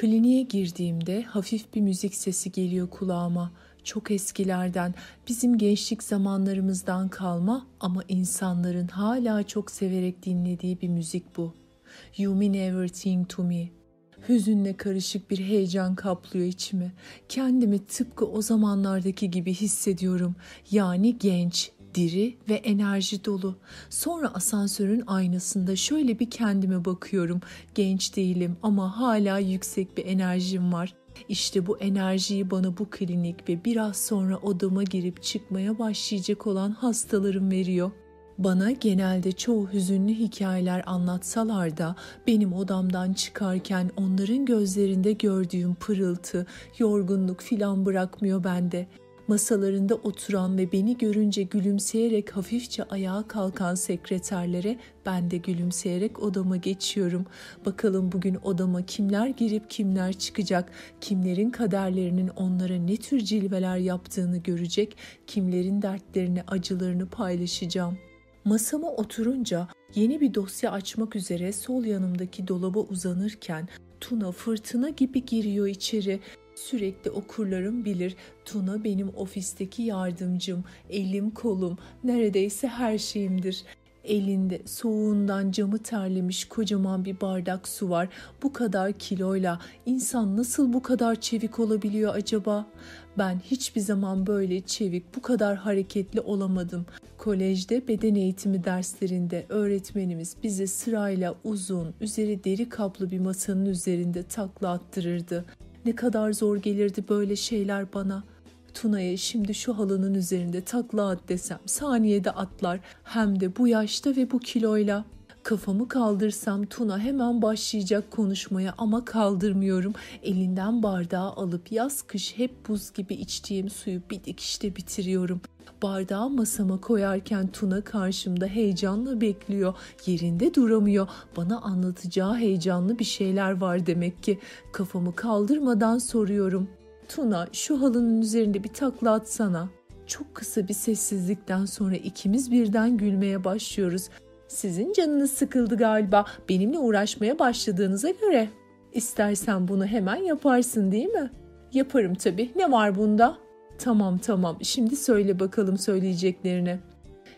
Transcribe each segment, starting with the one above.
Kliniğe girdiğimde hafif bir müzik sesi geliyor kulağıma. Çok eskilerden, bizim gençlik zamanlarımızdan kalma ama insanların hala çok severek dinlediği bir müzik bu. You mean everything to me. Hüzünle karışık bir heyecan kaplıyor içimi. Kendimi tıpkı o zamanlardaki gibi hissediyorum. Yani genç, diri ve enerji dolu. Sonra asansörün aynasında şöyle bir kendime bakıyorum. Genç değilim ama hala yüksek bir enerjim var. İşte bu enerjiyi bana bu klinik ve biraz sonra odama girip çıkmaya başlayacak olan hastalarım veriyor. Bana genelde çoğu hüzünlü hikayeler anlatsalar da benim odamdan çıkarken onların gözlerinde gördüğüm pırıltı, yorgunluk filan bırakmıyor bende masalarında oturan ve beni görünce gülümseyerek hafifçe ayağa kalkan sekreterlere ben de gülümseyerek odama geçiyorum. Bakalım bugün odama kimler girip kimler çıkacak, kimlerin kaderlerinin onlara ne tür cilveler yaptığını görecek, kimlerin dertlerini, acılarını paylaşacağım. Masama oturunca yeni bir dosya açmak üzere sol yanımdaki dolaba uzanırken Tuna fırtına gibi giriyor içeri. Sürekli okurlarım bilir. Tuna benim ofisteki yardımcım, elim kolum, neredeyse her şeyimdir. Elinde soğuğundan camı terlemiş kocaman bir bardak su var. Bu kadar kiloyla insan nasıl bu kadar çevik olabiliyor acaba? Ben hiçbir zaman böyle çevik, bu kadar hareketli olamadım. Kolejde beden eğitimi derslerinde öğretmenimiz bize sırayla uzun, üzeri deri kaplı bir masanın üzerinde takla attırırdı. Ne kadar zor gelirdi böyle şeyler bana. Tuna'ya şimdi şu halının üzerinde takla at desem saniyede atlar hem de bu yaşta ve bu kiloyla. Kafamı kaldırsam Tuna hemen başlayacak konuşmaya ama kaldırmıyorum. Elinden bardağı alıp yaz kış hep buz gibi içtiğim suyu bir dikişte bitiriyorum. Bardağı masama koyarken Tuna karşımda heyecanla bekliyor. Yerinde duramıyor. Bana anlatacağı heyecanlı bir şeyler var demek ki. Kafamı kaldırmadan soruyorum. Tuna şu halının üzerinde bir takla atsana. Çok kısa bir sessizlikten sonra ikimiz birden gülmeye başlıyoruz. Sizin canınız sıkıldı galiba benimle uğraşmaya başladığınıza göre. İstersen bunu hemen yaparsın değil mi? Yaparım tabii. Ne var bunda? Tamam tamam. Şimdi söyle bakalım söyleyeceklerini.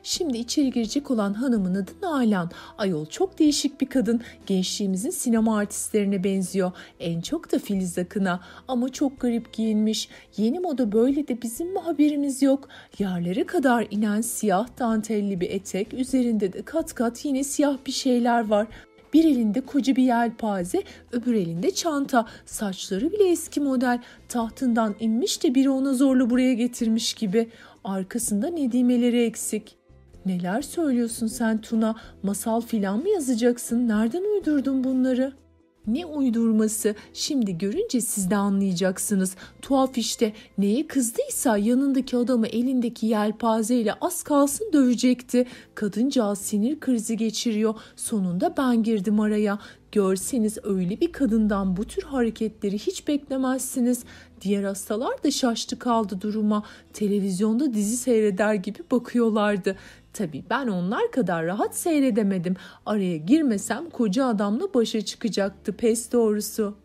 Şimdi içeri girecek olan hanımın adı Nalan. Ayol çok değişik bir kadın. Gençliğimizin sinema artistlerine benziyor. En çok da Filiz Akın'a. Ama çok garip giyinmiş. Yeni moda böyle de bizim mi haberimiz yok? Yerlere kadar inen siyah dantelli bir etek. Üzerinde de kat kat yine siyah bir şeyler var. Bir elinde koca bir yelpaze, öbür elinde çanta. Saçları bile eski model. Tahtından inmiş de biri ona zorla buraya getirmiş gibi. Arkasında nedimeleri eksik. Neler söylüyorsun sen Tuna? Masal filan mı yazacaksın? Nereden uydurdun bunları?'' Ne uydurması şimdi görünce siz de anlayacaksınız. Tuhaf işte neye kızdıysa yanındaki adamı elindeki yelpazeyle az kalsın dövecekti. Kadıncağız sinir krizi geçiriyor. Sonunda ben girdim araya. Görseniz öyle bir kadından bu tür hareketleri hiç beklemezsiniz. Diğer hastalar da şaştı kaldı duruma. Televizyonda dizi seyreder gibi bakıyorlardı. Tabii ben onlar kadar rahat seyredemedim. Araya girmesem koca adamla başa çıkacaktı pes doğrusu.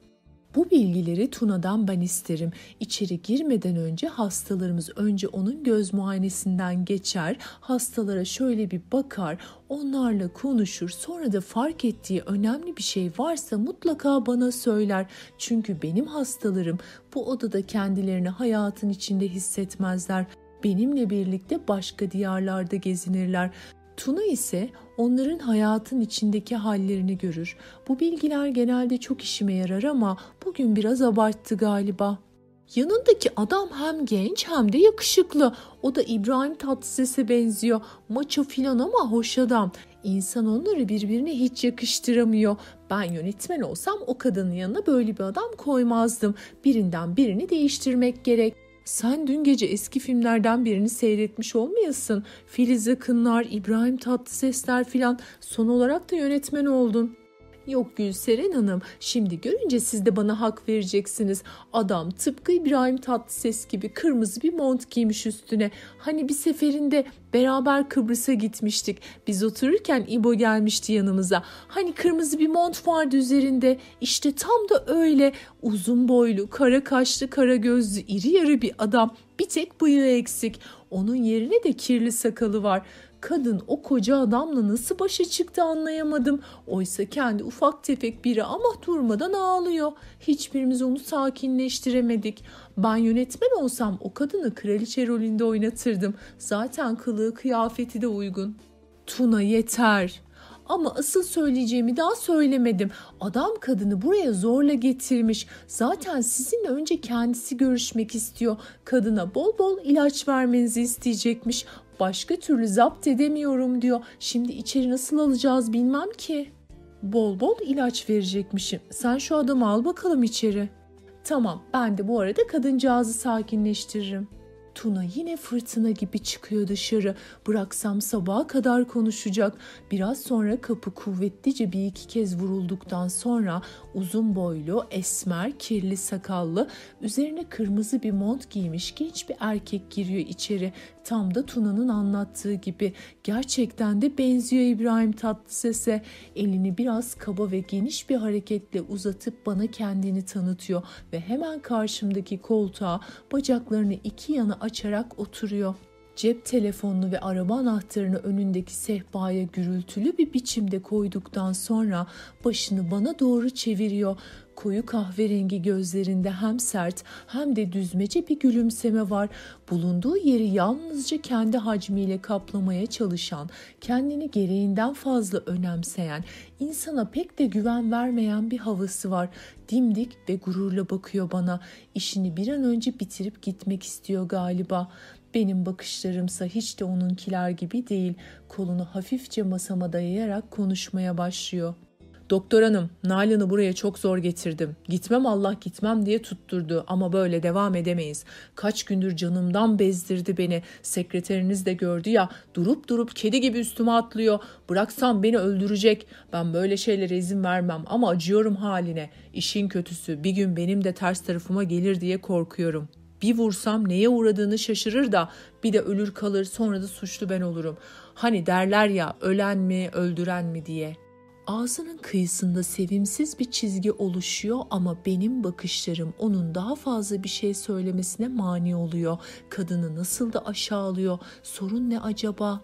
Bu bilgileri Tuna'dan ben isterim. İçeri girmeden önce hastalarımız önce onun göz muayenesinden geçer, hastalara şöyle bir bakar, onlarla konuşur. Sonra da fark ettiği önemli bir şey varsa mutlaka bana söyler. Çünkü benim hastalarım bu odada kendilerini hayatın içinde hissetmezler benimle birlikte başka diyarlarda gezinirler. Tuna ise onların hayatın içindeki hallerini görür. Bu bilgiler genelde çok işime yarar ama bugün biraz abarttı galiba. Yanındaki adam hem genç hem de yakışıklı. O da İbrahim Tatlıses'e benziyor. Maço filan ama hoş adam. İnsan onları birbirine hiç yakıştıramıyor. Ben yönetmen olsam o kadının yanına böyle bir adam koymazdım. Birinden birini değiştirmek gerek. Sen dün gece eski filmlerden birini seyretmiş olmayasın. Filiz Akınlar, İbrahim Tatlısesler filan son olarak da yönetmen oldun. Yok Gülseren Hanım, şimdi görünce siz de bana hak vereceksiniz. Adam tıpkı İbrahim Tatlıses gibi kırmızı bir mont giymiş üstüne. Hani bir seferinde beraber Kıbrıs'a gitmiştik. Biz otururken İbo gelmişti yanımıza. Hani kırmızı bir mont vardı üzerinde. İşte tam da öyle uzun boylu, kara kaşlı, kara gözlü, iri yarı bir adam. Bir tek bıyığı eksik. Onun yerine de kirli sakalı var. Kadın o koca adamla nasıl başa çıktı anlayamadım. Oysa kendi ufak tefek biri ama durmadan ağlıyor. Hiçbirimiz onu sakinleştiremedik. Ben yönetmen olsam o kadını kraliçe rolünde oynatırdım. Zaten kılığı kıyafeti de uygun. Tuna yeter. Ama asıl söyleyeceğimi daha söylemedim. Adam kadını buraya zorla getirmiş. Zaten sizinle önce kendisi görüşmek istiyor. Kadına bol bol ilaç vermenizi isteyecekmiş. Başka türlü zapt edemiyorum diyor. Şimdi içeri nasıl alacağız bilmem ki. Bol bol ilaç verecekmişim. Sen şu adamı al bakalım içeri. Tamam ben de bu arada kadıncağızı sakinleştiririm. Tuna yine fırtına gibi çıkıyor dışarı. Bıraksam sabaha kadar konuşacak. Biraz sonra kapı kuvvetlice bir iki kez vurulduktan sonra uzun boylu, esmer, kirli sakallı, üzerine kırmızı bir mont giymiş genç bir erkek giriyor içeri. Tam da Tuna'nın anlattığı gibi gerçekten de benziyor İbrahim Tatlıses'e. Elini biraz kaba ve geniş bir hareketle uzatıp bana kendini tanıtıyor ve hemen karşımdaki koltuğa bacaklarını iki yana açarak oturuyor. Cep telefonunu ve araba anahtarını önündeki sehpaya gürültülü bir biçimde koyduktan sonra başını bana doğru çeviriyor. Koyu kahverengi gözlerinde hem sert hem de düzmece bir gülümseme var. Bulunduğu yeri yalnızca kendi hacmiyle kaplamaya çalışan, kendini gereğinden fazla önemseyen, insana pek de güven vermeyen bir havası var. Dimdik ve gururla bakıyor bana. İşini bir an önce bitirip gitmek istiyor galiba. Benim bakışlarımsa hiç de onunkiler gibi değil. Kolunu hafifçe masama dayayarak konuşmaya başlıyor. Doktor hanım, Nalan'ı buraya çok zor getirdim. Gitmem Allah gitmem diye tutturdu ama böyle devam edemeyiz. Kaç gündür canımdan bezdirdi beni. Sekreteriniz de gördü ya durup durup kedi gibi üstüme atlıyor. Bıraksam beni öldürecek. Ben böyle şeylere izin vermem ama acıyorum haline. İşin kötüsü bir gün benim de ters tarafıma gelir diye korkuyorum.'' Bir vursam neye uğradığını şaşırır da bir de ölür kalır sonra da suçlu ben olurum. Hani derler ya ölen mi öldüren mi diye. Ağzının kıyısında sevimsiz bir çizgi oluşuyor ama benim bakışlarım onun daha fazla bir şey söylemesine mani oluyor. Kadını nasıl da aşağılıyor. Sorun ne acaba?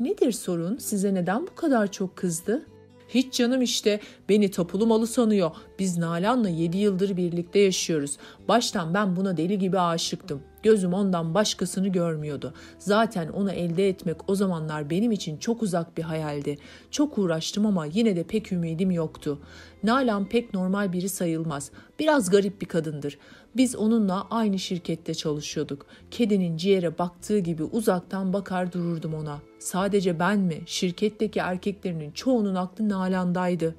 Nedir sorun? Size neden bu kadar çok kızdı? Hiç canım işte beni tapulu malı sanıyor. Biz Nalan'la 7 yıldır birlikte yaşıyoruz. Baştan ben buna deli gibi aşıktım. Gözüm ondan başkasını görmüyordu. Zaten onu elde etmek o zamanlar benim için çok uzak bir hayaldi. Çok uğraştım ama yine de pek ümidim yoktu. Nalan pek normal biri sayılmaz. Biraz garip bir kadındır. Biz onunla aynı şirkette çalışıyorduk. Kedinin ciğere baktığı gibi uzaktan bakar dururdum ona. Sadece ben mi? Şirketteki erkeklerinin çoğunun aklı Nalan'daydı.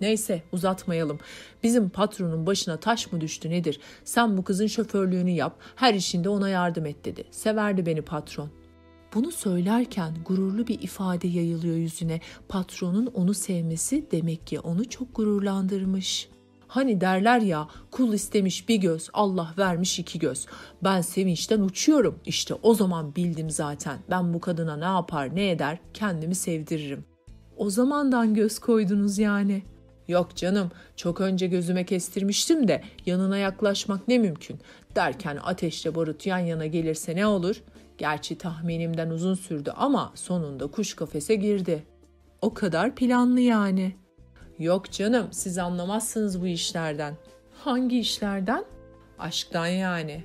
Neyse uzatmayalım. Bizim patronun başına taş mı düştü nedir? Sen bu kızın şoförlüğünü yap, her işinde ona yardım et dedi. Severdi beni patron. Bunu söylerken gururlu bir ifade yayılıyor yüzüne. Patronun onu sevmesi demek ki onu çok gururlandırmış. Hani derler ya kul istemiş bir göz Allah vermiş iki göz. Ben sevinçten uçuyorum işte o zaman bildim zaten ben bu kadına ne yapar ne eder kendimi sevdiririm. O zamandan göz koydunuz yani. Yok canım çok önce gözüme kestirmiştim de yanına yaklaşmak ne mümkün. Derken ateşle barut yan yana gelirse ne olur? Gerçi tahminimden uzun sürdü ama sonunda kuş kafese girdi. O kadar planlı yani.'' Yok canım siz anlamazsınız bu işlerden. Hangi işlerden? Aşktan yani.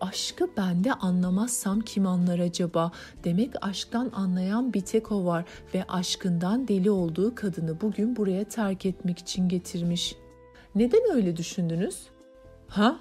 Aşkı ben de anlamazsam kim anlar acaba? Demek aşktan anlayan bir tek o var ve aşkından deli olduğu kadını bugün buraya terk etmek için getirmiş. Neden öyle düşündünüz? Ha?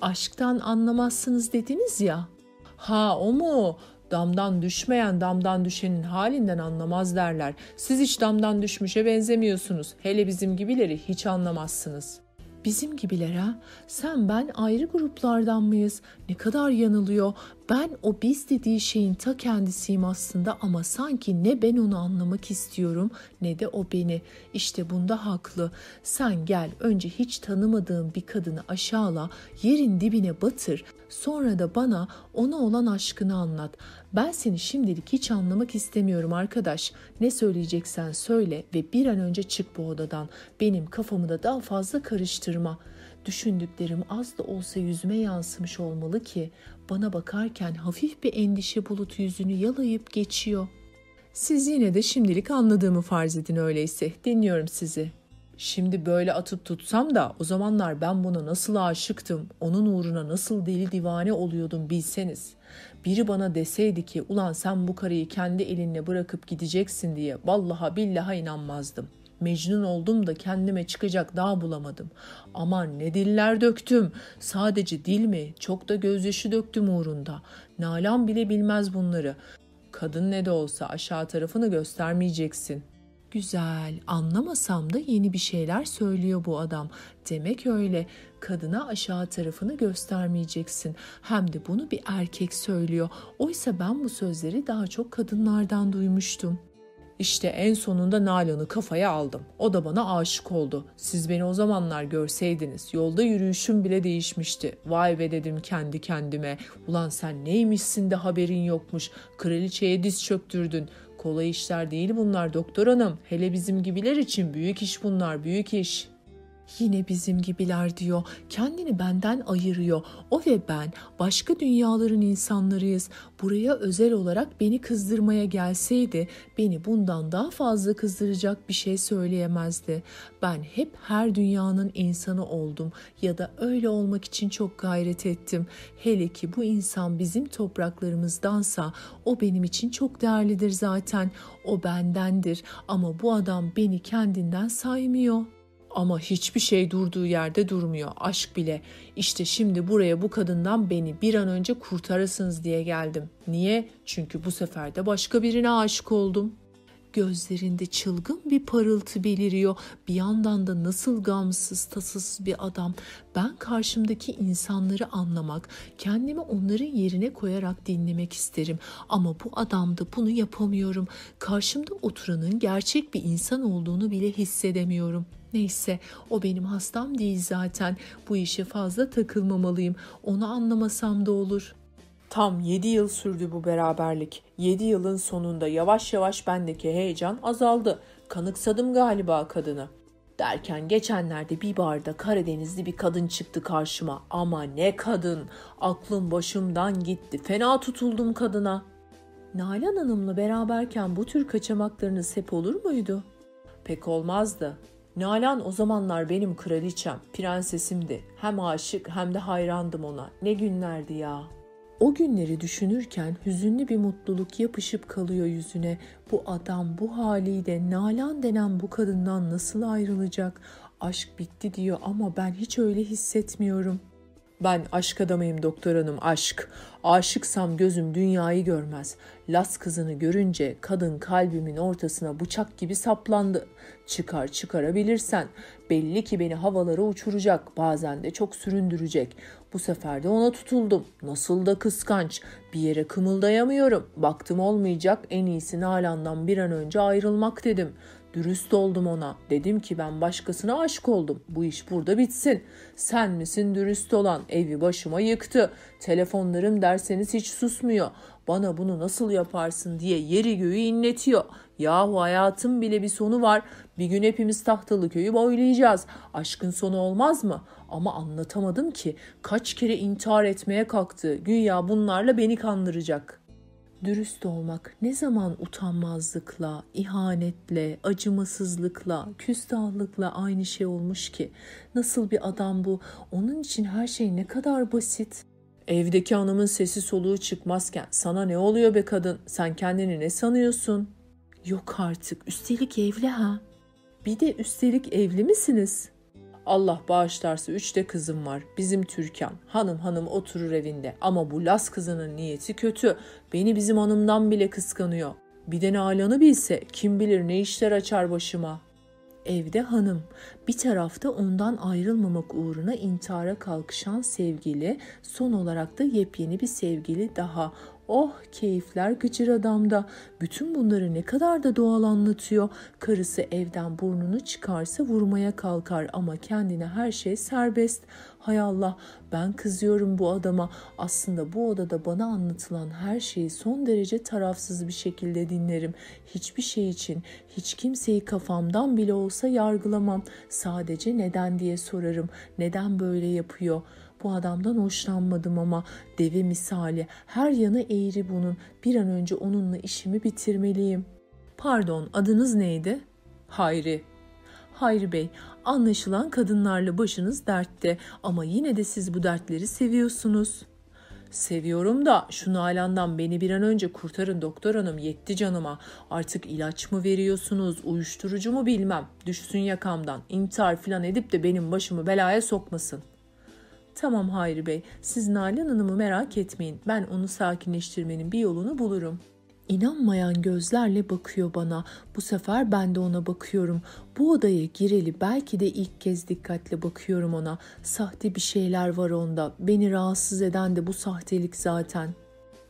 Aşktan anlamazsınız dediniz ya. Ha o mu? Damdan düşmeyen damdan düşenin halinden anlamaz derler. Siz hiç damdan düşmüşe benzemiyorsunuz. Hele bizim gibileri hiç anlamazsınız. Bizim gibiler ha? Sen ben ayrı gruplardan mıyız? Ne kadar yanılıyor. Ben o biz dediği şeyin ta kendisiyim aslında ama sanki ne ben onu anlamak istiyorum ne de o beni. İşte bunda haklı. Sen gel önce hiç tanımadığın bir kadını aşağıla, yerin dibine batır. Sonra da bana ona olan aşkını anlat. Ben seni şimdilik hiç anlamak istemiyorum arkadaş. Ne söyleyeceksen söyle ve bir an önce çık bu odadan. Benim kafamı da daha fazla karıştırma. Düşündüklerim az da olsa yüzüme yansımış olmalı ki bana bakarken hafif bir endişe bulutu yüzünü yalayıp geçiyor. Siz yine de şimdilik anladığımı farz edin öyleyse. Dinliyorum sizi. Şimdi böyle atıp tutsam da o zamanlar ben buna nasıl aşıktım, onun uğruna nasıl deli divane oluyordum bilseniz. Biri bana deseydi ki ulan sen bu karıyı kendi elinle bırakıp gideceksin diye vallaha billaha inanmazdım. Mecnun oldum da kendime çıkacak dağ bulamadım. Aman ne diller döktüm. Sadece dil mi? Çok da gözyaşı döktüm uğrunda. Nalan bile bilmez bunları. Kadın ne de olsa aşağı tarafını göstermeyeceksin. Güzel, anlamasam da yeni bir şeyler söylüyor bu adam. Demek öyle. Kadına aşağı tarafını göstermeyeceksin. Hem de bunu bir erkek söylüyor. Oysa ben bu sözleri daha çok kadınlardan duymuştum. İşte en sonunda Nalan'ı kafaya aldım. O da bana aşık oldu. Siz beni o zamanlar görseydiniz. Yolda yürüyüşüm bile değişmişti. Vay be dedim kendi kendime. Ulan sen neymişsin de haberin yokmuş. Kraliçeye diz çöktürdün. Kolay işler değil bunlar doktor hanım. Hele bizim gibiler için büyük iş bunlar, büyük iş.'' Yine bizim gibiler diyor. Kendini benden ayırıyor. O ve ben başka dünyaların insanlarıyız. Buraya özel olarak beni kızdırmaya gelseydi beni bundan daha fazla kızdıracak bir şey söyleyemezdi. Ben hep her dünyanın insanı oldum ya da öyle olmak için çok gayret ettim. Hele ki bu insan bizim topraklarımızdansa o benim için çok değerlidir zaten. O bendendir ama bu adam beni kendinden saymıyor. Ama hiçbir şey durduğu yerde durmuyor. Aşk bile. İşte şimdi buraya bu kadından beni bir an önce kurtarasınız diye geldim. Niye? Çünkü bu sefer de başka birine aşık oldum. Gözlerinde çılgın bir parıltı beliriyor. Bir yandan da nasıl gamsız, tasasız bir adam. Ben karşımdaki insanları anlamak, kendimi onların yerine koyarak dinlemek isterim. Ama bu adamda bunu yapamıyorum. Karşımda oturanın gerçek bir insan olduğunu bile hissedemiyorum. Neyse o benim hastam değil zaten. Bu işe fazla takılmamalıyım. Onu anlamasam da olur. Tam 7 yıl sürdü bu beraberlik. 7 yılın sonunda yavaş yavaş bendeki heyecan azaldı. Kanıksadım galiba kadını. Derken geçenlerde bir barda Karadenizli bir kadın çıktı karşıma. Ama ne kadın! Aklım başımdan gitti. Fena tutuldum kadına. Nalan Hanım'la beraberken bu tür kaçamaklarınız hep olur muydu? Pek olmazdı. Nalan o zamanlar benim kraliçem, prensesimdi. Hem aşık hem de hayrandım ona. Ne günlerdi ya. O günleri düşünürken hüzünlü bir mutluluk yapışıp kalıyor yüzüne. Bu adam bu haliyle Nalan denen bu kadından nasıl ayrılacak? Aşk bitti diyor ama ben hiç öyle hissetmiyorum. Ben aşk adamıyım doktor hanım aşk. Aşıksam gözüm dünyayı görmez. Las kızını görünce kadın kalbimin ortasına bıçak gibi saplandı. Çıkar çıkarabilirsen. Belli ki beni havalara uçuracak. Bazen de çok süründürecek. Bu sefer de ona tutuldum. Nasıl da kıskanç. Bir yere kımıldayamıyorum. Baktım olmayacak. En iyisi Nalan'dan bir an önce ayrılmak dedim. Dürüst oldum ona. Dedim ki ben başkasına aşık oldum. Bu iş burada bitsin. Sen misin dürüst olan? Evi başıma yıktı. Telefonlarım derseniz hiç susmuyor. Bana bunu nasıl yaparsın diye yeri göğü inletiyor. Yahu hayatım bile bir sonu var. Bir gün hepimiz tahtalı köyü boylayacağız. Aşkın sonu olmaz mı? Ama anlatamadım ki. Kaç kere intihar etmeye kalktı. Güya bunlarla beni kandıracak.'' Dürüst olmak ne zaman utanmazlıkla, ihanetle, acımasızlıkla, küstahlıkla aynı şey olmuş ki? Nasıl bir adam bu? Onun için her şey ne kadar basit. Evdeki hanımın sesi soluğu çıkmazken sana ne oluyor be kadın? Sen kendini ne sanıyorsun? Yok artık. Üstelik evli ha. Bir de üstelik evli misiniz? Allah bağışlarsa üçte kızım var. Bizim Türkan. Hanım hanım oturur evinde. Ama bu Las kızının niyeti kötü. Beni bizim hanımdan bile kıskanıyor. Bir de Nalan'ı bilse kim bilir ne işler açar başıma. Evde hanım. Bir tarafta ondan ayrılmamak uğruna intihara kalkışan sevgili, son olarak da yepyeni bir sevgili daha. Oh keyifler gıcır adamda. Bütün bunları ne kadar da doğal anlatıyor. Karısı evden burnunu çıkarsa vurmaya kalkar ama kendine her şey serbest. Hay Allah ben kızıyorum bu adama. Aslında bu odada bana anlatılan her şeyi son derece tarafsız bir şekilde dinlerim. Hiçbir şey için hiç kimseyi kafamdan bile olsa yargılamam. Sadece neden diye sorarım. Neden böyle yapıyor?'' Bu adamdan hoşlanmadım ama deve misali her yanı eğri bunun. Bir an önce onunla işimi bitirmeliyim. Pardon adınız neydi? Hayri. Hayri Bey, anlaşılan kadınlarla başınız dertte ama yine de siz bu dertleri seviyorsunuz. Seviyorum da şu Nalan'dan beni bir an önce kurtarın doktor hanım yetti canıma. Artık ilaç mı veriyorsunuz, uyuşturucu mu bilmem. Düşsün yakamdan, intihar filan edip de benim başımı belaya sokmasın.'' Tamam Hayri Bey, siz Nalan Hanım'ı merak etmeyin. Ben onu sakinleştirmenin bir yolunu bulurum. İnanmayan gözlerle bakıyor bana. Bu sefer ben de ona bakıyorum. Bu odaya gireli belki de ilk kez dikkatle bakıyorum ona. Sahte bir şeyler var onda. Beni rahatsız eden de bu sahtelik zaten.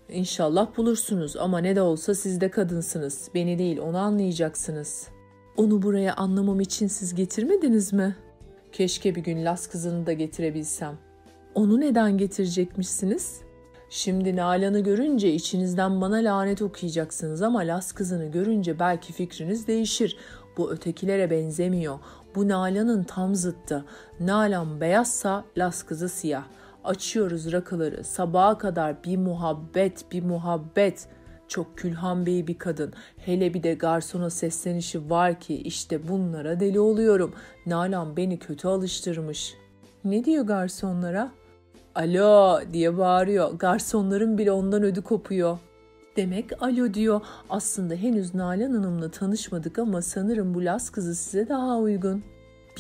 İnşallah bulursunuz ama ne de olsa siz de kadınsınız. Beni değil onu anlayacaksınız. Onu buraya anlamam için siz getirmediniz mi? Keşke bir gün Las kızını da getirebilsem. Onu neden getirecekmişsiniz? Şimdi Nalan'ı görünce içinizden bana lanet okuyacaksınız ama Las kızını görünce belki fikriniz değişir. Bu ötekilere benzemiyor. Bu Nalan'ın tam zıttı. Nalan beyazsa Las kızı siyah. Açıyoruz rakıları. Sabaha kadar bir muhabbet, bir muhabbet. Çok Külhan Bey bir kadın. Hele bir de garsona seslenişi var ki işte bunlara deli oluyorum. Nalan beni kötü alıştırmış. Ne diyor garsonlara? Alo diye bağırıyor. Garsonların bile ondan ödü kopuyor. Demek alo diyor. Aslında henüz Nalan Hanım'la tanışmadık ama sanırım bu Las kızı size daha uygun.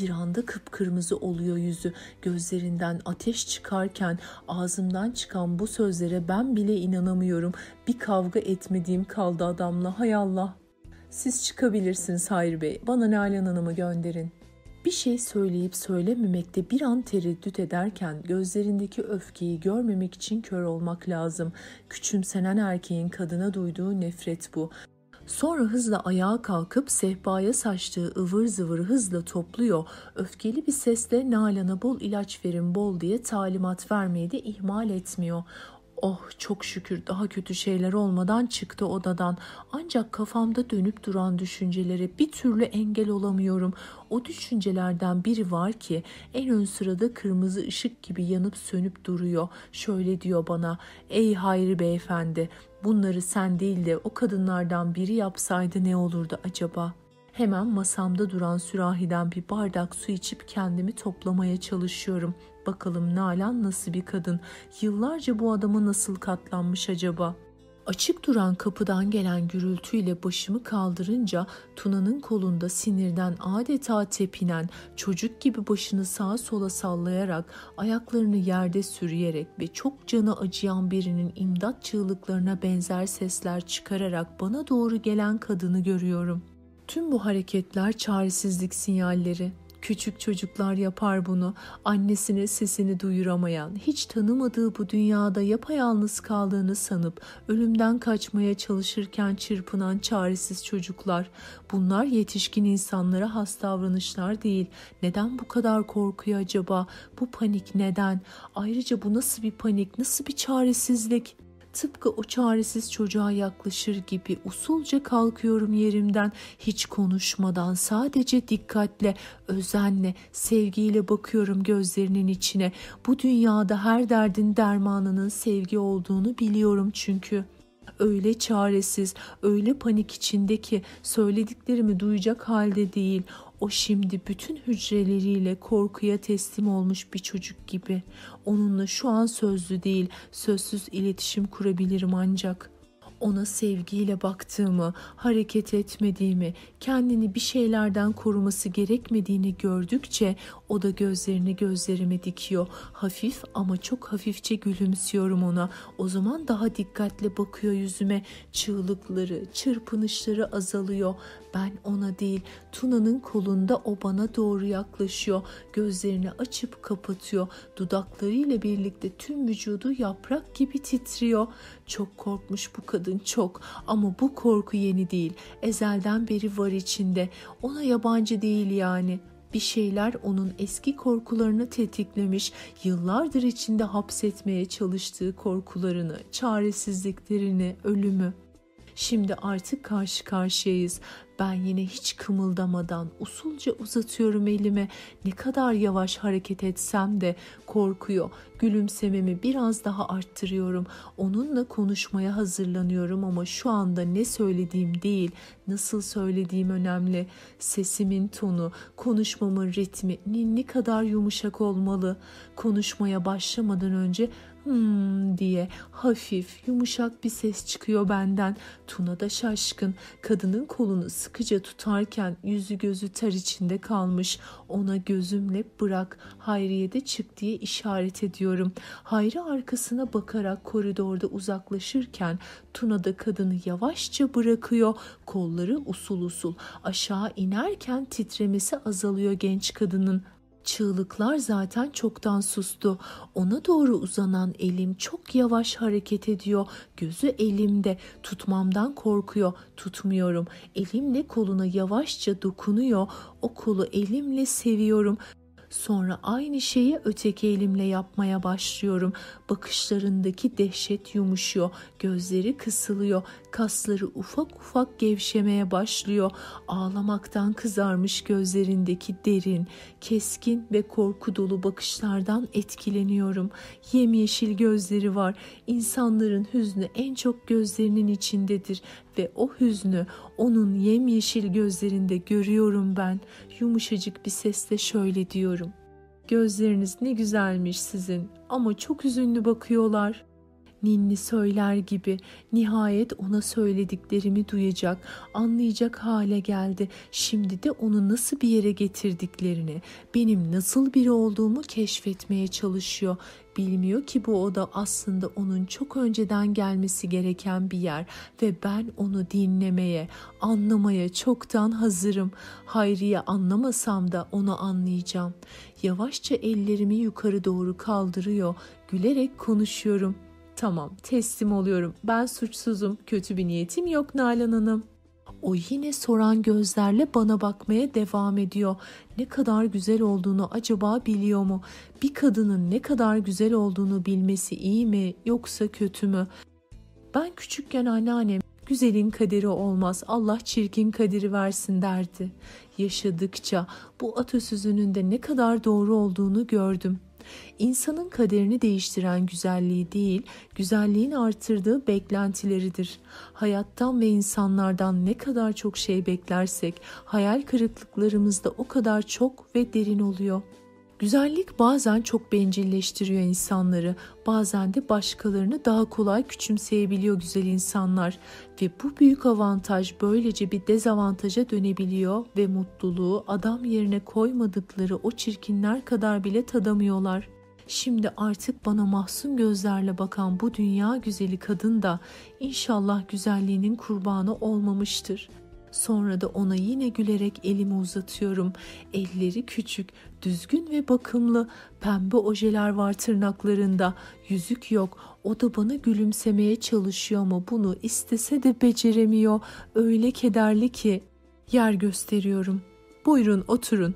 Bir anda kıpkırmızı oluyor yüzü. Gözlerinden ateş çıkarken ağzımdan çıkan bu sözlere ben bile inanamıyorum. Bir kavga etmediğim kaldı adamla hay Allah. Siz çıkabilirsiniz Hayri Bey. Bana Nalan Hanım'ı gönderin. Bir şey söyleyip söylememekte bir an tereddüt ederken gözlerindeki öfkeyi görmemek için kör olmak lazım. Küçümsenen erkeğin kadına duyduğu nefret bu. Sonra hızla ayağa kalkıp sehpaya saçtığı ıvır zıvır hızla topluyor. Öfkeli bir sesle Nalan'a bol ilaç verin bol diye talimat vermeyi de ihmal etmiyor. Oh çok şükür daha kötü şeyler olmadan çıktı odadan. Ancak kafamda dönüp duran düşüncelere bir türlü engel olamıyorum. O düşüncelerden biri var ki en ön sırada kırmızı ışık gibi yanıp sönüp duruyor. Şöyle diyor bana: "Ey Hayri beyefendi, bunları sen değil de o kadınlardan biri yapsaydı ne olurdu acaba?" Hemen masamda duran sürahiden bir bardak su içip kendimi toplamaya çalışıyorum. Bakalım Nalan nasıl bir kadın? Yıllarca bu adama nasıl katlanmış acaba? Açık duran kapıdan gelen gürültüyle başımı kaldırınca Tuna'nın kolunda sinirden adeta tepinen, çocuk gibi başını sağa sola sallayarak, ayaklarını yerde sürüyerek ve çok canı acıyan birinin imdat çığlıklarına benzer sesler çıkararak bana doğru gelen kadını görüyorum. Tüm bu hareketler çaresizlik sinyalleri. Küçük çocuklar yapar bunu. Annesine sesini duyuramayan, hiç tanımadığı bu dünyada yapayalnız kaldığını sanıp ölümden kaçmaya çalışırken çırpınan çaresiz çocuklar. Bunlar yetişkin insanlara has davranışlar değil. Neden bu kadar korkuyor acaba? Bu panik neden? Ayrıca bu nasıl bir panik, nasıl bir çaresizlik? Tıpkı o çaresiz çocuğa yaklaşır gibi usulca kalkıyorum yerimden, hiç konuşmadan sadece dikkatle, özenle, sevgiyle bakıyorum gözlerinin içine. Bu dünyada her derdin dermanının sevgi olduğunu biliyorum çünkü öyle çaresiz, öyle panik içinde ki söylediklerimi duyacak halde değil. O şimdi bütün hücreleriyle korkuya teslim olmuş bir çocuk gibi. Onunla şu an sözlü değil, sözsüz iletişim kurabilirim ancak ona sevgiyle baktığımı, hareket etmediğimi, kendini bir şeylerden koruması gerekmediğini gördükçe o da gözlerini gözlerime dikiyor. Hafif ama çok hafifçe gülümsüyorum ona. O zaman daha dikkatle bakıyor yüzüme. Çığlıkları, çırpınışları azalıyor. Ben ona değil, Tuna'nın kolunda o bana doğru yaklaşıyor. Gözlerini açıp kapatıyor. Dudaklarıyla birlikte tüm vücudu yaprak gibi titriyor. Çok korkmuş bu kadın çok ama bu korku yeni değil. Ezelden beri var içinde. Ona yabancı değil yani. Bir şeyler onun eski korkularını tetiklemiş, yıllardır içinde hapsetmeye çalıştığı korkularını, çaresizliklerini, ölümü. Şimdi artık karşı karşıyayız. Ben yine hiç kımıldamadan usulca uzatıyorum elime. Ne kadar yavaş hareket etsem de korkuyor. Gülümsememi biraz daha arttırıyorum. Onunla konuşmaya hazırlanıyorum ama şu anda ne söylediğim değil, nasıl söylediğim önemli. Sesimin tonu, konuşmamın ritmi ne kadar yumuşak olmalı. Konuşmaya başlamadan önce hmm diye hafif yumuşak bir ses çıkıyor benden. Tuna da şaşkın. Kadının kolunu sıkıca tutarken yüzü gözü ter içinde kalmış. Ona gözümle bırak Hayriye de çık diye işaret ediyorum. Hayri arkasına bakarak koridorda uzaklaşırken Tuna da kadını yavaşça bırakıyor. Kolları usul usul aşağı inerken titremesi azalıyor genç kadının. Çığlıklar zaten çoktan sustu. Ona doğru uzanan elim çok yavaş hareket ediyor. Gözü elimde. Tutmamdan korkuyor. Tutmuyorum. Elimle koluna yavaşça dokunuyor. O kolu elimle seviyorum. Sonra aynı şeyi öteki elimle yapmaya başlıyorum. Bakışlarındaki dehşet yumuşuyor, gözleri kısılıyor, kasları ufak ufak gevşemeye başlıyor. Ağlamaktan kızarmış gözlerindeki derin, keskin ve korku dolu bakışlardan etkileniyorum. Yemyeşil gözleri var. İnsanların hüznü en çok gözlerinin içindedir ve o hüznü onun yemyeşil gözlerinde görüyorum ben. Yumuşacık bir sesle şöyle diyorum. Gözleriniz ne güzelmiş sizin ama çok üzünlü bakıyorlar. Ninni söyler gibi nihayet ona söylediklerimi duyacak, anlayacak hale geldi. Şimdi de onu nasıl bir yere getirdiklerini, benim nasıl biri olduğumu keşfetmeye çalışıyor. Bilmiyor ki bu oda aslında onun çok önceden gelmesi gereken bir yer ve ben onu dinlemeye, anlamaya çoktan hazırım. Hayriye anlamasam da onu anlayacağım. Yavaşça ellerimi yukarı doğru kaldırıyor, gülerek konuşuyorum. Tamam, teslim oluyorum. Ben suçsuzum. Kötü bir niyetim yok Nalan Hanım. O yine soran gözlerle bana bakmaya devam ediyor. Ne kadar güzel olduğunu acaba biliyor mu? Bir kadının ne kadar güzel olduğunu bilmesi iyi mi yoksa kötü mü? Ben küçükken anneannem güzelin kaderi olmaz Allah çirkin kaderi versin derdi. Yaşadıkça bu atasözünün de ne kadar doğru olduğunu gördüm. İnsanın kaderini değiştiren güzelliği değil, güzelliğin artırdığı beklentileridir. Hayattan ve insanlardan ne kadar çok şey beklersek, hayal kırıklıklarımız da o kadar çok ve derin oluyor. Güzellik bazen çok bencilleştiriyor insanları, bazen de başkalarını daha kolay küçümseyebiliyor güzel insanlar ve bu büyük avantaj böylece bir dezavantaja dönebiliyor ve mutluluğu adam yerine koymadıkları o çirkinler kadar bile tadamıyorlar. Şimdi artık bana mahzun gözlerle bakan bu dünya güzeli kadın da inşallah güzelliğinin kurbanı olmamıştır. Sonra da ona yine gülerek elimi uzatıyorum. Elleri küçük, düzgün ve bakımlı. Pembe ojeler var tırnaklarında. Yüzük yok. O da bana gülümsemeye çalışıyor ama bunu istese de beceremiyor. Öyle kederli ki. Yer gösteriyorum. Buyurun oturun.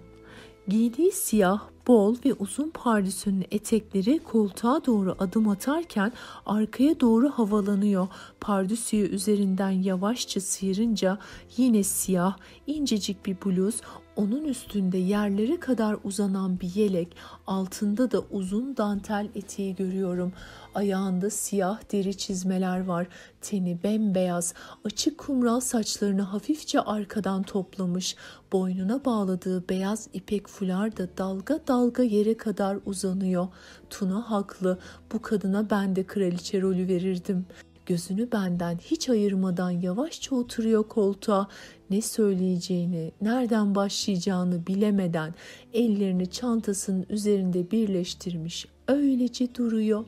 Giydiği siyah, bol ve uzun pardesünün etekleri koltuğa doğru adım atarken arkaya doğru havalanıyor. Pardüsüyü üzerinden yavaşça sıyırınca yine siyah, incecik bir bluz, onun üstünde yerlere kadar uzanan bir yelek, altında da uzun dantel eteği görüyorum. Ayağında siyah deri çizmeler var. Teni bembeyaz, açık kumral saçlarını hafifçe arkadan toplamış. Boynuna bağladığı beyaz ipek fular da dalga dalga yere kadar uzanıyor. Tuna haklı. Bu kadına ben de kraliçe rolü verirdim. Gözünü benden hiç ayırmadan yavaşça oturuyor koltuğa. ne söyleyeceğini, nereden başlayacağını bilemeden ellerini çantasının üzerinde birleştirmiş öylece duruyor.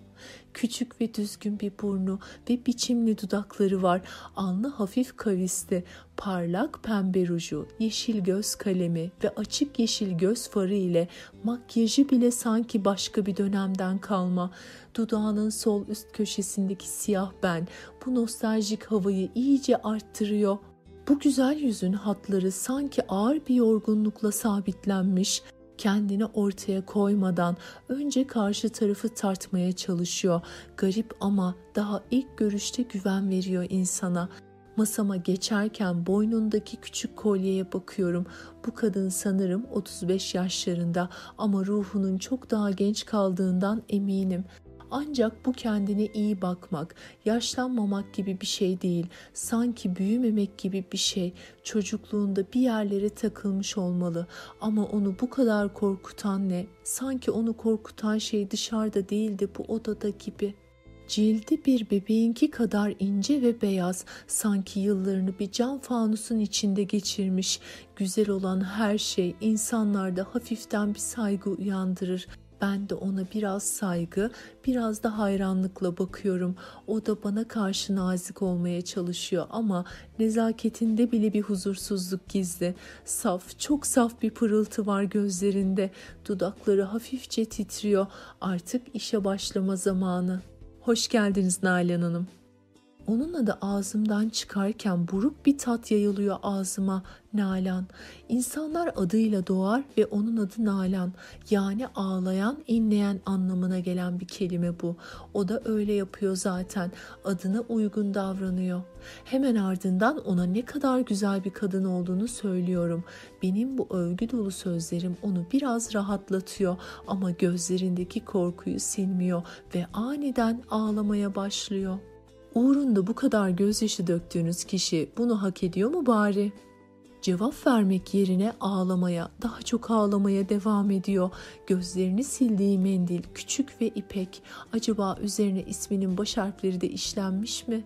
Küçük ve düzgün bir burnu ve biçimli dudakları var. Alnı hafif kavisli, parlak pembe ruju, yeşil göz kalemi ve açık yeşil göz farı ile makyajı bile sanki başka bir dönemden kalma. Dudağının sol üst köşesindeki siyah ben bu nostaljik havayı iyice arttırıyor. Bu güzel yüzün hatları sanki ağır bir yorgunlukla sabitlenmiş kendini ortaya koymadan önce karşı tarafı tartmaya çalışıyor. Garip ama daha ilk görüşte güven veriyor insana. Masama geçerken boynundaki küçük kolyeye bakıyorum. Bu kadın sanırım 35 yaşlarında ama ruhunun çok daha genç kaldığından eminim. Ancak bu kendine iyi bakmak, yaşlanmamak gibi bir şey değil. Sanki büyümemek gibi bir şey. Çocukluğunda bir yerlere takılmış olmalı. Ama onu bu kadar korkutan ne? Sanki onu korkutan şey dışarıda değil de bu odada gibi. Cildi bir bebeğinki kadar ince ve beyaz, sanki yıllarını bir cam fanusun içinde geçirmiş. Güzel olan her şey insanlarda hafiften bir saygı uyandırır. Ben de ona biraz saygı, biraz da hayranlıkla bakıyorum. O da bana karşı nazik olmaya çalışıyor ama nezaketinde bile bir huzursuzluk gizli. Saf, çok saf bir pırıltı var gözlerinde. Dudakları hafifçe titriyor. Artık işe başlama zamanı. Hoş geldiniz Nalan Hanım. Onun adı ağzımdan çıkarken buruk bir tat yayılıyor ağzıma. Nalan. İnsanlar adıyla doğar ve onun adı Nalan. Yani ağlayan, inleyen anlamına gelen bir kelime bu. O da öyle yapıyor zaten. Adına uygun davranıyor. Hemen ardından ona ne kadar güzel bir kadın olduğunu söylüyorum. Benim bu övgü dolu sözlerim onu biraz rahatlatıyor ama gözlerindeki korkuyu silmiyor ve aniden ağlamaya başlıyor. Uğrunda bu kadar gözyaşı döktüğünüz kişi bunu hak ediyor mu bari? Cevap vermek yerine ağlamaya, daha çok ağlamaya devam ediyor. Gözlerini sildiği mendil küçük ve ipek. Acaba üzerine isminin baş harfleri de işlenmiş mi?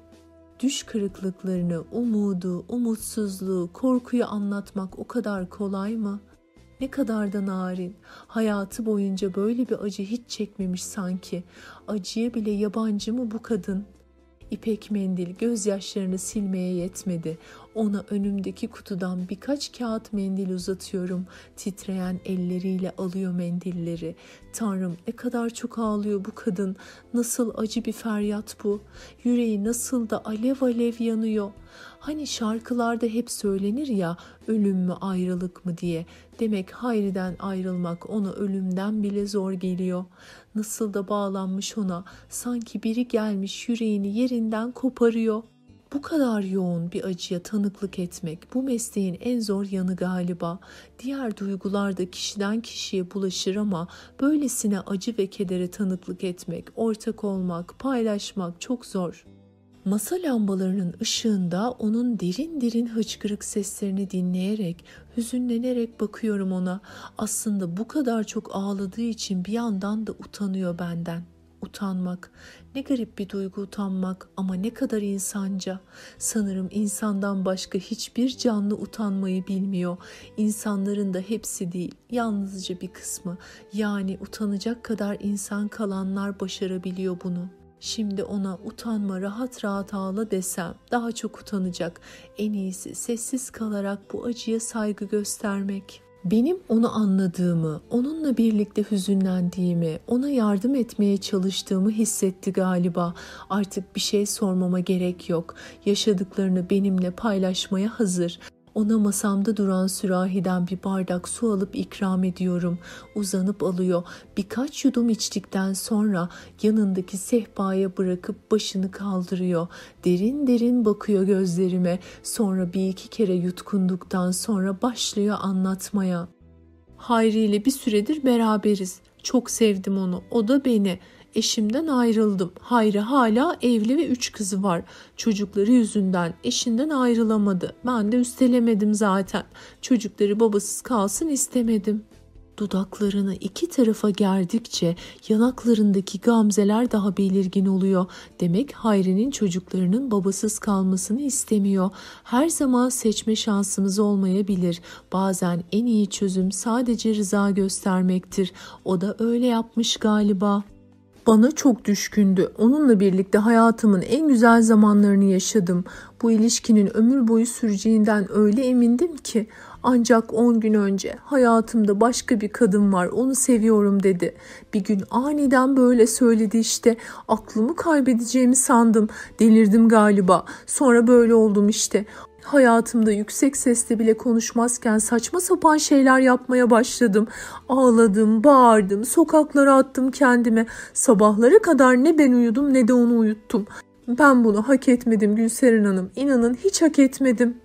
Düş kırıklıklarını, umudu, umutsuzluğu, korkuyu anlatmak o kadar kolay mı? Ne kadar da narin. Hayatı boyunca böyle bir acı hiç çekmemiş sanki. Acıya bile yabancı mı bu kadın? İpek mendil gözyaşlarını silmeye yetmedi. Ona önümdeki kutudan birkaç kağıt mendil uzatıyorum. Titreyen elleriyle alıyor mendilleri. Tanrım ne kadar çok ağlıyor bu kadın. Nasıl acı bir feryat bu. Yüreği nasıl da alev alev yanıyor. Hani şarkılarda hep söylenir ya ölüm mü ayrılık mı diye. Demek Hayri'den ayrılmak ona ölümden bile zor geliyor. Nasıl da bağlanmış ona. Sanki biri gelmiş yüreğini yerinden koparıyor. Bu kadar yoğun bir acıya tanıklık etmek bu mesleğin en zor yanı galiba. Diğer duygular da kişiden kişiye bulaşır ama böylesine acı ve kedere tanıklık etmek, ortak olmak, paylaşmak çok zor. Masa lambalarının ışığında onun derin derin hıçkırık seslerini dinleyerek, hüzünlenerek bakıyorum ona. Aslında bu kadar çok ağladığı için bir yandan da utanıyor benden. Utanmak. Ne garip bir duygu utanmak ama ne kadar insanca. Sanırım insandan başka hiçbir canlı utanmayı bilmiyor. İnsanların da hepsi değil, yalnızca bir kısmı. Yani utanacak kadar insan kalanlar başarabiliyor bunu.'' Şimdi ona utanma rahat rahat ağla desem daha çok utanacak. En iyisi sessiz kalarak bu acıya saygı göstermek. Benim onu anladığımı, onunla birlikte hüzünlendiğimi, ona yardım etmeye çalıştığımı hissetti galiba. Artık bir şey sormama gerek yok. Yaşadıklarını benimle paylaşmaya hazır. Ona masamda duran sürahiden bir bardak su alıp ikram ediyorum. Uzanıp alıyor. Birkaç yudum içtikten sonra yanındaki sehpaya bırakıp başını kaldırıyor. Derin derin bakıyor gözlerime. Sonra bir iki kere yutkunduktan sonra başlıyor anlatmaya. Hayri ile bir süredir beraberiz. Çok sevdim onu. O da beni. Eşimden ayrıldım. Hayri hala evli ve üç kızı var. Çocukları yüzünden eşinden ayrılamadı. Ben de üstelemedim zaten. Çocukları babasız kalsın istemedim. Dudaklarını iki tarafa gerdikçe yanaklarındaki gamzeler daha belirgin oluyor. Demek Hayri'nin çocuklarının babasız kalmasını istemiyor. Her zaman seçme şansımız olmayabilir. Bazen en iyi çözüm sadece rıza göstermektir. O da öyle yapmış galiba. Bana çok düşkündü. Onunla birlikte hayatımın en güzel zamanlarını yaşadım. Bu ilişkinin ömür boyu süreceğinden öyle emindim ki ancak 10 gün önce hayatımda başka bir kadın var onu seviyorum dedi. Bir gün aniden böyle söyledi işte aklımı kaybedeceğimi sandım delirdim galiba sonra böyle oldum işte. Hayatımda yüksek sesle bile konuşmazken saçma sapan şeyler yapmaya başladım. Ağladım, bağırdım, sokaklara attım kendime. Sabahlara kadar ne ben uyudum ne de onu uyuttum. Ben bunu hak etmedim Gülseren Hanım. İnanın hiç hak etmedim.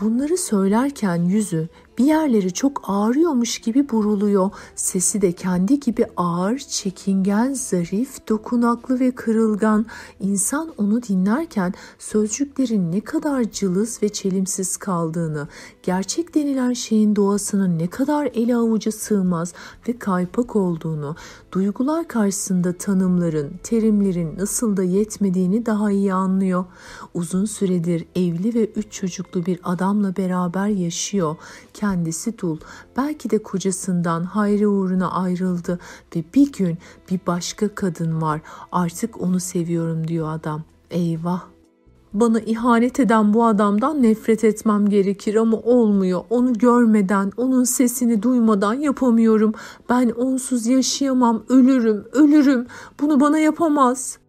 Bunları söylerken yüzü bir yerleri çok ağrıyormuş gibi buruluyor. Sesi de kendi gibi ağır, çekingen, zarif, dokunaklı ve kırılgan. İnsan onu dinlerken sözcüklerin ne kadar cılız ve çelimsiz kaldığını, gerçek denilen şeyin doğasının ne kadar ele avuca sığmaz ve kaypak olduğunu, duygular karşısında tanımların, terimlerin nasıl da yetmediğini daha iyi anlıyor. Uzun süredir evli ve üç çocuklu bir adamla beraber yaşıyor kendisi dul. Belki de kocasından hayri uğruna ayrıldı ve bir gün bir başka kadın var. Artık onu seviyorum diyor adam. Eyvah bana ihanet eden bu adamdan nefret etmem gerekir ama olmuyor. Onu görmeden, onun sesini duymadan yapamıyorum. Ben onsuz yaşayamam, ölürüm, ölürüm. Bunu bana yapamaz.''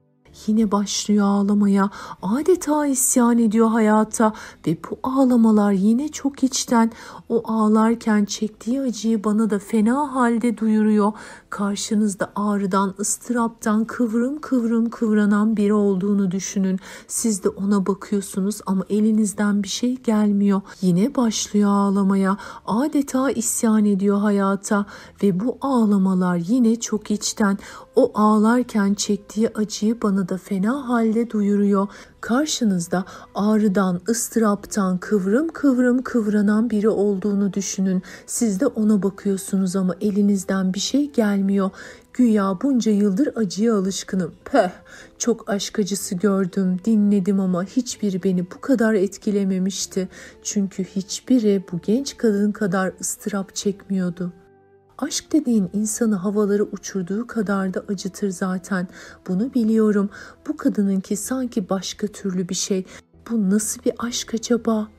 yine başlıyor ağlamaya. Adeta isyan ediyor hayata ve bu ağlamalar yine çok içten. O ağlarken çektiği acıyı bana da fena halde duyuruyor. Karşınızda ağrıdan, ıstıraptan kıvrım kıvrım kıvranan biri olduğunu düşünün. Siz de ona bakıyorsunuz ama elinizden bir şey gelmiyor. Yine başlıyor ağlamaya. Adeta isyan ediyor hayata ve bu ağlamalar yine çok içten. O ağlarken çektiği acıyı bana da fena halde duyuruyor. Karşınızda ağrıdan, ıstıraptan kıvrım kıvrım kıvranan biri olduğunu düşünün. Siz de ona bakıyorsunuz ama elinizden bir şey gelmiyor. Güya bunca yıldır acıya alışkınım. Peh, çok aşk acısı gördüm, dinledim ama hiçbiri beni bu kadar etkilememişti. Çünkü hiçbiri bu genç kadın kadar ıstırap çekmiyordu.'' Aşk dediğin insanı havalara uçurduğu kadar da acıtır zaten. Bunu biliyorum. Bu kadınınki sanki başka türlü bir şey. Bu nasıl bir aşk acaba?''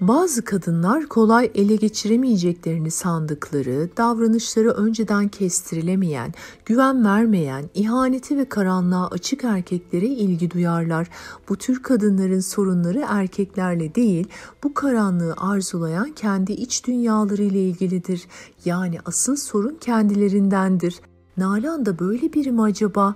Bazı kadınlar kolay ele geçiremeyeceklerini sandıkları, davranışları önceden kestirilemeyen, güven vermeyen, ihaneti ve karanlığa açık erkeklere ilgi duyarlar. Bu tür kadınların sorunları erkeklerle değil, bu karanlığı arzulayan kendi iç dünyaları ile ilgilidir. Yani asıl sorun kendilerindendir. Nalan da böyle biri mi acaba?''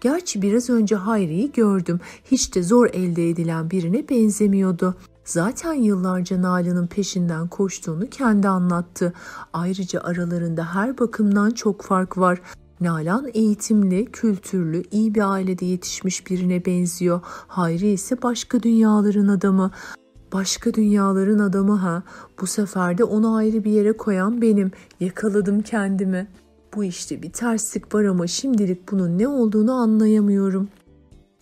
Gerçi biraz önce Hayri'yi gördüm. Hiç de zor elde edilen birine benzemiyordu. Zaten yıllarca Nalan'ın peşinden koştuğunu kendi anlattı. Ayrıca aralarında her bakımdan çok fark var. Nalan eğitimli, kültürlü, iyi bir ailede yetişmiş birine benziyor. Hayri ise başka dünyaların adamı. Başka dünyaların adamı ha. Bu sefer de onu ayrı bir yere koyan benim. Yakaladım kendimi. Bu işte bir terslik var ama şimdilik bunun ne olduğunu anlayamıyorum.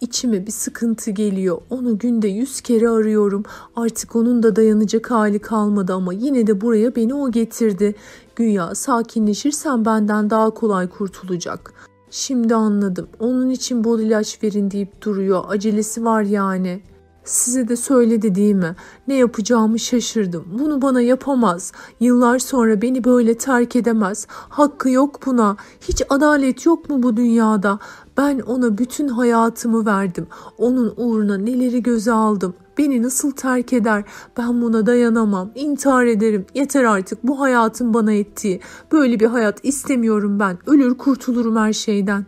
İçime bir sıkıntı geliyor. Onu günde yüz kere arıyorum. Artık onun da dayanacak hali kalmadı ama yine de buraya beni o getirdi. Güya sakinleşirsem benden daha kolay kurtulacak. Şimdi anladım. Onun için bol ilaç verin deyip duruyor. Acelesi var yani.'' Size de söyledi değil mi? Ne yapacağımı şaşırdım. Bunu bana yapamaz. Yıllar sonra beni böyle terk edemez. Hakkı yok buna. Hiç adalet yok mu bu dünyada? Ben ona bütün hayatımı verdim. Onun uğruna neleri göze aldım. Beni nasıl terk eder? Ben buna dayanamam. İntihar ederim. Yeter artık bu hayatın bana ettiği. Böyle bir hayat istemiyorum ben. Ölür kurtulurum her şeyden.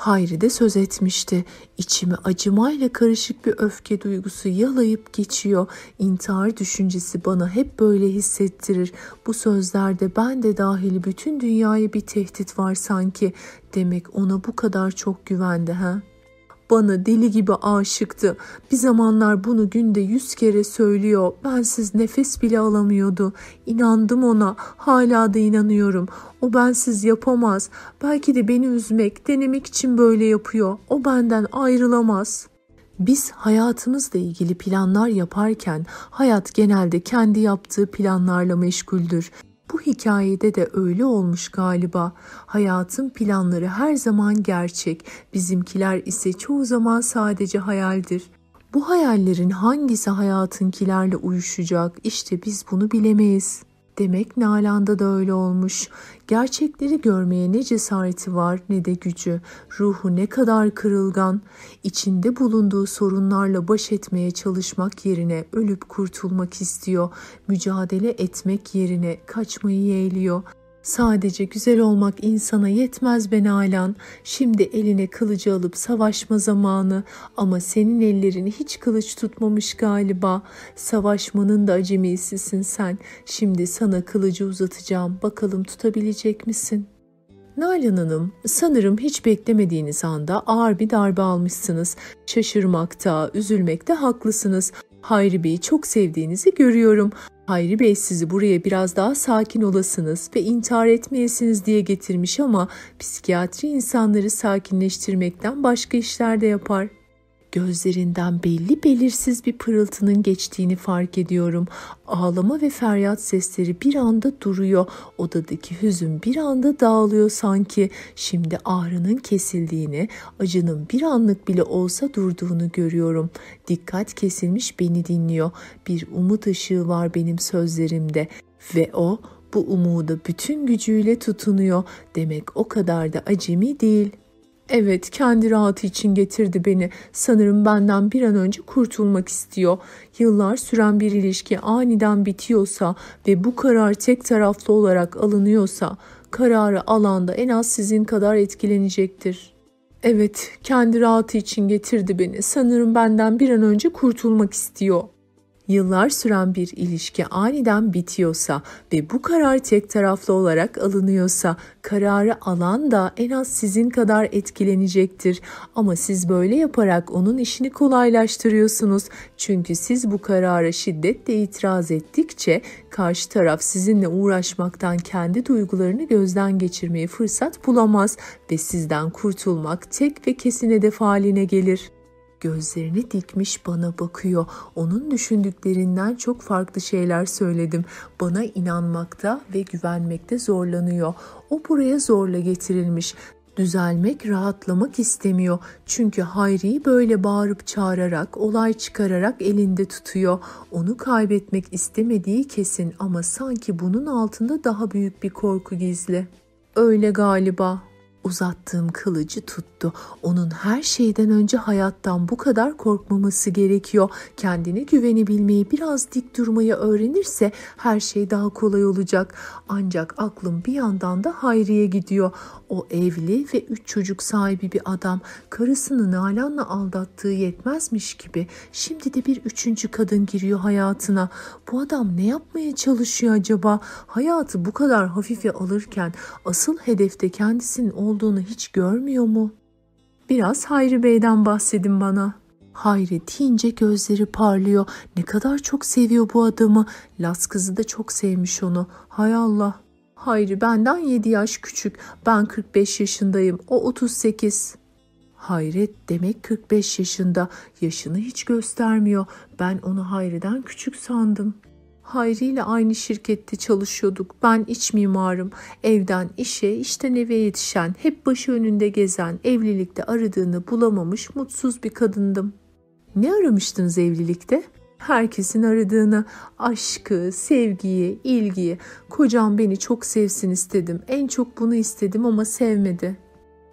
Hayri de söz etmişti. İçimi acımayla karışık bir öfke duygusu yalayıp geçiyor. İntihar düşüncesi bana hep böyle hissettirir. Bu sözlerde ben de dahil bütün dünyaya bir tehdit var sanki. Demek ona bu kadar çok güvendi ha? Bana deli gibi aşıktı. Bir zamanlar bunu günde yüz kere söylüyor. Bensiz nefes bile alamıyordu. İnandım ona. Hala da inanıyorum. O bensiz yapamaz. Belki de beni üzmek, denemek için böyle yapıyor. O benden ayrılamaz. Biz hayatımızla ilgili planlar yaparken hayat genelde kendi yaptığı planlarla meşguldür. Bu hikayede de öyle olmuş galiba. Hayatın planları her zaman gerçek, bizimkiler ise çoğu zaman sadece hayaldir. Bu hayallerin hangisi hayatınkilerle uyuşacak işte biz bunu bilemeyiz. Demek Nalan'da da öyle olmuş. Gerçekleri görmeye ne cesareti var ne de gücü. Ruhu ne kadar kırılgan. İçinde bulunduğu sorunlarla baş etmeye çalışmak yerine ölüp kurtulmak istiyor. Mücadele etmek yerine kaçmayı yeğliyor. Sadece güzel olmak insana yetmez ben Nalan. Şimdi eline kılıcı alıp savaşma zamanı ama senin ellerini hiç kılıç tutmamış galiba. Savaşmanın da acemisisin sen. Şimdi sana kılıcı uzatacağım. Bakalım tutabilecek misin?'' Nalan Hanım, sanırım hiç beklemediğiniz anda ağır bir darbe almışsınız. Şaşırmakta, üzülmekte haklısınız. Hayri Bey'i çok sevdiğinizi görüyorum. Hayri Bey sizi buraya biraz daha sakin olasınız ve intihar etmeyesiniz diye getirmiş ama psikiyatri insanları sakinleştirmekten başka işler de yapar. Gözlerinden belli belirsiz bir pırıltının geçtiğini fark ediyorum. Ağlama ve feryat sesleri bir anda duruyor. Odadaki hüzün bir anda dağılıyor sanki. Şimdi ağrının kesildiğini, acının bir anlık bile olsa durduğunu görüyorum. Dikkat kesilmiş beni dinliyor. Bir umut ışığı var benim sözlerimde ve o bu umuda bütün gücüyle tutunuyor. Demek o kadar da acemi değil. Evet, kendi rahatı için getirdi beni. Sanırım benden bir an önce kurtulmak istiyor. Yıllar süren bir ilişki aniden bitiyorsa ve bu karar tek taraflı olarak alınıyorsa, kararı alanda en az sizin kadar etkilenecektir. Evet, kendi rahatı için getirdi beni. Sanırım benden bir an önce kurtulmak istiyor yıllar süren bir ilişki aniden bitiyorsa ve bu karar tek taraflı olarak alınıyorsa kararı alan da en az sizin kadar etkilenecektir. Ama siz böyle yaparak onun işini kolaylaştırıyorsunuz. Çünkü siz bu karara şiddetle itiraz ettikçe karşı taraf sizinle uğraşmaktan kendi duygularını gözden geçirmeye fırsat bulamaz ve sizden kurtulmak tek ve kesin hedef haline gelir.'' Gözlerini dikmiş bana bakıyor. Onun düşündüklerinden çok farklı şeyler söyledim. Bana inanmakta ve güvenmekte zorlanıyor. O buraya zorla getirilmiş. Düzelmek, rahatlamak istemiyor. Çünkü Hayri'yi böyle bağırıp çağırarak, olay çıkararak elinde tutuyor. Onu kaybetmek istemediği kesin ama sanki bunun altında daha büyük bir korku gizli. Öyle galiba. Uzattığım kılıcı tuttu. Onun her şeyden önce hayattan bu kadar korkmaması gerekiyor. Kendine güvenebilmeyi, biraz dik durmayı öğrenirse her şey daha kolay olacak. Ancak aklım bir yandan da Hayri'ye gidiyor. O evli ve üç çocuk sahibi bir adam. Karısını Nalan'la aldattığı yetmezmiş gibi şimdi de bir üçüncü kadın giriyor hayatına. Bu adam ne yapmaya çalışıyor acaba? Hayatı bu kadar hafife alırken asıl hedefte kendisinin olduğunu hiç görmüyor mu? Biraz Hayri Bey'den bahsedin bana. Hayri deyince gözleri parlıyor. Ne kadar çok seviyor bu adamı. Las kızı da çok sevmiş onu. Hay Allah. Hayri benden 7 yaş küçük. Ben 45 yaşındayım. O 38. Hayret demek 45 yaşında. Yaşını hiç göstermiyor. Ben onu Hayri'den küçük sandım. Hayri ile aynı şirkette çalışıyorduk. Ben iç mimarım. Evden işe, işten eve yetişen, hep başı önünde gezen, evlilikte aradığını bulamamış mutsuz bir kadındım. Ne aramıştınız evlilikte? Herkesin aradığını, aşkı, sevgiyi, ilgiyi. Kocam beni çok sevsin istedim. En çok bunu istedim ama sevmedi.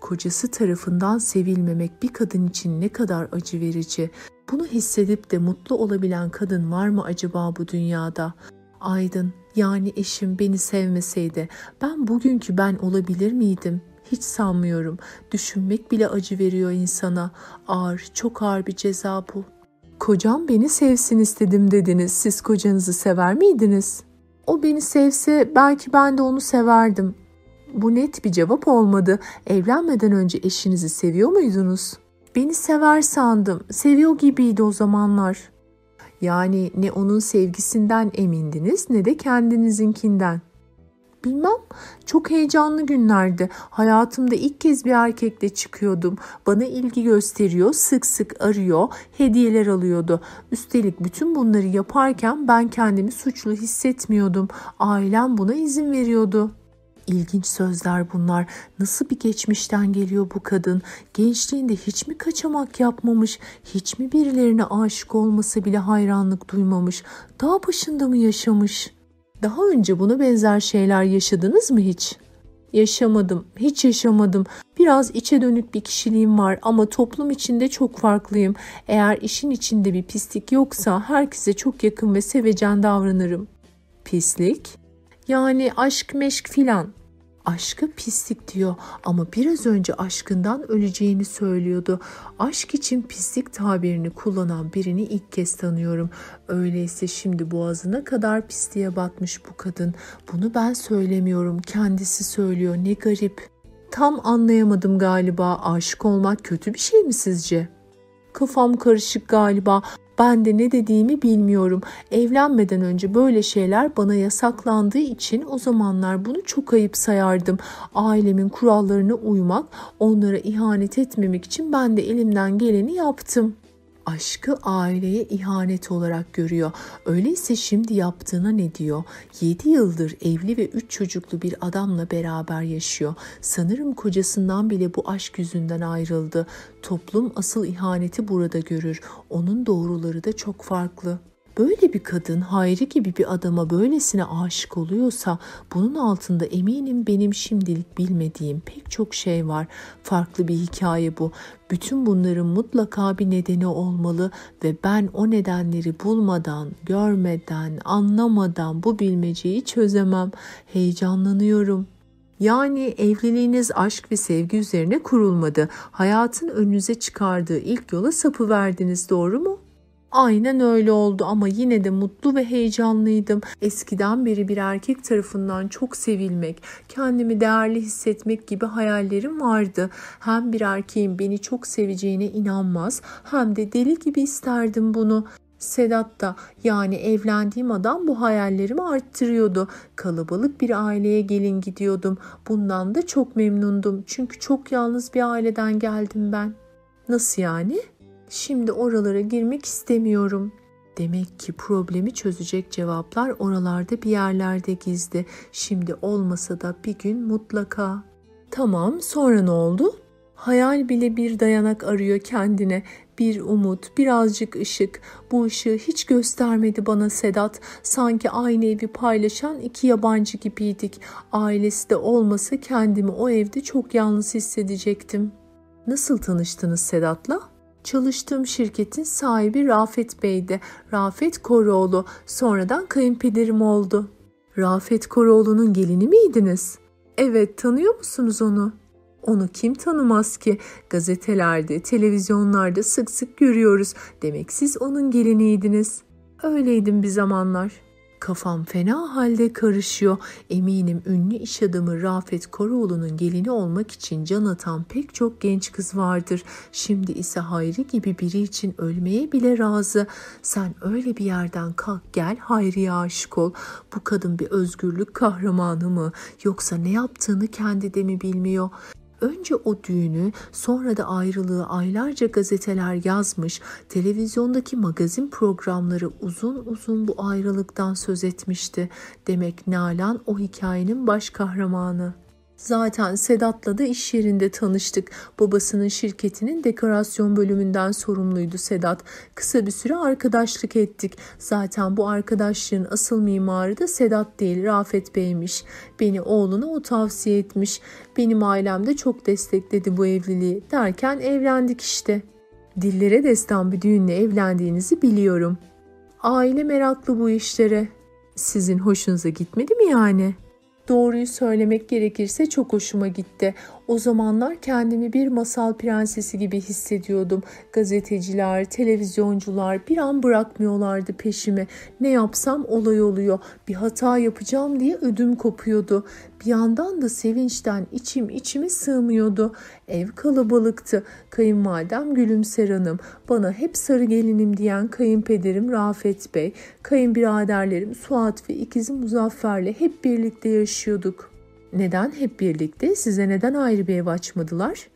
Kocası tarafından sevilmemek bir kadın için ne kadar acı verici. Bunu hissedip de mutlu olabilen kadın var mı acaba bu dünyada? Aydın yani eşim beni sevmeseydi ben bugünkü ben olabilir miydim? Hiç sanmıyorum. Düşünmek bile acı veriyor insana. Ağır, çok ağır bir ceza bu. Kocam beni sevsin istedim dediniz. Siz kocanızı sever miydiniz? O beni sevse belki ben de onu severdim. Bu net bir cevap olmadı. Evlenmeden önce eşinizi seviyor muydunuz? Beni sever sandım. Seviyor gibiydi o zamanlar. Yani ne onun sevgisinden emindiniz ne de kendinizinkinden. Bilmem çok heyecanlı günlerdi. Hayatımda ilk kez bir erkekle çıkıyordum. Bana ilgi gösteriyor, sık sık arıyor, hediyeler alıyordu. Üstelik bütün bunları yaparken ben kendimi suçlu hissetmiyordum. Ailem buna izin veriyordu. İlginç sözler bunlar. Nasıl bir geçmişten geliyor bu kadın? Gençliğinde hiç mi kaçamak yapmamış? Hiç mi birilerine aşık olması bile hayranlık duymamış? Dağ başında mı yaşamış?'' Daha önce buna benzer şeyler yaşadınız mı hiç? Yaşamadım, hiç yaşamadım. Biraz içe dönük bir kişiliğim var ama toplum içinde çok farklıyım. Eğer işin içinde bir pislik yoksa herkese çok yakın ve sevecen davranırım. Pislik? Yani aşk meşk filan aşkı pislik diyor ama biraz önce aşkından öleceğini söylüyordu. Aşk için pislik tabirini kullanan birini ilk kez tanıyorum. Öyleyse şimdi boğazına kadar pisliğe batmış bu kadın. Bunu ben söylemiyorum, kendisi söylüyor. Ne garip. Tam anlayamadım galiba. Aşık olmak kötü bir şey mi sizce? Kafam karışık galiba. Ben de ne dediğimi bilmiyorum. Evlenmeden önce böyle şeyler bana yasaklandığı için o zamanlar bunu çok ayıp sayardım. Ailemin kurallarına uymak, onlara ihanet etmemek için ben de elimden geleni yaptım aşkı aileye ihanet olarak görüyor. Öyleyse şimdi yaptığına ne diyor? 7 yıldır evli ve 3 çocuklu bir adamla beraber yaşıyor. Sanırım kocasından bile bu aşk yüzünden ayrıldı. Toplum asıl ihaneti burada görür. Onun doğruları da çok farklı. Böyle bir kadın Hayri gibi bir adama böylesine aşık oluyorsa bunun altında eminim benim şimdilik bilmediğim pek çok şey var. Farklı bir hikaye bu. Bütün bunların mutlaka bir nedeni olmalı ve ben o nedenleri bulmadan, görmeden, anlamadan bu bilmeceyi çözemem. Heyecanlanıyorum. Yani evliliğiniz aşk ve sevgi üzerine kurulmadı. Hayatın önünüze çıkardığı ilk yola sapı verdiniz, doğru mu? Aynen öyle oldu ama yine de mutlu ve heyecanlıydım. Eskiden beri bir erkek tarafından çok sevilmek, kendimi değerli hissetmek gibi hayallerim vardı. Hem bir erkeğin beni çok seveceğine inanmaz hem de deli gibi isterdim bunu. Sedat da yani evlendiğim adam bu hayallerimi arttırıyordu. Kalabalık bir aileye gelin gidiyordum. Bundan da çok memnundum. Çünkü çok yalnız bir aileden geldim ben. Nasıl yani? Şimdi oralara girmek istemiyorum. Demek ki problemi çözecek cevaplar oralarda bir yerlerde gizli. Şimdi olmasa da bir gün mutlaka. Tamam, sonra ne oldu? Hayal bile bir dayanak arıyor kendine. Bir umut, birazcık ışık. Bu ışığı hiç göstermedi bana Sedat. Sanki aynı evi paylaşan iki yabancı gibiydik. Ailesi de olmasa kendimi o evde çok yalnız hissedecektim. Nasıl tanıştınız Sedat'la? Çalıştığım şirketin sahibi Rafet Bey'di. Rafet Koroğlu. Sonradan kayınpederim oldu. Rafet Koroğlu'nun gelini miydiniz? Evet, tanıyor musunuz onu? Onu kim tanımaz ki? Gazetelerde, televizyonlarda sık sık görüyoruz. Demek siz onun geliniydiniz. Öyleydim bir zamanlar. Kafam fena halde karışıyor. Eminim ünlü iş adamı Rafet Koroğlu'nun gelini olmak için can atan pek çok genç kız vardır. Şimdi ise Hayri gibi biri için ölmeye bile razı. Sen öyle bir yerden kalk gel Hayri'ye aşık ol. Bu kadın bir özgürlük kahramanı mı yoksa ne yaptığını kendi de mi bilmiyor? Önce o düğünü, sonra da ayrılığı aylarca gazeteler yazmış, televizyondaki magazin programları uzun uzun bu ayrılıktan söz etmişti. Demek Nalan o hikayenin baş kahramanı. Zaten Sedat'la da iş yerinde tanıştık. Babasının şirketinin dekorasyon bölümünden sorumluydu Sedat. Kısa bir süre arkadaşlık ettik. Zaten bu arkadaşlığın asıl mimarı da Sedat değil Rafet Bey'miş. Beni oğluna o tavsiye etmiş. Benim ailem de çok destekledi bu evliliği. Derken evlendik işte. Dillere destan bir düğünle evlendiğinizi biliyorum. Aile meraklı bu işlere. Sizin hoşunuza gitmedi mi yani?'' Doğruyu söylemek gerekirse çok hoşuma gitti. O zamanlar kendimi bir masal prensesi gibi hissediyordum. Gazeteciler, televizyoncular bir an bırakmıyorlardı peşimi. Ne yapsam olay oluyor. Bir hata yapacağım diye ödüm kopuyordu. Bir yandan da sevinçten içim içime sığmıyordu. Ev kalabalıktı. Kayınvalidem Gülümser Hanım, bana hep sarı gelinim diyen kayınpederim Rafet Bey, kayınbiraderlerim Suat ve ikizi Muzaffer'le hep birlikte yaşıyorduk. Neden hep birlikte? Size neden ayrı bir ev açmadılar?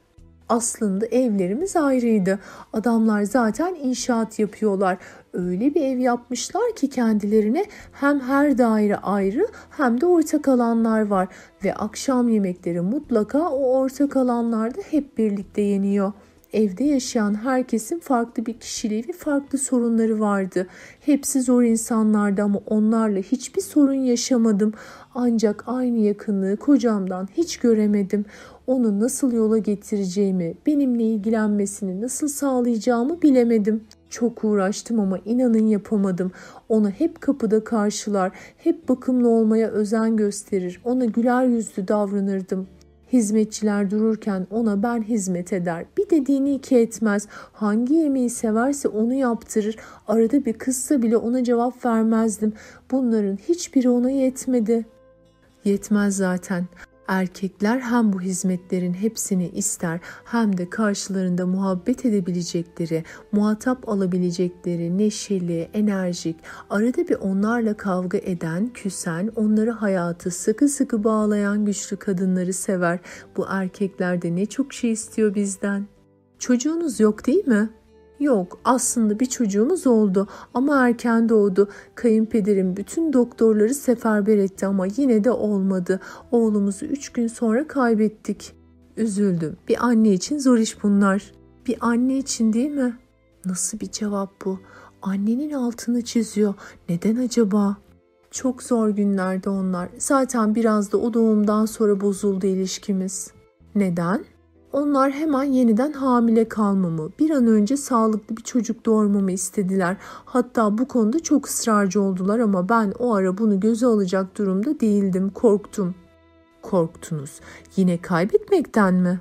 Aslında evlerimiz ayrıydı. Adamlar zaten inşaat yapıyorlar. Öyle bir ev yapmışlar ki kendilerine hem her daire ayrı hem de ortak alanlar var ve akşam yemekleri mutlaka o ortak alanlarda hep birlikte yeniyor. Evde yaşayan herkesin farklı bir kişiliği ve farklı sorunları vardı. Hepsi zor insanlardı ama onlarla hiçbir sorun yaşamadım. Ancak aynı yakınlığı kocamdan hiç göremedim. Onu nasıl yola getireceğimi, benimle ilgilenmesini nasıl sağlayacağımı bilemedim. Çok uğraştım ama inanın yapamadım. Onu hep kapıda karşılar, hep bakımlı olmaya özen gösterir. Ona güler yüzlü davranırdım. Hizmetçiler dururken ona ben hizmet eder. Bir dediğini iki etmez. Hangi yemeği severse onu yaptırır. Arada bir kızsa bile ona cevap vermezdim. Bunların hiçbiri ona yetmedi. Yetmez zaten. Erkekler hem bu hizmetlerin hepsini ister hem de karşılarında muhabbet edebilecekleri, muhatap alabilecekleri neşeli, enerjik, arada bir onlarla kavga eden, küsen, onları hayatı sıkı sıkı bağlayan güçlü kadınları sever. Bu erkekler de ne çok şey istiyor bizden. Çocuğunuz yok değil mi? Yok aslında bir çocuğumuz oldu ama erken doğdu. Kayınpederim bütün doktorları seferber etti ama yine de olmadı. Oğlumuzu üç gün sonra kaybettik. Üzüldüm. Bir anne için zor iş bunlar. Bir anne için değil mi? Nasıl bir cevap bu? Annenin altını çiziyor. Neden acaba? Çok zor günlerde onlar. Zaten biraz da o doğumdan sonra bozuldu ilişkimiz. Neden? Onlar hemen yeniden hamile kalmamı, bir an önce sağlıklı bir çocuk doğurmamı istediler. Hatta bu konuda çok ısrarcı oldular ama ben o ara bunu göze alacak durumda değildim, korktum. Korktunuz. Yine kaybetmekten mi?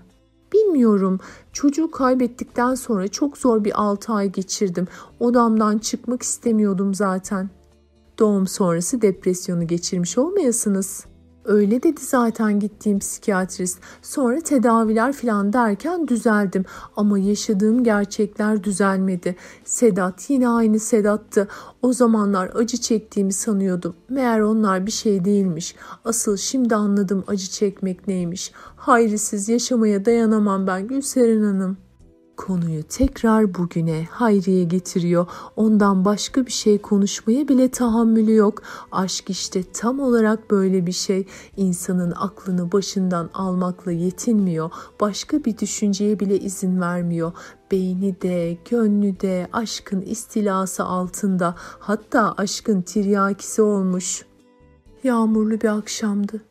Bilmiyorum. Çocuğu kaybettikten sonra çok zor bir 6 ay geçirdim. Odamdan çıkmak istemiyordum zaten. Doğum sonrası depresyonu geçirmiş olmayasınız.'' Öyle dedi zaten gittiğim psikiyatrist. Sonra tedaviler falan derken düzeldim ama yaşadığım gerçekler düzelmedi. Sedat yine aynı Sedat'tı. O zamanlar acı çektiğimi sanıyordum. Meğer onlar bir şey değilmiş. Asıl şimdi anladım acı çekmek neymiş. Hayrisiz yaşamaya dayanamam ben Gülseren Hanım.'' Konuyu tekrar bugüne Hayri'ye getiriyor. Ondan başka bir şey konuşmaya bile tahammülü yok. Aşk işte tam olarak böyle bir şey. İnsanın aklını başından almakla yetinmiyor. Başka bir düşünceye bile izin vermiyor. Beyni de, gönlü de aşkın istilası altında. Hatta aşkın tiryakisi olmuş. Yağmurlu bir akşamdı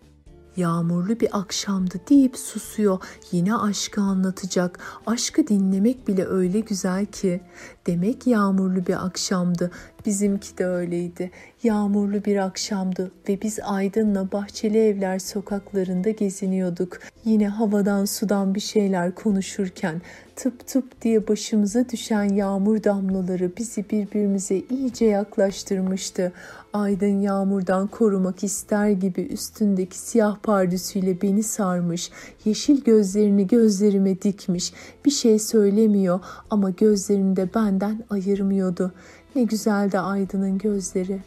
yağmurlu bir akşamdı deyip susuyor. Yine aşkı anlatacak. Aşkı dinlemek bile öyle güzel ki. Demek yağmurlu bir akşamdı. Bizimki de öyleydi. Yağmurlu bir akşamdı ve biz Aydın'la Bahçeli Evler sokaklarında geziniyorduk. Yine havadan sudan bir şeyler konuşurken tıp tıp diye başımıza düşen yağmur damlaları bizi birbirimize iyice yaklaştırmıştı. Aydın yağmurdan korumak ister gibi üstündeki siyah pardüsüyle beni sarmış, yeşil gözlerini gözlerime dikmiş. Bir şey söylemiyor ama gözlerini de benden ayırmıyordu. Ne güzeldi Aydın'ın gözleri.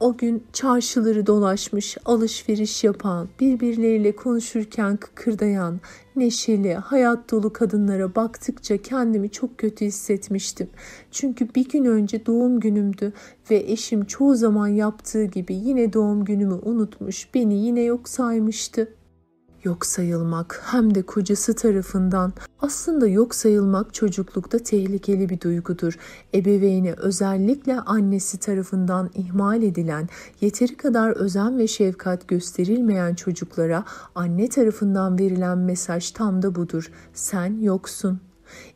O gün çarşıları dolaşmış, alışveriş yapan, birbirleriyle konuşurken kıkırdayan, neşeli, hayat dolu kadınlara baktıkça kendimi çok kötü hissetmiştim. Çünkü bir gün önce doğum günümdü ve eşim çoğu zaman yaptığı gibi yine doğum günümü unutmuş, beni yine yok saymıştı yok sayılmak hem de kocası tarafından aslında yok sayılmak çocuklukta tehlikeli bir duygudur. Ebeveyni özellikle annesi tarafından ihmal edilen, yeteri kadar özen ve şefkat gösterilmeyen çocuklara anne tarafından verilen mesaj tam da budur. Sen yoksun.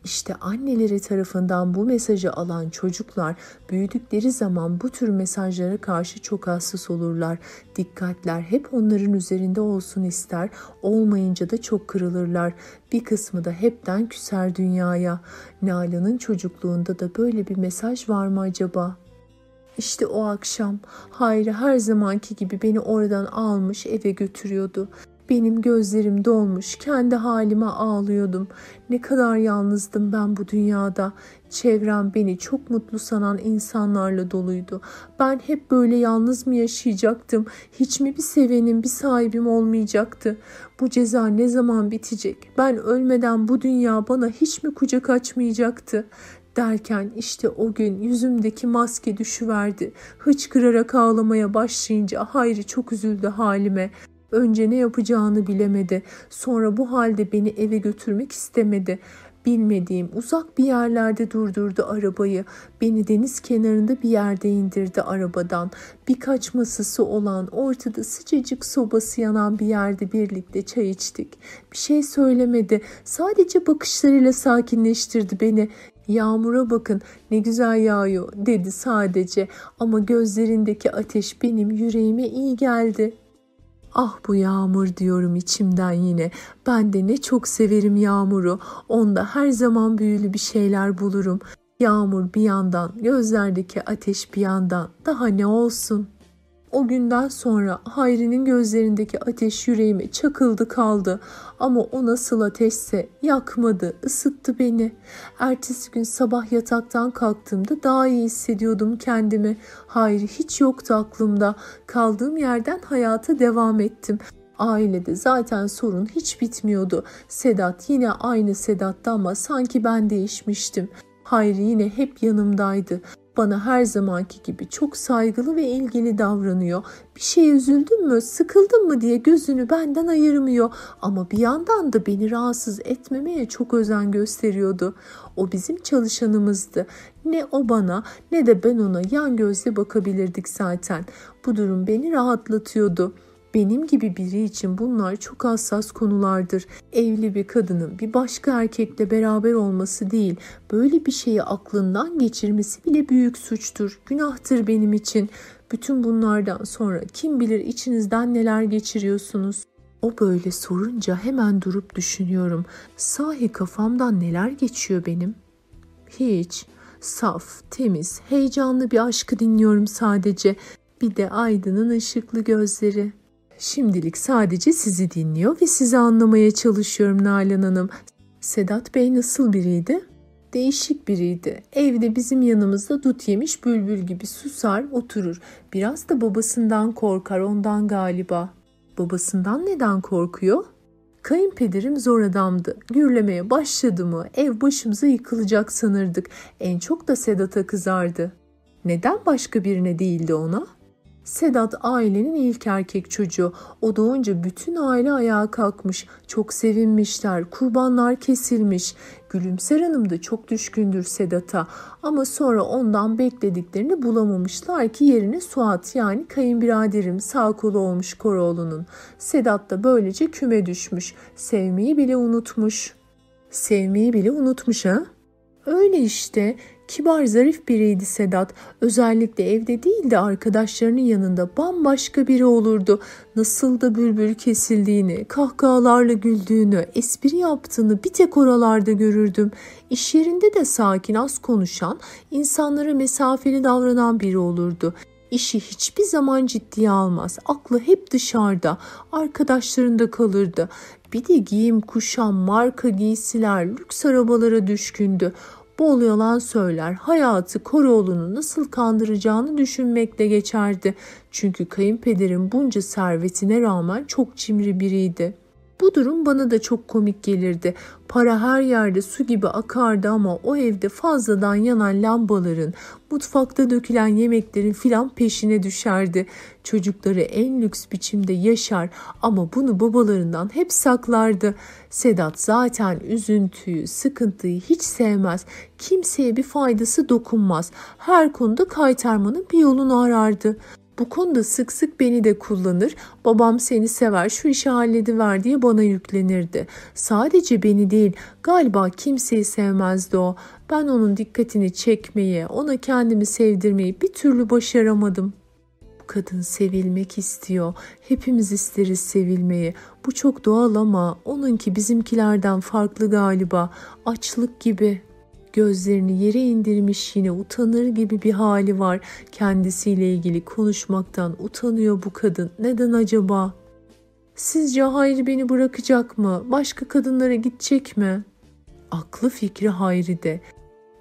İşte anneleri tarafından bu mesajı alan çocuklar büyüdükleri zaman bu tür mesajlara karşı çok hassas olurlar. Dikkatler hep onların üzerinde olsun ister, olmayınca da çok kırılırlar. Bir kısmı da hepten küser dünyaya. Nalan'ın çocukluğunda da böyle bir mesaj var mı acaba?'' İşte o akşam Hayri her zamanki gibi beni oradan almış eve götürüyordu. Benim gözlerim dolmuş, kendi halime ağlıyordum. Ne kadar yalnızdım ben bu dünyada. Çevrem beni çok mutlu sanan insanlarla doluydu. Ben hep böyle yalnız mı yaşayacaktım? Hiç mi bir sevenim, bir sahibim olmayacaktı? Bu ceza ne zaman bitecek? Ben ölmeden bu dünya bana hiç mi kucak açmayacaktı? Derken işte o gün yüzümdeki maske düşüverdi. Hıçkırarak ağlamaya başlayınca Hayri çok üzüldü halime. Önce ne yapacağını bilemedi. Sonra bu halde beni eve götürmek istemedi. Bilmediğim uzak bir yerlerde durdurdu arabayı. Beni deniz kenarında bir yerde indirdi arabadan. Birkaç masası olan, ortada sıcacık sobası yanan bir yerde birlikte çay içtik. Bir şey söylemedi. Sadece bakışlarıyla sakinleştirdi beni. Yağmura bakın ne güzel yağıyor dedi sadece ama gözlerindeki ateş benim yüreğime iyi geldi. Ah bu yağmur diyorum içimden yine. Ben de ne çok severim yağmuru. Onda her zaman büyülü bir şeyler bulurum. Yağmur bir yandan, gözlerdeki ateş bir yandan. Daha ne olsun?'' O günden sonra Hayri'nin gözlerindeki ateş yüreğime çakıldı kaldı. Ama o nasıl ateşse yakmadı, ısıttı beni. Ertesi gün sabah yataktan kalktığımda daha iyi hissediyordum kendimi. Hayri hiç yoktu aklımda. Kaldığım yerden hayata devam ettim. Ailede zaten sorun hiç bitmiyordu. Sedat yine aynı Sedat'tı ama sanki ben değişmiştim. Hayri yine hep yanımdaydı bana her zamanki gibi çok saygılı ve ilgili davranıyor. Bir şey üzüldün mü, sıkıldın mı diye gözünü benden ayırmıyor ama bir yandan da beni rahatsız etmemeye çok özen gösteriyordu. O bizim çalışanımızdı. Ne o bana ne de ben ona yan gözle bakabilirdik zaten. Bu durum beni rahatlatıyordu. Benim gibi biri için bunlar çok hassas konulardır. Evli bir kadının bir başka erkekle beraber olması değil, böyle bir şeyi aklından geçirmesi bile büyük suçtur, günahtır benim için. Bütün bunlardan sonra kim bilir içinizden neler geçiriyorsunuz. O böyle sorunca hemen durup düşünüyorum. Sahi kafamdan neler geçiyor benim? Hiç. Saf, temiz, heyecanlı bir aşkı dinliyorum sadece. Bir de Aydın'ın ışıklı gözleri. Şimdilik sadece sizi dinliyor ve sizi anlamaya çalışıyorum Nalan Hanım. Sedat Bey nasıl biriydi? Değişik biriydi. Evde bizim yanımızda dut yemiş bülbül gibi susar oturur. Biraz da babasından korkar ondan galiba. Babasından neden korkuyor? Kayınpederim zor adamdı. Gürlemeye başladı mı ev başımıza yıkılacak sanırdık. En çok da Sedat'a kızardı. Neden başka birine değildi ona?'' Sedat ailenin ilk erkek çocuğu. O doğunca bütün aile ayağa kalkmış. Çok sevinmişler. Kurbanlar kesilmiş. Gülümser Hanım da çok düşkündür Sedat'a. Ama sonra ondan beklediklerini bulamamışlar ki yerine Suat yani kayınbiraderim sağ kolu olmuş Koroğlu'nun. Sedat da böylece küme düşmüş. Sevmeyi bile unutmuş. Sevmeyi bile unutmuş ha? Öyle işte. Kibar zarif biriydi Sedat. Özellikle evde değil de arkadaşlarının yanında bambaşka biri olurdu. Nasıl da bülbül kesildiğini, kahkahalarla güldüğünü, espri yaptığını bir tek oralarda görürdüm. İş yerinde de sakin az konuşan, insanlara mesafeli davranan biri olurdu. İşi hiçbir zaman ciddiye almaz. Aklı hep dışarıda, arkadaşlarında kalırdı. Bir de giyim, kuşam, marka giysiler, lüks arabalara düşkündü bol yalan söyler, hayatı Koroğlu'nu nasıl kandıracağını düşünmekle geçerdi. Çünkü kayınpederin bunca servetine rağmen çok cimri biriydi. Bu durum bana da çok komik gelirdi. Para her yerde su gibi akardı ama o evde fazladan yanan lambaların, mutfakta dökülen yemeklerin filan peşine düşerdi. Çocukları en lüks biçimde yaşar ama bunu babalarından hep saklardı. Sedat zaten üzüntüyü, sıkıntıyı hiç sevmez. Kimseye bir faydası dokunmaz. Her konuda kaytarmanın bir yolunu arardı. Bu konuda sık sık beni de kullanır. Babam seni sever şu işi hallediver diye bana yüklenirdi. Sadece beni değil galiba kimseyi sevmezdi o. Ben onun dikkatini çekmeyi, ona kendimi sevdirmeyi bir türlü başaramadım. Bu kadın sevilmek istiyor. Hepimiz isteriz sevilmeyi. Bu çok doğal ama onunki bizimkilerden farklı galiba. Açlık gibi. Gözlerini yere indirmiş yine utanır gibi bir hali var. Kendisiyle ilgili konuşmaktan utanıyor bu kadın. Neden acaba? Sizce Hayri beni bırakacak mı? Başka kadınlara gidecek mi? Aklı fikri Hayri'de.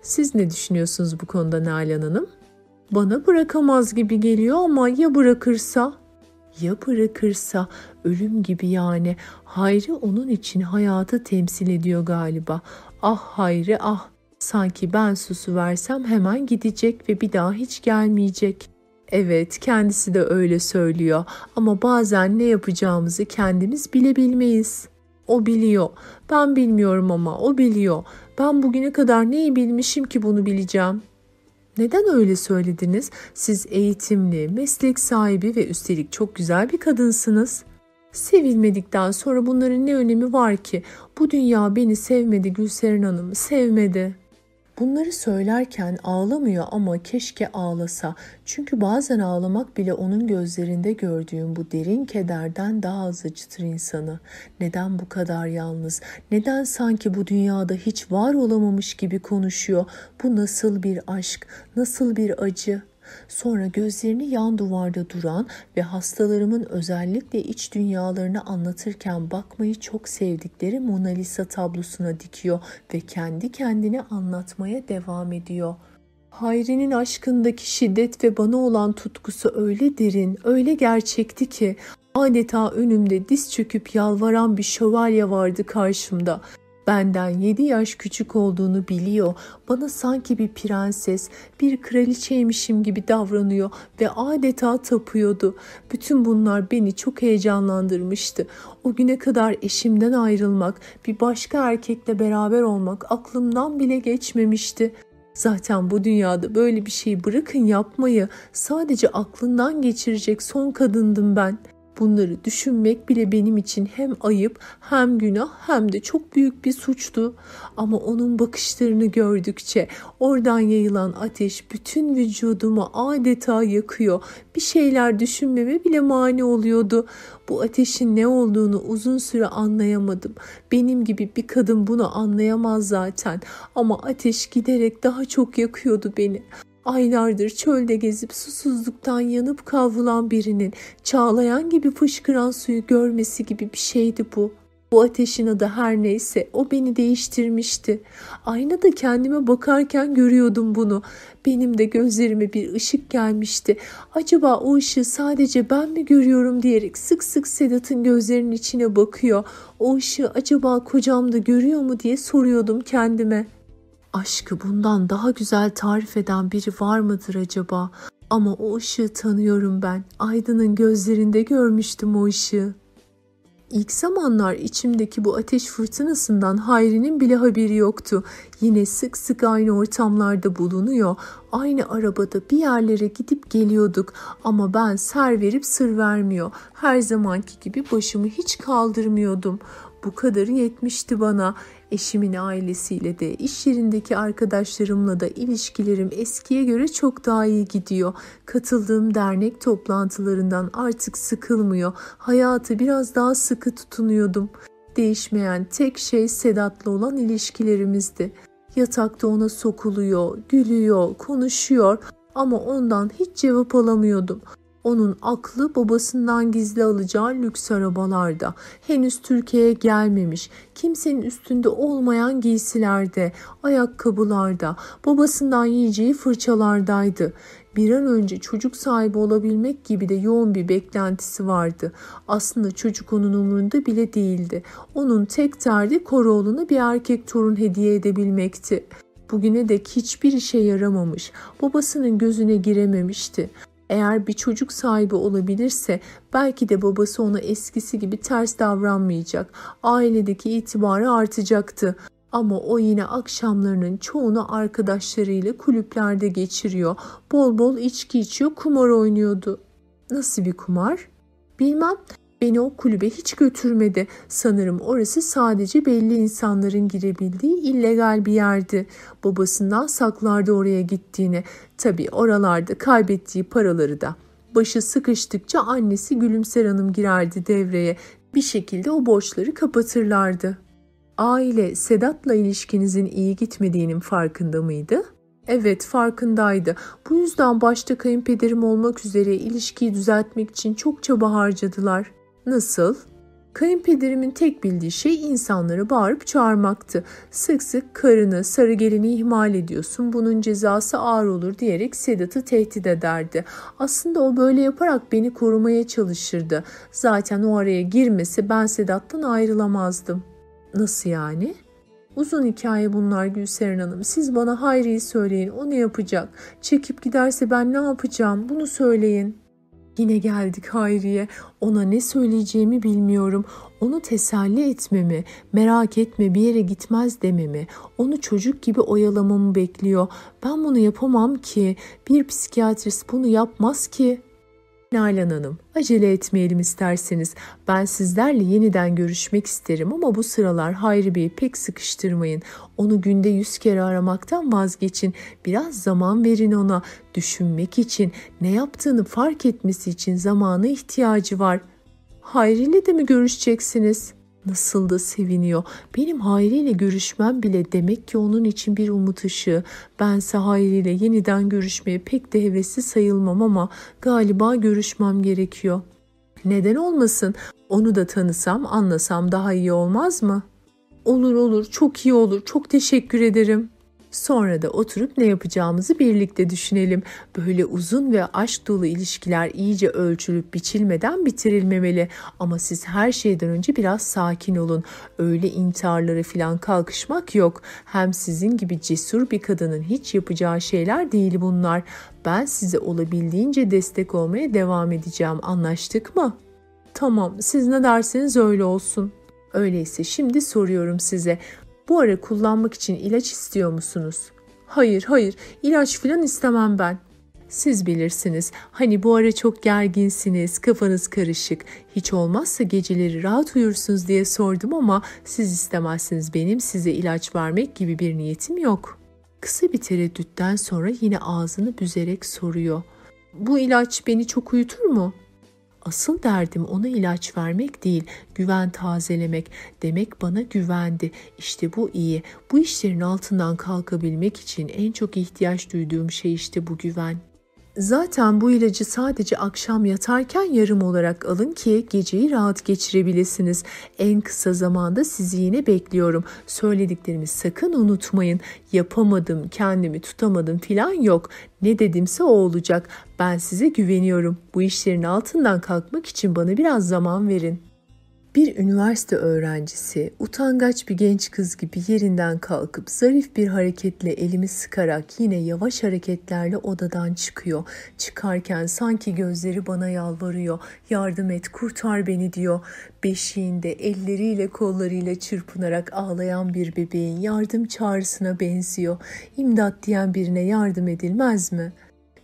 Siz ne düşünüyorsunuz bu konuda Nalan Hanım? Bana bırakamaz gibi geliyor ama ya bırakırsa? Ya bırakırsa ölüm gibi yani. Hayri onun için hayatı temsil ediyor galiba. Ah Hayri ah. Sanki ben susu versem hemen gidecek ve bir daha hiç gelmeyecek. Evet, kendisi de öyle söylüyor ama bazen ne yapacağımızı kendimiz bilebilmeyiz. O biliyor. Ben bilmiyorum ama o biliyor. Ben bugüne kadar neyi bilmişim ki bunu bileceğim? Neden öyle söylediniz? Siz eğitimli, meslek sahibi ve üstelik çok güzel bir kadınsınız. Sevilmedikten sonra bunların ne önemi var ki? Bu dünya beni sevmedi Gülseren Hanım, sevmedi. Bunları söylerken ağlamıyor ama keşke ağlasa. Çünkü bazen ağlamak bile onun gözlerinde gördüğüm bu derin kederden daha az acıtır insanı. Neden bu kadar yalnız? Neden sanki bu dünyada hiç var olamamış gibi konuşuyor? Bu nasıl bir aşk? Nasıl bir acı? Sonra gözlerini yan duvarda duran ve hastalarımın özellikle iç dünyalarını anlatırken bakmayı çok sevdikleri Mona Lisa tablosuna dikiyor ve kendi kendine anlatmaya devam ediyor. Hayri'nin aşkındaki şiddet ve bana olan tutkusu öyle derin, öyle gerçekti ki adeta önümde diz çöküp yalvaran bir şövalye vardı karşımda. Benden yedi yaş küçük olduğunu biliyor. Bana sanki bir prenses, bir kraliçeymişim gibi davranıyor ve adeta tapıyordu. Bütün bunlar beni çok heyecanlandırmıştı. O güne kadar eşimden ayrılmak, bir başka erkekle beraber olmak aklımdan bile geçmemişti. Zaten bu dünyada böyle bir şeyi bırakın yapmayı sadece aklından geçirecek son kadındım ben.'' Bunları düşünmek bile benim için hem ayıp hem günah hem de çok büyük bir suçtu. Ama onun bakışlarını gördükçe oradan yayılan ateş bütün vücudumu adeta yakıyor. Bir şeyler düşünmeme bile mani oluyordu. Bu ateşin ne olduğunu uzun süre anlayamadım. Benim gibi bir kadın bunu anlayamaz zaten. Ama ateş giderek daha çok yakıyordu beni. Aylardır çölde gezip susuzluktan yanıp kavrulan birinin çağlayan gibi fışkıran suyu görmesi gibi bir şeydi bu. Bu ateşin adı her neyse o beni değiştirmişti. Aynada kendime bakarken görüyordum bunu. Benim de gözlerime bir ışık gelmişti. Acaba o ışığı sadece ben mi görüyorum diyerek sık sık Sedat'ın gözlerinin içine bakıyor. O ışığı acaba kocam da görüyor mu diye soruyordum kendime. Aşkı bundan daha güzel tarif eden biri var mıdır acaba? Ama o ışığı tanıyorum ben. Aydın'ın gözlerinde görmüştüm o ışığı. İlk zamanlar içimdeki bu ateş fırtınasından Hayri'nin bile haberi yoktu. Yine sık sık aynı ortamlarda bulunuyor. Aynı arabada bir yerlere gidip geliyorduk ama ben ser verip sır vermiyor. Her zamanki gibi başımı hiç kaldırmıyordum. Bu kadarı yetmişti bana. Eşimin ailesiyle de, iş yerindeki arkadaşlarımla da ilişkilerim eskiye göre çok daha iyi gidiyor. Katıldığım dernek toplantılarından artık sıkılmıyor. Hayatı biraz daha sıkı tutunuyordum. Değişmeyen tek şey Sedat'la olan ilişkilerimizdi. Yatakta ona sokuluyor, gülüyor, konuşuyor ama ondan hiç cevap alamıyordum. Onun aklı babasından gizli alacağı lüks arabalarda, henüz Türkiye'ye gelmemiş, kimsenin üstünde olmayan giysilerde, ayakkabılarda, babasından yiyeceği fırçalardaydı. Bir an önce çocuk sahibi olabilmek gibi de yoğun bir beklentisi vardı. Aslında çocuk onun umurunda bile değildi. Onun tek derdi Koroğlu'na bir erkek torun hediye edebilmekti. Bugüne dek hiçbir işe yaramamış, babasının gözüne girememişti. Eğer bir çocuk sahibi olabilirse belki de babası ona eskisi gibi ters davranmayacak. Ailedeki itibarı artacaktı. Ama o yine akşamlarının çoğunu arkadaşlarıyla kulüplerde geçiriyor. Bol bol içki içiyor, kumar oynuyordu. Nasıl bir kumar? Bilmem. Beni o kulübe hiç götürmedi. Sanırım orası sadece belli insanların girebildiği illegal bir yerdi. Babasından saklardı oraya gittiğini. Tabii oralarda kaybettiği paraları da. Başı sıkıştıkça annesi Gülümser Hanım girerdi devreye. Bir şekilde o borçları kapatırlardı. Aile Sedat'la ilişkinizin iyi gitmediğinin farkında mıydı? Evet farkındaydı. Bu yüzden başta kayınpederim olmak üzere ilişkiyi düzeltmek için çok çaba harcadılar. Nasıl? Kayınpederimin tek bildiği şey insanları bağırıp çağırmaktı. Sık sık karını, sarı gelini ihmal ediyorsun, bunun cezası ağır olur diyerek Sedat'ı tehdit ederdi. Aslında o böyle yaparak beni korumaya çalışırdı. Zaten o araya girmese ben Sedat'tan ayrılamazdım. Nasıl yani? Uzun hikaye bunlar Gülseren Hanım. Siz bana Hayri'yi söyleyin. O ne yapacak? Çekip giderse ben ne yapacağım? Bunu söyleyin. Yine geldik Hayri'ye. Ona ne söyleyeceğimi bilmiyorum. Onu teselli etmemi, merak etme bir yere gitmez dememi, onu çocuk gibi oyalamamı bekliyor. Ben bunu yapamam ki. Bir psikiyatrist bunu yapmaz ki. Nalan Hanım, acele etmeyelim isterseniz. Ben sizlerle yeniden görüşmek isterim ama bu sıralar Hayri Bey'i pek sıkıştırmayın. Onu günde yüz kere aramaktan vazgeçin. Biraz zaman verin ona. Düşünmek için, ne yaptığını fark etmesi için zamana ihtiyacı var. Hayri ile de mi görüşeceksiniz?'' Nasıl da seviniyor. Benim Hayri ile görüşmem bile demek ki onun için bir umut ışığı. Bense Hayri ile yeniden görüşmeye pek de hevesli sayılmam ama galiba görüşmem gerekiyor. Neden olmasın? Onu da tanısam, anlasam daha iyi olmaz mı? Olur olur, çok iyi olur. Çok teşekkür ederim.'' Sonra da oturup ne yapacağımızı birlikte düşünelim. Böyle uzun ve aşk dolu ilişkiler iyice ölçülüp biçilmeden bitirilmemeli. Ama siz her şeyden önce biraz sakin olun. Öyle intiharları falan kalkışmak yok. Hem sizin gibi cesur bir kadının hiç yapacağı şeyler değil bunlar. Ben size olabildiğince destek olmaya devam edeceğim. Anlaştık mı? Tamam, siz ne derseniz öyle olsun. Öyleyse şimdi soruyorum size. Bu ara kullanmak için ilaç istiyor musunuz? Hayır, hayır. ilaç filan istemem ben. Siz bilirsiniz. Hani bu ara çok gerginsiniz, kafanız karışık. Hiç olmazsa geceleri rahat uyursunuz diye sordum ama siz istemezsiniz. Benim size ilaç vermek gibi bir niyetim yok. Kısa bir tereddütten sonra yine ağzını büzerek soruyor. Bu ilaç beni çok uyutur mu? Asıl derdim ona ilaç vermek değil, güven tazelemek. Demek bana güvendi. İşte bu iyi. Bu işlerin altından kalkabilmek için en çok ihtiyaç duyduğum şey işte bu güven. Zaten bu ilacı sadece akşam yatarken yarım olarak alın ki geceyi rahat geçirebilirsiniz. En kısa zamanda sizi yine bekliyorum. Söylediklerimi sakın unutmayın. Yapamadım, kendimi tutamadım filan yok. Ne dedimse o olacak. Ben size güveniyorum. Bu işlerin altından kalkmak için bana biraz zaman verin. Bir üniversite öğrencisi, utangaç bir genç kız gibi yerinden kalkıp zarif bir hareketle elimi sıkarak yine yavaş hareketlerle odadan çıkıyor. Çıkarken sanki gözleri bana yalvarıyor. Yardım et, kurtar beni diyor. Beşiğinde elleriyle kollarıyla çırpınarak ağlayan bir bebeğin yardım çağrısına benziyor. İmdat diyen birine yardım edilmez mi?''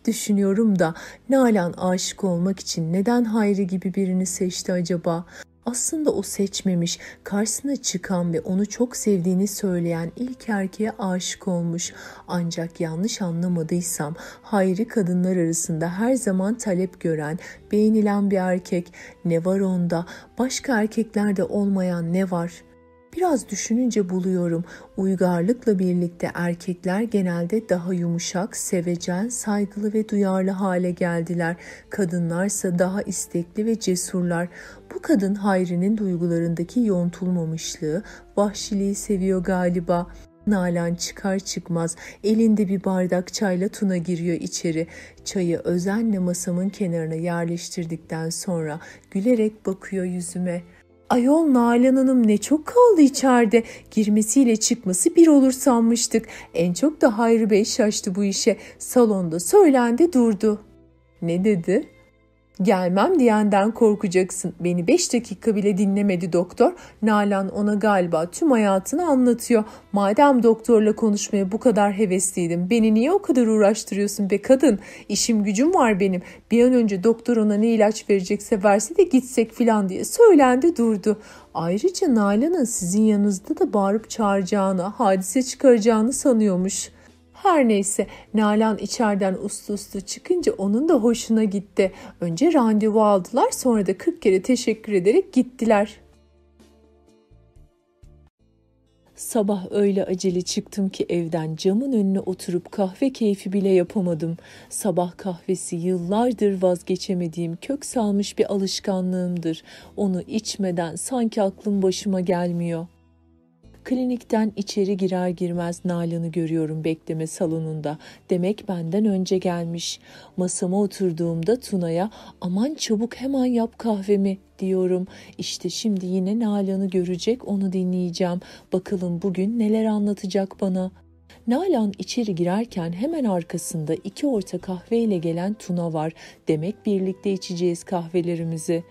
Düşünüyorum da Nalan aşık olmak için neden Hayri gibi birini seçti acaba? Aslında o seçmemiş, karşısına çıkan ve onu çok sevdiğini söyleyen ilk erkeğe aşık olmuş. Ancak yanlış anlamadıysam hayri kadınlar arasında her zaman talep gören, beğenilen bir erkek. Ne var onda? Başka erkeklerde olmayan ne var? Biraz düşününce buluyorum. Uygarlıkla birlikte erkekler genelde daha yumuşak, sevecen, saygılı ve duyarlı hale geldiler. Kadınlarsa daha istekli ve cesurlar. Bu kadın Hayri'nin duygularındaki yontulmamışlığı, vahşiliği seviyor galiba. Nalan çıkar çıkmaz elinde bir bardak çayla Tuna giriyor içeri. Çayı özenle masamın kenarına yerleştirdikten sonra gülerek bakıyor yüzüme.'' Ayol Nalan Hanım ne çok kaldı içeride. Girmesiyle çıkması bir olur sanmıştık. En çok da Hayri Bey şaştı bu işe. Salonda söylendi durdu. Ne dedi? Gelmem diyenden korkacaksın. Beni beş dakika bile dinlemedi doktor. Nalan ona galiba tüm hayatını anlatıyor. Madem doktorla konuşmaya bu kadar hevesliydim. Beni niye o kadar uğraştırıyorsun be kadın? İşim gücüm var benim. Bir an önce doktor ona ne ilaç verecekse verse de gitsek filan diye söylendi durdu. Ayrıca Nalan'ın sizin yanınızda da bağırıp çağıracağını, hadise çıkaracağını sanıyormuş.'' Her neyse Nalan içeriden uslu uslu çıkınca onun da hoşuna gitti. Önce randevu aldılar sonra da 40 kere teşekkür ederek gittiler. Sabah öyle acele çıktım ki evden camın önüne oturup kahve keyfi bile yapamadım. Sabah kahvesi yıllardır vazgeçemediğim kök salmış bir alışkanlığımdır. Onu içmeden sanki aklım başıma gelmiyor. Klinikten içeri girer girmez Nalan'ı görüyorum bekleme salonunda. Demek benden önce gelmiş. Masama oturduğumda Tuna'ya aman çabuk hemen yap kahvemi diyorum. İşte şimdi yine Nalan'ı görecek onu dinleyeceğim. Bakalım bugün neler anlatacak bana. Nalan içeri girerken hemen arkasında iki orta kahveyle gelen Tuna var. Demek birlikte içeceğiz kahvelerimizi.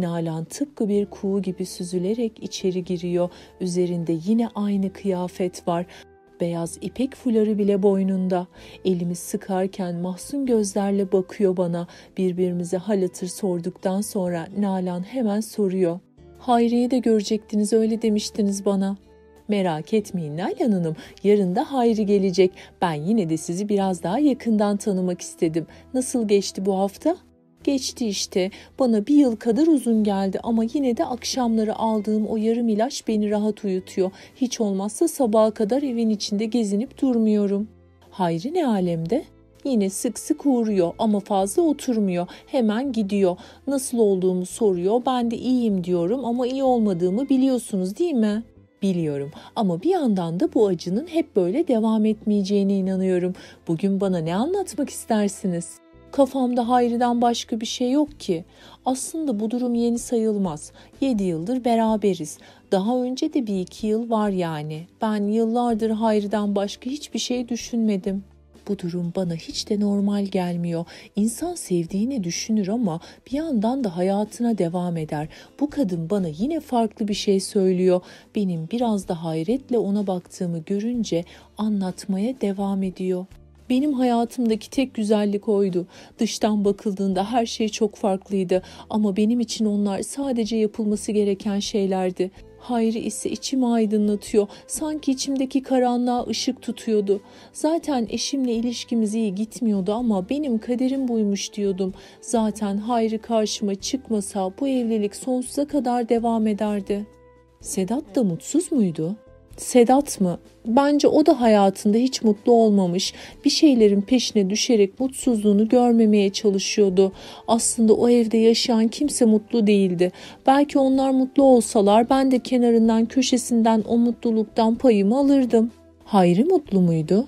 Nalan tıpkı bir kuğu gibi süzülerek içeri giriyor. Üzerinde yine aynı kıyafet var. Beyaz ipek fuları bile boynunda. Elimi sıkarken mahzun gözlerle bakıyor bana. Birbirimize hal hatır sorduktan sonra Nalan hemen soruyor. Hayri'yi de görecektiniz öyle demiştiniz bana. Merak etmeyin Nalan Hanım, yarın da Hayri gelecek. Ben yine de sizi biraz daha yakından tanımak istedim. Nasıl geçti bu hafta?'' Geçti işte. Bana bir yıl kadar uzun geldi ama yine de akşamları aldığım o yarım ilaç beni rahat uyutuyor. Hiç olmazsa sabaha kadar evin içinde gezinip durmuyorum. Hayri ne alemde? Yine sık sık uğruyor ama fazla oturmuyor. Hemen gidiyor. Nasıl olduğumu soruyor. Ben de iyiyim diyorum ama iyi olmadığımı biliyorsunuz değil mi? Biliyorum ama bir yandan da bu acının hep böyle devam etmeyeceğine inanıyorum. Bugün bana ne anlatmak istersiniz?'' Kafamda Hayri'den başka bir şey yok ki. Aslında bu durum yeni sayılmaz. Yedi yıldır beraberiz. Daha önce de bir iki yıl var yani. Ben yıllardır Hayri'den başka hiçbir şey düşünmedim. Bu durum bana hiç de normal gelmiyor. İnsan sevdiğini düşünür ama bir yandan da hayatına devam eder. Bu kadın bana yine farklı bir şey söylüyor. Benim biraz da hayretle ona baktığımı görünce anlatmaya devam ediyor. Benim hayatımdaki tek güzellik oydu. Dıştan bakıldığında her şey çok farklıydı ama benim için onlar sadece yapılması gereken şeylerdi. Hayri ise içimi aydınlatıyor. Sanki içimdeki karanlığa ışık tutuyordu. Zaten eşimle ilişkimiz iyi gitmiyordu ama benim kaderim buymuş diyordum. Zaten Hayri karşıma çıkmasa bu evlilik sonsuza kadar devam ederdi. Sedat da mutsuz muydu? Sedat mı? Bence o da hayatında hiç mutlu olmamış. Bir şeylerin peşine düşerek mutsuzluğunu görmemeye çalışıyordu. Aslında o evde yaşayan kimse mutlu değildi. Belki onlar mutlu olsalar ben de kenarından köşesinden o mutluluktan payımı alırdım. Hayri mutlu muydu?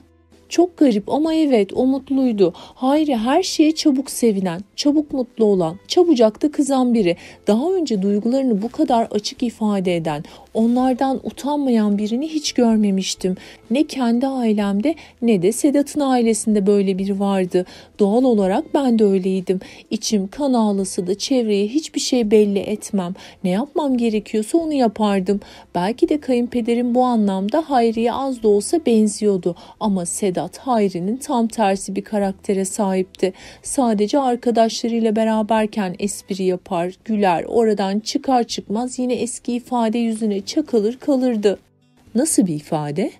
Çok garip ama evet o mutluydu. Hayri her şeye çabuk sevinen, çabuk mutlu olan, çabucak da kızan biri. Daha önce duygularını bu kadar açık ifade eden, onlardan utanmayan birini hiç görmemiştim. Ne kendi ailemde ne de Sedat'ın ailesinde böyle biri vardı. Doğal olarak ben de öyleydim. İçim kan ağlısı da çevreye hiçbir şey belli etmem. Ne yapmam gerekiyorsa onu yapardım. Belki de kayınpederim bu anlamda Hayri'ye az da olsa benziyordu. Ama Sedat Hayri'nin tam tersi bir karaktere sahipti. Sadece arkadaşlarıyla beraberken espri yapar, güler, oradan çıkar çıkmaz yine eski ifade yüzüne çakılır kalırdı. Nasıl bir ifade?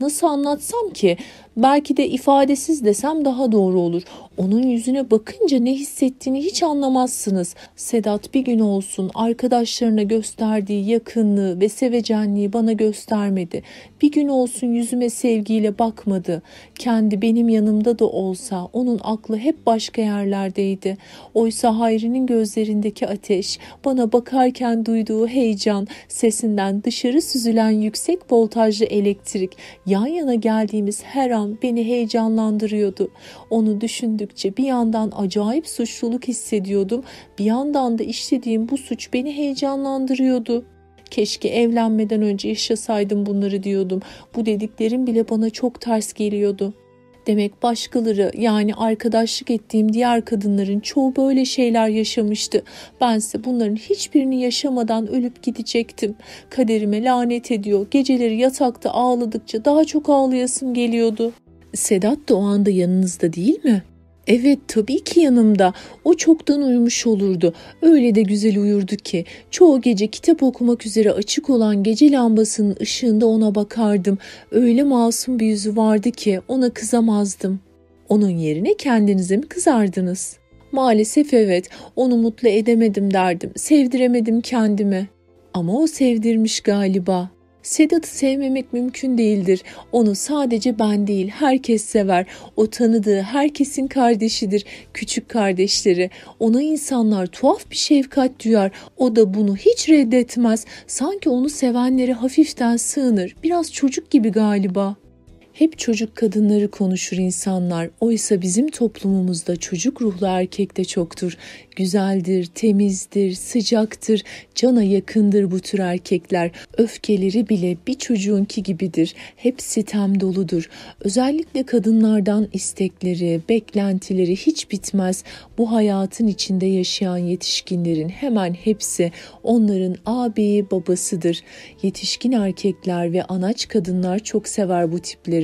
Nasıl anlatsam ki? Belki de ifadesiz desem daha doğru olur. Onun yüzüne bakınca ne hissettiğini hiç anlamazsınız. Sedat bir gün olsun arkadaşlarına gösterdiği yakınlığı ve sevecenliği bana göstermedi. Bir gün olsun yüzüme sevgiyle bakmadı. Kendi benim yanımda da olsa onun aklı hep başka yerlerdeydi. Oysa Hayri'nin gözlerindeki ateş, bana bakarken duyduğu heyecan, sesinden dışarı süzülen yüksek voltajlı elektrik, yan yana geldiğimiz her an beni heyecanlandırıyordu. Onu düşündükçe bir yandan acayip suçluluk hissediyordum, bir yandan da işlediğim bu suç beni heyecanlandırıyordu. Keşke evlenmeden önce yaşasaydım bunları diyordum. Bu dediklerim bile bana çok ters geliyordu. Demek başkaları yani arkadaşlık ettiğim diğer kadınların çoğu böyle şeyler yaşamıştı. Bense bunların hiçbirini yaşamadan ölüp gidecektim. Kaderime lanet ediyor. Geceleri yatakta ağladıkça daha çok ağlayasım geliyordu. Sedat da o anda yanınızda değil mi? Evet tabii ki yanımda. O çoktan uyumuş olurdu. Öyle de güzel uyurdu ki. Çoğu gece kitap okumak üzere açık olan gece lambasının ışığında ona bakardım. Öyle masum bir yüzü vardı ki ona kızamazdım. Onun yerine kendinize mi kızardınız? Maalesef evet. Onu mutlu edemedim derdim. Sevdiremedim kendimi. Ama o sevdirmiş galiba. Sedat'ı sevmemek mümkün değildir. Onu sadece ben değil, herkes sever. O tanıdığı herkesin kardeşidir, küçük kardeşleri. Ona insanlar tuhaf bir şefkat duyar. O da bunu hiç reddetmez. Sanki onu sevenlere hafiften sığınır. Biraz çocuk gibi galiba. Hep çocuk kadınları konuşur insanlar. Oysa bizim toplumumuzda çocuk ruhlu erkek de çoktur. Güzeldir, temizdir, sıcaktır, cana yakındır bu tür erkekler. Öfkeleri bile bir çocuğunki gibidir. Hep sitem doludur. Özellikle kadınlardan istekleri, beklentileri hiç bitmez. Bu hayatın içinde yaşayan yetişkinlerin hemen hepsi onların ağabeyi babasıdır. Yetişkin erkekler ve anaç kadınlar çok sever bu tipleri.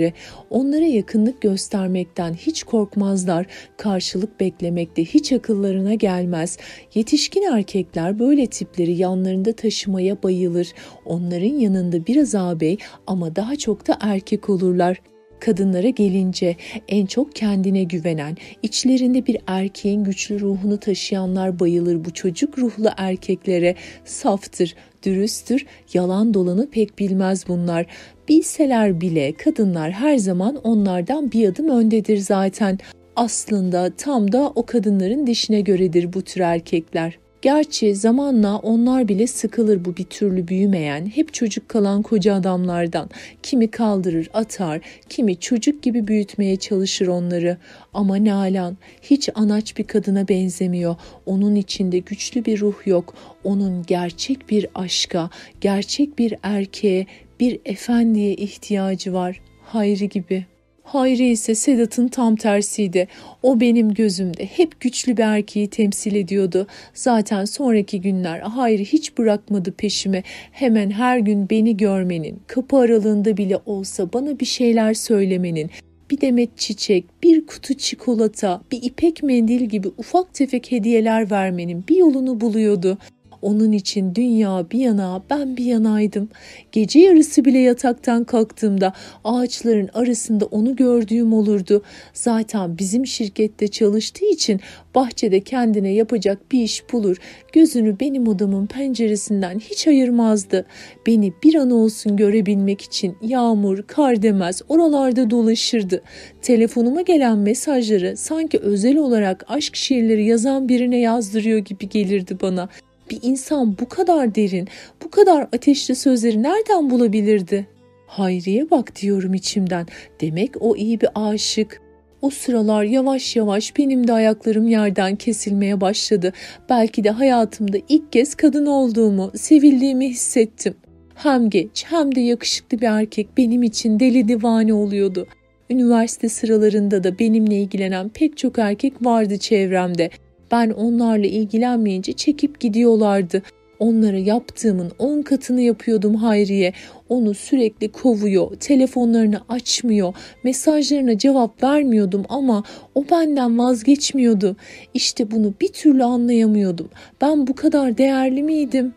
Onlara yakınlık göstermekten hiç korkmazlar. Karşılık beklemekte hiç akıllarına gelmez. Yetişkin erkekler böyle tipleri yanlarında taşımaya bayılır. Onların yanında biraz ağabey ama daha çok da erkek olurlar. Kadınlara gelince en çok kendine güvenen, içlerinde bir erkeğin güçlü ruhunu taşıyanlar bayılır bu çocuk ruhlu erkeklere. Saftır, dürüsttür, yalan dolanı pek bilmez bunlar. Bilseler bile kadınlar her zaman onlardan bir adım öndedir zaten. Aslında tam da o kadınların dişine göredir bu tür erkekler. Gerçi zamanla onlar bile sıkılır bu bir türlü büyümeyen, hep çocuk kalan koca adamlardan. Kimi kaldırır, atar, kimi çocuk gibi büyütmeye çalışır onları. Ama Nalan hiç anaç bir kadına benzemiyor. Onun içinde güçlü bir ruh yok. Onun gerçek bir aşka, gerçek bir erkeğe, bir efendiye ihtiyacı var. Hayri gibi.'' Hayri ise Sedat'ın tam tersiydi. O benim gözümde hep güçlü bir erkeği temsil ediyordu. Zaten sonraki günler Hayri hiç bırakmadı peşime. Hemen her gün beni görmenin, kapı aralığında bile olsa bana bir şeyler söylemenin, bir demet çiçek, bir kutu çikolata, bir ipek mendil gibi ufak tefek hediyeler vermenin bir yolunu buluyordu. Onun için dünya bir yana ben bir yanaydım. Gece yarısı bile yataktan kalktığımda ağaçların arasında onu gördüğüm olurdu. Zaten bizim şirkette çalıştığı için bahçede kendine yapacak bir iş bulur. Gözünü benim odamın penceresinden hiç ayırmazdı. Beni bir an olsun görebilmek için yağmur, kar demez oralarda dolaşırdı. Telefonuma gelen mesajları sanki özel olarak aşk şiirleri yazan birine yazdırıyor gibi gelirdi bana bir insan bu kadar derin, bu kadar ateşli sözleri nereden bulabilirdi? Hayriye bak diyorum içimden. Demek o iyi bir aşık. O sıralar yavaş yavaş benim de ayaklarım yerden kesilmeye başladı. Belki de hayatımda ilk kez kadın olduğumu, sevildiğimi hissettim. Hem geç hem de yakışıklı bir erkek benim için deli divane oluyordu. Üniversite sıralarında da benimle ilgilenen pek çok erkek vardı çevremde. Ben onlarla ilgilenmeyince çekip gidiyorlardı. Onlara yaptığımın on katını yapıyordum Hayriye. Onu sürekli kovuyor, telefonlarını açmıyor, mesajlarına cevap vermiyordum ama o benden vazgeçmiyordu. İşte bunu bir türlü anlayamıyordum. Ben bu kadar değerli miydim?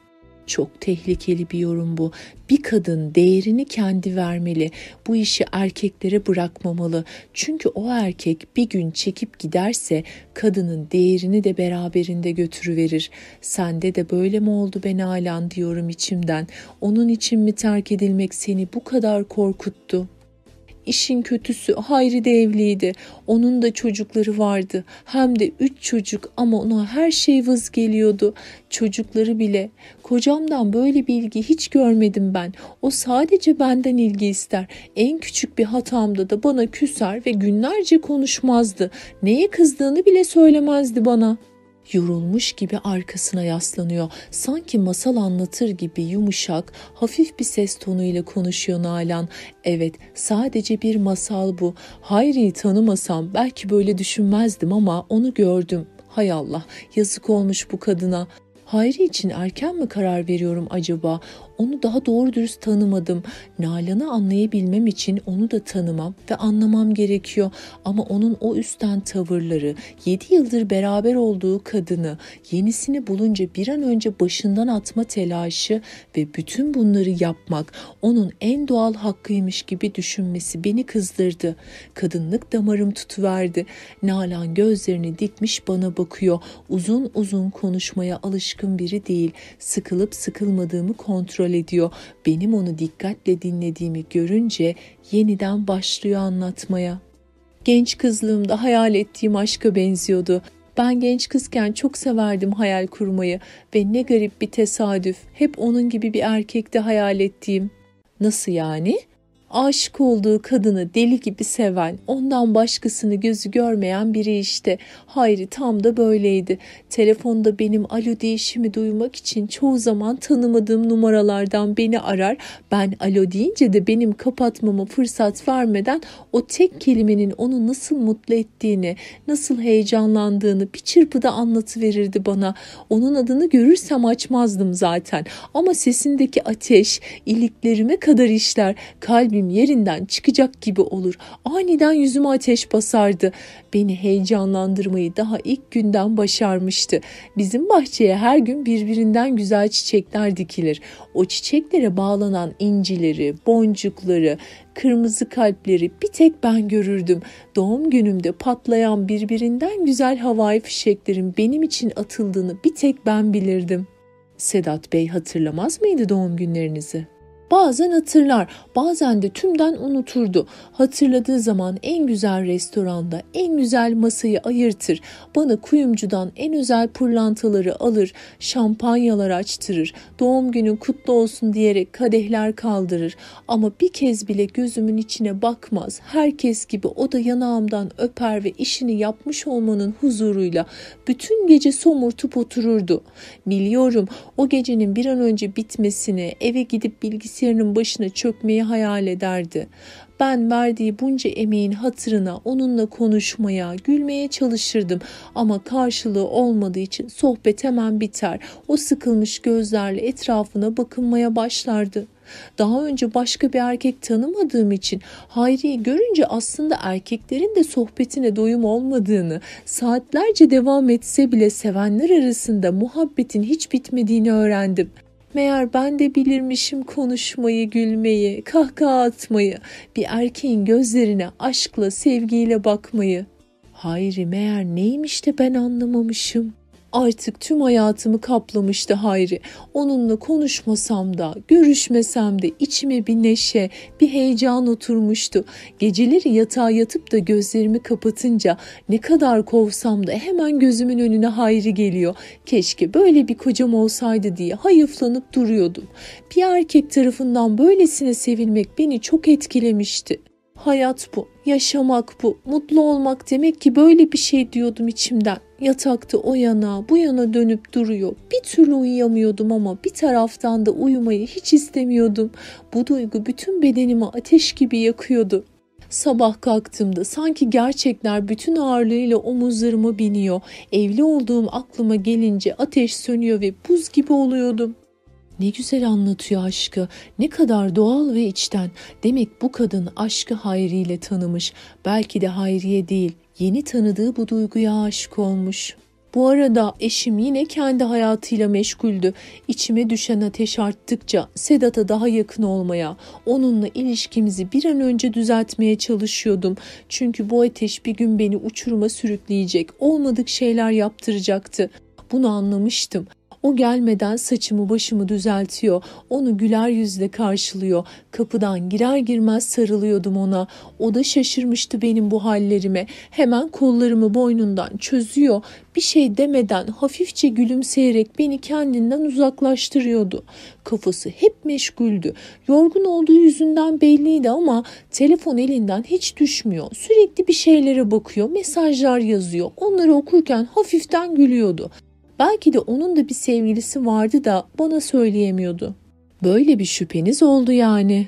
Çok tehlikeli bir yorum bu. Bir kadın değerini kendi vermeli. Bu işi erkeklere bırakmamalı. Çünkü o erkek bir gün çekip giderse kadının değerini de beraberinde götürüverir. Sende de böyle mi oldu ben Nalan diyorum içimden. Onun için mi terk edilmek seni bu kadar korkuttu?'' İşin kötüsü Hayri de evliydi. Onun da çocukları vardı. Hem de üç çocuk ama ona her şey vız geliyordu. Çocukları bile. Kocamdan böyle bir ilgi hiç görmedim ben. O sadece benden ilgi ister. En küçük bir hatamda da bana küser ve günlerce konuşmazdı. Neye kızdığını bile söylemezdi bana.'' Yorulmuş gibi arkasına yaslanıyor. Sanki masal anlatır gibi yumuşak, hafif bir ses tonuyla konuşuyor Nalan. Evet, sadece bir masal bu. Hayri'yi tanımasam belki böyle düşünmezdim ama onu gördüm. Hay Allah, yazık olmuş bu kadına. Hayri için erken mi karar veriyorum acaba? Onu daha doğru dürüst tanımadım. Nalan'ı anlayabilmem için onu da tanımam ve anlamam gerekiyor. Ama onun o üstten tavırları, 7 yıldır beraber olduğu kadını, yenisini bulunca bir an önce başından atma telaşı ve bütün bunları yapmak onun en doğal hakkıymış gibi düşünmesi beni kızdırdı. Kadınlık damarım tutuverdi. Nalan gözlerini dikmiş bana bakıyor. Uzun uzun konuşmaya alışkın biri değil. Sıkılıp sıkılmadığımı kontrol kontrol ediyor. Benim onu dikkatle dinlediğimi görünce yeniden başlıyor anlatmaya. Genç kızlığımda hayal ettiğim aşka benziyordu. Ben genç kızken çok severdim hayal kurmayı ve ne garip bir tesadüf hep onun gibi bir erkekte hayal ettiğim. Nasıl yani? Aşık olduğu kadını deli gibi seven, ondan başkasını gözü görmeyen biri işte. Hayri tam da böyleydi. Telefonda benim alo değişimi duymak için çoğu zaman tanımadığım numaralardan beni arar. Ben alo deyince de benim kapatmama fırsat vermeden o tek kelimenin onu nasıl mutlu ettiğini, nasıl heyecanlandığını bir çırpıda anlatıverirdi bana. Onun adını görürsem açmazdım zaten. Ama sesindeki ateş iliklerime kadar işler. Kalbim kalbim yerinden çıkacak gibi olur. Aniden yüzüme ateş basardı. Beni heyecanlandırmayı daha ilk günden başarmıştı. Bizim bahçeye her gün birbirinden güzel çiçekler dikilir. O çiçeklere bağlanan incileri, boncukları, kırmızı kalpleri bir tek ben görürdüm. Doğum günümde patlayan birbirinden güzel havai fişeklerin benim için atıldığını bir tek ben bilirdim. Sedat Bey hatırlamaz mıydı doğum günlerinizi? Bazen hatırlar, bazen de tümden unuturdu. Hatırladığı zaman en güzel restoranda en güzel masayı ayırtır. Bana kuyumcudan en özel pırlantaları alır, şampanyalar açtırır. Doğum günün kutlu olsun diyerek kadehler kaldırır. Ama bir kez bile gözümün içine bakmaz. Herkes gibi o da yanağımdan öper ve işini yapmış olmanın huzuruyla bütün gece somurtup otururdu. Biliyorum o gecenin bir an önce bitmesini, eve gidip bilgisayar bilgisayarının başına çökmeyi hayal ederdi. Ben verdiği bunca emeğin hatırına onunla konuşmaya, gülmeye çalışırdım ama karşılığı olmadığı için sohbet hemen biter. O sıkılmış gözlerle etrafına bakınmaya başlardı. Daha önce başka bir erkek tanımadığım için Hayri'yi görünce aslında erkeklerin de sohbetine doyum olmadığını, saatlerce devam etse bile sevenler arasında muhabbetin hiç bitmediğini öğrendim. Meğer ben de bilirmişim konuşmayı, gülmeyi, kahkaha atmayı, bir erkeğin gözlerine aşkla, sevgiyle bakmayı. Hayri meğer neymiş de ben anlamamışım. Artık tüm hayatımı kaplamıştı Hayri. Onunla konuşmasam da, görüşmesem de içime bir neşe, bir heyecan oturmuştu. Geceleri yatağa yatıp da gözlerimi kapatınca ne kadar kovsam da hemen gözümün önüne Hayri geliyor. Keşke böyle bir kocam olsaydı diye hayıflanıp duruyordum. Bir erkek tarafından böylesine sevilmek beni çok etkilemişti. Hayat bu, yaşamak bu, mutlu olmak demek ki böyle bir şey diyordum içimden. Yatakta o yana bu yana dönüp duruyor. Bir türlü uyuyamıyordum ama bir taraftan da uyumayı hiç istemiyordum. Bu duygu bütün bedenimi ateş gibi yakıyordu. Sabah kalktığımda sanki gerçekler bütün ağırlığıyla omuzlarıma biniyor. Evli olduğum aklıma gelince ateş sönüyor ve buz gibi oluyordum. Ne güzel anlatıyor aşkı. Ne kadar doğal ve içten. Demek bu kadın aşkı Hayri ile tanımış. Belki de Hayriye değil, yeni tanıdığı bu duyguya aşık olmuş. Bu arada eşim yine kendi hayatıyla meşguldü. İçime düşen ateş arttıkça Sedat'a daha yakın olmaya, onunla ilişkimizi bir an önce düzeltmeye çalışıyordum. Çünkü bu ateş bir gün beni uçuruma sürükleyecek, olmadık şeyler yaptıracaktı. Bunu anlamıştım. O gelmeden saçımı başımı düzeltiyor. Onu güler yüzle karşılıyor. Kapıdan girer girmez sarılıyordum ona. O da şaşırmıştı benim bu hallerime. Hemen kollarımı boynundan çözüyor. Bir şey demeden hafifçe gülümseyerek beni kendinden uzaklaştırıyordu. Kafası hep meşguldü. Yorgun olduğu yüzünden belliydi ama telefon elinden hiç düşmüyor. Sürekli bir şeylere bakıyor, mesajlar yazıyor. Onları okurken hafiften gülüyordu. Belki de onun da bir sevgilisi vardı da bana söyleyemiyordu. Böyle bir şüpheniz oldu yani.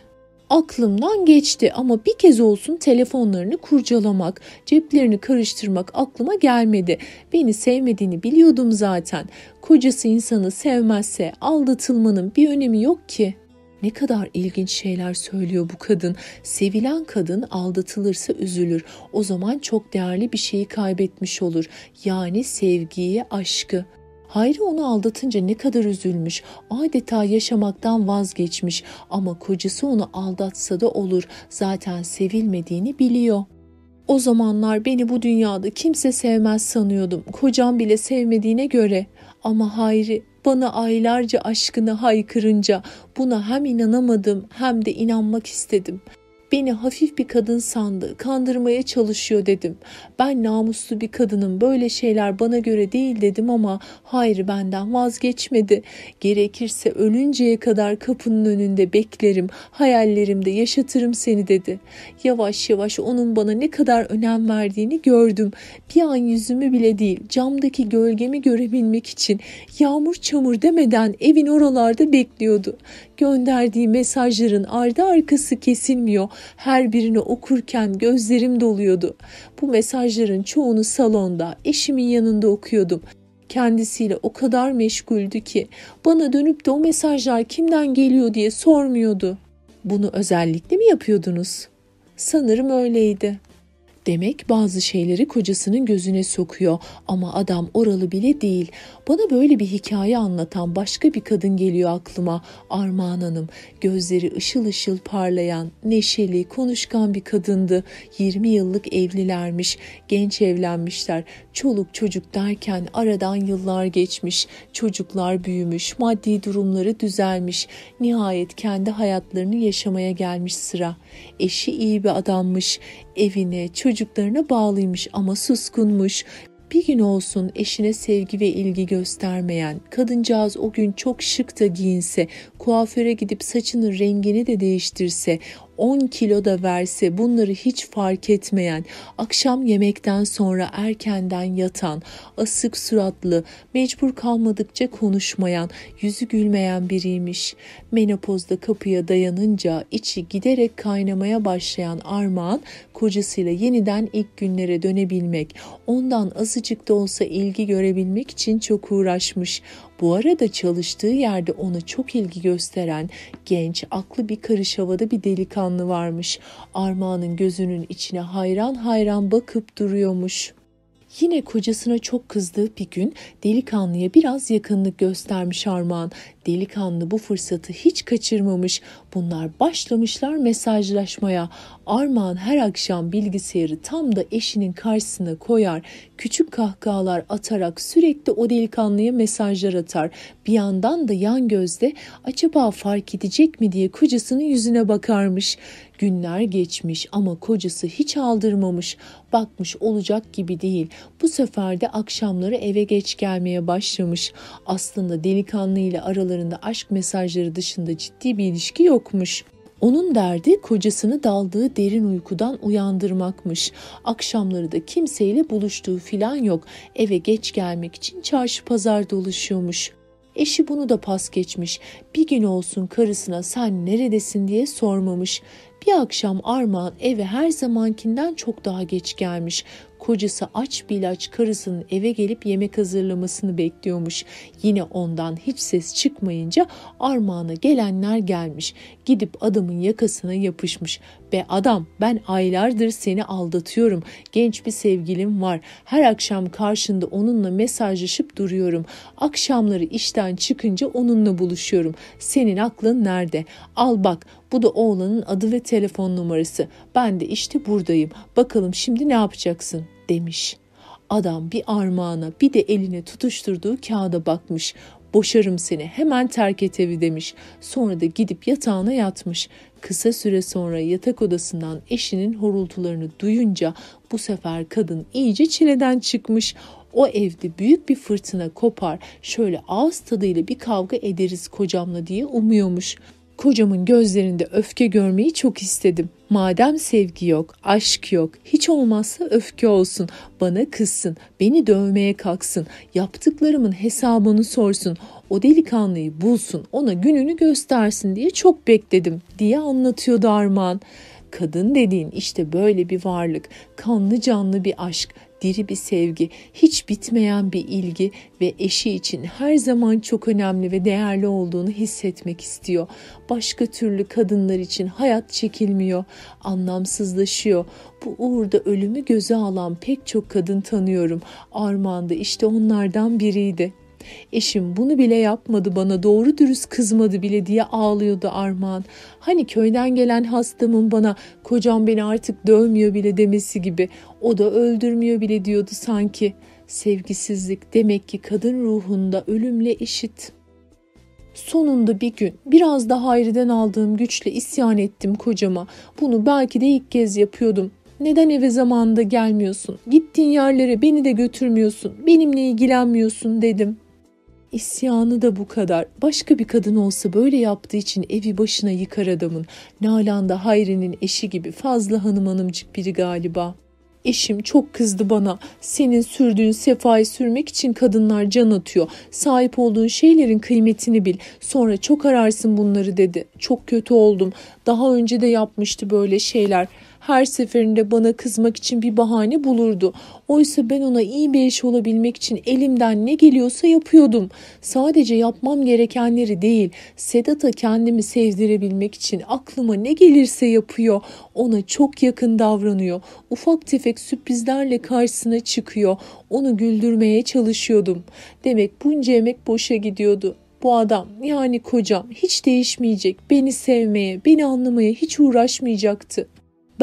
Aklımdan geçti ama bir kez olsun telefonlarını kurcalamak, ceplerini karıştırmak aklıma gelmedi. Beni sevmediğini biliyordum zaten. Kocası insanı sevmezse aldatılmanın bir önemi yok ki. Ne kadar ilginç şeyler söylüyor bu kadın. Sevilen kadın aldatılırsa üzülür. O zaman çok değerli bir şeyi kaybetmiş olur. Yani sevgiyi, aşkı. Hayri onu aldatınca ne kadar üzülmüş, adeta yaşamaktan vazgeçmiş ama kocası onu aldatsa da olur, zaten sevilmediğini biliyor. O zamanlar beni bu dünyada kimse sevmez sanıyordum. Kocam bile sevmediğine göre Ama Hayri bana aylarca aşkını haykırınca buna hem inanamadım hem de inanmak istedim. Beni hafif bir kadın sandı, kandırmaya çalışıyor dedim. Ben namuslu bir kadınım, böyle şeyler bana göre değil dedim ama hayır benden vazgeçmedi. Gerekirse ölünceye kadar kapının önünde beklerim, hayallerimde yaşatırım seni dedi. Yavaş yavaş onun bana ne kadar önem verdiğini gördüm. Bir an yüzümü bile değil, camdaki gölgemi görebilmek için yağmur çamur demeden evin oralarda bekliyordu. Gönderdiği mesajların ardı arkası kesilmiyor. Her birini okurken gözlerim doluyordu. Bu mesajların çoğunu salonda, eşimin yanında okuyordum. Kendisiyle o kadar meşguldü ki bana dönüp de o mesajlar kimden geliyor diye sormuyordu. Bunu özellikle mi yapıyordunuz? Sanırım öyleydi. Demek bazı şeyleri kocasının gözüne sokuyor ama adam oralı bile değil. Bana böyle bir hikaye anlatan başka bir kadın geliyor aklıma. Armağan Hanım gözleri ışıl ışıl parlayan, neşeli, konuşkan bir kadındı. 20 yıllık evlilermiş, genç evlenmişler. Çoluk çocuk derken aradan yıllar geçmiş, çocuklar büyümüş, maddi durumları düzelmiş. Nihayet kendi hayatlarını yaşamaya gelmiş sıra. Eşi iyi bir adammış, evine, çocuklarına bağlıymış ama suskunmuş. Bir gün olsun eşine sevgi ve ilgi göstermeyen, kadıncağız o gün çok şık da giyinse, kuaföre gidip saçının rengini de değiştirse, 10 kilo da verse bunları hiç fark etmeyen, akşam yemekten sonra erkenden yatan, asık suratlı, mecbur kalmadıkça konuşmayan, yüzü gülmeyen biriymiş. Menopozda kapıya dayanınca içi giderek kaynamaya başlayan Armağan, kocasıyla yeniden ilk günlere dönebilmek, ondan azıcık da olsa ilgi görebilmek için çok uğraşmış. Bu arada çalıştığı yerde ona çok ilgi gösteren genç, aklı bir karış havada bir delikanlı varmış. Armağan'ın gözünün içine hayran hayran bakıp duruyormuş. Yine kocasına çok kızdığı bir gün delikanlıya biraz yakınlık göstermiş Armağan. Delikanlı bu fırsatı hiç kaçırmamış. Bunlar başlamışlar mesajlaşmaya. Armağan her akşam bilgisayarı tam da eşinin karşısına koyar. Küçük kahkahalar atarak sürekli o delikanlıya mesajlar atar. Bir yandan da yan gözde acaba fark edecek mi diye kocasının yüzüne bakarmış. Günler geçmiş ama kocası hiç aldırmamış. Bakmış olacak gibi değil. Bu sefer de akşamları eve geç gelmeye başlamış. Aslında delikanlı ile aralarında aşk mesajları dışında ciddi bir ilişki yokmuş. Onun derdi kocasını daldığı derin uykudan uyandırmakmış. Akşamları da kimseyle buluştuğu filan yok. Eve geç gelmek için çarşı pazar dolaşıyormuş. Eşi bunu da pas geçmiş. Bir gün olsun karısına sen neredesin diye sormamış. Bir akşam Armağan eve her zamankinden çok daha geç gelmiş. Kocası aç bir ilaç karısının eve gelip yemek hazırlamasını bekliyormuş. Yine ondan hiç ses çıkmayınca armağana gelenler gelmiş. Gidip adamın yakasına yapışmış. Be adam ben aylardır seni aldatıyorum. Genç bir sevgilim var. Her akşam karşında onunla mesajlaşıp duruyorum. Akşamları işten çıkınca onunla buluşuyorum. Senin aklın nerede? Al bak bu da oğlanın adı ve telefon numarası. Ben de işte buradayım. Bakalım şimdi ne yapacaksın?'' Demiş. Adam bir armağana bir de eline tutuşturduğu kağıda bakmış. Boşarım seni hemen terk et evi demiş. Sonra da gidip yatağına yatmış. Kısa süre sonra yatak odasından eşinin horultularını duyunca bu sefer kadın iyice çileden çıkmış. O evde büyük bir fırtına kopar, şöyle ağız tadıyla bir kavga ederiz kocamla diye umuyormuş. Kocamın gözlerinde öfke görmeyi çok istedim. Madem sevgi yok, aşk yok, hiç olmazsa öfke olsun. Bana kızsın, beni dövmeye kalksın, yaptıklarımın hesabını sorsun. O delikanlıyı bulsun, ona gününü göstersin diye çok bekledim diye anlatıyordu Armağan. Kadın dediğin işte böyle bir varlık, kanlı canlı bir aşk, diri bir sevgi, hiç bitmeyen bir ilgi ve eşi için her zaman çok önemli ve değerli olduğunu hissetmek istiyor. Başka türlü kadınlar için hayat çekilmiyor, anlamsızlaşıyor. Bu uğurda ölümü göze alan pek çok kadın tanıyorum. Armağan da işte onlardan biriydi. Eşim bunu bile yapmadı bana doğru dürüst kızmadı bile diye ağlıyordu Armağan. Hani köyden gelen hastamın bana kocam beni artık dövmüyor bile demesi gibi o da öldürmüyor bile diyordu sanki. Sevgisizlik demek ki kadın ruhunda ölümle eşit. Sonunda bir gün biraz da Hayri'den aldığım güçle isyan ettim kocama. Bunu belki de ilk kez yapıyordum. Neden eve zamanında gelmiyorsun? Gittiğin yerlere beni de götürmüyorsun. Benimle ilgilenmiyorsun dedim. İsyanı da bu kadar. Başka bir kadın olsa böyle yaptığı için evi başına yıkar adamın. Nalan da Hayri'nin eşi gibi fazla hanım hanımcık biri galiba. Eşim çok kızdı bana. Senin sürdüğün sefayı sürmek için kadınlar can atıyor. Sahip olduğun şeylerin kıymetini bil. Sonra çok ararsın bunları dedi. Çok kötü oldum. Daha önce de yapmıştı böyle şeyler her seferinde bana kızmak için bir bahane bulurdu. Oysa ben ona iyi bir eş olabilmek için elimden ne geliyorsa yapıyordum. Sadece yapmam gerekenleri değil, Sedat'a kendimi sevdirebilmek için aklıma ne gelirse yapıyor. Ona çok yakın davranıyor. Ufak tefek sürprizlerle karşısına çıkıyor. Onu güldürmeye çalışıyordum. Demek bunca emek boşa gidiyordu bu adam yani kocam hiç değişmeyecek, beni sevmeye, beni anlamaya hiç uğraşmayacaktı.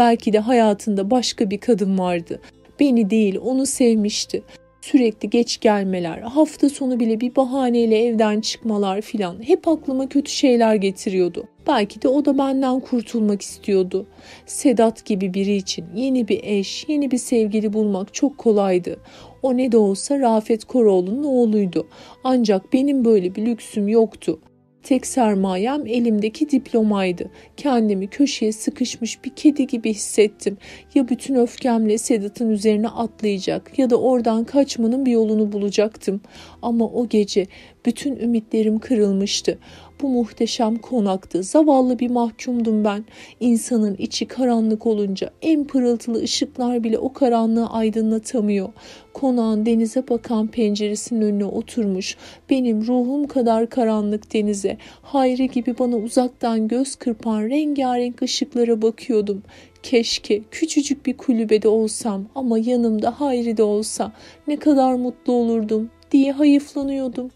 Belki de hayatında başka bir kadın vardı. Beni değil onu sevmişti. Sürekli geç gelmeler, hafta sonu bile bir bahaneyle evden çıkmalar filan hep aklıma kötü şeyler getiriyordu. Belki de o da benden kurtulmak istiyordu. Sedat gibi biri için yeni bir eş, yeni bir sevgili bulmak çok kolaydı. O ne de olsa Rafet Koroğlu'nun oğluydu. Ancak benim böyle bir lüksüm yoktu. Tek sermayem elimdeki diplomaydı. Kendimi köşeye sıkışmış bir kedi gibi hissettim. Ya bütün öfkemle Sedat'ın üzerine atlayacak ya da oradan kaçmanın bir yolunu bulacaktım. Ama o gece bütün ümitlerim kırılmıştı. Bu muhteşem konakta zavallı bir mahkumdum ben. İnsanın içi karanlık olunca en pırıltılı ışıklar bile o karanlığı aydınlatamıyor. Konağın denize bakan penceresinin önüne oturmuş, benim ruhum kadar karanlık denize, Hayri gibi bana uzaktan göz kırpan rengarenk ışıklara bakıyordum. Keşke küçücük bir kulübede olsam ama yanımda Hayri de olsa ne kadar mutlu olurdum diye hayıflanıyordum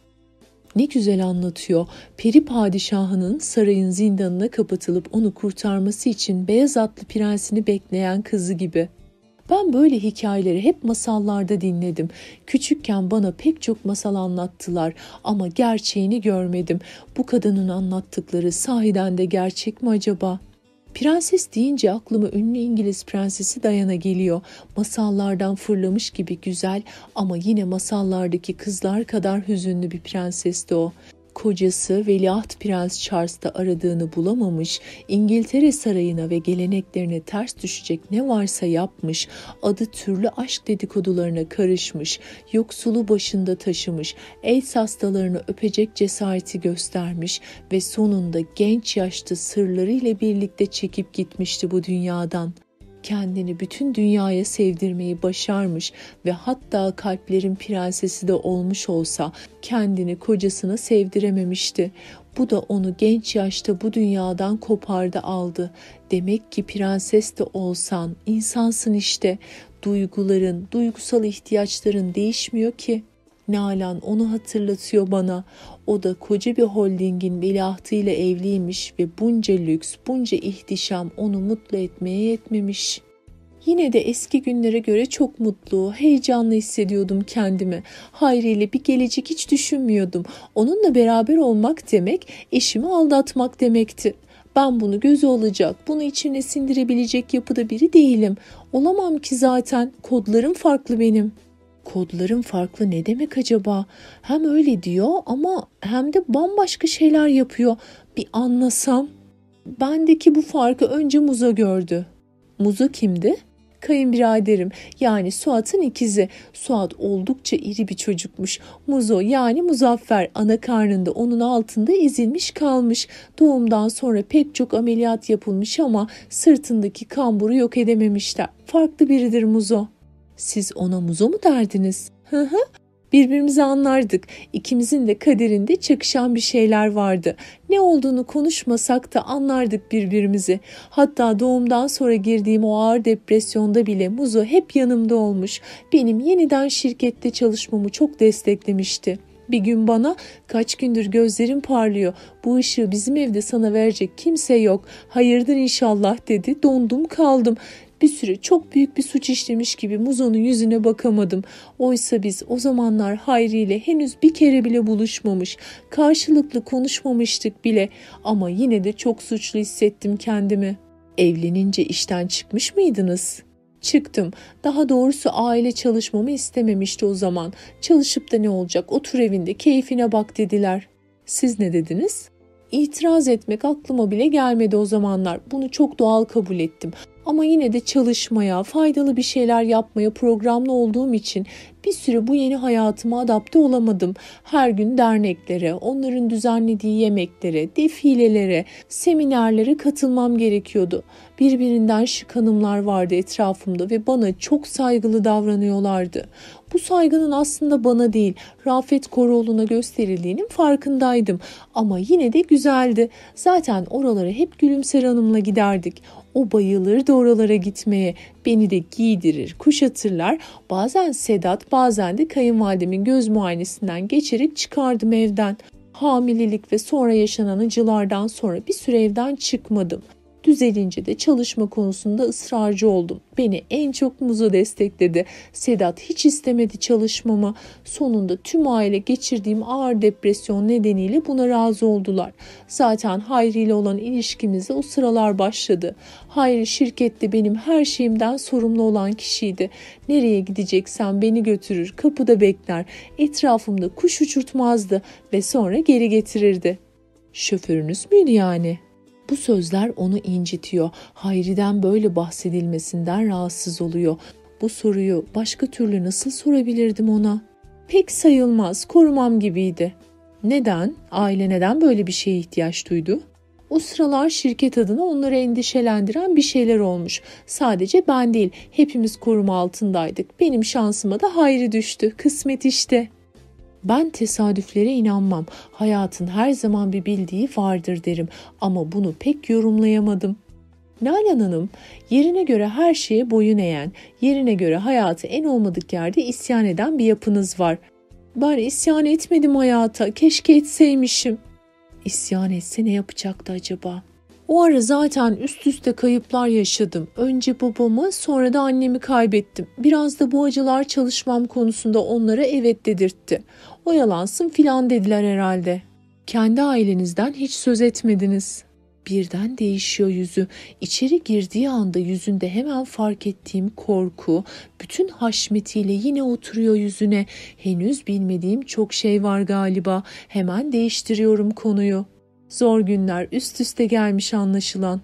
ne güzel anlatıyor. Peri padişahının sarayın zindanına kapatılıp onu kurtarması için beyaz atlı prensini bekleyen kızı gibi. Ben böyle hikayeleri hep masallarda dinledim. Küçükken bana pek çok masal anlattılar ama gerçeğini görmedim. Bu kadının anlattıkları sahiden de gerçek mi acaba?'' Prenses deyince aklıma ünlü İngiliz prensesi Diana geliyor. Masallardan fırlamış gibi güzel ama yine masallardaki kızlar kadar hüzünlü bir prensesti o kocası Veliaht Prens Charles'ta aradığını bulamamış, İngiltere sarayına ve geleneklerine ters düşecek ne varsa yapmış, adı türlü aşk dedikodularına karışmış, yoksulu başında taşımış, el hastalarını öpecek cesareti göstermiş ve sonunda genç yaşta sırlarıyla birlikte çekip gitmişti bu dünyadan kendini bütün dünyaya sevdirmeyi başarmış ve hatta kalplerin prensesi de olmuş olsa kendini kocasına sevdirememişti. Bu da onu genç yaşta bu dünyadan kopardı aldı. Demek ki prenses de olsan insansın işte. Duyguların, duygusal ihtiyaçların değişmiyor ki. Nalan onu hatırlatıyor bana. O da koca bir holdingin veliahtıyla evliymiş ve bunca lüks, bunca ihtişam onu mutlu etmeye yetmemiş. Yine de eski günlere göre çok mutlu, heyecanlı hissediyordum kendimi. Hayri ile bir gelecek hiç düşünmüyordum. Onunla beraber olmak demek, eşimi aldatmak demekti. Ben bunu gözü alacak, bunu içine sindirebilecek yapıda biri değilim. Olamam ki zaten, kodlarım farklı benim.'' Kodların farklı ne demek acaba? Hem öyle diyor ama hem de bambaşka şeyler yapıyor. Bir anlasam. Bendeki bu farkı önce Muzo gördü. Muzo kimdi? Kayınbiraderim yani Suat'ın ikizi. Suat oldukça iri bir çocukmuş. Muzo yani Muzaffer ana karnında onun altında ezilmiş kalmış. Doğumdan sonra pek çok ameliyat yapılmış ama sırtındaki kamburu yok edememişler. Farklı biridir Muzo. Siz ona muzo mu derdiniz? Hı hı. Birbirimizi anlardık. İkimizin de kaderinde çakışan bir şeyler vardı. Ne olduğunu konuşmasak da anlardık birbirimizi. Hatta doğumdan sonra girdiğim o ağır depresyonda bile Muzo hep yanımda olmuş. Benim yeniden şirkette çalışmamı çok desteklemişti. Bir gün bana kaç gündür gözlerim parlıyor. Bu ışığı bizim evde sana verecek kimse yok. Hayırdır inşallah dedi. Dondum kaldım. Bir süre çok büyük bir suç işlemiş gibi Muzo'nun yüzüne bakamadım. Oysa biz o zamanlar Hayri ile henüz bir kere bile buluşmamış, karşılıklı konuşmamıştık bile ama yine de çok suçlu hissettim kendimi. Evlenince işten çıkmış mıydınız?'' Çıktım. Daha doğrusu aile çalışmamı istememişti o zaman. Çalışıp da ne olacak? Otur evinde, keyfine bak dediler. Siz ne dediniz? İtiraz etmek aklıma bile gelmedi o zamanlar. Bunu çok doğal kabul ettim. Ama yine de çalışmaya, faydalı bir şeyler yapmaya programlı olduğum için bir süre bu yeni hayatıma adapte olamadım. Her gün derneklere, onların düzenlediği yemeklere, defilelere, seminerlere katılmam gerekiyordu. Birbirinden şık hanımlar vardı etrafımda ve bana çok saygılı davranıyorlardı. Bu saygının aslında bana değil, Rafet Koroğlu'na gösterildiğinin farkındaydım. Ama yine de güzeldi. Zaten oralara hep Gülümser Hanım'la giderdik. O bayılırdı oralara gitmeye. Beni de giydirir, kuşatırlar. Bazen Sedat, bazen de kayınvalidemin göz muayenesinden geçerek çıkardım evden. Hamilelik ve sonra yaşanan acılardan sonra bir süre evden çıkmadım. Düzelince de çalışma konusunda ısrarcı oldum. Beni en çok Muzo destekledi. Sedat hiç istemedi çalışmamı. Sonunda tüm aile geçirdiğim ağır depresyon nedeniyle buna razı oldular. Zaten Hayri ile olan ilişkimize o sıralar başladı. Hayri şirkette benim her şeyimden sorumlu olan kişiydi. Nereye gideceksem beni götürür, kapıda bekler, etrafımda kuş uçurtmazdı ve sonra geri getirirdi. Şoförünüz müydü yani?'' Bu sözler onu incitiyor. Hayri'den böyle bahsedilmesinden rahatsız oluyor. Bu soruyu başka türlü nasıl sorabilirdim ona? Pek sayılmaz, korumam gibiydi. Neden? Aile neden böyle bir şeye ihtiyaç duydu? O sıralar şirket adına onları endişelendiren bir şeyler olmuş. Sadece ben değil, hepimiz koruma altındaydık. Benim şansıma da Hayri düştü. Kısmet işte. Ben tesadüflere inanmam. Hayatın her zaman bir bildiği vardır derim ama bunu pek yorumlayamadım. Nalan Hanım yerine göre her şeye boyun eğen, yerine göre hayatı en olmadık yerde isyan eden bir yapınız var. Ben isyan etmedim hayata, keşke etseymişim. İsyan etse ne yapacaktı acaba?'' O ara zaten üst üste kayıplar yaşadım. Önce babamı sonra da annemi kaybettim. Biraz da bu acılar çalışmam konusunda onlara evet dedirtti. Oyalansın filan dediler herhalde. Kendi ailenizden hiç söz etmediniz. Birden değişiyor yüzü. İçeri girdiği anda yüzünde hemen fark ettiğim korku bütün haşmetiyle yine oturuyor yüzüne. Henüz bilmediğim çok şey var galiba. Hemen değiştiriyorum konuyu. Zor günler üst üste gelmiş anlaşılan.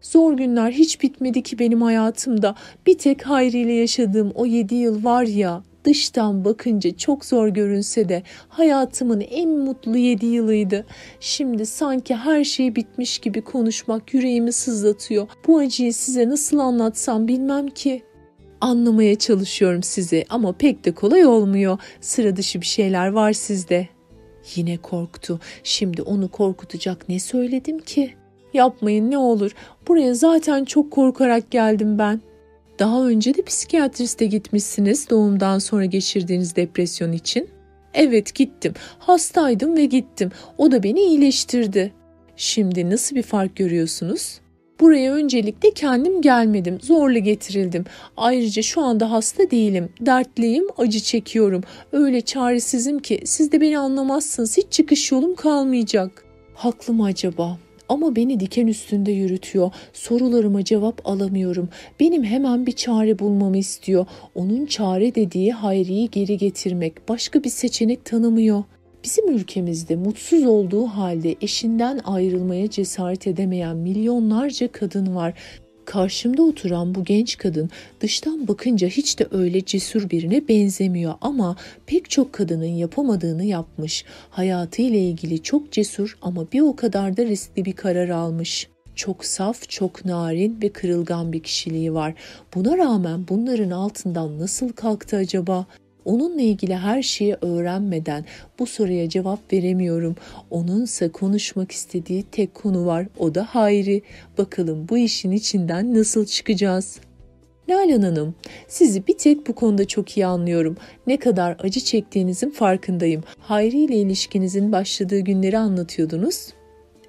Zor günler hiç bitmedi ki benim hayatımda. Bir tek Hayri ile yaşadığım o yedi yıl var ya, dıştan bakınca çok zor görünse de hayatımın en mutlu yedi yılıydı. Şimdi sanki her şey bitmiş gibi konuşmak yüreğimi sızlatıyor. Bu acıyı size nasıl anlatsam bilmem ki. Anlamaya çalışıyorum sizi ama pek de kolay olmuyor. Sıra dışı bir şeyler var sizde. Yine korktu. Şimdi onu korkutacak ne söyledim ki? Yapmayın ne olur. Buraya zaten çok korkarak geldim ben. Daha önce de psikiyatriste gitmişsiniz doğumdan sonra geçirdiğiniz depresyon için. Evet gittim. Hastaydım ve gittim. O da beni iyileştirdi. Şimdi nasıl bir fark görüyorsunuz? Buraya öncelikle kendim gelmedim. Zorla getirildim. Ayrıca şu anda hasta değilim. Dertliyim, acı çekiyorum. Öyle çaresizim ki siz de beni anlamazsınız. Hiç çıkış yolum kalmayacak. Haklı mı acaba? Ama beni diken üstünde yürütüyor. Sorularıma cevap alamıyorum. Benim hemen bir çare bulmamı istiyor. Onun çare dediği Hayri'yi geri getirmek. Başka bir seçenek tanımıyor. Bizim ülkemizde mutsuz olduğu halde eşinden ayrılmaya cesaret edemeyen milyonlarca kadın var. Karşımda oturan bu genç kadın dıştan bakınca hiç de öyle cesur birine benzemiyor ama pek çok kadının yapamadığını yapmış. Hayatı ile ilgili çok cesur ama bir o kadar da riskli bir karar almış. Çok saf, çok narin ve kırılgan bir kişiliği var. Buna rağmen bunların altından nasıl kalktı acaba? Onunla ilgili her şeyi öğrenmeden bu soruya cevap veremiyorum. Onunsa konuşmak istediği tek konu var. O da Hayri. Bakalım bu işin içinden nasıl çıkacağız? Nalan Hanım, sizi bir tek bu konuda çok iyi anlıyorum. Ne kadar acı çektiğinizin farkındayım. Hayri ile ilişkinizin başladığı günleri anlatıyordunuz.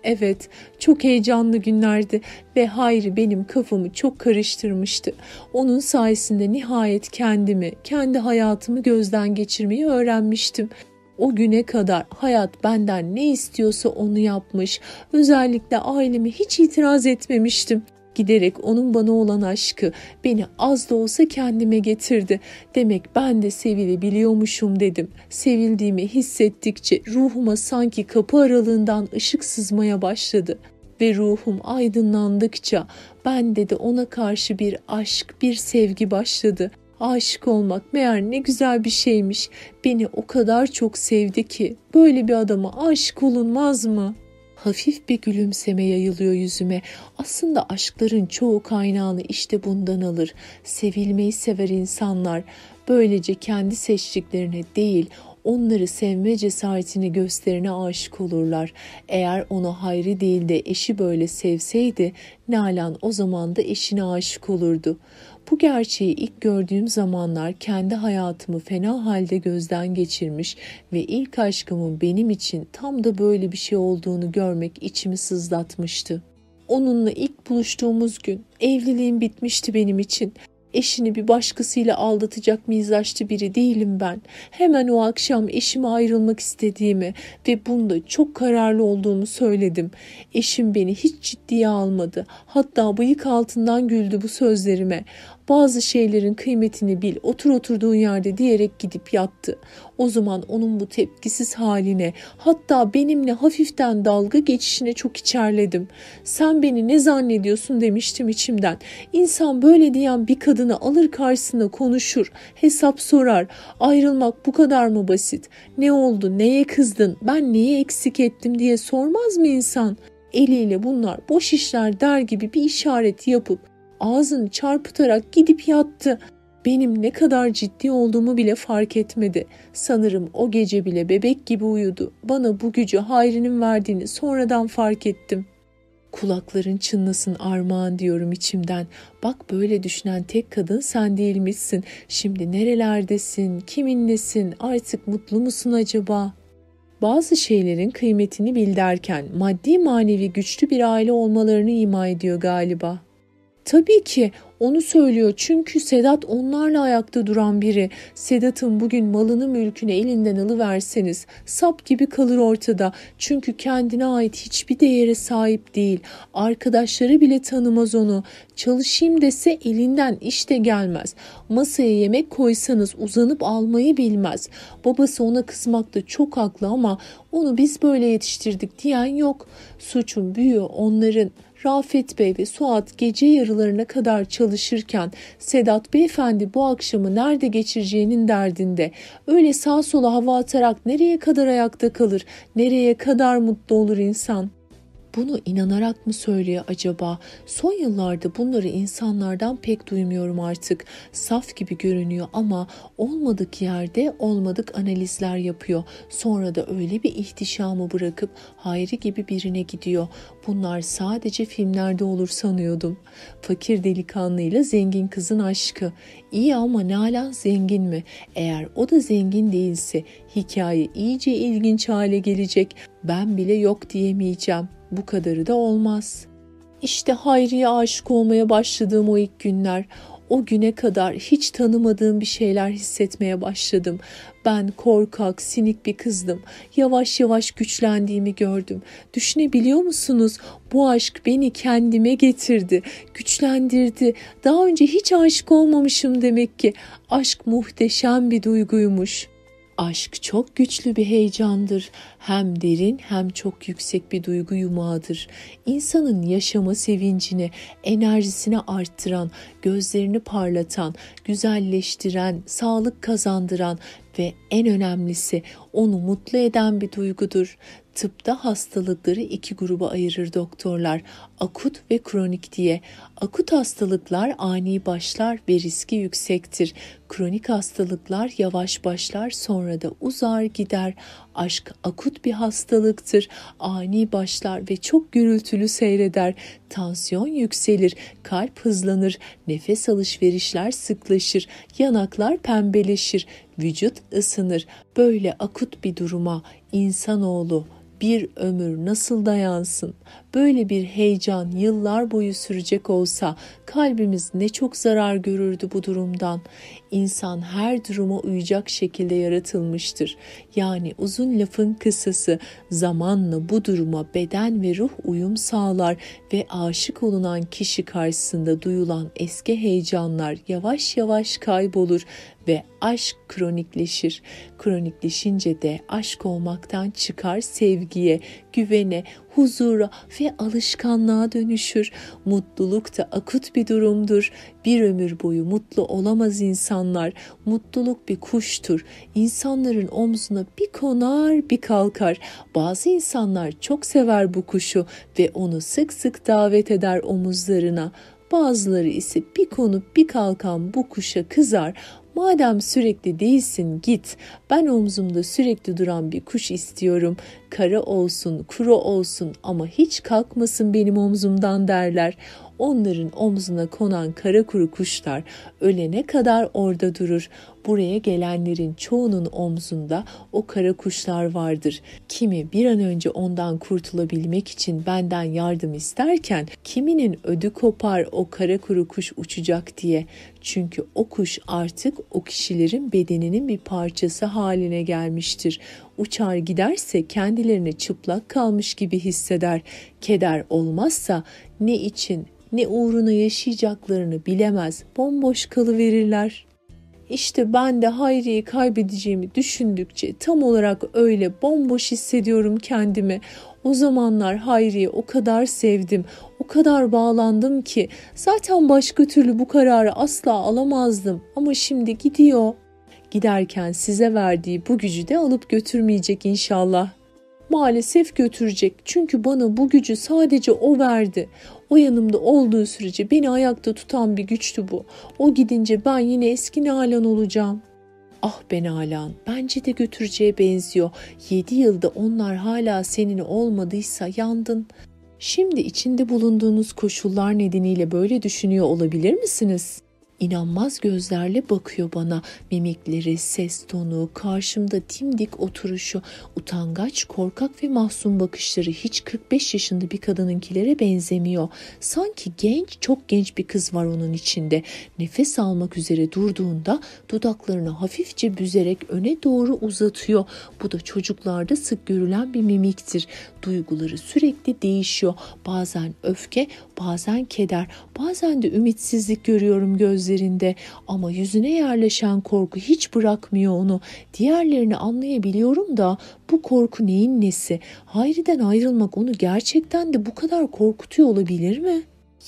Evet, çok heyecanlı günlerdi ve Hayri benim kafamı çok karıştırmıştı. Onun sayesinde nihayet kendimi, kendi hayatımı gözden geçirmeyi öğrenmiştim. O güne kadar hayat benden ne istiyorsa onu yapmış. Özellikle ailemi hiç itiraz etmemiştim. Giderek onun bana olan aşkı beni az da olsa kendime getirdi. Demek ben de sevilebiliyormuşum dedim. Sevildiğimi hissettikçe ruhuma sanki kapı aralığından ışık sızmaya başladı ve ruhum aydınlandıkça bende de ona karşı bir aşk, bir sevgi başladı. Aşık olmak meğer ne güzel bir şeymiş. Beni o kadar çok sevdi ki böyle bir adama aşık olunmaz mı?'' Hafif bir gülümseme yayılıyor yüzüme. Aslında aşkların çoğu kaynağını işte bundan alır. Sevilmeyi sever insanlar böylece kendi seçtiklerine değil onları sevme cesaretini gösterine aşık olurlar. Eğer onu Hayri değil de eşi böyle sevseydi Nalan o zaman da eşine aşık olurdu. Bu gerçeği ilk gördüğüm zamanlar kendi hayatımı fena halde gözden geçirmiş ve ilk aşkımın benim için tam da böyle bir şey olduğunu görmek içimi sızlatmıştı. Onunla ilk buluştuğumuz gün evliliğim bitmişti benim için eşini bir başkasıyla aldatacak mizaçlı biri değilim ben. Hemen o akşam eşime ayrılmak istediğimi ve bunda çok kararlı olduğumu söyledim. Eşim beni hiç ciddiye almadı. Hatta bıyık altından güldü bu sözlerime bazı şeylerin kıymetini bil, otur oturduğun yerde diyerek gidip yattı. O zaman onun bu tepkisiz haline, hatta benimle hafiften dalga geçişine çok içerledim. Sen beni ne zannediyorsun demiştim içimden. İnsan böyle diyen bir kadını alır karşısına konuşur, hesap sorar. Ayrılmak bu kadar mı basit? Ne oldu, neye kızdın, ben neyi eksik ettim diye sormaz mı insan? Eliyle bunlar boş işler der gibi bir işaret yapıp ağzını çarpıtarak gidip yattı. Benim ne kadar ciddi olduğumu bile fark etmedi. Sanırım o gece bile bebek gibi uyudu. Bana bu gücü Hayri'nin verdiğini sonradan fark ettim. Kulakların çınlasın armağan diyorum içimden. Bak böyle düşünen tek kadın sen değilmişsin. Şimdi nerelerdesin, kiminlesin, artık mutlu musun acaba?'' bazı şeylerin kıymetini bil derken maddi manevi güçlü bir aile olmalarını ima ediyor galiba. Tabii ki onu söylüyor çünkü Sedat onlarla ayakta duran biri. Sedat'ın bugün malını mülkünü elinden alıverseniz sap gibi kalır ortada. Çünkü kendine ait hiçbir değere sahip değil. Arkadaşları bile tanımaz onu. Çalışayım dese elinden işte gelmez. Masaya yemek koysanız uzanıp almayı bilmez. Babası ona kızmakta çok haklı ama onu biz böyle yetiştirdik diyen yok. Suçun büyüğü onların Rafet Bey ve Suat gece yarılarına kadar çalışırken Sedat Beyefendi bu akşamı nerede geçireceğinin derdinde. Öyle sağ sola hava atarak nereye kadar ayakta kalır, nereye kadar mutlu olur insan?'' Bunu inanarak mı söylüyor acaba? Son yıllarda bunları insanlardan pek duymuyorum artık. Saf gibi görünüyor ama olmadık yerde olmadık analizler yapıyor. Sonra da öyle bir ihtişamı bırakıp Hayri gibi birine gidiyor. Bunlar sadece filmlerde olur sanıyordum. Fakir delikanlıyla zengin kızın aşkı. İyi ama Nalan zengin mi? Eğer o da zengin değilse hikaye iyice ilginç hale gelecek. Ben bile yok diyemeyeceğim. Bu kadarı da olmaz. İşte Hayri'ye aşık olmaya başladığım o ilk günler. O güne kadar hiç tanımadığım bir şeyler hissetmeye başladım. Ben korkak, sinik bir kızdım. Yavaş yavaş güçlendiğimi gördüm. Düşünebiliyor musunuz? Bu aşk beni kendime getirdi, güçlendirdi. Daha önce hiç aşık olmamışım demek ki. Aşk muhteşem bir duyguymuş. Aşk çok güçlü bir heyecandır. Hem derin hem çok yüksek bir duygu yumağıdır. İnsanın yaşama sevincini, enerjisini arttıran, gözlerini parlatan, güzelleştiren, sağlık kazandıran ve en önemlisi onu mutlu eden bir duygudur. Tıpta hastalıkları iki gruba ayırır doktorlar. Akut ve kronik diye. Akut hastalıklar ani başlar ve riski yüksektir. Kronik hastalıklar yavaş başlar sonra da uzar gider. Aşk akut bir hastalıktır. Ani başlar ve çok gürültülü seyreder. Tansiyon yükselir, kalp hızlanır, nefes alışverişler sıklaşır, yanaklar pembeleşir, vücut ısınır. Böyle akut bir duruma insanoğlu bir ömür nasıl dayansın? Böyle bir heyecan yıllar boyu sürecek olsa kalbimiz ne çok zarar görürdü bu durumdan. İnsan her duruma uyacak şekilde yaratılmıştır. Yani uzun lafın kısası zamanla bu duruma beden ve ruh uyum sağlar ve aşık olunan kişi karşısında duyulan eski heyecanlar yavaş yavaş kaybolur ve aşk kronikleşir. Kronikleşince de aşk olmaktan çıkar sevgiye, güvene, huzura ve alışkanlığa dönüşür. Mutluluk da akut bir durumdur. Bir ömür boyu mutlu olamaz insanlar. Mutluluk bir kuştur. İnsanların omzuna bir konar bir kalkar. Bazı insanlar çok sever bu kuşu ve onu sık sık davet eder omuzlarına. Bazıları ise bir konup bir kalkan bu kuşa kızar. Madem sürekli değilsin git. Ben omzumda sürekli duran bir kuş istiyorum. Kara olsun, kuru olsun ama hiç kalkmasın benim omzumdan derler. Onların omzuna konan kara kuru kuşlar ölene kadar orada durur. Buraya gelenlerin çoğunun omzunda o kara kuşlar vardır. Kimi bir an önce ondan kurtulabilmek için benden yardım isterken kiminin ödü kopar o kara kuru kuş uçacak diye. Çünkü o kuş artık o kişilerin bedeninin bir parçası haline gelmiştir. Uçar giderse kendilerini çıplak kalmış gibi hisseder. Keder olmazsa ne için ne uğruna yaşayacaklarını bilemez, bomboş kalıverirler. İşte ben de Hayri'yi kaybedeceğimi düşündükçe tam olarak öyle bomboş hissediyorum kendimi. O zamanlar Hayri'yi o kadar sevdim, o kadar bağlandım ki zaten başka türlü bu kararı asla alamazdım ama şimdi gidiyor. Giderken size verdiği bu gücü de alıp götürmeyecek inşallah. Maalesef götürecek çünkü bana bu gücü sadece o verdi. O yanımda olduğu sürece beni ayakta tutan bir güçtü bu. O gidince ben yine eski Nalan olacağım. Ah ben Nalan, bence de götüreceğe benziyor. Yedi yılda onlar hala senin olmadıysa yandın. Şimdi içinde bulunduğunuz koşullar nedeniyle böyle düşünüyor olabilir misiniz? İnanmaz gözlerle bakıyor bana. Mimikleri, ses tonu, karşımda dimdik oturuşu, utangaç, korkak ve mahzun bakışları hiç 45 yaşında bir kadınınkilere benzemiyor. Sanki genç, çok genç bir kız var onun içinde. Nefes almak üzere durduğunda dudaklarını hafifçe büzerek öne doğru uzatıyor. Bu da çocuklarda sık görülen bir mimiktir. Duyguları sürekli değişiyor. Bazen öfke, bazen keder, bazen de ümitsizlik görüyorum gözlerinde üzerinde ama yüzüne yerleşen korku hiç bırakmıyor onu. Diğerlerini anlayabiliyorum da bu korku neyin nesi? Hayri'den ayrılmak onu gerçekten de bu kadar korkutuyor olabilir mi?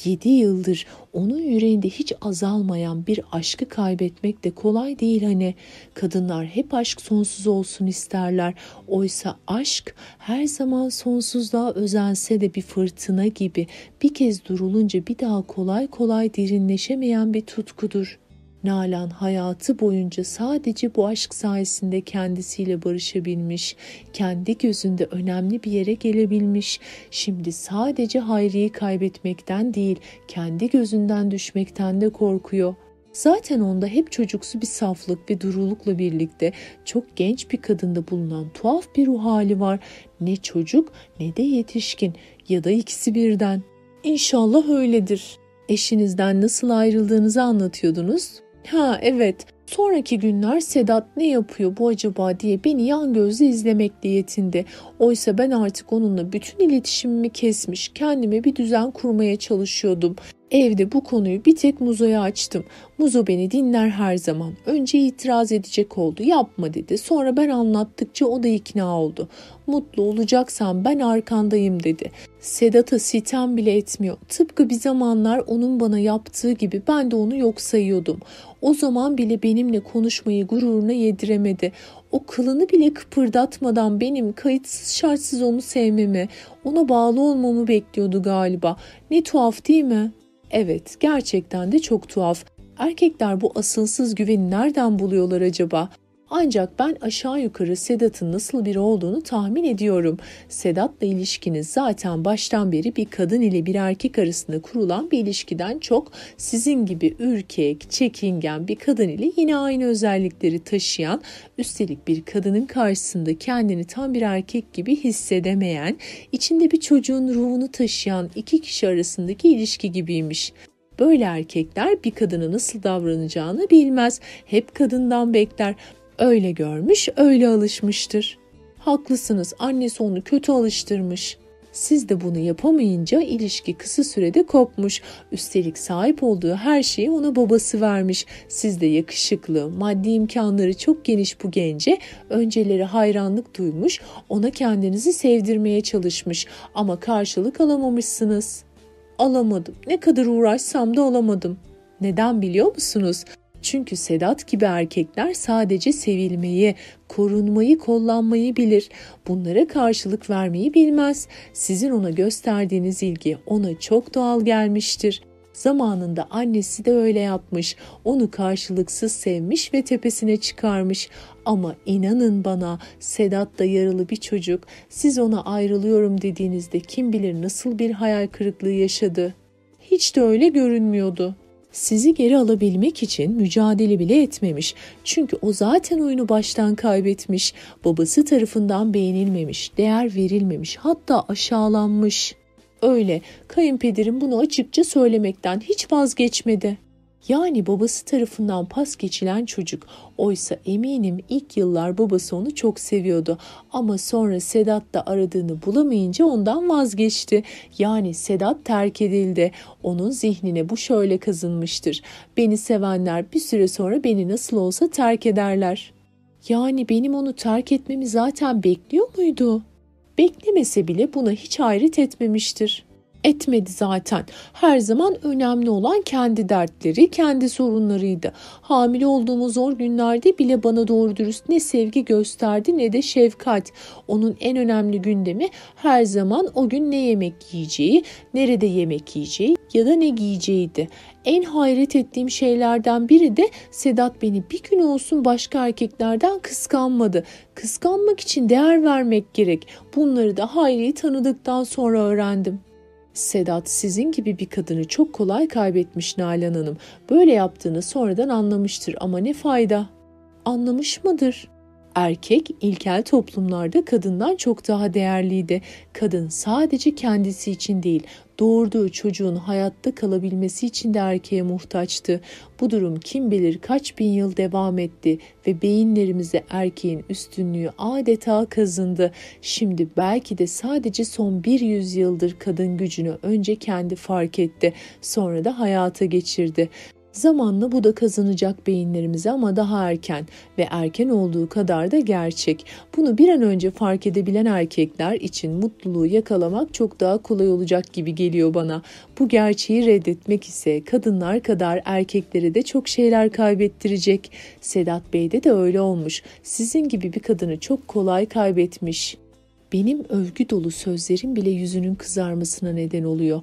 Yedi yıldır onun yüreğinde hiç azalmayan bir aşkı kaybetmek de kolay değil hani. Kadınlar hep aşk sonsuz olsun isterler. Oysa aşk her zaman sonsuzluğa özense de bir fırtına gibi bir kez durulunca bir daha kolay kolay derinleşemeyen bir tutkudur. Nalan hayatı boyunca sadece bu aşk sayesinde kendisiyle barışabilmiş, kendi gözünde önemli bir yere gelebilmiş. Şimdi sadece Hayri'yi kaybetmekten değil, kendi gözünden düşmekten de korkuyor. Zaten onda hep çocuksu bir saflık ve durulukla birlikte çok genç bir kadında bulunan tuhaf bir ruh hali var. Ne çocuk ne de yetişkin ya da ikisi birden. İnşallah öyledir. Eşinizden nasıl ayrıldığınızı anlatıyordunuz. Ha evet Sonraki günler Sedat ne yapıyor bu acaba diye beni yan gözle izlemekle yetindi. Oysa ben artık onunla bütün iletişimimi kesmiş, kendime bir düzen kurmaya çalışıyordum. Evde bu konuyu bir tek Muzo'ya açtım. Muzo beni dinler her zaman. Önce itiraz edecek oldu. Yapma dedi. Sonra ben anlattıkça o da ikna oldu. Mutlu olacaksan ben arkandayım dedi. Sedat'a sitem bile etmiyor. Tıpkı bir zamanlar onun bana yaptığı gibi ben de onu yok sayıyordum. O zaman bile benimle konuşmayı gururuna yediremedi. O kılını bile kıpırdatmadan benim kayıtsız şartsız onu sevmemi, ona bağlı olmamı bekliyordu galiba. Ne tuhaf değil mi? Evet, gerçekten de çok tuhaf. Erkekler bu asılsız güveni nereden buluyorlar acaba? Ancak ben aşağı yukarı Sedat'ın nasıl biri olduğunu tahmin ediyorum. Sedat'la ilişkiniz zaten baştan beri bir kadın ile bir erkek arasında kurulan bir ilişkiden çok sizin gibi ürkek, çekingen bir kadın ile yine aynı özellikleri taşıyan, üstelik bir kadının karşısında kendini tam bir erkek gibi hissedemeyen, içinde bir çocuğun ruhunu taşıyan iki kişi arasındaki ilişki gibiymiş. Böyle erkekler bir kadına nasıl davranacağını bilmez. Hep kadından bekler. Öyle görmüş, öyle alışmıştır. Haklısınız, annesi onu kötü alıştırmış. Siz de bunu yapamayınca ilişki kısa sürede kopmuş. Üstelik sahip olduğu her şeyi ona babası vermiş. Siz de yakışıklı, maddi imkanları çok geniş bu gence önceleri hayranlık duymuş, ona kendinizi sevdirmeye çalışmış ama karşılık alamamışsınız. Alamadım. Ne kadar uğraşsam da alamadım. Neden biliyor musunuz? Çünkü Sedat gibi erkekler sadece sevilmeyi, korunmayı, kollanmayı bilir. Bunlara karşılık vermeyi bilmez. Sizin ona gösterdiğiniz ilgi ona çok doğal gelmiştir. Zamanında annesi de öyle yapmış. Onu karşılıksız sevmiş ve tepesine çıkarmış. Ama inanın bana Sedat da yaralı bir çocuk. Siz ona ayrılıyorum dediğinizde kim bilir nasıl bir hayal kırıklığı yaşadı. Hiç de öyle görünmüyordu sizi geri alabilmek için mücadele bile etmemiş. Çünkü o zaten oyunu baştan kaybetmiş. Babası tarafından beğenilmemiş, değer verilmemiş, hatta aşağılanmış. Öyle kayınpederim bunu açıkça söylemekten hiç vazgeçmedi. Yani babası tarafından pas geçilen çocuk. Oysa eminim ilk yıllar babası onu çok seviyordu. Ama sonra Sedat da aradığını bulamayınca ondan vazgeçti. Yani Sedat terk edildi. Onun zihnine bu şöyle kazınmıştır. Beni sevenler bir süre sonra beni nasıl olsa terk ederler. Yani benim onu terk etmemi zaten bekliyor muydu? Beklemese bile buna hiç hayret etmemiştir etmedi zaten. Her zaman önemli olan kendi dertleri, kendi sorunlarıydı. Hamile olduğumuz zor günlerde bile bana doğru dürüst ne sevgi gösterdi ne de şefkat. Onun en önemli gündemi her zaman o gün ne yemek yiyeceği, nerede yemek yiyeceği ya da ne giyeceğiydi. En hayret ettiğim şeylerden biri de Sedat beni bir gün olsun başka erkeklerden kıskanmadı. Kıskanmak için değer vermek gerek. Bunları da Hayri'yi tanıdıktan sonra öğrendim. Sedat sizin gibi bir kadını çok kolay kaybetmiş Nalan Hanım. Böyle yaptığını sonradan anlamıştır ama ne fayda? Anlamış mıdır? Erkek ilkel toplumlarda kadından çok daha değerliydi. Kadın sadece kendisi için değil, doğurduğu çocuğun hayatta kalabilmesi için de erkeğe muhtaçtı. Bu durum kim bilir kaç bin yıl devam etti ve beyinlerimize erkeğin üstünlüğü adeta kazındı. Şimdi belki de sadece son bir yüzyıldır kadın gücünü önce kendi fark etti, sonra da hayata geçirdi. Zamanla bu da kazanacak beyinlerimize ama daha erken ve erken olduğu kadar da gerçek. Bunu bir an önce fark edebilen erkekler için mutluluğu yakalamak çok daha kolay olacak gibi geliyor bana. Bu gerçeği reddetmek ise kadınlar kadar erkeklere de çok şeyler kaybettirecek. Sedat Bey'de de öyle olmuş. Sizin gibi bir kadını çok kolay kaybetmiş. Benim övgü dolu sözlerim bile yüzünün kızarmasına neden oluyor.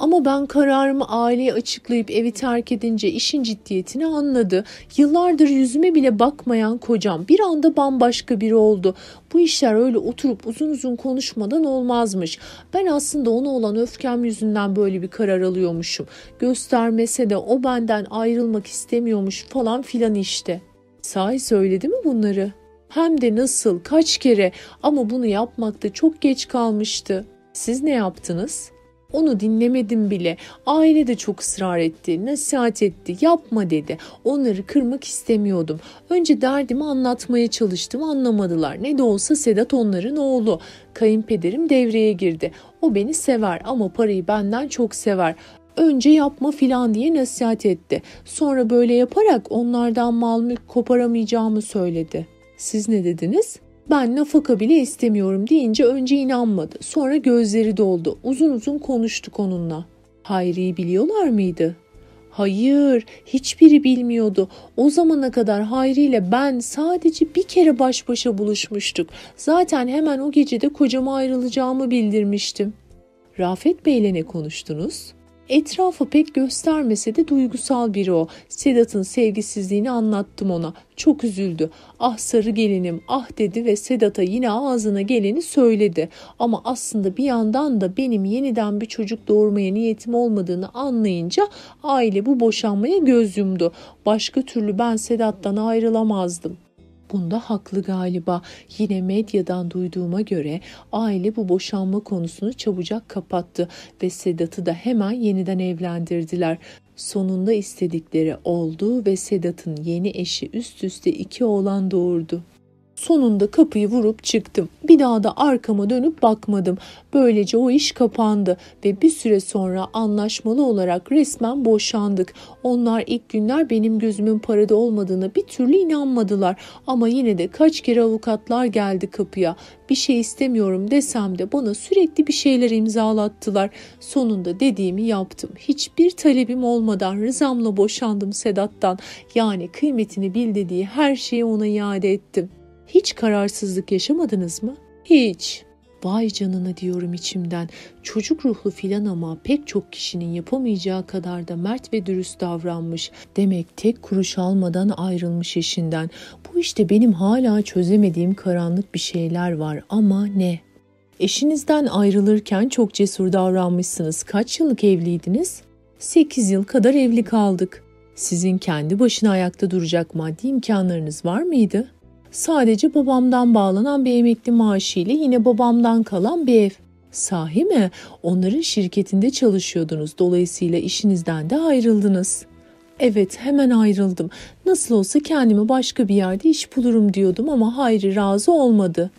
Ama ben kararımı aileye açıklayıp evi terk edince işin ciddiyetini anladı. Yıllardır yüzüme bile bakmayan kocam bir anda bambaşka biri oldu. Bu işler öyle oturup uzun uzun konuşmadan olmazmış. Ben aslında ona olan öfkem yüzünden böyle bir karar alıyormuşum. Göstermese de o benden ayrılmak istemiyormuş falan filan işte. Sahi söyledi mi bunları? Hem de nasıl, kaç kere ama bunu yapmakta çok geç kalmıştı. Siz ne yaptınız?'' Onu dinlemedim bile. Aile de çok ısrar etti, nasihat etti, yapma dedi. Onları kırmak istemiyordum. Önce derdimi anlatmaya çalıştım, anlamadılar. Ne de olsa Sedat onların oğlu. Kayınpederim devreye girdi. O beni sever ama parayı benden çok sever. Önce yapma filan diye nasihat etti. Sonra böyle yaparak onlardan mal mülk koparamayacağımı söyledi. Siz ne dediniz?'' Ben nafaka bile istemiyorum deyince önce inanmadı. Sonra gözleri doldu. Uzun uzun konuştuk onunla. Hayri'yi biliyorlar mıydı? Hayır, hiçbiri bilmiyordu. O zamana kadar Hayri ile ben sadece bir kere baş başa buluşmuştuk. Zaten hemen o gecede kocama ayrılacağımı bildirmiştim. Rafet Bey'le ne konuştunuz? Etrafa pek göstermese de duygusal biri o. Sedat'ın sevgisizliğini anlattım ona. Çok üzüldü. Ah sarı gelinim ah dedi ve Sedat'a yine ağzına geleni söyledi. Ama aslında bir yandan da benim yeniden bir çocuk doğurmaya niyetim olmadığını anlayınca aile bu boşanmaya göz yumdu. Başka türlü ben Sedat'tan ayrılamazdım. Bunda haklı galiba. Yine medyadan duyduğuma göre aile bu boşanma konusunu çabucak kapattı ve Sedat'ı da hemen yeniden evlendirdiler. Sonunda istedikleri oldu ve Sedat'ın yeni eşi üst üste iki oğlan doğurdu. Sonunda kapıyı vurup çıktım. Bir daha da arkama dönüp bakmadım. Böylece o iş kapandı ve bir süre sonra anlaşmalı olarak resmen boşandık. Onlar ilk günler benim gözümün parada olmadığına bir türlü inanmadılar. Ama yine de kaç kere avukatlar geldi kapıya. Bir şey istemiyorum desem de bana sürekli bir şeyler imzalattılar. Sonunda dediğimi yaptım. Hiçbir talebim olmadan rızamla boşandım Sedat'tan. Yani kıymetini bil dediği her şeyi ona iade ettim. Hiç kararsızlık yaşamadınız mı? Hiç. Vay canına diyorum içimden. Çocuk ruhlu filan ama pek çok kişinin yapamayacağı kadar da mert ve dürüst davranmış. Demek tek kuruş almadan ayrılmış eşinden. Bu işte benim hala çözemediğim karanlık bir şeyler var ama ne? Eşinizden ayrılırken çok cesur davranmışsınız. Kaç yıllık evliydiniz? 8 yıl kadar evli kaldık. Sizin kendi başına ayakta duracak maddi imkanlarınız var mıydı? Sadece babamdan bağlanan bir emekli maaşıyla yine babamdan kalan bir ev. Sahi mi? Onların şirketinde çalışıyordunuz. Dolayısıyla işinizden de ayrıldınız. Evet hemen ayrıldım. Nasıl olsa kendime başka bir yerde iş bulurum diyordum ama Hayri razı olmadı.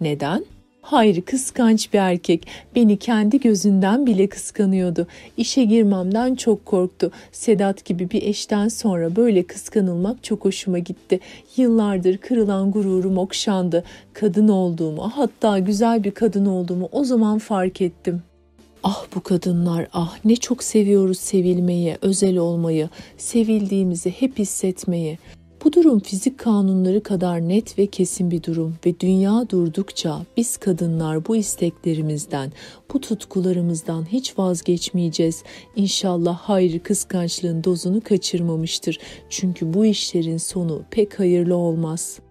Neden? Hayri kıskanç bir erkek. Beni kendi gözünden bile kıskanıyordu. İşe girmemden çok korktu. Sedat gibi bir eşten sonra böyle kıskanılmak çok hoşuma gitti. Yıllardır kırılan gururum okşandı. Kadın olduğumu, hatta güzel bir kadın olduğumu o zaman fark ettim. Ah bu kadınlar ah ne çok seviyoruz sevilmeyi, özel olmayı, sevildiğimizi hep hissetmeyi. Bu durum fizik kanunları kadar net ve kesin bir durum ve dünya durdukça biz kadınlar bu isteklerimizden, bu tutkularımızdan hiç vazgeçmeyeceğiz. İnşallah hayrı kıskançlığın dozunu kaçırmamıştır. Çünkü bu işlerin sonu pek hayırlı olmaz.''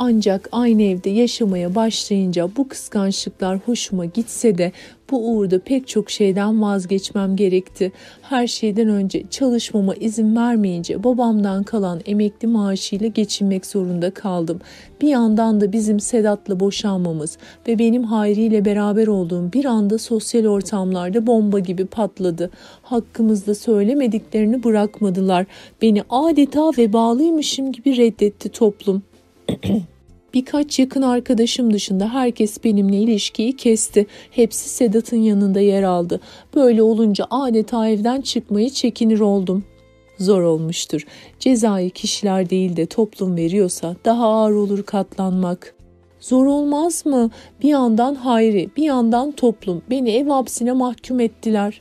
Ancak aynı evde yaşamaya başlayınca bu kıskançlıklar hoşuma gitse de bu uğurda pek çok şeyden vazgeçmem gerekti. Her şeyden önce çalışmama izin vermeyince babamdan kalan emekli maaşıyla geçinmek zorunda kaldım. Bir yandan da bizim Sedat'la boşanmamız ve benim Hayri ile beraber olduğum bir anda sosyal ortamlarda bomba gibi patladı. Hakkımızda söylemediklerini bırakmadılar. Beni adeta vebalıymışım gibi reddetti toplum. Birkaç yakın arkadaşım dışında herkes benimle ilişkiyi kesti. Hepsi Sedat'ın yanında yer aldı. Böyle olunca adeta evden çıkmayı çekinir oldum. Zor olmuştur. Cezayı kişiler değil de toplum veriyorsa daha ağır olur katlanmak. Zor olmaz mı? Bir yandan Hayri, bir yandan toplum beni ev hapsine mahkum ettiler.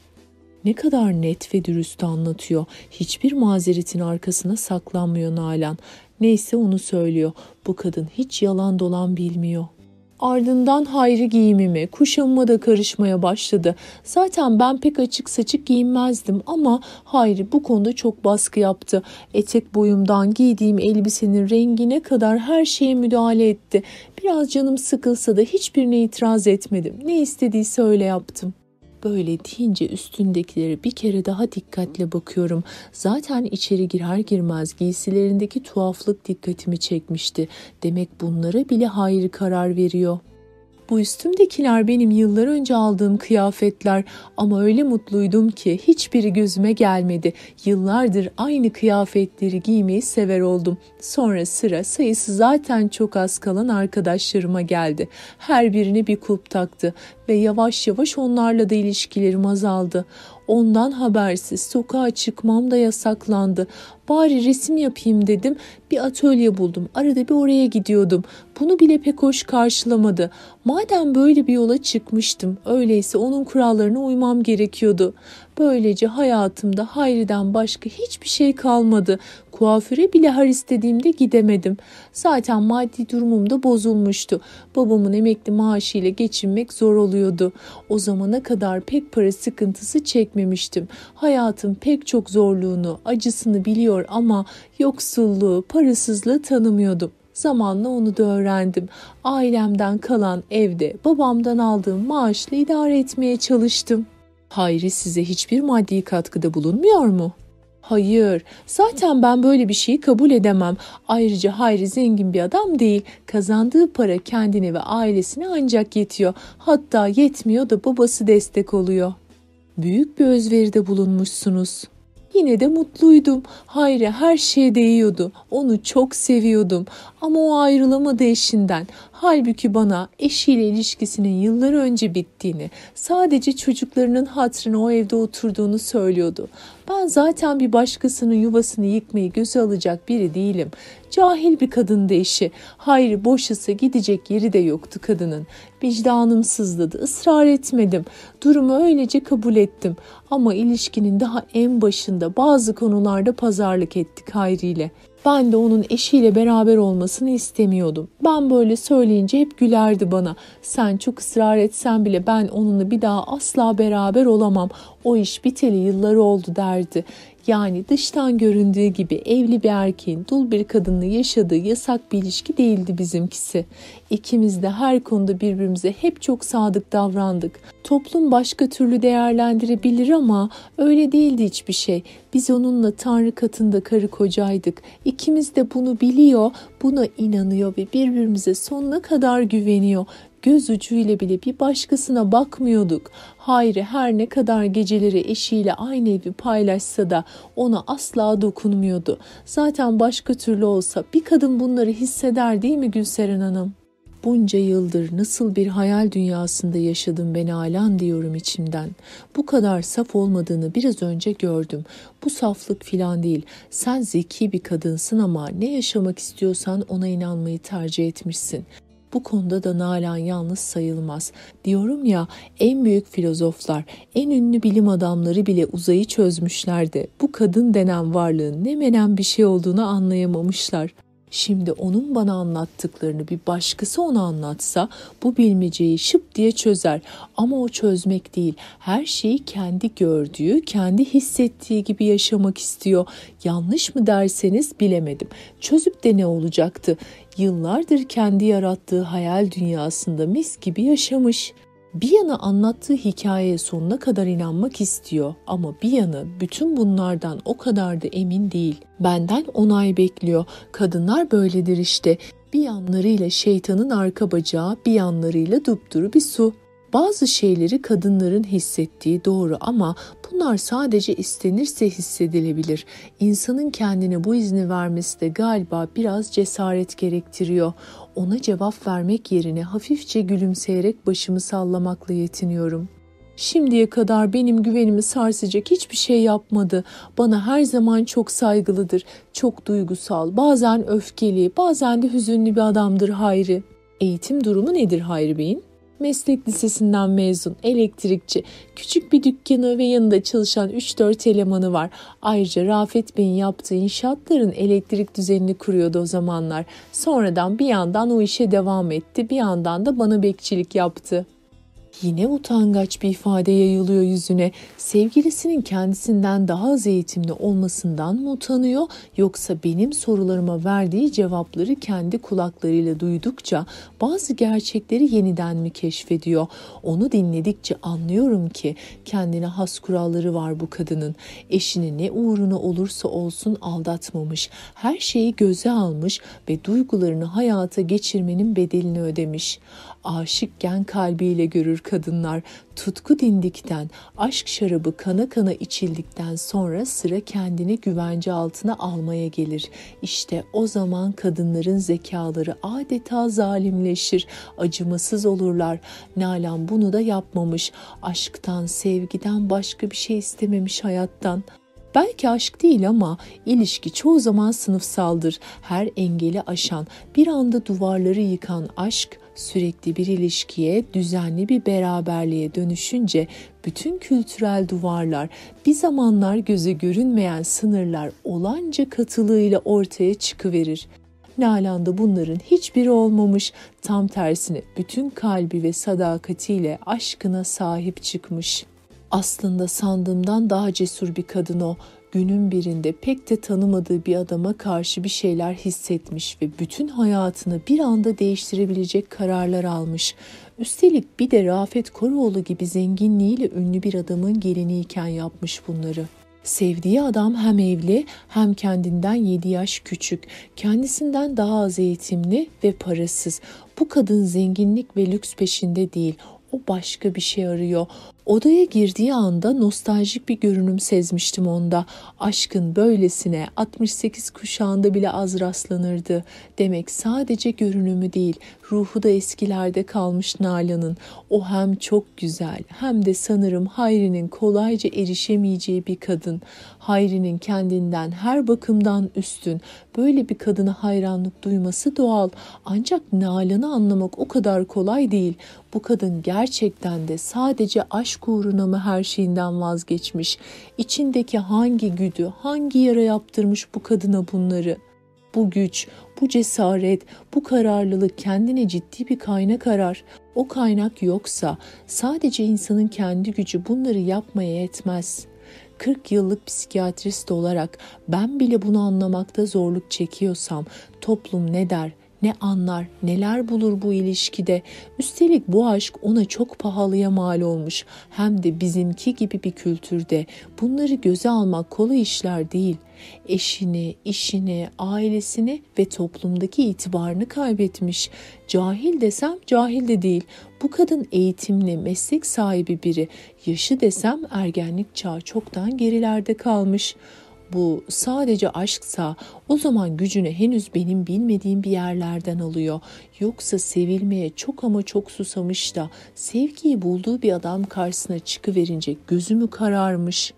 Ne kadar net ve dürüst anlatıyor. Hiçbir mazeretin arkasına saklanmıyor Nalan. Neyse onu söylüyor. Bu kadın hiç yalan dolan bilmiyor. Ardından Hayri giyimime, kuşamıma da karışmaya başladı. Zaten ben pek açık saçık giyinmezdim ama Hayri bu konuda çok baskı yaptı. Etek boyumdan giydiğim elbisenin rengine kadar her şeye müdahale etti. Biraz canım sıkılsa da hiçbirine itiraz etmedim. Ne istediyse öyle yaptım. Böyle deyince üstündekileri bir kere daha dikkatle bakıyorum. Zaten içeri girer girmez giysilerindeki tuhaflık dikkatimi çekmişti. Demek bunlara bile hayır karar veriyor. Bu üstümdekiler benim yıllar önce aldığım kıyafetler ama öyle mutluydum ki hiçbiri gözüme gelmedi. Yıllardır aynı kıyafetleri giymeyi sever oldum. Sonra sıra sayısı zaten çok az kalan arkadaşlarıma geldi. Her birine bir kulp taktı ve yavaş yavaş onlarla da ilişkilerim azaldı. Ondan habersiz sokağa çıkmam da yasaklandı. Bari resim yapayım dedim. Bir atölye buldum. Arada bir oraya gidiyordum. Bunu bile pek hoş karşılamadı. Madem böyle bir yola çıkmıştım, öyleyse onun kurallarına uymam gerekiyordu. Böylece hayatımda Hayri'den başka hiçbir şey kalmadı. Kuaföre bile her istediğimde gidemedim. Zaten maddi durumum da bozulmuştu. Babamın emekli maaşıyla geçinmek zor oluyordu. O zamana kadar pek para sıkıntısı çekmemiştim. Hayatın pek çok zorluğunu, acısını biliyor ama yoksulluğu, parasızlığı tanımıyordum. Zamanla onu da öğrendim. Ailemden kalan evde babamdan aldığım maaşla idare etmeye çalıştım. Hayri size hiçbir maddi katkıda bulunmuyor mu? Hayır, zaten ben böyle bir şeyi kabul edemem. Ayrıca Hayri zengin bir adam değil. Kazandığı para kendine ve ailesine ancak yetiyor. Hatta yetmiyor da babası destek oluyor. Büyük bir özveride bulunmuşsunuz. Yine de mutluydum. Hayri her şeye değiyordu. Onu çok seviyordum. Ama o ayrılamadı eşinden. Halbuki bana eşiyle ilişkisinin yıllar önce bittiğini, sadece çocuklarının hatırına o evde oturduğunu söylüyordu. Ben zaten bir başkasının yuvasını yıkmayı göze alacak biri değilim. Cahil bir kadındı eşi. Hayri boşası gidecek yeri de yoktu kadının. Vicdanım sızladı. Israr etmedim. Durumu öylece kabul ettim. Ama ilişkinin daha en başında bazı konularda pazarlık ettik Hayri ile. Ben de onun eşiyle beraber olmasını istemiyordum. Ben böyle söyleyince hep gülerdi bana. Sen çok ısrar etsen bile ben onunla bir daha asla beraber olamam. O iş biteli yılları oldu derdi. Yani dıştan göründüğü gibi evli bir erkeğin dul bir kadınla yaşadığı yasak bir ilişki değildi bizimkisi. İkimiz de her konuda birbirimize hep çok sadık davrandık. Toplum başka türlü değerlendirebilir ama öyle değildi hiçbir şey. Biz onunla Tanrı katında karı kocaydık. İkimiz de bunu biliyor, buna inanıyor ve birbirimize sonuna kadar güveniyor göz ucuyla bile bir başkasına bakmıyorduk. Hayri her ne kadar geceleri eşiyle aynı evi paylaşsa da ona asla dokunmuyordu. Zaten başka türlü olsa bir kadın bunları hisseder değil mi Gülseren Hanım? Bunca yıldır nasıl bir hayal dünyasında yaşadım ben alan diyorum içimden. Bu kadar saf olmadığını biraz önce gördüm. Bu saflık filan değil. Sen zeki bir kadınsın ama ne yaşamak istiyorsan ona inanmayı tercih etmişsin. Bu konuda da Nalan yalnız sayılmaz. Diyorum ya en büyük filozoflar, en ünlü bilim adamları bile uzayı çözmüşlerdi. Bu kadın denen varlığın ne menen bir şey olduğunu anlayamamışlar. Şimdi onun bana anlattıklarını bir başkası ona anlatsa bu bilmeceyi şıp diye çözer. Ama o çözmek değil. Her şeyi kendi gördüğü, kendi hissettiği gibi yaşamak istiyor. Yanlış mı derseniz bilemedim. Çözüp de ne olacaktı? Yıllardır kendi yarattığı hayal dünyasında mis gibi yaşamış. Bir yana anlattığı hikayeye sonuna kadar inanmak istiyor ama bir yanı bütün bunlardan o kadar da emin değil. Benden onay bekliyor. Kadınlar böyledir işte. Bir yanlarıyla şeytanın arka bacağı, bir yanlarıyla dupduru bir su. Bazı şeyleri kadınların hissettiği doğru ama bunlar sadece istenirse hissedilebilir. İnsanın kendine bu izni vermesi de galiba biraz cesaret gerektiriyor. Ona cevap vermek yerine hafifçe gülümseyerek başımı sallamakla yetiniyorum. Şimdiye kadar benim güvenimi sarsacak hiçbir şey yapmadı. Bana her zaman çok saygılıdır, çok duygusal, bazen öfkeli, bazen de hüzünlü bir adamdır Hayri. Eğitim durumu nedir Hayri Bey'in? Meslek lisesinden mezun, elektrikçi, küçük bir dükkanı ve yanında çalışan 3-4 elemanı var. Ayrıca Rafet Bey'in yaptığı inşaatların elektrik düzenini kuruyordu o zamanlar. Sonradan bir yandan o işe devam etti, bir yandan da bana bekçilik yaptı. Yine utangaç bir ifade yayılıyor yüzüne. Sevgilisinin kendisinden daha az eğitimli olmasından mı utanıyor yoksa benim sorularıma verdiği cevapları kendi kulaklarıyla duydukça bazı gerçekleri yeniden mi keşfediyor? Onu dinledikçe anlıyorum ki kendine has kuralları var bu kadının. Eşini ne uğruna olursa olsun aldatmamış. Her şeyi göze almış ve duygularını hayata geçirmenin bedelini ödemiş aşıkken kalbiyle görür kadınlar. Tutku dindikten, aşk şarabı kana kana içildikten sonra sıra kendini güvence altına almaya gelir. İşte o zaman kadınların zekaları adeta zalimleşir, acımasız olurlar. Nalan bunu da yapmamış. Aşktan, sevgiden başka bir şey istememiş hayattan. Belki aşk değil ama ilişki çoğu zaman sınıfsaldır. Her engeli aşan, bir anda duvarları yıkan aşk sürekli bir ilişkiye, düzenli bir beraberliğe dönüşünce bütün kültürel duvarlar, bir zamanlar göze görünmeyen sınırlar olanca katılığıyla ortaya çıkıverir. Nalan'da bunların hiçbiri olmamış. Tam tersine bütün kalbi ve sadakatiyle aşkına sahip çıkmış. Aslında sandığımdan daha cesur bir kadın o. Günün birinde pek de tanımadığı bir adama karşı bir şeyler hissetmiş ve bütün hayatını bir anda değiştirebilecek kararlar almış. Üstelik bir de Rafet Koroğlu gibi zenginliğiyle ünlü bir adamın geliniyken yapmış bunları. Sevdiği adam hem evli hem kendinden 7 yaş küçük, kendisinden daha az eğitimli ve parasız. Bu kadın zenginlik ve lüks peşinde değil, o başka bir şey arıyor. Odaya girdiği anda nostaljik bir görünüm sezmiştim onda. Aşkın böylesine 68 kuşağında bile az rastlanırdı. Demek sadece görünümü değil, ruhu da eskilerde kalmış Nalan'ın. O hem çok güzel hem de sanırım Hayri'nin kolayca erişemeyeceği bir kadın. Hayri'nin kendinden her bakımdan üstün. Böyle bir kadına hayranlık duyması doğal. Ancak Nalan'ı anlamak o kadar kolay değil. Bu kadın gerçekten de sadece aşk uğruna mı her şeyinden vazgeçmiş? İçindeki hangi güdü, hangi yara yaptırmış bu kadına bunları? Bu güç, bu cesaret, bu kararlılık kendine ciddi bir kaynak arar. O kaynak yoksa sadece insanın kendi gücü bunları yapmaya yetmez. 40 yıllık psikiyatrist olarak ben bile bunu anlamakta zorluk çekiyorsam toplum ne der, ne anlar, neler bulur bu ilişkide. Üstelik bu aşk ona çok pahalıya mal olmuş. Hem de bizimki gibi bir kültürde. Bunları göze almak kolay işler değil. Eşini, işini, ailesini ve toplumdaki itibarını kaybetmiş. Cahil desem cahil de değil. Bu kadın eğitimli, meslek sahibi biri. Yaşı desem ergenlik çağı çoktan gerilerde kalmış.'' Bu sadece aşksa o zaman gücünü henüz benim bilmediğim bir yerlerden alıyor. Yoksa sevilmeye çok ama çok susamış da sevgiyi bulduğu bir adam karşısına çıkıverince gözümü kararmış.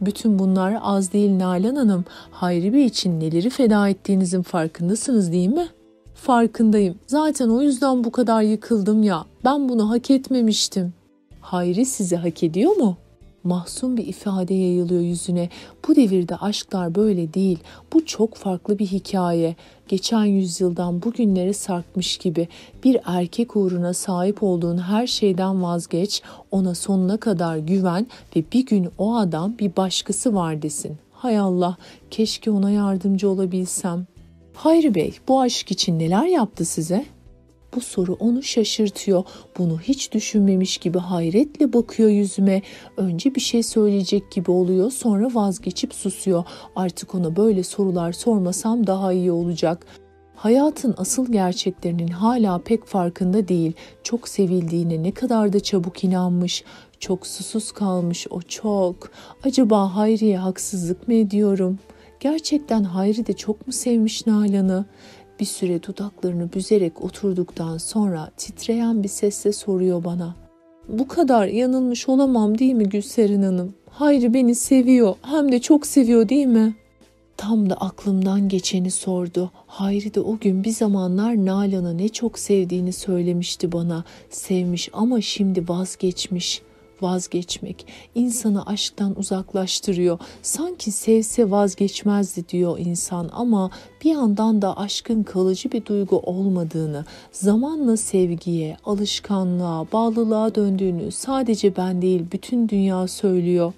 Bütün bunlar az değil Nalan Hanım. Hayri Bey için neleri feda ettiğinizin farkındasınız değil mi? Farkındayım. Zaten o yüzden bu kadar yıkıldım ya. Ben bunu hak etmemiştim. Hayri sizi hak ediyor mu? Mahzun bir ifade yayılıyor yüzüne. Bu devirde aşklar böyle değil. Bu çok farklı bir hikaye. Geçen yüzyıldan bugünlere sarkmış gibi bir erkek uğruna sahip olduğun her şeyden vazgeç, ona sonuna kadar güven ve bir gün o adam bir başkası var desin. Hay Allah, keşke ona yardımcı olabilsem. Hayri Bey, bu aşk için neler yaptı size? Bu soru onu şaşırtıyor. Bunu hiç düşünmemiş gibi hayretle bakıyor yüzüme. Önce bir şey söyleyecek gibi oluyor, sonra vazgeçip susuyor. Artık ona böyle sorular sormasam daha iyi olacak. Hayatın asıl gerçeklerinin hala pek farkında değil. Çok sevildiğine ne kadar da çabuk inanmış. Çok susuz kalmış o çok. Acaba Hayri'ye haksızlık mı ediyorum? Gerçekten Hayri de çok mu sevmiş Nalan'ı? Bir süre dudaklarını büzerek oturduktan sonra titreyen bir sesle soruyor bana. Bu kadar yanılmış olamam değil mi Gülserin Hanım? Hayri beni seviyor hem de çok seviyor değil mi? Tam da aklımdan geçeni sordu. Hayri de o gün bir zamanlar Nalan'ı ne çok sevdiğini söylemişti bana. Sevmiş ama şimdi vazgeçmiş vazgeçmek insanı aşktan uzaklaştırıyor. Sanki sevse vazgeçmezdi diyor insan ama bir yandan da aşkın kalıcı bir duygu olmadığını, zamanla sevgiye, alışkanlığa, bağlılığa döndüğünü sadece ben değil bütün dünya söylüyor.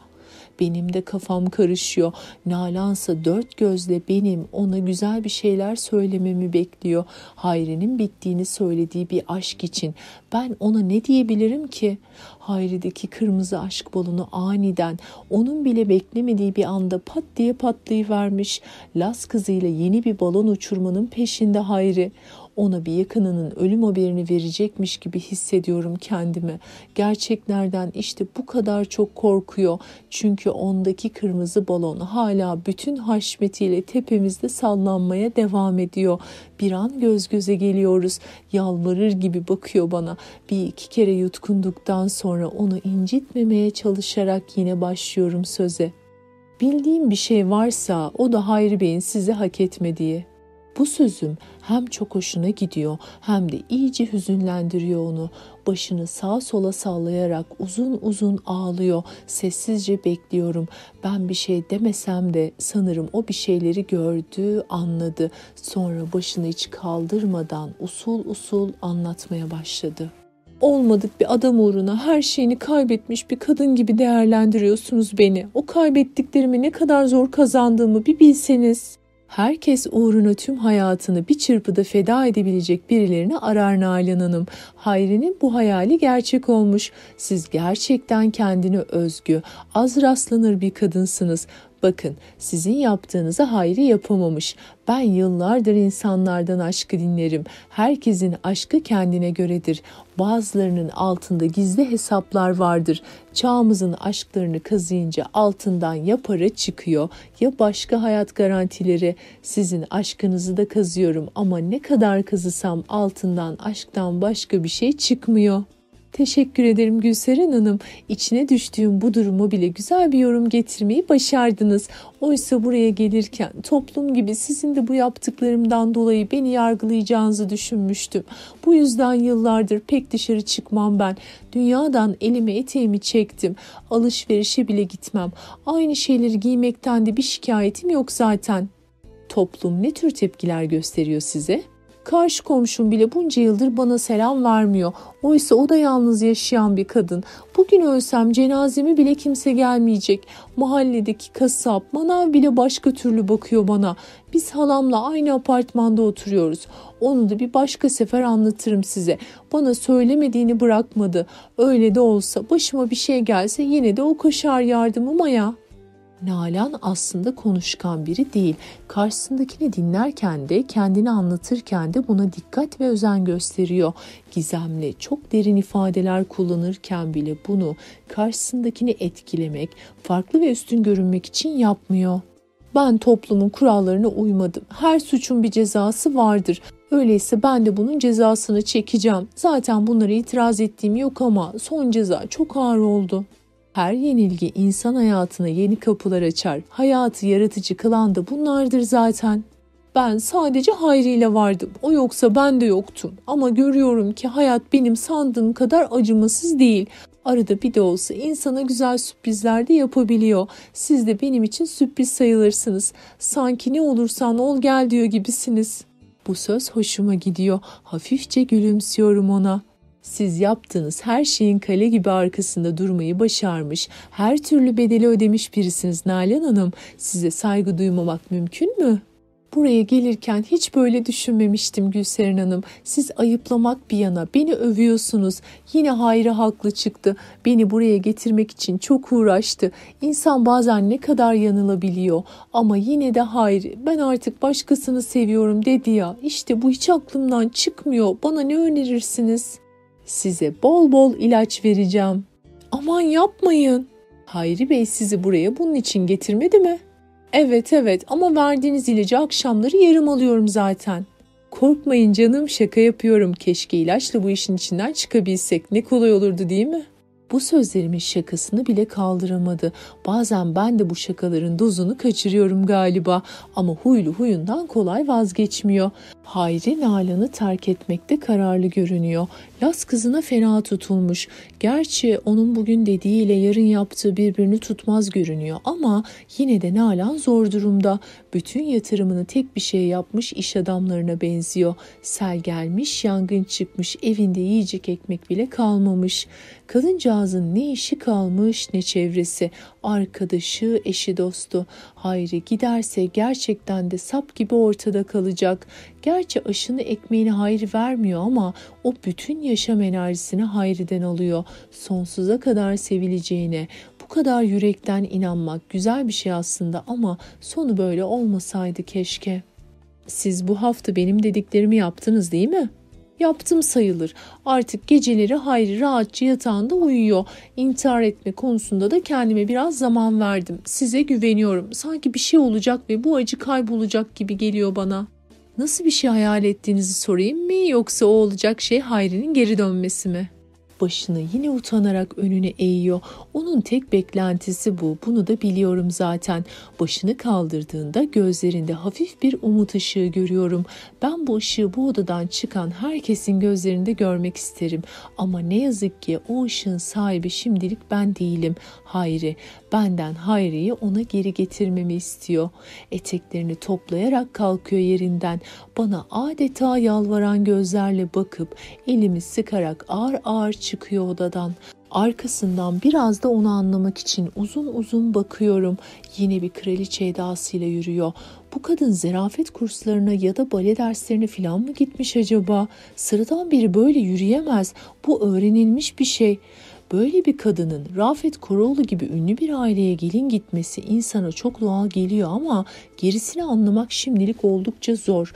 Benim de kafam karışıyor. Nalansa dört gözle benim ona güzel bir şeyler söylememi bekliyor. Hayri'nin bittiğini söylediği bir aşk için. Ben ona ne diyebilirim ki? Hayri'deki kırmızı aşk balonu aniden onun bile beklemediği bir anda pat diye patlayıvermiş. Las kızıyla yeni bir balon uçurmanın peşinde Hayri ona bir yakınının ölüm haberini verecekmiş gibi hissediyorum kendimi. Gerçeklerden işte bu kadar çok korkuyor. Çünkü ondaki kırmızı balon hala bütün haşmetiyle tepemizde sallanmaya devam ediyor. Bir an göz göze geliyoruz. Yalvarır gibi bakıyor bana. Bir iki kere yutkunduktan sonra onu incitmemeye çalışarak yine başlıyorum söze. Bildiğim bir şey varsa o da Hayri Bey'in sizi hak etmediği. Bu sözüm hem çok hoşuna gidiyor hem de iyice hüzünlendiriyor onu. Başını sağa sola sallayarak uzun uzun ağlıyor. Sessizce bekliyorum. Ben bir şey demesem de sanırım o bir şeyleri gördü, anladı. Sonra başını hiç kaldırmadan usul usul anlatmaya başladı olmadık bir adam uğruna her şeyini kaybetmiş bir kadın gibi değerlendiriyorsunuz beni. O kaybettiklerimi ne kadar zor kazandığımı bir bilseniz. Herkes uğruna tüm hayatını bir çırpıda feda edebilecek birilerini arar Nalan Hanım. Hayri'nin bu hayali gerçek olmuş. Siz gerçekten kendine özgü, az rastlanır bir kadınsınız. Bakın sizin yaptığınızı Hayri yapamamış. Ben yıllardır insanlardan aşkı dinlerim. Herkesin aşkı kendine göredir. Bazılarının altında gizli hesaplar vardır. Çağımızın aşklarını kazıyınca altından ya para çıkıyor ya başka hayat garantileri. Sizin aşkınızı da kazıyorum ama ne kadar kazısam altından aşktan başka bir şey çıkmıyor.'' Teşekkür ederim Gülseren Hanım. İçine düştüğüm bu durumu bile güzel bir yorum getirmeyi başardınız. Oysa buraya gelirken toplum gibi sizin de bu yaptıklarımdan dolayı beni yargılayacağınızı düşünmüştüm. Bu yüzden yıllardır pek dışarı çıkmam ben. Dünyadan elime eteğimi çektim. Alışverişe bile gitmem. Aynı şeyleri giymekten de bir şikayetim yok zaten. Toplum ne tür tepkiler gösteriyor size?'' Karşı komşum bile bunca yıldır bana selam vermiyor. Oysa o da yalnız yaşayan bir kadın. Bugün ölsem cenazemi bile kimse gelmeyecek. Mahalledeki kasap, manav bile başka türlü bakıyor bana. Biz halamla aynı apartmanda oturuyoruz. Onu da bir başka sefer anlatırım size. Bana söylemediğini bırakmadı. Öyle de olsa başıma bir şey gelse yine de o koşar yardımıma ya.'' Nalan aslında konuşkan biri değil. Karşısındakini dinlerken de kendini anlatırken de buna dikkat ve özen gösteriyor. Gizemli, çok derin ifadeler kullanırken bile bunu karşısındakini etkilemek, farklı ve üstün görünmek için yapmıyor. Ben toplumun kurallarına uymadım. Her suçun bir cezası vardır. Öyleyse ben de bunun cezasını çekeceğim. Zaten bunlara itiraz ettiğim yok ama son ceza çok ağır oldu. Her yenilgi insan hayatına yeni kapılar açar. Hayatı yaratıcı kılan da bunlardır zaten. Ben sadece Hayri ile vardım. O yoksa ben de yoktum. Ama görüyorum ki hayat benim sandığım kadar acımasız değil. Arada bir de olsa insana güzel sürprizler de yapabiliyor. Siz de benim için sürpriz sayılırsınız. Sanki ne olursan ol gel diyor gibisiniz. Bu söz hoşuma gidiyor. Hafifçe gülümsüyorum ona. Siz yaptığınız her şeyin kale gibi arkasında durmayı başarmış, her türlü bedeli ödemiş birisiniz Nalan Hanım. Size saygı duymamak mümkün mü? Buraya gelirken hiç böyle düşünmemiştim Gülseren Hanım. Siz ayıplamak bir yana beni övüyorsunuz. Yine Hayri haklı çıktı. Beni buraya getirmek için çok uğraştı. İnsan bazen ne kadar yanılabiliyor. Ama yine de Hayri ben artık başkasını seviyorum dedi ya. İşte bu hiç aklımdan çıkmıyor. Bana ne önerirsiniz?'' Size bol bol ilaç vereceğim. Aman yapmayın. Hayri Bey sizi buraya bunun için getirmedi mi? Evet evet ama verdiğiniz ilacı akşamları yarım alıyorum zaten. Korkmayın canım şaka yapıyorum. Keşke ilaçla bu işin içinden çıkabilsek ne kolay olurdu değil mi?'' Bu sözlerimin şakasını bile kaldıramadı. Bazen ben de bu şakaların dozunu kaçırıyorum galiba ama huylu huyundan kolay vazgeçmiyor. Hayri Nalan'ı terk etmekte kararlı görünüyor. Las kızına fena tutulmuş. Gerçi onun bugün dediğiyle yarın yaptığı birbirini tutmaz görünüyor ama yine de Nalan zor durumda. Bütün yatırımını tek bir şey yapmış iş adamlarına benziyor. Sel gelmiş, yangın çıkmış, evinde yiyecek ekmek bile kalmamış. Kadıncağızın ne işi kalmış ne çevresi, arkadaşı, eşi dostu. Hayri giderse gerçekten de sap gibi ortada kalacak. Gerçi aşını ekmeğini Hayri vermiyor ama o bütün yaşam enerjisini Hayri'den alıyor. Sonsuza kadar sevileceğine, bu kadar yürekten inanmak güzel bir şey aslında ama sonu böyle olmasaydı keşke. Siz bu hafta benim dediklerimi yaptınız değil mi? Yaptım sayılır. Artık geceleri Hayri rahatça yatağında uyuyor. İntihar etme konusunda da kendime biraz zaman verdim. Size güveniyorum. Sanki bir şey olacak ve bu acı kaybolacak gibi geliyor bana. Nasıl bir şey hayal ettiğinizi sorayım mı yoksa o olacak şey Hayri'nin geri dönmesi mi? Başını yine utanarak önüne eğiyor. Onun tek beklentisi bu. Bunu da biliyorum zaten. Başını kaldırdığında gözlerinde hafif bir umut ışığı görüyorum. Ben bu ışığı bu odadan çıkan herkesin gözlerinde görmek isterim. Ama ne yazık ki o ışığın sahibi şimdilik ben değilim. Hayri, benden Hayri'yi ona geri getirmemi istiyor. Eteklerini toplayarak kalkıyor yerinden. Bana adeta yalvaran gözlerle bakıp elimi sıkarak ağır ağır çıkıyor odadan. Arkasından biraz da onu anlamak için uzun uzun bakıyorum. Yine bir kraliçe edasıyla yürüyor. Bu kadın zerafet kurslarına ya da bale derslerine falan mı gitmiş acaba? Sıradan biri böyle yürüyemez. Bu öğrenilmiş bir şey. Böyle bir kadının Rafet Koroğlu gibi ünlü bir aileye gelin gitmesi insana çok doğal geliyor ama gerisini anlamak şimdilik oldukça zor.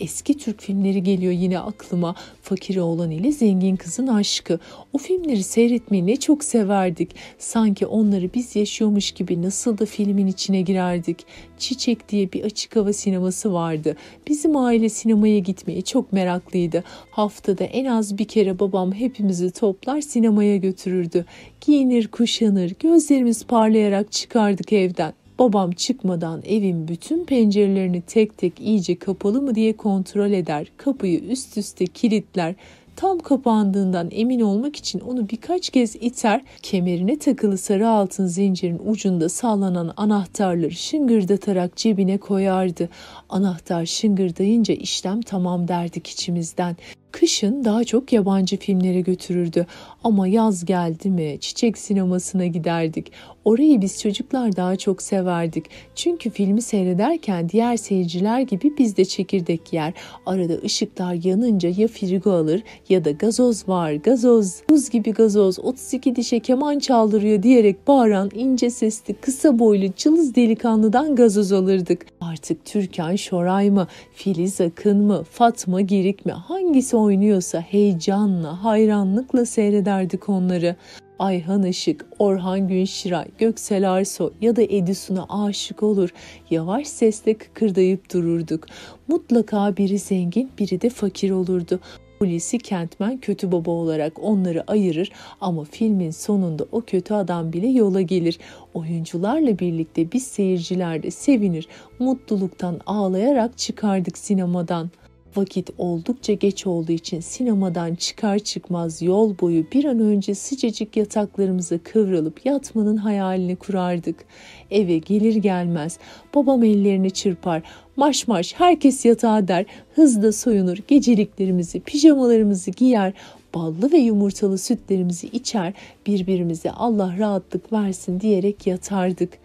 Eski Türk filmleri geliyor yine aklıma. Fakir oğlan ile zengin kızın aşkı. O filmleri seyretmeyi ne çok severdik. Sanki onları biz yaşıyormuş gibi nasıl da filmin içine girerdik. Çiçek diye bir açık hava sineması vardı. Bizim aile sinemaya gitmeye çok meraklıydı. Haftada en az bir kere babam hepimizi toplar sinemaya götürürdü. Giyinir kuşanır gözlerimiz parlayarak çıkardık evden. Babam çıkmadan evin bütün pencerelerini tek tek iyice kapalı mı diye kontrol eder. Kapıyı üst üste kilitler. Tam kapandığından emin olmak için onu birkaç kez iter, kemerine takılı sarı altın zincirin ucunda sallanan anahtarları şıngırdatarak cebine koyardı. Anahtar şıngırdayınca işlem tamam derdik içimizden. Kışın daha çok yabancı filmlere götürürdü ama yaz geldi mi çiçek sinemasına giderdik. Orayı biz çocuklar daha çok severdik. Çünkü filmi seyrederken diğer seyirciler gibi biz de çekirdek yer. Arada ışıklar yanınca ya frigo alır ya da gazoz var gazoz. Buz gibi gazoz 32 dişe keman çaldırıyor diyerek bağıran ince sesli kısa boylu cılız delikanlıdan gazoz alırdık. Artık Türkan Şoray mı, Filiz Akın mı, Fatma Girik mi hangisi oynuyorsa heyecanla, hayranlıkla seyrederdik onları. Ayhan Işık, Orhan Günşiray, Göksel Arso ya da Edison'a aşık olur. Yavaş sesle kıkırdayıp dururduk. Mutlaka biri zengin, biri de fakir olurdu. Polisi Kentmen kötü baba olarak onları ayırır ama filmin sonunda o kötü adam bile yola gelir. Oyuncularla birlikte biz seyirciler de sevinir, mutluluktan ağlayarak çıkardık sinemadan.'' Vakit oldukça geç olduğu için sinemadan çıkar çıkmaz yol boyu bir an önce sıcacık yataklarımıza kıvrılıp yatmanın hayalini kurardık. Eve gelir gelmez babam ellerini çırpar. Marş marş herkes yatağa der. Hızla soyunur. Geceliklerimizi, pijamalarımızı giyer ballı ve yumurtalı sütlerimizi içer, birbirimize Allah rahatlık versin diyerek yatardık.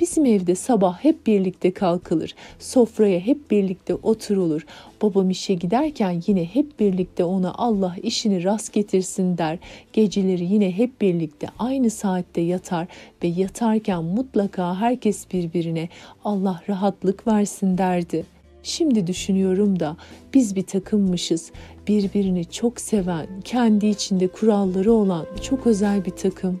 Bizim evde sabah hep birlikte kalkılır. Sofraya hep birlikte oturulur. Babam işe giderken yine hep birlikte ona Allah işini rast getirsin der. Geceleri yine hep birlikte aynı saatte yatar ve yatarken mutlaka herkes birbirine Allah rahatlık versin derdi. Şimdi düşünüyorum da biz bir takımmışız. Birbirini çok seven, kendi içinde kuralları olan çok özel bir takım.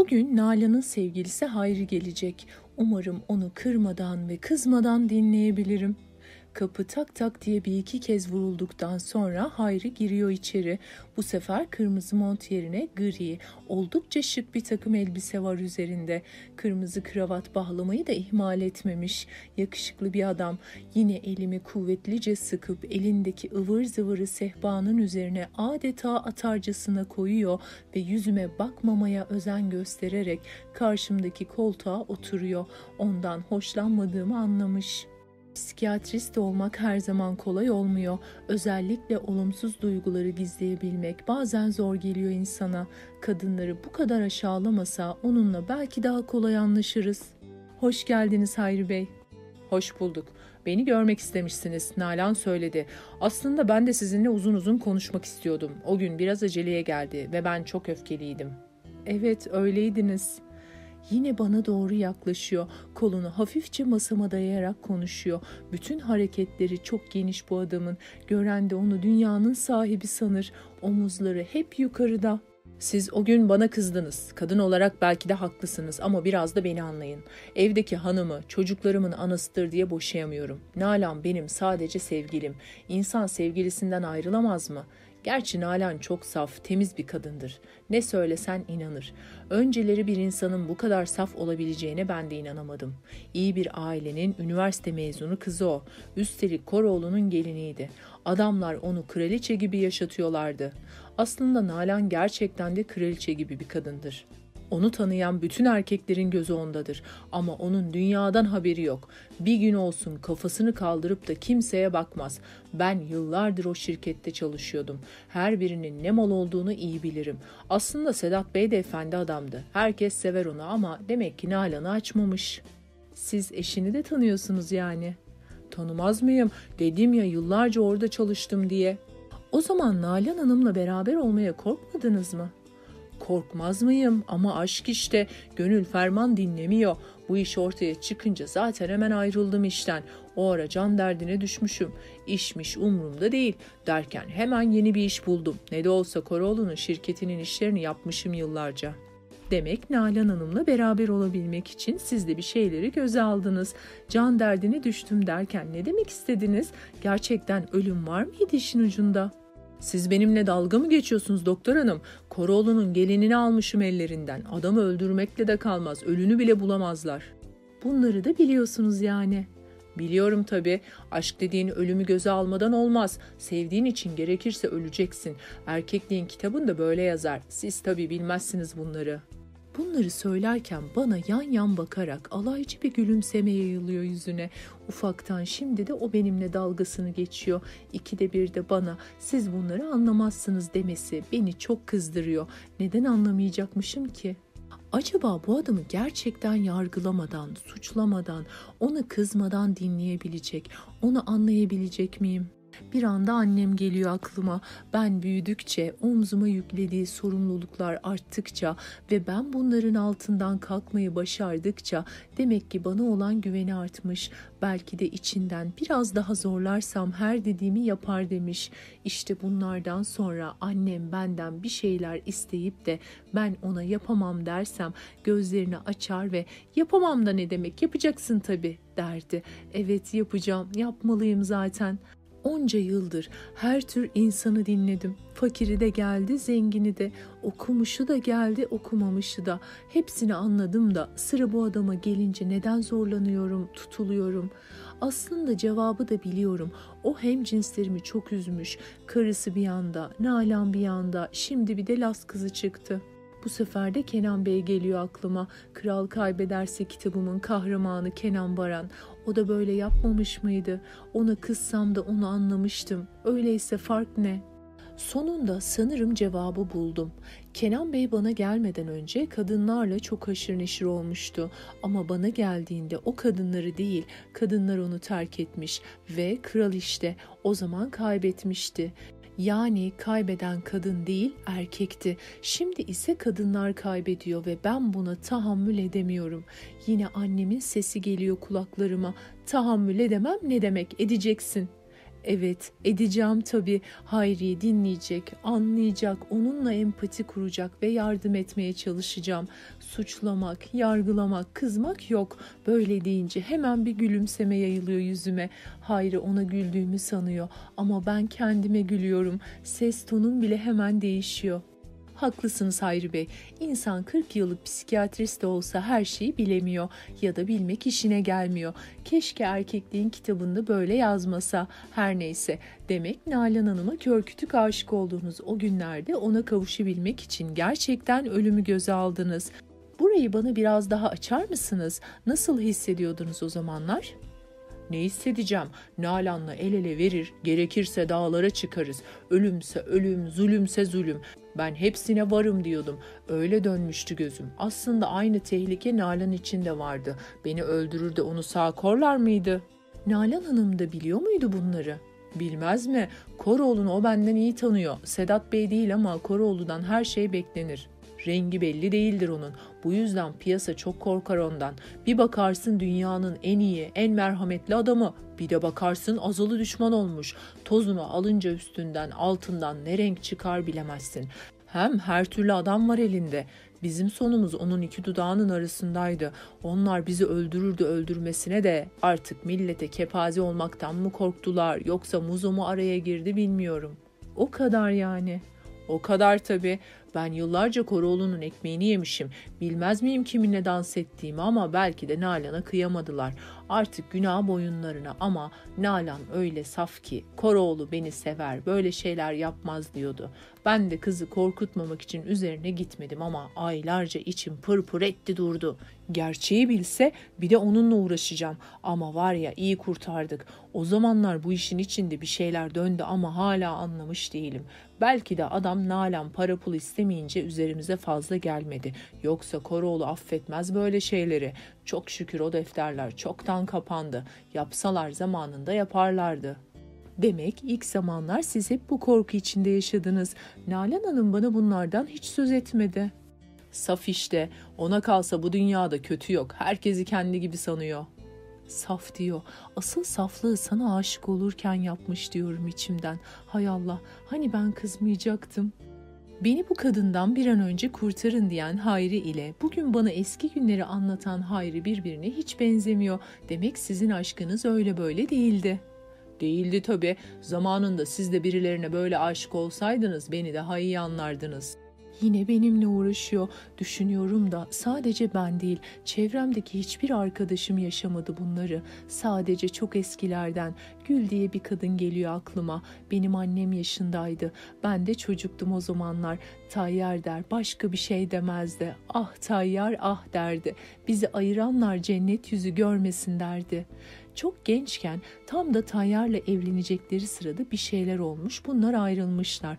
Bugün Nalan'ın sevgilisi Hayri gelecek. Umarım onu kırmadan ve kızmadan dinleyebilirim.'' Kapı tak tak diye bir iki kez vurulduktan sonra Hayri giriyor içeri. Bu sefer kırmızı mont yerine gri, oldukça şık bir takım elbise var üzerinde. Kırmızı kravat bağlamayı da ihmal etmemiş. Yakışıklı bir adam. Yine elimi kuvvetlice sıkıp elindeki ıvır zıvırı sehpanın üzerine adeta atarcasına koyuyor ve yüzüme bakmamaya özen göstererek karşımdaki koltuğa oturuyor. Ondan hoşlanmadığımı anlamış. Psikiyatrist olmak her zaman kolay olmuyor. Özellikle olumsuz duyguları gizleyebilmek bazen zor geliyor insana. Kadınları bu kadar aşağılamasa onunla belki daha kolay anlaşırız. Hoş geldiniz Hayri Bey. Hoş bulduk. Beni görmek istemişsiniz. Nalan söyledi. Aslında ben de sizinle uzun uzun konuşmak istiyordum. O gün biraz aceleye geldi ve ben çok öfkeliydim. Evet, öyleydiniz. Yine bana doğru yaklaşıyor. Kolunu hafifçe masama dayayarak konuşuyor. Bütün hareketleri çok geniş bu adamın. Gören de onu dünyanın sahibi sanır. Omuzları hep yukarıda. Siz o gün bana kızdınız. Kadın olarak belki de haklısınız ama biraz da beni anlayın. Evdeki hanımı, çocuklarımın anasıdır diye boşayamıyorum. Nalan benim sadece sevgilim. İnsan sevgilisinden ayrılamaz mı? Gerçi Nalan çok saf, temiz bir kadındır. Ne söylesen inanır. Önceleri bir insanın bu kadar saf olabileceğine ben de inanamadım. İyi bir ailenin üniversite mezunu kızı o. Üstelik Koroğlu'nun geliniydi. Adamlar onu kraliçe gibi yaşatıyorlardı. Aslında Nalan gerçekten de kraliçe gibi bir kadındır. Onu tanıyan bütün erkeklerin gözü ondadır ama onun dünyadan haberi yok. Bir gün olsun kafasını kaldırıp da kimseye bakmaz. Ben yıllardır o şirkette çalışıyordum. Her birinin ne mal olduğunu iyi bilirim. Aslında Sedat Bey de efendi adamdı. Herkes sever onu ama demek ki Nalan'ı açmamış. Siz eşini de tanıyorsunuz yani. Tanımaz mıyım? Dedim ya yıllarca orada çalıştım diye. O zaman Nalan Hanım'la beraber olmaya korkmadınız mı? Korkmaz mıyım ama aşk işte gönül ferman dinlemiyor. Bu iş ortaya çıkınca zaten hemen ayrıldım işten. O ara can derdine düşmüşüm. İşmiş umurumda değil derken hemen yeni bir iş buldum. Ne de olsa Koroğlu'nun şirketinin işlerini yapmışım yıllarca. Demek Nalan Hanım'la beraber olabilmek için siz de bir şeyleri göze aldınız. Can derdine düştüm derken ne demek istediniz? Gerçekten ölüm var mıydı işin ucunda?'' Siz benimle dalga mı geçiyorsunuz doktor hanım? Koroğlu'nun gelinini almışım ellerinden. Adamı öldürmekle de kalmaz. Ölünü bile bulamazlar. Bunları da biliyorsunuz yani. Biliyorum tabii. Aşk dediğin ölümü göze almadan olmaz. Sevdiğin için gerekirse öleceksin. Erkekliğin kitabında böyle yazar. Siz tabii bilmezsiniz bunları.'' Bunları söylerken bana yan yan bakarak alaycı bir gülümseme yayılıyor yüzüne. Ufaktan şimdi de o benimle dalgasını geçiyor. İkide bir de bana siz bunları anlamazsınız demesi beni çok kızdırıyor. Neden anlamayacakmışım ki? Acaba bu adamı gerçekten yargılamadan, suçlamadan, ona kızmadan dinleyebilecek, onu anlayabilecek miyim?'' Bir anda annem geliyor aklıma. Ben büyüdükçe, omzuma yüklediği sorumluluklar arttıkça ve ben bunların altından kalkmayı başardıkça demek ki bana olan güveni artmış. Belki de içinden biraz daha zorlarsam her dediğimi yapar demiş. İşte bunlardan sonra annem benden bir şeyler isteyip de ben ona yapamam dersem gözlerini açar ve yapamam da ne demek yapacaksın tabii derdi. Evet yapacağım yapmalıyım zaten. Onca yıldır her tür insanı dinledim. Fakiri de geldi, zengini de, okumuşu da geldi, okumamışı da. Hepsini anladım da sıra bu adama gelince neden zorlanıyorum, tutuluyorum. Aslında cevabı da biliyorum. O hem cinslerimi çok üzmüş. Karısı bir yanda, Nalan bir yanda, şimdi bir de Las kızı çıktı.'' Bu sefer de Kenan Bey geliyor aklıma. Kral kaybederse kitabımın kahramanı Kenan Baran. O da böyle yapmamış mıydı? Ona kızsam da onu anlamıştım. Öyleyse fark ne? Sonunda sanırım cevabı buldum. Kenan Bey bana gelmeden önce kadınlarla çok haşır neşir olmuştu. Ama bana geldiğinde o kadınları değil, kadınlar onu terk etmiş ve kral işte o zaman kaybetmişti. Yani kaybeden kadın değil erkekti. Şimdi ise kadınlar kaybediyor ve ben buna tahammül edemiyorum. Yine annemin sesi geliyor kulaklarıma. Tahammül edemem ne demek edeceksin. Evet, edeceğim tabii. Hayri'yi dinleyecek, anlayacak, onunla empati kuracak ve yardım etmeye çalışacağım. Suçlamak, yargılamak, kızmak yok. Böyle deyince hemen bir gülümseme yayılıyor yüzüme. Hayri ona güldüğümü sanıyor ama ben kendime gülüyorum. Ses tonum bile hemen değişiyor. Haklısınız Hayri Bey. İnsan 40 yıllık psikiyatrist de olsa her şeyi bilemiyor ya da bilmek işine gelmiyor. Keşke erkekliğin kitabında böyle yazmasa. Her neyse. Demek Nalan Hanım'a kör kütük aşık olduğunuz o günlerde ona kavuşabilmek için gerçekten ölümü göze aldınız. Burayı bana biraz daha açar mısınız? Nasıl hissediyordunuz o zamanlar?'' Ne hissedeceğim? Nalan'la el ele verir, gerekirse dağlara çıkarız. Ölümse ölüm, zulümse zulüm. Ben hepsine varım diyordum. Öyle dönmüştü gözüm. Aslında aynı tehlike Nalan için de vardı. Beni öldürür de onu sağ korlar mıydı? Nalan Hanım da biliyor muydu bunları? Bilmez mi? Koroğlu'nu o benden iyi tanıyor. Sedat Bey değil ama Koroğlu'dan her şey beklenir. Rengi belli değildir onun. Bu yüzden piyasa çok korkar ondan. Bir bakarsın dünyanın en iyi, en merhametli adamı. Bir de bakarsın azılı düşman olmuş. Tozunu alınca üstünden, altından ne renk çıkar bilemezsin. Hem her türlü adam var elinde. Bizim sonumuz onun iki dudağının arasındaydı. Onlar bizi öldürürdü öldürmesine de artık millete kepaze olmaktan mı korktular yoksa muzo mu araya girdi bilmiyorum. O kadar yani. O kadar tabii. Ben yıllarca Koroğlu'nun ekmeğini yemişim. Bilmez miyim kiminle dans ettiğimi ama belki de Nalan'a kıyamadılar. Artık günah boyunlarına ama Nalan öyle saf ki Koroğlu beni sever böyle şeyler yapmaz diyordu. Ben de kızı korkutmamak için üzerine gitmedim ama aylarca içim pırpır etti durdu. Gerçeği bilse bir de onunla uğraşacağım. Ama var ya iyi kurtardık. O zamanlar bu işin içinde bir şeyler döndü ama hala anlamış değilim. Belki de adam Nalan para pul istemeyince üzerimize fazla gelmedi. Yoksa Koroğlu affetmez böyle şeyleri. Çok şükür o defterler çoktan kapandı. Yapsalar zamanında yaparlardı. Demek ilk zamanlar siz hep bu korku içinde yaşadınız. Nalan Hanım bana bunlardan hiç söz etmedi. Saf işte. Ona kalsa bu dünyada kötü yok. Herkesi kendi gibi sanıyor. Saf diyor. Asıl saflığı sana aşık olurken yapmış diyorum içimden. Hay Allah, hani ben kızmayacaktım. Beni bu kadından bir an önce kurtarın diyen Hayri ile bugün bana eski günleri anlatan Hayri birbirine hiç benzemiyor. Demek sizin aşkınız öyle böyle değildi. Değildi tabii. Zamanında siz de birilerine böyle aşık olsaydınız beni daha iyi anlardınız. Yine benimle uğraşıyor. Düşünüyorum da sadece ben değil, çevremdeki hiçbir arkadaşım yaşamadı bunları. Sadece çok eskilerden Gül diye bir kadın geliyor aklıma. Benim annem yaşındaydı. Ben de çocuktum o zamanlar. Tayyar der, başka bir şey demezdi. Ah Tayyar ah derdi. Bizi ayıranlar cennet yüzü görmesin derdi. Çok gençken tam da Tayyar'la evlenecekleri sırada bir şeyler olmuş. Bunlar ayrılmışlar.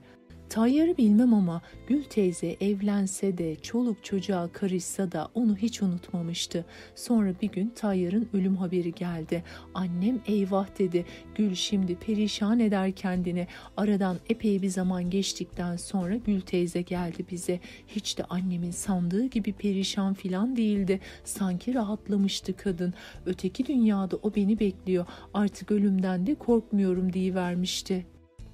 Tayyar'ı bilmem ama Gül teyze evlense de çoluk çocuğa karışsa da onu hiç unutmamıştı. Sonra bir gün Tayyar'ın ölüm haberi geldi. Annem eyvah dedi. Gül şimdi perişan eder kendini. Aradan epey bir zaman geçtikten sonra Gül teyze geldi bize. Hiç de annemin sandığı gibi perişan filan değildi. Sanki rahatlamıştı kadın. Öteki dünyada o beni bekliyor. Artık ölümden de korkmuyorum diye vermişti.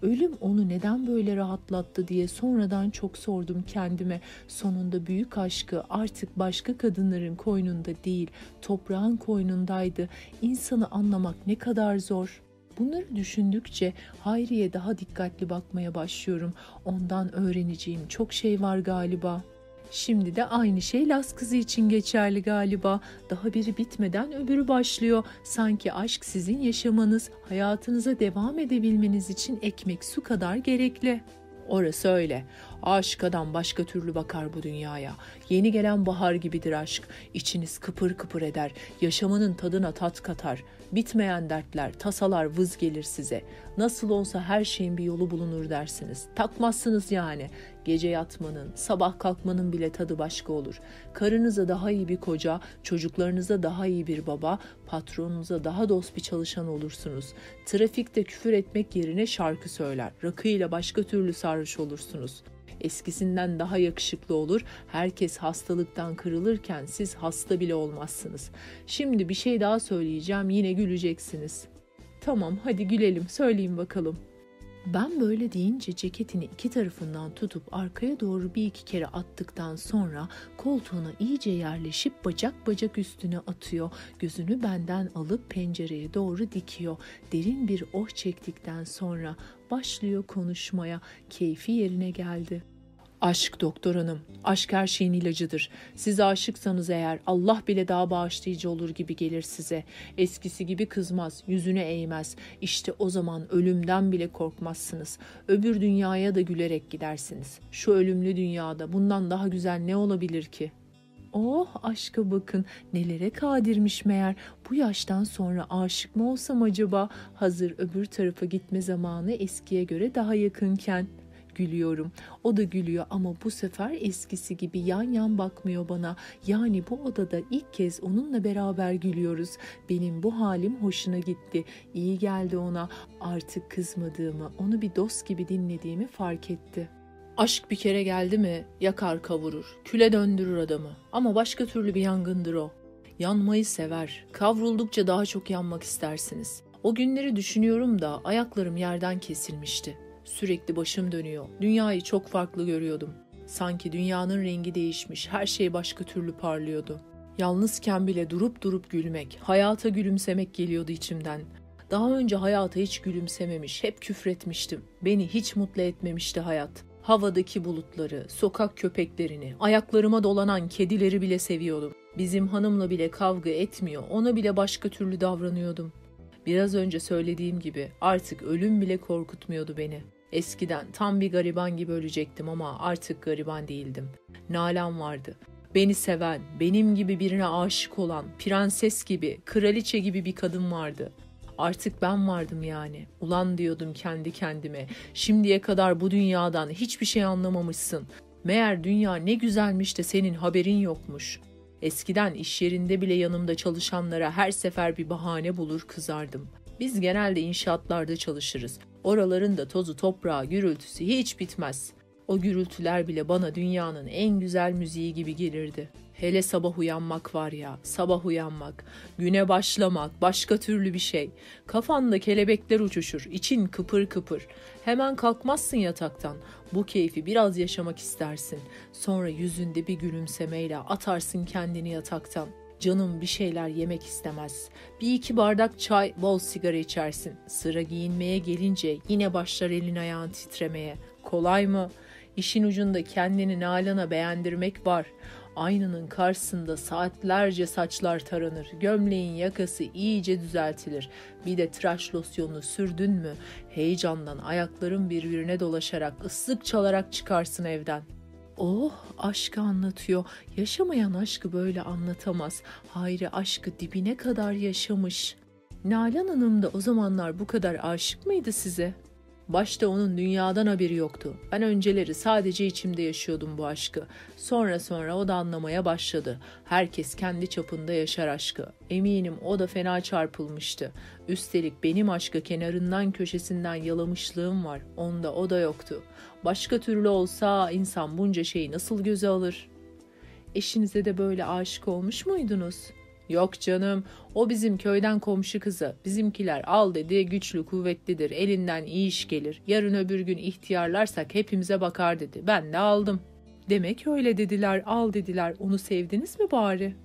Ölüm onu neden böyle rahatlattı diye sonradan çok sordum kendime. Sonunda büyük aşkı artık başka kadınların koynunda değil, toprağın koynundaydı. İnsanı anlamak ne kadar zor. Bunları düşündükçe Hayri'ye daha dikkatli bakmaya başlıyorum. Ondan öğreneceğim çok şey var galiba.'' Şimdi de aynı şey Las kızı için geçerli galiba. Daha biri bitmeden öbürü başlıyor. Sanki aşk sizin yaşamanız, hayatınıza devam edebilmeniz için ekmek su kadar gerekli. Orası öyle. Aşık adam başka türlü bakar bu dünyaya. Yeni gelen bahar gibidir aşk. İçiniz kıpır kıpır eder. Yaşamanın tadına tat katar. Bitmeyen dertler, tasalar vız gelir size. Nasıl olsa her şeyin bir yolu bulunur dersiniz. Takmazsınız yani. Gece yatmanın, sabah kalkmanın bile tadı başka olur. Karınıza daha iyi bir koca, çocuklarınıza daha iyi bir baba, patronunuza daha dost bir çalışan olursunuz. Trafikte küfür etmek yerine şarkı söyler. Rakıyla başka türlü sarhoş olursunuz. Eskisinden daha yakışıklı olur. Herkes hastalıktan kırılırken siz hasta bile olmazsınız. Şimdi bir şey daha söyleyeceğim yine güleceksiniz. Tamam hadi gülelim söyleyin bakalım. Ben böyle deyince ceketini iki tarafından tutup arkaya doğru bir iki kere attıktan sonra koltuğuna iyice yerleşip bacak bacak üstüne atıyor. Gözünü benden alıp pencereye doğru dikiyor. Derin bir oh çektikten sonra başlıyor konuşmaya. Keyfi yerine geldi.'' Aşk doktor hanım, aşk her şeyin ilacıdır. Siz aşıksanız eğer Allah bile daha bağışlayıcı olur gibi gelir size. Eskisi gibi kızmaz, yüzüne eğmez. İşte o zaman ölümden bile korkmazsınız. Öbür dünyaya da gülerek gidersiniz. Şu ölümlü dünyada bundan daha güzel ne olabilir ki?'' Oh aşka bakın nelere kadirmiş meğer. Bu yaştan sonra aşık mı olsam acaba? Hazır öbür tarafa gitme zamanı eskiye göre daha yakınken.'' Gülüyorum. O da gülüyor ama bu sefer eskisi gibi yan yan bakmıyor bana. Yani bu odada ilk kez onunla beraber gülüyoruz. Benim bu halim hoşuna gitti. İyi geldi ona. Artık kızmadığımı, onu bir dost gibi dinlediğimi fark etti. Aşk bir kere geldi mi yakar kavurur, küle döndürür adamı. Ama başka türlü bir yangındır o. Yanmayı sever, kavruldukça daha çok yanmak istersiniz. O günleri düşünüyorum da ayaklarım yerden kesilmişti. Sürekli başım dönüyor. Dünyayı çok farklı görüyordum. Sanki dünyanın rengi değişmiş, her şey başka türlü parlıyordu. Yalnızken bile durup durup gülmek, hayata gülümsemek geliyordu içimden. Daha önce hayata hiç gülümsememiş, hep küfretmiştim. Beni hiç mutlu etmemişti hayat. Havadaki bulutları, sokak köpeklerini, ayaklarıma dolanan kedileri bile seviyordum. Bizim hanımla bile kavga etmiyor, ona bile başka türlü davranıyordum. Biraz önce söylediğim gibi artık ölüm bile korkutmuyordu beni. Eskiden tam bir gariban gibi ölecektim ama artık gariban değildim. Nalan vardı. Beni seven, benim gibi birine aşık olan, prenses gibi, kraliçe gibi bir kadın vardı. Artık ben vardım yani. Ulan diyordum kendi kendime. Şimdiye kadar bu dünyadan hiçbir şey anlamamışsın. Meğer dünya ne güzelmiş de senin haberin yokmuş. Eskiden iş yerinde bile yanımda çalışanlara her sefer bir bahane bulur kızardım. Biz genelde inşaatlarda çalışırız. Oraların da tozu toprağı gürültüsü hiç bitmez. O gürültüler bile bana dünyanın en güzel müziği gibi gelirdi. Hele sabah uyanmak var ya, sabah uyanmak, güne başlamak, başka türlü bir şey. Kafanda kelebekler uçuşur, için kıpır kıpır. Hemen kalkmazsın yataktan. Bu keyfi biraz yaşamak istersin. Sonra yüzünde bir gülümsemeyle atarsın kendini yataktan. Canım bir şeyler yemek istemez. Bir iki bardak çay, bol sigara içersin. Sıra giyinmeye gelince yine başlar elin ayağın titremeye. Kolay mı? İşin ucunda kendini Nalan'a beğendirmek var. Aynanın karşısında saatlerce saçlar taranır. Gömleğin yakası iyice düzeltilir. Bir de tıraş losyonu sürdün mü heyecandan ayakların birbirine dolaşarak ıslık çalarak çıkarsın evden. Oh aşkı anlatıyor. Yaşamayan aşkı böyle anlatamaz. Hayri aşkı dibine kadar yaşamış. Nalan Hanım da o zamanlar bu kadar aşık mıydı size?'' Başta onun dünyadan haberi yoktu. Ben önceleri sadece içimde yaşıyordum bu aşkı. Sonra sonra o da anlamaya başladı. Herkes kendi çapında yaşar aşkı. Eminim o da fena çarpılmıştı. Üstelik benim aşkı kenarından köşesinden yalamışlığım var. Onda o da yoktu. Başka türlü olsa insan bunca şeyi nasıl göze alır? Eşinize de böyle aşık olmuş muydunuz?'' Yok canım o bizim köyden komşu kızı. Bizimkiler al dedi güçlü kuvvetlidir elinden iyi iş gelir. Yarın öbür gün ihtiyarlarsak hepimize bakar dedi. Ben de aldım. Demek öyle dediler al dediler onu sevdiniz mi bari?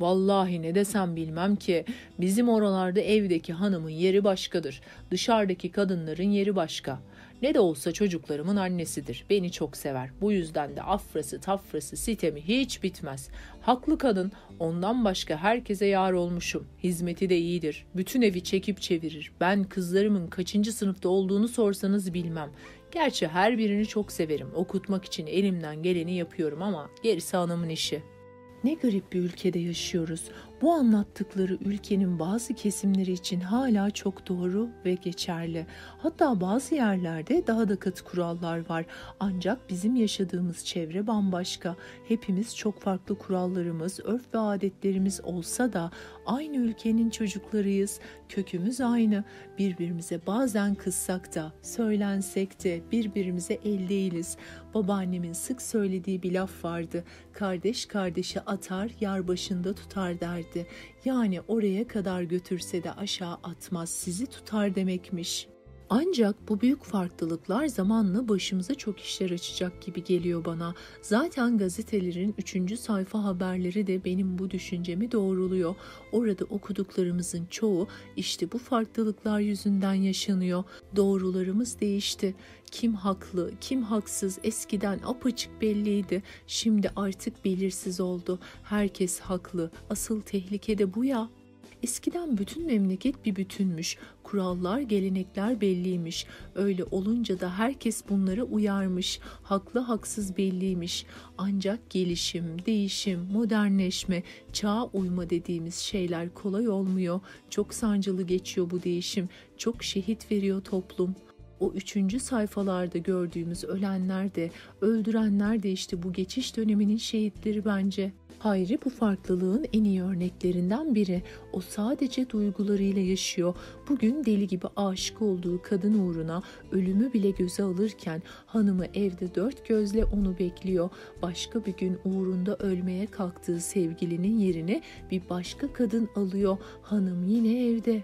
Vallahi ne desem bilmem ki bizim oralarda evdeki hanımın yeri başkadır. Dışarıdaki kadınların yeri başka. Ne de olsa çocuklarımın annesidir. Beni çok sever. Bu yüzden de afrası, tafrası, sitemi hiç bitmez. Haklı kadın, ondan başka herkese yar olmuşum. Hizmeti de iyidir. Bütün evi çekip çevirir. Ben kızlarımın kaçıncı sınıfta olduğunu sorsanız bilmem. Gerçi her birini çok severim. Okutmak için elimden geleni yapıyorum ama gerisi hanımın işi. Ne garip bir ülkede yaşıyoruz. Bu anlattıkları ülkenin bazı kesimleri için hala çok doğru ve geçerli. Hatta bazı yerlerde daha da katı kurallar var. Ancak bizim yaşadığımız çevre bambaşka. Hepimiz çok farklı kurallarımız, örf ve adetlerimiz olsa da aynı ülkenin çocuklarıyız. Kökümüz aynı. Birbirimize bazen kızsak da, söylensek de birbirimize el değiliz. Babaannemin sık söylediği bir laf vardı. Kardeş kardeşi atar, yar başında tutar derdi. Yani oraya kadar götürse de aşağı atmaz sizi tutar demekmiş. Ancak bu büyük farklılıklar zamanla başımıza çok işler açacak gibi geliyor bana. Zaten gazetelerin 3. sayfa haberleri de benim bu düşüncemi doğruluyor. Orada okuduklarımızın çoğu işte bu farklılıklar yüzünden yaşanıyor. Doğrularımız değişti. Kim haklı, kim haksız eskiden apaçık belliydi. Şimdi artık belirsiz oldu. Herkes haklı. Asıl tehlike de bu ya. Eskiden bütün memleket bir bütünmüş. Kurallar, gelenekler belliymiş. Öyle olunca da herkes bunlara uyarmış. Haklı haksız belliymiş. Ancak gelişim, değişim, modernleşme, çağa uyma dediğimiz şeyler kolay olmuyor. Çok sancılı geçiyor bu değişim. Çok şehit veriyor toplum o üçüncü sayfalarda gördüğümüz ölenler de, öldürenler de işte bu geçiş döneminin şehitleri bence. Hayri bu farklılığın en iyi örneklerinden biri. O sadece duygularıyla yaşıyor. Bugün deli gibi aşık olduğu kadın uğruna ölümü bile göze alırken hanımı evde dört gözle onu bekliyor. Başka bir gün uğrunda ölmeye kalktığı sevgilinin yerini bir başka kadın alıyor. Hanım yine evde.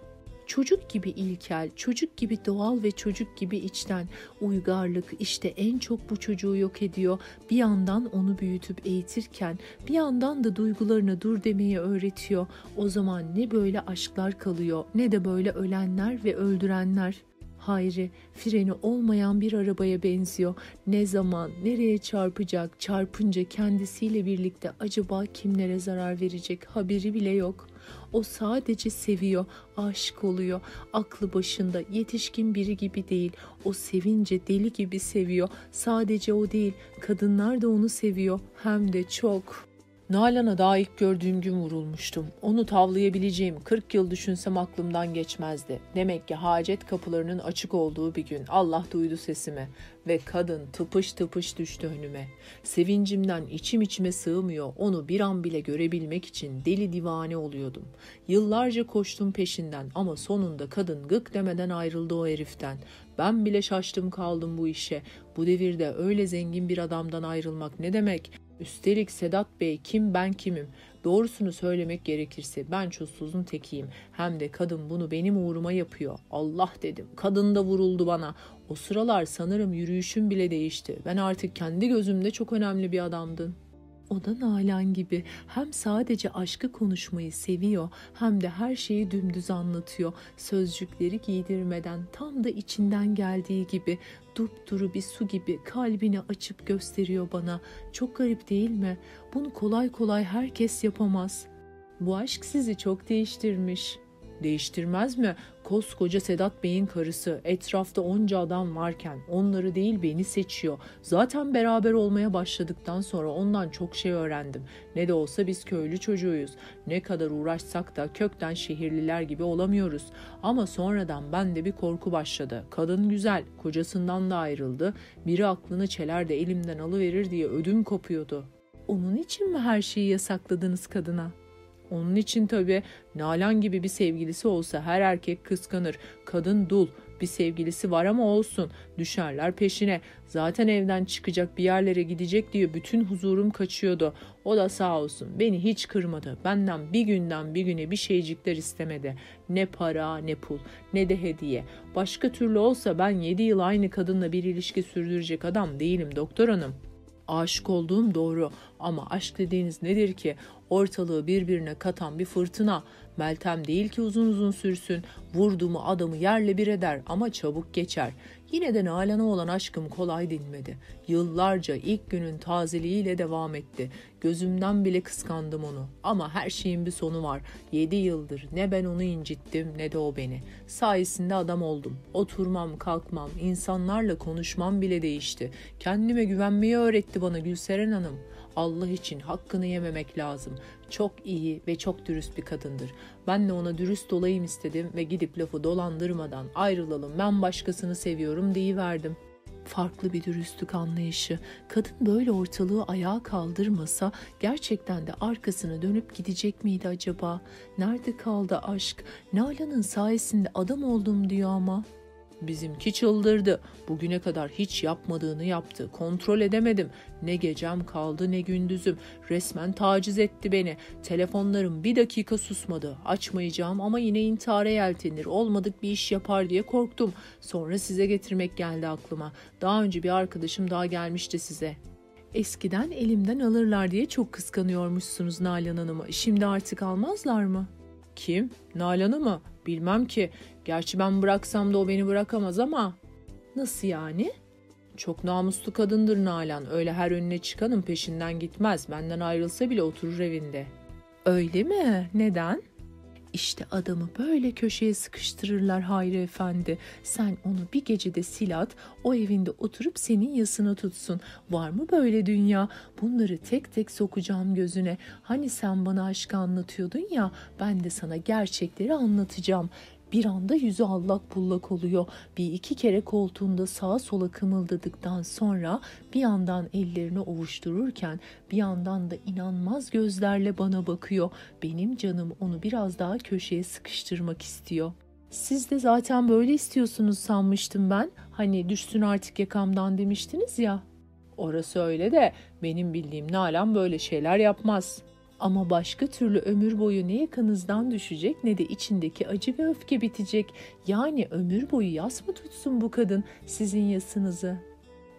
Çocuk gibi ilkel, çocuk gibi doğal ve çocuk gibi içten. Uygarlık işte en çok bu çocuğu yok ediyor. Bir yandan onu büyütüp eğitirken bir yandan da duygularına dur demeyi öğretiyor. O zaman ne böyle aşklar kalıyor ne de böyle ölenler ve öldürenler. Hayri freni olmayan bir arabaya benziyor. Ne zaman, nereye çarpacak, çarpınca kendisiyle birlikte acaba kimlere zarar verecek haberi bile yok.'' O sadece seviyor, aşık oluyor. Aklı başında yetişkin biri gibi değil. O sevince deli gibi seviyor. Sadece o değil, kadınlar da onu seviyor. Hem de çok. Nalan'a daha ilk gördüğüm gün vurulmuştum. Onu tavlayabileceğim 40 yıl düşünsem aklımdan geçmezdi. Demek ki hacet kapılarının açık olduğu bir gün Allah duydu sesimi ve kadın tıpış tıpış düştü önüme. Sevincimden içim içime sığmıyor. Onu bir an bile görebilmek için deli divane oluyordum. Yıllarca koştum peşinden ama sonunda kadın gık demeden ayrıldı o heriften. Ben bile şaştım kaldım bu işe. Bu devirde öyle zengin bir adamdan ayrılmak ne demek?'' Üstelik Sedat Bey kim ben kimim? Doğrusunu söylemek gerekirse ben çulsuzun tekiyim. Hem de kadın bunu benim uğruma yapıyor. Allah dedim. Kadın da vuruldu bana. O sıralar sanırım yürüyüşüm bile değişti. Ben artık kendi gözümde çok önemli bir adamdın. O da Nalan gibi hem sadece aşkı konuşmayı seviyor hem de her şeyi dümdüz anlatıyor. Sözcükleri giydirmeden tam da içinden geldiği gibi dupduru bir su gibi kalbini açıp gösteriyor bana. Çok garip değil mi? Bunu kolay kolay herkes yapamaz. Bu aşk sizi çok değiştirmiş.'' Değiştirmez mi? Koskoca Sedat Bey'in karısı etrafta onca adam varken onları değil beni seçiyor. Zaten beraber olmaya başladıktan sonra ondan çok şey öğrendim. Ne de olsa biz köylü çocuğuyuz. Ne kadar uğraşsak da kökten şehirliler gibi olamıyoruz. Ama sonradan bende bir korku başladı. Kadın güzel, kocasından da ayrıldı. Biri aklını çeler de elimden alıverir diye ödüm kopuyordu. Onun için mi her şeyi yasakladınız kadına?'' Onun için tabii Nalan gibi bir sevgilisi olsa her erkek kıskanır. Kadın dul, bir sevgilisi var ama olsun. Düşerler peşine. Zaten evden çıkacak bir yerlere gidecek diye bütün huzurum kaçıyordu. O da sağ olsun beni hiç kırmadı. Benden bir günden bir güne bir şeycikler istemedi. Ne para ne pul ne de hediye. Başka türlü olsa ben yedi yıl aynı kadınla bir ilişki sürdürecek adam değilim doktor hanım. Aşık olduğum doğru ama aşk dediğiniz nedir ki? Ortalığı birbirine katan bir fırtına. Meltem değil ki uzun uzun sürsün. Vurdu mu adamı yerle bir eder ama çabuk geçer. Yine de Nalan'a olan aşkım kolay dinmedi. Yıllarca ilk günün tazeliğiyle devam etti. Gözümden bile kıskandım onu. Ama her şeyin bir sonu var. Yedi yıldır ne ben onu incittim ne de o beni. Sayesinde adam oldum. Oturmam, kalkmam, insanlarla konuşmam bile değişti. Kendime güvenmeyi öğretti bana Gülseren Hanım. Allah için hakkını yememek lazım. Çok iyi ve çok dürüst bir kadındır. Ben de ona dürüst olayım istedim ve gidip lafı dolandırmadan ayrılalım ben başkasını seviyorum deyiverdim. Farklı bir dürüstlük anlayışı. Kadın böyle ortalığı ayağa kaldırmasa gerçekten de arkasını dönüp gidecek miydi acaba? Nerede kaldı aşk? Nalan'ın sayesinde adam oldum diyor ama.'' Bizimki çıldırdı. Bugüne kadar hiç yapmadığını yaptı. Kontrol edemedim. Ne gecem kaldı ne gündüzüm. Resmen taciz etti beni. Telefonlarım bir dakika susmadı. Açmayacağım ama yine intihara yeltenir. Olmadık bir iş yapar diye korktum. Sonra size getirmek geldi aklıma. Daha önce bir arkadaşım daha gelmişti size. Eskiden elimden alırlar diye çok kıskanıyormuşsunuz Nalan Hanım'ı. Şimdi artık almazlar mı? Kim? Nalan'ı mı? Bilmem ki. Gerçi ben bıraksam da o beni bırakamaz ama. Nasıl yani? Çok namuslu kadındır Nalan. Öyle her önüne çıkanın peşinden gitmez. Benden ayrılsa bile oturur evinde. Öyle mi? Neden? İşte adamı böyle köşeye sıkıştırırlar Hayri Efendi. Sen onu bir gecede sil at, o evinde oturup senin yasını tutsun. Var mı böyle dünya? Bunları tek tek sokacağım gözüne. Hani sen bana aşkı anlatıyordun ya, ben de sana gerçekleri anlatacağım. Bir anda yüzü allak bullak oluyor. Bir iki kere koltuğunda sağa sola kımıldadıktan sonra bir yandan ellerini ovuştururken bir yandan da inanmaz gözlerle bana bakıyor. Benim canım onu biraz daha köşeye sıkıştırmak istiyor. Siz de zaten böyle istiyorsunuz sanmıştım ben. Hani düşsün artık yakamdan demiştiniz ya. Orası öyle de benim bildiğim Nalan böyle şeyler yapmaz. Ama başka türlü ömür boyu ne yakanızdan düşecek ne de içindeki acı ve öfke bitecek. Yani ömür boyu yas mı tutsun bu kadın sizin yasınızı?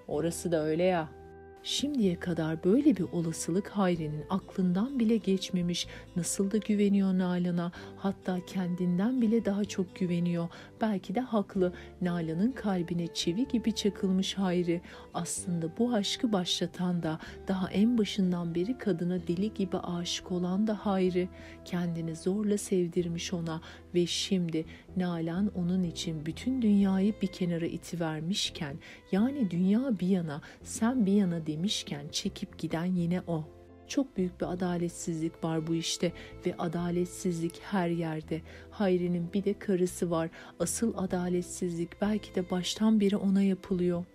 Orası da öyle ya. Şimdiye kadar böyle bir olasılık Hayri'nin aklından bile geçmemiş. Nasıl da güveniyor Nalan'a. Hatta kendinden bile daha çok güveniyor. Belki de haklı. Nalan'ın kalbine çivi gibi çakılmış Hayri. Aslında bu aşkı başlatan da daha en başından beri kadına deli gibi aşık olan da Hayri. Kendini zorla sevdirmiş ona ve şimdi Nalan onun için bütün dünyayı bir kenara itivermişken yani dünya bir yana sen bir yana demişken çekip giden yine o. Çok büyük bir adaletsizlik var bu işte ve adaletsizlik her yerde. Hayri'nin bir de karısı var. Asıl adaletsizlik belki de baştan beri ona yapılıyor.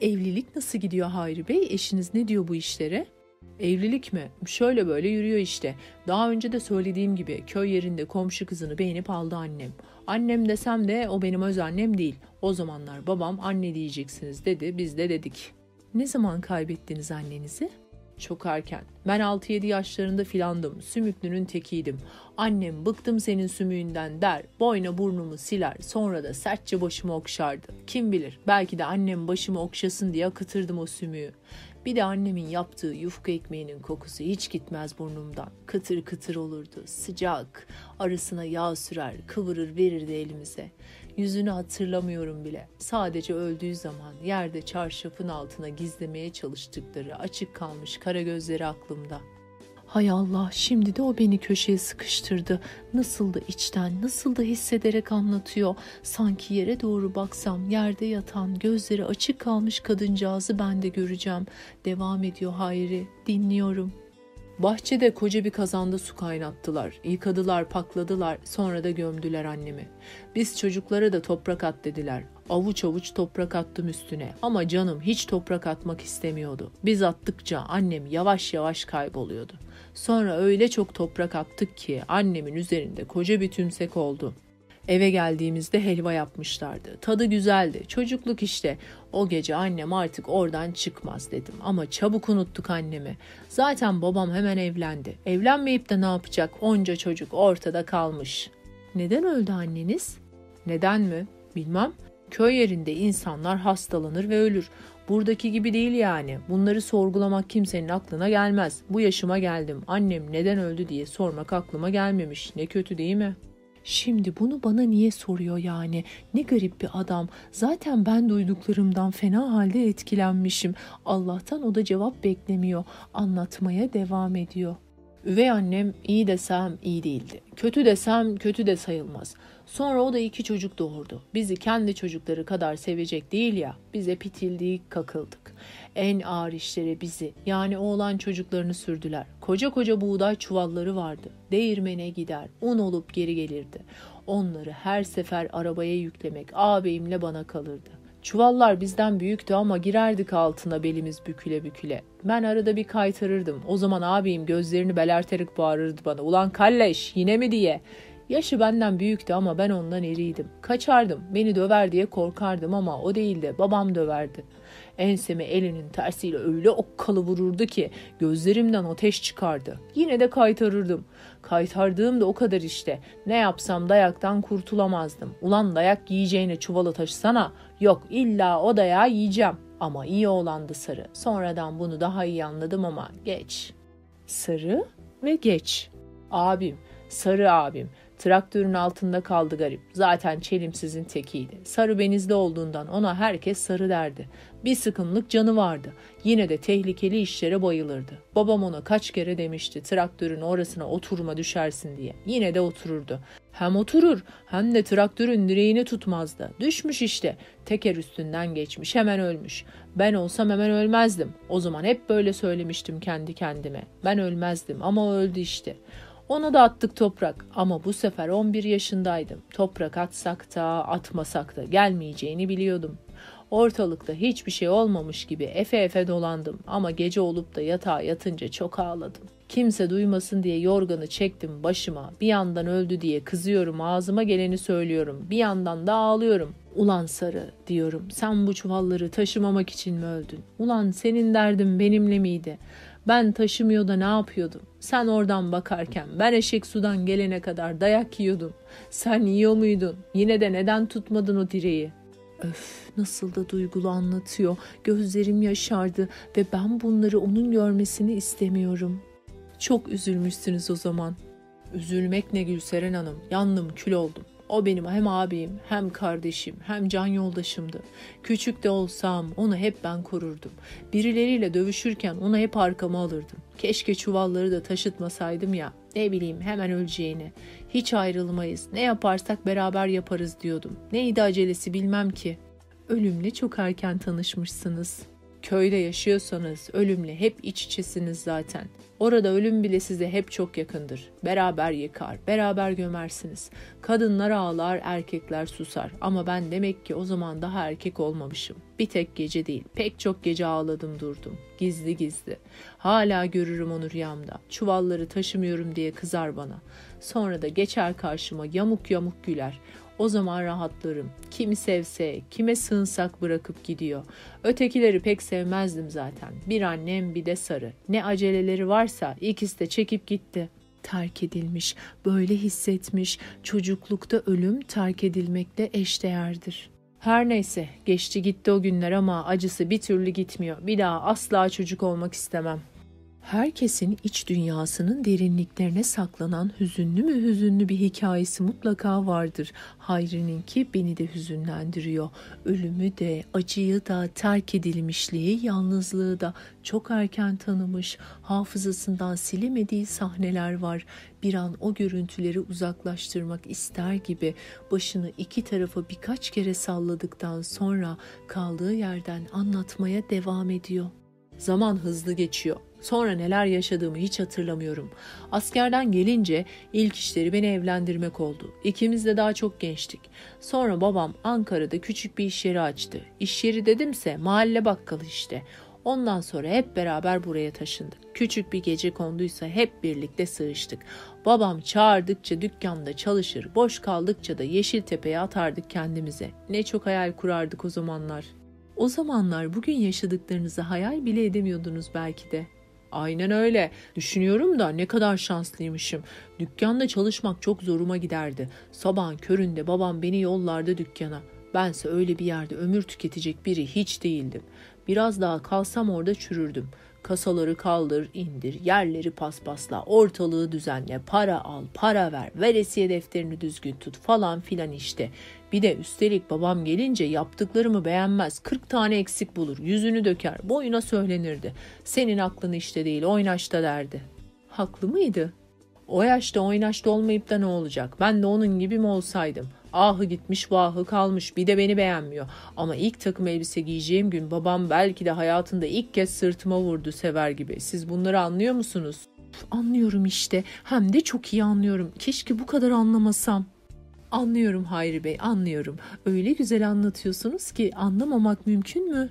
Evlilik nasıl gidiyor Hayri Bey? Eşiniz ne diyor bu işlere? Evlilik mi? Şöyle böyle yürüyor işte. Daha önce de söylediğim gibi köy yerinde komşu kızını beğenip aldı annem. Annem desem de o benim öz annem değil. O zamanlar babam anne diyeceksiniz dedi. Biz de dedik. Ne zaman kaybettiniz annenizi? Çok erken. Ben 6-7 yaşlarında filandım. Sümüklünün tekiydim. Annem bıktım senin sümüğünden der. Boyna burnumu siler. Sonra da sertçe başımı okşardı. Kim bilir belki de annem başımı okşasın diye akıtırdım o sümüğü. Bir de annemin yaptığı yufka ekmeğinin kokusu hiç gitmez burnumdan. Kıtır kıtır olurdu, sıcak. Arasına yağ sürer, kıvırır verirdi elimize. Yüzünü hatırlamıyorum bile. Sadece öldüğü zaman yerde çarşafın altına gizlemeye çalıştıkları açık kalmış kara gözleri aklımda. Hay Allah şimdi de o beni köşeye sıkıştırdı. Nasıl da içten, nasıl da hissederek anlatıyor. Sanki yere doğru baksam yerde yatan, gözleri açık kalmış kadıncağızı ben de göreceğim. Devam ediyor Hayri. Dinliyorum. Bahçede koca bir kazanda su kaynattılar. Yıkadılar, pakladılar, sonra da gömdüler annemi. Biz çocuklara da toprak at dediler. Avuç avuç toprak attım üstüne ama canım hiç toprak atmak istemiyordu. Biz attıkça annem yavaş yavaş kayboluyordu. Sonra öyle çok toprak attık ki annemin üzerinde koca bir tümsek oldu. Eve geldiğimizde helva yapmışlardı. Tadı güzeldi. Çocukluk işte. O gece annem artık oradan çıkmaz dedim. Ama çabuk unuttuk annemi. Zaten babam hemen evlendi. Evlenmeyip de ne yapacak? Onca çocuk ortada kalmış. Neden öldü anneniz? Neden mi? Bilmem. Köy yerinde insanlar hastalanır ve ölür. Buradaki gibi değil yani. Bunları sorgulamak kimsenin aklına gelmez. Bu yaşıma geldim. Annem neden öldü diye sormak aklıma gelmemiş. Ne kötü değil mi?'' Şimdi bunu bana niye soruyor yani? Ne garip bir adam. Zaten ben duyduklarımdan fena halde etkilenmişim. Allah'tan o da cevap beklemiyor. Anlatmaya devam ediyor. Üvey annem iyi desem iyi değildi. Kötü desem kötü de sayılmaz. Sonra o da iki çocuk doğurdu. Bizi kendi çocukları kadar sevecek değil ya. Bize pitildik, kakıldık. En ağır işlere bizi yani oğlan çocuklarını sürdüler. Koca koca buğday çuvalları vardı. Değirmene gider, un olup geri gelirdi. Onları her sefer arabaya yüklemek ağabeyimle bana kalırdı. Çuvallar bizden büyüktü ama girerdik altına belimiz büküle büküle. Ben arada bir kaytarırdım. O zaman abim gözlerini belerterek bağırırdı bana. Ulan kalleş yine mi diye. Yaşı benden büyüktü ama ben ondan eriydim. Kaçardım. Beni döver diye korkardım ama o değildi. Babam döverdi. Enseme elinin tersiyle öyle okkalı vururdu ki gözlerimden ateş çıkardı. Yine de kaytarırdım. Kaytardığım da o kadar işte. Ne yapsam dayaktan kurtulamazdım. Ulan dayak yiyeceğine çuvalı taşısana. Yok illa o dayağı yiyeceğim. Ama iyi olandı sarı. Sonradan bunu daha iyi anladım ama geç. Sarı ve geç. Abim, sarı abim. Traktörün altında kaldı garip. Zaten çelimsizin tekiydi. Sarı benizli olduğundan ona herkes sarı derdi. Bir sıkımlık canı vardı. Yine de tehlikeli işlere bayılırdı. Babam ona kaç kere demişti traktörün orasına oturma düşersin diye. Yine de otururdu. Hem oturur hem de traktörün direğini tutmazdı. Düşmüş işte. Teker üstünden geçmiş hemen ölmüş. Ben olsam hemen ölmezdim. O zaman hep böyle söylemiştim kendi kendime. Ben ölmezdim ama öldü işte. Ona da attık toprak ama bu sefer 11 yaşındaydım. Toprak atsak da atmasak da gelmeyeceğini biliyordum. Ortalıkta hiçbir şey olmamış gibi efe efe dolandım ama gece olup da yatağa yatınca çok ağladım. Kimse duymasın diye yorganı çektim başıma. Bir yandan öldü diye kızıyorum, ağzıma geleni söylüyorum. Bir yandan da ağlıyorum. Ulan sarı diyorum. Sen bu çuvalları taşımamak için mi öldün? Ulan senin derdin benimle miydi? Ben taşımıyor da ne yapıyordum? Sen oradan bakarken ben eşek sudan gelene kadar dayak yiyordum. Sen yiyor muydun? Yine de neden tutmadın o direği? Öf nasıl da duygulu anlatıyor. Gözlerim yaşardı ve ben bunları onun görmesini istemiyorum. Çok üzülmüşsünüz o zaman. Üzülmek ne Gülseren Hanım. Yandım kül oldum. O benim hem abim hem kardeşim hem can yoldaşımdı. Küçük de olsam onu hep ben korurdum. Birileriyle dövüşürken onu hep arkama alırdım. Keşke çuvalları da taşıtmasaydım ya. Ne bileyim hemen öleceğini. Hiç ayrılmayız. Ne yaparsak beraber yaparız diyordum. Neydi acelesi bilmem ki. Ölümle çok erken tanışmışsınız.'' Köyde yaşıyorsanız ölümle hep iç içesiniz zaten. Orada ölüm bile size hep çok yakındır. Beraber yıkar, beraber gömersiniz. Kadınlar ağlar, erkekler susar. Ama ben demek ki o zaman daha erkek olmamışım. Bir tek gece değil, pek çok gece ağladım durdum. Gizli gizli. Hala görürüm onu rüyamda. Çuvalları taşımıyorum diye kızar bana. Sonra da geçer karşıma yamuk yamuk güler. O zaman rahatlarım. Kimi sevse, kime sığınsak bırakıp gidiyor. Ötekileri pek sevmezdim zaten. Bir annem bir de sarı. Ne aceleleri varsa ikisi de çekip gitti. Terk edilmiş, böyle hissetmiş. Çocuklukta ölüm terk edilmekle eşdeğerdir. Her neyse geçti gitti o günler ama acısı bir türlü gitmiyor. Bir daha asla çocuk olmak istemem. Herkesin iç dünyasının derinliklerine saklanan hüzünlü mü hüzünlü bir hikayesi mutlaka vardır. Hayri'ninki beni de hüzünlendiriyor. Ölümü de, acıyı da, terk edilmişliği, yalnızlığı da çok erken tanımış. Hafızasından silemediği sahneler var. Bir an o görüntüleri uzaklaştırmak ister gibi başını iki tarafa birkaç kere salladıktan sonra kaldığı yerden anlatmaya devam ediyor. Zaman hızlı geçiyor. Sonra neler yaşadığımı hiç hatırlamıyorum. Askerden gelince ilk işleri beni evlendirmek oldu. İkimiz de daha çok gençtik. Sonra babam Ankara'da küçük bir iş yeri açtı. İş yeri dedimse mahalle bakkalı işte. Ondan sonra hep beraber buraya taşındık. Küçük bir gece konduysa hep birlikte sığıştık. Babam çağırdıkça dükkanda çalışır, boş kaldıkça da Yeşiltepe'ye atardık kendimize. Ne çok hayal kurardık o zamanlar. O zamanlar bugün yaşadıklarınızı hayal bile edemiyordunuz belki de. Aynen öyle. Düşünüyorum da ne kadar şanslıymışım. Dükkanda çalışmak çok zoruma giderdi. Sabahın köründe babam beni yollardı dükkana. Bense öyle bir yerde ömür tüketecek biri hiç değildim. Biraz daha kalsam orada çürürdüm. Kasaları kaldır, indir, yerleri paspasla, ortalığı düzenle, para al, para ver, veresiye defterini düzgün tut falan filan işte. Bir de üstelik babam gelince yaptıklarımı beğenmez, 40 tane eksik bulur, yüzünü döker, boyuna söylenirdi. Senin aklın işte değil, oynaşta derdi. Haklı mıydı? O yaşta oynaşta olmayıp da ne olacak? Ben de onun gibi mi olsaydım? Ahı gitmiş vahı kalmış bir de beni beğenmiyor. Ama ilk takım elbise giyeceğim gün babam belki de hayatında ilk kez sırtıma vurdu sever gibi. Siz bunları anlıyor musunuz? Anlıyorum işte. Hem de çok iyi anlıyorum. Keşke bu kadar anlamasam. Anlıyorum Hayri Bey, anlıyorum. Öyle güzel anlatıyorsunuz ki anlamamak mümkün mü?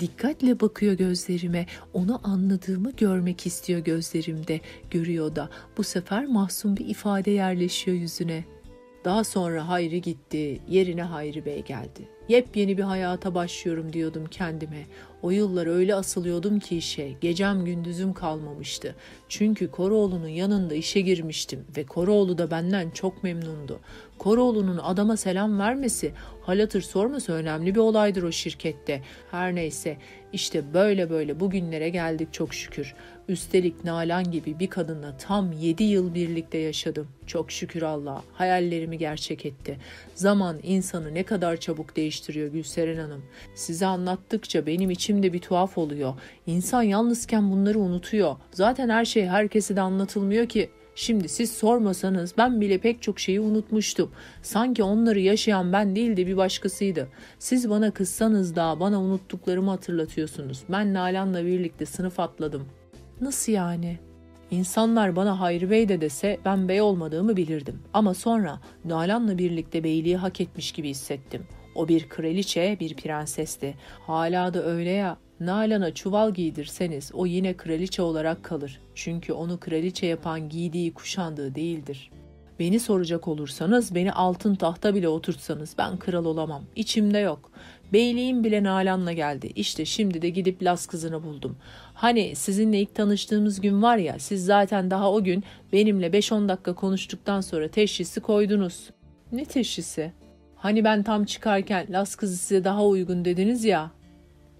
Dikkatle bakıyor gözlerime. Onu anladığımı görmek istiyor gözlerimde. Görüyor da bu sefer mahzun bir ifade yerleşiyor yüzüne. Daha sonra Hayri gitti, yerine Hayri Bey geldi. Yepyeni bir hayata başlıyorum diyordum kendime. O yıllar öyle asılıyordum ki işe, gecem gündüzüm kalmamıştı. Çünkü Koroğlu'nun yanında işe girmiştim ve Koroğlu da benden çok memnundu. Koroğlu'nun adama selam vermesi, halatır sorması önemli bir olaydır o şirkette. Her neyse işte böyle böyle bugünlere geldik çok şükür. Üstelik Nalan gibi bir kadınla tam 7 yıl birlikte yaşadım. Çok şükür Allah hayallerimi gerçek etti. Zaman insanı ne kadar çabuk değiştiriyor Gülseren Hanım. Size anlattıkça benim içimde bir tuhaf oluyor. İnsan yalnızken bunları unutuyor. Zaten her şey herkese de anlatılmıyor ki. Şimdi siz sormasanız ben bile pek çok şeyi unutmuştum. Sanki onları yaşayan ben değil de bir başkasıydı. Siz bana kızsanız da bana unuttuklarımı hatırlatıyorsunuz. Ben Nalan'la birlikte sınıf atladım. Nasıl yani? İnsanlar bana Hayri Bey de dese ben bey olmadığımı bilirdim. Ama sonra Nalan'la birlikte beyliği hak etmiş gibi hissettim. O bir kraliçe, bir prensesti. Hala da öyle ya. Nalan'a çuval giydirseniz o yine kraliçe olarak kalır. Çünkü onu kraliçe yapan giydiği kuşandığı değildir. Beni soracak olursanız beni altın tahta bile oturtsanız ben kral olamam. İçimde yok. Beyliğim bile Nalan'la geldi. İşte şimdi de gidip Las kızını buldum. Hani sizinle ilk tanıştığımız gün var ya siz zaten daha o gün benimle 5-10 dakika konuştuktan sonra teşhisi koydunuz. Ne teşhisi? Hani ben tam çıkarken Las kızı size daha uygun dediniz ya.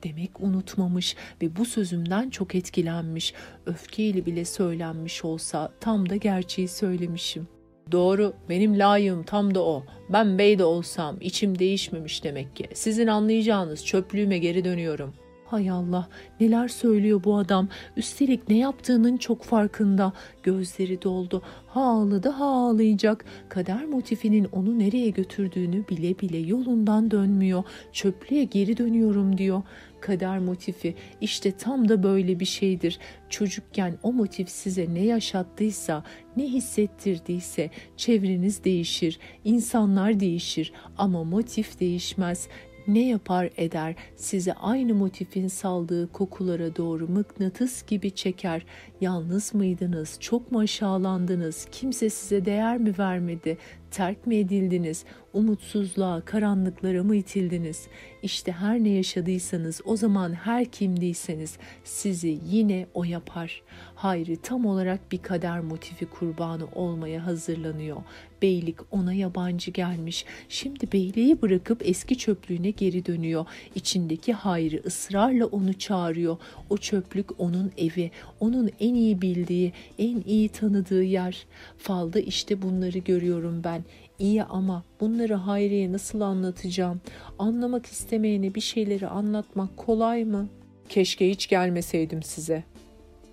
Demek unutmamış ve bu sözümden çok etkilenmiş. Öfkeyle bile söylenmiş olsa tam da gerçeği söylemişim. Doğru, benim layığım tam da o. Ben bey de olsam içim değişmemiş demek ki. Sizin anlayacağınız çöplüğüme geri dönüyorum. Hay Allah, neler söylüyor bu adam. Üstelik ne yaptığının çok farkında. Gözleri doldu. Ha ağladı ha ağlayacak. Kader motifinin onu nereye götürdüğünü bile bile yolundan dönmüyor. Çöplüğe geri dönüyorum diyor kader motifi işte tam da böyle bir şeydir. Çocukken o motif size ne yaşattıysa, ne hissettirdiyse çevreniz değişir, insanlar değişir ama motif değişmez ne yapar eder sizi aynı motifin saldığı kokulara doğru mıknatıs gibi çeker. Yalnız mıydınız? Çok mu aşağılandınız? Kimse size değer mi vermedi? Terk mi edildiniz? Umutsuzluğa, karanlıklara mı itildiniz? İşte her ne yaşadıysanız, o zaman her kimdiyseniz sizi yine o yapar. Hayri tam olarak bir kader motifi kurbanı olmaya hazırlanıyor. Beylik ona yabancı gelmiş. Şimdi beyliği bırakıp eski çöplüğüne geri dönüyor. İçindeki Hayri ısrarla onu çağırıyor. O çöplük onun evi, onun en iyi bildiği, en iyi tanıdığı yer. Falda işte bunları görüyorum ben. İyi ama bunları Hayri'ye nasıl anlatacağım? Anlamak istemeyene bir şeyleri anlatmak kolay mı? Keşke hiç gelmeseydim size.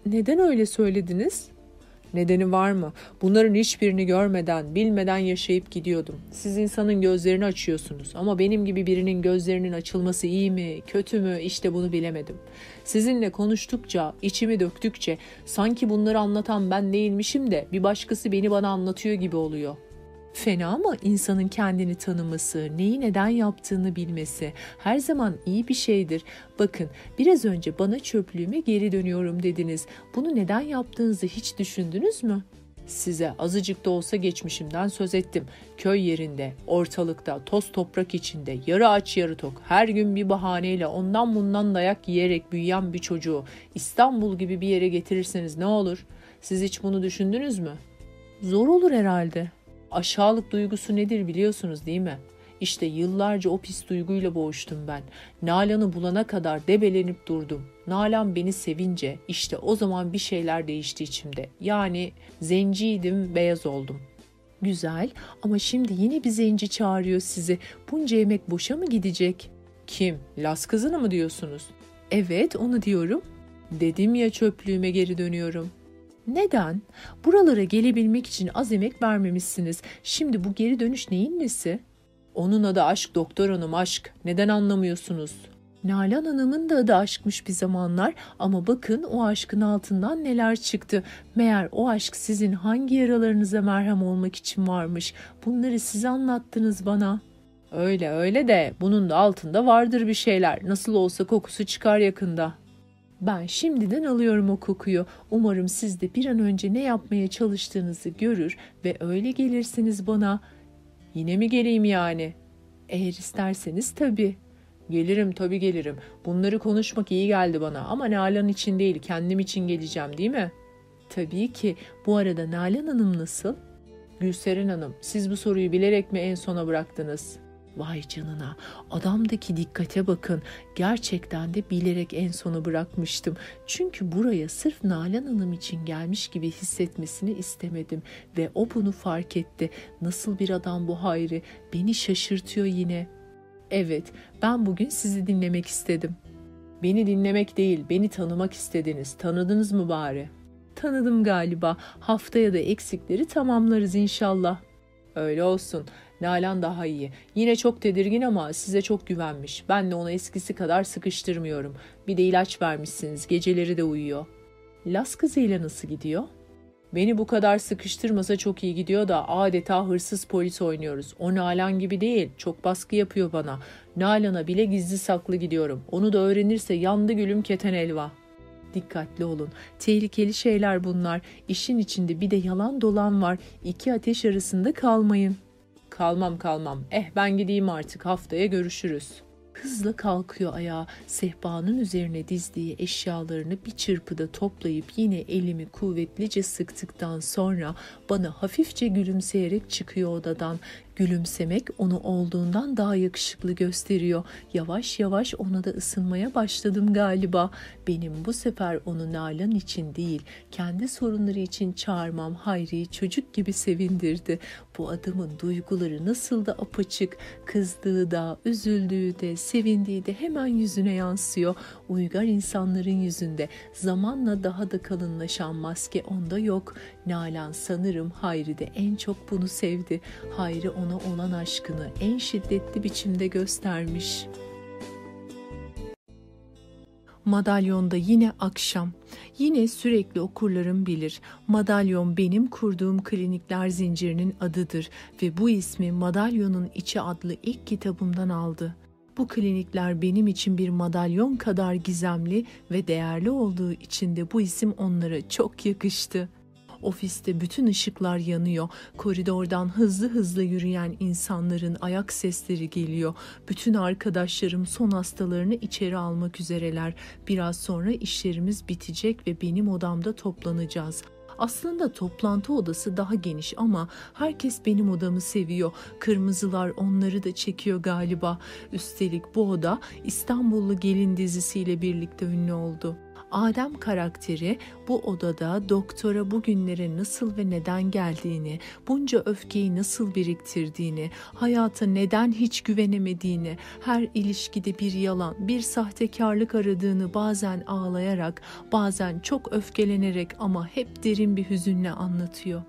Neden öyle söylediniz? Nedeni var mı? Bunların hiçbirini görmeden, bilmeden yaşayıp gidiyordum. Siz insanın gözlerini açıyorsunuz ama benim gibi birinin gözlerinin açılması iyi mi, kötü mü işte bunu bilemedim. Sizinle konuştukça, içimi döktükçe sanki bunları anlatan ben değilmişim de bir başkası beni bana anlatıyor gibi oluyor. Fena ama insanın kendini tanıması, neyi neden yaptığını bilmesi her zaman iyi bir şeydir. Bakın biraz önce bana çöplüğüme geri dönüyorum dediniz. Bunu neden yaptığınızı hiç düşündünüz mü? Size azıcık da olsa geçmişimden söz ettim. Köy yerinde, ortalıkta, toz toprak içinde, yarı aç yarı tok, her gün bir bahaneyle ondan bundan dayak yiyerek büyüyen bir çocuğu İstanbul gibi bir yere getirirseniz ne olur? Siz hiç bunu düşündünüz mü? Zor olur herhalde. Aşağılık duygusu nedir biliyorsunuz değil mi? İşte yıllarca o pis duyguyla boğuştum ben. Nalan'ı bulana kadar debelenip durdum. Nalan beni sevince işte o zaman bir şeyler değişti içimde. Yani zenciydim, beyaz oldum. Güzel ama şimdi yine bir zenci çağırıyor sizi. Bunca yemek boşa mı gidecek? Kim? Las kızını mı diyorsunuz? Evet onu diyorum. Dedim ya çöplüğüme geri dönüyorum. Neden? Buralara gelebilmek için az emek vermemişsiniz. Şimdi bu geri dönüş neyin nesi? Onun adı aşk doktor hanım aşk. Neden anlamıyorsunuz? Nalan Hanım'ın da adı aşkmış bir zamanlar ama bakın o aşkın altından neler çıktı. Meğer o aşk sizin hangi yaralarınıza merhem olmak için varmış. Bunları siz anlattınız bana. Öyle öyle de bunun da altında vardır bir şeyler. Nasıl olsa kokusu çıkar yakında. Ben şimdiden alıyorum o kokuyu. Umarım siz de bir an önce ne yapmaya çalıştığınızı görür ve öyle gelirsiniz bana. Yine mi geleyim yani? Eğer isterseniz tabii. Gelirim tabii gelirim. Bunları konuşmak iyi geldi bana ama Nalan için değil kendim için geleceğim değil mi? Tabii ki. Bu arada Nalan Hanım nasıl? Gülseren Hanım siz bu soruyu bilerek mi en sona bıraktınız? Vay canına adamdaki dikkate bakın gerçekten de bilerek en sonu bırakmıştım. Çünkü buraya sırf Nalan Hanım için gelmiş gibi hissetmesini istemedim ve o bunu fark etti. Nasıl bir adam bu Hayri beni şaşırtıyor yine. Evet ben bugün sizi dinlemek istedim. Beni dinlemek değil beni tanımak istediniz tanıdınız mı bari? Tanıdım galiba haftaya da eksikleri tamamlarız inşallah. Öyle olsun. Nalan daha iyi. Yine çok tedirgin ama size çok güvenmiş. Ben de onu eskisi kadar sıkıştırmıyorum. Bir de ilaç vermişsiniz. Geceleri de uyuyor. Las kızıyla nasıl gidiyor? Beni bu kadar sıkıştırmasa çok iyi gidiyor da adeta hırsız polis oynuyoruz. O Nalan gibi değil. Çok baskı yapıyor bana. Nalan'a bile gizli saklı gidiyorum. Onu da öğrenirse yandı gülüm keten elva. Dikkatli olun. Tehlikeli şeyler bunlar. İşin içinde bir de yalan dolan var. İki ateş arasında kalmayın. Kalmam kalmam. Eh ben gideyim artık. Haftaya görüşürüz. Hızla kalkıyor ayağa. Sehpanın üzerine dizdiği eşyalarını bir çırpıda toplayıp yine elimi kuvvetlice sıktıktan sonra bana hafifçe gülümseyerek çıkıyor odadan. Gülümsemek onu olduğundan daha yakışıklı gösteriyor. Yavaş yavaş ona da ısınmaya başladım galiba. Benim bu sefer onu Nalan için değil, kendi sorunları için çağırmam Hayri'yi çocuk gibi sevindirdi. Bu adamın duyguları nasıl da apaçık, kızdığı da, üzüldüğü de, sevindiği de hemen yüzüne yansıyor. Uygar insanların yüzünde zamanla daha da kalınlaşan maske onda yok. Nalan sanırım Hayri de en çok bunu sevdi. Hayri ona olan aşkını en şiddetli biçimde göstermiş. Madalyonda yine akşam. Yine sürekli okurlarım bilir. Madalyon benim kurduğum klinikler zincirinin adıdır ve bu ismi Madalyonun İçi adlı ilk kitabımdan aldı. Bu klinikler benim için bir madalyon kadar gizemli ve değerli olduğu için de bu isim onlara çok yakıştı. Ofiste bütün ışıklar yanıyor. Koridordan hızlı hızlı yürüyen insanların ayak sesleri geliyor. Bütün arkadaşlarım son hastalarını içeri almak üzereler. Biraz sonra işlerimiz bitecek ve benim odamda toplanacağız. Aslında toplantı odası daha geniş ama herkes benim odamı seviyor. Kırmızılar onları da çekiyor galiba. Üstelik bu oda İstanbullu Gelin dizisiyle birlikte ünlü oldu. Adem karakteri bu odada doktora bugünlere nasıl ve neden geldiğini, bunca öfkeyi nasıl biriktirdiğini, hayata neden hiç güvenemediğini, her ilişkide bir yalan, bir sahtekarlık aradığını bazen ağlayarak, bazen çok öfkelenerek ama hep derin bir hüzünle anlatıyor.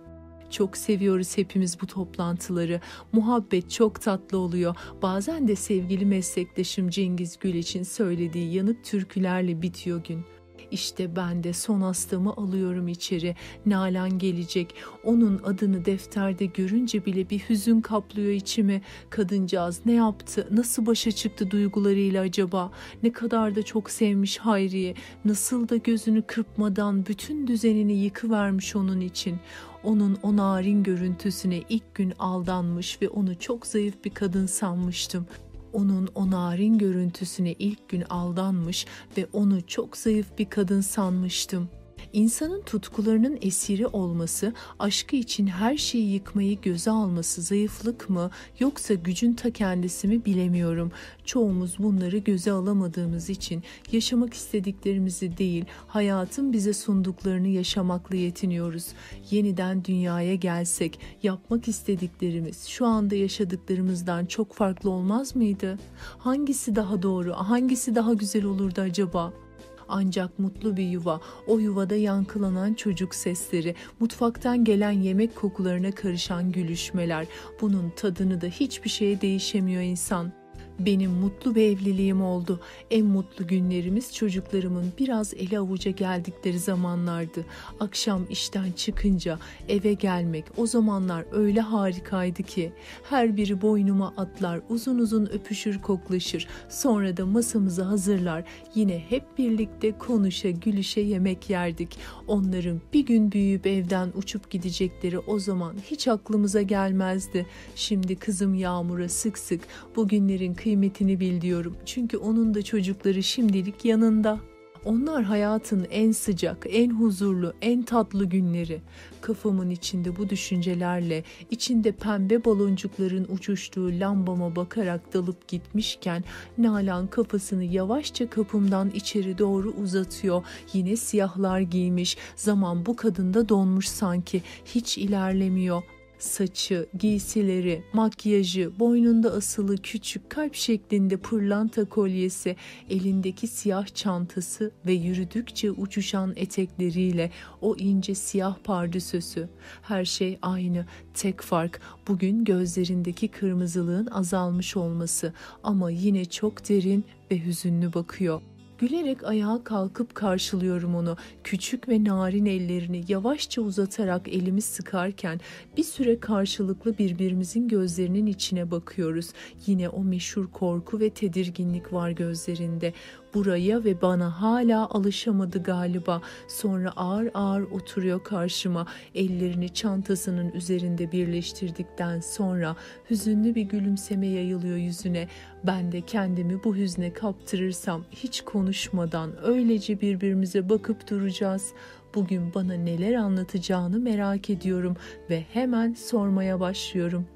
Çok seviyoruz hepimiz bu toplantıları. Muhabbet çok tatlı oluyor. Bazen de sevgili meslektaşım Cengiz Gül için söylediği yanık türkülerle bitiyor gün. İşte ben de son hastamı alıyorum içeri. Nalan gelecek. Onun adını defterde görünce bile bir hüzün kaplıyor içimi. Kadıncağız ne yaptı? Nasıl başa çıktı duygularıyla acaba? Ne kadar da çok sevmiş Hayriye. Nasıl da gözünü kırpmadan bütün düzenini yıkıvermiş onun için onun o narin görüntüsüne ilk gün aldanmış ve onu çok zayıf bir kadın sanmıştım onun o narin görüntüsüne ilk gün aldanmış ve onu çok zayıf bir kadın sanmıştım.'' İnsanın tutkularının esiri olması, aşkı için her şeyi yıkmayı göze alması zayıflık mı yoksa gücün ta kendisi mi bilemiyorum. Çoğumuz bunları göze alamadığımız için yaşamak istediklerimizi değil, hayatın bize sunduklarını yaşamakla yetiniyoruz. Yeniden dünyaya gelsek yapmak istediklerimiz şu anda yaşadıklarımızdan çok farklı olmaz mıydı? Hangisi daha doğru, hangisi daha güzel olurdu acaba?'' Ancak mutlu bir yuva, o yuvada yankılanan çocuk sesleri, mutfaktan gelen yemek kokularına karışan gülüşmeler, bunun tadını da hiçbir şeye değişemiyor insan.'' Benim mutlu bir evliliğim oldu. En mutlu günlerimiz çocuklarımın biraz ele avuca geldikleri zamanlardı. Akşam işten çıkınca eve gelmek o zamanlar öyle harikaydı ki. Her biri boynuma atlar, uzun uzun öpüşür koklaşır. Sonra da masamızı hazırlar. Yine hep birlikte konuşa gülüşe yemek yerdik. Onların bir gün büyüyüp evden uçup gidecekleri o zaman hiç aklımıza gelmezdi. Şimdi kızım Yağmur'a sık sık bugünlerin kıymetini bil diyorum. Çünkü onun da çocukları şimdilik yanında. Onlar hayatın en sıcak, en huzurlu, en tatlı günleri. Kafamın içinde bu düşüncelerle, içinde pembe baloncukların uçuştuğu lambama bakarak dalıp gitmişken Nalan kafasını yavaşça kapımdan içeri doğru uzatıyor. Yine siyahlar giymiş. Zaman bu kadında donmuş sanki. Hiç ilerlemiyor saçı, giysileri, makyajı, boynunda asılı küçük kalp şeklinde pırlanta kolyesi, elindeki siyah çantası ve yürüdükçe uçuşan etekleriyle o ince siyah pardüsösü. Her şey aynı. Tek fark bugün gözlerindeki kırmızılığın azalmış olması ama yine çok derin ve hüzünlü bakıyor. Gülerek ayağa kalkıp karşılıyorum onu. Küçük ve narin ellerini yavaşça uzatarak elimi sıkarken bir süre karşılıklı birbirimizin gözlerinin içine bakıyoruz. Yine o meşhur korku ve tedirginlik var gözlerinde. Buraya ve bana hala alışamadı galiba. Sonra ağır ağır oturuyor karşıma. Ellerini çantasının üzerinde birleştirdikten sonra hüzünlü bir gülümseme yayılıyor yüzüne. Ben de kendimi bu hüzne kaptırırsam hiç konuşmadan öylece birbirimize bakıp duracağız. Bugün bana neler anlatacağını merak ediyorum ve hemen sormaya başlıyorum.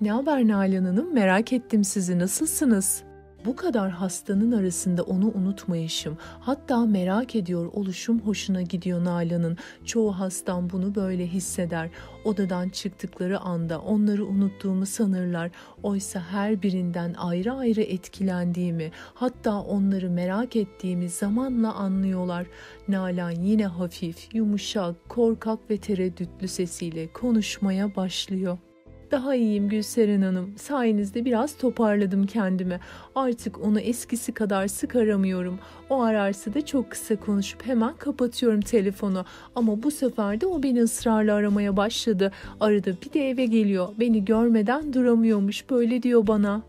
Ne haber Nalan Hanım? Merak ettim sizi. Nasılsınız?'' Bu kadar hastanın arasında onu unutmayışım, hatta merak ediyor oluşum hoşuna gidiyor Nalan'ın. Çoğu hastam bunu böyle hisseder. Odadan çıktıkları anda onları unuttuğumu sanırlar. Oysa her birinden ayrı ayrı etkilendiğimi, hatta onları merak ettiğimi zamanla anlıyorlar. Nalan yine hafif, yumuşak, korkak ve tereddütlü sesiyle konuşmaya başlıyor. Daha iyiyim Gülseren Hanım. Sayenizde biraz toparladım kendimi. Artık onu eskisi kadar sık aramıyorum. O ararsa da çok kısa konuşup hemen kapatıyorum telefonu. Ama bu sefer de o beni ısrarla aramaya başladı. Arada bir de eve geliyor. Beni görmeden duramıyormuş. Böyle diyor bana.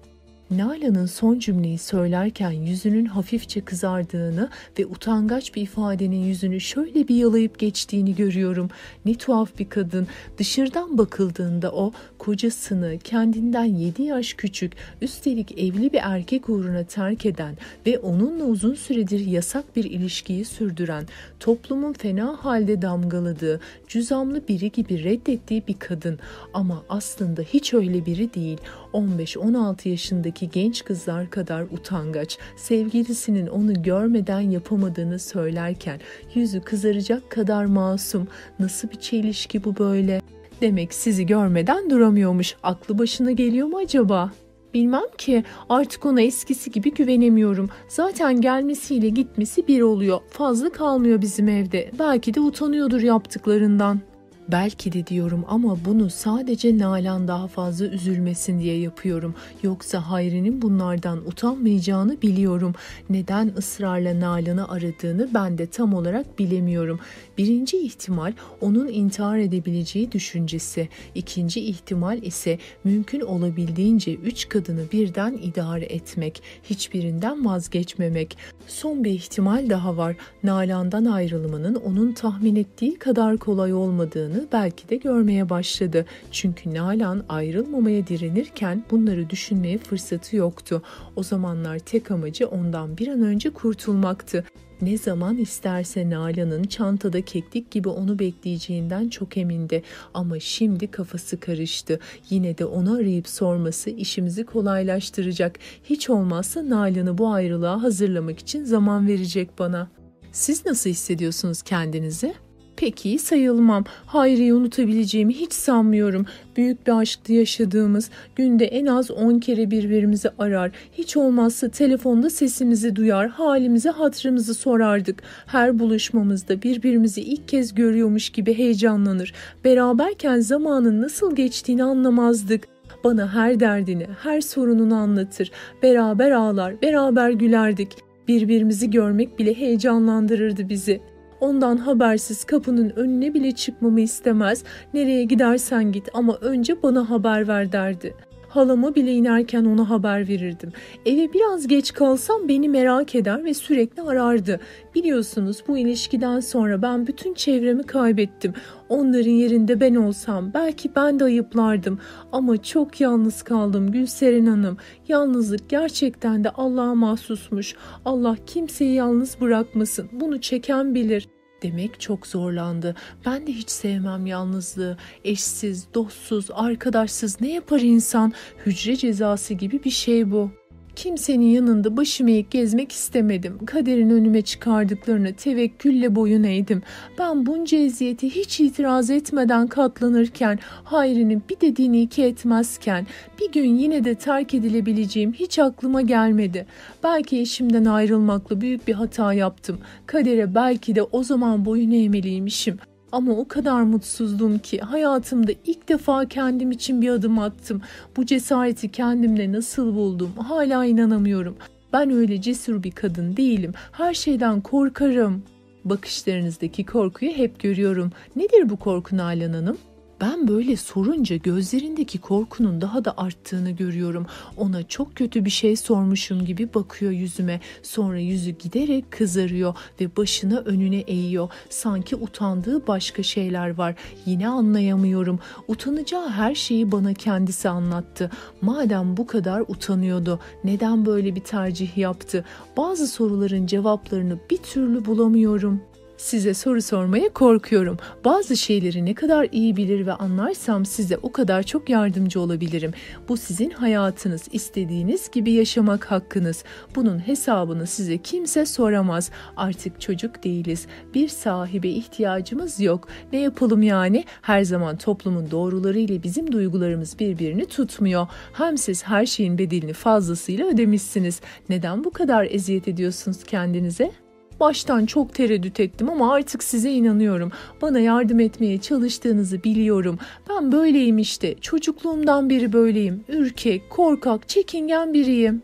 Nalan'ın son cümleyi söylerken yüzünün hafifçe kızardığını ve utangaç bir ifadenin yüzünü şöyle bir yalayıp geçtiğini görüyorum. Ne tuhaf bir kadın. Dışarıdan bakıldığında o kocasını kendinden 7 yaş küçük, üstelik evli bir erkek uğruna terk eden ve onunla uzun süredir yasak bir ilişkiyi sürdüren, toplumun fena halde damgaladığı, cüzamlı biri gibi reddettiği bir kadın. Ama aslında hiç öyle biri değil. 15-16 yaşındaki genç kızlar kadar utangaç, sevgilisinin onu görmeden yapamadığını söylerken yüzü kızaracak kadar masum. Nasıl bir çelişki bu böyle? Demek sizi görmeden duramıyormuş. Aklı başına geliyor mu acaba? Bilmem ki artık ona eskisi gibi güvenemiyorum. Zaten gelmesiyle gitmesi bir oluyor. Fazla kalmıyor bizim evde. Belki de utanıyordur yaptıklarından. Belki de diyorum ama bunu sadece Nalan daha fazla üzülmesin diye yapıyorum. Yoksa Hayri'nin bunlardan utanmayacağını biliyorum. Neden ısrarla Nalan'ı aradığını ben de tam olarak bilemiyorum. Birinci ihtimal onun intihar edebileceği düşüncesi. İkinci ihtimal ise mümkün olabildiğince üç kadını birden idare etmek, hiçbirinden vazgeçmemek. Son bir ihtimal daha var. Nalan'dan ayrılmanın onun tahmin ettiği kadar kolay olmadığını belki de görmeye başladı. Çünkü Nalan ayrılmamaya direnirken bunları düşünmeye fırsatı yoktu. O zamanlar tek amacı ondan bir an önce kurtulmaktı. Ne zaman isterse Nalan'ın çantada keklik gibi onu bekleyeceğinden çok emindi. Ama şimdi kafası karıştı. Yine de onu arayıp sorması işimizi kolaylaştıracak. Hiç olmazsa Nalan'ı bu ayrılığa hazırlamak için zaman verecek bana. Siz nasıl hissediyorsunuz kendinizi? Pek iyi sayılmam. Hayri'yi unutabileceğimi hiç sanmıyorum. Büyük bir aşkta yaşadığımız, günde en az 10 kere birbirimizi arar. Hiç olmazsa telefonda sesimizi duyar, halimizi hatırımızı sorardık. Her buluşmamızda birbirimizi ilk kez görüyormuş gibi heyecanlanır. Beraberken zamanın nasıl geçtiğini anlamazdık bana her derdini, her sorununu anlatır. Beraber ağlar, beraber gülerdik. Birbirimizi görmek bile heyecanlandırırdı bizi. Ondan habersiz kapının önüne bile çıkmamı istemez. Nereye gidersen git ama önce bana haber ver derdi. Halama bile inerken ona haber verirdim. Eve biraz geç kalsam beni merak eder ve sürekli arardı. Biliyorsunuz bu ilişkiden sonra ben bütün çevremi kaybettim. Onların yerinde ben olsam belki ben de ayıplardım. Ama çok yalnız kaldım Gülseren Hanım. Yalnızlık gerçekten de Allah'a mahsusmuş. Allah kimseyi yalnız bırakmasın. Bunu çeken bilir demek çok zorlandı. Ben de hiç sevmem yalnızlığı. Eşsiz, dostsuz, arkadaşsız ne yapar insan? Hücre cezası gibi bir şey bu. Kimsenin yanında başımı eğik gezmek istemedim. Kaderin önüme çıkardıklarını tevekkülle boyun eğdim. Ben bunca eziyeti hiç itiraz etmeden katlanırken, Hayri'nin bir dediğini iki etmezken, bir gün yine de terk edilebileceğim hiç aklıma gelmedi. Belki eşimden ayrılmakla büyük bir hata yaptım. Kadere belki de o zaman boyun eğmeliymişim. Ama o kadar mutsuzdum ki hayatımda ilk defa kendim için bir adım attım. Bu cesareti kendimle nasıl buldum hala inanamıyorum. Ben öyle cesur bir kadın değilim. Her şeyden korkarım. Bakışlarınızdaki korkuyu hep görüyorum. Nedir bu korku Nalan Hanım? Ben böyle sorunca gözlerindeki korkunun daha da arttığını görüyorum. Ona çok kötü bir şey sormuşum gibi bakıyor yüzüme. Sonra yüzü giderek kızarıyor ve başını önüne eğiyor. Sanki utandığı başka şeyler var. Yine anlayamıyorum. Utanacağı her şeyi bana kendisi anlattı. Madem bu kadar utanıyordu, neden böyle bir tercih yaptı? Bazı soruların cevaplarını bir türlü bulamıyorum. Size soru sormaya korkuyorum. Bazı şeyleri ne kadar iyi bilir ve anlarsam size o kadar çok yardımcı olabilirim. Bu sizin hayatınız, istediğiniz gibi yaşamak hakkınız. Bunun hesabını size kimse soramaz. Artık çocuk değiliz. Bir sahibe ihtiyacımız yok. Ne yapalım yani? Her zaman toplumun doğruları ile bizim duygularımız birbirini tutmuyor. Hem siz her şeyin bedelini fazlasıyla ödemişsiniz. Neden bu kadar eziyet ediyorsunuz kendinize? Baştan çok tereddüt ettim ama artık size inanıyorum. Bana yardım etmeye çalıştığınızı biliyorum. Ben böyleyim işte. Çocukluğumdan beri böyleyim. Ürkek, korkak, çekingen biriyim.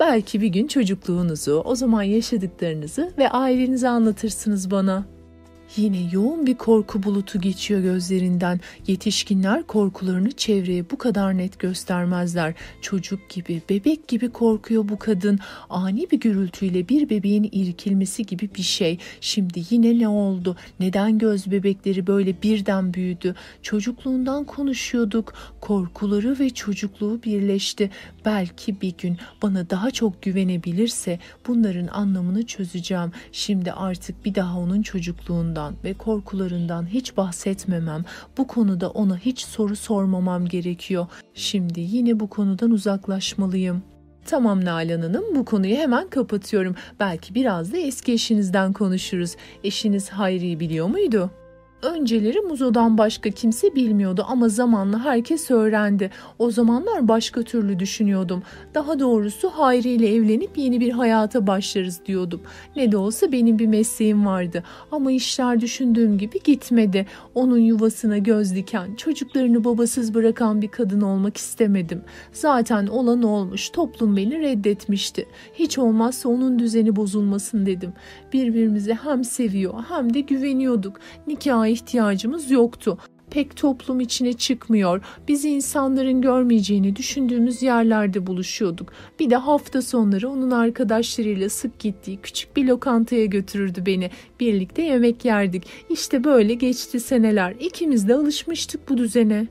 Belki bir gün çocukluğunuzu, o zaman yaşadıklarınızı ve ailenizi anlatırsınız bana. Yine yoğun bir korku bulutu geçiyor gözlerinden. Yetişkinler korkularını çevreye bu kadar net göstermezler. Çocuk gibi, bebek gibi korkuyor bu kadın. Ani bir gürültüyle bir bebeğin irkilmesi gibi bir şey. Şimdi yine ne oldu? Neden göz bebekleri böyle birden büyüdü? Çocukluğundan konuşuyorduk. Korkuları ve çocukluğu birleşti. Belki bir gün bana daha çok güvenebilirse bunların anlamını çözeceğim. Şimdi artık bir daha onun çocukluğundan korkularından ve korkularından hiç bahsetmemem, bu konuda ona hiç soru sormamam gerekiyor. Şimdi yine bu konudan uzaklaşmalıyım. Tamam Nalan Hanım bu konuyu hemen kapatıyorum. Belki biraz da eski eşinizden konuşuruz. Eşiniz Hayri'yi biliyor muydu? Önceleri Muzo'dan başka kimse bilmiyordu ama zamanla herkes öğrendi. O zamanlar başka türlü düşünüyordum. Daha doğrusu Hayri ile evlenip yeni bir hayata başlarız diyordum. Ne de olsa benim bir mesleğim vardı ama işler düşündüğüm gibi gitmedi. Onun yuvasına göz diken, çocuklarını babasız bırakan bir kadın olmak istemedim. Zaten olan olmuş, toplum beni reddetmişti. Hiç olmazsa onun düzeni bozulmasın dedim. Birbirimizi hem seviyor hem de güveniyorduk. Nikah ihtiyacımız yoktu. Pek toplum içine çıkmıyor. Bizi insanların görmeyeceğini düşündüğümüz yerlerde buluşuyorduk. Bir de hafta sonları onun arkadaşlarıyla sık gittiği küçük bir lokantaya götürürdü beni. Birlikte yemek yerdik. İşte böyle geçti seneler. İkimiz de alışmıştık bu düzene.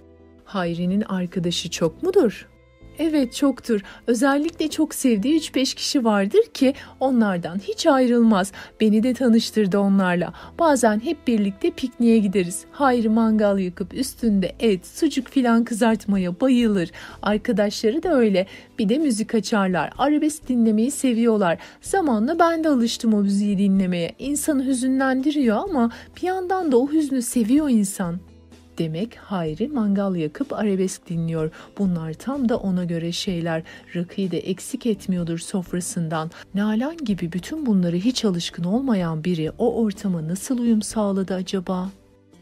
Hayri'nin arkadaşı çok mudur? Evet çoktur. Özellikle çok sevdiği 3-5 kişi vardır ki onlardan hiç ayrılmaz. Beni de tanıştırdı onlarla. Bazen hep birlikte pikniğe gideriz. Hayri mangal yakıp üstünde et, sucuk filan kızartmaya bayılır. Arkadaşları da öyle. Bir de müzik açarlar. Arabesk dinlemeyi seviyorlar. Zamanla ben de alıştım o müziği dinlemeye. İnsanı hüzünlendiriyor ama bir yandan da o hüznü seviyor insan. Demek Hayri mangal yakıp arabesk dinliyor. Bunlar tam da ona göre şeyler. Rakıyı da eksik etmiyordur sofrasından. Nalan gibi bütün bunları hiç alışkın olmayan biri o ortama nasıl uyum sağladı acaba?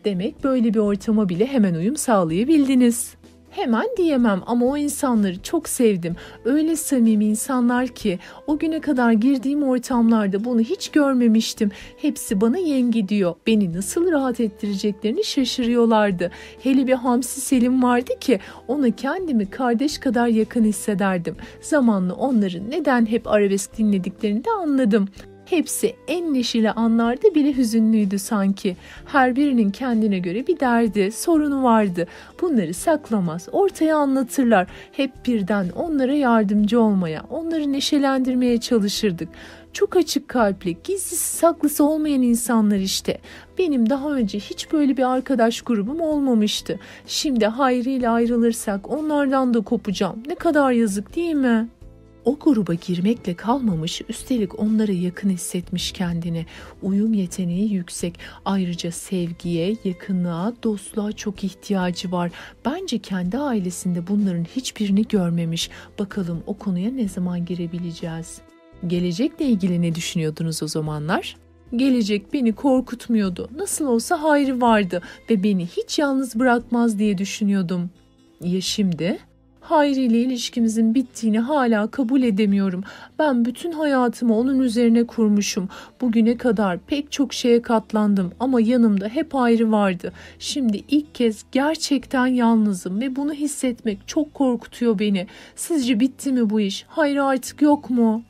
Demek böyle bir ortama bile hemen uyum sağlayabildiniz. Hemen diyemem ama o insanları çok sevdim. Öyle samimi insanlar ki o güne kadar girdiğim ortamlarda bunu hiç görmemiştim. Hepsi bana yenge diyor. Beni nasıl rahat ettireceklerini şaşırıyorlardı. Hele bir Hamsi Selim vardı ki ona kendimi kardeş kadar yakın hissederdim. Zamanla onların neden hep arabesk dinlediklerini de anladım. Hepsi en neşeli anlarda bile hüzünlüydü sanki. Her birinin kendine göre bir derdi, sorunu vardı. Bunları saklamaz, ortaya anlatırlar. Hep birden onlara yardımcı olmaya, onları neşelendirmeye çalışırdık. Çok açık kalpli, gizlisi saklısı olmayan insanlar işte. Benim daha önce hiç böyle bir arkadaş grubum olmamıştı. Şimdi Hayri ile ayrılırsak onlardan da kopacağım. Ne kadar yazık değil mi?'' O gruba girmekle kalmamış, üstelik onlara yakın hissetmiş kendini. Uyum yeteneği yüksek. Ayrıca sevgiye, yakınlığa, dostluğa çok ihtiyacı var. Bence kendi ailesinde bunların hiçbirini görmemiş. Bakalım o konuya ne zaman girebileceğiz? Gelecekle ilgili ne düşünüyordunuz o zamanlar? Gelecek beni korkutmuyordu. Nasıl olsa Hayri vardı ve beni hiç yalnız bırakmaz diye düşünüyordum. Ya şimdi? Hayri ile ilişkimizin bittiğini hala kabul edemiyorum. Ben bütün hayatımı onun üzerine kurmuşum. Bugüne kadar pek çok şeye katlandım ama yanımda hep Hayri vardı. Şimdi ilk kez gerçekten yalnızım ve bunu hissetmek çok korkutuyor beni. Sizce bitti mi bu iş? Hayri artık yok mu?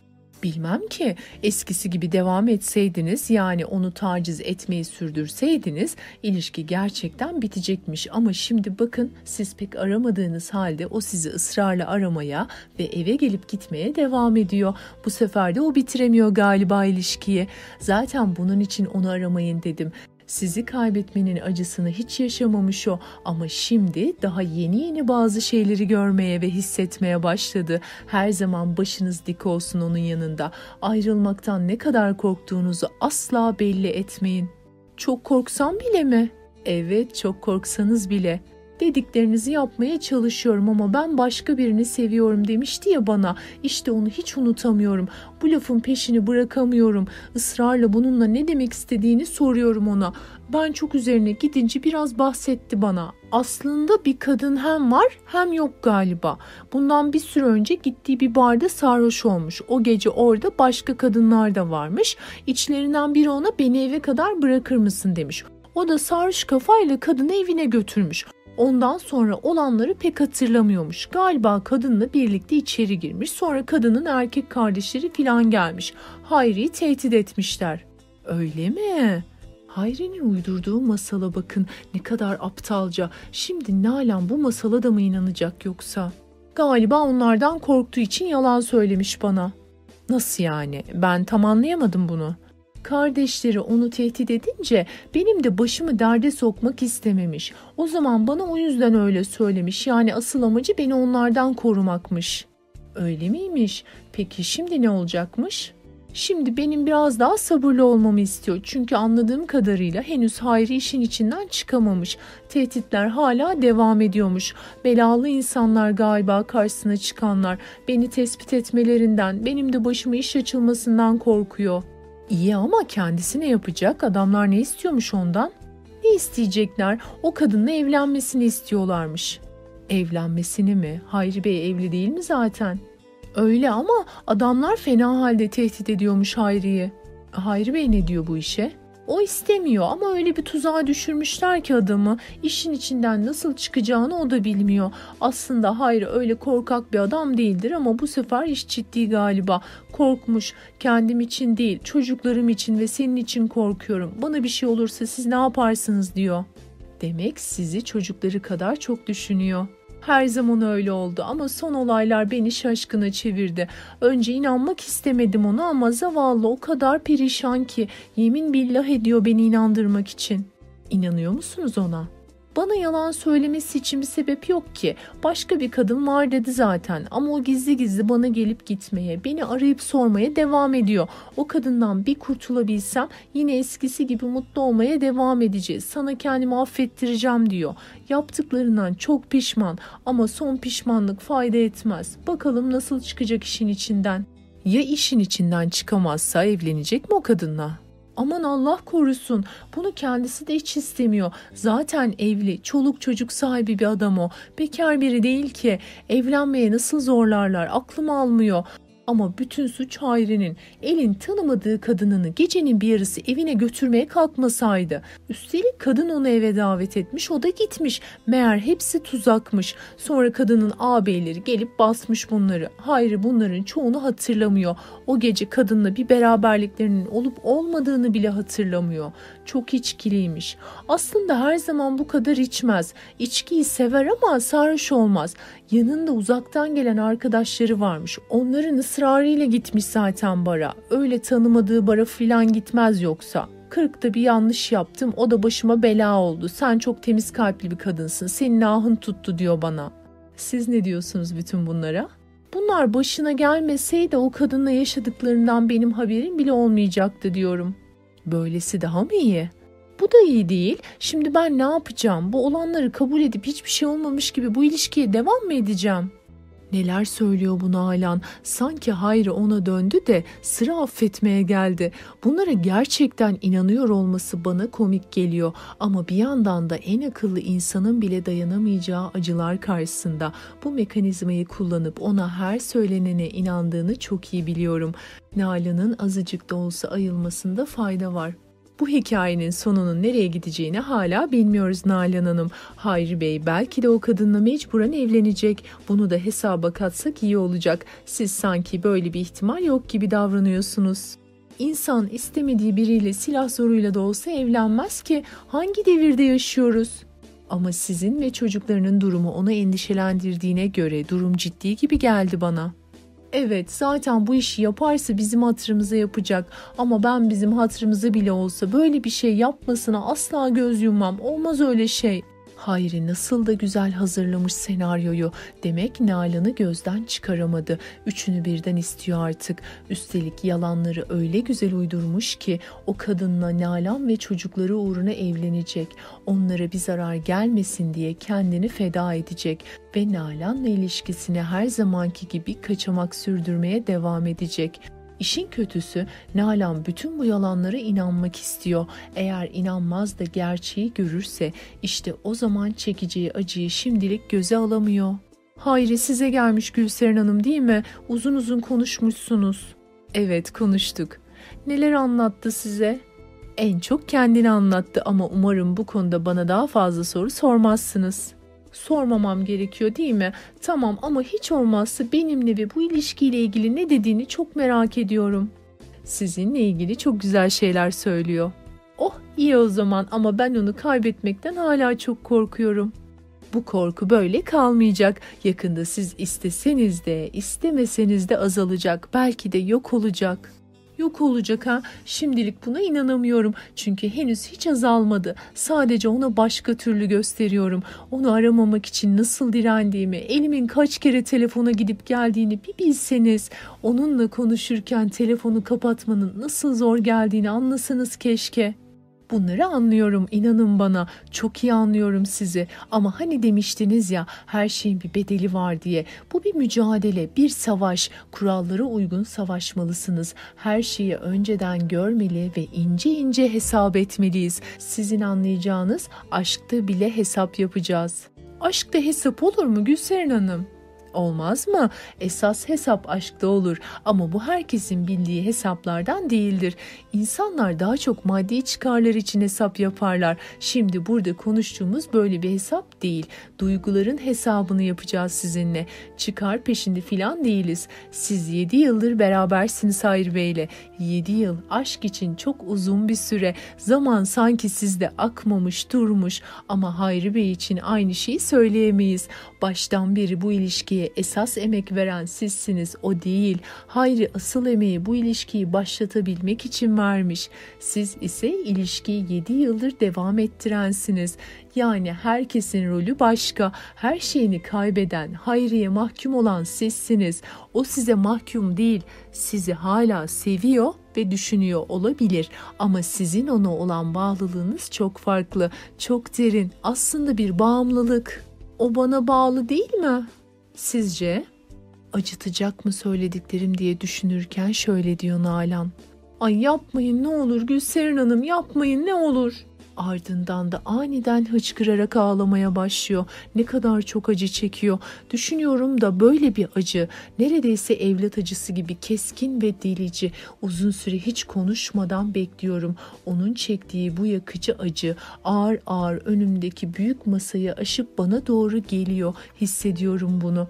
Bilmem ki eskisi gibi devam etseydiniz yani onu taciz etmeyi sürdürseydiniz ilişki gerçekten bitecekmiş ama şimdi bakın siz pek aramadığınız halde o sizi ısrarla aramaya ve eve gelip gitmeye devam ediyor. Bu sefer de o bitiremiyor galiba ilişkiyi. Zaten bunun için onu aramayın dedim. Sizi kaybetmenin acısını hiç yaşamamış o ama şimdi daha yeni yeni bazı şeyleri görmeye ve hissetmeye başladı. Her zaman başınız dik olsun onun yanında. Ayrılmaktan ne kadar korktuğunuzu asla belli etmeyin. Çok korksam bile mi? Evet, çok korksanız bile dediklerinizi yapmaya çalışıyorum ama ben başka birini seviyorum demişti ya bana. İşte onu hiç unutamıyorum. Bu lafın peşini bırakamıyorum. Israrla bununla ne demek istediğini soruyorum ona. Ben çok üzerine gidince biraz bahsetti bana. Aslında bir kadın hem var hem yok galiba. Bundan bir süre önce gittiği bir barda sarhoş olmuş. O gece orada başka kadınlar da varmış. İçlerinden biri ona beni eve kadar bırakır mısın demiş. O da sarhoş kafayla kadını evine götürmüş. Ondan sonra olanları pek hatırlamıyormuş. Galiba kadınla birlikte içeri girmiş. Sonra kadının erkek kardeşleri filan gelmiş. Hayri'yi tehdit etmişler. Öyle mi? Hayri'nin uydurduğu masala bakın ne kadar aptalca. Şimdi Nalan bu masala da mı inanacak yoksa? Galiba onlardan korktuğu için yalan söylemiş bana. Nasıl yani? Ben tam anlayamadım bunu. Kardeşleri onu tehdit edince benim de başımı derde sokmak istememiş. O zaman bana o yüzden öyle söylemiş. Yani asıl amacı beni onlardan korumakmış. Öyle miymiş? Peki şimdi ne olacakmış?'' Şimdi benim biraz daha sabırlı olmamı istiyor. Çünkü anladığım kadarıyla henüz Hayri işin içinden çıkamamış. Tehditler hala devam ediyormuş. Belalı insanlar galiba karşısına çıkanlar. Beni tespit etmelerinden, benim de başıma iş açılmasından korkuyor. İyi ama kendisi ne yapacak? Adamlar ne istiyormuş ondan? Ne isteyecekler? O kadınla evlenmesini istiyorlarmış. Evlenmesini mi? Hayri Bey evli değil mi zaten?'' Öyle ama adamlar fena halde tehdit ediyormuş Hayri'yi. Hayri Bey ne diyor bu işe? O istemiyor ama öyle bir tuzağa düşürmüşler ki adamı. İşin içinden nasıl çıkacağını o da bilmiyor. Aslında Hayri öyle korkak bir adam değildir ama bu sefer iş ciddi galiba. Korkmuş. Kendim için değil, çocuklarım için ve senin için korkuyorum. Bana bir şey olursa siz ne yaparsınız diyor. Demek sizi çocukları kadar çok düşünüyor. Her zaman öyle oldu ama son olaylar beni şaşkına çevirdi. Önce inanmak istemedim ona ama zavallı o kadar perişan ki yemin billah ediyor beni inandırmak için. İnanıyor musunuz ona?'' Bana yalan söylemesi için bir sebep yok ki. Başka bir kadın var dedi zaten ama o gizli gizli bana gelip gitmeye, beni arayıp sormaya devam ediyor. O kadından bir kurtulabilsem yine eskisi gibi mutlu olmaya devam edeceğiz. Sana kendimi affettireceğim diyor. Yaptıklarından çok pişman ama son pişmanlık fayda etmez. Bakalım nasıl çıkacak işin içinden. Ya işin içinden çıkamazsa evlenecek mi o kadınla? Aman Allah korusun. Bunu kendisi de hiç istemiyor. Zaten evli, çoluk çocuk sahibi bir adam o. Bekar biri değil ki. Evlenmeye nasıl zorlarlar aklım almıyor. Ama bütün suç Hayri'nin elin tanımadığı kadınını gecenin bir yarısı evine götürmeye kalkmasaydı. Üstelik kadın onu eve davet etmiş o da gitmiş. Meğer hepsi tuzakmış. Sonra kadının ağabeyleri gelip basmış bunları. Hayri bunların çoğunu hatırlamıyor. O gece kadınla bir beraberliklerinin olup olmadığını bile hatırlamıyor. Çok içkiliymiş. Aslında her zaman bu kadar içmez. İçkiyi sever ama sarhoş olmaz. Yanında uzaktan gelen arkadaşları varmış. Onların ısrarıyla gitmiş zaten bara. Öyle tanımadığı bara filan gitmez yoksa. Kırkta bir yanlış yaptım o da başıma bela oldu. Sen çok temiz kalpli bir kadınsın. Senin ahın tuttu diyor bana. Siz ne diyorsunuz bütün bunlara? Bunlar başına gelmeseydi o kadınla yaşadıklarından benim haberim bile olmayacaktı diyorum. Böylesi daha mı iyi? Bu da iyi değil. Şimdi ben ne yapacağım? Bu olanları kabul edip hiçbir şey olmamış gibi bu ilişkiye devam mı edeceğim? Neler söylüyor bu Nalan? Sanki Hayri ona döndü de sıra affetmeye geldi. Bunlara gerçekten inanıyor olması bana komik geliyor. Ama bir yandan da en akıllı insanın bile dayanamayacağı acılar karşısında bu mekanizmayı kullanıp ona her söylenene inandığını çok iyi biliyorum. Nalan'ın azıcık da olsa ayılmasında fayda var. Bu hikayenin sonunun nereye gideceğini hala bilmiyoruz Nalan Hanım. Hayri Bey belki de o kadınla mecburen evlenecek. Bunu da hesaba katsak iyi olacak. Siz sanki böyle bir ihtimal yok gibi davranıyorsunuz. İnsan istemediği biriyle silah zoruyla da olsa evlenmez ki. Hangi devirde yaşıyoruz? Ama sizin ve çocuklarının durumu onu endişelendirdiğine göre durum ciddi gibi geldi bana.'' Evet zaten bu işi yaparsa bizim hatırımıza yapacak ama ben bizim hatırımıza bile olsa böyle bir şey yapmasına asla göz yummam olmaz öyle şey. Hayri nasıl da güzel hazırlamış senaryoyu. Demek Nalan'ı gözden çıkaramadı. Üçünü birden istiyor artık. Üstelik yalanları öyle güzel uydurmuş ki o kadınla Nalan ve çocukları uğruna evlenecek. Onlara bir zarar gelmesin diye kendini feda edecek ve Nalan'la ilişkisini her zamanki gibi kaçamak sürdürmeye devam edecek. İşin kötüsü Nalan bütün bu yalanlara inanmak istiyor. Eğer inanmaz da gerçeği görürse işte o zaman çekeceği acıyı şimdilik göze alamıyor. Hayri size gelmiş Gülseren Hanım değil mi? Uzun uzun konuşmuşsunuz. Evet konuştuk. Neler anlattı size? En çok kendini anlattı ama umarım bu konuda bana daha fazla soru sormazsınız.'' Sormamam gerekiyor değil mi? Tamam ama hiç olmazsa benimle ve bu ilişkiyle ilgili ne dediğini çok merak ediyorum. Sizinle ilgili çok güzel şeyler söylüyor. Oh iyi o zaman ama ben onu kaybetmekten hala çok korkuyorum. Bu korku böyle kalmayacak. Yakında siz isteseniz de istemeseniz de azalacak. Belki de yok olacak yok olacak ha. Şimdilik buna inanamıyorum. Çünkü henüz hiç azalmadı. Sadece ona başka türlü gösteriyorum. Onu aramamak için nasıl direndiğimi, elimin kaç kere telefona gidip geldiğini bir bilseniz. Onunla konuşurken telefonu kapatmanın nasıl zor geldiğini anlasanız keşke. Bunları anlıyorum inanın bana. Çok iyi anlıyorum sizi. Ama hani demiştiniz ya her şeyin bir bedeli var diye. Bu bir mücadele bir savaş. Kurallara uygun savaşmalısınız. Her şeyi önceden görmeli ve ince ince hesap etmeliyiz. Sizin anlayacağınız aşkta bile hesap yapacağız. Aşkta hesap olur mu Gülseren Hanım? Olmaz mı? Esas hesap aşkta olur ama bu herkesin bildiği hesaplardan değildir. İnsanlar daha çok maddi çıkarlar için hesap yaparlar. Şimdi burada konuştuğumuz böyle bir hesap değil. Duyguların hesabını yapacağız sizinle. Çıkar peşinde filan değiliz. Siz 7 yıldır berabersiniz Hayır Bey'le. 7 yıl aşk için çok uzun bir süre. Zaman sanki sizde akmamış durmuş ama Hayri Bey için aynı şeyi söyleyemeyiz. Baştan beri bu ilişkiye esas emek veren sizsiniz o değil. Hayri asıl emeği bu ilişkiyi başlatabilmek için vermiş. Siz ise ilişkiyi 7 yıldır devam ettirensiniz. Yani herkesin rolü başka. Her şeyini kaybeden, Hayri'ye mahkum olan sizsiniz. O size mahkum değil. Sizi hala seviyor ve düşünüyor olabilir ama sizin ona olan bağlılığınız çok farklı, çok derin. Aslında bir bağımlılık. O bana bağlı değil mi? Sizce acıtacak mı söylediklerim diye düşünürken şöyle diyor Nalan. Ay yapmayın ne olur Gülseren Hanım yapmayın ne olur. Ardından da aniden hıçkırarak ağlamaya başlıyor. Ne kadar çok acı çekiyor. Düşünüyorum da böyle bir acı, neredeyse evlat acısı gibi keskin ve delici. Uzun süre hiç konuşmadan bekliyorum. Onun çektiği bu yakıcı acı ağır ağır önümdeki büyük masayı aşıp bana doğru geliyor. Hissediyorum bunu.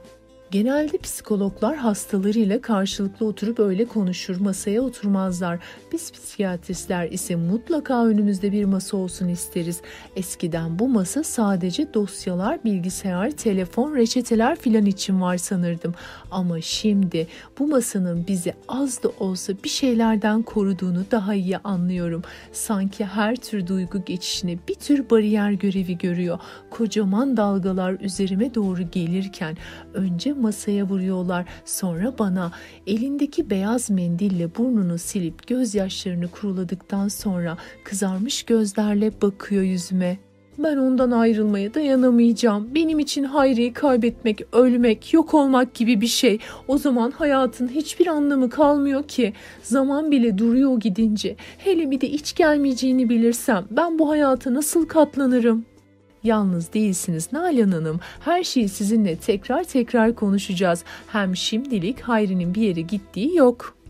Genelde psikologlar hastalarıyla karşılıklı oturup öyle konuşur, masaya oturmazlar. Biz psikiyatristler ise mutlaka önümüzde bir masa olsun isteriz. Eskiden bu masa sadece dosyalar, bilgisayar, telefon, reçeteler filan için var sanırdım. Ama şimdi bu masanın bizi az da olsa bir şeylerden koruduğunu daha iyi anlıyorum. Sanki her tür duygu geçişine bir tür bariyer görevi görüyor. Kocaman dalgalar üzerime doğru gelirken önce masaya vuruyorlar. Sonra bana elindeki beyaz mendille burnunu silip gözyaşlarını kuruladıktan sonra kızarmış gözlerle bakıyor yüzüme. Ben ondan ayrılmaya dayanamayacağım. Benim için Hayri'yi kaybetmek, ölmek, yok olmak gibi bir şey. O zaman hayatın hiçbir anlamı kalmıyor ki. Zaman bile duruyor gidince. Hele bir de hiç gelmeyeceğini bilirsem ben bu hayata nasıl katlanırım? Yalnız değilsiniz Nalan Hanım. Her şeyi sizinle tekrar tekrar konuşacağız. Hem şimdilik Hayri'nin bir yere gittiği yok.''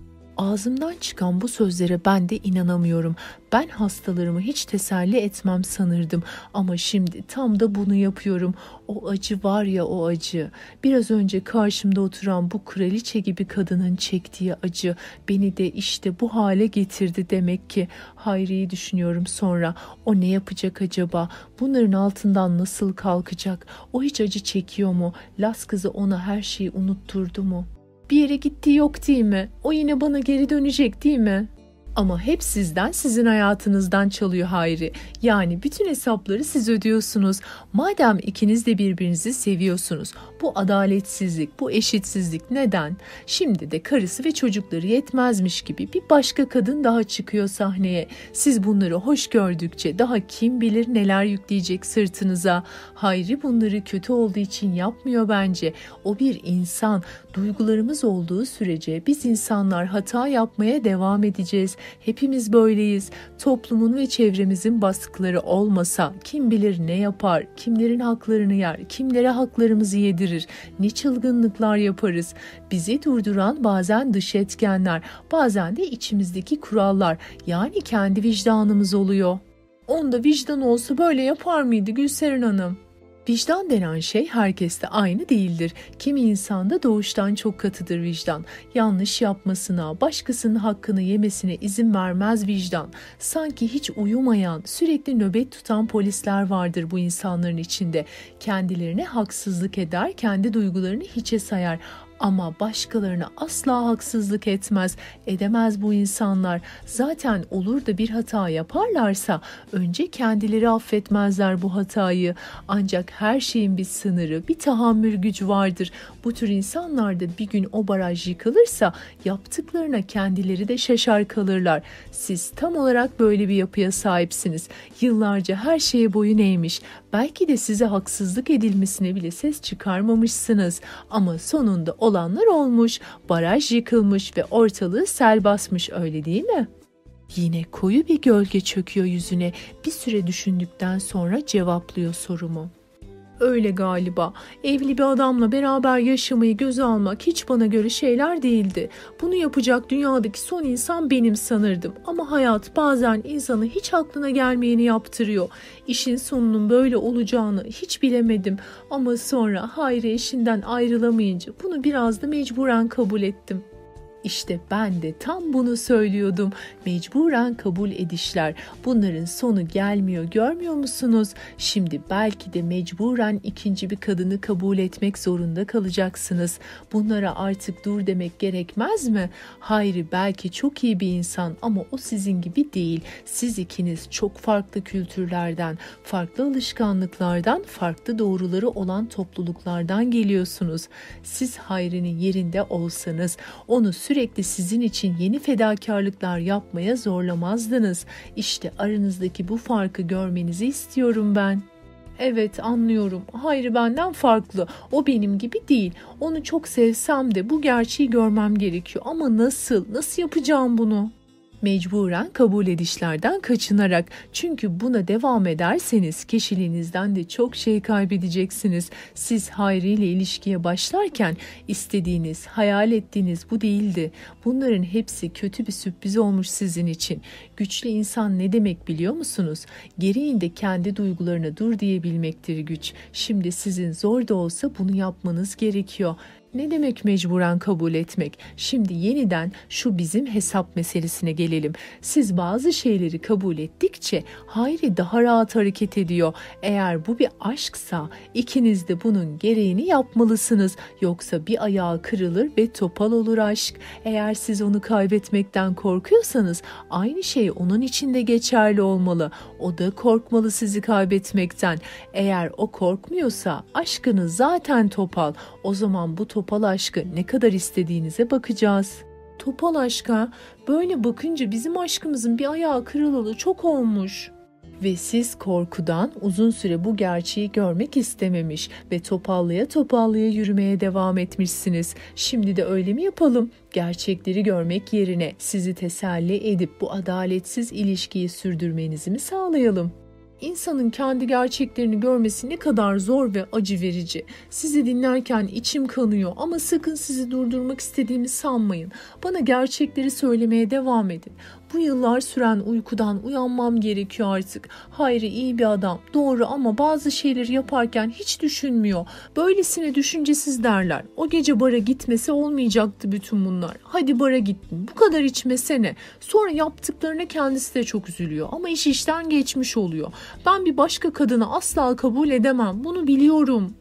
Ağzımdan çıkan bu sözlere ben de inanamıyorum. Ben hastalarımı hiç teselli etmem sanırdım ama şimdi tam da bunu yapıyorum. O acı var ya o acı. Biraz önce karşımda oturan bu kraliçe gibi kadının çektiği acı beni de işte bu hale getirdi demek ki. Hayri'yi düşünüyorum sonra. O ne yapacak acaba? Bunların altından nasıl kalkacak? O hiç acı çekiyor mu? Las kızı ona her şeyi unutturdu mu?'' Bir yere gittiği yok değil mi? O yine bana geri dönecek değil mi? Ama hep sizden, sizin hayatınızdan çalıyor Hayri. Yani bütün hesapları siz ödüyorsunuz. Madem ikiniz de birbirinizi seviyorsunuz. Bu adaletsizlik, bu eşitsizlik neden? Şimdi de karısı ve çocukları yetmezmiş gibi bir başka kadın daha çıkıyor sahneye. Siz bunları hoş gördükçe daha kim bilir neler yükleyecek sırtınıza. Hayri bunları kötü olduğu için yapmıyor bence. O bir insan. Duygularımız olduğu sürece biz insanlar hata yapmaya devam edeceğiz. Hepimiz böyleyiz. Toplumun ve çevremizin baskıları olmasa kim bilir ne yapar, kimlerin haklarını yer, kimlere haklarımızı yedirir, ne çılgınlıklar yaparız. Bizi durduran bazen dış etkenler, bazen de içimizdeki kurallar yani kendi vicdanımız oluyor. Onda vicdan olsa böyle yapar mıydı Gülseren Hanım? Vicdan denen şey herkeste aynı değildir. Kimi insanda doğuştan çok katıdır vicdan. Yanlış yapmasına, başkasının hakkını yemesine izin vermez vicdan. Sanki hiç uyumayan, sürekli nöbet tutan polisler vardır bu insanların içinde. Kendilerine haksızlık eder, kendi duygularını hiçe sayar ama başkalarına asla haksızlık etmez, edemez bu insanlar. Zaten olur da bir hata yaparlarsa önce kendileri affetmezler bu hatayı. Ancak her şeyin bir sınırı, bir tahammül gücü vardır. Bu tür insanlarda bir gün o baraj yıkılırsa yaptıklarına kendileri de şaşar kalırlar. Siz tam olarak böyle bir yapıya sahipsiniz. Yıllarca her şeye boyun eğmiş. Belki de size haksızlık edilmesine bile ses çıkarmamışsınız. Ama sonunda o olanlar olmuş, baraj yıkılmış ve ortalığı sel basmış öyle değil mi? Yine koyu bir gölge çöküyor yüzüne. Bir süre düşündükten sonra cevaplıyor sorumu. Öyle galiba. Evli bir adamla beraber yaşamayı göze almak hiç bana göre şeyler değildi. Bunu yapacak dünyadaki son insan benim sanırdım. Ama hayat bazen insanı hiç aklına gelmeyeni yaptırıyor. İşin sonunun böyle olacağını hiç bilemedim. Ama sonra Hayri eşinden ayrılamayınca bunu biraz da mecburen kabul ettim. İşte ben de tam bunu söylüyordum. Mecburen kabul edişler. Bunların sonu gelmiyor görmüyor musunuz? Şimdi belki de mecburen ikinci bir kadını kabul etmek zorunda kalacaksınız. Bunlara artık dur demek gerekmez mi? Hayri belki çok iyi bir insan ama o sizin gibi değil. Siz ikiniz çok farklı kültürlerden, farklı alışkanlıklardan, farklı doğruları olan topluluklardan geliyorsunuz. Siz Hayri'nin yerinde olsanız onu sizin için yeni fedakarlıklar yapmaya zorlamazdınız. İşte aranızdaki bu farkı görmenizi istiyorum ben. Evet anlıyorum. Hayri benden farklı. O benim gibi değil. Onu çok sevsem de bu gerçeği görmem gerekiyor. Ama nasıl? Nasıl yapacağım bunu? Mecburen kabul edişlerden kaçınarak çünkü buna devam ederseniz kişiliğinizden de çok şey kaybedeceksiniz. Siz Hayri ile ilişkiye başlarken istediğiniz, hayal ettiğiniz bu değildi. Bunların hepsi kötü bir sürpriz olmuş sizin için. Güçlü insan ne demek biliyor musunuz? Gereğinde kendi duygularına dur diyebilmektir güç. Şimdi sizin zor da olsa bunu yapmanız gerekiyor. Ne demek mecburen kabul etmek? Şimdi yeniden şu bizim hesap meselesine gelelim. Siz bazı şeyleri kabul ettikçe Hayri daha rahat hareket ediyor. Eğer bu bir aşksa ikiniz de bunun gereğini yapmalısınız. Yoksa bir ayağı kırılır ve topal olur aşk. Eğer siz onu kaybetmekten korkuyorsanız aynı şey onun için de geçerli olmalı. O da korkmalı sizi kaybetmekten. Eğer o korkmuyorsa aşkınız zaten topal. O zaman bu topal topal aşkı ne kadar istediğinize bakacağız. Topal aşka böyle bakınca bizim aşkımızın bir ayağı kırılalı çok olmuş. ve siz korkudan uzun süre bu gerçeği görmek istememiş ve topallaya topallaya yürümeye devam etmişsiniz. Şimdi de öyle mi yapalım? Gerçekleri görmek yerine sizi teselli edip bu adaletsiz ilişkiyi sürdürmenizi mi sağlayalım? İnsanın kendi gerçeklerini görmesi ne kadar zor ve acı verici. Sizi dinlerken içim kanıyor ama sakın sizi durdurmak istediğimi sanmayın. Bana gerçekleri söylemeye devam edin. Bu yıllar süren uykudan uyanmam gerekiyor artık. Hayri iyi bir adam, doğru ama bazı şeyleri yaparken hiç düşünmüyor. Böylesine düşüncesiz derler. O gece bara gitmesi olmayacaktı bütün bunlar. Hadi bara gittin, bu kadar içmesene. Sonra yaptıklarına kendisi de çok üzülüyor ama iş işten geçmiş oluyor. Ben bir başka kadını asla kabul edemem, bunu biliyorum.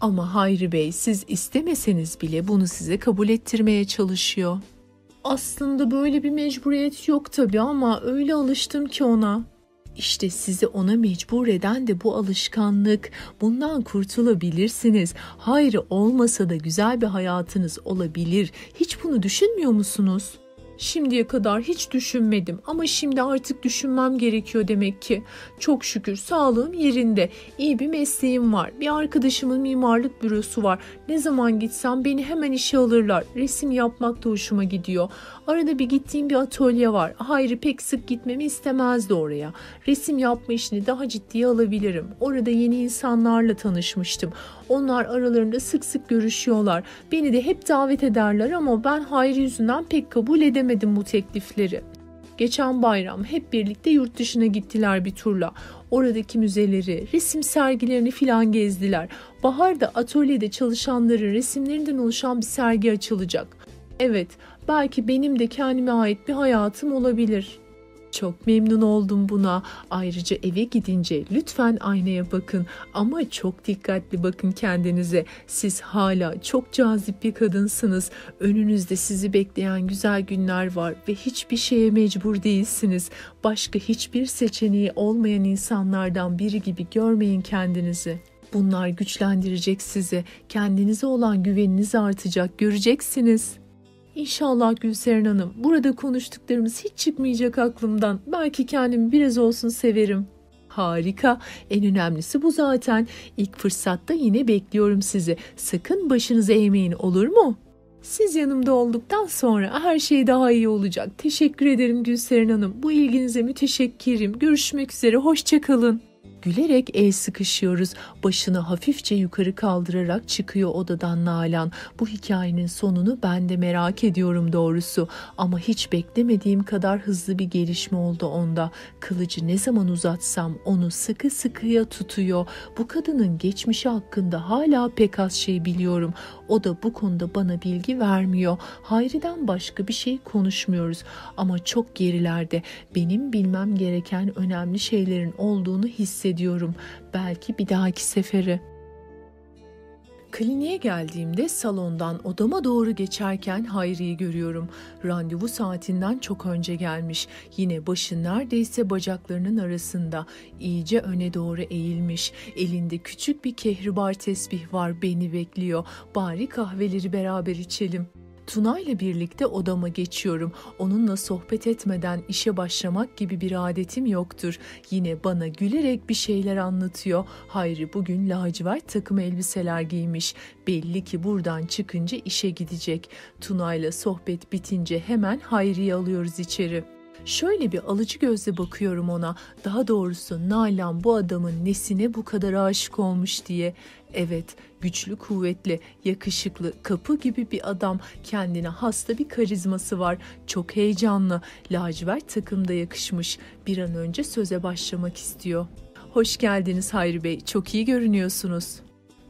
Ama Hayri Bey siz istemeseniz bile bunu size kabul ettirmeye çalışıyor. Aslında böyle bir mecburiyet yok tabii ama öyle alıştım ki ona. İşte sizi ona mecbur eden de bu alışkanlık. Bundan kurtulabilirsiniz. Hayır olmasa da güzel bir hayatınız olabilir. Hiç bunu düşünmüyor musunuz? Şimdiye kadar hiç düşünmedim ama şimdi artık düşünmem gerekiyor demek ki. Çok şükür sağlığım yerinde. İyi bir mesleğim var. Bir arkadaşımın mimarlık bürosu var. Ne zaman gitsem beni hemen işe alırlar. Resim yapmak da hoşuma gidiyor. Arada bir gittiğim bir atölye var. Hayri pek sık gitmemi istemezdi oraya. Resim yapma işini daha ciddiye alabilirim. Orada yeni insanlarla tanışmıştım. Onlar aralarında sık sık görüşüyorlar. Beni de hep davet ederler ama ben Hayri yüzünden pek kabul edemedim bu teklifleri. Geçen bayram hep birlikte yurt dışına gittiler bir turla. Oradaki müzeleri, resim sergilerini filan gezdiler. Baharda atölyede çalışanların resimlerinden oluşan bir sergi açılacak. Evet, belki benim de kendime ait bir hayatım olabilir. Çok memnun oldum buna. Ayrıca eve gidince lütfen aynaya bakın ama çok dikkatli bakın kendinize. Siz hala çok cazip bir kadınsınız. Önünüzde sizi bekleyen güzel günler var ve hiçbir şeye mecbur değilsiniz. Başka hiçbir seçeneği olmayan insanlardan biri gibi görmeyin kendinizi. Bunlar güçlendirecek sizi. Kendinize olan güveniniz artacak. Göreceksiniz. İnşallah Gülseren Hanım burada konuştuklarımız hiç çıkmayacak aklımdan. Belki kendimi biraz olsun severim. Harika. En önemlisi bu zaten. İlk fırsatta yine bekliyorum sizi. Sakın başınızı eğmeyin olur mu? Siz yanımda olduktan sonra her şey daha iyi olacak. Teşekkür ederim Gülseren Hanım. Bu ilginize müteşekkirim. Görüşmek üzere. Hoşçakalın. Gülerek el sıkışıyoruz. Başını hafifçe yukarı kaldırarak çıkıyor odadan Nalan. Bu hikayenin sonunu ben de merak ediyorum doğrusu. Ama hiç beklemediğim kadar hızlı bir gelişme oldu onda. Kılıcı ne zaman uzatsam onu sıkı sıkıya tutuyor. Bu kadının geçmişi hakkında hala pek az şey biliyorum. O da bu konuda bana bilgi vermiyor. Hayri'den başka bir şey konuşmuyoruz. Ama çok gerilerde benim bilmem gereken önemli şeylerin olduğunu hissediyorum. Belki bir dahaki sefere. Kliniğe geldiğimde salondan odama doğru geçerken Hayri'yi görüyorum. Randevu saatinden çok önce gelmiş. Yine başı neredeyse bacaklarının arasında. İyice öne doğru eğilmiş. Elinde küçük bir kehribar tesbih var beni bekliyor. Bari kahveleri beraber içelim.'' Tuna ile birlikte odama geçiyorum. Onunla sohbet etmeden işe başlamak gibi bir adetim yoktur. Yine bana gülerek bir şeyler anlatıyor. Hayri bugün lacivert takım elbiseler giymiş. Belli ki buradan çıkınca işe gidecek. Tuna ile sohbet bitince hemen Hayri'yi alıyoruz içeri. Şöyle bir alıcı gözle bakıyorum ona. Daha doğrusu Nalan bu adamın nesine bu kadar aşık olmuş diye. Evet, güçlü, kuvvetli, yakışıklı, kapı gibi bir adam. Kendine hasta bir karizması var. Çok heyecanlı. Lacivert takımda yakışmış. Bir an önce söze başlamak istiyor. Hoş geldiniz Hayri Bey. Çok iyi görünüyorsunuz.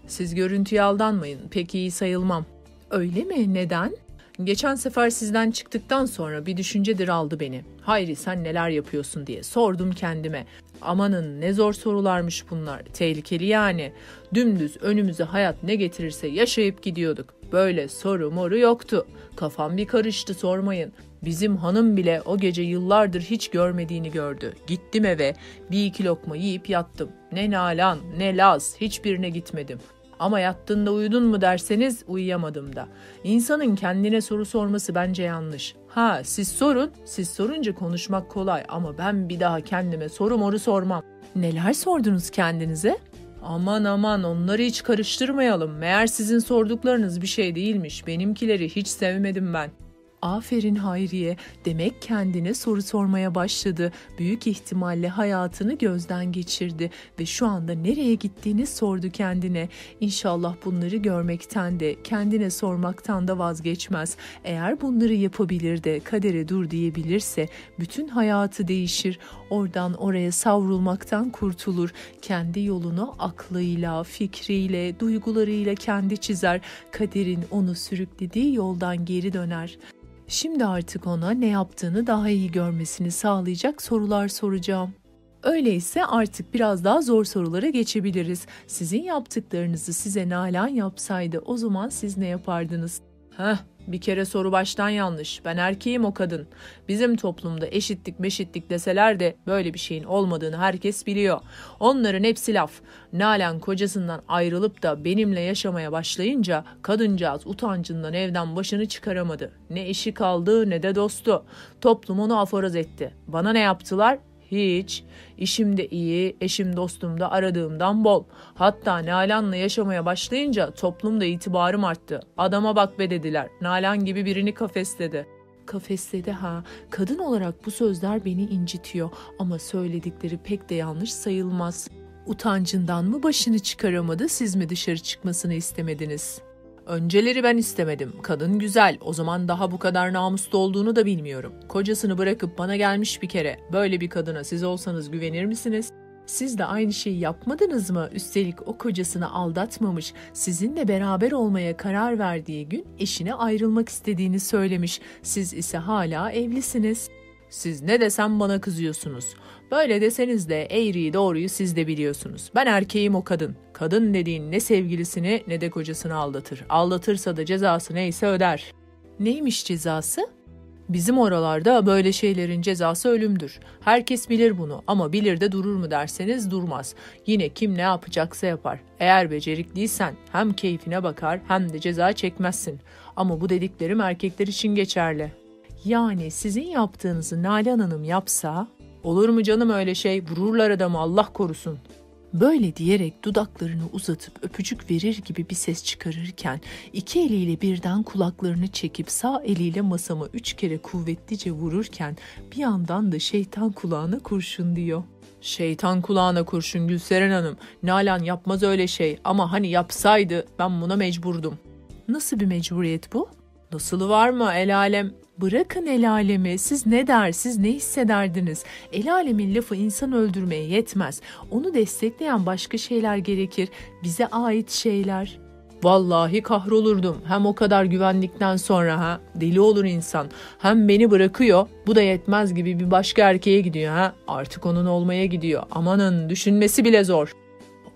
Siz görüntüye aldanmayın. Pek iyi sayılmam. Öyle mi? Neden? Geçen sefer sizden çıktıktan sonra bir düşüncedir aldı beni. Hayri sen neler yapıyorsun diye sordum kendime. Amanın ne zor sorularmış bunlar. Tehlikeli yani. Dümdüz önümüze hayat ne getirirse yaşayıp gidiyorduk. Böyle soru moru yoktu. Kafam bir karıştı sormayın. Bizim hanım bile o gece yıllardır hiç görmediğini gördü. Gittim eve bir iki lokma yiyip yattım. Ne Nalan ne Laz hiçbirine gitmedim. Ama yattığında uyudun mu derseniz uyuyamadım da. İnsanın kendine soru sorması bence yanlış. Ha siz sorun, siz sorunca konuşmak kolay ama ben bir daha kendime soru moru sormam. Neler sordunuz kendinize? Aman aman onları hiç karıştırmayalım. Meğer sizin sorduklarınız bir şey değilmiş. Benimkileri hiç sevmedim ben. Aferin Hayriye. Demek kendine soru sormaya başladı. Büyük ihtimalle hayatını gözden geçirdi ve şu anda nereye gittiğini sordu kendine. İnşallah bunları görmekten de kendine sormaktan da vazgeçmez. Eğer bunları yapabilir de kadere dur diyebilirse bütün hayatı değişir. Oradan oraya savrulmaktan kurtulur. Kendi yolunu aklıyla, fikriyle, duygularıyla kendi çizer. Kaderin onu sürüklediği yoldan geri döner. Şimdi artık ona ne yaptığını daha iyi görmesini sağlayacak sorular soracağım. Öyleyse artık biraz daha zor sorulara geçebiliriz. Sizin yaptıklarınızı size Nalan yapsaydı o zaman siz ne yapardınız? Heh, bir kere soru baştan yanlış. Ben erkeğim o kadın. Bizim toplumda eşitlik meşitlik deseler de böyle bir şeyin olmadığını herkes biliyor. Onların hepsi laf. Nalan kocasından ayrılıp da benimle yaşamaya başlayınca kadıncağız utancından evden başını çıkaramadı. Ne eşi kaldı ne de dostu. Toplum onu aforoz etti. Bana ne yaptılar? Hiç. İşim de iyi, eşim dostum da aradığımdan bol. Hatta Nalan'la yaşamaya başlayınca toplumda itibarım arttı. Adama bak be dediler. Nalan gibi birini kafesledi. Kafesledi ha. Kadın olarak bu sözler beni incitiyor ama söyledikleri pek de yanlış sayılmaz. Utancından mı başını çıkaramadı, siz mi dışarı çıkmasını istemediniz?'' Önceleri ben istemedim. Kadın güzel. O zaman daha bu kadar namuslu olduğunu da bilmiyorum. Kocasını bırakıp bana gelmiş bir kere. Böyle bir kadına siz olsanız güvenir misiniz? Siz de aynı şeyi yapmadınız mı? Üstelik o kocasını aldatmamış, sizinle beraber olmaya karar verdiği gün eşine ayrılmak istediğini söylemiş. Siz ise hala evlisiniz. Siz ne desem bana kızıyorsunuz. Böyle deseniz de eğriyi doğruyu siz de biliyorsunuz. Ben erkeğim o kadın. Kadın dediğin ne sevgilisini ne de kocasını aldatır. Aldatırsa da cezası neyse öder. Neymiş cezası? Bizim oralarda böyle şeylerin cezası ölümdür. Herkes bilir bunu ama bilir de durur mu derseniz durmaz. Yine kim ne yapacaksa yapar. Eğer becerikliysen hem keyfine bakar hem de ceza çekmezsin. Ama bu dediklerim erkekler için geçerli. Yani sizin yaptığınızı Nalan Hanım yapsa Olur mu canım öyle şey? Vururlar adamı Allah korusun. Böyle diyerek dudaklarını uzatıp öpücük verir gibi bir ses çıkarırken iki eliyle birden kulaklarını çekip sağ eliyle masama üç kere kuvvetlice vururken bir yandan da şeytan kulağına kurşun diyor. Şeytan kulağına kurşun Gülseren Hanım. Nalan yapmaz öyle şey ama hani yapsaydı ben buna mecburdum. Nasıl bir mecburiyet bu? Nasılı var mı el alem? Bırakın el alemi, siz ne der, siz ne hissederdiniz? El alemin lafı insan öldürmeye yetmez. Onu destekleyen başka şeyler gerekir, bize ait şeyler. Vallahi kahrolurdum. Hem o kadar güvendikten sonra ha deli olur insan. Hem beni bırakıyor. Bu da yetmez gibi bir başka erkeğe gidiyor ha. Artık onun olmaya gidiyor. Amanın düşünmesi bile zor.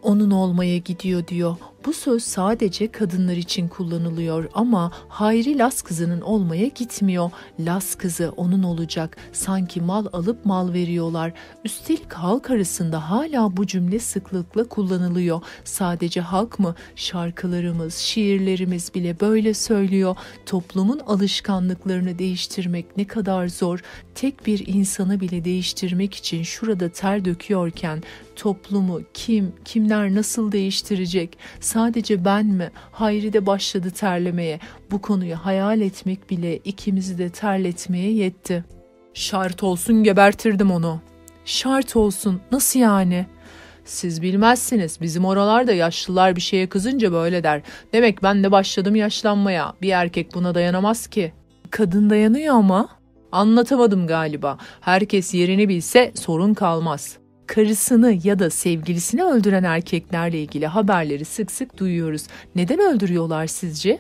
Onun olmaya gidiyor diyor. Bu söz sadece kadınlar için kullanılıyor ama Hayri Las kızının olmaya gitmiyor. Las kızı onun olacak. Sanki mal alıp mal veriyorlar. Üstelik halk arasında hala bu cümle sıklıkla kullanılıyor. Sadece halk mı? Şarkılarımız, şiirlerimiz bile böyle söylüyor. Toplumun alışkanlıklarını değiştirmek ne kadar zor. Tek bir insanı bile değiştirmek için şurada ter döküyorken toplumu kim, kimler nasıl değiştirecek? Sadece ben mi? Hayri de başladı terlemeye. Bu konuyu hayal etmek bile ikimizi de terletmeye yetti. Şart olsun gebertirdim onu. Şart olsun. Nasıl yani? Siz bilmezsiniz. Bizim oralarda yaşlılar bir şeye kızınca böyle der. Demek ben de başladım yaşlanmaya. Bir erkek buna dayanamaz ki. Kadın dayanıyor ama. Anlatamadım galiba. Herkes yerini bilse sorun kalmaz karısını ya da sevgilisini öldüren erkeklerle ilgili haberleri sık sık duyuyoruz. Neden öldürüyorlar sizce?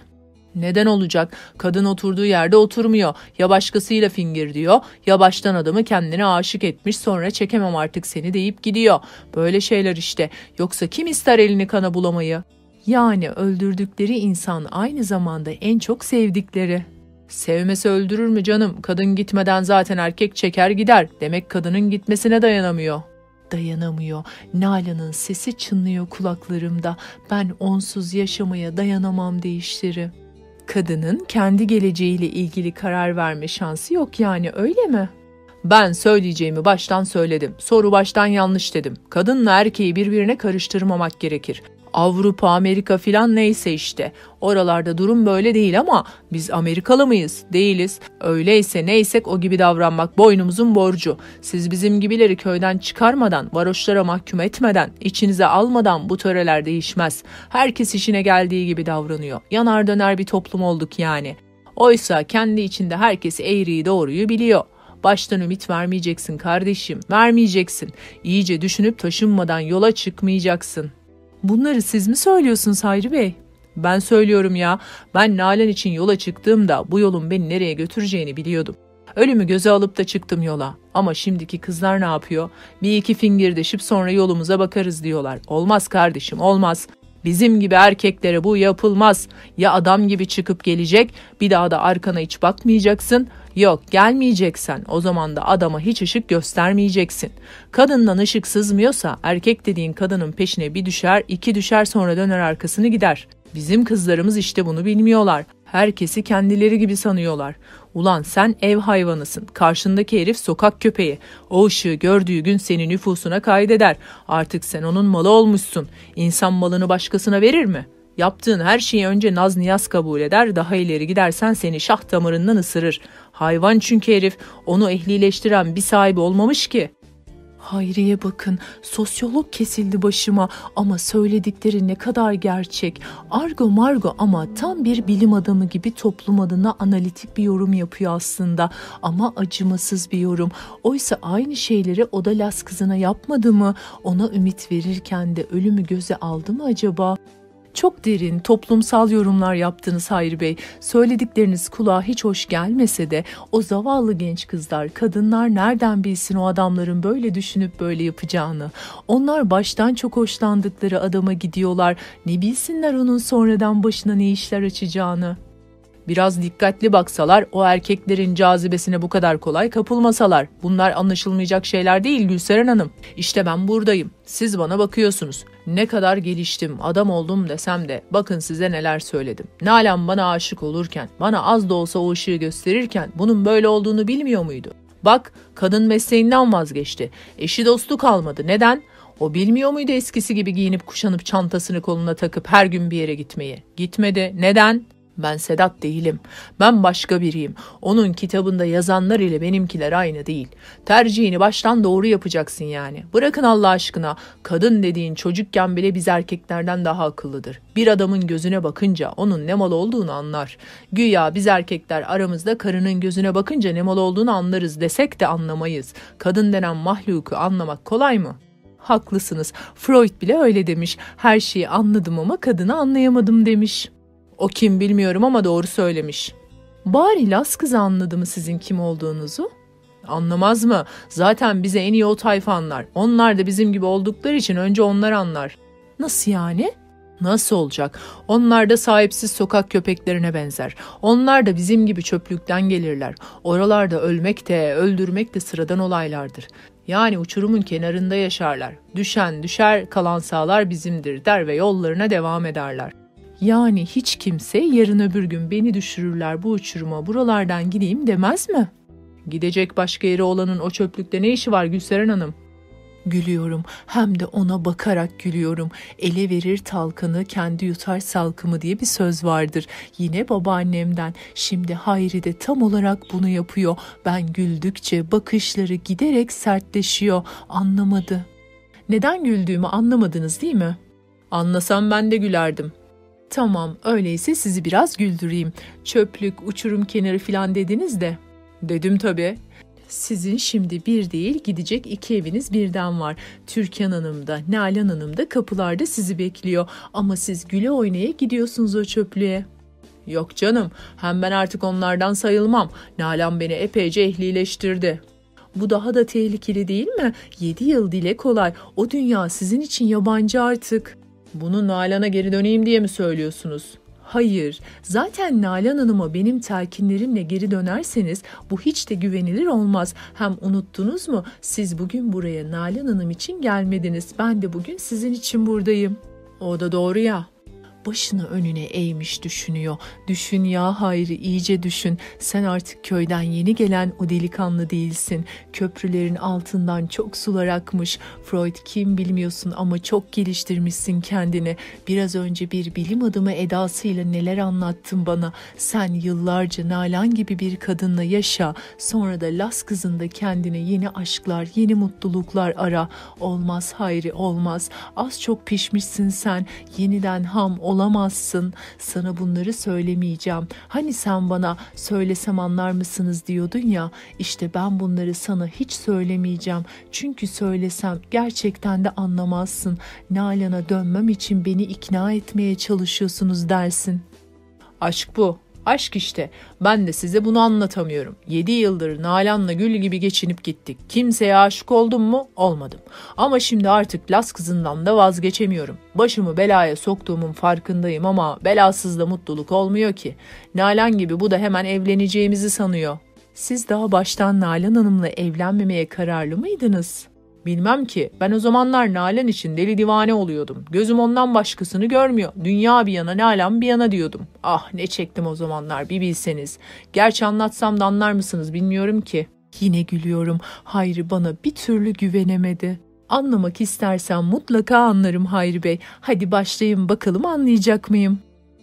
Neden olacak? Kadın oturduğu yerde oturmuyor. Ya başkasıyla fingir diyor ya baştan adamı kendine aşık etmiş sonra çekemem artık seni deyip gidiyor. Böyle şeyler işte. Yoksa kim ister elini kana bulamayı? Yani öldürdükleri insan aynı zamanda en çok sevdikleri. Sevmesi öldürür mü canım? Kadın gitmeden zaten erkek çeker gider. Demek kadının gitmesine dayanamıyor dayanamıyor. Nalan'ın sesi çınlıyor kulaklarımda. Ben onsuz yaşamaya dayanamam değişleri. Kadının kendi geleceğiyle ilgili karar verme şansı yok yani öyle mi? Ben söyleyeceğimi baştan söyledim. Soru baştan yanlış dedim. Kadınla erkeği birbirine karıştırmamak gerekir. Avrupa, Amerika filan neyse işte. Oralarda durum böyle değil ama biz Amerikalı mıyız? Değiliz. Öyleyse neysek o gibi davranmak boynumuzun borcu. Siz bizim gibileri köyden çıkarmadan, varoşlara mahkum etmeden, içinize almadan bu töreler değişmez. Herkes işine geldiği gibi davranıyor. Yanar döner bir toplum olduk yani. Oysa kendi içinde herkes eğriyi doğruyu biliyor. Baştan ümit vermeyeceksin kardeşim, vermeyeceksin. İyice düşünüp taşınmadan yola çıkmayacaksın. Bunları siz mi söylüyorsunuz Hayri Bey? Ben söylüyorum ya. Ben Nalan için yola çıktığımda bu yolun beni nereye götüreceğini biliyordum. Ölümü göze alıp da çıktım yola. Ama şimdiki kızlar ne yapıyor? Bir iki fingirdeşip sonra yolumuza bakarız diyorlar. Olmaz kardeşim olmaz. Bizim gibi erkeklere bu yapılmaz. Ya adam gibi çıkıp gelecek, bir daha da arkana hiç bakmayacaksın. Yok gelmeyeceksen o zaman da adama hiç ışık göstermeyeceksin. Kadından ışık sızmıyorsa erkek dediğin kadının peşine bir düşer, iki düşer sonra döner arkasını gider. Bizim kızlarımız işte bunu bilmiyorlar. Herkesi kendileri gibi sanıyorlar. Ulan sen ev hayvanısın. Karşındaki herif sokak köpeği. O ışığı gördüğü gün seni nüfusuna kaydeder. Artık sen onun malı olmuşsun. İnsan malını başkasına verir mi? Yaptığın her şeyi önce naz niyaz kabul eder, daha ileri gidersen seni şah damarından ısırır. Hayvan çünkü herif, onu ehlileştiren bir sahibi olmamış ki. Hayriye bakın, sosyolog kesildi başıma ama söyledikleri ne kadar gerçek. Argo margo ama tam bir bilim adamı gibi toplum adına analitik bir yorum yapıyor aslında. Ama acımasız bir yorum. Oysa aynı şeyleri o da Las kızına yapmadı mı? Ona ümit verirken de ölümü göze aldı mı acaba? Çok derin, toplumsal yorumlar yaptınız Hayri Bey. Söyledikleriniz kulağa hiç hoş gelmese de o zavallı genç kızlar, kadınlar nereden bilsin o adamların böyle düşünüp böyle yapacağını. Onlar baştan çok hoşlandıkları adama gidiyorlar. Ne bilsinler onun sonradan başına ne işler açacağını. Biraz dikkatli baksalar o erkeklerin cazibesine bu kadar kolay kapılmasalar. Bunlar anlaşılmayacak şeyler değil Gülseren Hanım. İşte ben buradayım. Siz bana bakıyorsunuz. Ne kadar geliştim, adam oldum desem de bakın size neler söyledim. Nalan bana aşık olurken, bana az da olsa o ışığı gösterirken bunun böyle olduğunu bilmiyor muydu? Bak kadın mesleğinden vazgeçti. Eşi dostu kalmadı. Neden? O bilmiyor muydu eskisi gibi giyinip kuşanıp çantasını koluna takıp her gün bir yere gitmeyi? Gitmedi. Neden? Ben Sedat değilim. Ben başka biriyim. Onun kitabında yazanlar ile benimkiler aynı değil. Tercihini baştan doğru yapacaksın yani. Bırakın Allah aşkına. Kadın dediğin çocukken bile biz erkeklerden daha akıllıdır. Bir adamın gözüne bakınca onun ne mal olduğunu anlar. Güya biz erkekler aramızda karının gözüne bakınca ne mal olduğunu anlarız desek de anlamayız. Kadın denen mahluku anlamak kolay mı? Haklısınız. Freud bile öyle demiş. Her şeyi anladım ama kadını anlayamadım demiş. O kim bilmiyorum ama doğru söylemiş. Bari Las kızı anladı mı sizin kim olduğunuzu? Anlamaz mı? Zaten bize en iyi o tayfa anlar. Onlar da bizim gibi oldukları için önce onlar anlar. Nasıl yani? Nasıl olacak? Onlar da sahipsiz sokak köpeklerine benzer. Onlar da bizim gibi çöplükten gelirler. Oralarda ölmek de, öldürmek de sıradan olaylardır. Yani uçurumun kenarında yaşarlar. Düşen düşer, kalan sağlar bizimdir der ve yollarına devam ederler.'' Yani hiç kimse yarın öbür gün beni düşürürler bu uçuruma buralardan gideyim demez mi? Gidecek başka yeri olanın o çöplükte ne işi var Gülseren Hanım? Gülüyorum hem de ona bakarak gülüyorum. Ele verir talkanı kendi yutar salkımı diye bir söz vardır. Yine babaannemden. Şimdi Hayri de tam olarak bunu yapıyor. Ben güldükçe bakışları giderek sertleşiyor. Anlamadı. Neden güldüğümü anlamadınız değil mi? Anlasam ben de gülerdim. Tamam, öyleyse sizi biraz güldüreyim. Çöplük, uçurum kenarı filan dediniz de. Dedim tabii. Sizin şimdi bir değil gidecek iki eviniz birden var. Türkan Hanım da Nalan Hanım da kapılarda sizi bekliyor. Ama siz güle oynaya gidiyorsunuz o çöplüğe. Yok canım hem ben artık onlardan sayılmam. Nalan beni epeyce ehlileştirdi. Bu daha da tehlikeli değil mi? Yedi yıl dile kolay. O dünya sizin için yabancı artık. Bunu Nalan'a geri döneyim diye mi söylüyorsunuz? Hayır, zaten Nalan Hanım'a benim telkinlerimle geri dönerseniz bu hiç de güvenilir olmaz. Hem unuttunuz mu? Siz bugün buraya Nalan Hanım için gelmediniz. Ben de bugün sizin için buradayım. O da doğru ya. Başını önüne eğmiş düşünüyor. Düşün ya Hayri iyice düşün. Sen artık köyden yeni gelen o delikanlı değilsin. Köprülerin altından çok sular akmış. Freud kim bilmiyorsun ama çok geliştirmişsin kendini. Biraz önce bir bilim adamı edasıyla neler anlattın bana. Sen yıllarca Nalan gibi bir kadınla yaşa. Sonra da Las kızında kendine yeni aşklar, yeni mutluluklar ara. Olmaz Hayri olmaz. Az çok pişmişsin sen. Yeniden ham olamazsın. Sana bunları söylemeyeceğim. Hani sen bana söylesem anlar mısınız diyordun ya. İşte ben bunları sana hiç söylemeyeceğim. Çünkü söylesem gerçekten de anlamazsın. Nalan'a dönmem için beni ikna etmeye çalışıyorsunuz dersin. Aşk bu. Aşk işte. Ben de size bunu anlatamıyorum. Yedi yıldır Nalan'la gül gibi geçinip gittik. Kimseye aşık oldum mu? Olmadım. Ama şimdi artık Las kızından da vazgeçemiyorum. Başımı belaya soktuğumun farkındayım ama belasız da mutluluk olmuyor ki. Nalan gibi bu da hemen evleneceğimizi sanıyor. Siz daha baştan Nalan Hanım'la evlenmemeye kararlı mıydınız?'' Bilmem ki ben o zamanlar Nalan için deli divane oluyordum. Gözüm ondan başkasını görmüyor. Dünya bir yana Nalan bir yana diyordum. Ah ne çektim o zamanlar bir bilseniz. Gerçi anlatsam da anlar mısınız bilmiyorum ki. Yine gülüyorum. Hayri bana bir türlü güvenemedi. Anlamak istersen mutlaka anlarım Hayri Bey. Hadi başlayın bakalım anlayacak mıyım?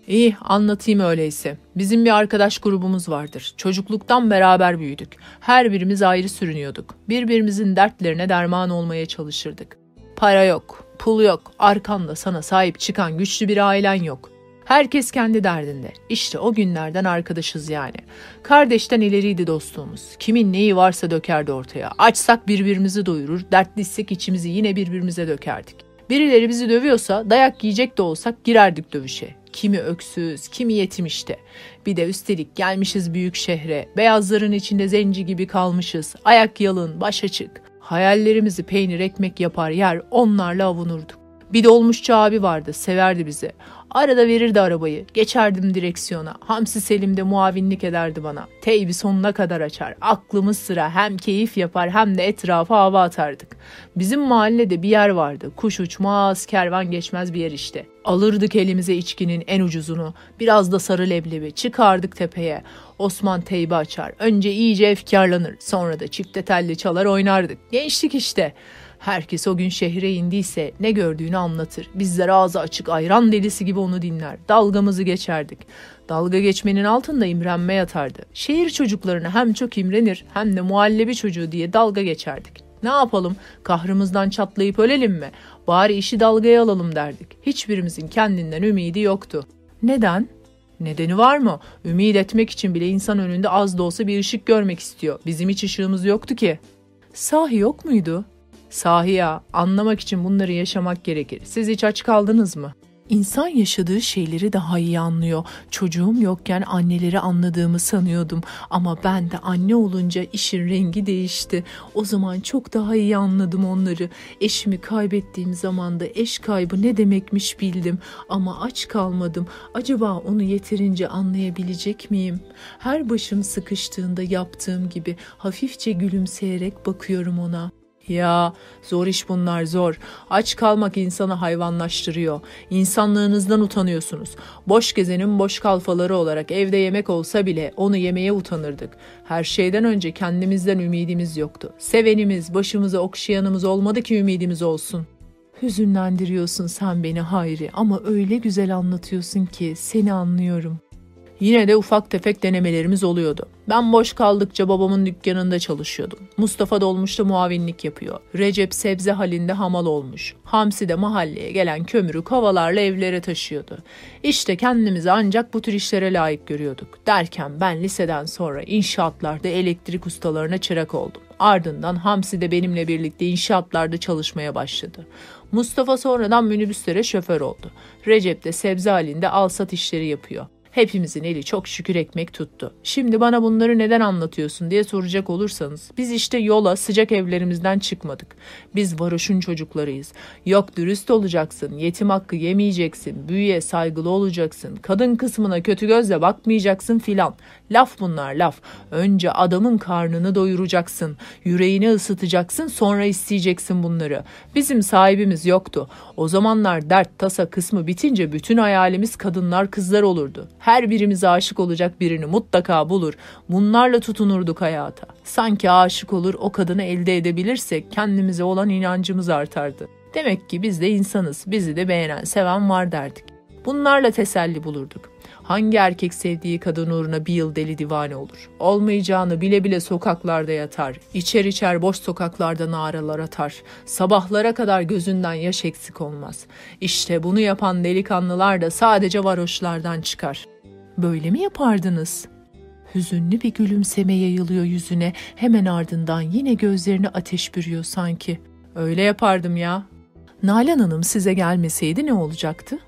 İyi anlatayım öyleyse. Bizim bir arkadaş grubumuz vardır. Çocukluktan beraber büyüdük. Her birimiz ayrı sürünüyorduk. Birbirimizin dertlerine derman olmaya çalışırdık. Para yok, pul yok, arkanda sana sahip çıkan güçlü bir ailen yok. Herkes kendi derdinde. İşte o günlerden arkadaşız yani. Kardeşten ileriydi dostluğumuz. Kimin neyi varsa dökerdi ortaya. Açsak birbirimizi doyurur, dertliysek içimizi yine birbirimize dökerdik. Birileri bizi dövüyorsa dayak yiyecek de olsak girerdik dövüşe. Kimi öksüz, kimi yetim işte. Bir de üstelik gelmişiz büyük şehre. Beyazların içinde zenci gibi kalmışız. Ayak yalın, baş açık. Hayallerimizi peynir ekmek yapar yer onlarla avunurduk. Bir dolmuşçu abi vardı, severdi bizi. Arada verirdi arabayı. Geçerdim direksiyona. Hamsi Selim de muavinlik ederdi bana. Teybi sonuna kadar açar. Aklımız sıra hem keyif yapar hem de etrafa hava atardık. Bizim mahallede bir yer vardı. Kuş uçmaz, kervan geçmez bir yer işte. Alırdık elimize içkinin en ucuzunu. Biraz da sarı leblebi. Çıkardık tepeye. Osman teybi açar. Önce iyice efkarlanır. Sonra da çifte telli çalar oynardık. Gençlik işte. Herkes o gün şehre indiyse ne gördüğünü anlatır. Bizler ağzı açık ayran delisi gibi onu dinler. Dalgamızı geçerdik. Dalga geçmenin altında imrenme yatardı. Şehir çocuklarına hem çok imrenir hem de muhallebi çocuğu diye dalga geçerdik. Ne yapalım? Kahrımızdan çatlayıp ölelim mi? Bari işi dalgaya alalım derdik. Hiçbirimizin kendinden ümidi yoktu. Neden? Nedeni var mı? Ümit etmek için bile insan önünde az da olsa bir ışık görmek istiyor. Bizim hiç ışığımız yoktu ki. Sahi yok muydu? Sahi ya, anlamak için bunları yaşamak gerekir. Siz hiç aç kaldınız mı? İnsan yaşadığı şeyleri daha iyi anlıyor. Çocuğum yokken anneleri anladığımı sanıyordum ama ben de anne olunca işin rengi değişti. O zaman çok daha iyi anladım onları. Eşimi kaybettiğim zaman da eş kaybı ne demekmiş bildim ama aç kalmadım. Acaba onu yeterince anlayabilecek miyim? Her başım sıkıştığında yaptığım gibi hafifçe gülümseyerek bakıyorum ona. Ya zor iş bunlar zor. Aç kalmak insanı hayvanlaştırıyor. İnsanlığınızdan utanıyorsunuz. Boş gezenin boş kalfaları olarak evde yemek olsa bile onu yemeye utanırdık. Her şeyden önce kendimizden ümidimiz yoktu. Sevenimiz, başımıza okşayanımız olmadı ki ümidimiz olsun. Hüzünlendiriyorsun sen beni Hayri ama öyle güzel anlatıyorsun ki seni anlıyorum. Yine de ufak tefek denemelerimiz oluyordu. Ben boş kaldıkça babamın dükkanında çalışıyordum. Mustafa dolmuşta muavinlik yapıyor. Recep sebze halinde hamal olmuş. Hamsi de mahalleye gelen kömürü kovalarla evlere taşıyordu. İşte kendimizi ancak bu tür işlere layık görüyorduk. Derken ben liseden sonra inşaatlarda elektrik ustalarına çırak oldum. Ardından Hamsi de benimle birlikte inşaatlarda çalışmaya başladı. Mustafa sonradan minibüslere şoför oldu. Recep de sebze halinde alsat işleri yapıyor. Hepimizin eli çok şükür ekmek tuttu. Şimdi bana bunları neden anlatıyorsun diye soracak olursanız biz işte yola sıcak evlerimizden çıkmadık. Biz varoşun çocuklarıyız. Yok dürüst olacaksın, yetim hakkı yemeyeceksin, büyüye saygılı olacaksın, kadın kısmına kötü gözle bakmayacaksın filan. Laf bunlar laf. Önce adamın karnını doyuracaksın, yüreğini ısıtacaksın sonra isteyeceksin bunları. Bizim sahibimiz yoktu. O zamanlar dert tasa kısmı bitince bütün hayalimiz kadınlar kızlar olurdu. Her birimiz aşık olacak birini mutlaka bulur. Bunlarla tutunurduk hayata. Sanki aşık olur o kadını elde edebilirsek kendimize olan inancımız artardı. Demek ki biz de insanız. Bizi de beğenen, seven var derdik. Bunlarla teselli bulurduk. Hangi erkek sevdiği kadın uğruna bir yıl deli divane olur? Olmayacağını bile bile sokaklarda yatar. İçer içer boş sokaklarda naralar atar. Sabahlara kadar gözünden yaş eksik olmaz. İşte bunu yapan delikanlılar da sadece varoşlardan çıkar. Böyle mi yapardınız? Hüzünlü bir gülümseme yayılıyor yüzüne. Hemen ardından yine gözlerini ateş bürüyor sanki. Öyle yapardım ya. Nalan Hanım size gelmeseydi ne olacaktı?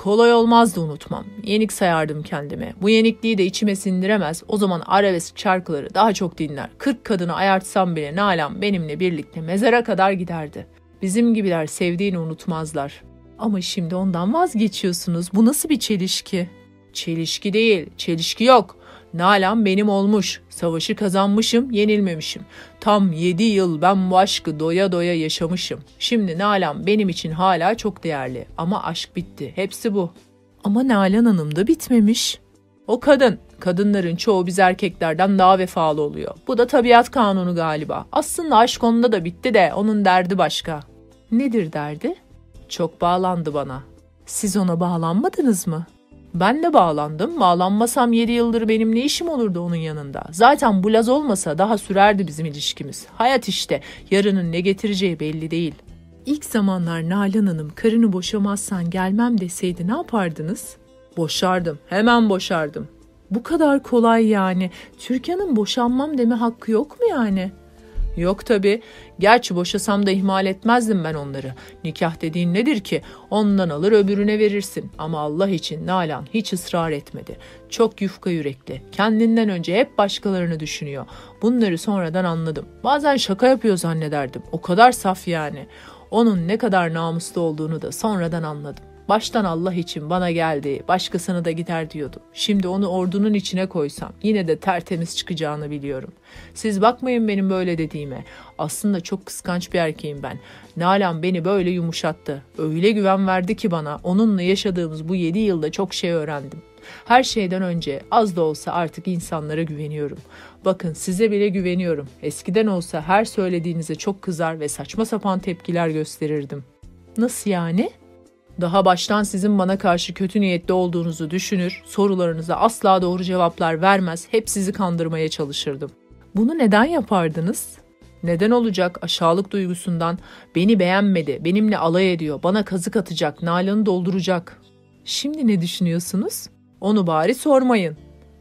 Kolay olmazdı unutmam. Yenik sayardım kendime. Bu yenikliği de içime sindiremez. O zaman arabesk şarkıları daha çok dinler. Kırk kadını ayartsam bile Nalan benimle birlikte mezara kadar giderdi. Bizim gibiler sevdiğini unutmazlar. Ama şimdi ondan vazgeçiyorsunuz. Bu nasıl bir çelişki? Çelişki değil, çelişki yok. Nalan benim olmuş. Savaşı kazanmışım, yenilmemişim. Tam yedi yıl ben bu aşkı doya doya yaşamışım. Şimdi Nalan benim için hala çok değerli. Ama aşk bitti. Hepsi bu. Ama Nalan Hanım da bitmemiş. O kadın. Kadınların çoğu biz erkeklerden daha vefalı oluyor. Bu da tabiat kanunu galiba. Aslında aşk onda da bitti de onun derdi başka. Nedir derdi? Çok bağlandı bana. Siz ona bağlanmadınız mı? Ben de bağlandım. Bağlanmasam 7 yıldır benim ne işim olurdu onun yanında? Zaten bu laz olmasa daha sürerdi bizim ilişkimiz. Hayat işte. Yarının ne getireceği belli değil. İlk zamanlar Nalan Hanım karını boşamazsan gelmem deseydi ne yapardınız? Boşardım. Hemen boşardım. Bu kadar kolay yani. Türkan'ın boşanmam deme hakkı yok mu yani?'' Yok tabi. Gerçi boşasam da ihmal etmezdim ben onları. Nikah dediğin nedir ki? Ondan alır öbürüne verirsin. Ama Allah için Nalan hiç ısrar etmedi. Çok yufka yürekli. Kendinden önce hep başkalarını düşünüyor. Bunları sonradan anladım. Bazen şaka yapıyor zannederdim. O kadar saf yani. Onun ne kadar namuslu olduğunu da sonradan anladım. Baştan Allah için bana geldi, başkasını da gider diyordum. Şimdi onu ordunun içine koysam yine de tertemiz çıkacağını biliyorum. Siz bakmayın benim böyle dediğime. Aslında çok kıskanç bir erkeğim ben. Nalan beni böyle yumuşattı. Öyle güven verdi ki bana. Onunla yaşadığımız bu yedi yılda çok şey öğrendim. Her şeyden önce az da olsa artık insanlara güveniyorum. Bakın size bile güveniyorum. Eskiden olsa her söylediğinize çok kızar ve saçma sapan tepkiler gösterirdim. Nasıl yani? Daha baştan sizin bana karşı kötü niyetli olduğunuzu düşünür, sorularınıza asla doğru cevaplar vermez, hep sizi kandırmaya çalışırdım. Bunu neden yapardınız? Neden olacak aşağılık duygusundan beni beğenmedi, benimle alay ediyor, bana kazık atacak, nalanı dolduracak. Şimdi ne düşünüyorsunuz? Onu bari sormayın.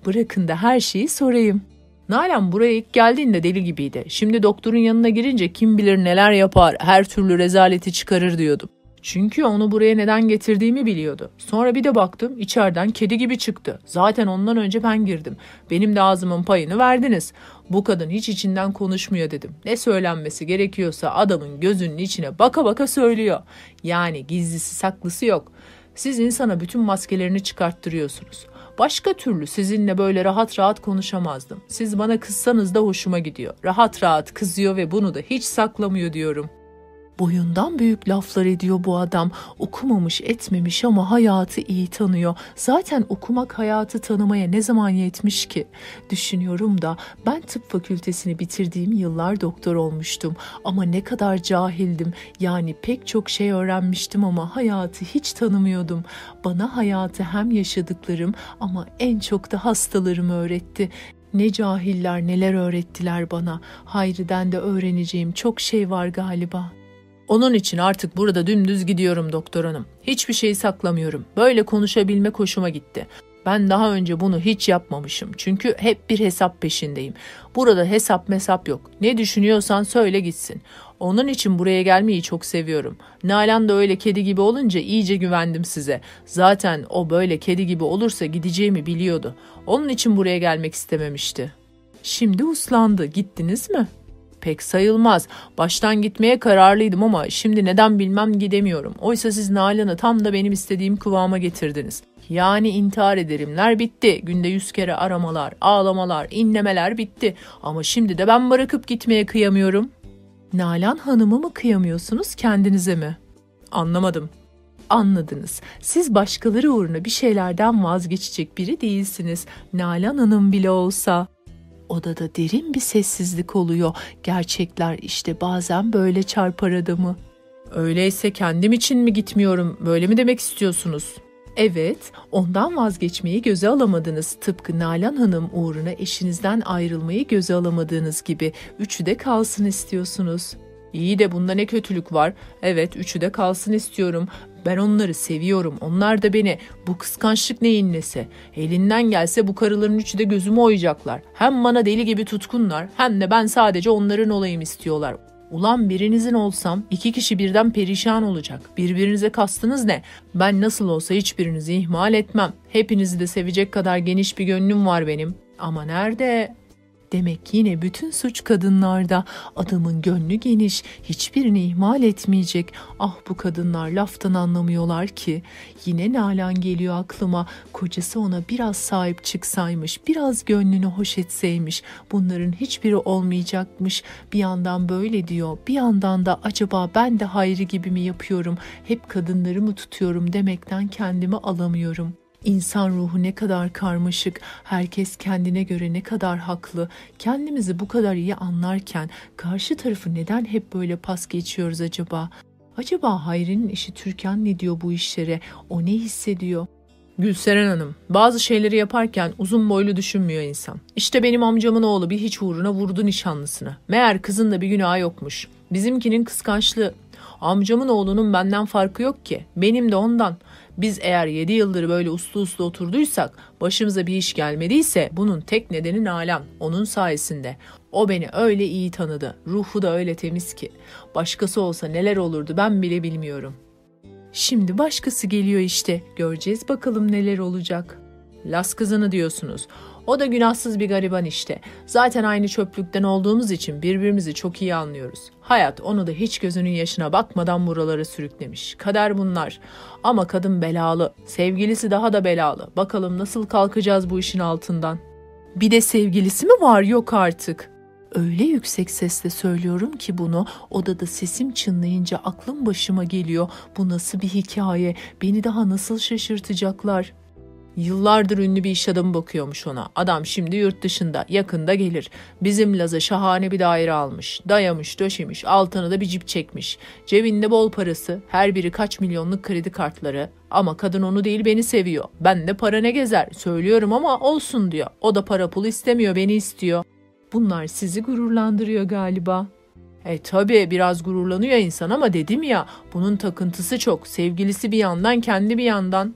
Bırakın da her şeyi sorayım. Nalan buraya ilk geldiğinde deli gibiydi. Şimdi doktorun yanına girince kim bilir neler yapar, her türlü rezaleti çıkarır diyordum. Çünkü onu buraya neden getirdiğimi biliyordu. Sonra bir de baktım içeriden kedi gibi çıktı. Zaten ondan önce ben girdim. Benim de ağzımın payını verdiniz. Bu kadın hiç içinden konuşmuyor dedim. Ne söylenmesi gerekiyorsa adamın gözünün içine baka baka söylüyor. Yani gizlisi saklısı yok. Siz insana bütün maskelerini çıkarttırıyorsunuz. Başka türlü sizinle böyle rahat rahat konuşamazdım. Siz bana kızsanız da hoşuma gidiyor. Rahat rahat kızıyor ve bunu da hiç saklamıyor diyorum. Boyundan büyük laflar ediyor bu adam. Okumamış etmemiş ama hayatı iyi tanıyor. Zaten okumak hayatı tanımaya ne zaman yetmiş ki? Düşünüyorum da ben tıp fakültesini bitirdiğim yıllar doktor olmuştum. Ama ne kadar cahildim. Yani pek çok şey öğrenmiştim ama hayatı hiç tanımıyordum. Bana hayatı hem yaşadıklarım ama en çok da hastalarımı öğretti. Ne cahiller neler öğrettiler bana. Hayri'den de öğreneceğim çok şey var galiba.'' Onun için artık burada dümdüz gidiyorum doktor hanım. Hiçbir şeyi saklamıyorum. Böyle konuşabilme hoşuma gitti. Ben daha önce bunu hiç yapmamışım. Çünkü hep bir hesap peşindeyim. Burada hesap mesap yok. Ne düşünüyorsan söyle gitsin. Onun için buraya gelmeyi çok seviyorum. Nalan da öyle kedi gibi olunca iyice güvendim size. Zaten o böyle kedi gibi olursa gideceğimi biliyordu. Onun için buraya gelmek istememişti. Şimdi uslandı. Gittiniz mi? Pek sayılmaz. Baştan gitmeye kararlıydım ama şimdi neden bilmem gidemiyorum. Oysa siz Nalan'ı tam da benim istediğim kıvama getirdiniz. Yani intihar ederimler bitti. Günde yüz kere aramalar, ağlamalar, inlemeler bitti. Ama şimdi de ben bırakıp gitmeye kıyamıyorum. Nalan Hanım'ı mı kıyamıyorsunuz kendinize mi? Anlamadım. Anladınız. Siz başkaları uğruna bir şeylerden vazgeçecek biri değilsiniz. Nalan Hanım bile olsa. Odada derin bir sessizlik oluyor. Gerçekler işte bazen böyle çarpar adamı. Öyleyse kendim için mi gitmiyorum? Böyle mi demek istiyorsunuz? Evet, ondan vazgeçmeyi göze alamadınız. Tıpkı Nalan Hanım uğruna eşinizden ayrılmayı göze alamadığınız gibi üçü de kalsın istiyorsunuz. İyi de bunda ne kötülük var? Evet, üçü de kalsın istiyorum. Ben onları seviyorum. Onlar da beni. Bu kıskançlık neyin nesi? Elinden gelse bu karıların üçü de gözümü oyacaklar. Hem bana deli gibi tutkunlar hem de ben sadece onların olayım istiyorlar. Ulan birinizin olsam iki kişi birden perişan olacak. Birbirinize kastınız ne? Ben nasıl olsa hiçbirinizi ihmal etmem. Hepinizi de sevecek kadar geniş bir gönlüm var benim. Ama nerede? Demek yine bütün suç kadınlarda. Adamın gönlü geniş, hiçbirini ihmal etmeyecek. Ah bu kadınlar laftan anlamıyorlar ki. Yine Nalan geliyor aklıma. Kocası ona biraz sahip çıksaymış, biraz gönlünü hoş etseymiş. Bunların hiçbiri olmayacakmış. Bir yandan böyle diyor, bir yandan da acaba ben de hayrı gibi mi yapıyorum? Hep kadınları mı tutuyorum demekten kendimi alamıyorum.'' İnsan ruhu ne kadar karmaşık, herkes kendine göre ne kadar haklı. Kendimizi bu kadar iyi anlarken karşı tarafı neden hep böyle pas geçiyoruz acaba? Acaba Hayri'nin eşi Türkan ne diyor bu işlere? O ne hissediyor? Gülseren Hanım, bazı şeyleri yaparken uzun boylu düşünmüyor insan. İşte benim amcamın oğlu bir hiç uğruna vurdu nişanlısını. Meğer kızın da bir günahı yokmuş. Bizimkinin kıskançlığı. Amcamın oğlunun benden farkı yok ki. Benim de ondan. Biz eğer 7 yıldır böyle uslu uslu oturduysak, başımıza bir iş gelmediyse bunun tek nedeni Nalan, onun sayesinde. O beni öyle iyi tanıdı, ruhu da öyle temiz ki. Başkası olsa neler olurdu ben bile bilmiyorum. Şimdi başkası geliyor işte, göreceğiz bakalım neler olacak. Las kızını diyorsunuz. O da günahsız bir gariban işte. Zaten aynı çöplükten olduğumuz için birbirimizi çok iyi anlıyoruz. Hayat onu da hiç gözünün yaşına bakmadan buralara sürüklemiş. Kader bunlar. Ama kadın belalı. Sevgilisi daha da belalı. Bakalım nasıl kalkacağız bu işin altından. Bir de sevgilisi mi var yok artık. Öyle yüksek sesle söylüyorum ki bunu odada sesim çınlayınca aklım başıma geliyor. Bu nasıl bir hikaye? Beni daha nasıl şaşırtacaklar? Yıllardır ünlü bir iş adamı bakıyormuş ona. Adam şimdi yurt dışında, yakında gelir. Bizim Laz'a şahane bir daire almış. Dayamış, döşemiş, altına da bir cip çekmiş. Cebinde bol parası, her biri kaç milyonluk kredi kartları. Ama kadın onu değil beni seviyor. Ben de para ne gezer, söylüyorum ama olsun diyor. O da para pul istemiyor, beni istiyor. Bunlar sizi gururlandırıyor galiba. E tabi biraz gururlanıyor insan ama dedim ya bunun takıntısı çok. Sevgilisi bir yandan kendi bir yandan.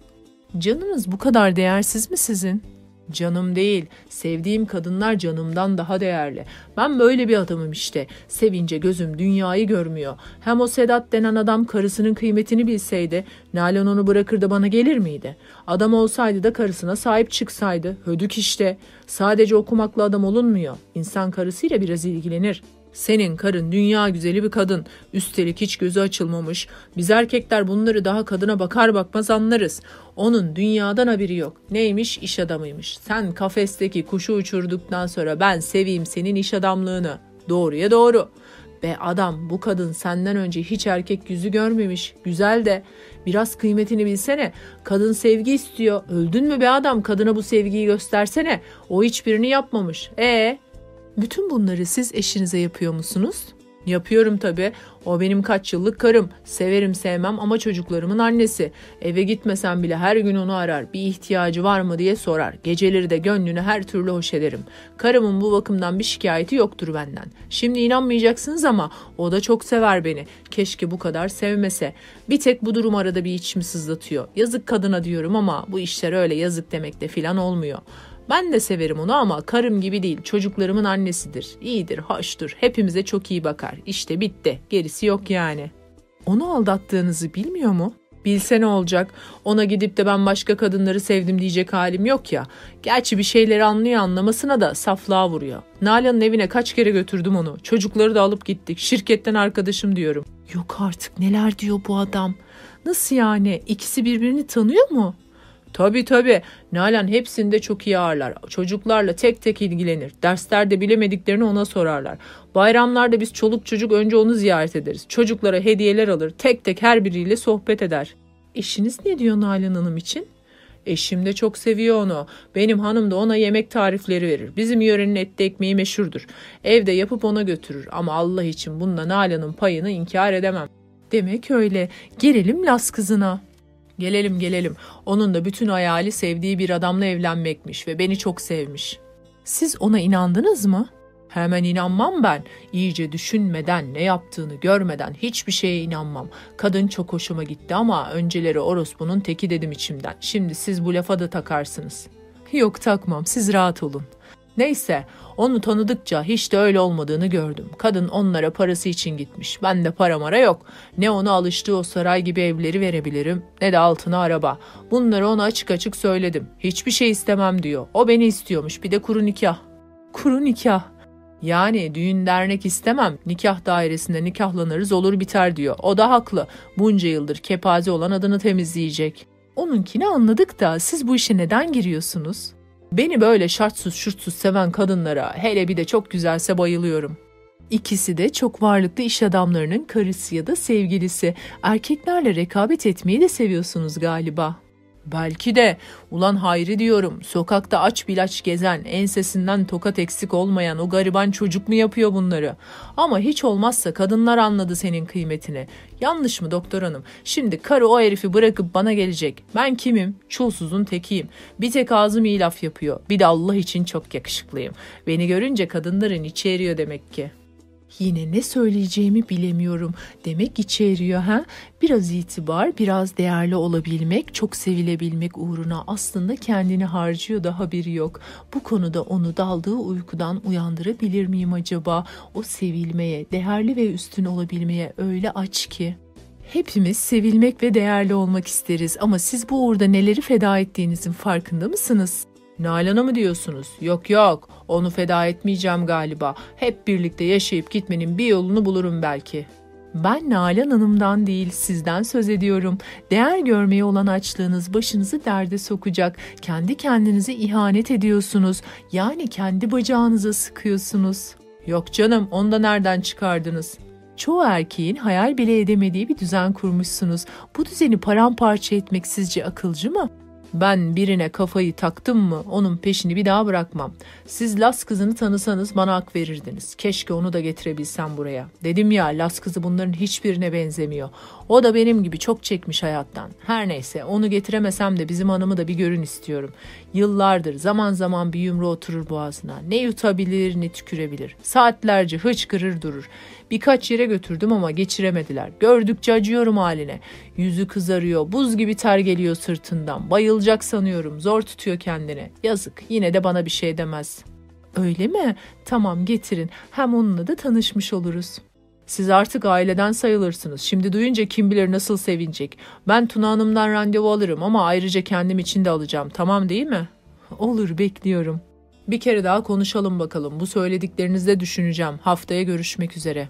Canınız bu kadar değersiz mi sizin? Canım değil, sevdiğim kadınlar canımdan daha değerli. Ben böyle bir adamım işte. Sevince gözüm dünyayı görmüyor. Hem o Sedat denen adam karısının kıymetini bilseydi, Nalan onu bırakır da bana gelir miydi? Adam olsaydı da karısına sahip çıksaydı. Hödük işte. Sadece okumakla adam olunmuyor. İnsan karısıyla biraz ilgilenir. Senin karın dünya güzeli bir kadın. Üstelik hiç gözü açılmamış. Biz erkekler bunları daha kadına bakar bakmaz anlarız. Onun dünyadan haberi yok. Neymiş? iş adamıymış. Sen kafesteki kuşu uçurduktan sonra ben seveyim senin iş adamlığını. Doğruya doğru. Be adam bu kadın senden önce hiç erkek yüzü görmemiş. Güzel de biraz kıymetini bilsene. Kadın sevgi istiyor. Öldün mü be adam kadına bu sevgiyi göstersene. O hiçbirini yapmamış. E bütün bunları siz eşinize yapıyor musunuz? Yapıyorum tabii. O benim kaç yıllık karım. Severim sevmem ama çocuklarımın annesi. Eve gitmesem bile her gün onu arar. Bir ihtiyacı var mı diye sorar. Geceleri de gönlünü her türlü hoş ederim. Karımın bu bakımdan bir şikayeti yoktur benden. Şimdi inanmayacaksınız ama o da çok sever beni. Keşke bu kadar sevmese. Bir tek bu durum arada bir içimi sızlatıyor. Yazık kadına diyorum ama bu işler öyle yazık demekle filan olmuyor. Ben de severim onu ama karım gibi değil. Çocuklarımın annesidir. İyidir, hoştur. Hepimize çok iyi bakar. İşte bitti. Gerisi yok yani. Onu aldattığınızı bilmiyor mu? Bilse ne olacak? Ona gidip de ben başka kadınları sevdim diyecek halim yok ya. Gerçi bir şeyleri anlıyor anlamasına da saflığa vuruyor. Nalan'ın evine kaç kere götürdüm onu. Çocukları da alıp gittik. Şirketten arkadaşım diyorum. Yok artık neler diyor bu adam. Nasıl yani? İkisi birbirini tanıyor mu? Tabii tabii. Nalan hepsinde çok iyi ağırlar. Çocuklarla tek tek ilgilenir. Derslerde bilemediklerini ona sorarlar. Bayramlarda biz çoluk çocuk önce onu ziyaret ederiz. Çocuklara hediyeler alır. Tek tek her biriyle sohbet eder. Eşiniz ne diyor Nalan Hanım için? Eşim de çok seviyor onu. Benim hanım da ona yemek tarifleri verir. Bizim yörenin etli ekmeği meşhurdur. Evde yapıp ona götürür. Ama Allah için bunda Nalan'ın payını inkar edemem. Demek öyle. Gelelim Las kızına. Gelelim gelelim. Onun da bütün hayali sevdiği bir adamla evlenmekmiş ve beni çok sevmiş. Siz ona inandınız mı? Hemen inanmam ben. İyice düşünmeden, ne yaptığını görmeden hiçbir şeye inanmam. Kadın çok hoşuma gitti ama önceleri orospunun teki dedim içimden. Şimdi siz bu lafa da takarsınız. Yok takmam, siz rahat olun. Neyse onu tanıdıkça hiç de öyle olmadığını gördüm. Kadın onlara parası için gitmiş. Ben de para mara yok. Ne ona alıştığı o saray gibi evleri verebilirim ne de altına araba. Bunları ona açık açık söyledim. Hiçbir şey istemem diyor. O beni istiyormuş bir de kuru nikah. Kuru nikah. Yani düğün dernek istemem. Nikah dairesinde nikahlanırız olur biter diyor. O da haklı. Bunca yıldır kepaze olan adını temizleyecek. Onunkini anladık da siz bu işe neden giriyorsunuz? Beni böyle şartsız şurtsuz seven kadınlara hele bir de çok güzelse bayılıyorum. İkisi de çok varlıklı iş adamlarının karısı ya da sevgilisi. Erkeklerle rekabet etmeyi de seviyorsunuz galiba. Belki de ulan Hayri diyorum sokakta aç bilaç gezen ensesinden tokat eksik olmayan o gariban çocuk mu yapıyor bunları? Ama hiç olmazsa kadınlar anladı senin kıymetini. Yanlış mı doktor hanım? Şimdi karı o herifi bırakıp bana gelecek. Ben kimim? Çulsuzun tekiyim. Bir tek ağzım iyi laf yapıyor. Bir de Allah için çok yakışıklıyım. Beni görünce kadınların içi eriyor demek ki.'' Yine ne söyleyeceğimi bilemiyorum. Demek içi eriyor ha? Biraz itibar, biraz değerli olabilmek, çok sevilebilmek uğruna aslında kendini harcıyor da haberi yok. Bu konuda onu daldığı uykudan uyandırabilir miyim acaba? O sevilmeye, değerli ve üstün olabilmeye öyle aç ki. Hepimiz sevilmek ve değerli olmak isteriz ama siz bu uğurda neleri feda ettiğinizin farkında mısınız? Nalan'a mı diyorsunuz? Yok yok onu feda etmeyeceğim galiba. Hep birlikte yaşayıp gitmenin bir yolunu bulurum belki. Ben Nalan Hanım'dan değil sizden söz ediyorum. Değer görmeye olan açlığınız başınızı derde sokacak. Kendi kendinize ihanet ediyorsunuz. Yani kendi bacağınıza sıkıyorsunuz. Yok canım onu da nereden çıkardınız? Çoğu erkeğin hayal bile edemediği bir düzen kurmuşsunuz. Bu düzeni paramparça etmek sizce akılcı mı? Ben birine kafayı taktım mı onun peşini bir daha bırakmam. Siz Las kızını tanısanız bana hak verirdiniz. Keşke onu da getirebilsem buraya. Dedim ya Las kızı bunların hiçbirine benzemiyor. O da benim gibi çok çekmiş hayattan. Her neyse onu getiremesem de bizim hanımı da bir görün istiyorum. Yıllardır zaman zaman bir yumru oturur boğazına. Ne yutabilir ne tükürebilir. Saatlerce hıçkırır durur. Birkaç yere götürdüm ama geçiremediler. Gördükçe acıyorum haline. Yüzü kızarıyor, buz gibi ter geliyor sırtından. Bayılacak sanıyorum, zor tutuyor kendini. Yazık, yine de bana bir şey demez. Öyle mi? Tamam getirin. Hem onunla da tanışmış oluruz. Siz artık aileden sayılırsınız. Şimdi duyunca kim bilir nasıl sevinecek. Ben Tuna Hanım'dan randevu alırım ama ayrıca kendim için de alacağım. Tamam değil mi? Olur bekliyorum. Bir kere daha konuşalım bakalım. Bu söylediklerinizde düşüneceğim. Haftaya görüşmek üzere.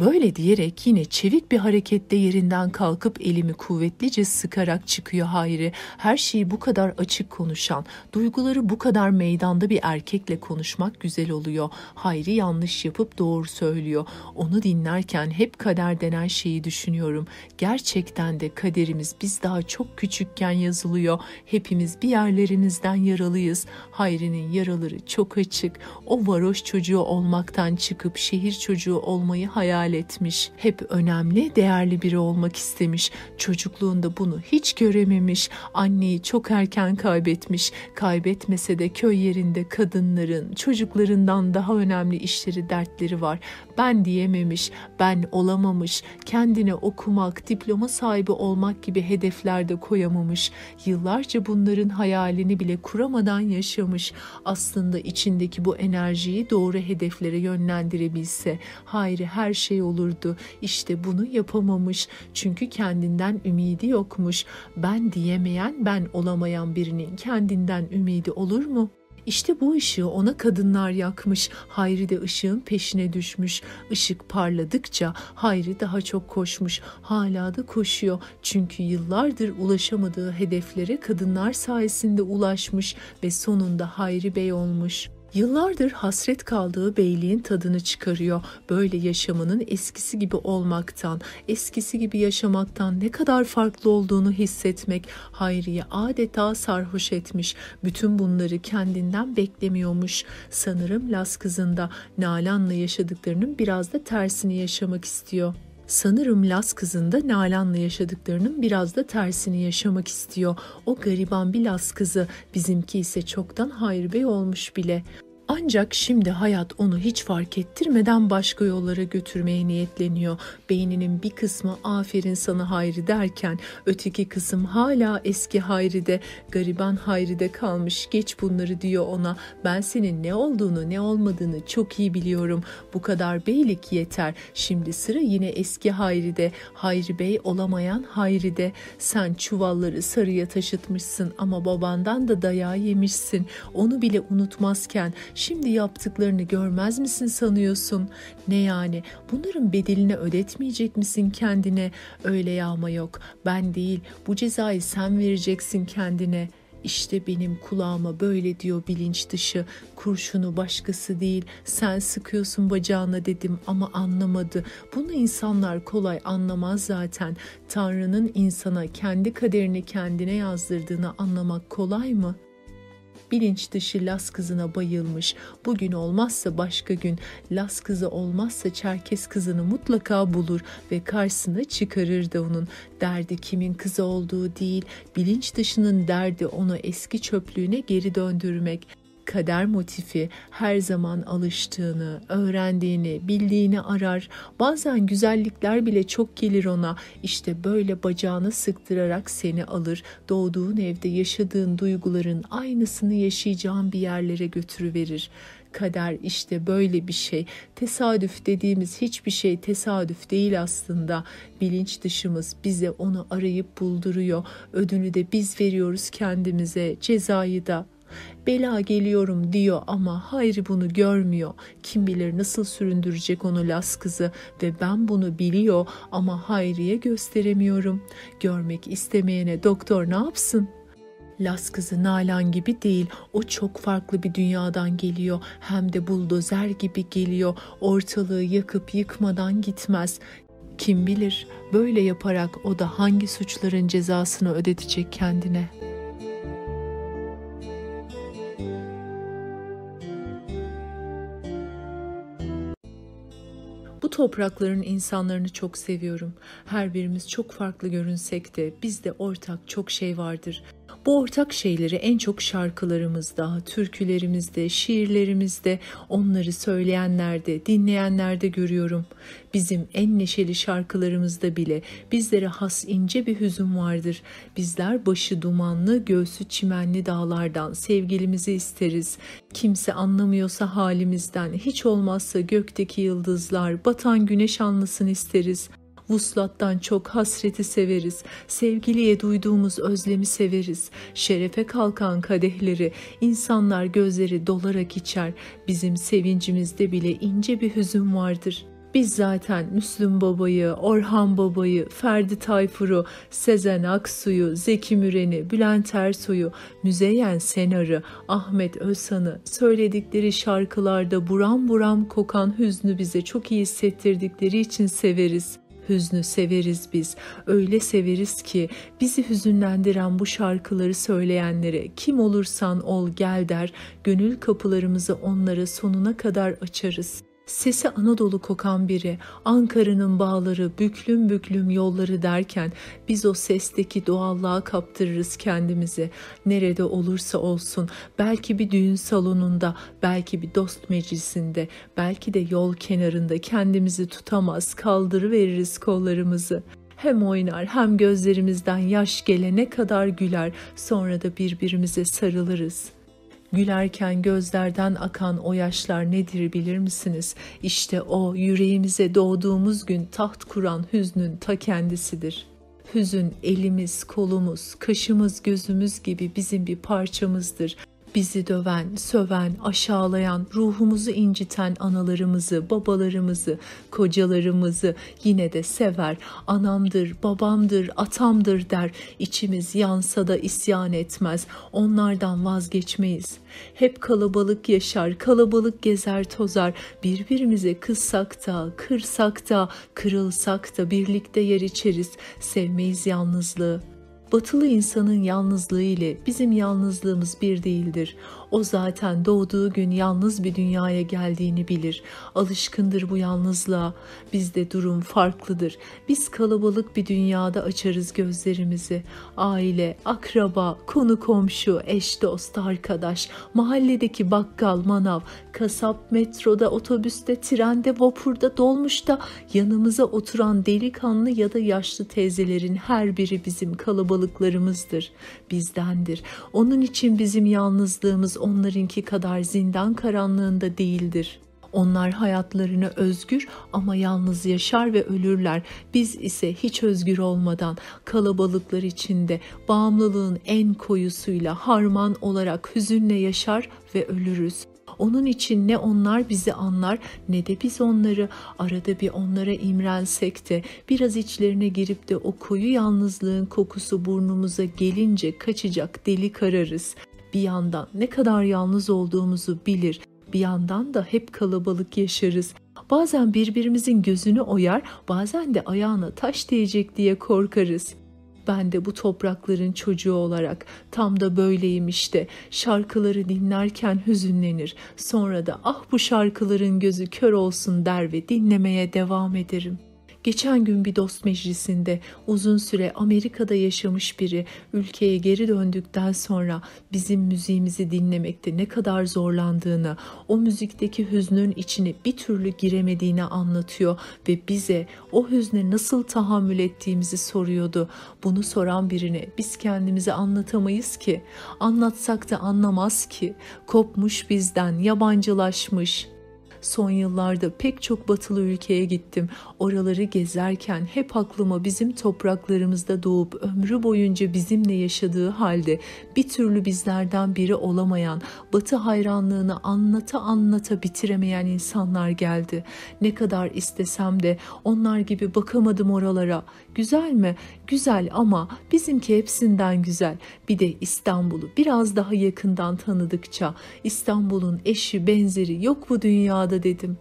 Böyle diyerek yine çevik bir hareketle yerinden kalkıp elimi kuvvetlice sıkarak çıkıyor Hayri. Her şeyi bu kadar açık konuşan, duyguları bu kadar meydanda bir erkekle konuşmak güzel oluyor. Hayri yanlış yapıp doğru söylüyor. Onu dinlerken hep kader denen şeyi düşünüyorum. Gerçekten de kaderimiz biz daha çok küçükken yazılıyor. Hepimiz bir yerlerimizden yaralıyız. Hayri'nin yaraları çok açık. O varoş çocuğu olmaktan çıkıp şehir çocuğu olmayı hayal etmiş. Hep önemli, değerli biri olmak istemiş. Çocukluğunda bunu hiç görememiş. Anneyi çok erken kaybetmiş. Kaybetmese de köy yerinde kadınların, çocuklarından daha önemli işleri, dertleri var. Ben diyememiş, ben olamamış. Kendine okumak, diploma sahibi olmak gibi hedefler de koyamamış. Yıllarca bunların hayalini bile kuramadan yaşamış. Aslında içindeki bu enerjiyi doğru hedeflere yönlendirebilse, hayri her şey olurdu. İşte bunu yapamamış. Çünkü kendinden ümidi yokmuş. Ben diyemeyen, ben olamayan birinin kendinden ümidi olur mu? İşte bu ışığı ona kadınlar yakmış. Hayri de ışığın peşine düşmüş. Işık parladıkça Hayri daha çok koşmuş. Hala da koşuyor. Çünkü yıllardır ulaşamadığı hedeflere kadınlar sayesinde ulaşmış ve sonunda Hayri Bey olmuş.'' Yıllardır hasret kaldığı beyliğin tadını çıkarıyor. Böyle yaşamının eskisi gibi olmaktan, eskisi gibi yaşamaktan ne kadar farklı olduğunu hissetmek Hayri'yi adeta sarhoş etmiş. Bütün bunları kendinden beklemiyormuş. Sanırım Las kızında Nalan'la yaşadıklarının biraz da tersini yaşamak istiyor. Sanırım Las kızında Nalan'la yaşadıklarının biraz da tersini yaşamak istiyor. O gariban bir Las kızı, bizimki ise çoktan Hayri Bey olmuş bile. Ancak şimdi hayat onu hiç fark ettirmeden başka yollara götürmeye niyetleniyor. Beyninin bir kısmı aferin sana Hayri derken öteki kısım hala eski Hayri'de, gariban Hayri'de kalmış. Geç bunları diyor ona. Ben senin ne olduğunu ne olmadığını çok iyi biliyorum. Bu kadar beylik yeter. Şimdi sıra yine eski Hayri'de. Hayri Bey olamayan Hayri'de. Sen çuvalları sarıya taşıtmışsın ama babandan da dayağı yemişsin. Onu bile unutmazken Şimdi yaptıklarını görmez misin sanıyorsun? Ne yani? Bunların bedelini ödetmeyecek misin kendine? Öyle yağma yok. Ben değil. Bu cezayı sen vereceksin kendine.'' İşte benim kulağıma böyle diyor bilinç dışı. Kurşunu başkası değil sen sıkıyorsun bacağına dedim ama anlamadı. Bunu insanlar kolay anlamaz zaten. Tanrı'nın insana kendi kaderini kendine yazdırdığını anlamak kolay mı?'' Bilinç dışı Las kızına bayılmış. Bugün olmazsa başka gün Las kızı olmazsa Çerkes kızını mutlaka bulur ve karşısına çıkarır da onun. Derdi kimin kızı olduğu değil, bilinç dışının derdi onu eski çöplüğüne geri döndürmek kader motifi her zaman alıştığını, öğrendiğini, bildiğini arar. Bazen güzellikler bile çok gelir ona. İşte böyle bacağını sıktırarak seni alır. Doğduğun evde yaşadığın duyguların aynısını yaşayacağın bir yerlere götürüverir. Kader işte böyle bir şey. Tesadüf dediğimiz hiçbir şey tesadüf değil aslında. Bilinç dışımız bize onu arayıp bulduruyor. Ödünü de biz veriyoruz kendimize, cezayı da Bela geliyorum diyor ama Hayri bunu görmüyor. Kim bilir nasıl süründürecek onu Las kızı ve ben bunu biliyor ama Hayri'ye gösteremiyorum. Görmek istemeyene doktor ne yapsın? Las kızı Nalan gibi değil. O çok farklı bir dünyadan geliyor. Hem de buldozer gibi geliyor. Ortalığı yakıp yıkmadan gitmez. Kim bilir böyle yaparak o da hangi suçların cezasını ödetecek kendine.'' Bu toprakların insanlarını çok seviyorum. Her birimiz çok farklı görünsek de bizde ortak çok şey vardır. Bu ortak şeyleri en çok şarkılarımızda, türkülerimizde, şiirlerimizde, onları söyleyenlerde, dinleyenlerde görüyorum. Bizim en neşeli şarkılarımızda bile bizlere has ince bir hüzün vardır. Bizler başı dumanlı, göğsü çimenli dağlardan sevgilimizi isteriz. Kimse anlamıyorsa halimizden, hiç olmazsa gökteki yıldızlar, batan güneş anlasın isteriz. Vuslattan çok hasreti severiz. Sevgiliye duyduğumuz özlemi severiz. Şerefe kalkan kadehleri insanlar gözleri dolarak içer. Bizim sevincimizde bile ince bir hüzün vardır.'' Biz zaten Müslüm Baba'yı, Orhan Baba'yı, Ferdi Tayfur'u, Sezen Aksu'yu, Zeki Müren'i, Bülent Ersoy'u, Müzeyyen Senar'ı, Ahmet Özhan'ı söyledikleri şarkılarda buram buram kokan hüznü bize çok iyi hissettirdikleri için severiz. Hüznü severiz biz. Öyle severiz ki bizi hüzünlendiren bu şarkıları söyleyenlere kim olursan ol gel der, gönül kapılarımızı onlara sonuna kadar açarız. Sesi Anadolu kokan biri, Ankara'nın bağları, büklüm büklüm yolları derken biz o sesteki doğallığa kaptırırız kendimizi. Nerede olursa olsun, belki bir düğün salonunda, belki bir dost meclisinde, belki de yol kenarında kendimizi tutamaz, kaldırıveririz kollarımızı. Hem oynar hem gözlerimizden yaş gelene kadar güler, sonra da birbirimize sarılırız.'' Gülerken gözlerden akan o yaşlar nedir bilir misiniz? İşte o yüreğimize doğduğumuz gün taht kuran hüznün ta kendisidir. Hüzün elimiz, kolumuz, kaşımız, gözümüz gibi bizim bir parçamızdır bizi döven, söven, aşağılayan, ruhumuzu inciten analarımızı, babalarımızı, kocalarımızı yine de sever. Anamdır, babamdır, atamdır der. İçimiz yansa da isyan etmez. Onlardan vazgeçmeyiz. Hep kalabalık yaşar, kalabalık gezer tozar. Birbirimize kızsak da, kırsak da, kırılsak da birlikte yer içeriz. Sevmeyiz yalnızlığı. Batılı insanın yalnızlığı ile bizim yalnızlığımız bir değildir. O zaten doğduğu gün yalnız bir dünyaya geldiğini bilir. Alışkındır bu yalnızlığa. Bizde durum farklıdır. Biz kalabalık bir dünyada açarız gözlerimizi. Aile, akraba, konu komşu, eş dost, arkadaş, mahalledeki bakkal, manav, kasap, metroda, otobüste, trende, vapurda, dolmuşta yanımıza oturan delikanlı ya da yaşlı teyzelerin her biri bizim kalabalıklarımızdır. Bizdendir. Onun için bizim yalnızlığımız onlarınki kadar zindan karanlığında değildir. Onlar hayatlarını özgür ama yalnız yaşar ve ölürler. Biz ise hiç özgür olmadan kalabalıklar içinde bağımlılığın en koyusuyla harman olarak hüzünle yaşar ve ölürüz. Onun için ne onlar bizi anlar ne de biz onları arada bir onlara imrensek de biraz içlerine girip de o koyu yalnızlığın kokusu burnumuza gelince kaçacak delik ararız bir yandan ne kadar yalnız olduğumuzu bilir, bir yandan da hep kalabalık yaşarız. Bazen birbirimizin gözünü oyar, bazen de ayağına taş değecek diye korkarız. Ben de bu toprakların çocuğu olarak tam da böyleyim işte. Şarkıları dinlerken hüzünlenir. Sonra da ah bu şarkıların gözü kör olsun der ve dinlemeye devam ederim. Geçen gün bir dost meclisinde uzun süre Amerika'da yaşamış biri ülkeye geri döndükten sonra bizim müziğimizi dinlemekte ne kadar zorlandığını, o müzikteki hüznün içine bir türlü giremediğini anlatıyor ve bize o hüzne nasıl tahammül ettiğimizi soruyordu. Bunu soran birine biz kendimizi anlatamayız ki, anlatsak da anlamaz ki, kopmuş bizden, yabancılaşmış, Son yıllarda pek çok batılı ülkeye gittim. Oraları gezerken hep aklıma bizim topraklarımızda doğup ömrü boyunca bizimle yaşadığı halde bir türlü bizlerden biri olamayan, batı hayranlığını anlata anlata bitiremeyen insanlar geldi. Ne kadar istesem de onlar gibi bakamadım oralara. Güzel mi? Güzel ama bizimki hepsinden güzel. Bir de İstanbul'u biraz daha yakından tanıdıkça İstanbul'un eşi benzeri yok bu dünyada dedim.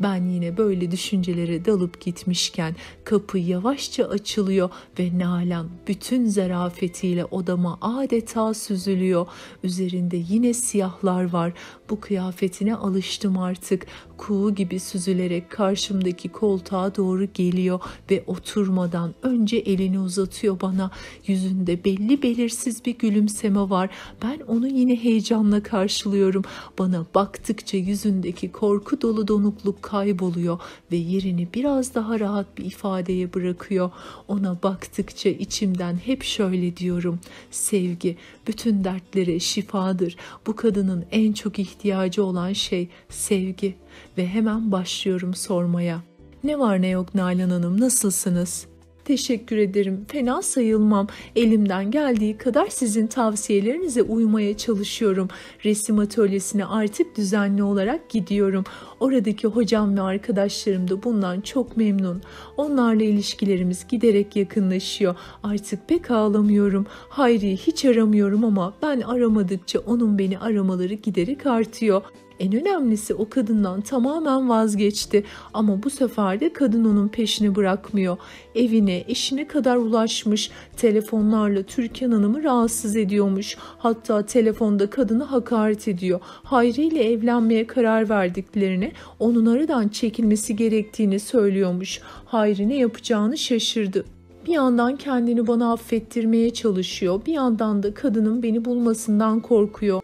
Ben yine böyle düşüncelere dalıp gitmişken kapı yavaşça açılıyor ve Nalan bütün zarafetiyle odama adeta süzülüyor. Üzerinde yine siyahlar var. Bu kıyafetine alıştım artık kuğu gibi süzülerek karşımdaki koltuğa doğru geliyor ve oturmadan önce elini uzatıyor bana. Yüzünde belli belirsiz bir gülümseme var. Ben onu yine heyecanla karşılıyorum. Bana baktıkça yüzündeki korku dolu donukluk kayboluyor ve yerini biraz daha rahat bir ifadeye bırakıyor. Ona baktıkça içimden hep şöyle diyorum. Sevgi bütün dertlere şifadır. Bu kadının en çok ihtiyacı olan şey sevgi ve hemen başlıyorum sormaya. Ne var ne yok Nalan Hanım nasılsınız? Teşekkür ederim. Fena sayılmam. Elimden geldiği kadar sizin tavsiyelerinize uymaya çalışıyorum. Resim atölyesine artık düzenli olarak gidiyorum. Oradaki hocam ve arkadaşlarım da bundan çok memnun. Onlarla ilişkilerimiz giderek yakınlaşıyor. Artık pek ağlamıyorum. Hayri'yi hiç aramıyorum ama ben aramadıkça onun beni aramaları giderek artıyor. En önemlisi o kadından tamamen vazgeçti ama bu sefer de kadın onun peşini bırakmıyor. Evine, eşine kadar ulaşmış. Telefonlarla Türkan Hanım'ı rahatsız ediyormuş. Hatta telefonda kadını hakaret ediyor. Hayri ile evlenmeye karar verdiklerini, onun aradan çekilmesi gerektiğini söylüyormuş. Hayri ne yapacağını şaşırdı. Bir yandan kendini bana affettirmeye çalışıyor. Bir yandan da kadının beni bulmasından korkuyor.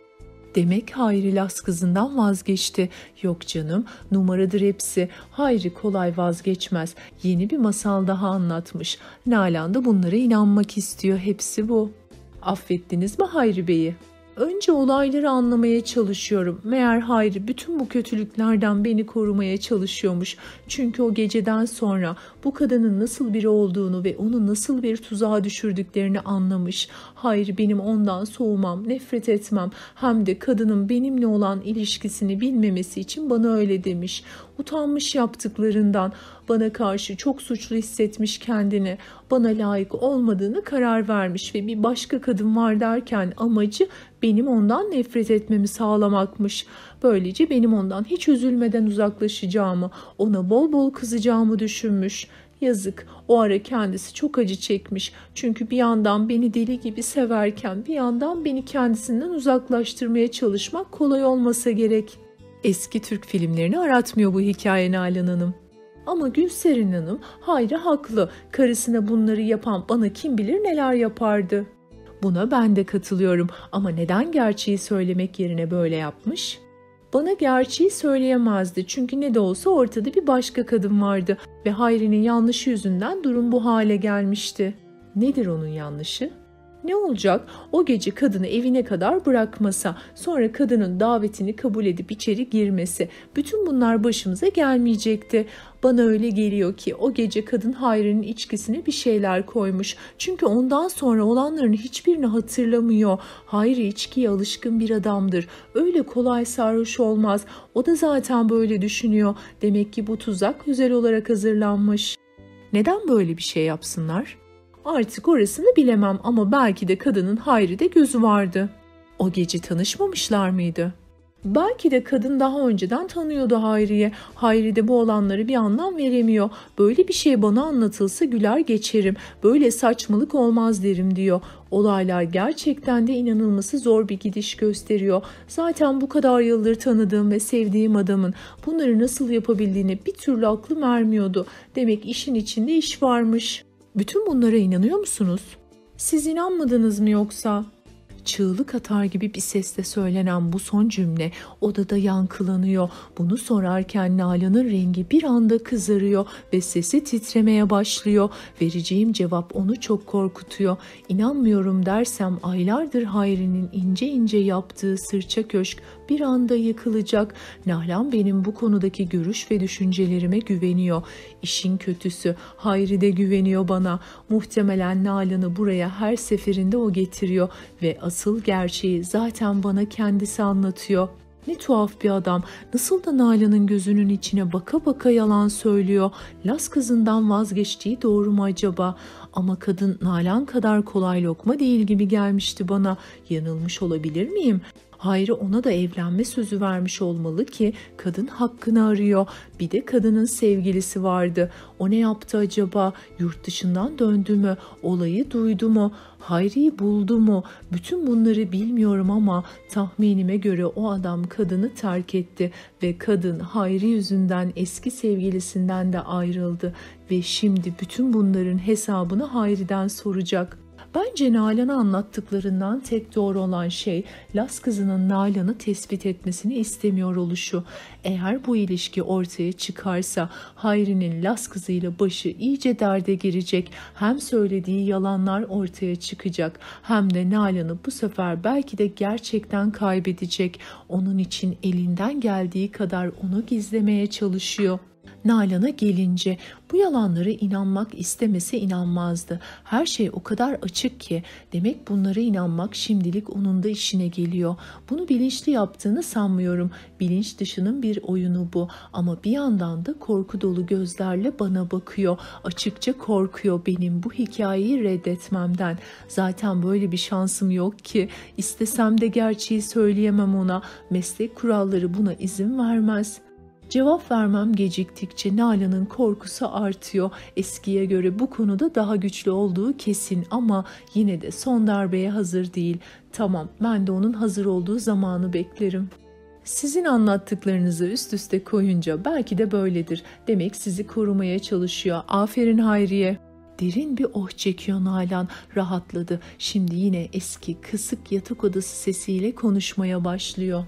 Demek Hayri Las kızından vazgeçti. Yok canım numaradır hepsi. Hayri kolay vazgeçmez. Yeni bir masal daha anlatmış. Nalan da bunlara inanmak istiyor. Hepsi bu. Affettiniz mi Hayri Bey'i? Önce olayları anlamaya çalışıyorum. Meğer Hayri bütün bu kötülüklerden beni korumaya çalışıyormuş. Çünkü o geceden sonra bu kadının nasıl biri olduğunu ve onu nasıl bir tuzağa düşürdüklerini anlamış. Hayri benim ondan soğumam, nefret etmem hem de kadının benimle olan ilişkisini bilmemesi için bana öyle demiş. Utanmış yaptıklarından, bana karşı çok suçlu hissetmiş kendini, bana layık olmadığını karar vermiş ve bir başka kadın var derken amacı benim ondan nefret etmemi sağlamakmış. Böylece benim ondan hiç üzülmeden uzaklaşacağımı, ona bol bol kızacağımı düşünmüş. Yazık o ara kendisi çok acı çekmiş. Çünkü bir yandan beni deli gibi severken bir yandan beni kendisinden uzaklaştırmaya çalışmak kolay olmasa gerek. Eski Türk filmlerini aratmıyor bu hikaye Nalan Hanım. Ama Gülseren Hanım hayri haklı. Karısına bunları yapan bana kim bilir neler yapardı. Buna ben de katılıyorum ama neden gerçeği söylemek yerine böyle yapmış? Bana gerçeği söyleyemezdi çünkü ne de olsa ortada bir başka kadın vardı ve Hayri'nin yanlışı yüzünden durum bu hale gelmişti. Nedir onun yanlışı? Ne olacak? O gece kadını evine kadar bırakmasa, sonra kadının davetini kabul edip içeri girmesi. Bütün bunlar başımıza gelmeyecekti. Bana öyle geliyor ki o gece kadın Hayri'nin içkisine bir şeyler koymuş. Çünkü ondan sonra olanların hiçbirini hatırlamıyor. Hayri içkiye alışkın bir adamdır. Öyle kolay sarhoş olmaz. O da zaten böyle düşünüyor. Demek ki bu tuzak özel olarak hazırlanmış. Neden böyle bir şey yapsınlar? Artık orasını bilemem ama belki de kadının Hayri'de gözü vardı. O gece tanışmamışlar mıydı? Belki de kadın daha önceden tanıyordu Hayri'ye. Hayri de bu olanları bir anlam veremiyor. Böyle bir şey bana anlatılsa güler geçerim. Böyle saçmalık olmaz derim diyor. Olaylar gerçekten de inanılması zor bir gidiş gösteriyor. Zaten bu kadar yıldır tanıdığım ve sevdiğim adamın bunları nasıl yapabildiğini bir türlü aklım ermiyordu. Demek işin içinde iş varmış. Bütün bunlara inanıyor musunuz? Siz inanmadınız mı yoksa? Çığlık atar gibi bir sesle söylenen bu son cümle odada yankılanıyor. Bunu sorarken Nalan'ın rengi bir anda kızarıyor ve sesi titremeye başlıyor. Vereceğim cevap onu çok korkutuyor. İnanmıyorum dersem aylardır Hayri'nin ince ince yaptığı sırça köşk bir anda yıkılacak. Nalan benim bu konudaki görüş ve düşüncelerime güveniyor. İşin kötüsü Hayri de güveniyor bana. Muhtemelen Nalan'ı buraya her seferinde o getiriyor ve asıl gerçeği zaten bana kendisi anlatıyor. Ne tuhaf bir adam. Nasıl da Nalan'ın gözünün içine baka baka yalan söylüyor. Las kızından vazgeçtiği doğru mu acaba? Ama kadın Nalan kadar kolay lokma değil gibi gelmişti bana. Yanılmış olabilir miyim? Hayri ona da evlenme sözü vermiş olmalı ki kadın hakkını arıyor. Bir de kadının sevgilisi vardı. O ne yaptı acaba? Yurt dışından döndü mü? Olayı duydu mu? Hayri'yi buldu mu? Bütün bunları bilmiyorum ama tahminime göre o adam kadını terk etti ve kadın Hayri yüzünden eski sevgilisinden de ayrıldı ve şimdi bütün bunların hesabını Hayri'den soracak. Bence Nalan'a anlattıklarından tek doğru olan şey Las kızının Nalan'ı tespit etmesini istemiyor oluşu. Eğer bu ilişki ortaya çıkarsa Hayri'nin Las kızıyla başı iyice derde girecek. Hem söylediği yalanlar ortaya çıkacak hem de Nalan'ı bu sefer belki de gerçekten kaybedecek. Onun için elinden geldiği kadar onu gizlemeye çalışıyor. Nalan'a gelince bu yalanlara inanmak istemese inanmazdı. Her şey o kadar açık ki demek bunlara inanmak şimdilik onun da işine geliyor. Bunu bilinçli yaptığını sanmıyorum. Bilinç dışının bir oyunu bu ama bir yandan da korku dolu gözlerle bana bakıyor. Açıkça korkuyor benim bu hikayeyi reddetmemden. Zaten böyle bir şansım yok ki. İstesem de gerçeği söyleyemem ona. Meslek kuralları buna izin vermez.'' Cevap vermem geciktikçe Nalan'ın korkusu artıyor. Eskiye göre bu konuda daha güçlü olduğu kesin ama yine de son darbeye hazır değil. Tamam ben de onun hazır olduğu zamanı beklerim. Sizin anlattıklarınızı üst üste koyunca belki de böyledir. Demek sizi korumaya çalışıyor. Aferin Hayriye. Derin bir oh çekiyor Nalan. Rahatladı. Şimdi yine eski kısık yatak odası sesiyle konuşmaya başlıyor.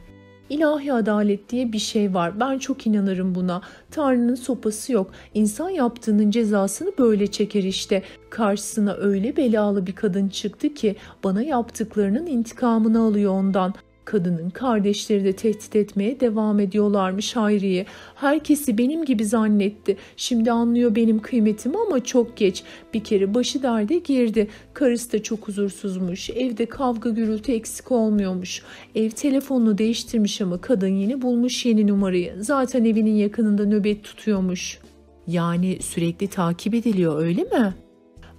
İlahi adalet diye bir şey var. Ben çok inanırım buna. Tanrı'nın sopası yok. İnsan yaptığının cezasını böyle çeker işte. Karşısına öyle belalı bir kadın çıktı ki bana yaptıklarının intikamını alıyor ondan. Kadının kardeşleri de tehdit etmeye devam ediyorlarmış Hayriye. Herkesi benim gibi zannetti. Şimdi anlıyor benim kıymetimi ama çok geç. Bir kere başı derde girdi. Karısı da çok huzursuzmuş. Evde kavga gürültü eksik olmuyormuş. Ev telefonunu değiştirmiş ama kadın yine bulmuş yeni numarayı. Zaten evinin yakınında nöbet tutuyormuş. Yani sürekli takip ediliyor öyle mi?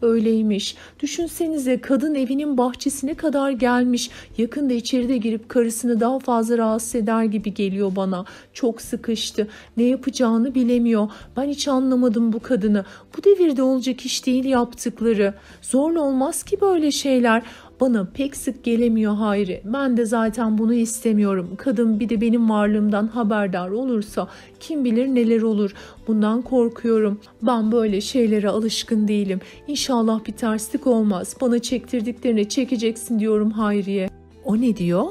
Öyleymiş. Düşünsenize kadın evinin bahçesine kadar gelmiş. Yakında içeride girip karısını daha fazla rahatsız eder gibi geliyor bana. Çok sıkıştı. Ne yapacağını bilemiyor. Ben hiç anlamadım bu kadını. Bu devirde olacak iş değil yaptıkları. Zorla olmaz ki böyle şeyler. Bana pek sık gelemiyor Hayri. Ben de zaten bunu istemiyorum. Kadın bir de benim varlığımdan haberdar olursa kim bilir neler olur. Bundan korkuyorum. Ben böyle şeylere alışkın değilim. İnşallah bir terslik olmaz. Bana çektirdiklerini çekeceksin diyorum Hayri'ye. O ne diyor?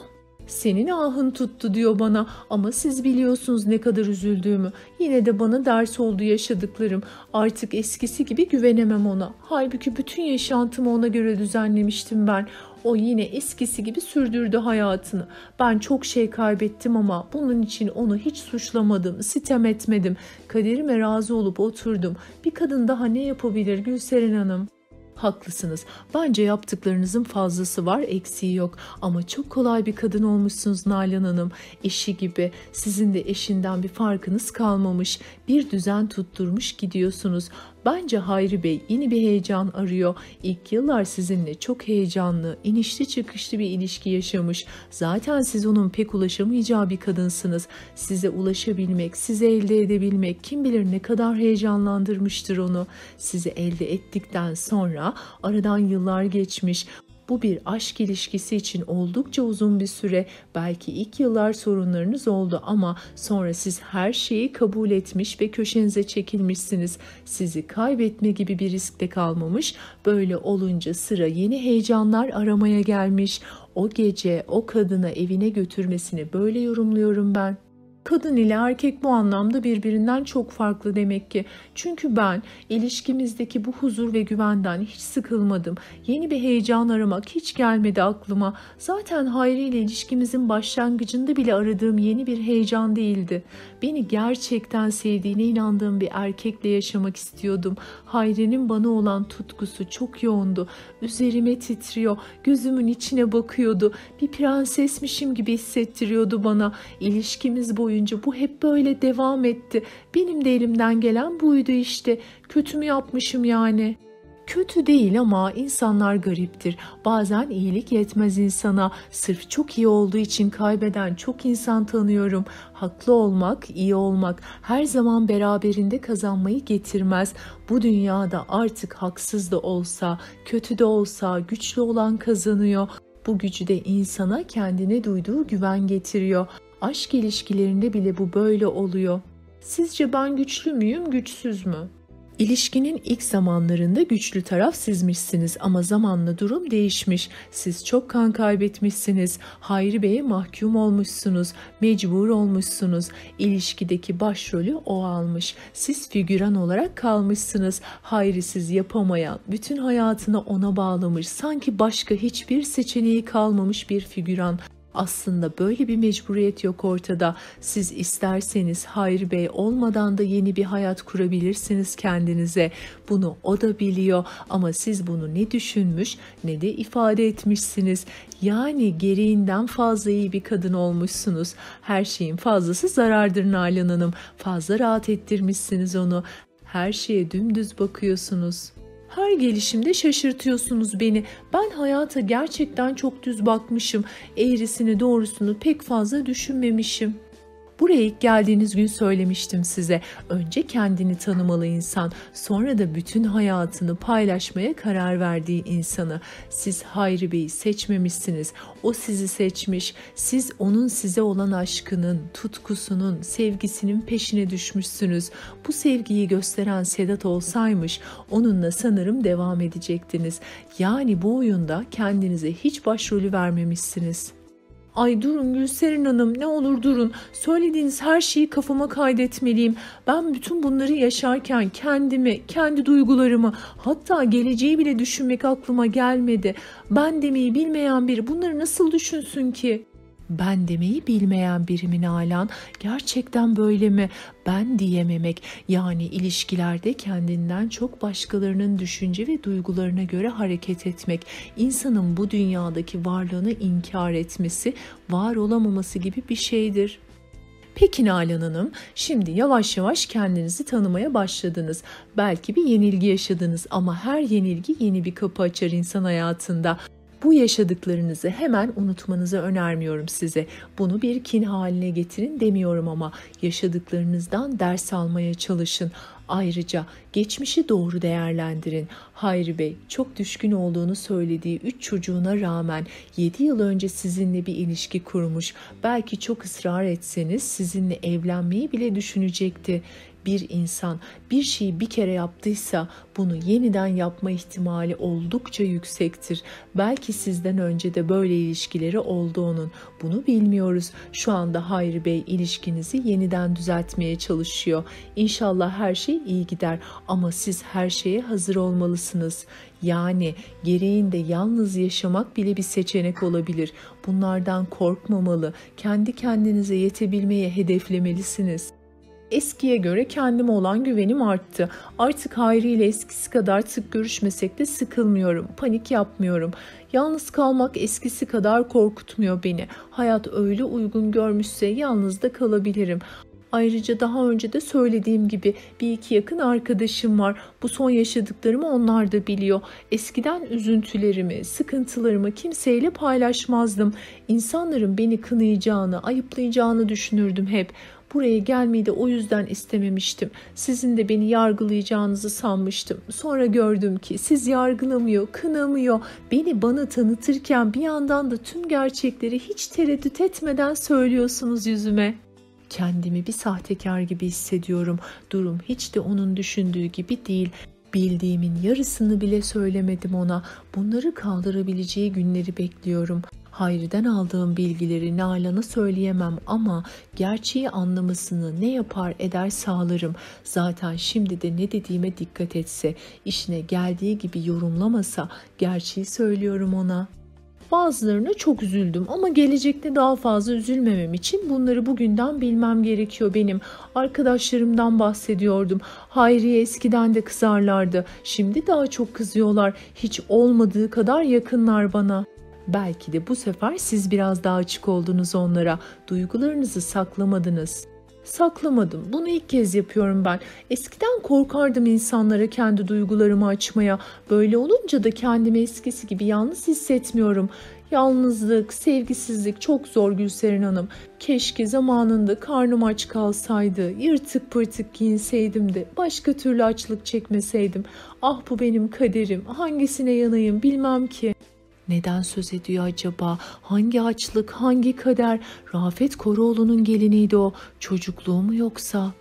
Senin ahın tuttu diyor bana ama siz biliyorsunuz ne kadar üzüldüğümü. Yine de bana ders oldu yaşadıklarım. Artık eskisi gibi güvenemem ona. Halbuki bütün yaşantımı ona göre düzenlemiştim ben. O yine eskisi gibi sürdürdü hayatını. Ben çok şey kaybettim ama bunun için onu hiç suçlamadım, sitem etmedim. Kaderime razı olup oturdum. Bir kadın daha ne yapabilir Gülseren Hanım?'' Haklısınız. Bence yaptıklarınızın fazlası var, eksiği yok. Ama çok kolay bir kadın olmuşsunuz Nalan Hanım. Eşi gibi. Sizin de eşinden bir farkınız kalmamış. Bir düzen tutturmuş gidiyorsunuz. Bence Hayri Bey yeni bir heyecan arıyor. İlk yıllar sizinle çok heyecanlı, inişli çıkışlı bir ilişki yaşamış. Zaten siz onun pek ulaşamayacağı bir kadınsınız. Size ulaşabilmek, sizi elde edebilmek kim bilir ne kadar heyecanlandırmıştır onu. Sizi elde ettikten sonra aradan yıllar geçmiş. Bu bir aşk ilişkisi için oldukça uzun bir süre, belki ilk yıllar sorunlarınız oldu ama sonra siz her şeyi kabul etmiş ve köşenize çekilmişsiniz. Sizi kaybetme gibi bir riskte kalmamış. Böyle olunca sıra yeni heyecanlar aramaya gelmiş. O gece o kadına evine götürmesini böyle yorumluyorum ben. Kadın ile erkek bu anlamda birbirinden çok farklı demek ki. Çünkü ben ilişkimizdeki bu huzur ve güvenden hiç sıkılmadım. Yeni bir heyecan aramak hiç gelmedi aklıma. Zaten Hayri ile ilişkimizin başlangıcında bile aradığım yeni bir heyecan değildi. Beni gerçekten sevdiğine inandığım bir erkekle yaşamak istiyordum. Hayri'nin bana olan tutkusu çok yoğundu. Üzerime titriyor, gözümün içine bakıyordu. Bir prensesmişim gibi hissettiriyordu bana. İlişkimiz boyunca bu hep böyle devam etti. Benim de elimden gelen buydu işte. Kötü mü yapmışım yani?'' Kötü değil ama insanlar gariptir. Bazen iyilik yetmez insana. Sırf çok iyi olduğu için kaybeden çok insan tanıyorum. Haklı olmak, iyi olmak her zaman beraberinde kazanmayı getirmez. Bu dünyada artık haksız da olsa, kötü de olsa güçlü olan kazanıyor. Bu gücü de insana kendine duyduğu güven getiriyor. Aşk ilişkilerinde bile bu böyle oluyor. Sizce ben güçlü müyüm, güçsüz mü? İlişkinin ilk zamanlarında güçlü taraf sizmişsiniz ama zamanla durum değişmiş. Siz çok kan kaybetmişsiniz. Hayri Bey'e mahkum olmuşsunuz. Mecbur olmuşsunuz. İlişkideki başrolü o almış. Siz figüran olarak kalmışsınız. Hayri siz yapamayan, bütün hayatını ona bağlamış. Sanki başka hiçbir seçeneği kalmamış bir figüran. Aslında böyle bir mecburiyet yok ortada. Siz isterseniz Hayri Bey olmadan da yeni bir hayat kurabilirsiniz kendinize. Bunu o da biliyor ama siz bunu ne düşünmüş ne de ifade etmişsiniz. Yani gereğinden fazla iyi bir kadın olmuşsunuz. Her şeyin fazlası zarardır Nalan Hanım. Fazla rahat ettirmişsiniz onu. Her şeye dümdüz bakıyorsunuz. Her gelişimde şaşırtıyorsunuz beni. Ben hayata gerçekten çok düz bakmışım. Eğrisini doğrusunu pek fazla düşünmemişim. Buraya ilk geldiğiniz gün söylemiştim size. Önce kendini tanımalı insan, sonra da bütün hayatını paylaşmaya karar verdiği insanı. Siz Hayri Bey'i seçmemişsiniz. O sizi seçmiş. Siz onun size olan aşkının, tutkusunun, sevgisinin peşine düşmüşsünüz. Bu sevgiyi gösteren Sedat olsaymış onunla sanırım devam edecektiniz. Yani bu oyunda kendinize hiç başrolü vermemişsiniz.'' Ay durun Gülseren Hanım ne olur durun. Söylediğiniz her şeyi kafama kaydetmeliyim. Ben bütün bunları yaşarken kendimi, kendi duygularımı hatta geleceği bile düşünmek aklıma gelmedi. Ben demeyi bilmeyen biri bunları nasıl düşünsün ki? Ben demeyi bilmeyen birimin alan gerçekten böyle mi? Ben diyememek yani ilişkilerde kendinden çok başkalarının düşünce ve duygularına göre hareket etmek, insanın bu dünyadaki varlığını inkar etmesi, var olamaması gibi bir şeydir. Peki Nalan Hanım, şimdi yavaş yavaş kendinizi tanımaya başladınız. Belki bir yenilgi yaşadınız ama her yenilgi yeni bir kapı açar insan hayatında. Bu yaşadıklarınızı hemen unutmanızı önermiyorum size. Bunu bir kin haline getirin demiyorum ama yaşadıklarınızdan ders almaya çalışın. Ayrıca geçmişi doğru değerlendirin. Hayri Bey çok düşkün olduğunu söylediği 3 çocuğuna rağmen 7 yıl önce sizinle bir ilişki kurmuş. Belki çok ısrar etseniz sizinle evlenmeyi bile düşünecekti bir insan bir şeyi bir kere yaptıysa bunu yeniden yapma ihtimali oldukça yüksektir. Belki sizden önce de böyle ilişkileri oldu onun. Bunu bilmiyoruz. Şu anda Hayri Bey ilişkinizi yeniden düzeltmeye çalışıyor. İnşallah her şey iyi gider ama siz her şeye hazır olmalısınız. Yani gereğinde yalnız yaşamak bile bir seçenek olabilir. Bunlardan korkmamalı, kendi kendinize yetebilmeyi hedeflemelisiniz.'' Eskiye göre kendime olan güvenim arttı. Artık Hayri ile eskisi kadar sık görüşmesek de sıkılmıyorum, panik yapmıyorum. Yalnız kalmak eskisi kadar korkutmuyor beni. Hayat öyle uygun görmüşse yalnız da kalabilirim. Ayrıca daha önce de söylediğim gibi bir iki yakın arkadaşım var. Bu son yaşadıklarımı onlar da biliyor. Eskiden üzüntülerimi, sıkıntılarımı kimseyle paylaşmazdım. İnsanların beni kınayacağını, ayıplayacağını düşünürdüm hep. Buraya gelmeyi de o yüzden istememiştim. Sizin de beni yargılayacağınızı sanmıştım. Sonra gördüm ki siz yargılamıyor, kınamıyor. Beni bana tanıtırken bir yandan da tüm gerçekleri hiç tereddüt etmeden söylüyorsunuz yüzüme. Kendimi bir sahtekar gibi hissediyorum. Durum hiç de onun düşündüğü gibi değil. Bildiğimin yarısını bile söylemedim ona. Bunları kaldırabileceği günleri bekliyorum. Hayri'den aldığım bilgileri Nalan'a söyleyemem ama gerçeği anlamasını ne yapar eder sağlarım. Zaten şimdi de ne dediğime dikkat etse, işine geldiği gibi yorumlamasa gerçeği söylüyorum ona.'' Bazılarına çok üzüldüm ama gelecekte daha fazla üzülmemem için bunları bugünden bilmem gerekiyor benim. Arkadaşlarımdan bahsediyordum. Hayriye eskiden de kızarlardı. Şimdi daha çok kızıyorlar. Hiç olmadığı kadar yakınlar bana. Belki de bu sefer siz biraz daha açık oldunuz onlara. Duygularınızı saklamadınız. Saklamadım. Bunu ilk kez yapıyorum ben. Eskiden korkardım insanlara kendi duygularımı açmaya. Böyle olunca da kendimi eskisi gibi yalnız hissetmiyorum. Yalnızlık, sevgisizlik çok zor Gülseren Hanım. Keşke zamanında karnım aç kalsaydı, yırtık pırtık giyinseydim de başka türlü açlık çekmeseydim. Ah bu benim kaderim, hangisine yanayım bilmem ki. Neden söz ediyor acaba? Hangi açlık, hangi kader? Rafet Koroğlu'nun geliniydi o. Çocukluğu mu yoksa?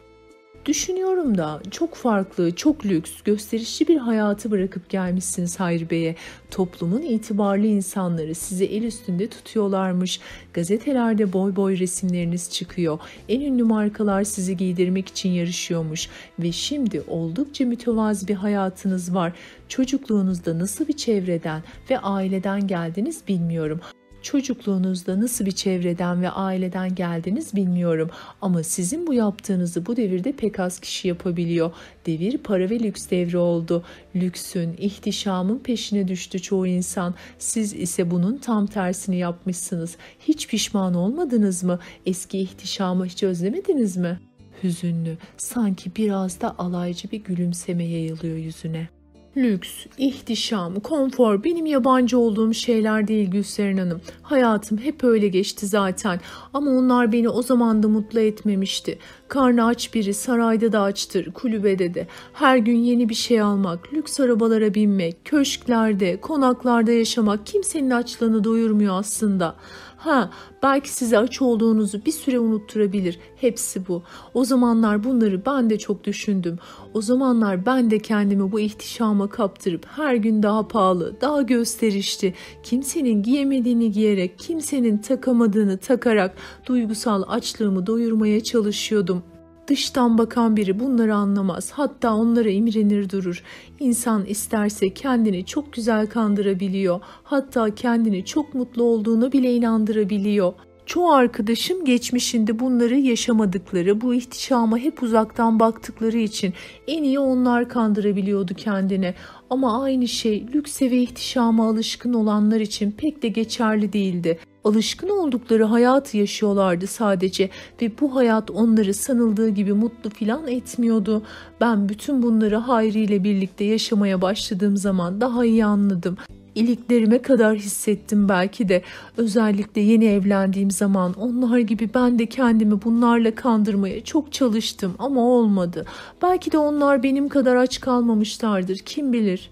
Düşünüyorum da çok farklı, çok lüks, gösterişli bir hayatı bırakıp gelmişsiniz Hayri Bey'e. Toplumun itibarlı insanları sizi el üstünde tutuyorlarmış. Gazetelerde boy boy resimleriniz çıkıyor. En ünlü markalar sizi giydirmek için yarışıyormuş. Ve şimdi oldukça mütevazi bir hayatınız var. Çocukluğunuzda nasıl bir çevreden ve aileden geldiniz bilmiyorum. Çocukluğunuzda nasıl bir çevreden ve aileden geldiniz bilmiyorum ama sizin bu yaptığınızı bu devirde pek az kişi yapabiliyor. Devir para ve lüks devri oldu. Lüksün, ihtişamın peşine düştü çoğu insan. Siz ise bunun tam tersini yapmışsınız. Hiç pişman olmadınız mı? Eski ihtişamı hiç özlemediniz mi? Hüzünlü, sanki biraz da alaycı bir gülümseme yayılıyor yüzüne. Lüks, ihtişam, konfor benim yabancı olduğum şeyler değil Gülseren Hanım. Hayatım hep öyle geçti zaten ama onlar beni o zaman da mutlu etmemişti. Karnı aç biri sarayda da açtır, kulübede de. Her gün yeni bir şey almak, lüks arabalara binmek, köşklerde, konaklarda yaşamak kimsenin açlığını doyurmuyor aslında. Ha, belki size aç olduğunuzu bir süre unutturabilir. Hepsi bu. O zamanlar bunları ben de çok düşündüm. O zamanlar ben de kendimi bu ihtişama kaptırıp her gün daha pahalı, daha gösterişli, kimsenin giyemediğini giyerek, kimsenin takamadığını takarak duygusal açlığımı doyurmaya çalışıyordum. Dıştan bakan biri bunları anlamaz. Hatta onlara imrenir durur. İnsan isterse kendini çok güzel kandırabiliyor. Hatta kendini çok mutlu olduğunu bile inandırabiliyor. Çoğu arkadaşım geçmişinde bunları yaşamadıkları, bu ihtişama hep uzaktan baktıkları için en iyi onlar kandırabiliyordu kendine. Ama aynı şey lükse ve ihtişama alışkın olanlar için pek de geçerli değildi. Alışkın oldukları hayatı yaşıyorlardı sadece ve bu hayat onları sanıldığı gibi mutlu filan etmiyordu. Ben bütün bunları Hayri ile birlikte yaşamaya başladığım zaman daha iyi anladım iliklerime kadar hissettim belki de. Özellikle yeni evlendiğim zaman onlar gibi ben de kendimi bunlarla kandırmaya çok çalıştım ama olmadı. Belki de onlar benim kadar aç kalmamışlardır kim bilir.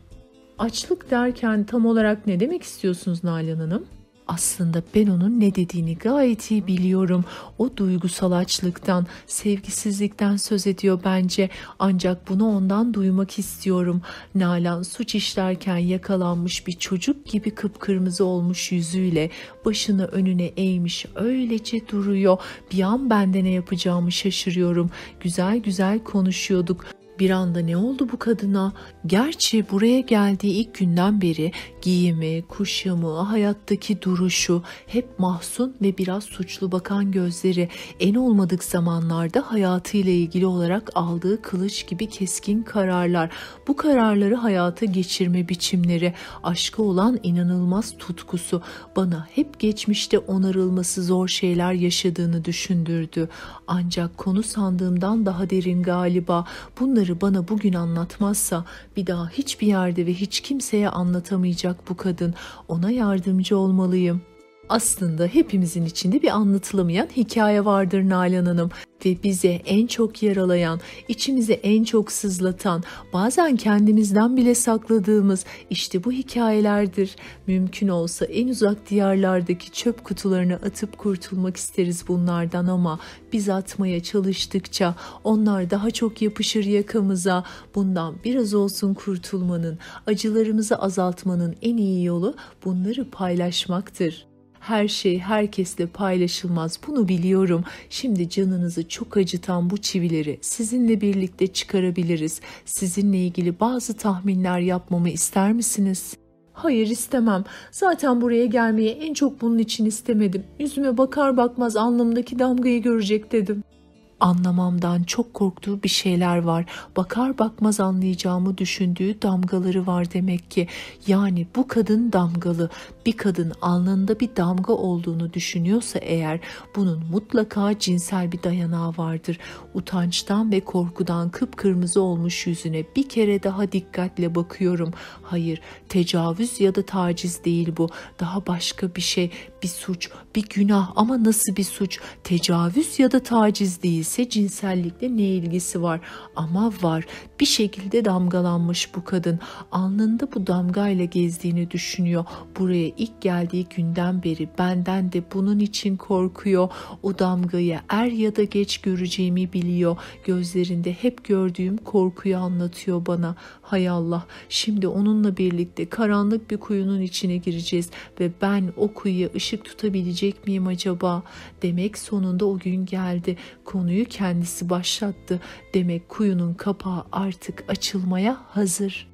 Açlık derken tam olarak ne demek istiyorsunuz Nalan Hanım? Aslında ben onun ne dediğini gayet iyi biliyorum. O duygusal açlıktan, sevgisizlikten söz ediyor bence. Ancak bunu ondan duymak istiyorum. Nalan suç işlerken yakalanmış bir çocuk gibi kıpkırmızı olmuş yüzüyle başını önüne eğmiş öylece duruyor. Bir an bende ne yapacağımı şaşırıyorum. Güzel güzel konuşuyorduk. Bir anda ne oldu bu kadına? Gerçi buraya geldiği ilk günden beri giyimi, kuşamı, hayattaki duruşu hep mahzun ve biraz suçlu bakan gözleri en olmadık zamanlarda hayatıyla ilgili olarak aldığı kılıç gibi keskin kararlar. Bu kararları hayata geçirme biçimleri, aşka olan inanılmaz tutkusu bana hep geçmişte onarılması zor şeyler yaşadığını düşündürdü. Ancak konu sandığımdan daha derin galiba. Bunları bana bugün anlatmazsa bir daha hiçbir yerde ve hiç kimseye anlatamayacak bu kadın. Ona yardımcı olmalıyım. Aslında hepimizin içinde bir anlatılamayan hikaye vardır Nalan Hanım ve bize en çok yaralayan, içimize en çok sızlatan, bazen kendimizden bile sakladığımız işte bu hikayelerdir. Mümkün olsa en uzak diyarlardaki çöp kutularını atıp kurtulmak isteriz bunlardan ama biz atmaya çalıştıkça onlar daha çok yapışır yakamıza. Bundan biraz olsun kurtulmanın, acılarımızı azaltmanın en iyi yolu bunları paylaşmaktır. Her şey herkesle paylaşılmaz. Bunu biliyorum. Şimdi canınızı çok acıtan bu çivileri sizinle birlikte çıkarabiliriz. Sizinle ilgili bazı tahminler yapmamı ister misiniz? Hayır istemem. Zaten buraya gelmeyi en çok bunun için istemedim. Yüzüme bakar bakmaz alnımdaki damgayı görecek dedim anlamamdan çok korktuğu bir şeyler var. Bakar bakmaz anlayacağımı düşündüğü damgaları var demek ki. Yani bu kadın damgalı. Bir kadın alnında bir damga olduğunu düşünüyorsa eğer bunun mutlaka cinsel bir dayanağı vardır. Utançtan ve korkudan kıpkırmızı olmuş yüzüne bir kere daha dikkatle bakıyorum. Hayır, tecavüz ya da taciz değil bu. Daha başka bir şey, bir suç, bir günah ama nasıl bir suç? Tecavüz ya da taciz değil ise cinsellikle ne ilgisi var? Ama var. Bir şekilde damgalanmış bu kadın. Alnında bu damgayla gezdiğini düşünüyor. Buraya ilk geldiği günden beri benden de bunun için korkuyor. O damgayı er ya da geç göreceğimi biliyor. Gözlerinde hep gördüğüm korkuyu anlatıyor bana. Hay Allah şimdi onunla birlikte karanlık bir kuyunun içine gireceğiz ve ben o kuyuya ışık tutabilecek miyim acaba? Demek sonunda o gün geldi. Konuyu kendisi başlattı. Demek kuyunun kapağı artık açılmaya hazır.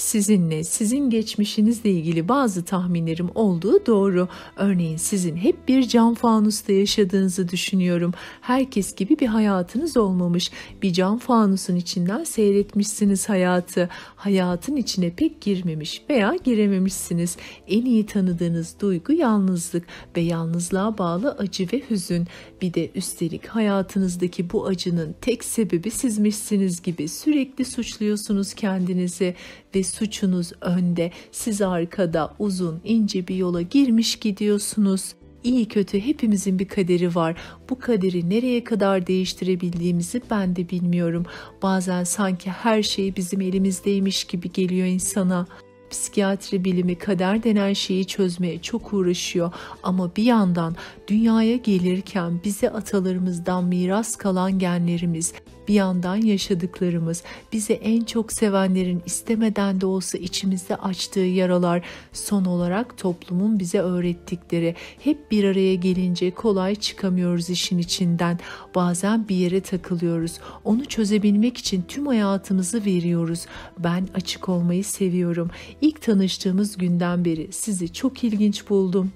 Sizinle, sizin geçmişinizle ilgili bazı tahminlerim olduğu doğru. Örneğin sizin hep bir cam fanusta yaşadığınızı düşünüyorum. Herkes gibi bir hayatınız olmamış. Bir cam fanusun içinden seyretmişsiniz hayatı. Hayatın içine pek girmemiş veya girememişsiniz. En iyi tanıdığınız duygu yalnızlık ve yalnızlığa bağlı acı ve hüzün. Bir de üstelik hayatınızdaki bu acının tek sebebi sizmişsiniz gibi sürekli suçluyorsunuz kendinizi ve suçunuz önde, siz arkada uzun ince bir yola girmiş gidiyorsunuz. İyi kötü hepimizin bir kaderi var. Bu kaderi nereye kadar değiştirebildiğimizi ben de bilmiyorum. Bazen sanki her şey bizim elimizdeymiş gibi geliyor insana. Psikiyatri bilimi kader denen şeyi çözmeye çok uğraşıyor ama bir yandan dünyaya gelirken bize atalarımızdan miras kalan genlerimiz, bir yandan yaşadıklarımız, bizi en çok sevenlerin istemeden de olsa içimizde açtığı yaralar, son olarak toplumun bize öğrettikleri, hep bir araya gelince kolay çıkamıyoruz işin içinden. Bazen bir yere takılıyoruz. Onu çözebilmek için tüm hayatımızı veriyoruz. Ben açık olmayı seviyorum. İlk tanıştığımız günden beri sizi çok ilginç buldum.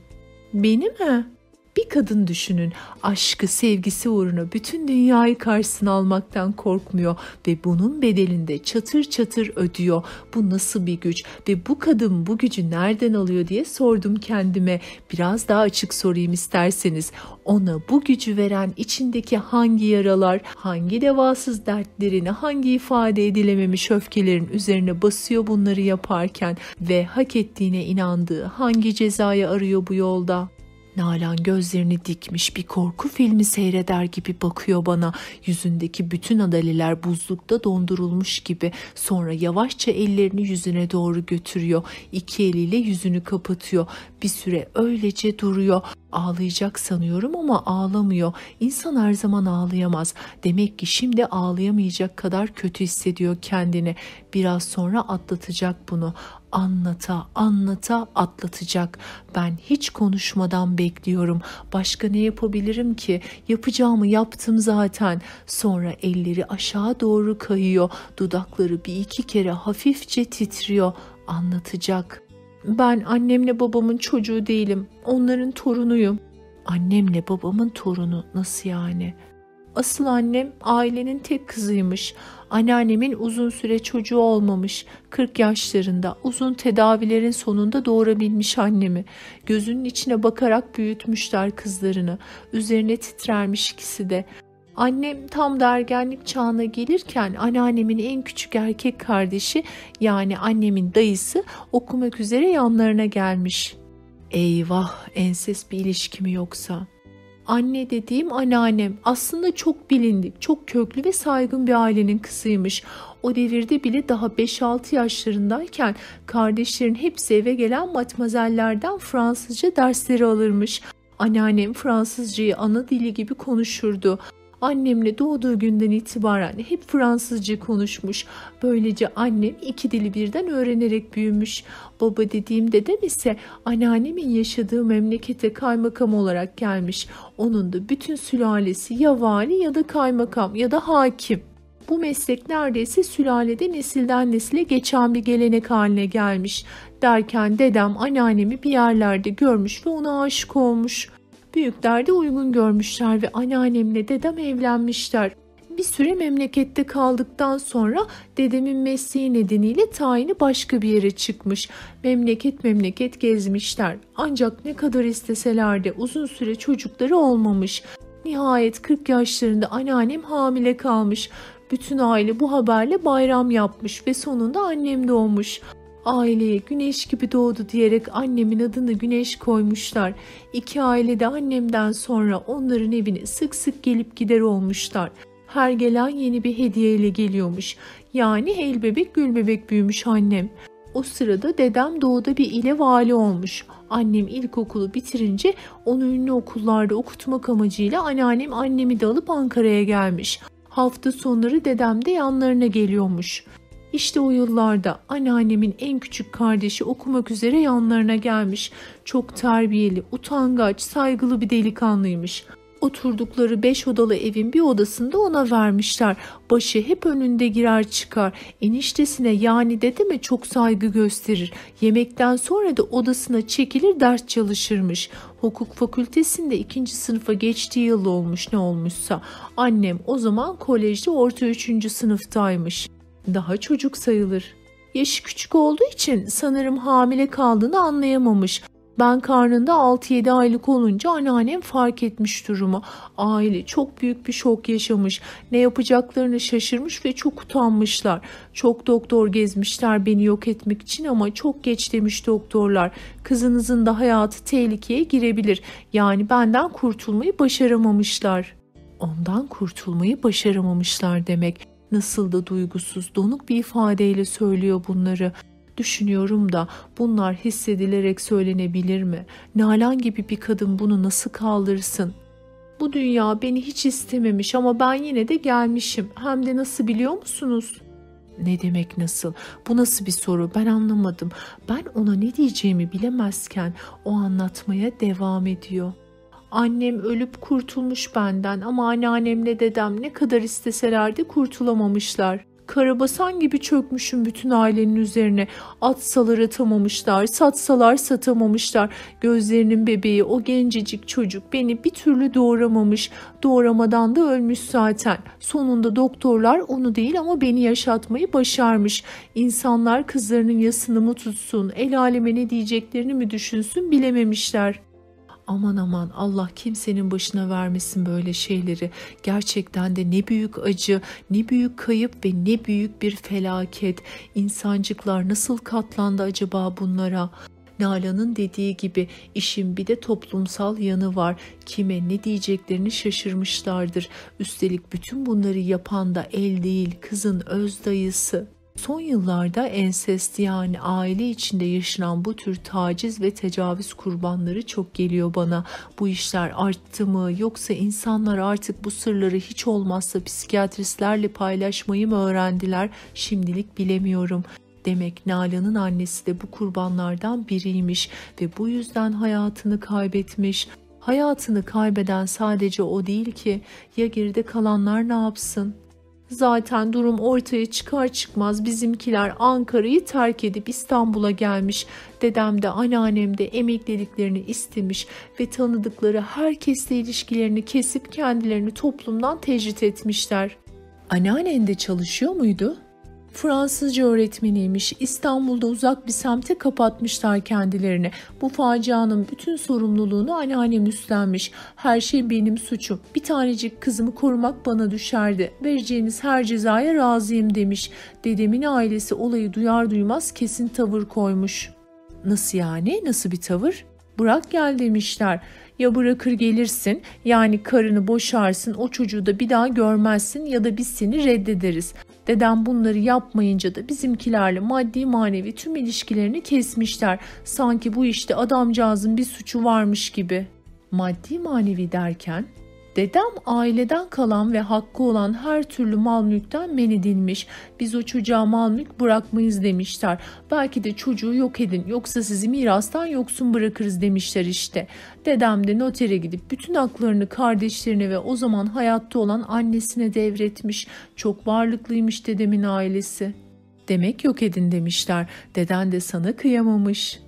Beni mi? Bir kadın düşünün aşkı sevgisi uğruna bütün dünyayı karşısına almaktan korkmuyor ve bunun bedelinde çatır çatır ödüyor. Bu nasıl bir güç ve bu kadın bu gücü nereden alıyor diye sordum kendime. Biraz daha açık sorayım isterseniz. Ona bu gücü veren içindeki hangi yaralar, hangi devasız dertlerini, hangi ifade edilememiş öfkelerin üzerine basıyor bunları yaparken ve hak ettiğine inandığı hangi cezayı arıyor bu yolda? Nalan gözlerini dikmiş bir korku filmi seyreder gibi bakıyor bana. Yüzündeki bütün adaleler buzlukta dondurulmuş gibi. Sonra yavaşça ellerini yüzüne doğru götürüyor. İki eliyle yüzünü kapatıyor. Bir süre öylece duruyor. Ağlayacak sanıyorum ama ağlamıyor. İnsan her zaman ağlayamaz. Demek ki şimdi ağlayamayacak kadar kötü hissediyor kendini. Biraz sonra atlatacak bunu anlata anlata atlatacak. Ben hiç konuşmadan bekliyorum. Başka ne yapabilirim ki? Yapacağımı yaptım zaten. Sonra elleri aşağı doğru kayıyor. Dudakları bir iki kere hafifçe titriyor. Anlatacak. Ben annemle babamın çocuğu değilim. Onların torunuyum. Annemle babamın torunu nasıl yani? Asıl annem ailenin tek kızıymış. Anneannemin uzun süre çocuğu olmamış. 40 yaşlarında uzun tedavilerin sonunda doğurabilmiş annemi. Gözünün içine bakarak büyütmüşler kızlarını. Üzerine titrermiş ikisi de. Annem tam da ergenlik çağına gelirken anneannemin en küçük erkek kardeşi yani annemin dayısı okumak üzere yanlarına gelmiş. Eyvah enses bir ilişki mi yoksa?'' Anne dediğim anneannem aslında çok bilindik, çok köklü ve saygın bir ailenin kızıymış. O devirde bile daha 5-6 yaşlarındayken kardeşlerin hepsi eve gelen matmazellerden Fransızca dersleri alırmış. Anneannem Fransızcayı ana dili gibi konuşurdu. Annemle doğduğu günden itibaren hep Fransızca konuşmuş. Böylece annem iki dili birden öğrenerek büyümüş. Baba dediğim dedem ise anneannemin yaşadığı memlekete kaymakam olarak gelmiş. Onun da bütün sülalesi ya vali ya da kaymakam ya da hakim. Bu meslek neredeyse sülalede nesilden nesile geçen bir gelenek haline gelmiş. Derken dedem anneannemi bir yerlerde görmüş ve ona aşık olmuş. Büyükler de uygun görmüşler ve anneannemle dedem evlenmişler. Bir süre memlekette kaldıktan sonra dedemin mesleği nedeniyle tayini başka bir yere çıkmış. Memleket memleket gezmişler. Ancak ne kadar isteseler de uzun süre çocukları olmamış. Nihayet 40 yaşlarında anneannem hamile kalmış. Bütün aile bu haberle bayram yapmış ve sonunda annem doğmuş. Aileye güneş gibi doğdu diyerek annemin adını güneş koymuşlar. İki aile de annemden sonra onların evine sık sık gelip gider olmuşlar. Her gelen yeni bir hediyeyle geliyormuş. Yani el bebek gül bebek büyümüş annem. O sırada dedem doğuda bir ile vali olmuş. Annem ilkokulu bitirince onu ünlü okullarda okutmak amacıyla anneannem annemi de alıp Ankara'ya gelmiş. Hafta sonları dedem de yanlarına geliyormuş. İşte o yıllarda anneannemin en küçük kardeşi okumak üzere yanlarına gelmiş. Çok terbiyeli, utangaç, saygılı bir delikanlıymış. Oturdukları beş odalı evin bir odasında ona vermişler. Başı hep önünde girer çıkar. Eniştesine yani dedeme çok saygı gösterir. Yemekten sonra da odasına çekilir ders çalışırmış. Hukuk fakültesinde ikinci sınıfa geçtiği yıl olmuş ne olmuşsa. Annem o zaman kolejde orta üçüncü sınıftaymış. Daha çocuk sayılır. Yaşı küçük olduğu için sanırım hamile kaldığını anlayamamış. Ben karnında 6-7 aylık olunca anneannem fark etmiş durumu. Aile çok büyük bir şok yaşamış. Ne yapacaklarını şaşırmış ve çok utanmışlar. Çok doktor gezmişler beni yok etmek için ama çok geç demiş doktorlar. Kızınızın da hayatı tehlikeye girebilir. Yani benden kurtulmayı başaramamışlar. Ondan kurtulmayı başaramamışlar demek. Nasıl da duygusuz, donuk bir ifadeyle söylüyor bunları. Düşünüyorum da bunlar hissedilerek söylenebilir mi? Nalan gibi bir kadın bunu nasıl kaldırsın? Bu dünya beni hiç istememiş ama ben yine de gelmişim. Hem de nasıl biliyor musunuz? Ne demek nasıl? Bu nasıl bir soru? Ben anlamadım. Ben ona ne diyeceğimi bilemezken o anlatmaya devam ediyor. Annem ölüp kurtulmuş benden ama anneannemle dedem ne kadar isteselerdi kurtulamamışlar. Karabasan gibi çökmüşüm bütün ailenin üzerine. Atsalar atamamışlar, satsalar satamamışlar. Gözlerinin bebeği o gencecik çocuk beni bir türlü doğuramamış. Doğuramadan da ölmüş zaten. Sonunda doktorlar onu değil ama beni yaşatmayı başarmış. İnsanlar kızlarının yasını mı tutsun, el aleme ne diyeceklerini mi düşünsün bilememişler.'' Aman aman Allah kimsenin başına vermesin böyle şeyleri. Gerçekten de ne büyük acı, ne büyük kayıp ve ne büyük bir felaket. İnsancıklar nasıl katlandı acaba bunlara? Nalan'ın dediği gibi işin bir de toplumsal yanı var. Kime ne diyeceklerini şaşırmışlardır. Üstelik bütün bunları yapan da el değil kızın öz dayısı. Son yıllarda ensest yani aile içinde yaşanan bu tür taciz ve tecavüz kurbanları çok geliyor bana. Bu işler arttı mı yoksa insanlar artık bu sırları hiç olmazsa psikiyatristlerle paylaşmayı mı öğrendiler şimdilik bilemiyorum. Demek Nalan'ın annesi de bu kurbanlardan biriymiş ve bu yüzden hayatını kaybetmiş. Hayatını kaybeden sadece o değil ki ya geride kalanlar ne yapsın? Zaten durum ortaya çıkar çıkmaz bizimkiler Ankara'yı terk edip İstanbul'a gelmiş. Dedem de anneannem de emekliliklerini istemiş ve tanıdıkları herkesle ilişkilerini kesip kendilerini toplumdan tecrit etmişler. Anneannen de çalışıyor muydu? Fransızca öğretmeniymiş. İstanbul'da uzak bir semte kapatmışlar kendilerini. Bu facianın bütün sorumluluğunu anneannem üstlenmiş. Her şey benim suçum. Bir tanecik kızımı korumak bana düşerdi. Vereceğiniz her cezaya razıyım demiş. Dedemin ailesi olayı duyar duymaz kesin tavır koymuş. Nasıl yani? Nasıl bir tavır? Bırak gel demişler. Ya bırakır gelirsin yani karını boşarsın o çocuğu da bir daha görmezsin ya da biz seni reddederiz. Dedem bunları yapmayınca da bizimkilerle maddi manevi tüm ilişkilerini kesmişler. Sanki bu işte adamcağızın bir suçu varmış gibi. Maddi manevi derken Dedem aileden kalan ve hakkı olan her türlü mal mülkten men edilmiş. Biz o çocuğa mal mülk bırakmayız demişler. Belki de çocuğu yok edin yoksa sizi mirastan yoksun bırakırız demişler işte. Dedem de notere gidip bütün haklarını kardeşlerine ve o zaman hayatta olan annesine devretmiş. Çok varlıklıymış dedemin ailesi. Demek yok edin demişler. Deden de sana kıyamamış.''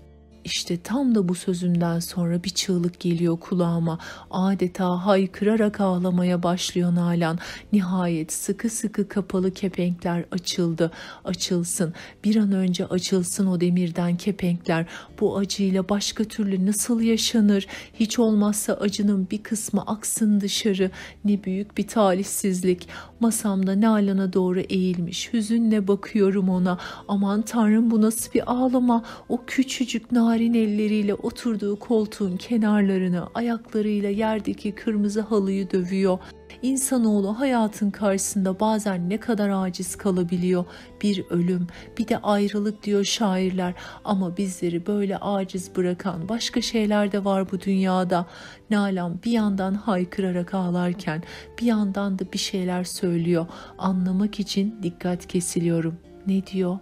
İşte tam da bu sözümden sonra bir çığlık geliyor kulağıma. Adeta haykırarak ağlamaya başlıyor Nalan. Nihayet sıkı sıkı kapalı kepenkler açıldı. Açılsın. Bir an önce açılsın o demirden kepenkler. Bu acıyla başka türlü nasıl yaşanır? Hiç olmazsa acının bir kısmı aksın dışarı. Ne büyük bir talihsizlik. Masamda Nalan'a doğru eğilmiş. Hüzünle bakıyorum ona. Aman tanrım bu nasıl bir ağlama. O küçücük Nalan narin elleriyle oturduğu koltuğun kenarlarını ayaklarıyla yerdeki kırmızı halıyı dövüyor. İnsanoğlu hayatın karşısında bazen ne kadar aciz kalabiliyor. Bir ölüm, bir de ayrılık diyor şairler. Ama bizleri böyle aciz bırakan başka şeyler de var bu dünyada. Nalan bir yandan haykırarak ağlarken bir yandan da bir şeyler söylüyor. Anlamak için dikkat kesiliyorum. Ne diyor?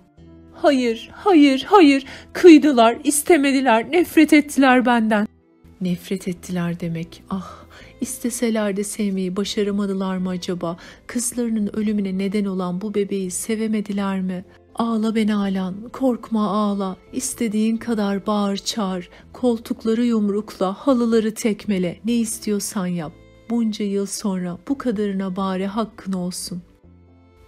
Hayır, hayır, hayır. Kıydılar, istemediler, nefret ettiler benden. Nefret ettiler demek. Ah, İsteseler de sevmeyi başaramadılar mı acaba? Kızlarının ölümüne neden olan bu bebeği sevemediler mi? Ağla ben Alan, korkma ağla, istediğin kadar bağır çağır, koltukları yumrukla, halıları tekmele, ne istiyorsan yap. Bunca yıl sonra bu kadarına bari hakkın olsun.''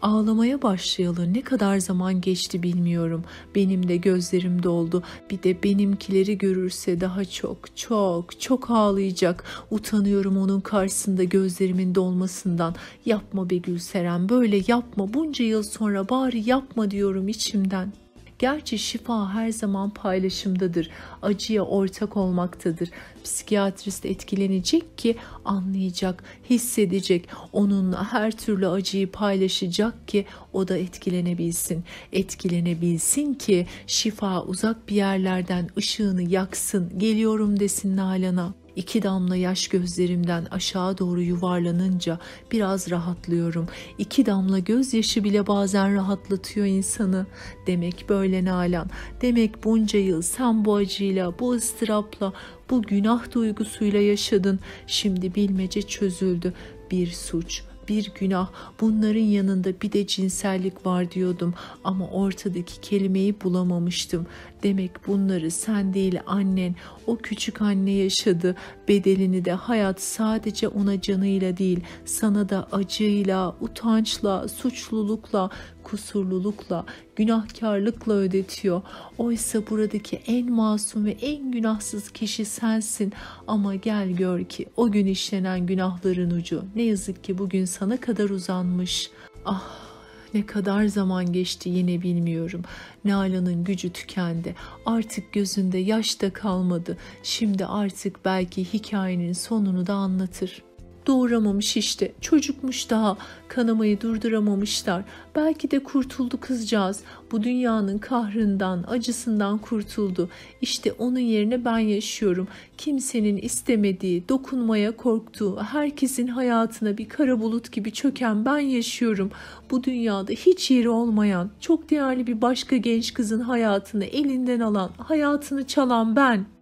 Ağlamaya başlayalı ne kadar zaman geçti bilmiyorum. Benim de gözlerim doldu. Bir de benimkileri görürse daha çok, çok, çok ağlayacak. Utanıyorum onun karşısında gözlerimin dolmasından. Yapma be Gülseren, böyle yapma. Bunca yıl sonra bari yapma diyorum içimden.'' Gerçi şifa her zaman paylaşımdadır, acıya ortak olmaktadır. Psikiyatrist etkilenecek ki anlayacak, hissedecek, onunla her türlü acıyı paylaşacak ki o da etkilenebilsin. Etkilenebilsin ki şifa uzak bir yerlerden ışığını yaksın, geliyorum desin Nalan'a. İki damla yaş gözlerimden aşağı doğru yuvarlanınca biraz rahatlıyorum. İki damla gözyaşı bile bazen rahatlatıyor insanı. Demek böyle Nalan. Demek bunca yıl sen bu acıyla, bu ıstırapla, bu günah duygusuyla yaşadın. Şimdi bilmece çözüldü. Bir suç, bir günah bunların yanında bir de cinsellik var diyordum ama ortadaki kelimeyi bulamamıştım. Demek bunları sen değil annen, o küçük anne yaşadı. Bedelini de hayat sadece ona canıyla değil, sana da acıyla, utançla, suçlulukla, kusurlulukla, günahkarlıkla ödetiyor. Oysa buradaki en masum ve en günahsız kişi sensin. Ama gel gör ki o gün işlenen günahların ucu ne yazık ki bugün sana kadar uzanmış. Ah ne kadar zaman geçti yine bilmiyorum. Nalan'ın gücü tükendi. Artık gözünde yaş da kalmadı. Şimdi artık belki hikayenin sonunu da anlatır doğuramamış işte. Çocukmuş daha. Kanamayı durduramamışlar. Belki de kurtuldu kızcağız. Bu dünyanın kahrından, acısından kurtuldu. İşte onun yerine ben yaşıyorum. Kimsenin istemediği, dokunmaya korktuğu, herkesin hayatına bir kara bulut gibi çöken ben yaşıyorum. Bu dünyada hiç yeri olmayan, çok değerli bir başka genç kızın hayatını elinden alan, hayatını çalan ben.''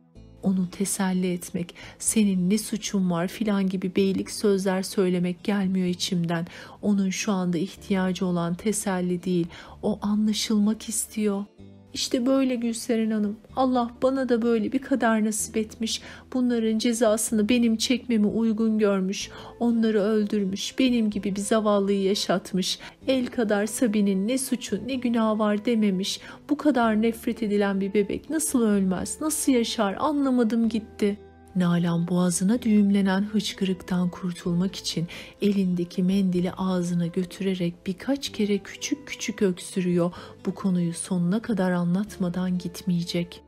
Onu teselli etmek, senin ne suçun var filan gibi beylik sözler söylemek gelmiyor içimden. Onun şu anda ihtiyacı olan teselli değil, o anlaşılmak istiyor. İşte böyle Gülseren Hanım. Allah bana da böyle bir kader nasip etmiş. Bunların cezasını benim çekmemi uygun görmüş. Onları öldürmüş. Benim gibi bir zavallıyı yaşatmış. El kadar Sabi'nin ne suçu ne günah var dememiş. Bu kadar nefret edilen bir bebek nasıl ölmez, nasıl yaşar anlamadım gitti.'' Nalan boğazına düğümlenen hıçkırıktan kurtulmak için elindeki mendili ağzına götürerek birkaç kere küçük küçük öksürüyor. Bu konuyu sonuna kadar anlatmadan gitmeyecek.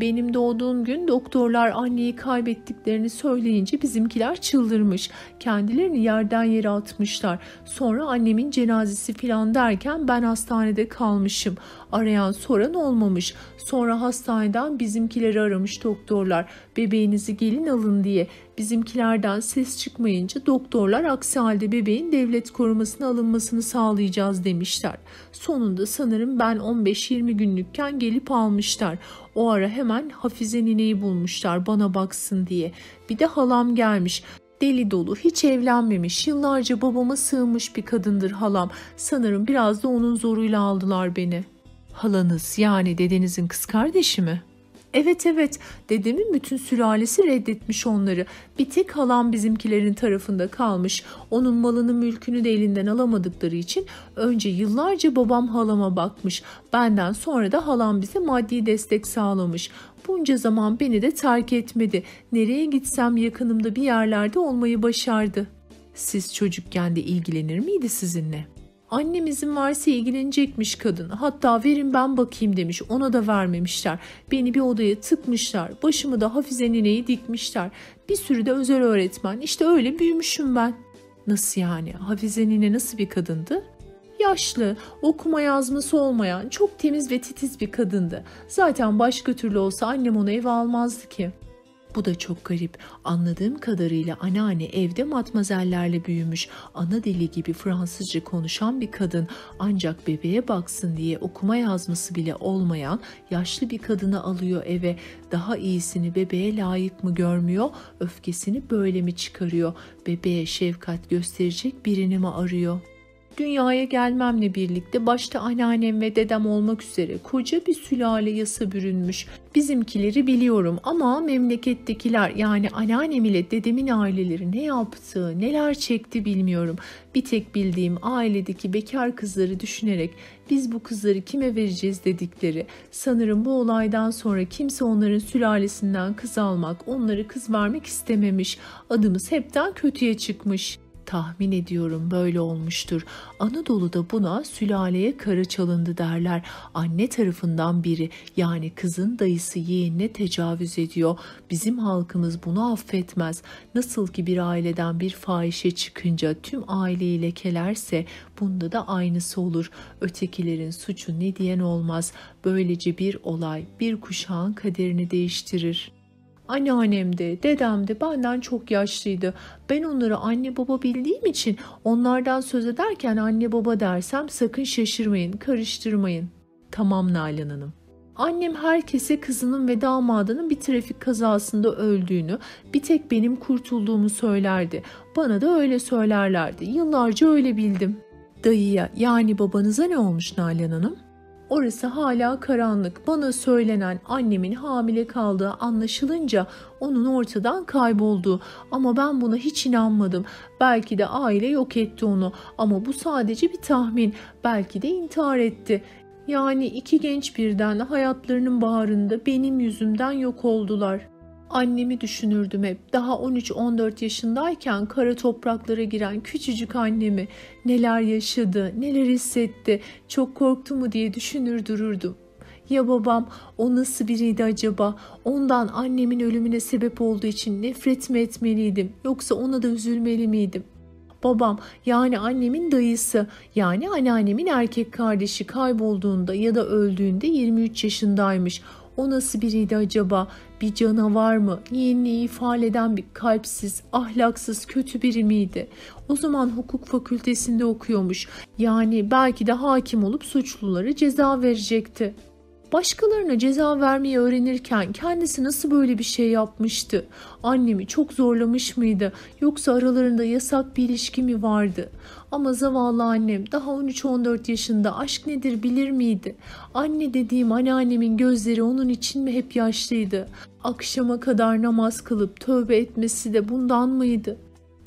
Benim doğduğum gün doktorlar anneyi kaybettiklerini söyleyince bizimkiler çıldırmış. Kendilerini yerden yere atmışlar. Sonra annemin cenazesi filan derken ben hastanede kalmışım. Arayan soran olmamış. Sonra hastaneden bizimkileri aramış doktorlar. Bebeğinizi gelin alın diye. Bizimkilerden ses çıkmayınca doktorlar aksi halde bebeğin devlet korumasına alınmasını sağlayacağız demişler. Sonunda sanırım ben 15-20 günlükken gelip almışlar. O ara hemen Hafize nineyi bulmuşlar bana baksın diye. Bir de halam gelmiş. Deli dolu, hiç evlenmemiş, yıllarca babama sığınmış bir kadındır halam. Sanırım biraz da onun zoruyla aldılar beni.'' Halanız yani dedenizin kız kardeşi mi? Evet evet dedemin bütün sülalesi reddetmiş onları. Bir tek halam bizimkilerin tarafında kalmış. Onun malını mülkünü de elinden alamadıkları için önce yıllarca babam halama bakmış. Benden sonra da halam bize maddi destek sağlamış. Bunca zaman beni de terk etmedi. Nereye gitsem yakınımda bir yerlerde olmayı başardı. Siz çocukken de ilgilenir miydi sizinle?'' Annem izin verse ilgilenecekmiş kadın. Hatta verin ben bakayım demiş. Ona da vermemişler. Beni bir odaya tıkmışlar. Başımı da Hafize nineyi dikmişler. Bir sürü de özel öğretmen. İşte öyle büyümüşüm ben. Nasıl yani? Hafize nine nasıl bir kadındı? Yaşlı, okuma yazması olmayan, çok temiz ve titiz bir kadındı. Zaten başka türlü olsa annem onu eve almazdı ki. Bu da çok garip. Anladığım kadarıyla anneanne evde matmazellerle büyümüş. Ana dili gibi Fransızca konuşan bir kadın. Ancak bebeğe baksın diye okuma yazması bile olmayan yaşlı bir kadını alıyor eve. Daha iyisini bebeğe layık mı görmüyor? Öfkesini böyle mi çıkarıyor? Bebeğe şefkat gösterecek birini mi arıyor?'' Dünyaya gelmemle birlikte başta anneannem ve dedem olmak üzere koca bir sülale yasa bürünmüş. Bizimkileri biliyorum ama memlekettekiler yani anneannem ile dedemin aileleri ne yaptı, neler çekti bilmiyorum. Bir tek bildiğim ailedeki bekar kızları düşünerek biz bu kızları kime vereceğiz dedikleri. Sanırım bu olaydan sonra kimse onların sülalesinden kız almak, onları kız vermek istememiş. Adımız hepten kötüye çıkmış.'' Tahmin ediyorum böyle olmuştur. Anadolu'da buna sülaleye karı çalındı derler. Anne tarafından biri yani kızın dayısı yeğenine tecavüz ediyor. Bizim halkımız bunu affetmez. Nasıl ki bir aileden bir fahişe çıkınca tüm aileyi lekelerse bunda da aynısı olur. Ötekilerin suçu ne diyen olmaz. Böylece bir olay bir kuşağın kaderini değiştirir. Anneannem de dedem de benden çok yaşlıydı. Ben onları anne baba bildiğim için onlardan söz ederken anne baba dersem sakın şaşırmayın, karıştırmayın. Tamam Nalan Hanım. Annem herkese kızının ve damadının bir trafik kazasında öldüğünü, bir tek benim kurtulduğumu söylerdi. Bana da öyle söylerlerdi. Yıllarca öyle bildim. Dayıya yani babanıza ne olmuş Nalan Hanım? Orası hala karanlık. Bana söylenen annemin hamile kaldığı anlaşılınca onun ortadan kayboldu. Ama ben buna hiç inanmadım. Belki de aile yok etti onu. Ama bu sadece bir tahmin. Belki de intihar etti. Yani iki genç birden hayatlarının baharında benim yüzümden yok oldular.'' Annemi düşünürdüm hep. Daha 13-14 yaşındayken kara topraklara giren küçücük annemi neler yaşadı, neler hissetti, çok korktu mu diye düşünür dururdum. Ya babam o nasıl biriydi acaba? Ondan annemin ölümüne sebep olduğu için nefret mi etmeliydim yoksa ona da üzülmeli miydim? Babam yani annemin dayısı yani anneannemin erkek kardeşi kaybolduğunda ya da öldüğünde 23 yaşındaymış. O nasıl biriydi acaba? Bir canavar mı? Yeğenliği ifade eden bir kalpsiz, ahlaksız, kötü biri miydi? O zaman hukuk fakültesinde okuyormuş. Yani belki de hakim olup suçlulara ceza verecekti. Başkalarına ceza vermeyi öğrenirken kendisi nasıl böyle bir şey yapmıştı? Annemi çok zorlamış mıydı? Yoksa aralarında yasak bir ilişki mi vardı? Ama zavallı annem daha 13-14 yaşında aşk nedir bilir miydi? Anne dediğim anneannemin gözleri onun için mi hep yaşlıydı? Akşama kadar namaz kılıp tövbe etmesi de bundan mıydı?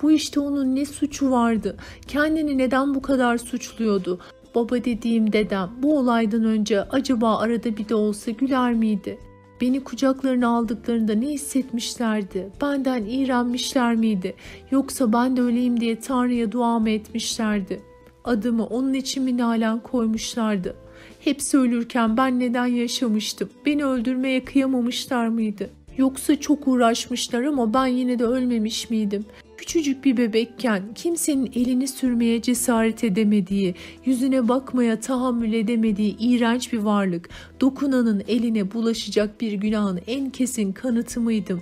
Bu işte onun ne suçu vardı? Kendini neden bu kadar suçluyordu? Baba dediğim dedem bu olaydan önce acaba arada bir de olsa güler miydi? Beni kucaklarına aldıklarında ne hissetmişlerdi? Benden iğrenmişler miydi? Yoksa ben de öleyim diye Tanrı'ya dua mı etmişlerdi? Adımı onun için mi nalan koymuşlardı? Hepsi ölürken ben neden yaşamıştım? Beni öldürmeye kıyamamışlar mıydı? Yoksa çok uğraşmışlar ama ben yine de ölmemiş miydim? Küçücük bir bebekken kimsenin elini sürmeye cesaret edemediği, yüzüne bakmaya tahammül edemediği iğrenç bir varlık, dokunanın eline bulaşacak bir günahın en kesin kanıtı mıydım?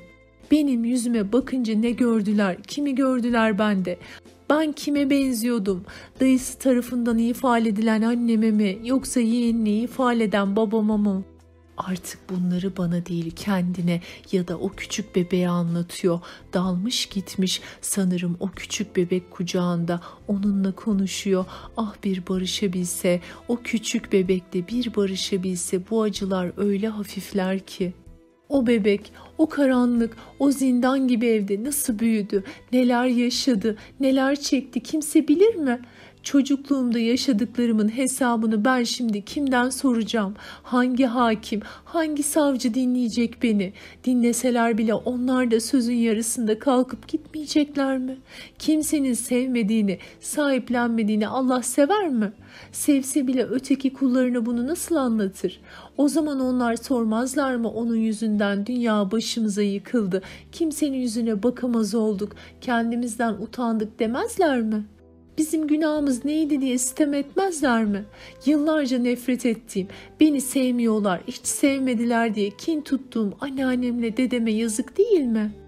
Benim yüzüme bakınca ne gördüler, kimi gördüler bende? Ben kime benziyordum? Dayısı tarafından ifade edilen anneme mi yoksa yeğenliği ifade eden babama mı?'' Artık bunları bana değil kendine ya da o küçük bebeğe anlatıyor. Dalmış gitmiş sanırım o küçük bebek kucağında onunla konuşuyor. Ah bir barışabilse, o küçük bebekte bir barışabilse bu acılar öyle hafifler ki. O bebek, o karanlık, o zindan gibi evde nasıl büyüdü, neler yaşadı, neler çekti kimse bilir mi?'' Çocukluğumda yaşadıklarımın hesabını ben şimdi kimden soracağım? Hangi hakim, hangi savcı dinleyecek beni? Dinleseler bile onlar da sözün yarısında kalkıp gitmeyecekler mi? Kimsenin sevmediğini, sahiplenmediğini Allah sever mi? Sevse bile öteki kullarına bunu nasıl anlatır? O zaman onlar sormazlar mı onun yüzünden dünya başımıza yıkıldı, kimsenin yüzüne bakamaz olduk, kendimizden utandık demezler mi?'' Bizim günahımız neydi diye sitem etmezler mi? Yıllarca nefret ettiğim, beni sevmiyorlar, hiç sevmediler diye kin tuttuğum anneannemle dedeme yazık değil mi?''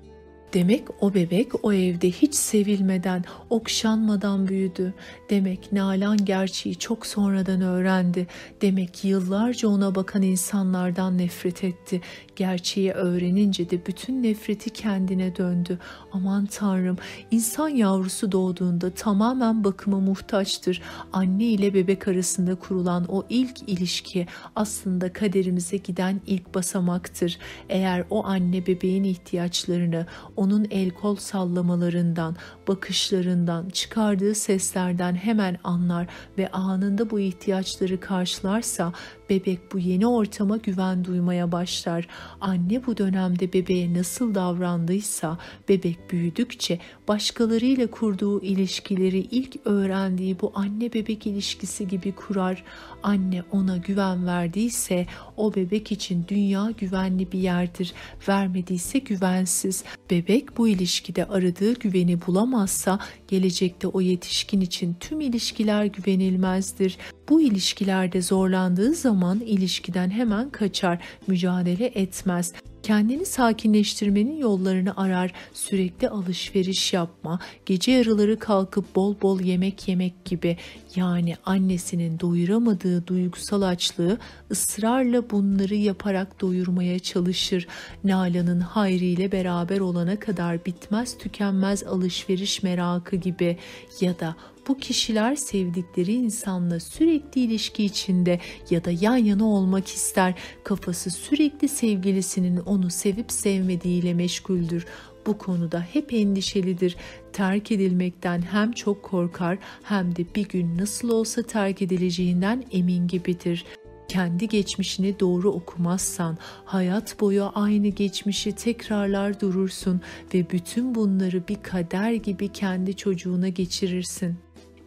Demek o bebek o evde hiç sevilmeden, okşanmadan büyüdü. Demek Nalan gerçeği çok sonradan öğrendi. Demek yıllarca ona bakan insanlardan nefret etti. Gerçeği öğrenince de bütün nefreti kendine döndü. Aman tanrım, insan yavrusu doğduğunda tamamen bakıma muhtaçtır. Anne ile bebek arasında kurulan o ilk ilişki aslında kaderimize giden ilk basamaktır. Eğer o anne bebeğin ihtiyaçlarını, onun el kol sallamalarından, bakışlarından, çıkardığı seslerden hemen anlar ve anında bu ihtiyaçları karşılarsa bebek bu yeni ortama güven duymaya başlar. Anne bu dönemde bebeğe nasıl davrandıysa bebek büyüdükçe başkalarıyla kurduğu ilişkileri ilk öğrendiği bu anne bebek ilişkisi gibi kurar. Anne ona güven verdiyse o bebek için dünya güvenli bir yerdir. Vermediyse güvensiz. Bebek bu ilişkide aradığı güveni bulamazsa gelecekte o yetişkin için tüm ilişkiler güvenilmezdir. Bu ilişkilerde zorlandığı zaman ilişkiden hemen kaçar, mücadele etmez. Kendini sakinleştirmenin yollarını arar, sürekli alışveriş yapma, gece yarıları kalkıp bol bol yemek yemek gibi. Yani annesinin doyuramadığı duygusal açlığı ısrarla bunları yaparak doyurmaya çalışır. Nalan'ın Hayri ile beraber olana kadar bitmez tükenmez alışveriş merakı gibi. Ya da bu kişiler sevdikleri insanla sürekli ilişki içinde ya da yan yana olmak ister. Kafası sürekli sevgilisinin onu sevip sevmediğiyle meşguldür. Bu konuda hep endişelidir. Terk edilmekten hem çok korkar hem de bir gün nasıl olsa terk edileceğinden emin gibidir kendi geçmişini doğru okumazsan hayat boyu aynı geçmişi tekrarlar durursun ve bütün bunları bir kader gibi kendi çocuğuna geçirirsin.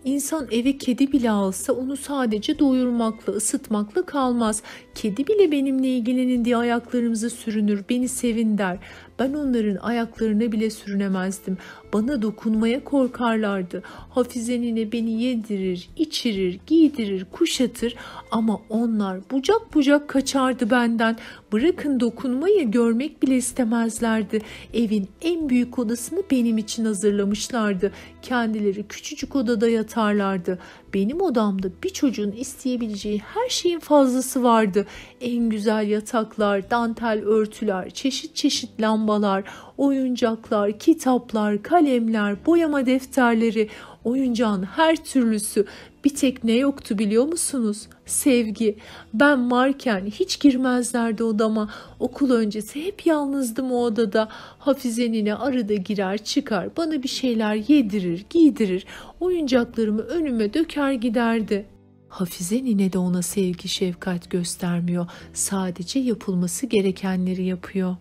İnsan eve kedi bile alsa onu sadece doyurmakla, ısıtmakla kalmaz. Kedi bile benimle ilgilenin diye ayaklarımızı sürünür, beni sevin der. Ben onların ayaklarına bile sürünemezdim. Bana dokunmaya korkarlardı. Hafize nine beni yedirir, içirir, giydirir, kuşatır ama onlar bucak bucak kaçardı benden. Bırakın dokunmayı görmek bile istemezlerdi. Evin en büyük odasını benim için hazırlamışlardı. Kendileri küçücük odada yatarlardı. Benim odamda bir çocuğun isteyebileceği her şeyin fazlası vardı. En güzel yataklar, dantel örtüler, çeşit çeşit lambalar, oyuncaklar, kitaplar, kalemler, boyama defterleri, oyuncağın her türlüsü bir tek ne yoktu biliyor musunuz? Sevgi. Ben varken hiç girmezlerdi odama. Okul öncesi hep yalnızdım o odada. Hafizenine arada girer çıkar bana bir şeyler yedirir giydirir. Oyuncaklarımı önüme döker giderdi. Hafize nine de ona sevgi şefkat göstermiyor. Sadece yapılması gerekenleri yapıyor.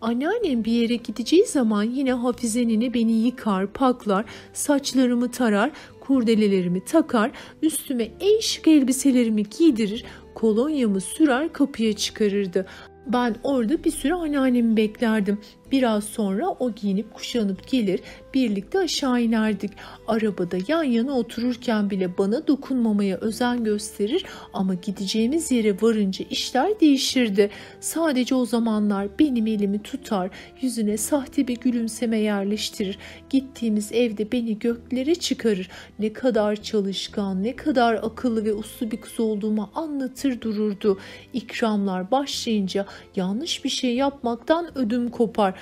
Anneannem bir yere gideceği zaman yine Hafize nine beni yıkar, paklar, saçlarımı tarar, kurdelelerimi takar, üstüme en şık elbiselerimi giydirir, kolonyamı sürer kapıya çıkarırdı. Ben orada bir süre anneannemi beklerdim. Biraz sonra o giyinip kuşanıp gelir, birlikte aşağı inerdik. Arabada yan yana otururken bile bana dokunmamaya özen gösterir ama gideceğimiz yere varınca işler değişirdi. Sadece o zamanlar benim elimi tutar, yüzüne sahte bir gülümseme yerleştirir. Gittiğimiz evde beni göklere çıkarır. Ne kadar çalışkan, ne kadar akıllı ve uslu bir kız olduğumu anlatır dururdu. İkramlar başlayınca yanlış bir şey yapmaktan ödüm kopar.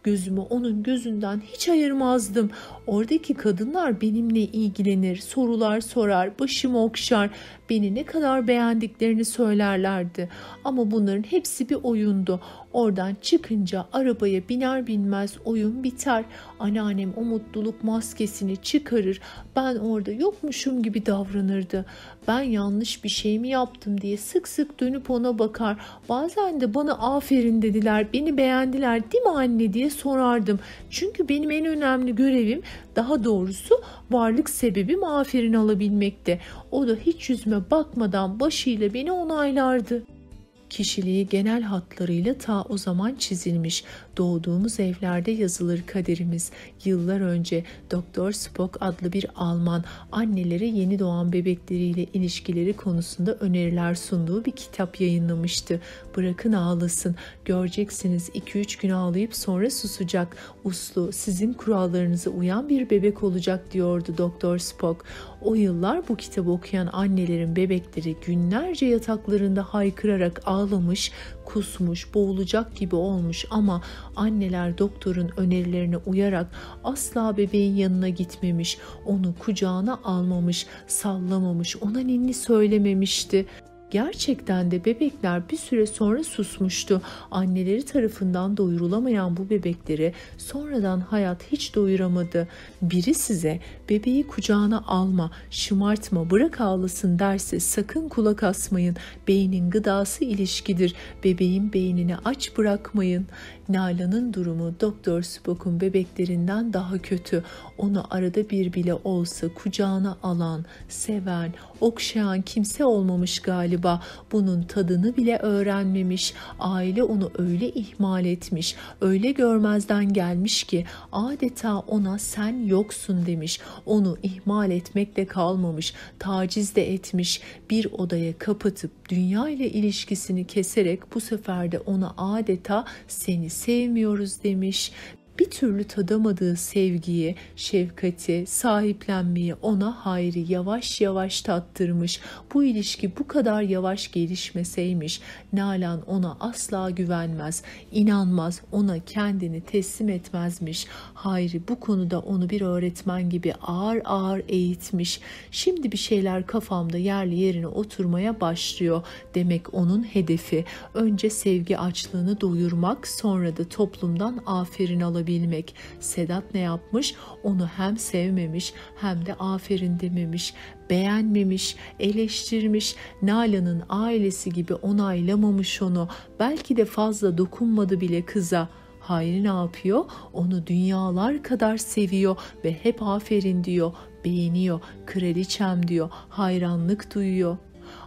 Gözümü onun gözünden hiç ayırmazdım. Oradaki kadınlar benimle ilgilenir, sorular sorar, başımı okşar, beni ne kadar beğendiklerini söylerlerdi. Ama bunların hepsi bir oyundu. Oradan çıkınca arabaya biner binmez oyun biter. Anneannem o mutluluk maskesini çıkarır. Ben orada yokmuşum gibi davranırdı. Ben yanlış bir şey mi yaptım diye sık sık dönüp ona bakar. Bazen de bana aferin dediler, beni beğendiler değil mi anne diye sorardım. Çünkü benim en önemli görevim daha doğrusu varlık sebebim aferin alabilmekte. O da hiç yüzüme bakmadan başıyla beni onaylardı. Kişiliği genel hatlarıyla ta o zaman çizilmiş. Doğduğumuz evlerde yazılır kaderimiz. Yıllar önce Doktor Spock adlı bir Alman annelere yeni doğan bebekleriyle ilişkileri konusunda öneriler sunduğu bir kitap yayınlamıştı. Bırakın ağlasın. Göreceksiniz 2-3 gün ağlayıp sonra susacak. Uslu, sizin kurallarınıza uyan bir bebek olacak diyordu Doktor Spock. O yıllar bu kitabı okuyan annelerin bebekleri günlerce yataklarında haykırarak ağlamış, kusmuş, boğulacak gibi olmuş ama anneler doktorun önerilerine uyarak asla bebeğin yanına gitmemiş, onu kucağına almamış, sallamamış, ona ninni söylememişti. Gerçekten de bebekler bir süre sonra susmuştu. Anneleri tarafından doyurulamayan bu bebekleri sonradan hayat hiç doyuramadı. Biri size bebeği kucağına alma, şımartma, bırak ağlasın derse sakın kulak asmayın. Beynin gıdası ilişkidir. Bebeğin beynini aç bırakmayın. Nalan'ın durumu Doktor Spock'un bebeklerinden daha kötü. Onu arada bir bile olsa kucağına alan, seven, okşayan kimse olmamış galiba. Bunun tadını bile öğrenmemiş. Aile onu öyle ihmal etmiş, öyle görmezden gelmiş ki adeta ona sen yoksun demiş. Onu ihmal etmekle kalmamış, taciz de etmiş. Bir odaya kapatıp dünya ile ilişkisini keserek bu sefer de ona adeta seni sevmiyoruz demiş bir türlü tadamadığı sevgiyi, şefkati, sahiplenmeyi ona Hayri yavaş yavaş tattırmış. Bu ilişki bu kadar yavaş gelişmeseymiş Nalan ona asla güvenmez, inanmaz, ona kendini teslim etmezmiş. Hayri bu konuda onu bir öğretmen gibi ağır ağır eğitmiş. Şimdi bir şeyler kafamda yerli yerine oturmaya başlıyor. Demek onun hedefi önce sevgi açlığını doyurmak sonra da toplumdan aferin alabilmek bilmek. Sedat ne yapmış? Onu hem sevmemiş hem de aferin dememiş, beğenmemiş, eleştirmiş. Nalan'ın ailesi gibi onaylamamış onu. Belki de fazla dokunmadı bile kıza. Hayri ne yapıyor? Onu dünyalar kadar seviyor ve hep aferin diyor, beğeniyor, kraliçem diyor, hayranlık duyuyor.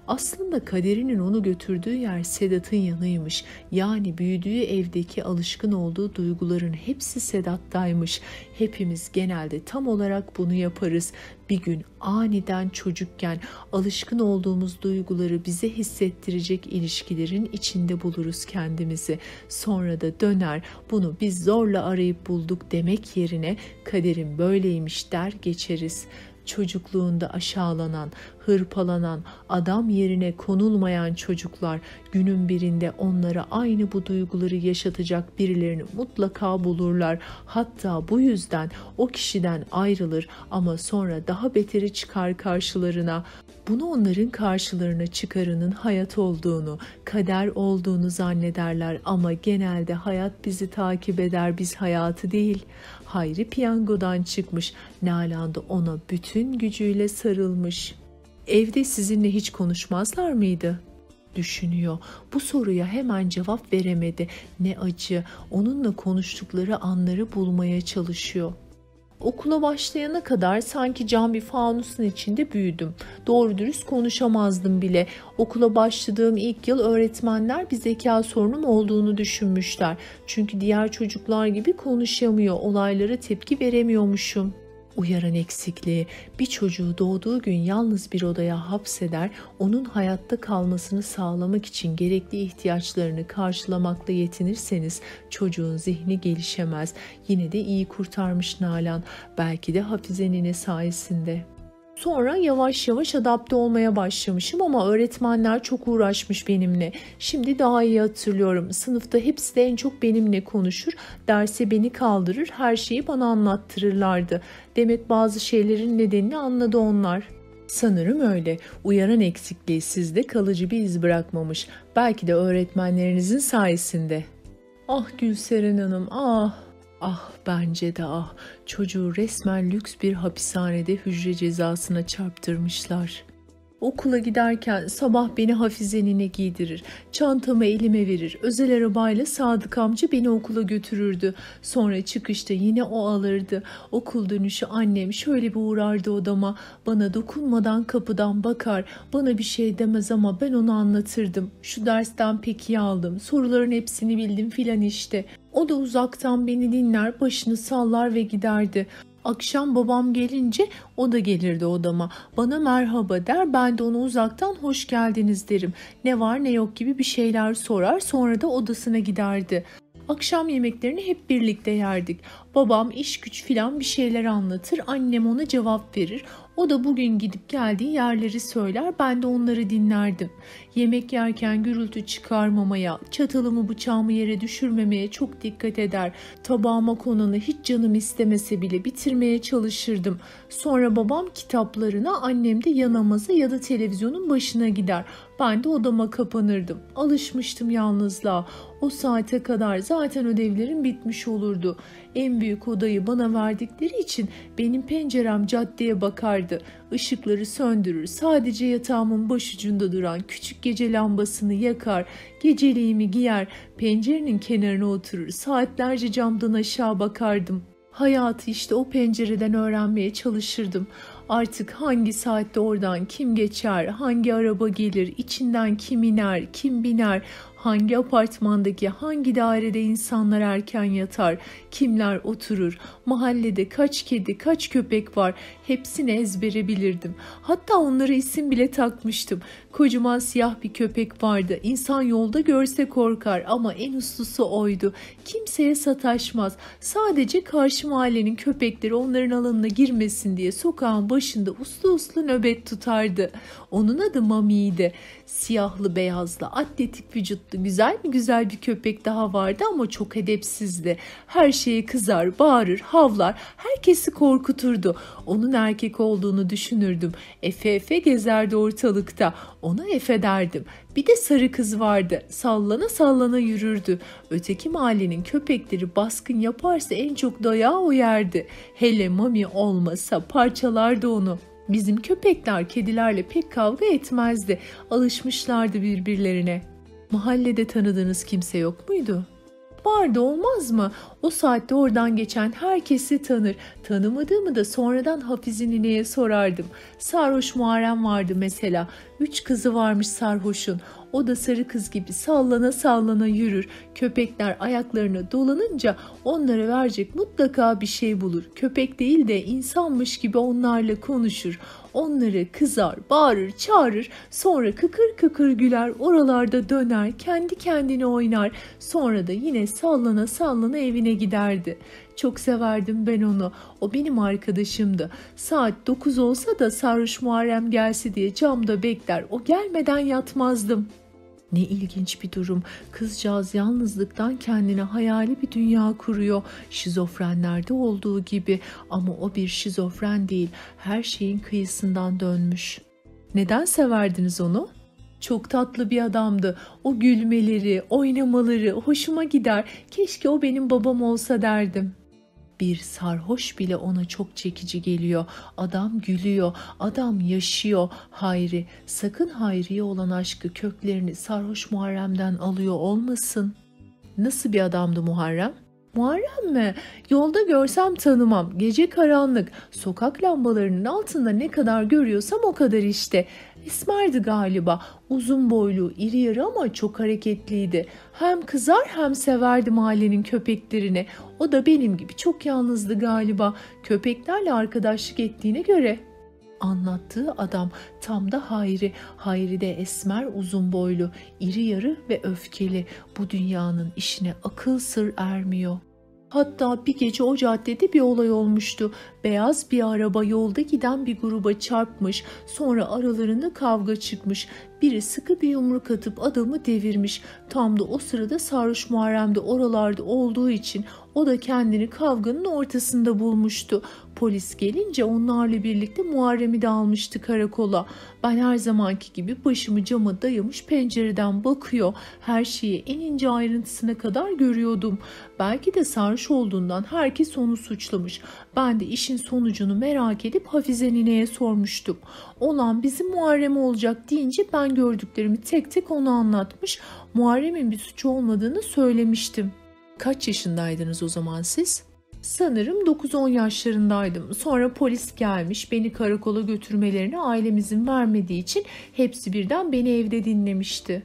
Aslında kaderinin onu götürdüğü yer Sedat'ın yanıymış. Yani büyüdüğü evdeki alışkın olduğu duyguların hepsi Sedat'taymış. Hepimiz genelde tam olarak bunu yaparız. Bir gün aniden çocukken alışkın olduğumuz duyguları bize hissettirecek ilişkilerin içinde buluruz kendimizi. Sonra da döner bunu biz zorla arayıp bulduk demek yerine kaderin böyleymiş der geçeriz çocukluğunda aşağılanan, hırpalanan, adam yerine konulmayan çocuklar günün birinde onlara aynı bu duyguları yaşatacak birilerini mutlaka bulurlar. Hatta bu yüzden o kişiden ayrılır ama sonra daha beteri çıkar karşılarına. Bunu onların karşılarına çıkarının hayat olduğunu, kader olduğunu zannederler ama genelde hayat bizi takip eder, biz hayatı değil. Hayri piyangodan çıkmış, Nalan da ona bütün gücüyle sarılmış. Evde sizinle hiç konuşmazlar mıydı?'' düşünüyor. Bu soruya hemen cevap veremedi. Ne acı. Onunla konuştukları anları bulmaya çalışıyor. Okula başlayana kadar sanki cam bir fanusun içinde büyüdüm. Doğru dürüst konuşamazdım bile. Okula başladığım ilk yıl öğretmenler bir zeka sorunum olduğunu düşünmüşler. Çünkü diğer çocuklar gibi konuşamıyor, olaylara tepki veremiyormuşum uyaran eksikliği bir çocuğu doğduğu gün yalnız bir odaya hapseder, onun hayatta kalmasını sağlamak için gerekli ihtiyaçlarını karşılamakla yetinirseniz çocuğun zihni gelişemez. Yine de iyi kurtarmış Nalan, belki de Hafize nine sayesinde. Sonra yavaş yavaş adapte olmaya başlamışım ama öğretmenler çok uğraşmış benimle. Şimdi daha iyi hatırlıyorum. Sınıfta hepsi de en çok benimle konuşur. Derse beni kaldırır, her şeyi bana anlattırırlardı. Demek bazı şeylerin nedenini anladı onlar. Sanırım öyle. Uyaran eksikliği sizde kalıcı bir iz bırakmamış. Belki de öğretmenlerinizin sayesinde. Ah Gülseren Hanım, ah Ah bence de ah çocuğu resmen lüks bir hapishanede hücre cezasına çarptırmışlar. Okula giderken sabah beni Hafize'nine giydirir. Çantamı elime verir. Özel arabayla Sadık amca beni okula götürürdü. Sonra çıkışta yine o alırdı. Okul dönüşü annem şöyle bir uğrardı odama. Bana dokunmadan kapıdan bakar. Bana bir şey demez ama ben onu anlatırdım. Şu dersten pek iyi aldım. Soruların hepsini bildim filan işte. O da uzaktan beni dinler, başını sallar ve giderdi. Akşam babam gelince o da gelirdi odama. Bana merhaba der ben de ona uzaktan hoş geldiniz derim. Ne var ne yok gibi bir şeyler sorar sonra da odasına giderdi. Akşam yemeklerini hep birlikte yerdik. Babam iş güç filan bir şeyler anlatır. Annem ona cevap verir. O da bugün gidip geldiği yerleri söyler. Ben de onları dinlerdim. Yemek yerken gürültü çıkarmamaya, çatalımı bıçağımı yere düşürmemeye çok dikkat eder. Tabağıma konanı hiç canım istemese bile bitirmeye çalışırdım. Sonra babam kitaplarına, annem de yanamazı ya da televizyonun başına gider. Ben de odama kapanırdım. Alışmıştım yalnızlığa. O saate kadar zaten ödevlerim bitmiş olurdu. En büyük odayı bana verdikleri için benim pencerem caddeye bakardı. Işıkları söndürür, sadece yatağımın başucunda duran küçük gece lambasını yakar, geceliğimi giyer, pencerenin kenarına oturur, saatlerce camdan aşağı bakardım. Hayatı işte o pencereden öğrenmeye çalışırdım. Artık hangi saatte oradan kim geçer, hangi araba gelir, içinden kim iner, kim biner, hangi apartmandaki hangi dairede insanlar erken yatar, kimler oturur, mahallede kaç kedi kaç köpek var hepsini ezbere bilirdim. Hatta onlara isim bile takmıştım. Kocaman siyah bir köpek vardı. İnsan yolda görse korkar ama en uslusu oydu. Kimseye sataşmaz. Sadece karşı mahallenin köpekleri onların alanına girmesin diye sokağın başında uslu uslu nöbet tutardı. Onun adı Mami'ydi. Siyahlı beyazlı, atletik vücutlu, güzel mi güzel bir köpek daha vardı ama çok edepsizdi. Her şeye kızar, bağırır, havlar, herkesi korkuturdu. Onun erkek olduğunu düşünürdüm. Efe efe gezerdi ortalıkta. Ona Efe derdim. Bir de sarı kız vardı. Sallana sallana yürürdü. Öteki mahallenin köpekleri baskın yaparsa en çok dayağı o yerdi. Hele mami olmasa parçalardı onu. Bizim köpekler kedilerle pek kavga etmezdi. Alışmışlardı birbirlerine. Mahallede tanıdığınız kimse yok muydu? Vardı olmaz mı? O saatte oradan geçen herkesi tanır. Tanımadığımı da sonradan Hafize nineye sorardım. Sarhoş Muharrem vardı mesela. Üç kızı varmış sarhoşun. O da sarı kız gibi sallana sallana yürür. Köpekler ayaklarına dolanınca onlara verecek mutlaka bir şey bulur. Köpek değil de insanmış gibi onlarla konuşur. Onları kızar, bağırır, çağırır. Sonra kıkır kıkır güler, oralarda döner, kendi kendine oynar. Sonra da yine sallana sallana evine giderdi. Çok severdim ben onu. O benim arkadaşımdı. Saat 9 olsa da sarhoş Muharrem gelse diye camda bekler. O gelmeden yatmazdım. Ne ilginç bir durum. Kızcağız yalnızlıktan kendine hayali bir dünya kuruyor. Şizofrenlerde olduğu gibi ama o bir şizofren değil. Her şeyin kıyısından dönmüş. Neden severdiniz onu? Çok tatlı bir adamdı. O gülmeleri, oynamaları hoşuma gider. Keşke o benim babam olsa derdim. Bir sarhoş bile ona çok çekici geliyor. Adam gülüyor, adam yaşıyor. Hayri, sakın Hayri'ye olan aşkı köklerini sarhoş Muharrem'den alıyor olmasın. Nasıl bir adamdı Muharrem? Muharrem mi? Yolda görsem tanımam. Gece karanlık. Sokak lambalarının altında ne kadar görüyorsam o kadar işte. Esmerdi galiba. Uzun boylu, iri yarı ama çok hareketliydi. Hem kızar hem severdi mahallenin köpeklerini. O da benim gibi çok yalnızdı galiba. Köpeklerle arkadaşlık ettiğine göre anlattığı adam tam da Hayri. Hayri de esmer uzun boylu, iri yarı ve öfkeli. Bu dünyanın işine akıl sır ermiyor. Hatta bir gece o caddede bir olay olmuştu. Beyaz bir araba yolda giden bir gruba çarpmış. Sonra aralarında kavga çıkmış. Biri sıkı bir yumruk atıp adamı devirmiş. Tam da o sırada Sarhoş Muharrem de oralarda olduğu için o da kendini kavganın ortasında bulmuştu. Polis gelince onlarla birlikte Muharrem'i de almıştı karakola. Ben her zamanki gibi başımı cama dayamış pencereden bakıyor. Her şeyi en ince ayrıntısına kadar görüyordum. Belki de sarhoş olduğundan herkes onu suçlamış. Ben de işin sonucunu merak edip Hafize nineye sormuştum. Olan bizim Muharrem olacak deyince ben gördüklerimi tek tek ona anlatmış. Muharrem'in bir suçu olmadığını söylemiştim. Kaç yaşındaydınız o zaman siz? Sanırım 9-10 yaşlarındaydım. Sonra polis gelmiş beni karakola götürmelerini ailemizin vermediği için hepsi birden beni evde dinlemişti.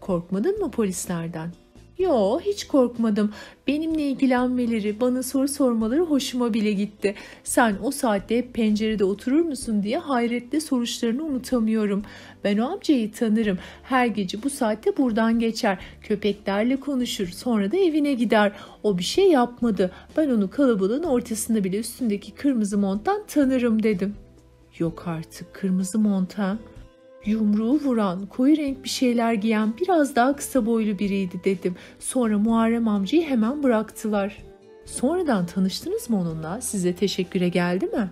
Korkmadın mı polislerden? Yo hiç korkmadım. Benimle ilgilenmeleri, bana soru sormaları hoşuma bile gitti. Sen o saatte hep pencerede oturur musun diye hayretle soruşlarını unutamıyorum. Ben o amcayı tanırım. Her gece bu saatte buradan geçer. Köpeklerle konuşur. Sonra da evine gider. O bir şey yapmadı. Ben onu kalabalığın ortasında bile üstündeki kırmızı monttan tanırım dedim. Yok artık kırmızı monta. Yumruğu vuran, koyu renk bir şeyler giyen biraz daha kısa boylu biriydi dedim. Sonra Muharrem amcayı hemen bıraktılar. Sonradan tanıştınız mı onunla? Size teşekküre geldi mi?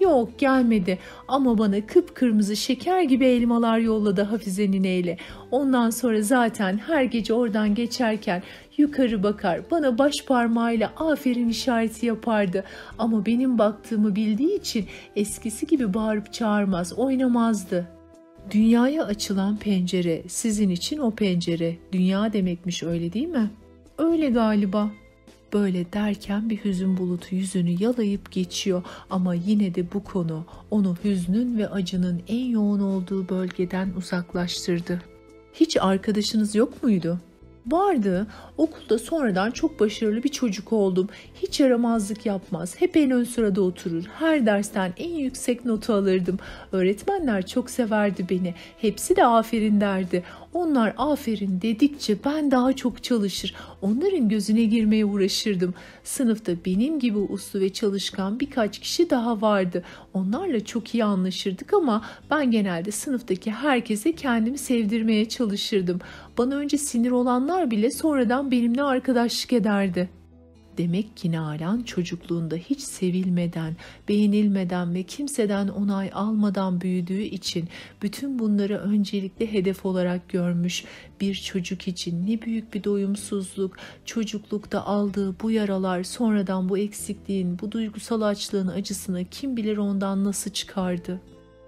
Yok gelmedi ama bana kıpkırmızı şeker gibi elmalar yolladı Hafize nineyle. Ondan sonra zaten her gece oradan geçerken yukarı bakar bana baş parmağıyla aferin işareti yapardı. Ama benim baktığımı bildiği için eskisi gibi bağırıp çağırmaz oynamazdı. Dünyaya açılan pencere, sizin için o pencere. Dünya demekmiş öyle değil mi? Öyle galiba. Böyle derken bir hüzün bulutu yüzünü yalayıp geçiyor ama yine de bu konu onu hüznün ve acının en yoğun olduğu bölgeden uzaklaştırdı. Hiç arkadaşınız yok muydu? Vardı. Okulda sonradan çok başarılı bir çocuk oldum. Hiç yaramazlık yapmaz. Hep en ön sırada oturur. Her dersten en yüksek notu alırdım. Öğretmenler çok severdi beni. Hepsi de aferin derdi. Onlar aferin dedikçe ben daha çok çalışır. Onların gözüne girmeye uğraşırdım. Sınıfta benim gibi uslu ve çalışkan birkaç kişi daha vardı. Onlarla çok iyi anlaşırdık ama ben genelde sınıftaki herkese kendimi sevdirmeye çalışırdım. Bana önce sinir olanlar bile sonradan benimle arkadaşlık ederdi. Demek ki Nalan çocukluğunda hiç sevilmeden, beğenilmeden ve kimseden onay almadan büyüdüğü için bütün bunları öncelikle hedef olarak görmüş. Bir çocuk için ne büyük bir doyumsuzluk, çocuklukta aldığı bu yaralar sonradan bu eksikliğin, bu duygusal açlığın acısını kim bilir ondan nasıl çıkardı.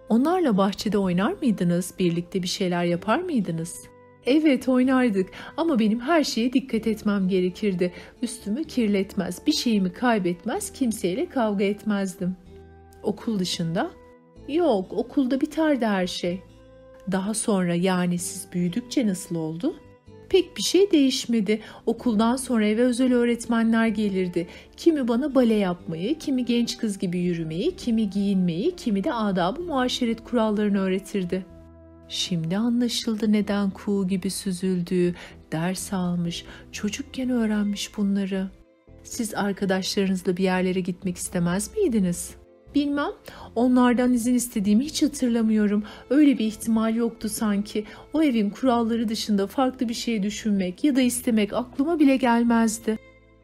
Onlarla bahçede oynar mıydınız? Birlikte bir şeyler yapar mıydınız?'' Evet oynardık ama benim her şeye dikkat etmem gerekirdi. Üstümü kirletmez, bir şeyimi kaybetmez, kimseyle kavga etmezdim. Okul dışında? Yok, okulda biterdi her şey. Daha sonra yani siz büyüdükçe nasıl oldu? Pek bir şey değişmedi. Okuldan sonra eve özel öğretmenler gelirdi. Kimi bana bale yapmayı, kimi genç kız gibi yürümeyi, kimi giyinmeyi, kimi de adabı muaşeret kurallarını öğretirdi.'' Şimdi anlaşıldı neden kuğu gibi süzüldüğü, ders almış, çocukken öğrenmiş bunları. Siz arkadaşlarınızla bir yerlere gitmek istemez miydiniz? Bilmem. Onlardan izin istediğimi hiç hatırlamıyorum. Öyle bir ihtimal yoktu sanki. O evin kuralları dışında farklı bir şey düşünmek ya da istemek aklıma bile gelmezdi.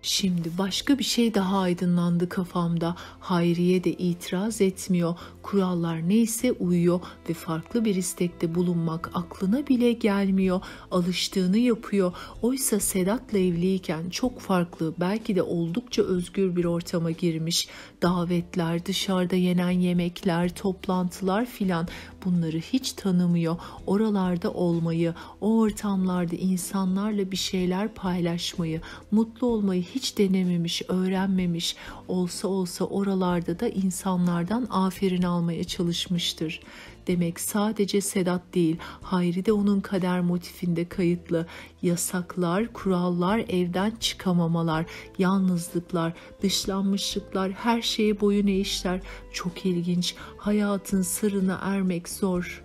Şimdi başka bir şey daha aydınlandı kafamda. Hayriye de itiraz etmiyor. Kurallar neyse uyuyor ve farklı bir istekte bulunmak aklına bile gelmiyor. Alıştığını yapıyor. Oysa Sedat'la evliyken çok farklı, belki de oldukça özgür bir ortama girmiş. Davetler, dışarıda yenen yemekler, toplantılar filan bunları hiç tanımıyor. Oralarda olmayı, o ortamlarda insanlarla bir şeyler paylaşmayı, mutlu olmayı hiç denememiş, öğrenmemiş. Olsa olsa oralarda da insanlardan aferin almaya çalışmıştır. Demek sadece Sedat değil, Hayri de onun kader motifinde kayıtlı. Yasaklar, kurallar, evden çıkamamalar, yalnızlıklar, dışlanmışlıklar, her şeye boyun eğişler. Çok ilginç. Hayatın sırrına ermek zor.''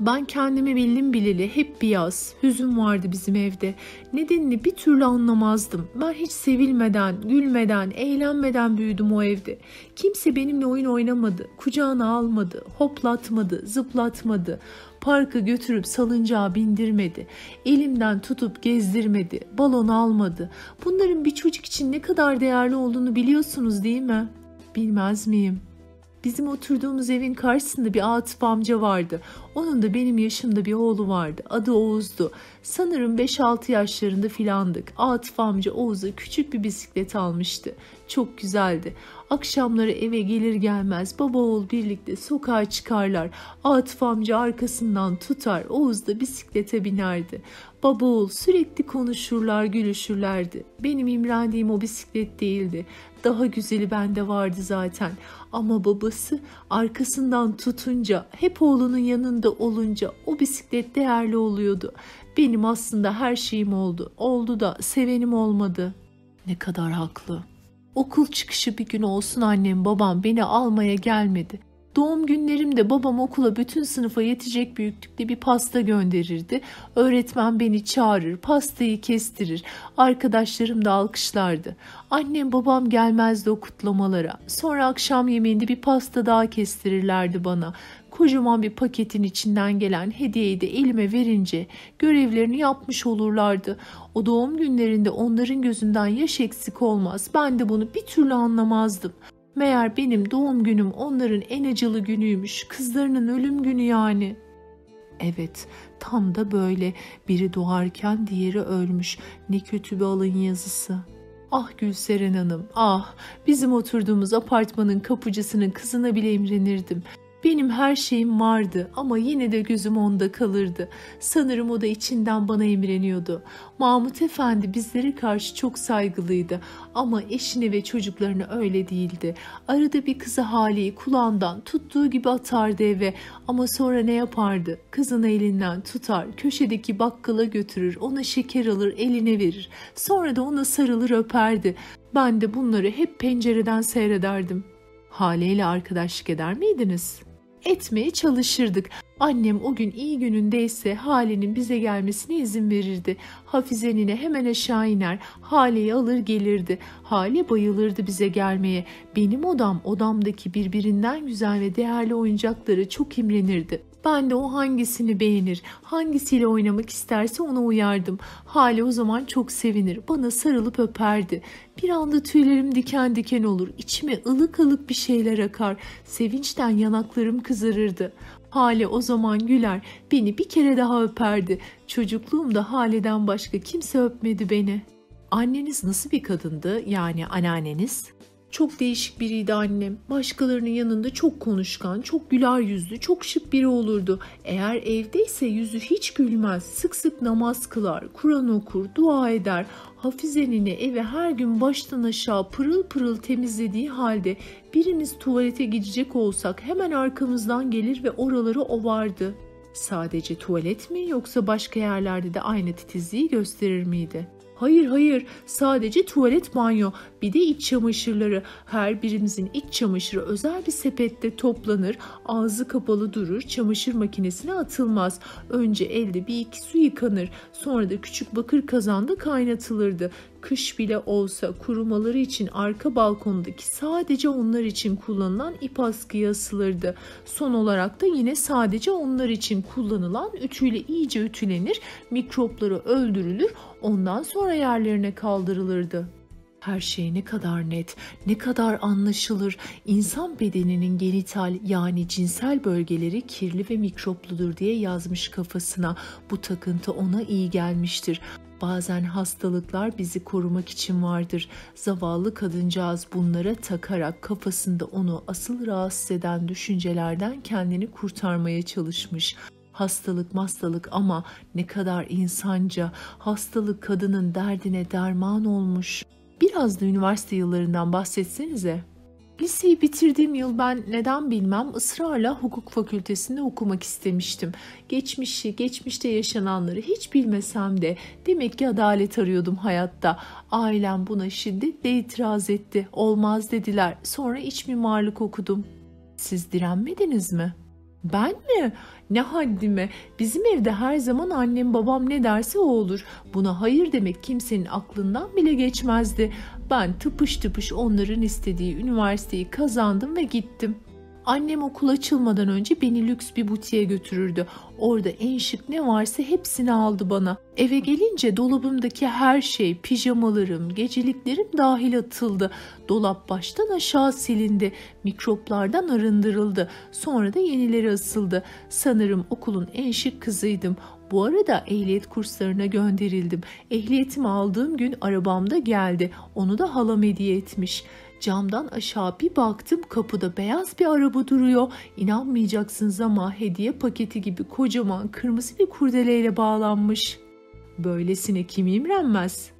Ben kendimi bildim bileli hep bir yaz, hüzün vardı bizim evde. Nedenini bir türlü anlamazdım. Ben hiç sevilmeden, gülmeden, eğlenmeden büyüdüm o evde. Kimse benimle oyun oynamadı, kucağına almadı, hoplatmadı, zıplatmadı. Parka götürüp salıncağa bindirmedi. Elimden tutup gezdirmedi, balon almadı. Bunların bir çocuk için ne kadar değerli olduğunu biliyorsunuz değil mi?'' bilmez miyim? Bizim oturduğumuz evin karşısında bir Atıf amca vardı. Onun da benim yaşımda bir oğlu vardı. Adı Oğuz'du. Sanırım 5-6 yaşlarında filandık. Atıf amca Oğuz'a küçük bir bisiklet almıştı. Çok güzeldi. Akşamları eve gelir gelmez baba oğul birlikte sokağa çıkarlar. Atıf amca arkasından tutar. Oğuz da bisiklete binerdi. Baba oğul sürekli konuşurlar, gülüşürlerdi. Benim imrendiğim o bisiklet değildi. Daha güzeli bende vardı zaten. Ama babası arkasından tutunca, hep oğlunun yanında olunca o bisiklet değerli oluyordu. Benim aslında her şeyim oldu. Oldu da sevenim olmadı. Ne kadar haklı. Okul çıkışı bir gün olsun annem babam beni almaya gelmedi. Doğum günlerimde babam okula bütün sınıfa yetecek büyüklükte bir pasta gönderirdi. Öğretmen beni çağırır, pastayı kestirir. Arkadaşlarım da alkışlardı. Annem babam gelmezdi o kutlamalara. Sonra akşam yemeğinde bir pasta daha kestirirlerdi bana. Kocaman bir paketin içinden gelen hediyeyi de elime verince görevlerini yapmış olurlardı. O doğum günlerinde onların gözünden yaş eksik olmaz. Ben de bunu bir türlü anlamazdım. Meğer benim doğum günüm onların en acılı günüymüş. Kızlarının ölüm günü yani. Evet, tam da böyle. Biri doğarken diğeri ölmüş. Ne kötü bir alın yazısı. Ah Gülseren Hanım, ah bizim oturduğumuz apartmanın kapıcısının kızına bile imrenirdim. Benim her şeyim vardı ama yine de gözüm onda kalırdı. Sanırım o da içinden bana imreniyordu. Mahmut Efendi bizlere karşı çok saygılıydı ama eşine ve çocuklarına öyle değildi. Arada bir kızı Hali'yi kulağından tuttuğu gibi atardı eve ama sonra ne yapardı? Kızını elinden tutar, köşedeki bakkala götürür, ona şeker alır, eline verir. Sonra da ona sarılır öperdi. Ben de bunları hep pencereden seyrederdim. Hale ile arkadaşlık eder miydiniz?'' Etmeye çalışırdık. Annem o gün iyi günündeyse Hale'nin bize gelmesine izin verirdi. Hafize nine hemen aşağı iner, Hale'yi alır gelirdi. Hale bayılırdı bize gelmeye. Benim odam odamdaki birbirinden güzel ve değerli oyuncakları çok imrenirdi. Ben de o hangisini beğenir, hangisiyle oynamak isterse ona uyardım. Hale o zaman çok sevinir, bana sarılıp öperdi. Bir anda tüylerim diken diken olur, içime ılık ılık bir şeyler akar. Sevinçten yanaklarım kızarırdı. Hale o zaman güler, beni bir kere daha öperdi. Çocukluğumda Hale'den başka kimse öpmedi beni. Anneniz nasıl bir kadındı yani anneanneniz? Çok değişik biriydi annem. Başkalarının yanında çok konuşkan, çok güler yüzlü, çok şık biri olurdu. Eğer evdeyse yüzü hiç gülmez. Sık sık namaz kılar, Kur'an okur, dua eder. Hafizenini eve her gün baştan aşağı pırıl pırıl temizlediği halde birimiz tuvalete gidecek olsak hemen arkamızdan gelir ve oraları ovardı. Sadece tuvalet mi yoksa başka yerlerde de aynı titizliği gösterir miydi?'' Hayır hayır sadece tuvalet banyo bir de iç çamaşırları. Her birimizin iç çamaşırı özel bir sepette toplanır. Ağzı kapalı durur çamaşır makinesine atılmaz. Önce elde bir iki su yıkanır. Sonra da küçük bakır kazanda kaynatılırdı. Kış bile olsa kurumaları için arka balkondaki sadece onlar için kullanılan ip askıya asılırdı. Son olarak da yine sadece onlar için kullanılan ütüyle iyice ütülenir, mikropları öldürülür, ondan sonra yerlerine kaldırılırdı. Her şey ne kadar net, ne kadar anlaşılır. İnsan bedeninin genital yani cinsel bölgeleri kirli ve mikropludur diye yazmış kafasına. Bu takıntı ona iyi gelmiştir. Bazen hastalıklar bizi korumak için vardır. Zavallı kadıncağız bunlara takarak kafasında onu asıl rahatsız eden düşüncelerden kendini kurtarmaya çalışmış. Hastalık hastalık ama ne kadar insanca hastalık kadının derdine derman olmuş. Biraz da üniversite yıllarından bahsetsenize. Liseyi bitirdiğim yıl ben neden bilmem ısrarla hukuk fakültesinde okumak istemiştim. Geçmişi, geçmişte yaşananları hiç bilmesem de demek ki adalet arıyordum hayatta. Ailem buna şiddetle itiraz etti. Olmaz dediler. Sonra iç mimarlık okudum. Siz direnmediniz mi?'' Ben mi? Ne haddime? Bizim evde her zaman annem babam ne derse o olur. Buna hayır demek kimsenin aklından bile geçmezdi. Ben tıpış tıpış onların istediği üniversiteyi kazandım ve gittim. Annem okul açılmadan önce beni lüks bir butiğe götürürdü. Orada en şık ne varsa hepsini aldı bana. Eve gelince dolabımdaki her şey, pijamalarım, geceliklerim dahil atıldı. Dolap baştan aşağı silindi. Mikroplardan arındırıldı. Sonra da yenileri asıldı. Sanırım okulun en şık kızıydım. Bu arada ehliyet kurslarına gönderildim. Ehliyetimi aldığım gün arabamda geldi. Onu da halam hediye etmiş. Camdan aşağı bir baktım kapıda beyaz bir araba duruyor. İnanmayacaksınız ama hediye paketi gibi kocaman kırmızı bir kurdeleyle bağlanmış. Böylesine kim imrenmez?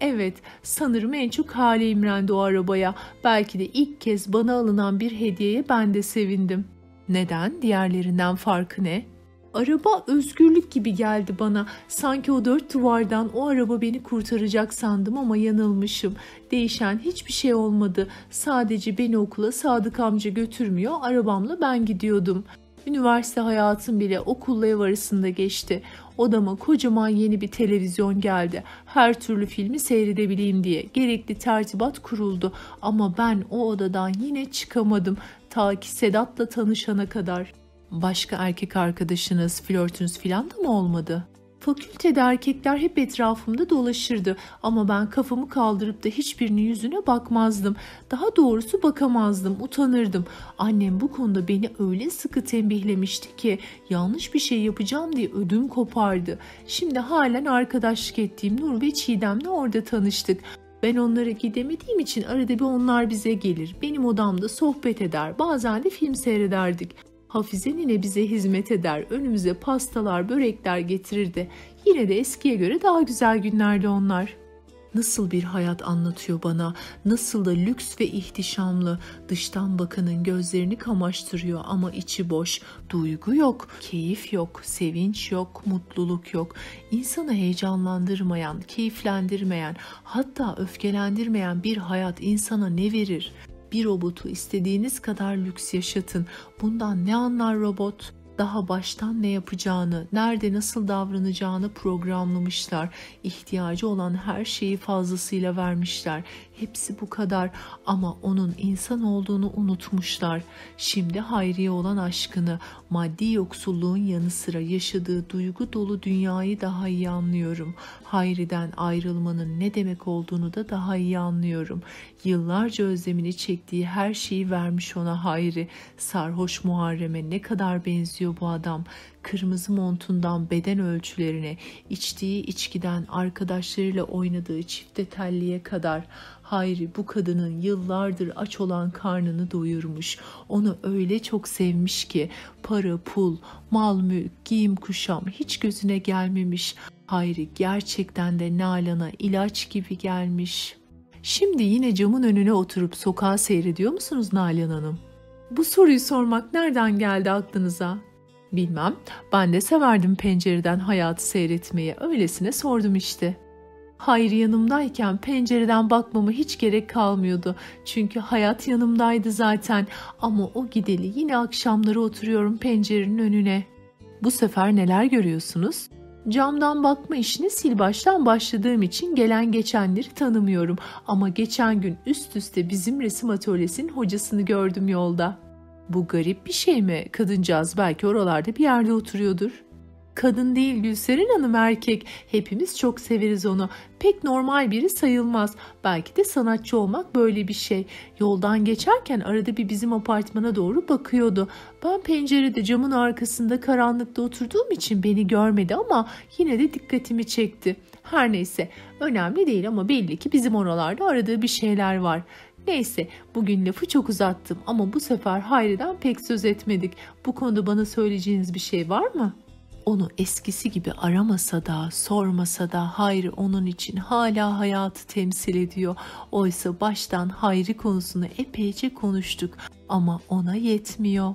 Evet, sanırım en çok hale imrendi o arabaya. Belki de ilk kez bana alınan bir hediyeye ben de sevindim. Neden? Diğerlerinden farkı ne? Araba özgürlük gibi geldi bana. Sanki o dört duvardan o araba beni kurtaracak sandım ama yanılmışım. Değişen hiçbir şey olmadı. Sadece beni okula Sadık amca götürmüyor, arabamla ben gidiyordum. Üniversite hayatım bile okulla ev arasında geçti. Odama kocaman yeni bir televizyon geldi. Her türlü filmi seyredebileyim diye gerekli tertibat kuruldu. Ama ben o odadan yine çıkamadım ta ki Sedat'la tanışana kadar. Başka erkek arkadaşınız, flörtünüz filan da mı olmadı? Fakültede erkekler hep etrafımda dolaşırdı ama ben kafamı kaldırıp da hiçbirinin yüzüne bakmazdım. Daha doğrusu bakamazdım, utanırdım. Annem bu konuda beni öyle sıkı tembihlemişti ki yanlış bir şey yapacağım diye ödüm kopardı. Şimdi halen arkadaşlık ettiğim Nur ve Çiğdem'le orada tanıştık. Ben onlara gidemediğim için arada bir onlar bize gelir. Benim odamda sohbet eder. Bazen de film seyrederdik. Hafize nine bize hizmet eder, önümüze pastalar, börekler getirirdi. Yine de eskiye göre daha güzel günlerdi onlar. Nasıl bir hayat anlatıyor bana, nasıl da lüks ve ihtişamlı. Dıştan bakanın gözlerini kamaştırıyor ama içi boş. Duygu yok, keyif yok, sevinç yok, mutluluk yok. İnsanı heyecanlandırmayan, keyiflendirmeyen, hatta öfkelendirmeyen bir hayat insana ne verir? Bir robotu istediğiniz kadar lüks yaşatın. Bundan ne anlar robot? daha baştan ne yapacağını, nerede nasıl davranacağını programlamışlar. İhtiyacı olan her şeyi fazlasıyla vermişler. Hepsi bu kadar ama onun insan olduğunu unutmuşlar. Şimdi Hayri'ye olan aşkını, maddi yoksulluğun yanı sıra yaşadığı duygu dolu dünyayı daha iyi anlıyorum. Hayri'den ayrılmanın ne demek olduğunu da daha iyi anlıyorum. Yıllarca özlemini çektiği her şeyi vermiş ona Hayri. Sarhoş Muharrem'e ne kadar benziyor bu adam kırmızı montundan beden ölçülerine, içtiği içkiden arkadaşlarıyla oynadığı çifte telliye kadar Hayri bu kadının yıllardır aç olan karnını doyurmuş. Onu öyle çok sevmiş ki para, pul, mal, mülk, giyim, kuşam hiç gözüne gelmemiş. Hayri gerçekten de Nalan'a ilaç gibi gelmiş. Şimdi yine camın önüne oturup sokağa seyrediyor musunuz Nalan Hanım? Bu soruyu sormak nereden geldi aklınıza? Bilmem. Ben de severdim pencereden hayatı seyretmeyi. Öylesine sordum işte. Hayri yanımdayken pencereden bakmama hiç gerek kalmıyordu. Çünkü hayat yanımdaydı zaten. Ama o gideli yine akşamları oturuyorum pencerenin önüne. Bu sefer neler görüyorsunuz? Camdan bakma işini sil baştan başladığım için gelen geçenleri tanımıyorum. Ama geçen gün üst üste bizim resim atölyesinin hocasını gördüm yolda. Bu garip bir şey mi? Kadıncağız belki oralarda bir yerde oturuyordur. Kadın değil Gülseren Hanım erkek. Hepimiz çok severiz onu. Pek normal biri sayılmaz. Belki de sanatçı olmak böyle bir şey. Yoldan geçerken arada bir bizim apartmana doğru bakıyordu. Ben pencerede camın arkasında karanlıkta oturduğum için beni görmedi ama yine de dikkatimi çekti. Her neyse önemli değil ama belli ki bizim oralarda aradığı bir şeyler var. Neyse bugün lafı çok uzattım ama bu sefer Hayri'den pek söz etmedik. Bu konuda bana söyleyeceğiniz bir şey var mı? Onu eskisi gibi aramasa da, sormasa da Hayri onun için hala hayatı temsil ediyor. Oysa baştan Hayri konusunu epeyce konuştuk ama ona yetmiyor.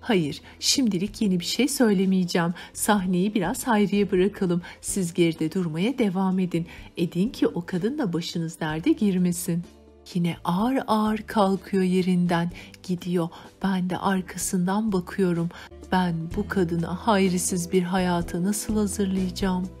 Hayır, şimdilik yeni bir şey söylemeyeceğim. Sahneyi biraz Hayri'ye bırakalım. Siz geride durmaya devam edin. Edin ki o kadın da başınız derde girmesin.'' Yine ağır ağır kalkıyor yerinden gidiyor. Ben de arkasından bakıyorum. Ben bu kadına hayrisiz bir hayata nasıl hazırlayacağım?''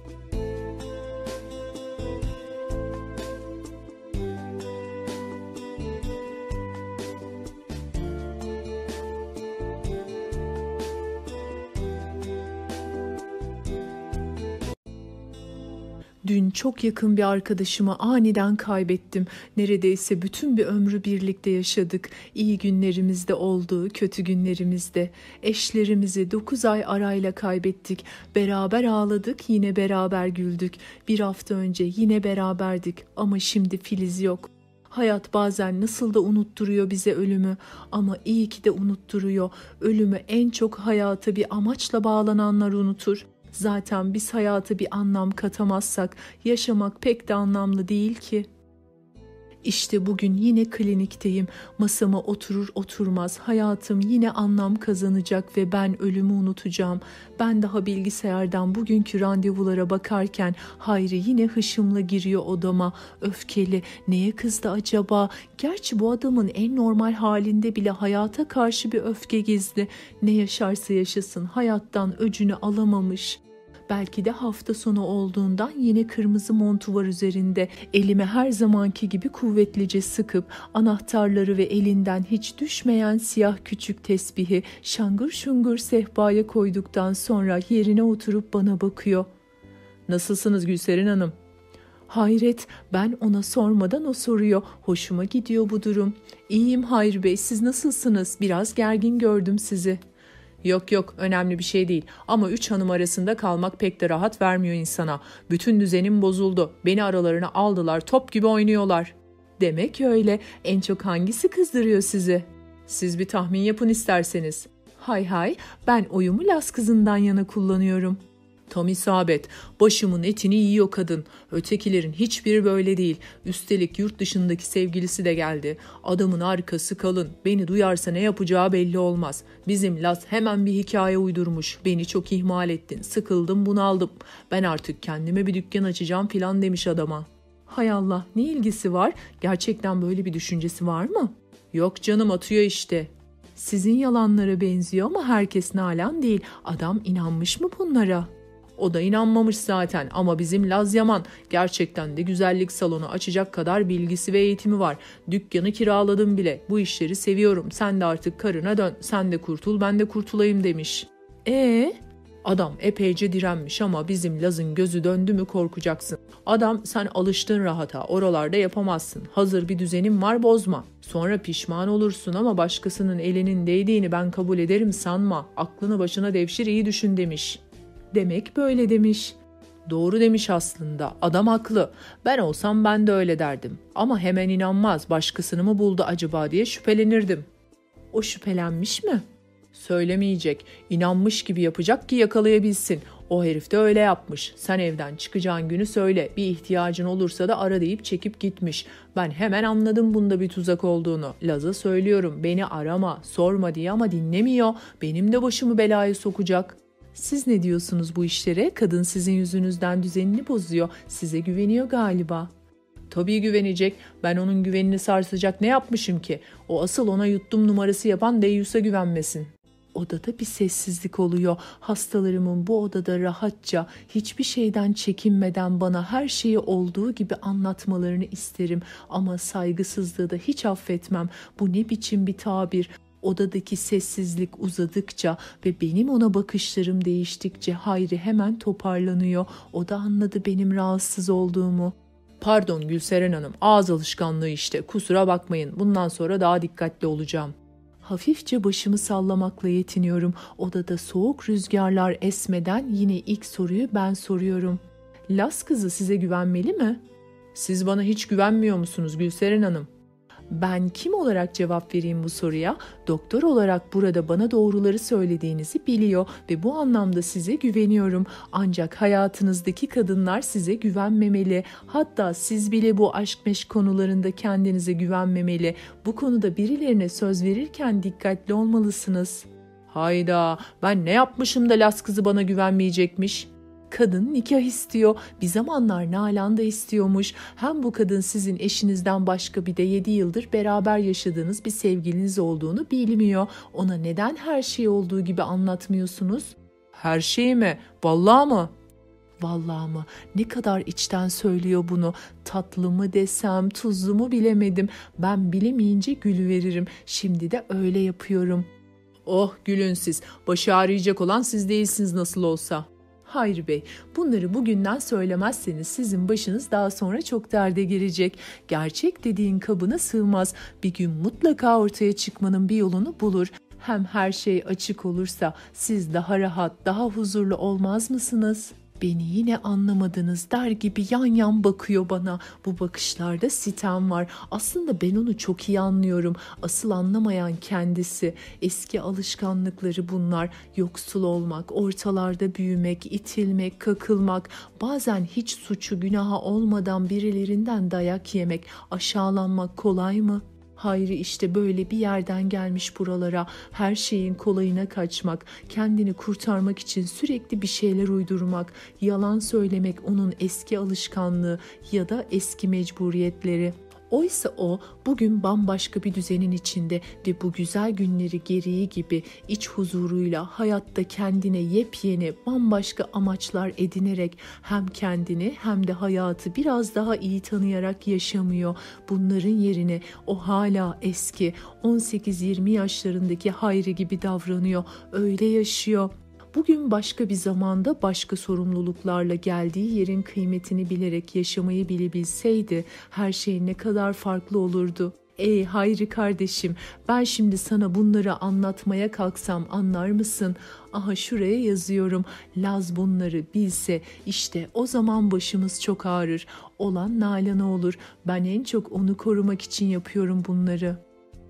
Dün çok yakın bir arkadaşımı aniden kaybettim. Neredeyse bütün bir ömrü birlikte yaşadık. İyi günlerimizde oldu, kötü günlerimizde. Eşlerimizi dokuz ay arayla kaybettik. Beraber ağladık, yine beraber güldük. Bir hafta önce yine beraberdik ama şimdi Filiz yok. Hayat bazen nasıl da unutturuyor bize ölümü ama iyi ki de unutturuyor. Ölümü en çok hayata bir amaçla bağlananlar unutur. Zaten biz hayata bir anlam katamazsak yaşamak pek de anlamlı değil ki.'' İşte bugün yine klinikteyim. Masama oturur oturmaz hayatım yine anlam kazanacak ve ben ölümü unutacağım. Ben daha bilgisayardan bugünkü randevulara bakarken Hayri yine hışımla giriyor odama. Öfkeli. Neye kızdı acaba? Gerçi bu adamın en normal halinde bile hayata karşı bir öfke gizli. Ne yaşarsa yaşasın hayattan öcünü alamamış.'' Belki de hafta sonu olduğundan yine kırmızı montu var üzerinde. Elime her zamanki gibi kuvvetlice sıkıp anahtarları ve elinden hiç düşmeyen siyah küçük tesbihi şangır şungur sehpaya koyduktan sonra yerine oturup bana bakıyor. Nasılsınız Gülserin Hanım? Hayret ben ona sormadan o soruyor. Hoşuma gidiyor bu durum. İyiyim Hayri Bey siz nasılsınız? Biraz gergin gördüm sizi. Yok yok önemli bir şey değil ama üç hanım arasında kalmak pek de rahat vermiyor insana. Bütün düzenim bozuldu. Beni aralarına aldılar top gibi oynuyorlar. Demek öyle. En çok hangisi kızdırıyor sizi? Siz bir tahmin yapın isterseniz. Hay hay ben oyumu Las kızından yana kullanıyorum.'' Tam isabet. Başımın etini yiyor kadın. Ötekilerin hiçbiri böyle değil. Üstelik yurt dışındaki sevgilisi de geldi. Adamın arkası kalın. Beni duyarsa ne yapacağı belli olmaz. Bizim Las hemen bir hikaye uydurmuş. Beni çok ihmal ettin. Sıkıldım bunaldım. Ben artık kendime bir dükkan açacağım filan demiş adama. Hay Allah ne ilgisi var? Gerçekten böyle bir düşüncesi var mı? Yok canım atıyor işte. Sizin yalanlara benziyor ama herkes nalan değil. Adam inanmış mı bunlara?'' O da inanmamış zaten ama bizim Laz Yaman gerçekten de güzellik salonu açacak kadar bilgisi ve eğitimi var. Dükkanı kiraladım bile. Bu işleri seviyorum. Sen de artık karına dön. Sen de kurtul ben de kurtulayım demiş. E Adam epeyce direnmiş ama bizim Laz'ın gözü döndü mü korkacaksın. Adam sen alıştın rahata oralarda yapamazsın. Hazır bir düzenim var bozma. Sonra pişman olursun ama başkasının elinin değdiğini ben kabul ederim sanma. Aklını başına devşir iyi düşün demiş.'' Demek böyle demiş. Doğru demiş aslında. Adam haklı. Ben olsam ben de öyle derdim. Ama hemen inanmaz. Başkasını mı buldu acaba diye şüphelenirdim. O şüphelenmiş mi? Söylemeyecek. İnanmış gibi yapacak ki yakalayabilsin. O herif de öyle yapmış. Sen evden çıkacağın günü söyle. Bir ihtiyacın olursa da ara deyip çekip gitmiş. Ben hemen anladım bunda bir tuzak olduğunu. Laz'a söylüyorum beni arama, sorma diye ama dinlemiyor. Benim de başımı belaya sokacak. Siz ne diyorsunuz bu işlere? Kadın sizin yüzünüzden düzenini bozuyor. Size güveniyor galiba. Tabii güvenecek. Ben onun güvenini sarsacak ne yapmışım ki? O asıl ona yuttum numarası yapan Deyyus'a güvenmesin. Odada bir sessizlik oluyor. Hastalarımın bu odada rahatça, hiçbir şeyden çekinmeden bana her şeyi olduğu gibi anlatmalarını isterim. Ama saygısızlığı da hiç affetmem. Bu ne biçim bir tabir? Odadaki sessizlik uzadıkça ve benim ona bakışlarım değiştikçe Hayri hemen toparlanıyor. O da anladı benim rahatsız olduğumu. Pardon Gülseren Hanım, ağız alışkanlığı işte. Kusura bakmayın. Bundan sonra daha dikkatli olacağım. Hafifçe başımı sallamakla yetiniyorum. Odada soğuk rüzgarlar esmeden yine ilk soruyu ben soruyorum. Las kızı size güvenmeli mi? Siz bana hiç güvenmiyor musunuz Gülseren Hanım? Ben kim olarak cevap vereyim bu soruya? Doktor olarak burada bana doğruları söylediğinizi biliyor ve bu anlamda size güveniyorum. Ancak hayatınızdaki kadınlar size güvenmemeli. Hatta siz bile bu aşk meş konularında kendinize güvenmemeli. Bu konuda birilerine söz verirken dikkatli olmalısınız. Hayda ben ne yapmışım da Las kızı bana güvenmeyecekmiş?'' Kadın nikah istiyor. Bir zamanlar Nalan da istiyormuş. Hem bu kadın sizin eşinizden başka bir de 7 yıldır beraber yaşadığınız bir sevgiliniz olduğunu bilmiyor. Ona neden her şey olduğu gibi anlatmıyorsunuz? Her şeyi mi? Vallahi mı? Vallahi mı? Ne kadar içten söylüyor bunu. Tatlı mı desem, tuzlu mu bilemedim. Ben bilemeyince gülü veririm. Şimdi de öyle yapıyorum. Oh gülün siz. Başı ağrıyacak olan siz değilsiniz nasıl olsa.'' Hayır Bey, bunları bugünden söylemezseniz sizin başınız daha sonra çok derde girecek. Gerçek dediğin kabına sığmaz. Bir gün mutlaka ortaya çıkmanın bir yolunu bulur. Hem her şey açık olursa siz daha rahat, daha huzurlu olmaz mısınız?'' Beni yine anlamadınız der gibi yan yan bakıyor bana. Bu bakışlarda sitem var. Aslında ben onu çok iyi anlıyorum. Asıl anlamayan kendisi. Eski alışkanlıkları bunlar. Yoksul olmak, ortalarda büyümek, itilmek, kakılmak, bazen hiç suçu günaha olmadan birilerinden dayak yemek, aşağılanmak kolay mı?'' Hayri işte böyle bir yerden gelmiş buralara, her şeyin kolayına kaçmak, kendini kurtarmak için sürekli bir şeyler uydurmak, yalan söylemek onun eski alışkanlığı ya da eski mecburiyetleri.'' Oysa o bugün bambaşka bir düzenin içinde ve bu güzel günleri gereği gibi iç huzuruyla hayatta kendine yepyeni bambaşka amaçlar edinerek hem kendini hem de hayatı biraz daha iyi tanıyarak yaşamıyor. Bunların yerine o hala eski 18-20 yaşlarındaki Hayri gibi davranıyor. Öyle yaşıyor. Bugün başka bir zamanda başka sorumluluklarla geldiği yerin kıymetini bilerek yaşamayı bilebilseydi her şey ne kadar farklı olurdu. Ey Hayri kardeşim ben şimdi sana bunları anlatmaya kalksam anlar mısın? Aha şuraya yazıyorum. Laz bunları bilse işte o zaman başımız çok ağrır. Olan Nalan'a olur. Ben en çok onu korumak için yapıyorum bunları.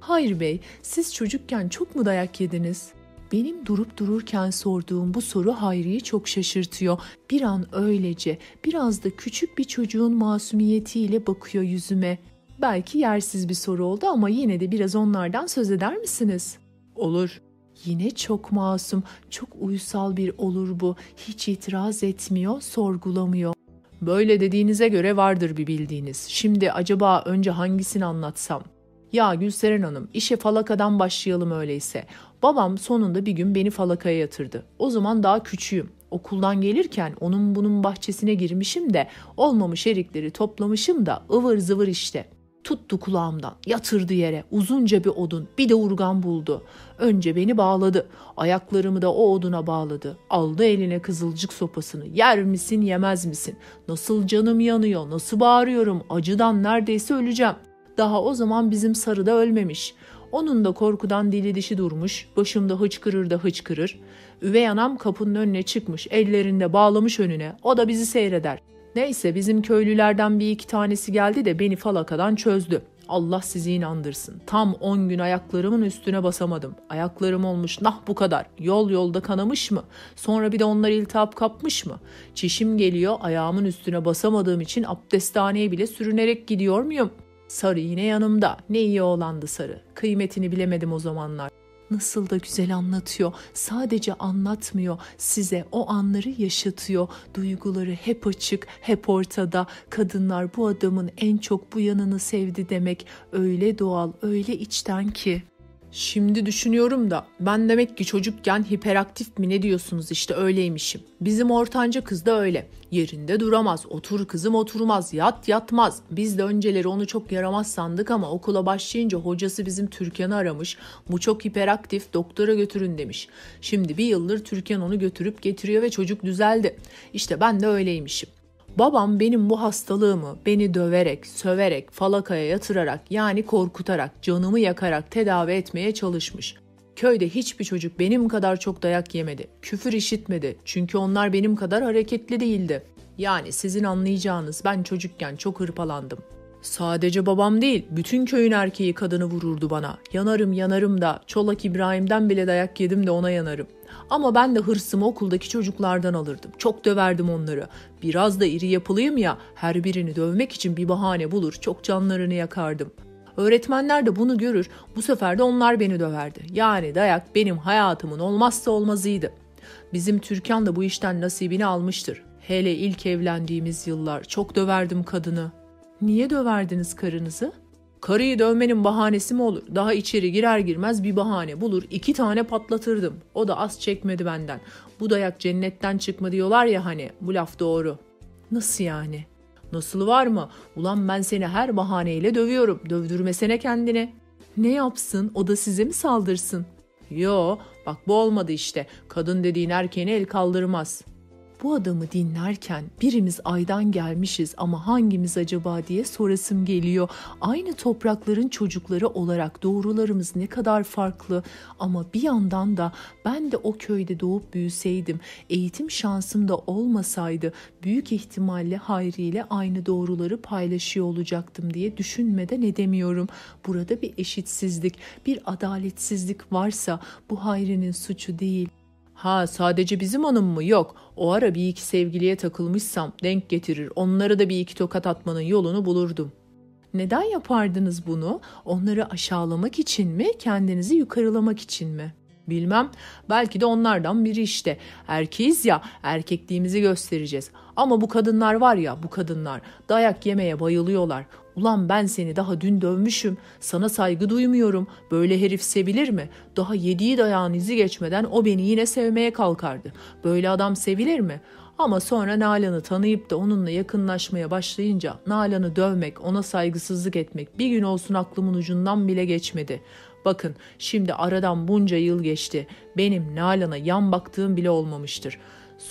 Hayır bey siz çocukken çok mu dayak yediniz?'' Benim durup dururken sorduğum bu soru Hayri'yi çok şaşırtıyor. Bir an öylece, biraz da küçük bir çocuğun masumiyetiyle bakıyor yüzüme. Belki yersiz bir soru oldu ama yine de biraz onlardan söz eder misiniz? Olur. Yine çok masum, çok uysal bir olur bu. Hiç itiraz etmiyor, sorgulamıyor. Böyle dediğinize göre vardır bir bildiğiniz. Şimdi acaba önce hangisini anlatsam? Ya Gülseren Hanım işe falakadan başlayalım öyleyse. Babam sonunda bir gün beni falakaya yatırdı. O zaman daha küçüğüm. Okuldan gelirken onun bunun bahçesine girmişim de olmamış erikleri toplamışım da ıvır zıvır işte. Tuttu kulağımdan, yatırdı yere, uzunca bir odun, bir de urgan buldu. Önce beni bağladı, ayaklarımı da o oduna bağladı. Aldı eline kızılcık sopasını, yer misin yemez misin? Nasıl canım yanıyor, nasıl bağırıyorum, acıdan neredeyse öleceğim. Daha o zaman bizim sarı da ölmemiş. Onun da korkudan dili dişi durmuş, başımda hıçkırır da hıçkırır. Üvey anam kapının önüne çıkmış, ellerinde bağlamış önüne. O da bizi seyreder. Neyse bizim köylülerden bir iki tanesi geldi de beni falakadan çözdü. Allah sizi inandırsın. Tam 10 gün ayaklarımın üstüne basamadım. Ayaklarım olmuş nah bu kadar. Yol yolda kanamış mı? Sonra bir de onlar iltihap kapmış mı? Çişim geliyor ayağımın üstüne basamadığım için abdesthaneye bile sürünerek gidiyor muyum?'' Sarı yine yanımda. Ne iyi oğlandı Sarı. Kıymetini bilemedim o zamanlar. Nasıl da güzel anlatıyor. Sadece anlatmıyor. Size o anları yaşatıyor. Duyguları hep açık, hep ortada. Kadınlar bu adamın en çok bu yanını sevdi demek öyle doğal, öyle içten ki. Şimdi düşünüyorum da ben demek ki çocukken hiperaktif mi ne diyorsunuz işte öyleymişim. Bizim ortanca kız da öyle. Yerinde duramaz, otur kızım oturmaz, yat yatmaz. Biz de önceleri onu çok yaramaz sandık ama okula başlayınca hocası bizim Türkan'ı aramış. Bu çok hiperaktif, doktora götürün demiş. Şimdi bir yıldır Türkan onu götürüp getiriyor ve çocuk düzeldi. İşte ben de öyleymişim. Babam benim bu hastalığımı beni döverek, söverek, falakaya yatırarak yani korkutarak, canımı yakarak tedavi etmeye çalışmış. Köyde hiçbir çocuk benim kadar çok dayak yemedi. Küfür işitmedi. Çünkü onlar benim kadar hareketli değildi. Yani sizin anlayacağınız ben çocukken çok hırpalandım. Sadece babam değil, bütün köyün erkeği kadını vururdu bana. Yanarım yanarım da, Çolak İbrahim'den bile dayak yedim de ona yanarım. Ama ben de hırsımı okuldaki çocuklardan alırdım. Çok döverdim onları. Biraz da iri yapılıyım ya, her birini dövmek için bir bahane bulur, çok canlarını yakardım. Öğretmenler de bunu görür, bu sefer de onlar beni döverdi. Yani dayak benim hayatımın olmazsa olmazıydı. Bizim Türkan da bu işten nasibini almıştır. Hele ilk evlendiğimiz yıllar çok döverdim kadını. Niye döverdiniz karınızı? Karıyı dövmenin bahanesi mi olur? Daha içeri girer girmez bir bahane bulur. iki tane patlatırdım. O da az çekmedi benden. Bu dayak cennetten çıkma diyorlar ya hani. Bu laf doğru. Nasıl yani? Nasıl var mı? Ulan ben seni her bahaneyle dövüyorum. Dövdürmesene kendini. Ne yapsın? O da size mi saldırsın? Yo, bak bu olmadı işte. Kadın dediğin erkeğine el kaldırmaz. Bu adamı dinlerken birimiz aydan gelmişiz ama hangimiz acaba diye sorasım geliyor. Aynı toprakların çocukları olarak doğrularımız ne kadar farklı ama bir yandan da ben de o köyde doğup büyüseydim, eğitim şansım da olmasaydı büyük ihtimalle Hayri ile aynı doğruları paylaşıyor olacaktım diye düşünmeden edemiyorum. Burada bir eşitsizlik, bir adaletsizlik varsa bu Hayri'nin suçu değil. Ha sadece bizim hanım mı? Yok. O ara bir iki sevgiliye takılmışsam denk getirir. Onları da bir iki tokat atmanın yolunu bulurdum. Neden yapardınız bunu? Onları aşağılamak için mi, kendinizi yukarılamak için mi? Bilmem. Belki de onlardan biri işte. Erkeğiz ya, erkekliğimizi göstereceğiz. Ama bu kadınlar var ya, bu kadınlar dayak yemeye bayılıyorlar. Ulan ben seni daha dün dövmüşüm. Sana saygı duymuyorum. Böyle herif sevilir mi? Daha yediği dayağın izi geçmeden o beni yine sevmeye kalkardı. Böyle adam sevilir mi? Ama sonra Nalan'ı tanıyıp da onunla yakınlaşmaya başlayınca Nalan'ı dövmek, ona saygısızlık etmek bir gün olsun aklımın ucundan bile geçmedi. Bakın şimdi aradan bunca yıl geçti. Benim Nalan'a yan baktığım bile olmamıştır.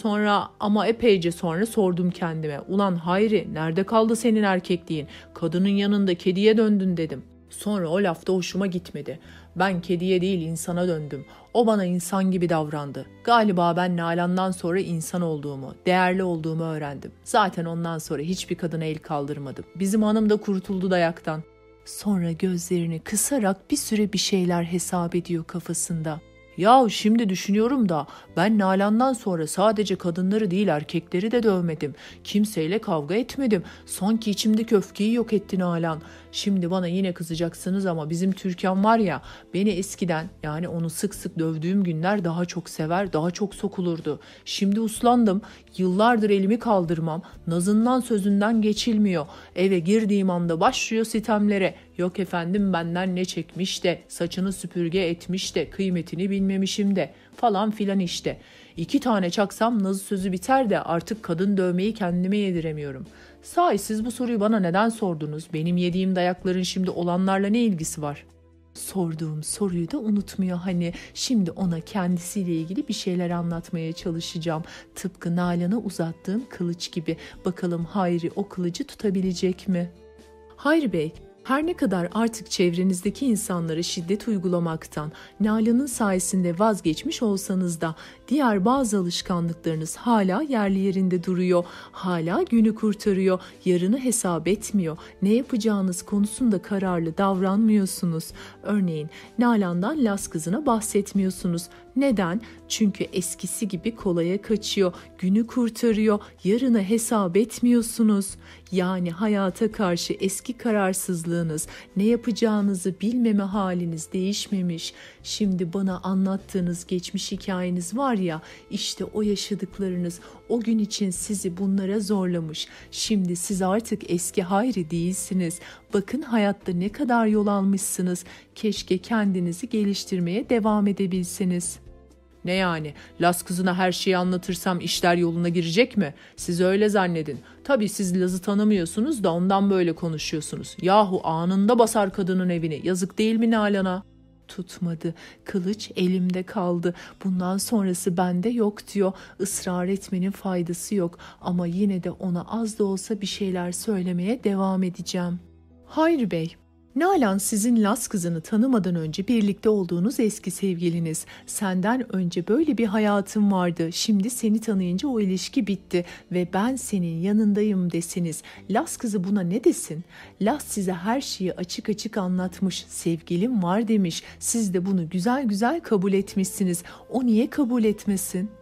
Sonra ama epeyce sonra sordum kendime. Ulan Hayri nerede kaldı senin erkekliğin? Kadının yanında kediye döndün dedim. Sonra o lafta hoşuma gitmedi. Ben kediye değil insana döndüm. O bana insan gibi davrandı. Galiba ben Nalan'dan sonra insan olduğumu, değerli olduğumu öğrendim. Zaten ondan sonra hiçbir kadına el kaldırmadım. Bizim hanım da kurtuldu dayaktan. Sonra gözlerini kısarak bir süre bir şeyler hesap ediyor kafasında. Ya şimdi düşünüyorum da ben Nalan'dan sonra sadece kadınları değil erkekleri de dövmedim. Kimseyle kavga etmedim. Sanki içimdeki öfkeyi yok etti Nalan. Şimdi bana yine kızacaksınız ama bizim Türkan var ya beni eskiden yani onu sık sık dövdüğüm günler daha çok sever daha çok sokulurdu. Şimdi uslandım yıllardır elimi kaldırmam nazından sözünden geçilmiyor. Eve girdiğim anda başlıyor sitemlere. Yok efendim benden ne çekmiş de saçını süpürge etmiş de kıymetini bilmemişim de falan filan işte. İki tane çaksam nazı sözü biter de artık kadın dövmeyi kendime yediremiyorum. Sahi siz bu soruyu bana neden sordunuz? Benim yediğim dayakların şimdi olanlarla ne ilgisi var? Sorduğum soruyu da unutmuyor hani şimdi ona kendisiyle ilgili bir şeyler anlatmaya çalışacağım. Tıpkı Nalan'a uzattığım kılıç gibi. Bakalım Hayri o kılıcı tutabilecek mi? Hayri Bey, her ne kadar artık çevrenizdeki insanlara şiddet uygulamaktan Nalan'ın sayesinde vazgeçmiş olsanız da diğer bazı alışkanlıklarınız hala yerli yerinde duruyor. Hala günü kurtarıyor, yarını hesap etmiyor. Ne yapacağınız konusunda kararlı davranmıyorsunuz. Örneğin Nalan'dan Las kızına bahsetmiyorsunuz. Neden? Çünkü eskisi gibi kolaya kaçıyor, günü kurtarıyor, yarını hesap etmiyorsunuz. Yani hayata karşı eski kararsızlığınız, ne yapacağınızı bilmeme haliniz değişmemiş. Şimdi bana anlattığınız geçmiş hikayeniz var ya, işte o yaşadıklarınız o gün için sizi bunlara zorlamış. Şimdi siz artık eski hayri değilsiniz. Bakın hayatta ne kadar yol almışsınız. Keşke kendinizi geliştirmeye devam edebilseniz.'' Ne yani? Laz kızına her şeyi anlatırsam işler yoluna girecek mi? Siz öyle zannedin. Tabii siz Laz'ı tanımıyorsunuz da ondan böyle konuşuyorsunuz. Yahu anında basar kadının evini. Yazık değil mi Nalan'a? Tutmadı. Kılıç elimde kaldı. Bundan sonrası bende yok diyor. Israr etmenin faydası yok. Ama yine de ona az da olsa bir şeyler söylemeye devam edeceğim. Hayri Bey, Nalan sizin Las kızını tanımadan önce birlikte olduğunuz eski sevgiliniz. Senden önce böyle bir hayatım vardı. Şimdi seni tanıyınca o ilişki bitti ve ben senin yanındayım deseniz Las kızı buna ne desin? Las size her şeyi açık açık anlatmış. Sevgilim var demiş. Siz de bunu güzel güzel kabul etmişsiniz. O niye kabul etmesin?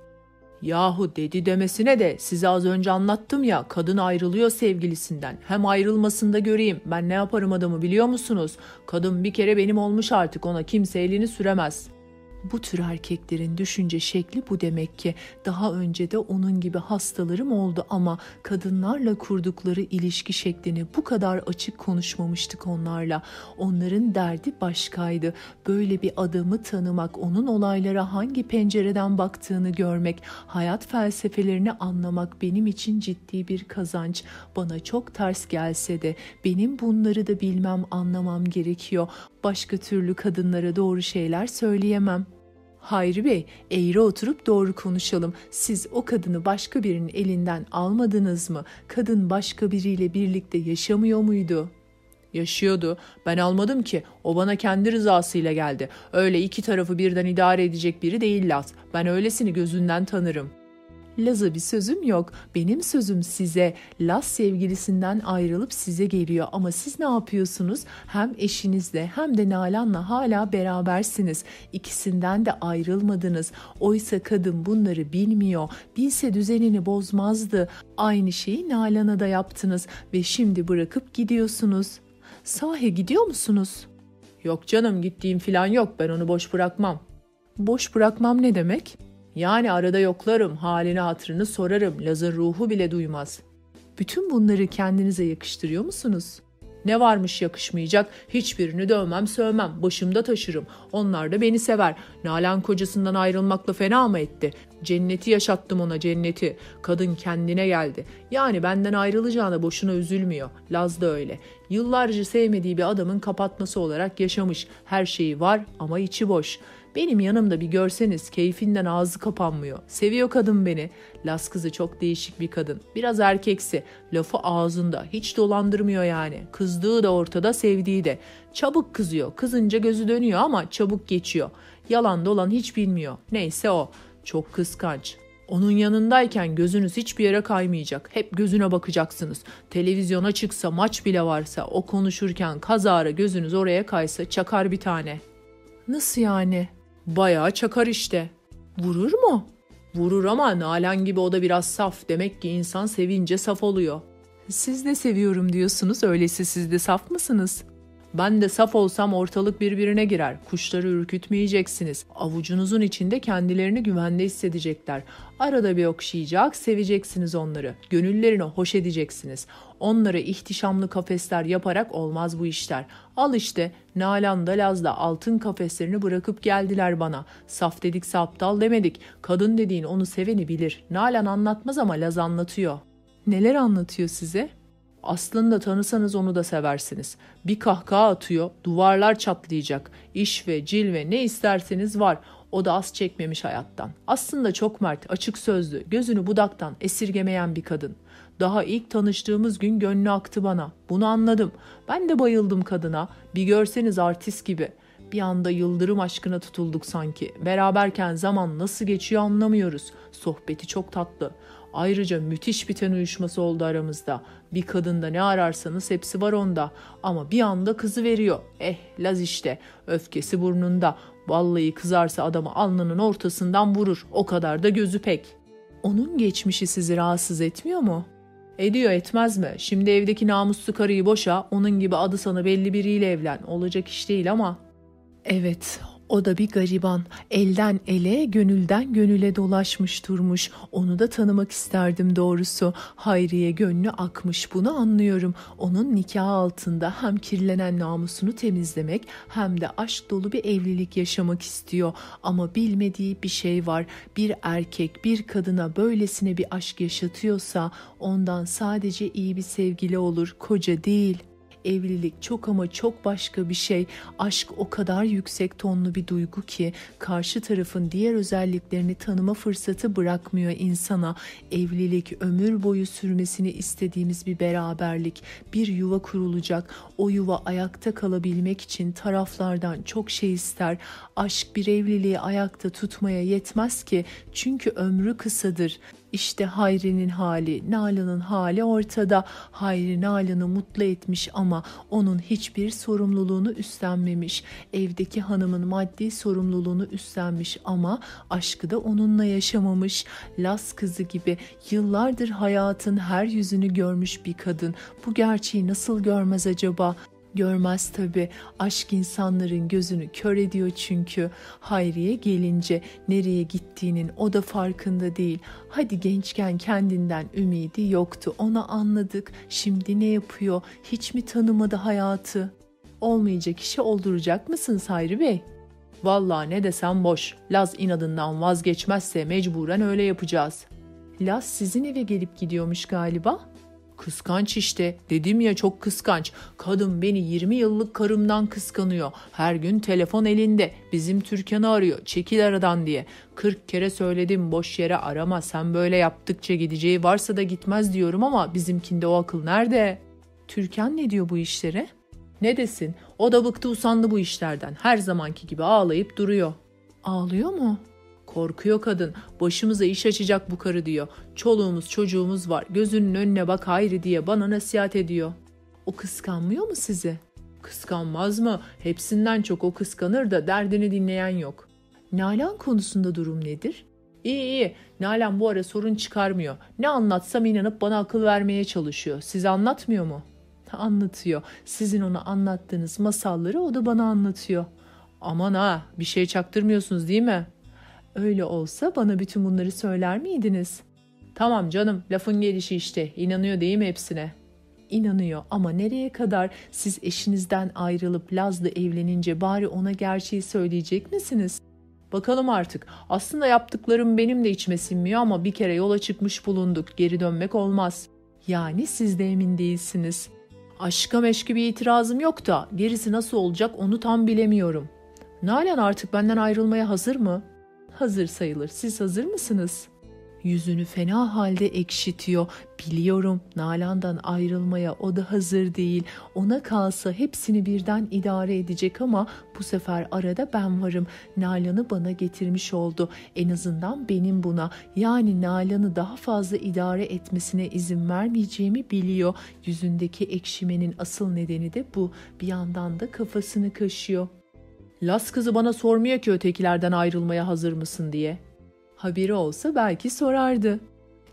Yahu dedi demesine de size az önce anlattım ya kadın ayrılıyor sevgilisinden. Hem ayrılmasında göreyim ben ne yaparım adamı biliyor musunuz? Kadın bir kere benim olmuş artık ona kimse elini süremez.'' Bu tür erkeklerin düşünce şekli bu demek ki. Daha önce de onun gibi hastalarım oldu ama kadınlarla kurdukları ilişki şeklini bu kadar açık konuşmamıştık onlarla. Onların derdi başkaydı. Böyle bir adamı tanımak, onun olaylara hangi pencereden baktığını görmek, hayat felsefelerini anlamak benim için ciddi bir kazanç. Bana çok ters gelse de benim bunları da bilmem, anlamam gerekiyor. Başka türlü kadınlara doğru şeyler söyleyemem. Hayri Bey, eğri oturup doğru konuşalım. Siz o kadını başka birinin elinden almadınız mı? Kadın başka biriyle birlikte yaşamıyor muydu? Yaşıyordu. Ben almadım ki. O bana kendi rızasıyla geldi. Öyle iki tarafı birden idare edecek biri değil Laz. Ben öylesini gözünden tanırım. Laz'a bir sözüm yok. Benim sözüm size. Laz sevgilisinden ayrılıp size geliyor ama siz ne yapıyorsunuz? Hem eşinizle hem de Nalan'la hala berabersiniz. İkisinden de ayrılmadınız. Oysa kadın bunları bilmiyor. Bilse düzenini bozmazdı. Aynı şeyi Nalan'a da yaptınız ve şimdi bırakıp gidiyorsunuz. Sahi gidiyor musunuz? Yok canım gittiğim filan yok ben onu boş bırakmam. Boş bırakmam ne demek? Yani arada yoklarım, halini hatırını sorarım, Laz'ın ruhu bile duymaz. Bütün bunları kendinize yakıştırıyor musunuz? Ne varmış yakışmayacak? Hiçbirini dövmem sövmem. Başımda taşırım. Onlar da beni sever. Nalan kocasından ayrılmakla fena mı etti? Cenneti yaşattım ona cenneti. Kadın kendine geldi. Yani benden ayrılacağına boşuna üzülmüyor. Laz da öyle. Yıllarca sevmediği bir adamın kapatması olarak yaşamış. Her şeyi var ama içi boş. Benim yanımda bir görseniz keyfinden ağzı kapanmıyor. Seviyor kadın beni. Las kızı çok değişik bir kadın. Biraz erkeksi. Lafı ağzında. Hiç dolandırmıyor yani. Kızdığı da ortada, sevdiği de. Çabuk kızıyor. Kızınca gözü dönüyor ama çabuk geçiyor. Yalan dolan hiç bilmiyor. Neyse o. Çok kıskanç. Onun yanındayken gözünüz hiçbir yere kaymayacak. Hep gözüne bakacaksınız. Televizyona çıksa, maç bile varsa o konuşurken kazara gözünüz oraya kaysa çakar bir tane. Nasıl yani? Bayağı çakar işte. Vurur mu? Vurur ama Nalan gibi o da biraz saf. Demek ki insan sevince saf oluyor. Siz de seviyorum diyorsunuz. Öyleyse siz de saf mısınız? Ben de saf olsam ortalık birbirine girer. Kuşları ürkütmeyeceksiniz. Avucunuzun içinde kendilerini güvende hissedecekler. Arada bir okşayacak, seveceksiniz onları. Gönüllerini hoş edeceksiniz. Onlara ihtişamlı kafesler yaparak olmaz bu işler. Al işte Nalan da Laz'da altın kafeslerini bırakıp geldiler bana. Saf dedikse aptal demedik. Kadın dediğin onu seveni bilir. Nalan anlatmaz ama Laz anlatıyor. Neler anlatıyor size? Aslında tanısanız onu da seversiniz. Bir kahkaha atıyor, duvarlar çatlayacak. İş ve cilve ne isterseniz var. O da az çekmemiş hayattan. Aslında çok mert, açık sözlü, gözünü budaktan esirgemeyen bir kadın. Daha ilk tanıştığımız gün gönlü aktı bana. Bunu anladım. Ben de bayıldım kadına. Bir görseniz artist gibi. Bir anda yıldırım aşkına tutulduk sanki. Beraberken zaman nasıl geçiyor anlamıyoruz. Sohbeti çok tatlı. Ayrıca müthiş bir ten uyuşması oldu aramızda. Bir kadında ne ararsanız hepsi var onda. Ama bir anda kızı veriyor. Eh Laz işte. Öfkesi burnunda. Vallahi kızarsa adamı alnının ortasından vurur. O kadar da gözü pek. Onun geçmişi sizi rahatsız etmiyor mu? Ediyor etmez mi? Şimdi evdeki namuslu karıyı boşa, onun gibi adı sana belli biriyle evlen. Olacak iş değil ama. Evet, o da bir gariban. Elden ele, gönülden gönüle dolaşmış durmuş. Onu da tanımak isterdim doğrusu. Hayriye gönlü akmış bunu anlıyorum. Onun nikah altında hem kirlenen namusunu temizlemek hem de aşk dolu bir evlilik yaşamak istiyor. Ama bilmediği bir şey var. Bir erkek bir kadına böylesine bir aşk yaşatıyorsa ondan sadece iyi bir sevgili olur, koca değil.'' Evlilik çok ama çok başka bir şey. Aşk o kadar yüksek tonlu bir duygu ki karşı tarafın diğer özelliklerini tanıma fırsatı bırakmıyor insana. Evlilik ömür boyu sürmesini istediğimiz bir beraberlik. Bir yuva kurulacak. O yuva ayakta kalabilmek için taraflardan çok şey ister. Aşk bir evliliği ayakta tutmaya yetmez ki çünkü ömrü kısadır. İşte Hayri'nin hali, Nalan'ın hali ortada. Hayri Nalan'ı mutlu etmiş ama onun hiçbir sorumluluğunu üstlenmemiş. Evdeki hanımın maddi sorumluluğunu üstlenmiş ama aşkı da onunla yaşamamış. Las kızı gibi yıllardır hayatın her yüzünü görmüş bir kadın. Bu gerçeği nasıl görmez acaba? Görmez tabi. Aşk insanların gözünü kör ediyor çünkü. Hayriye gelince nereye gittiğinin o da farkında değil. Hadi gençken kendinden ümidi yoktu. Onu anladık. Şimdi ne yapıyor? Hiç mi tanımadı hayatı? Olmayacak işi olduracak mısınız Hayri Bey? Vallahi ne desem boş. Laz inadından vazgeçmezse mecburen öyle yapacağız. Laz sizin eve gelip gidiyormuş galiba. Kıskanç işte. Dedim ya çok kıskanç. Kadın beni 20 yıllık karımdan kıskanıyor. Her gün telefon elinde. Bizim Türkan'ı arıyor. Çekil aradan diye. 40 kere söyledim boş yere arama. Sen böyle yaptıkça gideceği varsa da gitmez diyorum ama bizimkinde o akıl nerede? Türkan ne diyor bu işlere? Ne desin? O da bıktı usandı bu işlerden. Her zamanki gibi ağlayıp duruyor. Ağlıyor mu? Korkuyor kadın. Başımıza iş açacak bu karı diyor. Çoluğumuz çocuğumuz var. Gözünün önüne bak Hayri diye bana nasihat ediyor. O kıskanmıyor mu sizi? Kıskanmaz mı? Hepsinden çok o kıskanır da derdini dinleyen yok. Nalan konusunda durum nedir? İyi iyi. Nalan bu ara sorun çıkarmıyor. Ne anlatsam inanıp bana akıl vermeye çalışıyor. Size anlatmıyor mu? Anlatıyor. Sizin ona anlattığınız masalları o da bana anlatıyor. Aman ha bir şey çaktırmıyorsunuz değil mi? Öyle olsa bana bütün bunları söyler miydiniz? Tamam canım lafın gelişi işte inanıyor değil mi hepsine? İnanıyor ama nereye kadar siz eşinizden ayrılıp Laz'la evlenince bari ona gerçeği söyleyecek misiniz? Bakalım artık. Aslında yaptıklarım benim de içime sinmiyor ama bir kere yola çıkmış bulunduk. Geri dönmek olmaz. Yani siz de emin değilsiniz. Aşka meşki bir itirazım yok da gerisi nasıl olacak onu tam bilemiyorum. Nalan artık benden ayrılmaya hazır mı? Hazır sayılır. Siz hazır mısınız?'' Yüzünü fena halde ekşitiyor. Biliyorum Nalan'dan ayrılmaya o da hazır değil. Ona kalsa hepsini birden idare edecek ama bu sefer arada ben varım. Nalan'ı bana getirmiş oldu. En azından benim buna yani Nalan'ı daha fazla idare etmesine izin vermeyeceğimi biliyor. Yüzündeki ekşimenin asıl nedeni de bu. Bir yandan da kafasını kaşıyor. Las kızı bana sormuyor ki ötekilerden ayrılmaya hazır mısın diye. Haberi olsa belki sorardı.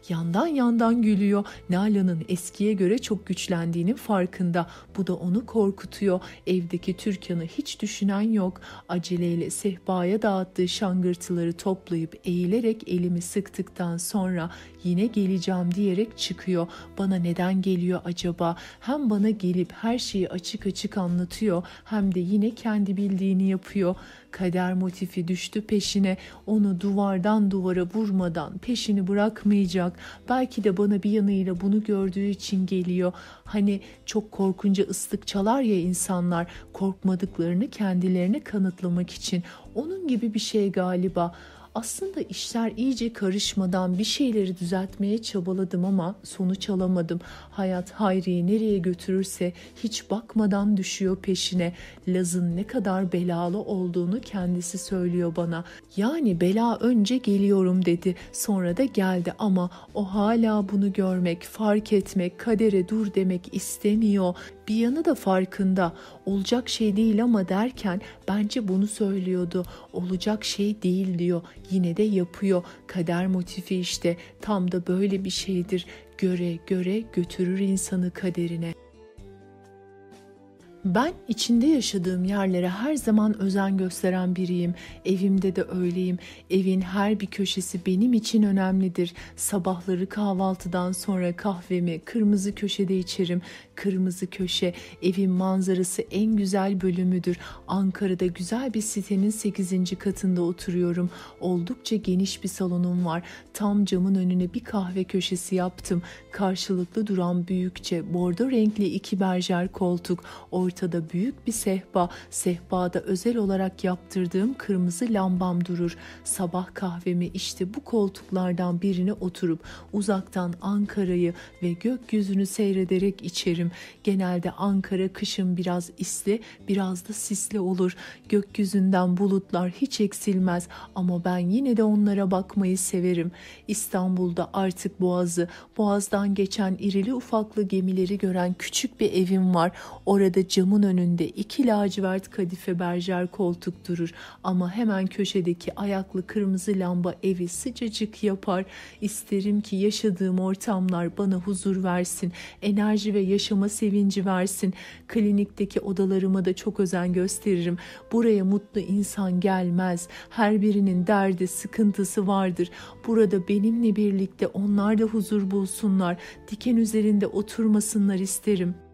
Yandan yandan gülüyor. Nalan'ın eskiye göre çok güçlendiğinin farkında. Bu da onu korkutuyor. Evdeki Türkan'ı hiç düşünen yok. Aceleyle sehpaya dağıttığı şangırtıları toplayıp eğilerek elimi sıktıktan sonra yine geleceğim diyerek çıkıyor. Bana neden geliyor acaba? Hem bana gelip her şeyi açık açık anlatıyor hem de yine kendi bildiğini yapıyor. Kader motifi düştü peşine. Onu duvardan duvara vurmadan peşini bırakmayacak. Belki de bana bir yanıyla bunu gördüğü için geliyor. Hani çok korkunca ıslık çalar ya insanlar korkmadıklarını kendilerine kanıtlamak için. Onun gibi bir şey galiba. Aslında işler iyice karışmadan bir şeyleri düzeltmeye çabaladım ama sonuç alamadım. Hayat Hayri'yi nereye götürürse hiç bakmadan düşüyor peşine. Laz'ın ne kadar belalı olduğunu kendisi söylüyor bana. Yani bela önce geliyorum dedi. Sonra da geldi ama o hala bunu görmek, fark etmek, kadere dur demek istemiyor. Bir yanı da farkında. Olacak şey değil ama derken bence bunu söylüyordu. Olacak şey değil diyor. Yine de yapıyor. Kader motifi işte tam da böyle bir şeydir. Göre göre götürür insanı kaderine. Ben içinde yaşadığım yerlere her zaman özen gösteren biriyim. Evimde de öyleyim. Evin her bir köşesi benim için önemlidir. Sabahları kahvaltıdan sonra kahvemi kırmızı köşede içerim. Kırmızı köşe evin manzarası en güzel bölümüdür. Ankara'da güzel bir sitenin 8. katında oturuyorum. Oldukça geniş bir salonum var. Tam camın önüne bir kahve köşesi yaptım. Karşılıklı duran büyükçe bordo renkli iki berjer koltuk. Ortada büyük bir sehpa. Sehpada özel olarak yaptırdığım kırmızı lambam durur. Sabah kahvemi işte bu koltuklardan birine oturup uzaktan Ankara'yı ve gökyüzünü seyrederek içerim ederim. Genelde Ankara kışın biraz isli, biraz da sisli olur. Gökyüzünden bulutlar hiç eksilmez ama ben yine de onlara bakmayı severim. İstanbul'da artık Boğaz'ı, Boğaz'dan geçen irili ufaklı gemileri gören küçük bir evim var. Orada camın önünde iki lacivert kadife berjer koltuk durur ama hemen köşedeki ayaklı kırmızı lamba evi sıcacık yapar. İsterim ki yaşadığım ortamlar bana huzur versin, enerji ve yaşam yaşama sevinci versin. Klinikteki odalarıma da çok özen gösteririm. Buraya mutlu insan gelmez. Her birinin derdi, sıkıntısı vardır. Burada benimle birlikte onlar da huzur bulsunlar. Diken üzerinde oturmasınlar isterim.''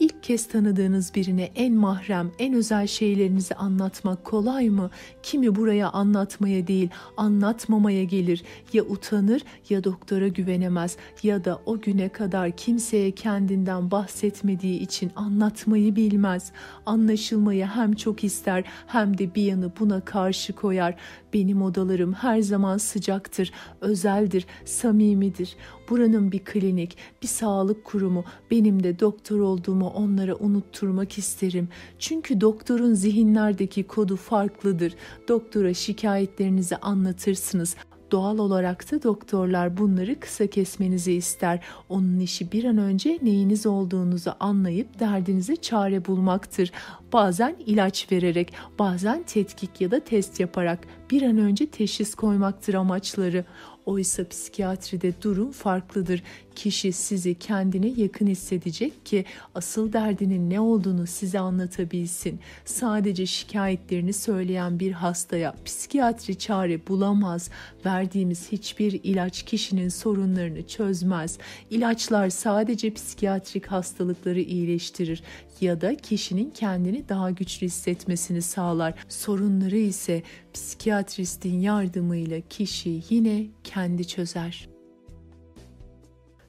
İlk kez tanıdığınız birine en mahrem, en özel şeylerinizi anlatmak kolay mı? Kimi buraya anlatmaya değil, anlatmamaya gelir. Ya utanır ya doktora güvenemez ya da o güne kadar kimseye kendinden bahsetmediği için anlatmayı bilmez. Anlaşılmayı hem çok ister hem de bir yanı buna karşı koyar. Benim odalarım her zaman sıcaktır, özeldir, samimidir. Buranın bir klinik, bir sağlık kurumu, benim de doktor olduğumu onlara unutturmak isterim. Çünkü doktorun zihinlerdeki kodu farklıdır. Doktora şikayetlerinizi anlatırsınız. Doğal olarak da doktorlar bunları kısa kesmenizi ister. Onun işi bir an önce neyiniz olduğunuzu anlayıp derdinize çare bulmaktır. Bazen ilaç vererek, bazen tetkik ya da test yaparak bir an önce teşhis koymaktır amaçları. Oysa psikiyatride durum farklıdır. Kişi sizi kendine yakın hissedecek ki asıl derdinin ne olduğunu size anlatabilsin. Sadece şikayetlerini söyleyen bir hastaya psikiyatri çare bulamaz. Verdiğimiz hiçbir ilaç kişinin sorunlarını çözmez. İlaçlar sadece psikiyatrik hastalıkları iyileştirir ya da kişinin kendini daha güçlü hissetmesini sağlar. Sorunları ise psikiyatristin yardımıyla kişi yine kendi çözer.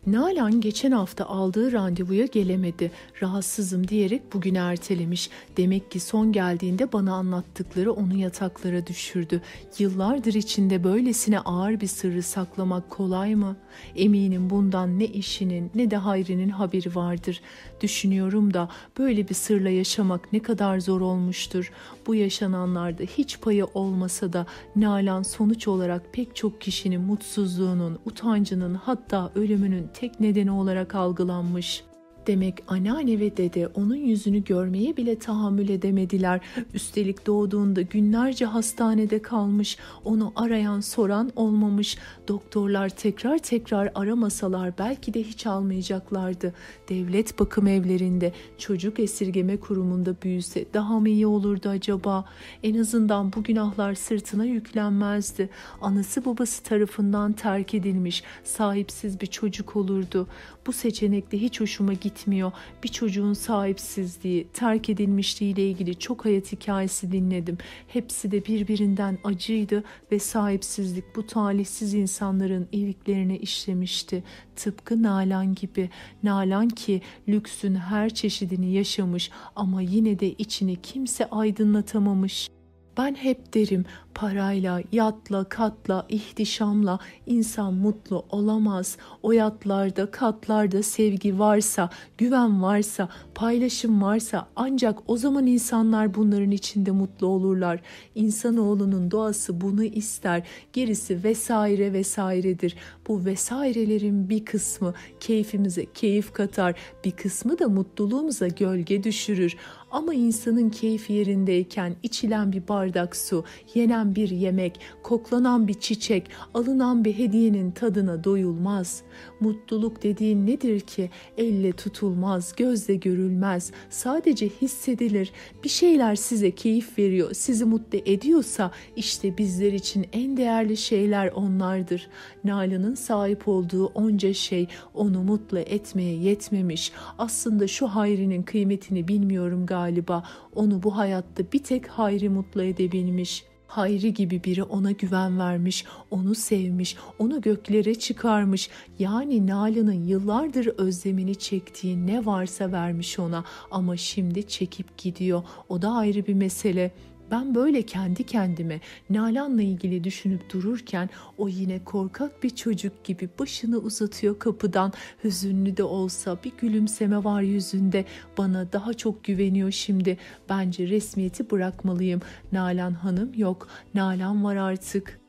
Nalan geçen hafta aldığı randevuya gelemedi. Rahatsızım diyerek bugün ertelemiş. Demek ki son geldiğinde bana anlattıkları onu yataklara düşürdü. Yıllardır içinde böylesine ağır bir sırrı saklamak kolay mı? Eminim bundan ne eşinin ne de Hayri'nin haberi vardır. Düşünüyorum da böyle bir sırla yaşamak ne kadar zor olmuştur. Bu yaşananlarda hiç payı olmasa da Nalan sonuç olarak pek çok kişinin mutsuzluğunun, utancının hatta ölümünün tek nedeni olarak algılanmış. Demek anneanne ve dede onun yüzünü görmeye bile tahammül edemediler. Üstelik doğduğunda günlerce hastanede kalmış. Onu arayan soran olmamış. Doktorlar tekrar tekrar aramasalar belki de hiç almayacaklardı. Devlet bakım evlerinde, çocuk esirgeme kurumunda büyüse daha mı iyi olurdu acaba? En azından bu günahlar sırtına yüklenmezdi. Anası babası tarafından terk edilmiş, sahipsiz bir çocuk olurdu. Bu seçenekte hiç hoşuma gitmiyor. Bir çocuğun sahipsizliği, terk edilmişliği ile ilgili çok hayat hikayesi dinledim. Hepsi de birbirinden acıydı ve sahipsizlik bu talihsiz insanların iliklerine işlemişti. Tıpkı Nalan gibi. Nalan ki lüksün her çeşidini yaşamış ama yine de içini kimse aydınlatamamış. Ben hep derim parayla, yatla, katla, ihtişamla insan mutlu olamaz. O yatlarda, katlarda sevgi varsa, güven varsa, paylaşım varsa ancak o zaman insanlar bunların içinde mutlu olurlar. İnsanoğlunun doğası bunu ister. Gerisi vesaire vesairedir. Bu vesairelerin bir kısmı keyfimize keyif katar, bir kısmı da mutluluğumuza gölge düşürür. Ama insanın keyfi yerindeyken içilen bir bardak su, yenen bir yemek, koklanan bir çiçek, alınan bir hediyenin tadına doyulmaz. Mutluluk dediğin nedir ki? Elle tutulmaz, gözle görülmez, sadece hissedilir. Bir şeyler size keyif veriyor, sizi mutlu ediyorsa işte bizler için en değerli şeyler onlardır. Nalan'ın sahip olduğu onca şey onu mutlu etmeye yetmemiş. Aslında şu Hayri'nin kıymetini bilmiyorum galiba. Onu bu hayatta bir tek Hayri mutlu edebilmiş.'' Hayri gibi biri ona güven vermiş, onu sevmiş, onu göklere çıkarmış. Yani Nalan'ın yıllardır özlemini çektiği ne varsa vermiş ona ama şimdi çekip gidiyor. O da ayrı bir mesele. Ben böyle kendi kendime Nalan'la ilgili düşünüp dururken o yine korkak bir çocuk gibi başını uzatıyor kapıdan. Hüzünlü de olsa bir gülümseme var yüzünde. Bana daha çok güveniyor şimdi. Bence resmiyeti bırakmalıyım. Nalan Hanım yok. Nalan var artık.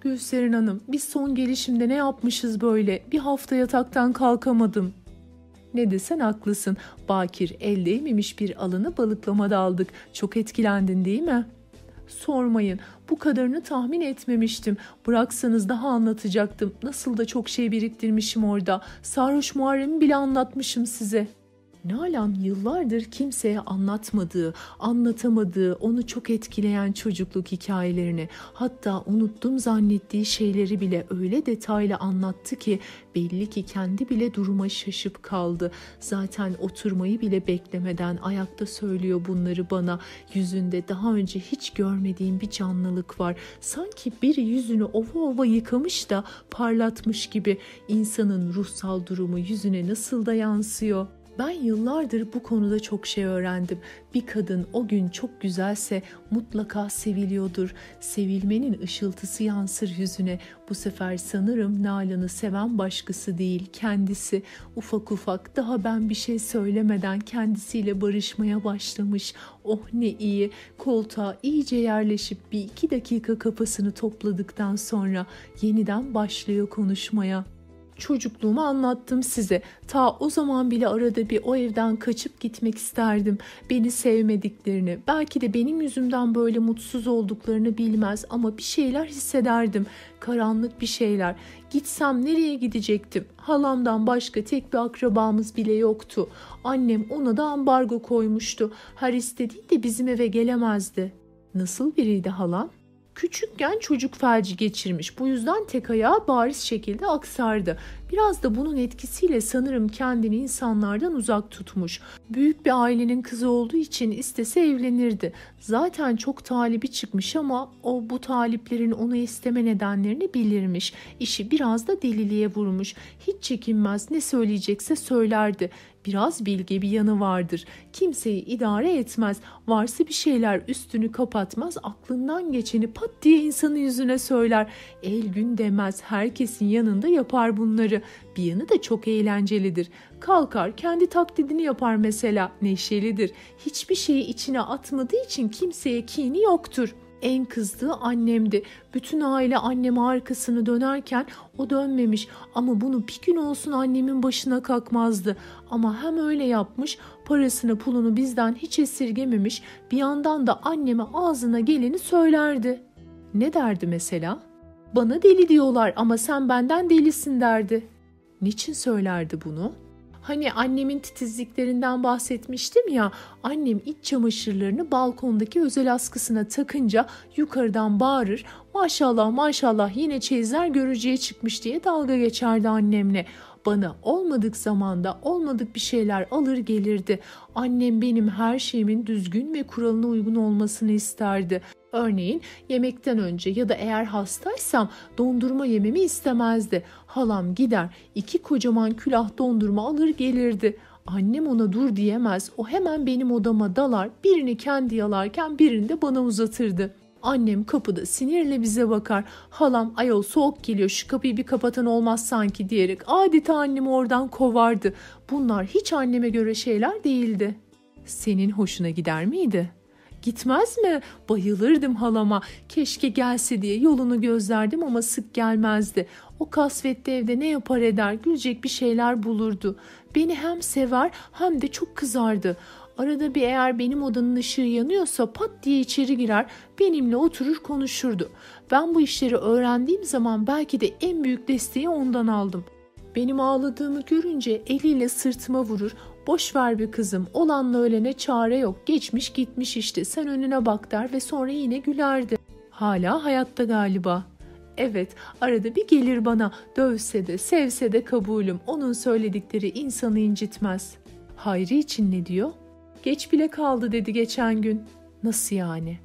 Gülserin Hanım, biz son gelişimde ne yapmışız böyle? Bir hafta yataktan kalkamadım. Ne desen haklısın. Bakir el değmemiş bir alanı balıklamada aldık. Çok etkilendin değil mi? Sormayın. Bu kadarını tahmin etmemiştim. Bıraksanız daha anlatacaktım. Nasıl da çok şey biriktirmişim orada. Sarhoş Muharrem'i bile anlatmışım size. Nalan yıllardır kimseye anlatmadığı, anlatamadığı, onu çok etkileyen çocukluk hikayelerini, hatta unuttum zannettiği şeyleri bile öyle detaylı anlattı ki belli ki kendi bile duruma şaşıp kaldı. Zaten oturmayı bile beklemeden ayakta söylüyor bunları bana. Yüzünde daha önce hiç görmediğim bir canlılık var. Sanki biri yüzünü ova ova yıkamış da parlatmış gibi insanın ruhsal durumu yüzüne nasıl da yansıyor. Ben yıllardır bu konuda çok şey öğrendim. Bir kadın o gün çok güzelse mutlaka seviliyordur. Sevilmenin ışıltısı yansır yüzüne. Bu sefer sanırım Nalan'ı seven başkası değil, kendisi. Ufak ufak daha ben bir şey söylemeden kendisiyle barışmaya başlamış. Oh ne iyi. Koltuğa iyice yerleşip bir iki dakika kafasını topladıktan sonra yeniden başlıyor konuşmaya. Çocukluğumu anlattım size. Ta o zaman bile arada bir o evden kaçıp gitmek isterdim. Beni sevmediklerini, belki de benim yüzümden böyle mutsuz olduklarını bilmez ama bir şeyler hissederdim. Karanlık bir şeyler. Gitsem nereye gidecektim? Halamdan başka tek bir akrabamız bile yoktu. Annem ona da ambargo koymuştu. Her istediğinde bizim eve gelemezdi. Nasıl biriydi halam? Küçükken çocuk felci geçirmiş. Bu yüzden tek ayağı bariz şekilde aksardı. Biraz da bunun etkisiyle sanırım kendini insanlardan uzak tutmuş. Büyük bir ailenin kızı olduğu için istese evlenirdi. Zaten çok talibi çıkmış ama o bu taliplerin onu isteme nedenlerini bilirmiş. İşi biraz da deliliğe vurmuş. Hiç çekinmez ne söyleyecekse söylerdi. Biraz bilge bir yanı vardır. Kimseyi idare etmez. Varsa bir şeyler üstünü kapatmaz. Aklından geçeni pat diye insanın yüzüne söyler. El gün demez. Herkesin yanında yapar bunları. Bir yanı da çok eğlencelidir. Kalkar kendi taklidini yapar mesela. Neşelidir. Hiçbir şeyi içine atmadığı için kimseye kini yoktur en kızdığı annemdi. Bütün aile anneme arkasını dönerken o dönmemiş ama bunu bir gün olsun annemin başına kalkmazdı. Ama hem öyle yapmış parasını pulunu bizden hiç esirgememiş bir yandan da anneme ağzına geleni söylerdi. Ne derdi mesela? Bana deli diyorlar ama sen benden delisin derdi. Niçin söylerdi bunu? Hani annemin titizliklerinden bahsetmiştim ya. Annem iç çamaşırlarını balkondaki özel askısına takınca yukarıdan bağırır. Maşallah maşallah yine çeyizler görücüye çıkmış diye dalga geçerdi annemle bana olmadık zamanda olmadık bir şeyler alır gelirdi. Annem benim her şeyimin düzgün ve kuralına uygun olmasını isterdi. Örneğin yemekten önce ya da eğer hastaysam dondurma yememi istemezdi. Halam gider iki kocaman külah dondurma alır gelirdi. Annem ona dur diyemez. O hemen benim odama dalar, birini kendi yalarken birini de bana uzatırdı. Annem kapıda sinirle bize bakar. Halam ayol soğuk geliyor şu kapıyı bir kapatan olmaz sanki diyerek adeta annemi oradan kovardı. Bunlar hiç anneme göre şeyler değildi. Senin hoşuna gider miydi? Gitmez mi? Bayılırdım halama. Keşke gelse diye yolunu gözlerdim ama sık gelmezdi. O kasvetli evde ne yapar eder gülecek bir şeyler bulurdu. Beni hem sever hem de çok kızardı. Arada bir eğer benim odanın ışığı yanıyorsa pat diye içeri girer, benimle oturur konuşurdu. Ben bu işleri öğrendiğim zaman belki de en büyük desteği ondan aldım. Benim ağladığımı görünce eliyle sırtıma vurur. Boş ver bir kızım, olanla ölene çare yok. Geçmiş gitmiş işte, sen önüne bak der ve sonra yine gülerdi. Hala hayatta galiba. Evet, arada bir gelir bana, dövse de, sevse de kabulüm. Onun söyledikleri insanı incitmez. Hayri için ne diyor? Geç bile kaldı dedi geçen gün. Nasıl yani?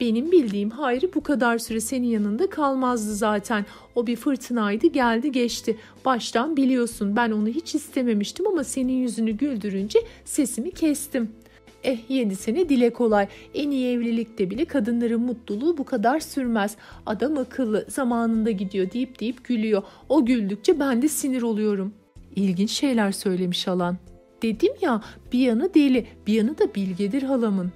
Benim bildiğim Hayri bu kadar süre senin yanında kalmazdı zaten. O bir fırtınaydı geldi geçti. Baştan biliyorsun ben onu hiç istememiştim ama senin yüzünü güldürünce sesimi kestim. Eh yedi sene dile kolay. En iyi evlilikte bile kadınların mutluluğu bu kadar sürmez. Adam akıllı zamanında gidiyor deyip deyip gülüyor. O güldükçe ben de sinir oluyorum. İlginç şeyler söylemiş alan. Dedim ya bir yanı deli bir yanı da bilgedir halamın.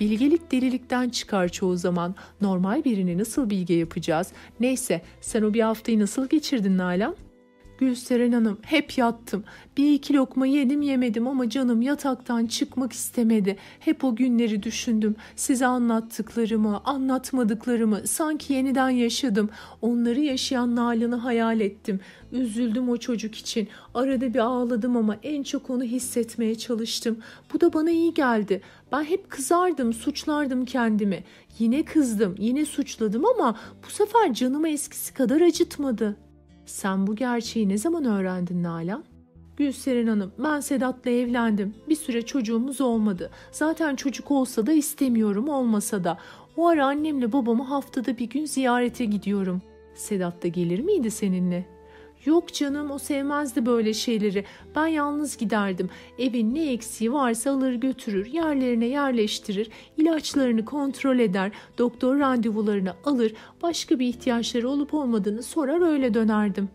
Bilgelik delilikten çıkar çoğu zaman. Normal birini nasıl bilge yapacağız? Neyse sen o bir haftayı nasıl geçirdin Nalan? Gülseren Hanım hep yattım. Bir iki lokma yedim yemedim ama canım yataktan çıkmak istemedi. Hep o günleri düşündüm. Size anlattıklarımı, anlatmadıklarımı sanki yeniden yaşadım. Onları yaşayan Nalan'ı hayal ettim. Üzüldüm o çocuk için. Arada bir ağladım ama en çok onu hissetmeye çalıştım. Bu da bana iyi geldi. Ben hep kızardım, suçlardım kendimi. Yine kızdım, yine suçladım ama bu sefer canımı eskisi kadar acıtmadı. Sen bu gerçeği ne zaman öğrendin Nalan? Gülseren Hanım, ben Sedat'la evlendim. Bir süre çocuğumuz olmadı. Zaten çocuk olsa da istemiyorum, olmasa da. O ara annemle babamı haftada bir gün ziyarete gidiyorum. Sedat da gelir miydi seninle? Yok canım o sevmezdi böyle şeyleri. Ben yalnız giderdim. Evin ne eksiği varsa alır götürür, yerlerine yerleştirir, ilaçlarını kontrol eder, doktor randevularını alır, başka bir ihtiyaçları olup olmadığını sorar öyle dönerdim.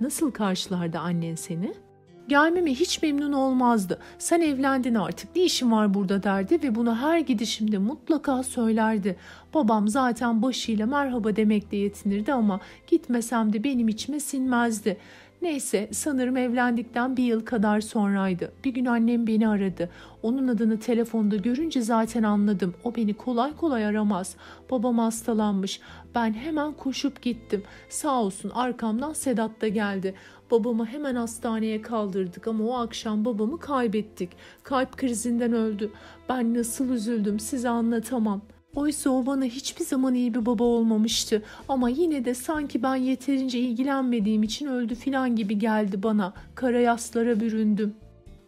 Nasıl karşılardı annen seni?'' Gelmeme hiç memnun olmazdı. Sen evlendin artık ne işin var burada derdi ve bunu her gidişimde mutlaka söylerdi. Babam zaten başıyla merhaba demekle yetinirdi ama gitmesem de benim içime sinmezdi. Neyse sanırım evlendikten bir yıl kadar sonraydı. Bir gün annem beni aradı. Onun adını telefonda görünce zaten anladım. O beni kolay kolay aramaz. Babam hastalanmış. Ben hemen koşup gittim. Sağ olsun arkamdan Sedat da geldi. Babamı hemen hastaneye kaldırdık ama o akşam babamı kaybettik. Kalp krizinden öldü. Ben nasıl üzüldüm size anlatamam. Oysa o bana hiçbir zaman iyi bir baba olmamıştı ama yine de sanki ben yeterince ilgilenmediğim için öldü filan gibi geldi bana. Kara yaslara büründüm.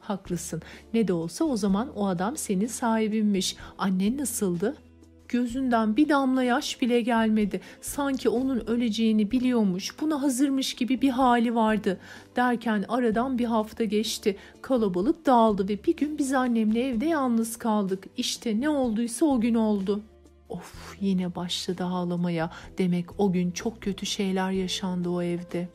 Haklısın. Ne de olsa o zaman o adam senin sahibinmiş. Annen nasıldı? Gözünden bir damla yaş bile gelmedi. Sanki onun öleceğini biliyormuş, buna hazırmış gibi bir hali vardı. Derken aradan bir hafta geçti. Kalabalık dağıldı ve bir gün biz annemle evde yalnız kaldık. İşte ne olduysa o gün oldu. Of yine başladı ağlamaya. Demek o gün çok kötü şeyler yaşandı o evde.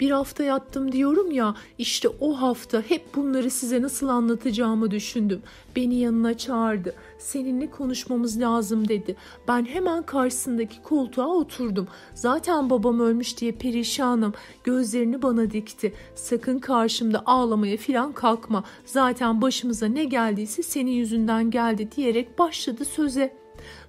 Bir hafta yattım diyorum ya işte o hafta hep bunları size nasıl anlatacağımı düşündüm. Beni yanına çağırdı. Seninle konuşmamız lazım dedi. Ben hemen karşısındaki koltuğa oturdum. Zaten babam ölmüş diye perişanım. Gözlerini bana dikti. Sakın karşımda ağlamaya filan kalkma. Zaten başımıza ne geldiyse senin yüzünden geldi diyerek başladı söze.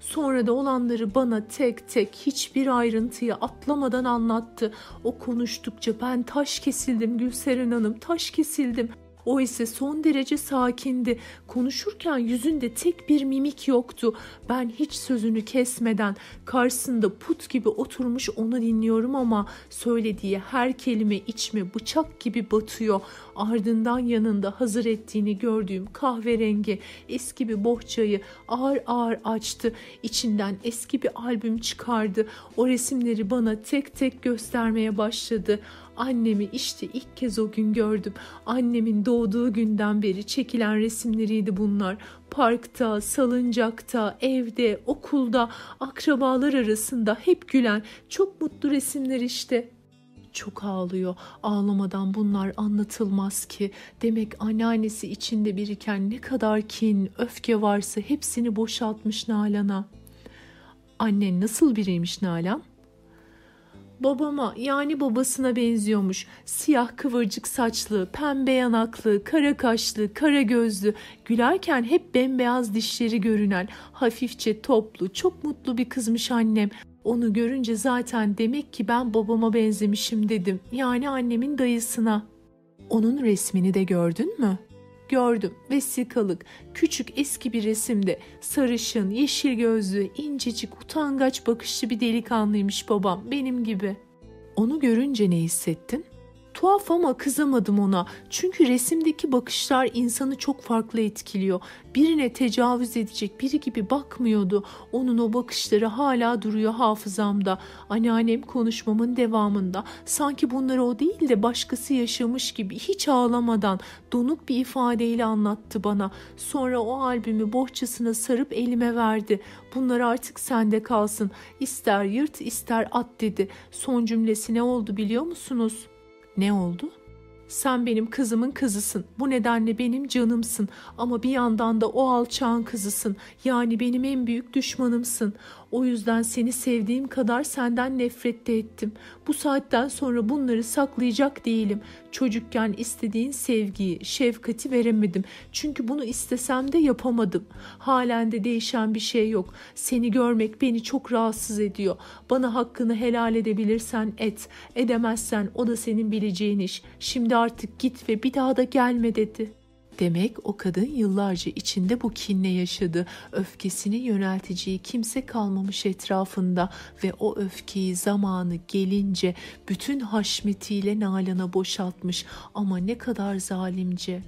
Sonra da olanları bana tek tek hiçbir ayrıntıyı atlamadan anlattı. O konuştukça ben taş kesildim Gülseren Hanım, taş kesildim. O ise son derece sakindi. Konuşurken yüzünde tek bir mimik yoktu. Ben hiç sözünü kesmeden karşısında put gibi oturmuş onu dinliyorum ama söylediği her kelime içime bıçak gibi batıyor. Ardından yanında hazır ettiğini gördüğüm kahverengi eski bir bohçayı ağır ağır açtı. İçinden eski bir albüm çıkardı. O resimleri bana tek tek göstermeye başladı. Annemi işte ilk kez o gün gördüm. Annemin doğduğu günden beri çekilen resimleriydi bunlar. Parkta, salıncakta, evde, okulda, akrabalar arasında hep gülen çok mutlu resimler işte çok ağlıyor. Ağlamadan bunlar anlatılmaz ki. Demek anneannesi içinde biriken ne kadar kin, öfke varsa hepsini boşaltmış Nalan'a. Annen nasıl biriymiş Nalan? Babama yani babasına benziyormuş. Siyah kıvırcık saçlı, pembe yanaklı, kara kaşlı, kara gözlü, gülerken hep bembeyaz dişleri görünen, hafifçe toplu, çok mutlu bir kızmış annem. Onu görünce zaten demek ki ben babama benzemişim dedim. Yani annemin dayısına. Onun resmini de gördün mü? Gördüm. Vesikalık, küçük eski bir resimde sarışın, yeşil gözlü, incecik, utangaç bakışlı bir delikanlıymış babam benim gibi. Onu görünce ne hissettin? Tuhaf ama kızamadım ona. Çünkü resimdeki bakışlar insanı çok farklı etkiliyor. Birine tecavüz edecek biri gibi bakmıyordu. Onun o bakışları hala duruyor hafızamda. Anneannem konuşmamın devamında sanki bunları o değil de başkası yaşamış gibi hiç ağlamadan donuk bir ifadeyle anlattı bana. Sonra o albümü bohçasına sarıp elime verdi. Bunlar artık sende kalsın. İster yırt ister at dedi. Son cümlesi ne oldu biliyor musunuz? Ne oldu? Sen benim kızımın kızısın. Bu nedenle benim canımsın. Ama bir yandan da o alçağın kızısın. Yani benim en büyük düşmanımsın. O yüzden seni sevdiğim kadar senden nefret de ettim. Bu saatten sonra bunları saklayacak değilim. Çocukken istediğin sevgiyi, şefkati veremedim. Çünkü bunu istesem de yapamadım. Halen de değişen bir şey yok. Seni görmek beni çok rahatsız ediyor. Bana hakkını helal edebilirsen et. Edemezsen o da senin bileceğin iş. Şimdi artık git ve bir daha da gelme dedi.'' Demek o kadın yıllarca içinde bu kinle yaşadı. Öfkesini yönelteceği kimse kalmamış etrafında ve o öfkeyi zamanı gelince bütün haşmetiyle Nalan'a boşaltmış ama ne kadar zalimce.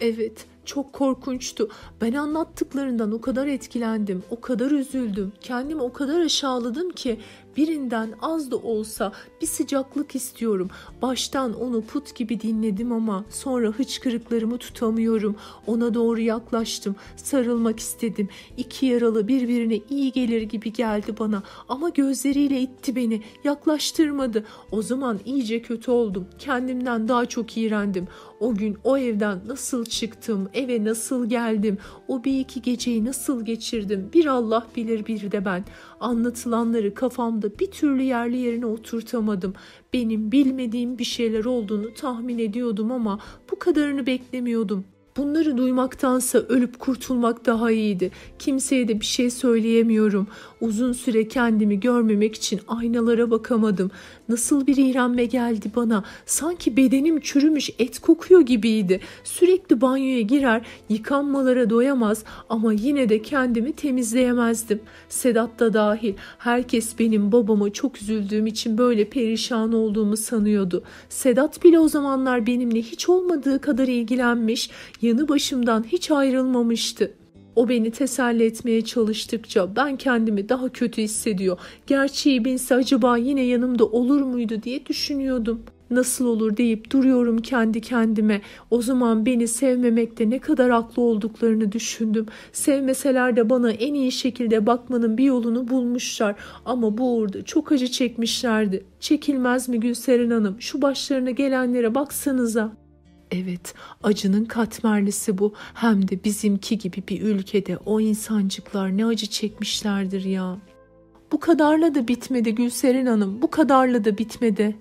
Evet, çok korkunçtu. Ben anlattıklarından o kadar etkilendim, o kadar üzüldüm. Kendimi o kadar aşağıladım ki birinden az da olsa bir sıcaklık istiyorum. Baştan onu put gibi dinledim ama sonra hıçkırıklarımı tutamıyorum. Ona doğru yaklaştım. Sarılmak istedim. İki yaralı birbirine iyi gelir gibi geldi bana ama gözleriyle itti beni. Yaklaştırmadı. O zaman iyice kötü oldum. Kendimden daha çok iğrendim. O gün o evden nasıl çıktım, eve nasıl geldim, o bir iki geceyi nasıl geçirdim bir Allah bilir bir de ben. Anlatılanları kafamda bir türlü yerli yerine oturtamadım. Benim bilmediğim bir şeyler olduğunu tahmin ediyordum ama bu kadarını beklemiyordum. Bunları duymaktansa ölüp kurtulmak daha iyiydi. Kimseye de bir şey söyleyemiyorum. Uzun süre kendimi görmemek için aynalara bakamadım. Nasıl bir iğrenme geldi bana. Sanki bedenim çürümüş et kokuyor gibiydi. Sürekli banyoya girer, yıkanmalara doyamaz ama yine de kendimi temizleyemezdim. Sedat da dahil herkes benim babama çok üzüldüğüm için böyle perişan olduğumu sanıyordu. Sedat bile o zamanlar benimle hiç olmadığı kadar ilgilenmiş, yanı başımdan hiç ayrılmamıştı. O beni teselli etmeye çalıştıkça ben kendimi daha kötü hissediyor. Gerçeği bilse acaba yine yanımda olur muydu diye düşünüyordum. Nasıl olur deyip duruyorum kendi kendime. O zaman beni sevmemekte ne kadar haklı olduklarını düşündüm. Sevmeseler de bana en iyi şekilde bakmanın bir yolunu bulmuşlar. Ama bu uğurda çok acı çekmişlerdi. Çekilmez mi Gülseren Hanım? Şu başlarına gelenlere baksanıza. Evet, acının katmerlisi bu. Hem de bizimki gibi bir ülkede o insancıklar ne acı çekmişlerdir ya. Bu kadarla da bitmedi Gülseren Hanım, bu kadarla da bitmedi.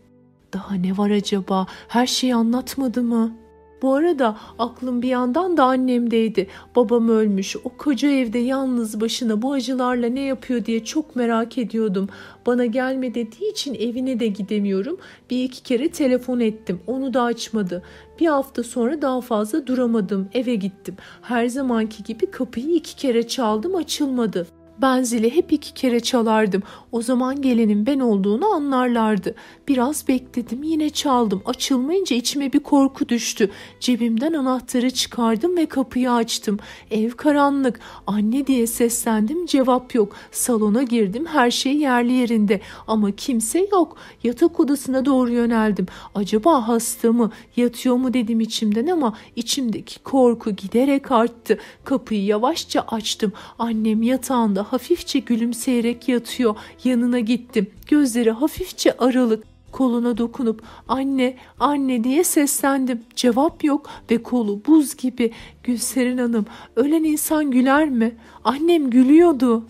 Daha ne var acaba? Her şeyi anlatmadı mı?'' Bu arada aklım bir yandan da annemdeydi. Babam ölmüş. O koca evde yalnız başına bu acılarla ne yapıyor diye çok merak ediyordum. Bana gelme dediği için evine de gidemiyorum. Bir iki kere telefon ettim. Onu da açmadı. Bir hafta sonra daha fazla duramadım. Eve gittim. Her zamanki gibi kapıyı iki kere çaldım açılmadı. Ben zili hep iki kere çalardım. O zaman gelenin ben olduğunu anlarlardı. Biraz bekledim yine çaldım. Açılmayınca içime bir korku düştü. Cebimden anahtarı çıkardım ve kapıyı açtım. Ev karanlık. Anne diye seslendim cevap yok. Salona girdim her şey yerli yerinde. Ama kimse yok. Yatak odasına doğru yöneldim. Acaba hasta mı yatıyor mu dedim içimden ama içimdeki korku giderek arttı. Kapıyı yavaşça açtım. Annem yatağında hafifçe gülümseyerek yatıyor. Yanına gittim. Gözleri hafifçe aralık. Koluna dokunup anne anne diye seslendim. Cevap yok ve kolu buz gibi. Gülserin Hanım ölen insan güler mi? Annem gülüyordu.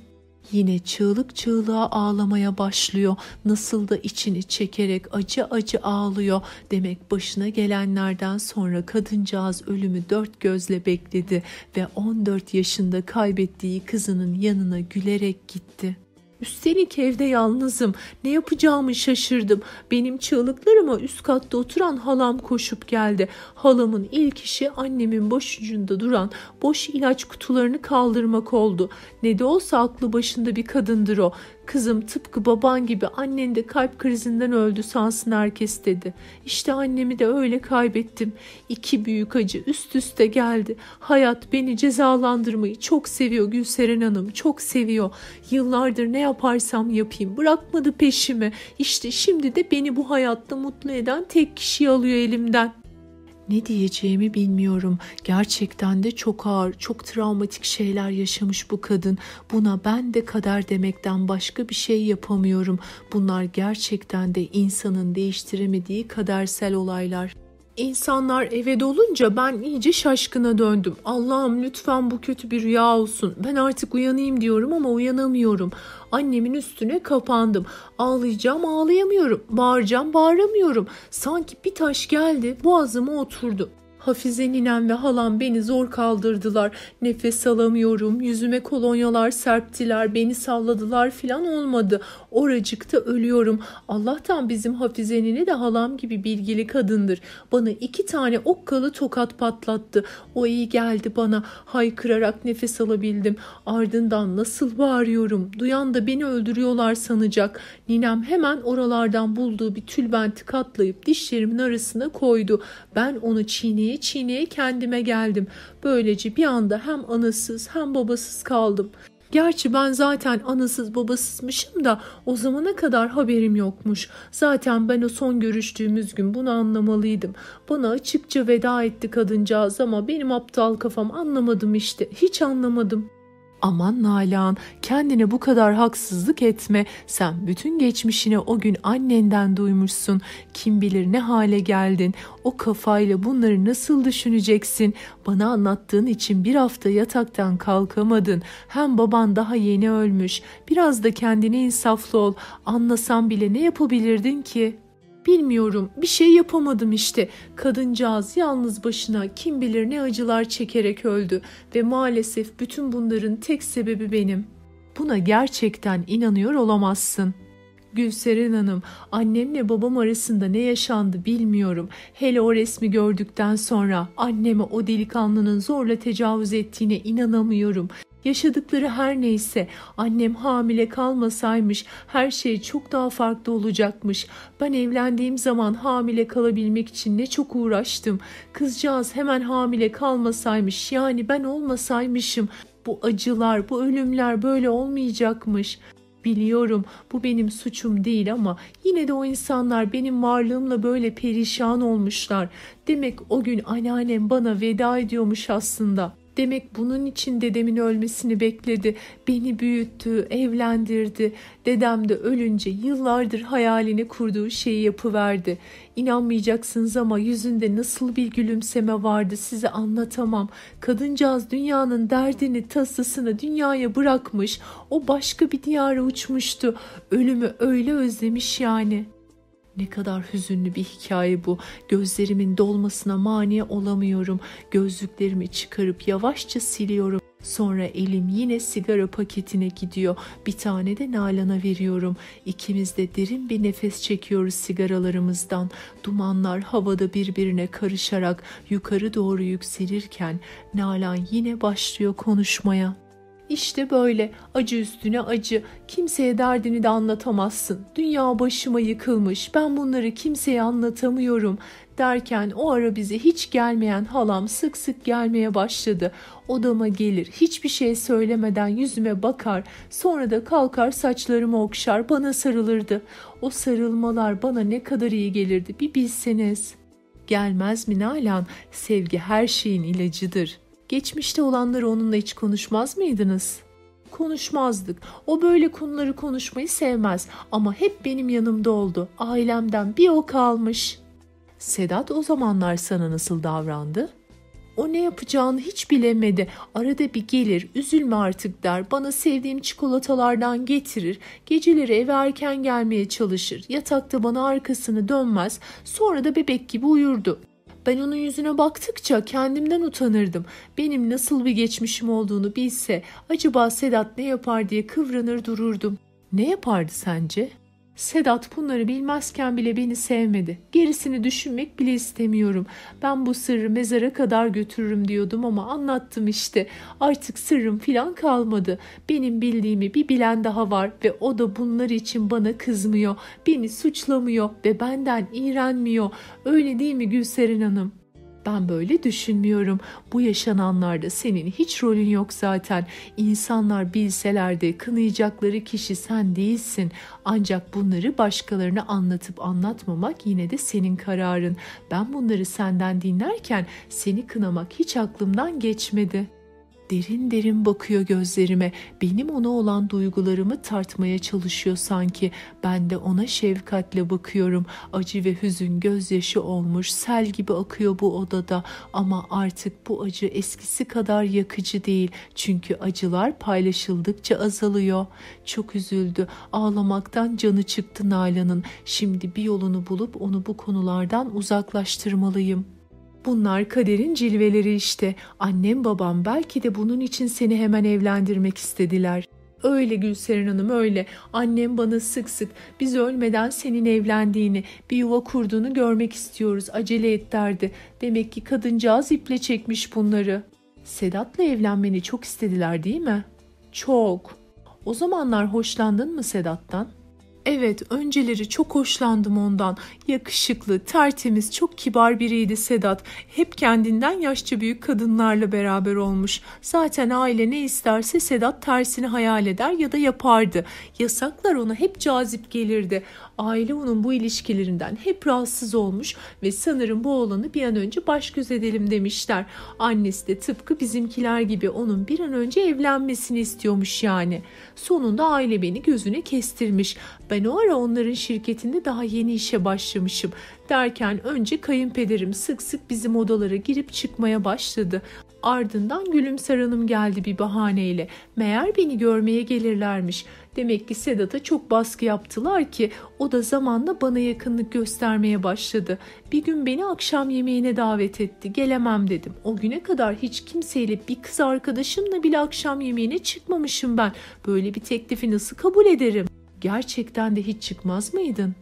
Yine çığlık çığlığa ağlamaya başlıyor. Nasıl da içini çekerek acı acı ağlıyor. Demek başına gelenlerden sonra kadıncağız ölümü dört gözle bekledi ve 14 yaşında kaybettiği kızının yanına gülerek gitti. Üstelik evde yalnızım. Ne yapacağımı şaşırdım. Benim çığlıklarıma üst katta oturan halam koşup geldi. Halamın ilk işi annemin başucunda duran boş ilaç kutularını kaldırmak oldu. Ne de olsa aklı başında bir kadındır o. Kızım tıpkı baban gibi annen de kalp krizinden öldü sansın herkes dedi. İşte annemi de öyle kaybettim. İki büyük acı üst üste geldi. Hayat beni cezalandırmayı çok seviyor Gülseren Hanım çok seviyor. Yıllardır ne yaparsam yapayım bırakmadı peşimi. İşte şimdi de beni bu hayatta mutlu eden tek kişiyi alıyor elimden. Ne diyeceğimi bilmiyorum. Gerçekten de çok ağır, çok travmatik şeyler yaşamış bu kadın. Buna ben de kader demekten başka bir şey yapamıyorum. Bunlar gerçekten de insanın değiştiremediği kadersel olaylar. İnsanlar eve dolunca ben iyice şaşkına döndüm. Allah'ım lütfen bu kötü bir rüya olsun. Ben artık uyanayım diyorum ama uyanamıyorum. Annemin üstüne kapandım. Ağlayacağım ağlayamıyorum. Bağıracağım bağıramıyorum. Sanki bir taş geldi boğazıma oturdu. Hafize ninem ve halam beni zor kaldırdılar. Nefes alamıyorum. Yüzüme kolonyalar serptiler. Beni salladılar filan olmadı. Oracıkta ölüyorum. Allah'tan bizim Hafize nene de halam gibi bilgili kadındır. Bana iki tane okkalı tokat patlattı. O iyi geldi bana. Haykırarak nefes alabildim. Ardından nasıl bağırıyorum. Duyan da beni öldürüyorlar sanacak. Ninem hemen oralardan bulduğu bir tülbenti katlayıp dişlerimin arasına koydu. Ben onu çiğneye çiğneye kendime geldim. Böylece bir anda hem anasız hem babasız kaldım. Gerçi ben zaten anasız babasızmışım da o zamana kadar haberim yokmuş. Zaten ben o son görüştüğümüz gün bunu anlamalıydım. Bana açıkça veda etti kadıncağız ama benim aptal kafam anlamadım işte. Hiç anlamadım. Aman Nalan kendine bu kadar haksızlık etme. Sen bütün geçmişini o gün annenden duymuşsun. Kim bilir ne hale geldin. O kafayla bunları nasıl düşüneceksin? Bana anlattığın için bir hafta yataktan kalkamadın. Hem baban daha yeni ölmüş. Biraz da kendine insaflı ol. Anlasam bile ne yapabilirdin ki?'' Bilmiyorum bir şey yapamadım işte. Kadıncağız yalnız başına kim bilir ne acılar çekerek öldü ve maalesef bütün bunların tek sebebi benim. Buna gerçekten inanıyor olamazsın. Gülseren Hanım, annemle babam arasında ne yaşandı bilmiyorum. Hele o resmi gördükten sonra anneme o delikanlının zorla tecavüz ettiğine inanamıyorum. Yaşadıkları her neyse annem hamile kalmasaymış her şey çok daha farklı olacakmış. Ben evlendiğim zaman hamile kalabilmek için ne çok uğraştım. Kızcağız hemen hamile kalmasaymış yani ben olmasaymışım. Bu acılar, bu ölümler böyle olmayacakmış. Biliyorum bu benim suçum değil ama yine de o insanlar benim varlığımla böyle perişan olmuşlar. Demek o gün anneannem bana veda ediyormuş aslında. Demek bunun için dedemin ölmesini bekledi. Beni büyüttü, evlendirdi. Dedem de ölünce yıllardır hayalini kurduğu şeyi yapıverdi. İnanmayacaksınız ama yüzünde nasıl bir gülümseme vardı size anlatamam. Kadıncağız dünyanın derdini, tasasını dünyaya bırakmış. O başka bir diyara uçmuştu. Ölümü öyle özlemiş yani.'' Ne kadar hüzünlü bir hikaye bu. Gözlerimin dolmasına mani olamıyorum. Gözlüklerimi çıkarıp yavaşça siliyorum. Sonra elim yine sigara paketine gidiyor. Bir tane de Nalan'a veriyorum. İkimiz de derin bir nefes çekiyoruz sigaralarımızdan. Dumanlar havada birbirine karışarak yukarı doğru yükselirken Nalan yine başlıyor konuşmaya. İşte böyle acı üstüne acı. Kimseye derdini de anlatamazsın. Dünya başıma yıkılmış. Ben bunları kimseye anlatamıyorum. Derken o ara bize hiç gelmeyen halam sık sık gelmeye başladı. Odama gelir, hiçbir şey söylemeden yüzüme bakar, sonra da kalkar saçlarımı okşar, bana sarılırdı. O sarılmalar bana ne kadar iyi gelirdi bir bilseniz. Gelmez mi Nalan? Sevgi her şeyin ilacıdır. Geçmişte olanları onunla hiç konuşmaz mıydınız? Konuşmazdık. O böyle konuları konuşmayı sevmez ama hep benim yanımda oldu. Ailemden bir o kalmış. Sedat o zamanlar sana nasıl davrandı? O ne yapacağını hiç bilemedi. Arada bir gelir, üzülme artık der. Bana sevdiğim çikolatalardan getirir. Geceleri eve erken gelmeye çalışır. Yatakta bana arkasını dönmez. Sonra da bebek gibi uyurdu. Ben onun yüzüne baktıkça kendimden utanırdım. Benim nasıl bir geçmişim olduğunu bilse acaba Sedat ne yapar diye kıvranır dururdum. Ne yapardı sence?'' Sedat bunları bilmezken bile beni sevmedi. Gerisini düşünmek bile istemiyorum. Ben bu sırrı mezara kadar götürürüm diyordum ama anlattım işte. Artık sırrım filan kalmadı. Benim bildiğimi bir bilen daha var ve o da bunlar için bana kızmıyor. Beni suçlamıyor ve benden iğrenmiyor. Öyle değil mi Gülseren Hanım?'' Ben böyle düşünmüyorum. Bu yaşananlarda senin hiç rolün yok zaten. İnsanlar bilseler de kınayacakları kişi sen değilsin. Ancak bunları başkalarına anlatıp anlatmamak yine de senin kararın. Ben bunları senden dinlerken seni kınamak hiç aklımdan geçmedi.'' Derin derin bakıyor gözlerime. Benim ona olan duygularımı tartmaya çalışıyor sanki. Ben de ona şefkatle bakıyorum. Acı ve hüzün gözyaşı olmuş. Sel gibi akıyor bu odada. Ama artık bu acı eskisi kadar yakıcı değil. Çünkü acılar paylaşıldıkça azalıyor. Çok üzüldü. Ağlamaktan canı çıktı Nalan'ın. Şimdi bir yolunu bulup onu bu konulardan uzaklaştırmalıyım. Bunlar kaderin cilveleri işte. Annem babam belki de bunun için seni hemen evlendirmek istediler. Öyle Gülseren Hanım öyle. Annem bana sık sık biz ölmeden senin evlendiğini, bir yuva kurduğunu görmek istiyoruz. Acele et derdi. Demek ki kadıncağız iple çekmiş bunları. Sedat'la evlenmeni çok istediler değil mi? Çok. O zamanlar hoşlandın mı Sedat'tan?'' Evet, önceleri çok hoşlandım ondan. Yakışıklı, tertemiz, çok kibar biriydi Sedat. Hep kendinden yaşça büyük kadınlarla beraber olmuş. Zaten aile ne isterse Sedat tersini hayal eder ya da yapardı. Yasaklar ona hep cazip gelirdi. Aile onun bu ilişkilerinden hep rahatsız olmuş ve sanırım bu oğlanı bir an önce baş göz edelim demişler. Annesi de tıpkı bizimkiler gibi onun bir an önce evlenmesini istiyormuş yani. Sonunda aile beni gözüne kestirmiş. Ben o ara onların şirketinde daha yeni işe başlamışım. Derken önce kayınpederim sık sık bizim odalara girip çıkmaya başladı. Ardından Gülümser Hanım geldi bir bahaneyle. Meğer beni görmeye gelirlermiş. Demek ki Sedat'a çok baskı yaptılar ki o da zamanla bana yakınlık göstermeye başladı. Bir gün beni akşam yemeğine davet etti. Gelemem dedim. O güne kadar hiç kimseyle bir kız arkadaşımla bile akşam yemeğine çıkmamışım ben. Böyle bir teklifi nasıl kabul ederim? Gerçekten de hiç çıkmaz mıydın?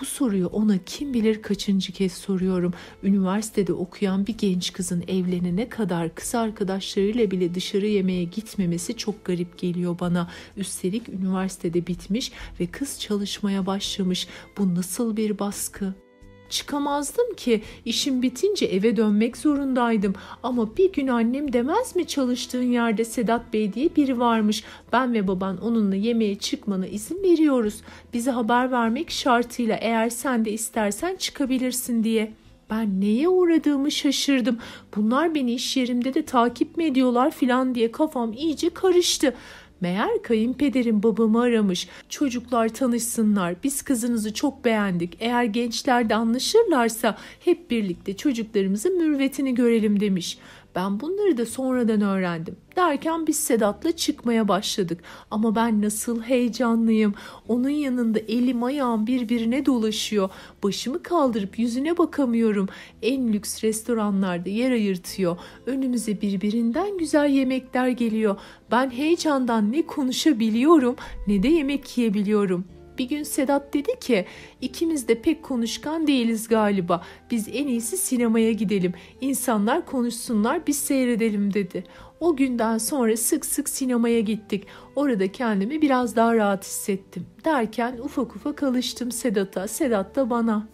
Bu soruyu ona kim bilir kaçıncı kez soruyorum. Üniversitede okuyan bir genç kızın evlenene kadar kız arkadaşlarıyla bile dışarı yemeğe gitmemesi çok garip geliyor bana. Üstelik üniversitede bitmiş ve kız çalışmaya başlamış. Bu nasıl bir baskı? Çıkamazdım ki işim bitince eve dönmek zorundaydım. Ama bir gün annem demez mi çalıştığın yerde Sedat Bey diye biri varmış. Ben ve baban onunla yemeğe çıkmana izin veriyoruz. Bize haber vermek şartıyla eğer sen de istersen çıkabilirsin diye.'' Ben neye uğradığımı şaşırdım. Bunlar beni iş yerimde de takip mi ediyorlar filan diye kafam iyice karıştı. Meğer kayınpederim babamı aramış. Çocuklar tanışsınlar. Biz kızınızı çok beğendik. Eğer gençler de anlaşırlarsa hep birlikte çocuklarımızın mürvetini görelim demiş. Ben bunları da sonradan öğrendim. Derken biz Sedat'la çıkmaya başladık. Ama ben nasıl heyecanlıyım. Onun yanında elim ayağım birbirine dolaşıyor. Başımı kaldırıp yüzüne bakamıyorum. En lüks restoranlarda yer ayırtıyor. Önümüze birbirinden güzel yemekler geliyor. Ben heyecandan ne konuşabiliyorum ne de yemek yiyebiliyorum.'' Bir gün Sedat dedi ki ikimiz de pek konuşkan değiliz galiba. Biz en iyisi sinemaya gidelim. İnsanlar konuşsunlar biz seyredelim dedi. O günden sonra sık sık sinemaya gittik. Orada kendimi biraz daha rahat hissettim. Derken ufak ufak alıştım Sedat'a, Sedat da bana.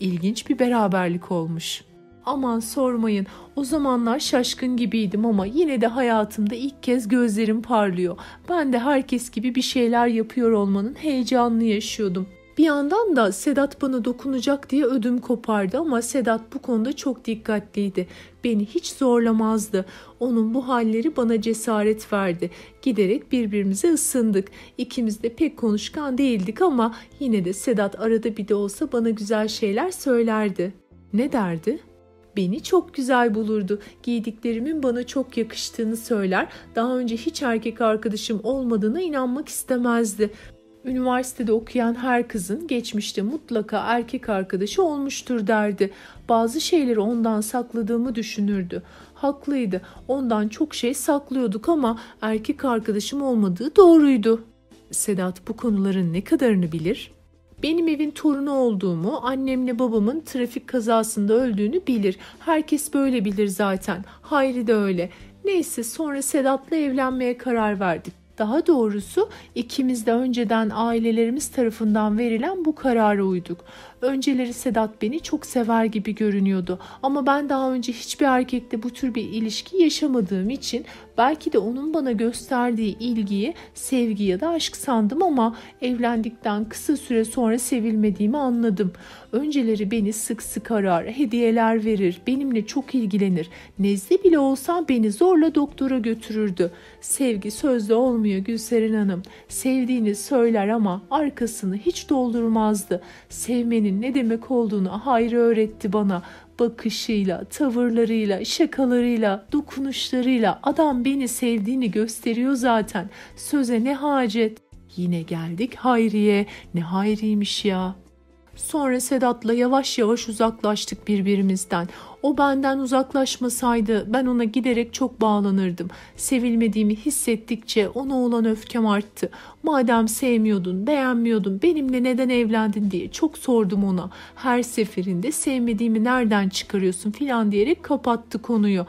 İlginç bir beraberlik olmuş.'' Aman sormayın. O zamanlar şaşkın gibiydim ama yine de hayatımda ilk kez gözlerim parlıyor. Ben de herkes gibi bir şeyler yapıyor olmanın heyecanını yaşıyordum. Bir yandan da Sedat bana dokunacak diye ödüm kopardı ama Sedat bu konuda çok dikkatliydi. Beni hiç zorlamazdı. Onun bu halleri bana cesaret verdi. Giderek birbirimize ısındık. İkimiz de pek konuşkan değildik ama yine de Sedat arada bir de olsa bana güzel şeyler söylerdi. Ne derdi? Beni çok güzel bulurdu. Giydiklerimin bana çok yakıştığını söyler. Daha önce hiç erkek arkadaşım olmadığına inanmak istemezdi. Üniversitede okuyan her kızın geçmişte mutlaka erkek arkadaşı olmuştur derdi. Bazı şeyleri ondan sakladığımı düşünürdü. Haklıydı. Ondan çok şey saklıyorduk ama erkek arkadaşım olmadığı doğruydu. Sedat bu konuların ne kadarını bilir? Benim evin torunu olduğumu, annemle babamın trafik kazasında öldüğünü bilir. Herkes böyle bilir zaten. Hayri de öyle. Neyse sonra Sedat'la evlenmeye karar verdik. Daha doğrusu ikimiz de önceden ailelerimiz tarafından verilen bu karara uyduk. Önceleri Sedat beni çok sever gibi görünüyordu ama ben daha önce hiçbir erkekle bu tür bir ilişki yaşamadığım için Belki de onun bana gösterdiği ilgiyi sevgi ya da aşk sandım ama evlendikten kısa süre sonra sevilmediğimi anladım. Önceleri beni sık sık arar, hediyeler verir, benimle çok ilgilenir. Nezle bile olsam beni zorla doktora götürürdü. Sevgi sözde olmuyor Gülseren Hanım. Sevdiğini söyler ama arkasını hiç doldurmazdı. Sevmenin ne demek olduğunu Hayri öğretti bana bakışıyla, tavırlarıyla, şakalarıyla, dokunuşlarıyla adam beni sevdiğini gösteriyor zaten. Söze ne hacet. Yine geldik Hayri'ye. Ne Hayri'ymiş ya. Sonra Sedat'la yavaş yavaş uzaklaştık birbirimizden. O benden uzaklaşmasaydı ben ona giderek çok bağlanırdım. Sevilmediğimi hissettikçe ona olan öfkem arttı. Madem sevmiyordun, beğenmiyordun, benimle neden evlendin diye çok sordum ona. Her seferinde sevmediğimi nereden çıkarıyorsun filan diyerek kapattı konuyu.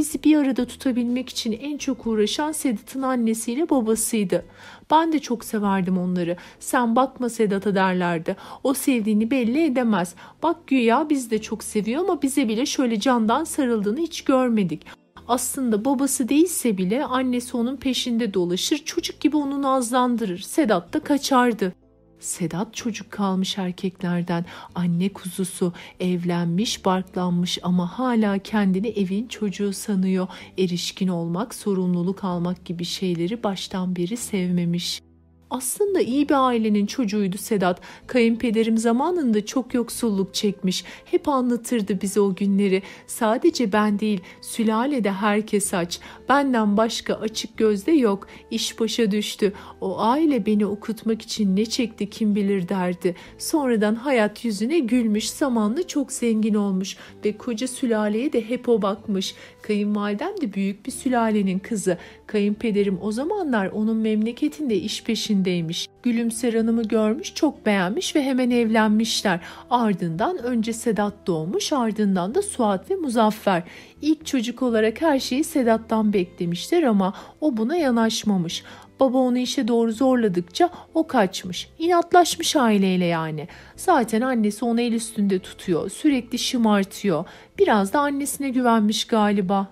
Bizi bir arada tutabilmek için en çok uğraşan Sedat'ın annesiyle babasıydı. Ben de çok severdim onları. Sen bakma Sedat'a derlerdi. O sevdiğini belli edemez. Bak güya biz de çok seviyor ama bize bile şöyle candan sarıldığını hiç görmedik. Aslında babası değilse bile annesi onun peşinde dolaşır, çocuk gibi onu nazlandırır. Sedat da kaçardı. Sedat çocuk kalmış erkeklerden, anne kuzusu, evlenmiş, barklanmış ama hala kendini evin çocuğu sanıyor. Erişkin olmak, sorumluluk almak gibi şeyleri baştan beri sevmemiş. Aslında iyi bir ailenin çocuğuydu Sedat. Kayınpederim zamanında çok yoksulluk çekmiş. Hep anlatırdı bize o günleri. Sadece ben değil, sülalede herkes aç. Benden başka açık gözde yok. İş başa düştü. O aile beni okutmak için ne çekti kim bilir derdi. Sonradan hayat yüzüne gülmüş. Zamanla çok zengin olmuş ve koca sülaleye de hep o bakmış. Kayınvalidem de büyük bir sülalenin kızı. Kayınpederim o zamanlar onun memleketinde iş peşindeymiş. Gülümser Hanım'ı görmüş, çok beğenmiş ve hemen evlenmişler. Ardından önce Sedat doğmuş, ardından da Suat ve Muzaffer. İlk çocuk olarak her şeyi Sedat'tan beklemişler ama o buna yanaşmamış. Baba onu işe doğru zorladıkça o kaçmış. İnatlaşmış aileyle yani. Zaten annesi onu el üstünde tutuyor. Sürekli şımartıyor. Biraz da annesine güvenmiş galiba.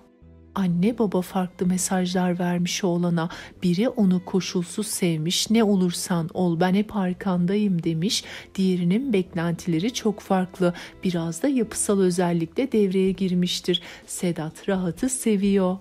Anne baba farklı mesajlar vermiş oğlana. Biri onu koşulsuz sevmiş, ne olursan ol ben hep arkandayım demiş. Diğerinin beklentileri çok farklı. Biraz da yapısal özellikle devreye girmiştir. Sedat rahatı seviyor.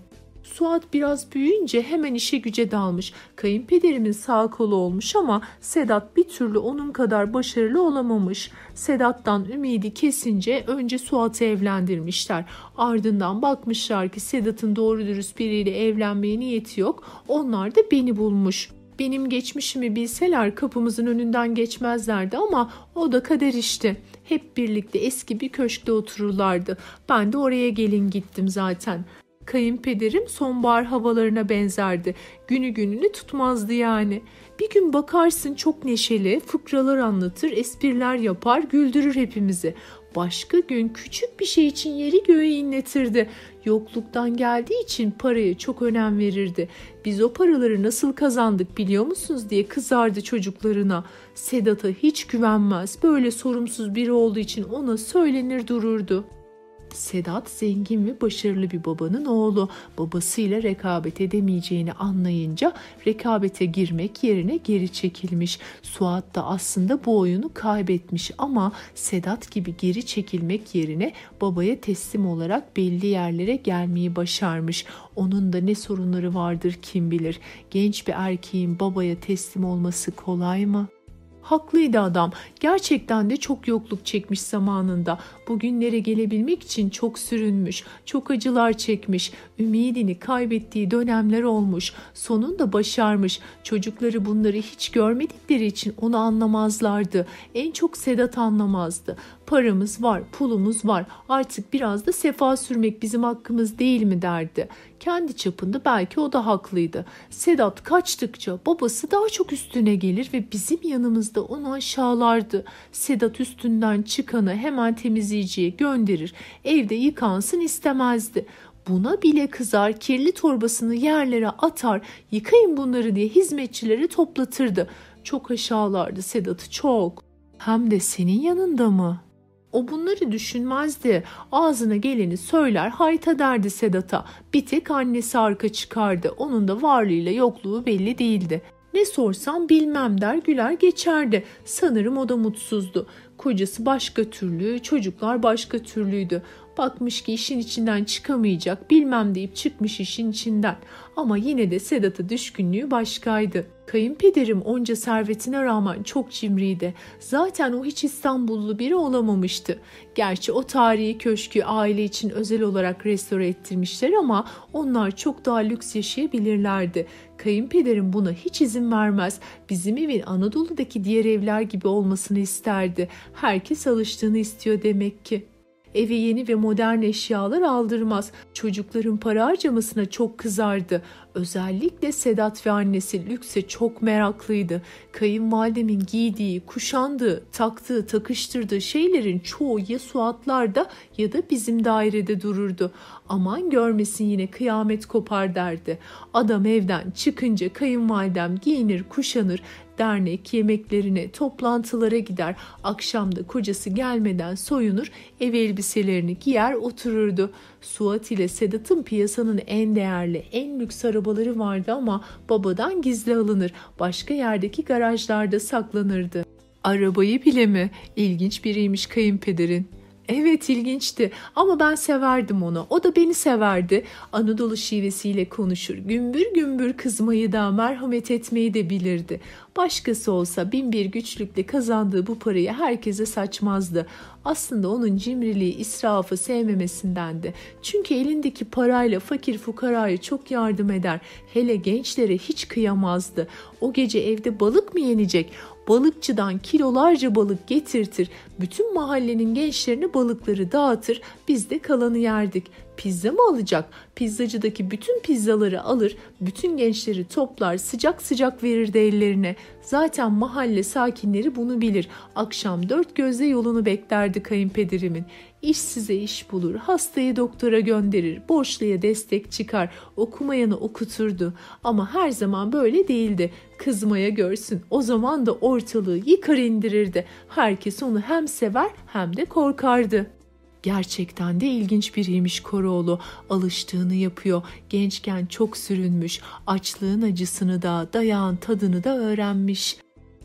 Suat biraz büyüyünce hemen işe güce dalmış. Kayınpederimin sağ kolu olmuş ama Sedat bir türlü onun kadar başarılı olamamış. Sedat'tan ümidi kesince önce Suat'ı evlendirmişler. Ardından bakmışlar ki Sedat'ın doğru dürüst biriyle evlenmeye niyeti yok. Onlar da beni bulmuş. Benim geçmişimi bilseler kapımızın önünden geçmezlerdi ama o da kader işte. Hep birlikte eski bir köşkte otururlardı. Ben de oraya gelin gittim zaten kayınpederim sonbahar havalarına benzerdi. Günü gününü tutmazdı yani. Bir gün bakarsın çok neşeli, fıkralar anlatır, espriler yapar, güldürür hepimizi. Başka gün küçük bir şey için yeri göğe inletirdi. Yokluktan geldiği için paraya çok önem verirdi. Biz o paraları nasıl kazandık biliyor musunuz diye kızardı çocuklarına. Sedat'a hiç güvenmez. Böyle sorumsuz biri olduğu için ona söylenir dururdu. Sedat zengin ve başarılı bir babanın oğlu. Babasıyla rekabet edemeyeceğini anlayınca rekabete girmek yerine geri çekilmiş. Suat da aslında bu oyunu kaybetmiş ama Sedat gibi geri çekilmek yerine babaya teslim olarak belli yerlere gelmeyi başarmış. Onun da ne sorunları vardır kim bilir. Genç bir erkeğin babaya teslim olması kolay mı? Haklıydı adam. Gerçekten de çok yokluk çekmiş zamanında. Bugünlere gelebilmek için çok sürünmüş, çok acılar çekmiş, ümidini kaybettiği dönemler olmuş. Sonunda başarmış. Çocukları bunları hiç görmedikleri için onu anlamazlardı. En çok Sedat anlamazdı. Paramız var, pulumuz var. Artık biraz da sefa sürmek bizim hakkımız değil mi derdi. Kendi çapında belki o da haklıydı. Sedat kaçtıkça babası daha çok üstüne gelir ve bizim yanımızda onu aşağılardı. Sedat üstünden çıkanı hemen temizleyiciye gönderir. Evde yıkansın istemezdi. Buna bile kızar, kirli torbasını yerlere atar, yıkayın bunları diye hizmetçileri toplatırdı. Çok aşağılardı Sedat'ı çok. Hem de senin yanında mı?'' O bunları düşünmezdi. Ağzına geleni söyler hayta derdi Sedat'a. Bir tek annesi arka çıkardı. Onun da varlığıyla yokluğu belli değildi. Ne sorsam bilmem der güler geçerdi. Sanırım o da mutsuzdu. Kocası başka türlü, çocuklar başka türlüydü. Bakmış ki işin içinden çıkamayacak, bilmem deyip çıkmış işin içinden. Ama yine de Sedat'a düşkünlüğü başkaydı. Kayınpederim onca servetine rağmen çok cimriydi. Zaten o hiç İstanbullu biri olamamıştı. Gerçi o tarihi köşkü aile için özel olarak restore ettirmişler ama onlar çok daha lüks yaşayabilirlerdi. Kayınpederim buna hiç izin vermez. Bizim evin Anadolu'daki diğer evler gibi olmasını isterdi. Herkes alıştığını istiyor demek ki. Eve yeni ve modern eşyalar aldırmaz. Çocukların para harcamasına çok kızardı. Özellikle Sedat ve annesi lükse çok meraklıydı. Kayınvalidemin giydiği, kuşandığı, taktığı, takıştırdığı şeylerin çoğu ya Suatlar'da ya da bizim dairede dururdu. Aman görmesin yine kıyamet kopar derdi. Adam evden çıkınca kayınvalidem giyinir, kuşanır, dernek yemeklerine, toplantılara gider. Akşamda kocası gelmeden soyunur, ev elbiselerini giyer otururdu. Suat ile Sedat'ın piyasanın en değerli, en lüks arabaları vardı ama babadan gizli alınır. Başka yerdeki garajlarda saklanırdı. Arabayı bile mi? İlginç biriymiş kayınpederin. Evet ilginçti ama ben severdim onu. O da beni severdi. Anadolu şivesiyle konuşur. Gümbür gümbür kızmayı da merhamet etmeyi de bilirdi. Başkası olsa bin bir güçlükle kazandığı bu parayı herkese saçmazdı. Aslında onun cimriliği, israfı sevmemesindendi. Çünkü elindeki parayla fakir fukaraya çok yardım eder. Hele gençlere hiç kıyamazdı. O gece evde balık mı yenecek? Balıkçıdan kilolarca balık getirtir, bütün mahallenin gençlerine balıkları dağıtır, biz de kalanı yerdik. Pizza mı alacak? Pizzacıdaki bütün pizzaları alır, bütün gençleri toplar, sıcak sıcak verirdi ellerine. Zaten mahalle sakinleri bunu bilir. Akşam dört gözle yolunu beklerdi kayınpederimin. İş size iş bulur, hastayı doktora gönderir, borçluya destek çıkar, okumayanı okuturdu. Ama her zaman böyle değildi. Kızmaya görsün, o zaman da ortalığı yıkar indirirdi. Herkes onu hem sever hem de korkardı. Gerçekten de ilginç biriymiş Koroğlu. Alıştığını yapıyor. Gençken çok sürünmüş. Açlığın acısını da, dayağın tadını da öğrenmiş.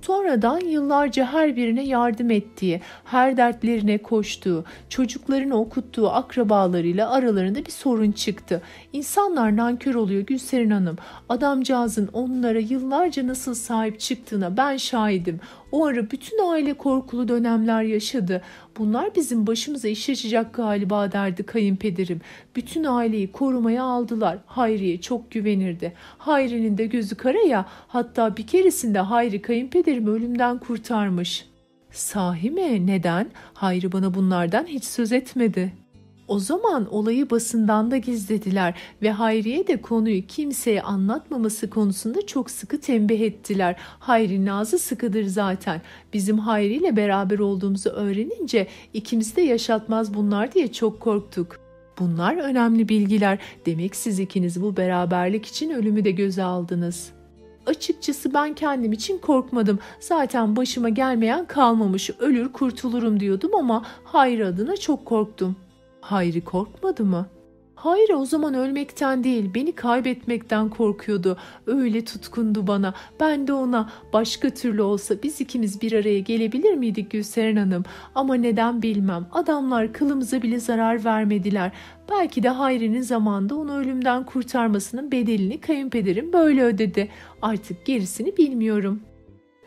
Sonradan yıllarca her birine yardım ettiği, her dertlerine koştuğu, çocuklarını okuttuğu akrabalarıyla aralarında bir sorun çıktı. İnsanlar nankör oluyor Gülserin Hanım. Adamcağızın onlara yıllarca nasıl sahip çıktığına ben şahidim. O ara bütün aile korkulu dönemler yaşadı. Bunlar bizim başımıza iş açacak galiba derdi kayınpederim. Bütün aileyi korumaya aldılar. Hayri'ye çok güvenirdi. Hayri'nin de gözü kara ya hatta bir keresinde Hayri kayınpederim ölümden kurtarmış. Sahi mi? Neden? Hayri bana bunlardan hiç söz etmedi. O zaman olayı basından da gizlediler ve Hayriye de konuyu kimseye anlatmaması konusunda çok sıkı tembih ettiler. Hayri nazı sıkıdır zaten. Bizim Hayri ile beraber olduğumuzu öğrenince ikimiz de yaşatmaz bunlar diye çok korktuk. Bunlar önemli bilgiler. Demek siz ikiniz bu beraberlik için ölümü de göze aldınız.'' Açıkçası ben kendim için korkmadım. Zaten başıma gelmeyen kalmamış. Ölür kurtulurum diyordum ama hayır adına çok korktum. Hayri korkmadı mı? Hayır o zaman ölmekten değil beni kaybetmekten korkuyordu. Öyle tutkundu bana. Ben de ona başka türlü olsa biz ikimiz bir araya gelebilir miydik Gülseren Hanım? Ama neden bilmem. Adamlar kılımıza bile zarar vermediler. Belki de Hayri'nin zamanda onu ölümden kurtarmasının bedelini kayınpederim böyle ödedi. Artık gerisini bilmiyorum.''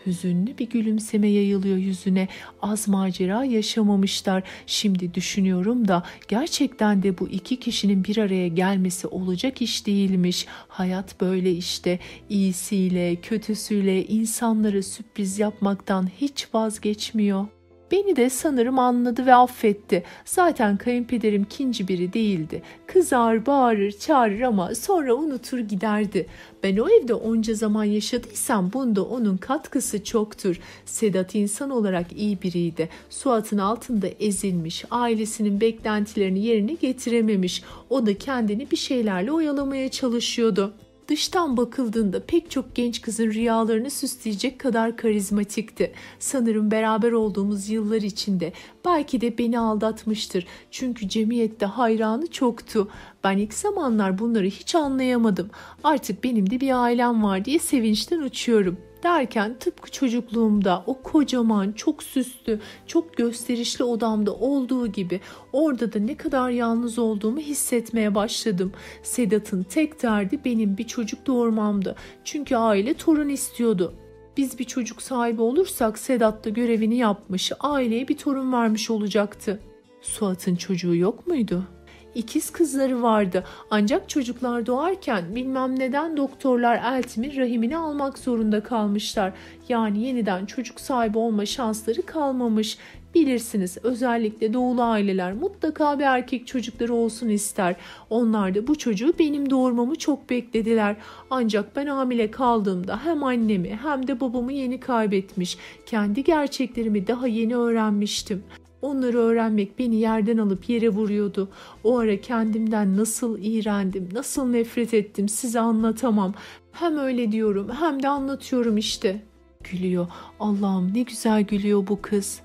Hüzünlü bir gülümseme yayılıyor yüzüne. Az macera yaşamamışlar. Şimdi düşünüyorum da gerçekten de bu iki kişinin bir araya gelmesi olacak iş değilmiş. Hayat böyle işte. İyisiyle, kötüsüyle insanlara sürpriz yapmaktan hiç vazgeçmiyor. Beni de sanırım anladı ve affetti. Zaten kayınpederim kinci biri değildi. Kızar, bağırır, çağırır ama sonra unutur giderdi. Ben o evde onca zaman yaşadıysam bunda onun katkısı çoktur. Sedat insan olarak iyi biriydi. Suat'ın altında ezilmiş, ailesinin beklentilerini yerine getirememiş. O da kendini bir şeylerle oyalamaya çalışıyordu. Dıştan bakıldığında pek çok genç kızın rüyalarını süsleyecek kadar karizmatikti. Sanırım beraber olduğumuz yıllar içinde belki de beni aldatmıştır. Çünkü cemiyette hayranı çoktu. Ben ilk zamanlar bunları hiç anlayamadım. Artık benim de bir ailem var diye sevinçten uçuyorum derken tıpkı çocukluğumda o kocaman, çok süslü, çok gösterişli odamda olduğu gibi orada da ne kadar yalnız olduğumu hissetmeye başladım. Sedat'ın tek derdi benim bir çocuk doğurmamdı. Çünkü aile torun istiyordu. Biz bir çocuk sahibi olursak Sedat da görevini yapmış, aileye bir torun vermiş olacaktı. Suat'ın çocuğu yok muydu?'' İkiz kızları vardı. Ancak çocuklar doğarken bilmem neden doktorlar Eltim'in rahimini almak zorunda kalmışlar. Yani yeniden çocuk sahibi olma şansları kalmamış. Bilirsiniz özellikle doğulu aileler mutlaka bir erkek çocukları olsun ister. Onlar da bu çocuğu benim doğurmamı çok beklediler. Ancak ben hamile kaldığımda hem annemi hem de babamı yeni kaybetmiş. Kendi gerçeklerimi daha yeni öğrenmiştim. Onları öğrenmek beni yerden alıp yere vuruyordu. O ara kendimden nasıl iğrendim, nasıl nefret ettim size anlatamam. Hem öyle diyorum hem de anlatıyorum işte. Gülüyor. Allah'ım ne güzel gülüyor bu kız.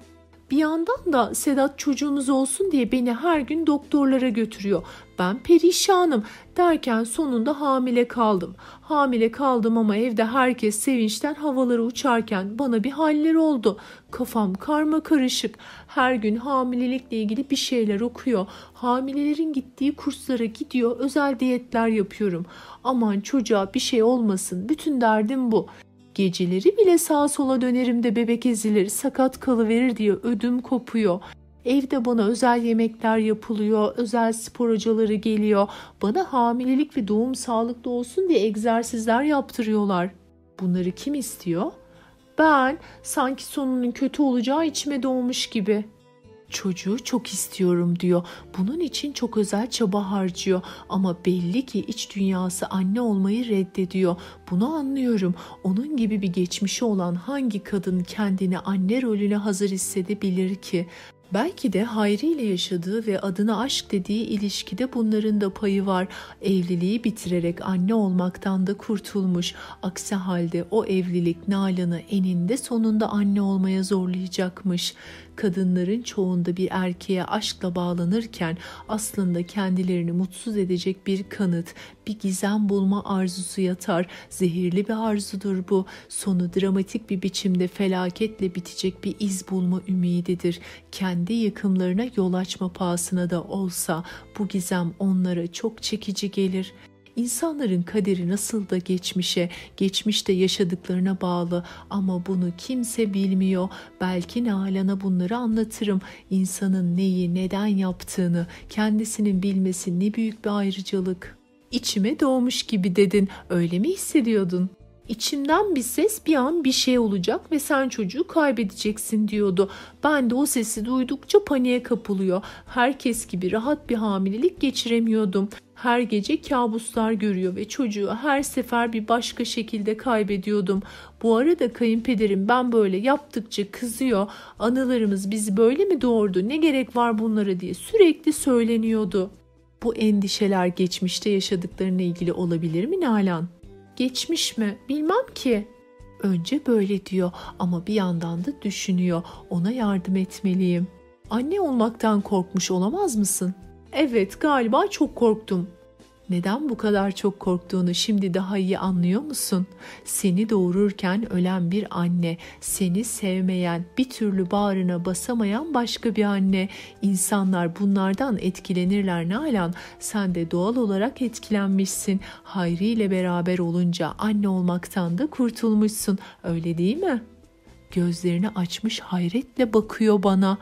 Bir yandan da Sedat çocuğumuz olsun diye beni her gün doktorlara götürüyor. Ben perişanım derken sonunda hamile kaldım. Hamile kaldım ama evde herkes sevinçten havalara uçarken bana bir haller oldu. Kafam karma karışık. Her gün hamilelikle ilgili bir şeyler okuyor. Hamilelerin gittiği kurslara gidiyor. Özel diyetler yapıyorum. Aman çocuğa bir şey olmasın. Bütün derdim bu. Geceleri bile sağa sola dönerim de bebek ezilir, sakat kalıverir diye ödüm kopuyor. Evde bana özel yemekler yapılıyor, özel spor hocaları geliyor. Bana hamilelik ve doğum sağlıklı olsun diye egzersizler yaptırıyorlar. Bunları kim istiyor? Ben sanki sonunun kötü olacağı içime doğmuş gibi.'' Çocuğu çok istiyorum diyor. Bunun için çok özel çaba harcıyor ama belli ki iç dünyası anne olmayı reddediyor. Bunu anlıyorum. Onun gibi bir geçmişi olan hangi kadın kendini anne rolüne hazır hissedebilir ki? Belki de Hayri ile yaşadığı ve adına aşk dediği ilişkide bunların da payı var. Evliliği bitirerek anne olmaktan da kurtulmuş. Aksi halde o evlilik Nalan'ı eninde sonunda anne olmaya zorlayacakmış kadınların çoğunda bir erkeğe aşkla bağlanırken aslında kendilerini mutsuz edecek bir kanıt, bir gizem bulma arzusu yatar. Zehirli bir arzudur bu. Sonu dramatik bir biçimde felaketle bitecek bir iz bulma ümididir. Kendi yıkımlarına yol açma pahasına da olsa bu gizem onlara çok çekici gelir. İnsanların kaderi nasıl da geçmişe, geçmişte yaşadıklarına bağlı ama bunu kimse bilmiyor. Belki Nalan'a bunları anlatırım. İnsanın neyi, neden yaptığını, kendisinin bilmesi ne büyük bir ayrıcalık. İçime doğmuş gibi dedin, öyle mi hissediyordun? İçimden bir ses bir an bir şey olacak ve sen çocuğu kaybedeceksin diyordu. Ben de o sesi duydukça paniğe kapılıyor. Herkes gibi rahat bir hamilelik geçiremiyordum. Her gece kabuslar görüyor ve çocuğu her sefer bir başka şekilde kaybediyordum. Bu arada kayınpederim ben böyle yaptıkça kızıyor. Anılarımız bizi böyle mi doğurdu? Ne gerek var bunlara diye sürekli söyleniyordu. Bu endişeler geçmişte yaşadıklarına ilgili olabilir mi Nalan? Geçmiş mi? Bilmem ki. Önce böyle diyor ama bir yandan da düşünüyor. Ona yardım etmeliyim. Anne olmaktan korkmuş olamaz mısın? Evet, galiba çok korktum. Neden bu kadar çok korktuğunu şimdi daha iyi anlıyor musun? Seni doğururken ölen bir anne, seni sevmeyen, bir türlü bağrına basamayan başka bir anne. İnsanlar bunlardan etkilenirler Nalan. Sen de doğal olarak etkilenmişsin. Hayri ile beraber olunca anne olmaktan da kurtulmuşsun. Öyle değil mi? Gözlerini açmış hayretle bakıyor bana.''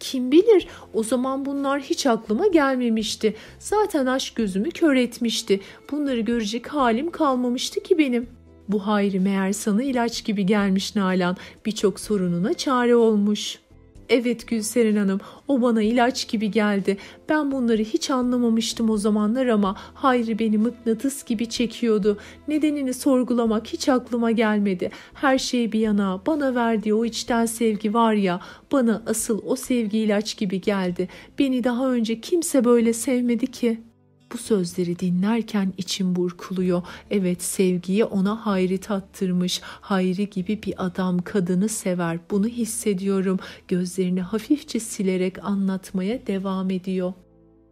Kim bilir o zaman bunlar hiç aklıma gelmemişti. Zaten aşk gözümü kör etmişti. Bunları görecek halim kalmamıştı ki benim. Bu hayri meğer sana ilaç gibi gelmiş Nalan. Birçok sorununa çare olmuş.'' Evet Gülseren Hanım, o bana ilaç gibi geldi. Ben bunları hiç anlamamıştım o zamanlar ama Hayri beni mıknatıs gibi çekiyordu. Nedenini sorgulamak hiç aklıma gelmedi. Her şey bir yana bana verdiği o içten sevgi var ya, bana asıl o sevgi ilaç gibi geldi. Beni daha önce kimse böyle sevmedi ki. Bu sözleri dinlerken içim burkuluyor. Evet sevgiyi ona Hayri tattırmış. Hayri gibi bir adam kadını sever. Bunu hissediyorum. Gözlerini hafifçe silerek anlatmaya devam ediyor.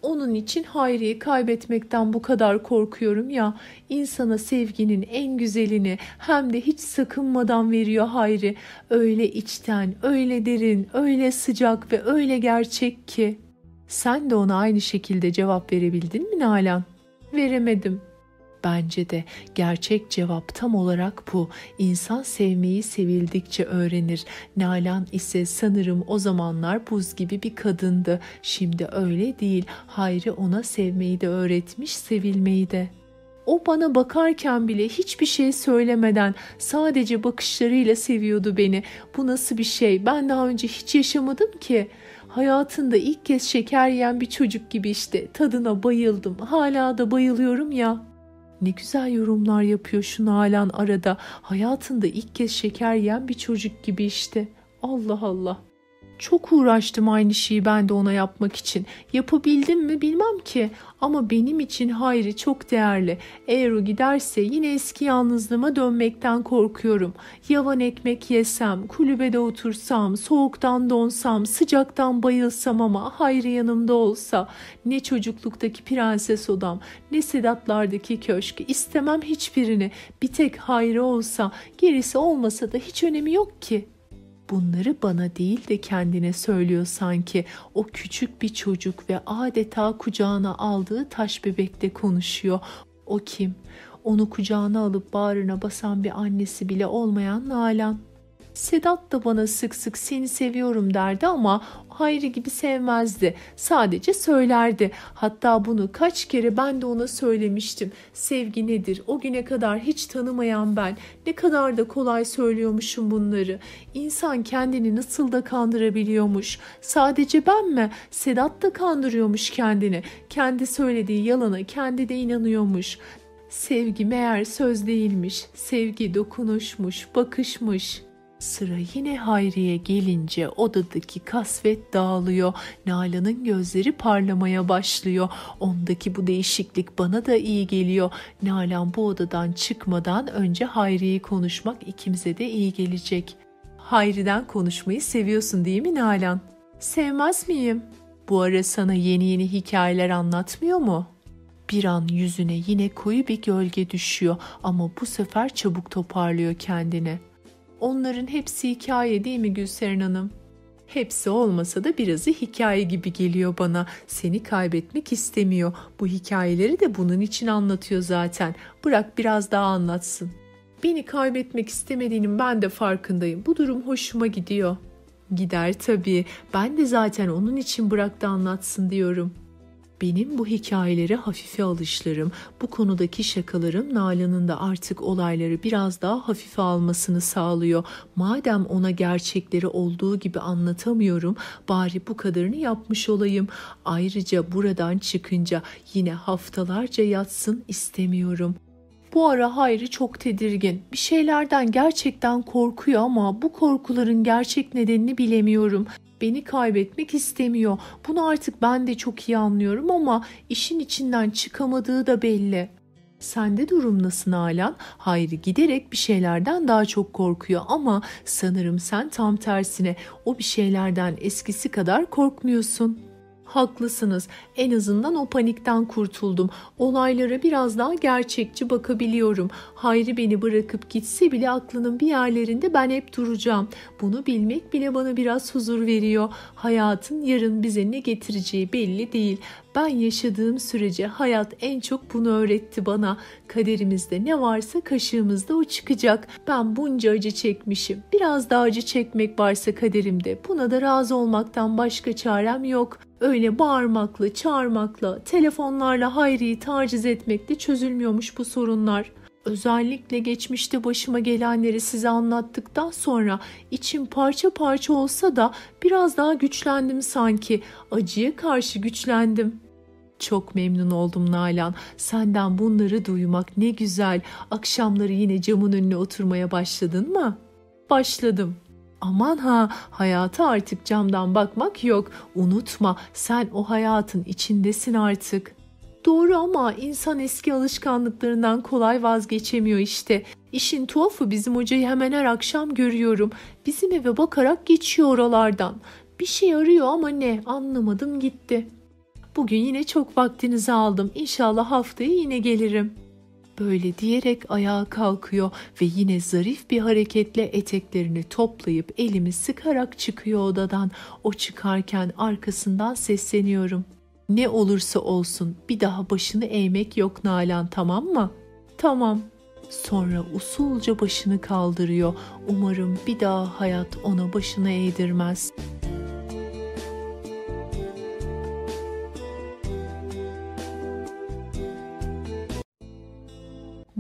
Onun için Hayri'yi kaybetmekten bu kadar korkuyorum ya. İnsana sevginin en güzelini hem de hiç sakınmadan veriyor Hayri. Öyle içten, öyle derin, öyle sıcak ve öyle gerçek ki. Sen de ona aynı şekilde cevap verebildin mi Nalan? Veremedim. Bence de gerçek cevap tam olarak bu. İnsan sevmeyi sevildikçe öğrenir. Nalan ise sanırım o zamanlar buz gibi bir kadındı. Şimdi öyle değil. Hayri ona sevmeyi de öğretmiş, sevilmeyi de. O bana bakarken bile hiçbir şey söylemeden sadece bakışlarıyla seviyordu beni. Bu nasıl bir şey? Ben daha önce hiç yaşamadım ki. Hayatında ilk kez şeker yiyen bir çocuk gibi işte. Tadına bayıldım. Hala da bayılıyorum ya. Ne güzel yorumlar yapıyor şu Nalan arada. Hayatında ilk kez şeker yiyen bir çocuk gibi işte. Allah Allah. Çok uğraştım aynı şeyi ben de ona yapmak için. Yapabildim mi bilmem ki ama benim için Hayri çok değerli. Eğer o giderse yine eski yalnızlığıma dönmekten korkuyorum. Yavan ekmek yesem, kulübede otursam, soğuktan donsam, sıcaktan bayılsam ama Hayri yanımda olsa ne çocukluktaki prenses odam ne Sedatlardaki köşk istemem hiçbirini. Bir tek Hayri olsa gerisi olmasa da hiç önemi yok ki.'' Bunları bana değil de kendine söylüyor sanki. O küçük bir çocuk ve adeta kucağına aldığı taş bebekle konuşuyor. O kim? Onu kucağına alıp bağrına basan bir annesi bile olmayan Nalan. Sedat da bana sık sık seni seviyorum derdi ama Hayri gibi sevmezdi. Sadece söylerdi. Hatta bunu kaç kere ben de ona söylemiştim. Sevgi nedir? O güne kadar hiç tanımayan ben ne kadar da kolay söylüyormuşum bunları. İnsan kendini nasıl da kandırabiliyormuş. Sadece ben mi? Sedat da kandırıyormuş kendini. Kendi söylediği yalana kendi de inanıyormuş. Sevgi meğer söz değilmiş. Sevgi dokunuşmuş, bakışmış. Sıra yine Hayri'ye gelince odadaki kasvet dağılıyor. Nalan'ın gözleri parlamaya başlıyor. Ondaki bu değişiklik bana da iyi geliyor. Nalan bu odadan çıkmadan önce Hayri'yi konuşmak ikimize de iyi gelecek. Hayri'den konuşmayı seviyorsun değil mi Nalan? Sevmez miyim? Bu ara sana yeni yeni hikayeler anlatmıyor mu? Bir an yüzüne yine koyu bir gölge düşüyor ama bu sefer çabuk toparlıyor kendini. Onların hepsi hikaye değil mi Gülseren Hanım? Hepsi olmasa da birazı hikaye gibi geliyor bana. Seni kaybetmek istemiyor. Bu hikayeleri de bunun için anlatıyor zaten. Bırak biraz daha anlatsın. Beni kaybetmek istemediğinin ben de farkındayım. Bu durum hoşuma gidiyor. Gider tabii. Ben de zaten onun için bırak da anlatsın diyorum.'' Benim bu hikayelere hafife alışlarım, bu konudaki şakalarım Nalan'ın da artık olayları biraz daha hafife almasını sağlıyor. Madem ona gerçekleri olduğu gibi anlatamıyorum, bari bu kadarını yapmış olayım. Ayrıca buradan çıkınca yine haftalarca yatsın istemiyorum.'' Bu ara Hayri çok tedirgin. Bir şeylerden gerçekten korkuyor ama bu korkuların gerçek nedenini bilemiyorum. Beni kaybetmek istemiyor. Bunu artık ben de çok iyi anlıyorum ama işin içinden çıkamadığı da belli. Sende durum nasıl Nalan? Hayri giderek bir şeylerden daha çok korkuyor ama sanırım sen tam tersine o bir şeylerden eskisi kadar korkmuyorsun. Haklısınız. En azından o panikten kurtuldum. Olaylara biraz daha gerçekçi bakabiliyorum. Hayri beni bırakıp gitse bile aklının bir yerlerinde ben hep duracağım. Bunu bilmek bile bana biraz huzur veriyor. Hayatın yarın bize ne getireceği belli değil. Ben yaşadığım sürece hayat en çok bunu öğretti bana. Kaderimizde ne varsa kaşığımızda o çıkacak. Ben bunca acı çekmişim. Biraz daha acı çekmek varsa kaderimde. Buna da razı olmaktan başka çarem yok. Öyle bağırmakla, çağırmakla, telefonlarla Hayri'yi taciz etmekle çözülmüyormuş bu sorunlar. Özellikle geçmişte başıma gelenleri size anlattıktan sonra içim parça parça olsa da biraz daha güçlendim sanki. Acıya karşı güçlendim. Çok memnun oldum Nalan. Senden bunları duymak ne güzel. Akşamları yine camın önüne oturmaya başladın mı? Başladım. Aman ha hayata artık camdan bakmak yok. Unutma sen o hayatın içindesin artık. Doğru ama insan eski alışkanlıklarından kolay vazgeçemiyor işte. İşin tuhafı bizim hocayı hemen her akşam görüyorum. Bizim eve bakarak geçiyor oralardan. Bir şey arıyor ama ne anlamadım gitti. Bugün yine çok vaktinizi aldım. İnşallah haftaya yine gelirim. Böyle diyerek ayağa kalkıyor ve yine zarif bir hareketle eteklerini toplayıp elimi sıkarak çıkıyor odadan. O çıkarken arkasından sesleniyorum. Ne olursa olsun bir daha başını eğmek yok Nalan tamam mı? Tamam. Sonra usulca başını kaldırıyor. Umarım bir daha hayat ona başını eğdirmez.''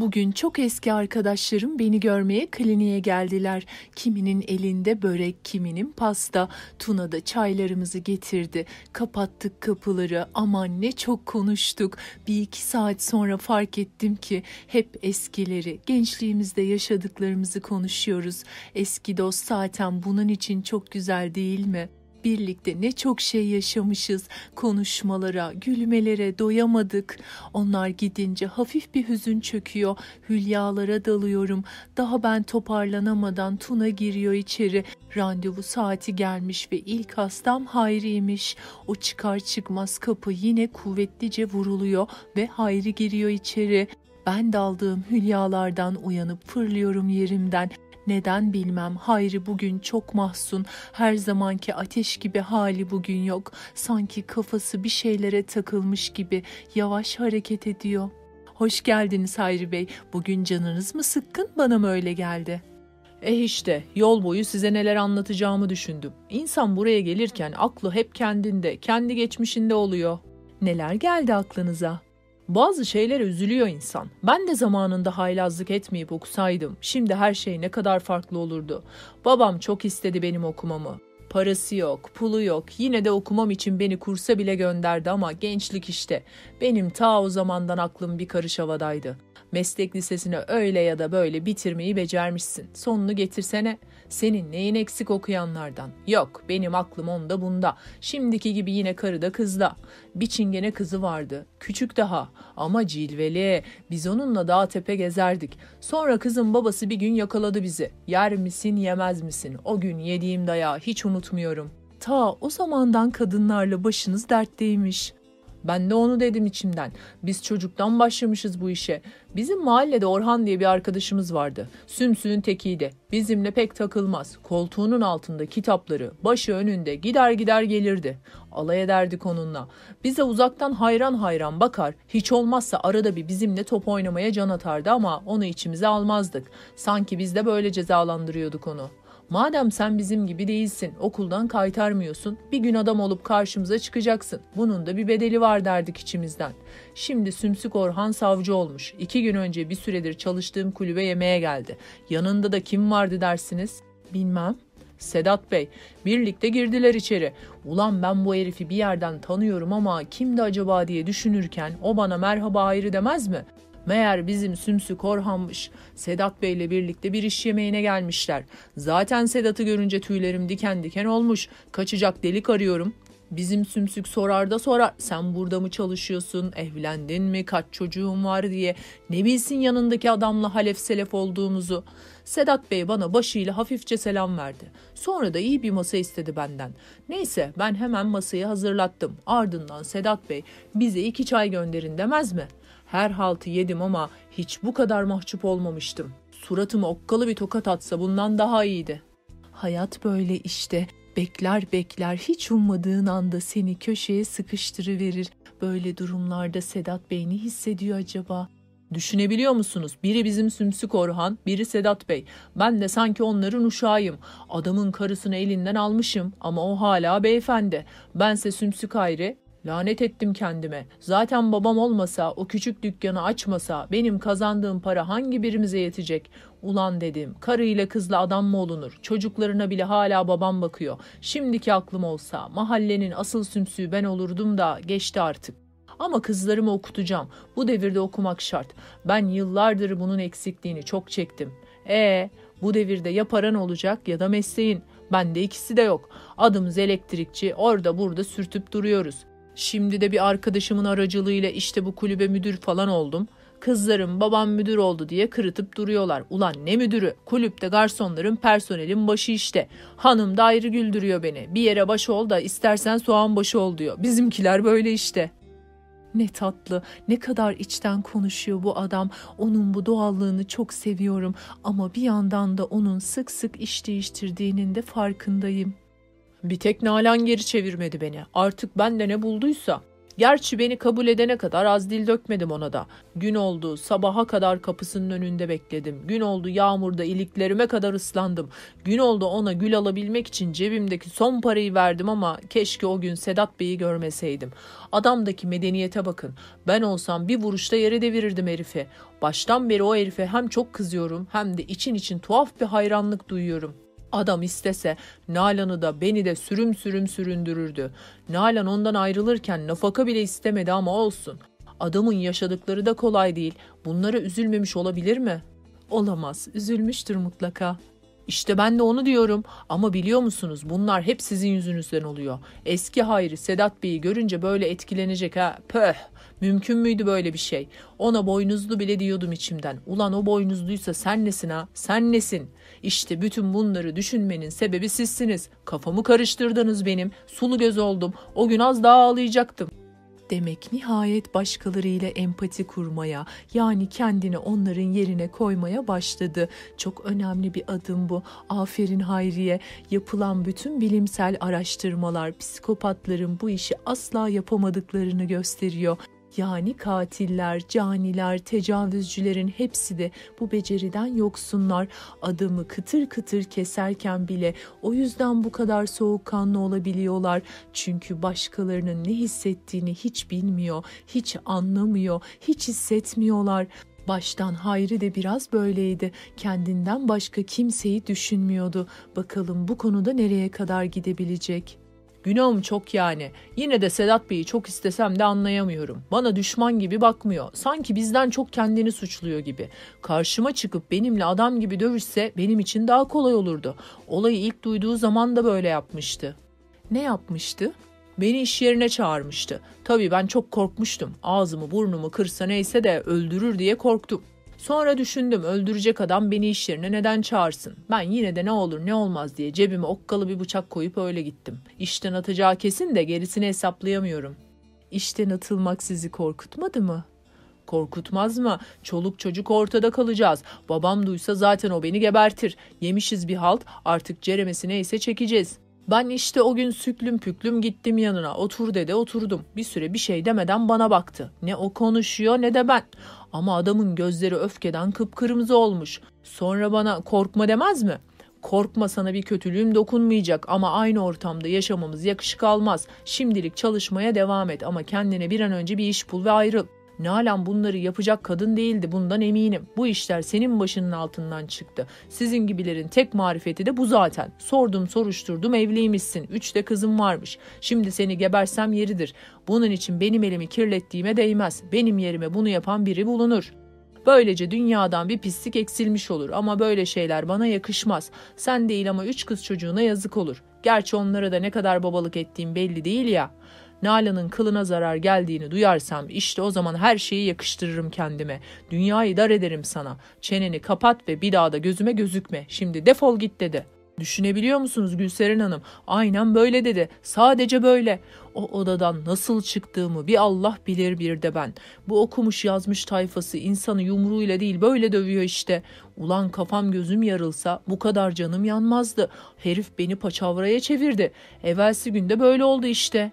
Bugün çok eski arkadaşlarım beni görmeye kliniğe geldiler. Kiminin elinde börek, kiminin pasta. Tuna da çaylarımızı getirdi. Kapattık kapıları. Aman ne çok konuştuk. Bir iki saat sonra fark ettim ki hep eskileri, gençliğimizde yaşadıklarımızı konuşuyoruz. Eski dost zaten bunun için çok güzel değil mi?'' Birlikte ne çok şey yaşamışız. Konuşmalara, gülmelere doyamadık. Onlar gidince hafif bir hüzün çöküyor. Hülyalara dalıyorum. Daha ben toparlanamadan Tuna giriyor içeri. Randevu saati gelmiş ve ilk hastam Hayri'ymiş. O çıkar çıkmaz kapı yine kuvvetlice vuruluyor ve Hayri giriyor içeri. Ben daldığım hülyalardan uyanıp fırlıyorum yerimden. Neden bilmem Hayri bugün çok mahzun. Her zamanki ateş gibi hali bugün yok. Sanki kafası bir şeylere takılmış gibi yavaş hareket ediyor. Hoş geldiniz Hayri Bey. Bugün canınız mı sıkkın bana mı öyle geldi? Eh işte yol boyu size neler anlatacağımı düşündüm. İnsan buraya gelirken aklı hep kendinde, kendi geçmişinde oluyor. Neler geldi aklınıza? Bazı şeylere üzülüyor insan. Ben de zamanında haylazlık etmeyip okusaydım şimdi her şey ne kadar farklı olurdu. Babam çok istedi benim okumamı. Parası yok, pulu yok. Yine de okumam için beni kursa bile gönderdi ama gençlik işte. Benim ta o zamandan aklım bir karış havadaydı. Meslek lisesini öyle ya da böyle bitirmeyi becermişsin. Sonunu getirsene. Senin neyin eksik okuyanlardan? Yok benim aklım onda bunda. Şimdiki gibi yine karıda kızda. Bir çingene kızı vardı. Küçük daha ama cilveli. Biz onunla dağ tepe gezerdik. Sonra kızın babası bir gün yakaladı bizi. Yer misin yemez misin? O gün yediğim dayağı hiç unutmuyorum. Ta o zamandan kadınlarla başınız dertteymiş. Ben de onu dedim içimden. Biz çocuktan başlamışız bu işe. Bizim mahallede Orhan diye bir arkadaşımız vardı. Sümsüğün tekiydi. Bizimle pek takılmaz. Koltuğunun altında kitapları, başı önünde gider gider gelirdi. Alay ederdik onunla. Bize uzaktan hayran hayran bakar. Hiç olmazsa arada bir bizimle top oynamaya can atardı ama onu içimize almazdık. Sanki biz de böyle cezalandırıyorduk onu.'' Madem sen bizim gibi değilsin, okuldan kaytarmıyorsun, bir gün adam olup karşımıza çıkacaksın. Bunun da bir bedeli var derdik içimizden. Şimdi Sümsük Orhan savcı olmuş. İki gün önce bir süredir çalıştığım kulübe yemeğe geldi. Yanında da kim vardı dersiniz? Bilmem. Sedat Bey. Birlikte girdiler içeri. Ulan ben bu herifi bir yerden tanıyorum ama kimdi acaba diye düşünürken o bana merhaba ayrı demez mi? Meğer bizim Sümsük Orhan'mış. Sedat Bey'le birlikte bir iş yemeğine gelmişler. Zaten Sedat'ı görünce tüylerim diken diken olmuş. Kaçacak delik arıyorum. Bizim sümsük sorar da sorar. Sen burada mı çalışıyorsun? Evlendin mi? Kaç çocuğun var diye. Ne bilsin yanındaki adamla halef selef olduğumuzu. Sedat Bey bana başıyla hafifçe selam verdi. Sonra da iyi bir masa istedi benden. Neyse ben hemen masayı hazırlattım. Ardından Sedat Bey bize iki çay gönderin demez mi? Her haltı yedim ama hiç bu kadar mahcup olmamıştım. Suratıma okkalı bir tokat atsa bundan daha iyiydi. Hayat böyle işte. Bekler bekler hiç ummadığın anda seni köşeye sıkıştırıverir. Böyle durumlarda Sedat Bey ne hissediyor acaba? Düşünebiliyor musunuz? Biri bizim Sümsük Orhan, biri Sedat Bey. Ben de sanki onların uşağıyım. Adamın karısını elinden almışım ama o hala beyefendi. Bense Sümsük Hayri, Lanet ettim kendime. Zaten babam olmasa, o küçük dükkanı açmasa benim kazandığım para hangi birimize yetecek? Ulan dedim, karıyla kızla adam mı olunur? Çocuklarına bile hala babam bakıyor. Şimdiki aklım olsa mahallenin asıl sümsüğü ben olurdum da geçti artık. Ama kızlarımı okutacağım. Bu devirde okumak şart. Ben yıllardır bunun eksikliğini çok çektim. E bu devirde ya paran olacak ya da mesleğin. Bende ikisi de yok. Adımız elektrikçi, orada burada sürtüp duruyoruz. Şimdi de bir arkadaşımın aracılığıyla işte bu kulübe müdür falan oldum. Kızlarım babam müdür oldu diye kırıtıp duruyorlar. Ulan ne müdürü? Kulüpte garsonların personelin başı işte. Hanım da ayrı güldürüyor beni. Bir yere baş ol da istersen soğan başı ol diyor. Bizimkiler böyle işte. Ne tatlı, ne kadar içten konuşuyor bu adam. Onun bu doğallığını çok seviyorum ama bir yandan da onun sık sık iş değiştirdiğinin de farkındayım. Bir tek Nalan geri çevirmedi beni. Artık ben de ne bulduysa. Gerçi beni kabul edene kadar az dil dökmedim ona da. Gün oldu, sabaha kadar kapısının önünde bekledim. Gün oldu yağmurda iliklerime kadar ıslandım. Gün oldu ona gül alabilmek için cebimdeki son parayı verdim ama keşke o gün Sedat Bey'i görmeseydim. Adamdaki medeniyete bakın. Ben olsam bir vuruşta yere devirirdim herifi. Baştan beri o herife hem çok kızıyorum hem de için için tuhaf bir hayranlık duyuyorum. Adam istese Nalan'ı da beni de sürüm sürüm süründürürdü. Nalan ondan ayrılırken nafaka bile istemedi ama olsun. Adamın yaşadıkları da kolay değil. Bunlara üzülmemiş olabilir mi? Olamaz. Üzülmüştür mutlaka. İşte ben de onu diyorum ama biliyor musunuz bunlar hep sizin yüzünüzden oluyor. Eski Hayri Sedat Bey'i görünce böyle etkilenecek ha. Pöh Mümkün müydü böyle bir şey? Ona boynuzlu bile diyordum içimden. Ulan o boynuzluysa sen nesin ha? Sen nesin? İşte bütün bunları düşünmenin sebebi sizsiniz. Kafamı karıştırdınız benim. Sulu göz oldum. O gün az daha ağlayacaktım. Demek nihayet başkalarıyla empati kurmaya, yani kendini onların yerine koymaya başladı. Çok önemli bir adım bu. Aferin Hayriye. Yapılan bütün bilimsel araştırmalar psikopatların bu işi asla yapamadıklarını gösteriyor. Yani katiller, caniler, tecavüzcülerin hepsi de bu beceriden yoksunlar. Adamı kıtır kıtır keserken bile o yüzden bu kadar soğukkanlı olabiliyorlar. Çünkü başkalarının ne hissettiğini hiç bilmiyor, hiç anlamıyor, hiç hissetmiyorlar. Baştan Hayri de biraz böyleydi. Kendinden başka kimseyi düşünmüyordu. Bakalım bu konuda nereye kadar gidebilecek?'' Günahım çok yani. Yine de Sedat Bey'i çok istesem de anlayamıyorum. Bana düşman gibi bakmıyor. Sanki bizden çok kendini suçluyor gibi. Karşıma çıkıp benimle adam gibi dövüşse benim için daha kolay olurdu. Olayı ilk duyduğu zaman da böyle yapmıştı. Ne yapmıştı? Beni iş yerine çağırmıştı. Tabii ben çok korkmuştum. Ağzımı burnumu kırsa neyse de öldürür diye korktum. Sonra düşündüm öldürecek adam beni iş yerine neden çağırsın? Ben yine de ne olur ne olmaz diye cebime okkalı bir bıçak koyup öyle gittim. İşten atacağı kesin de gerisini hesaplayamıyorum. İşten atılmak sizi korkutmadı mı? Korkutmaz mı? Çoluk çocuk ortada kalacağız. Babam duysa zaten o beni gebertir. Yemişiz bir halt artık ceremesi neyse çekeceğiz. Ben işte o gün süklüm püklüm gittim yanına. Otur dedi oturdum. Bir süre bir şey demeden bana baktı. Ne o konuşuyor ne de ben. Ama adamın gözleri öfkeden kıpkırmızı olmuş. Sonra bana korkma demez mi? Korkma sana bir kötülüğüm dokunmayacak ama aynı ortamda yaşamamız yakışık almaz. Şimdilik çalışmaya devam et ama kendine bir an önce bir iş bul ve ayrıl. Nalan bunları yapacak kadın değildi bundan eminim. Bu işler senin başının altından çıktı. Sizin gibilerin tek marifeti de bu zaten. Sordum soruşturdum evliymişsin. Üç de kızım varmış. Şimdi seni gebersem yeridir. Bunun için benim elimi kirlettiğime değmez. Benim yerime bunu yapan biri bulunur. Böylece dünyadan bir pislik eksilmiş olur ama böyle şeyler bana yakışmaz. Sen değil ama üç kız çocuğuna yazık olur. Gerçi onlara da ne kadar babalık ettiğim belli değil ya. Nalan'ın kılına zarar geldiğini duyarsam işte o zaman her şeyi yakıştırırım kendime. Dünyayı dar ederim sana. Çeneni kapat ve bir daha da gözüme gözükme. Şimdi defol git dedi. Düşünebiliyor musunuz Gülseren Hanım? Aynen böyle dedi. Sadece böyle. O odadan nasıl çıktığımı bir Allah bilir bir de ben. Bu okumuş yazmış tayfası insanı yumruğuyla değil böyle dövüyor işte. Ulan kafam gözüm yarılsa bu kadar canım yanmazdı. Herif beni paçavraya çevirdi. Evvelsi günde böyle oldu işte.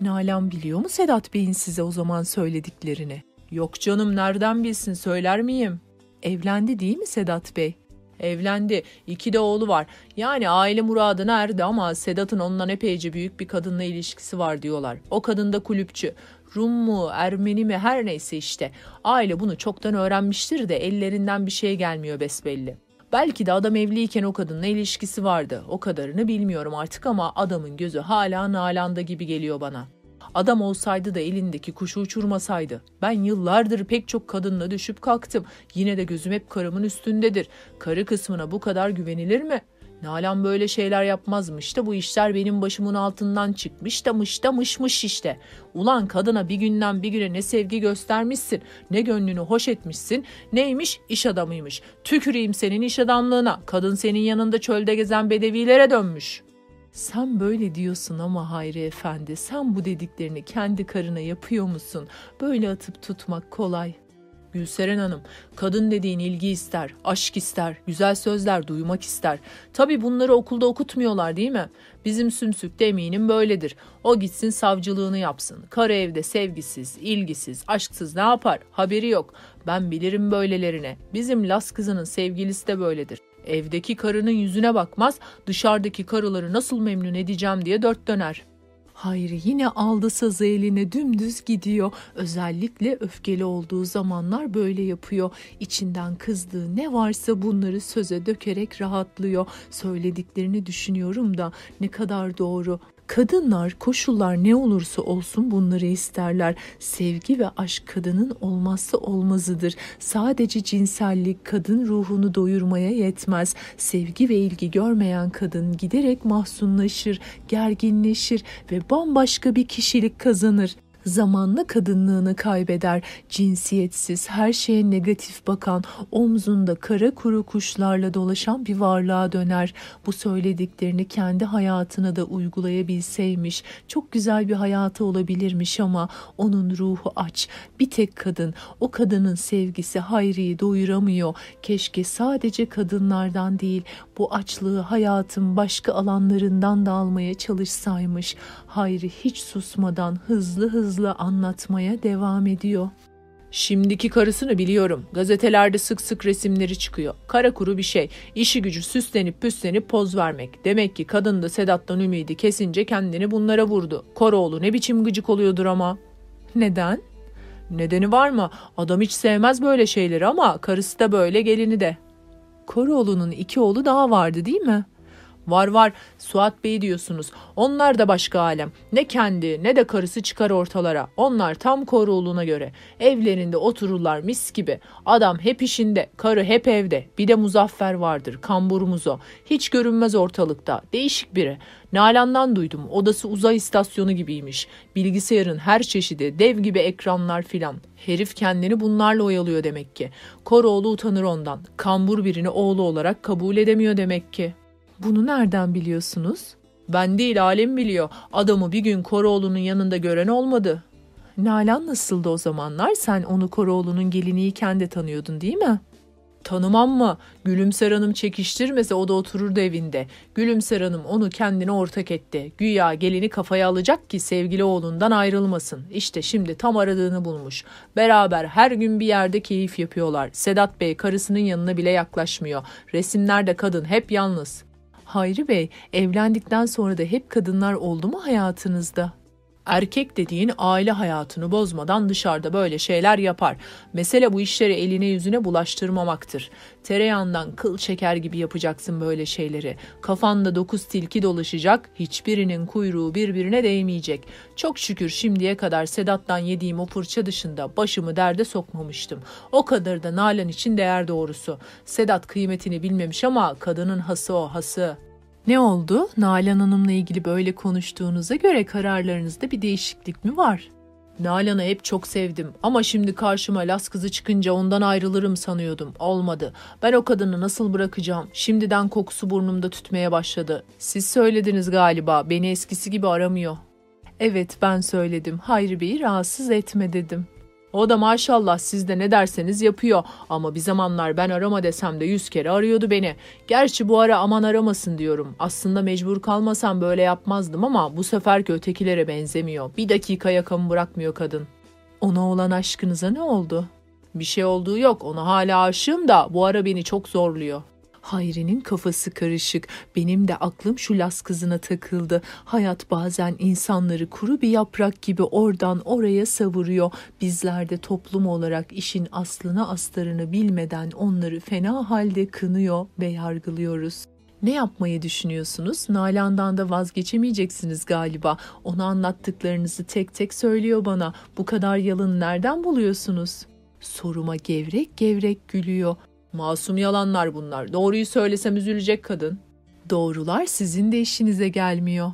Nalan biliyor mu Sedat Bey'in size o zaman söylediklerini? Yok canım nereden bilsin söyler miyim? Evlendi değil mi Sedat Bey? Evlendi. İki de oğlu var. Yani aile muradına erdi ama Sedat'ın ondan epeyce büyük bir kadınla ilişkisi var diyorlar. O kadın da kulüpçü. Rum mu, Ermeni mi her neyse işte. Aile bunu çoktan öğrenmiştir de ellerinden bir şey gelmiyor besbelli. Belki de adam evliyken o kadınla ilişkisi vardı. O kadarını bilmiyorum artık ama adamın gözü hala Nalan'da gibi geliyor bana. Adam olsaydı da elindeki kuşu uçurmasaydı. Ben yıllardır pek çok kadınla düşüp kalktım. Yine de gözüm hep karımın üstündedir. Karı kısmına bu kadar güvenilir mi? Nalan böyle şeyler yapmazmış da bu işler benim başımın altından çıkmış da mış da mışmış işte. Ulan kadına bir günden bir güne ne sevgi göstermişsin, ne gönlünü hoş etmişsin, neymiş iş adamıymış. Tüküreyim senin iş adamlığına, kadın senin yanında çölde gezen bedevilere dönmüş.'' Sen böyle diyorsun ama Hayri Efendi, sen bu dediklerini kendi karına yapıyor musun? Böyle atıp tutmak kolay. Gülseren Hanım, kadın dediğin ilgi ister, aşk ister, güzel sözler duymak ister. Tabii bunları okulda okutmuyorlar değil mi? Bizim sümsük de eminim böyledir. O gitsin savcılığını yapsın. Karı evde sevgisiz, ilgisiz, aşksız ne yapar? Haberi yok. Ben bilirim böylelerine. Bizim Las kızının sevgilisi de böyledir. Evdeki karının yüzüne bakmaz, dışarıdaki karıları nasıl memnun edeceğim diye dört döner. Hayri yine aldı sazı eline dümdüz gidiyor. Özellikle öfkeli olduğu zamanlar böyle yapıyor. İçinden kızdığı ne varsa bunları söze dökerek rahatlıyor. Söylediklerini düşünüyorum da ne kadar doğru. Kadınlar koşullar ne olursa olsun bunları isterler. Sevgi ve aşk kadının olmazsa olmazıdır. Sadece cinsellik kadın ruhunu doyurmaya yetmez. Sevgi ve ilgi görmeyen kadın giderek mahzunlaşır, gerginleşir ve bambaşka bir kişilik kazanır zamanla kadınlığını kaybeder. Cinsiyetsiz, her şeye negatif bakan, omzunda kara kuru kuşlarla dolaşan bir varlığa döner. Bu söylediklerini kendi hayatına da uygulayabilseymiş, çok güzel bir hayatı olabilirmiş ama onun ruhu aç. Bir tek kadın, o kadının sevgisi Hayri'yi doyuramıyor. Keşke sadece kadınlardan değil, bu açlığı hayatın başka alanlarından da almaya çalışsaymış. Hayri hiç susmadan hızlı hızlı anlatmaya devam ediyor. Şimdiki karısını biliyorum. Gazetelerde sık sık resimleri çıkıyor. Kara kuru bir şey. İşi gücü süslenip püslenip poz vermek. Demek ki kadın da Sedat'tan ümidi kesince kendini bunlara vurdu. Koroğlu ne biçim gıcık oluyordur ama. Neden? Nedeni var mı? Adam hiç sevmez böyle şeyleri ama karısı da böyle gelini de. Koroğlu'nun iki oğlu daha vardı değil mi? Var var Suat Bey diyorsunuz. Onlar da başka alem. Ne kendi ne de karısı çıkar ortalara. Onlar tam Koroğlu'na göre. Evlerinde otururlar mis gibi. Adam hep işinde, karı hep evde. Bir de Muzaffer vardır, kamburumuz o. Hiç görünmez ortalıkta. Değişik biri. Nalan'dan duydum. Odası uzay istasyonu gibiymiş. Bilgisayarın her çeşidi, dev gibi ekranlar filan. Herif kendini bunlarla oyalıyor demek ki. Koroğlu utanır ondan. Kambur birini oğlu olarak kabul edemiyor demek ki. Bunu nereden biliyorsunuz? Ben değil alem biliyor. Adamı bir gün Koroğlu'nun yanında gören olmadı. Nalan nasıldı o zamanlar? Sen onu Koroğlu'nun geliniyken de tanıyordun değil mi? Tanımam mı? Gülümser Hanım çekiştirmese o da otururdu evinde. Gülümser Hanım onu kendine ortak etti. Güya gelini kafaya alacak ki sevgili oğlundan ayrılmasın. İşte şimdi tam aradığını bulmuş. Beraber her gün bir yerde keyif yapıyorlar. Sedat Bey karısının yanına bile yaklaşmıyor. Resimlerde kadın hep yalnız. Hayri Bey, evlendikten sonra da hep kadınlar oldu mu hayatınızda? Erkek dediğin aile hayatını bozmadan dışarıda böyle şeyler yapar. Mesele bu işleri eline yüzüne bulaştırmamaktır. Tereyağından kıl çeker gibi yapacaksın böyle şeyleri. Kafanda dokuz tilki dolaşacak, hiçbirinin kuyruğu birbirine değmeyecek. Çok şükür şimdiye kadar Sedat'tan yediğim o fırça dışında başımı derde sokmamıştım. O kadar da Nalan için değer doğrusu. Sedat kıymetini bilmemiş ama kadının hası o hası. Ne oldu? Nalan Hanım'la ilgili böyle konuştuğunuza göre kararlarınızda bir değişiklik mi var? Nalan'ı hep çok sevdim ama şimdi karşıma Las kızı çıkınca ondan ayrılırım sanıyordum. Olmadı. Ben o kadını nasıl bırakacağım? Şimdiden kokusu burnumda tütmeye başladı. Siz söylediniz galiba. Beni eskisi gibi aramıyor. Evet ben söyledim. Hayri Bey'i rahatsız etme dedim. O da maşallah siz de ne derseniz yapıyor. Ama bir zamanlar ben arama desem de yüz kere arıyordu beni. Gerçi bu ara aman aramasın diyorum. Aslında mecbur kalmasam böyle yapmazdım ama bu seferki ötekilere benzemiyor. Bir dakika yakamı bırakmıyor kadın. Ona olan aşkınıza ne oldu? Bir şey olduğu yok. Ona hala aşığım da bu ara beni çok zorluyor. Hayri'nin kafası karışık. Benim de aklım şu Las kızına takıldı. Hayat bazen insanları kuru bir yaprak gibi oradan oraya savuruyor. Bizler de toplum olarak işin aslını astarını bilmeden onları fena halde kınıyor ve yargılıyoruz. Ne yapmayı düşünüyorsunuz? Nalan'dan da vazgeçemeyeceksiniz galiba. Ona anlattıklarınızı tek tek söylüyor bana. Bu kadar yalın nereden buluyorsunuz? Soruma gevrek gevrek gülüyor. Masum yalanlar bunlar. Doğruyu söylesem üzülecek kadın. Doğrular sizin de işinize gelmiyor.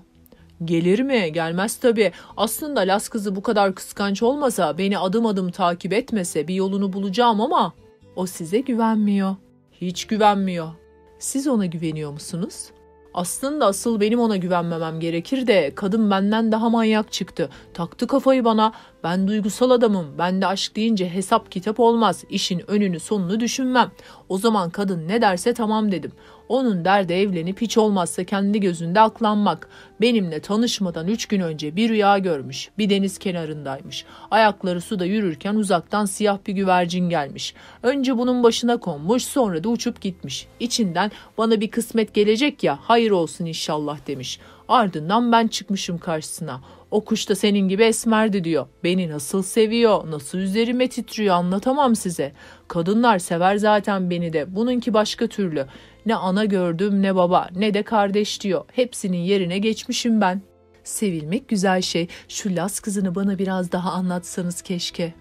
Gelir mi? Gelmez tabii. Aslında Las kızı bu kadar kıskanç olmasa, beni adım adım takip etmese bir yolunu bulacağım ama o size güvenmiyor. Hiç güvenmiyor. Siz ona güveniyor musunuz? Aslında asıl benim ona güvenmemem gerekir de kadın benden daha manyak çıktı. Taktı kafayı bana. Ben duygusal adamım. Ben de aşk deyince hesap kitap olmaz. İşin önünü sonunu düşünmem. O zaman kadın ne derse tamam dedim. Onun derdi evlenip hiç olmazsa kendi gözünde aklanmak. Benimle tanışmadan üç gün önce bir rüya görmüş. Bir deniz kenarındaymış. Ayakları suda yürürken uzaktan siyah bir güvercin gelmiş. Önce bunun başına konmuş sonra da uçup gitmiş. İçinden bana bir kısmet gelecek ya hayır olsun inşallah demiş. Ardından ben çıkmışım karşısına. O kuş da senin gibi esmerdi diyor. Beni nasıl seviyor, nasıl üzerime titriyor anlatamam size. Kadınlar sever zaten beni de. Bununki başka türlü. Ne ana gördüm ne baba ne de kardeş diyor. Hepsinin yerine geçmişim ben. Sevilmek güzel şey. Şu Las kızını bana biraz daha anlatsanız keşke.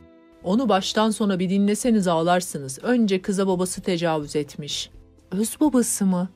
Onu baştan sona bir dinleseniz ağlarsınız. Önce kıza babası tecavüz etmiş. Öz babası mı?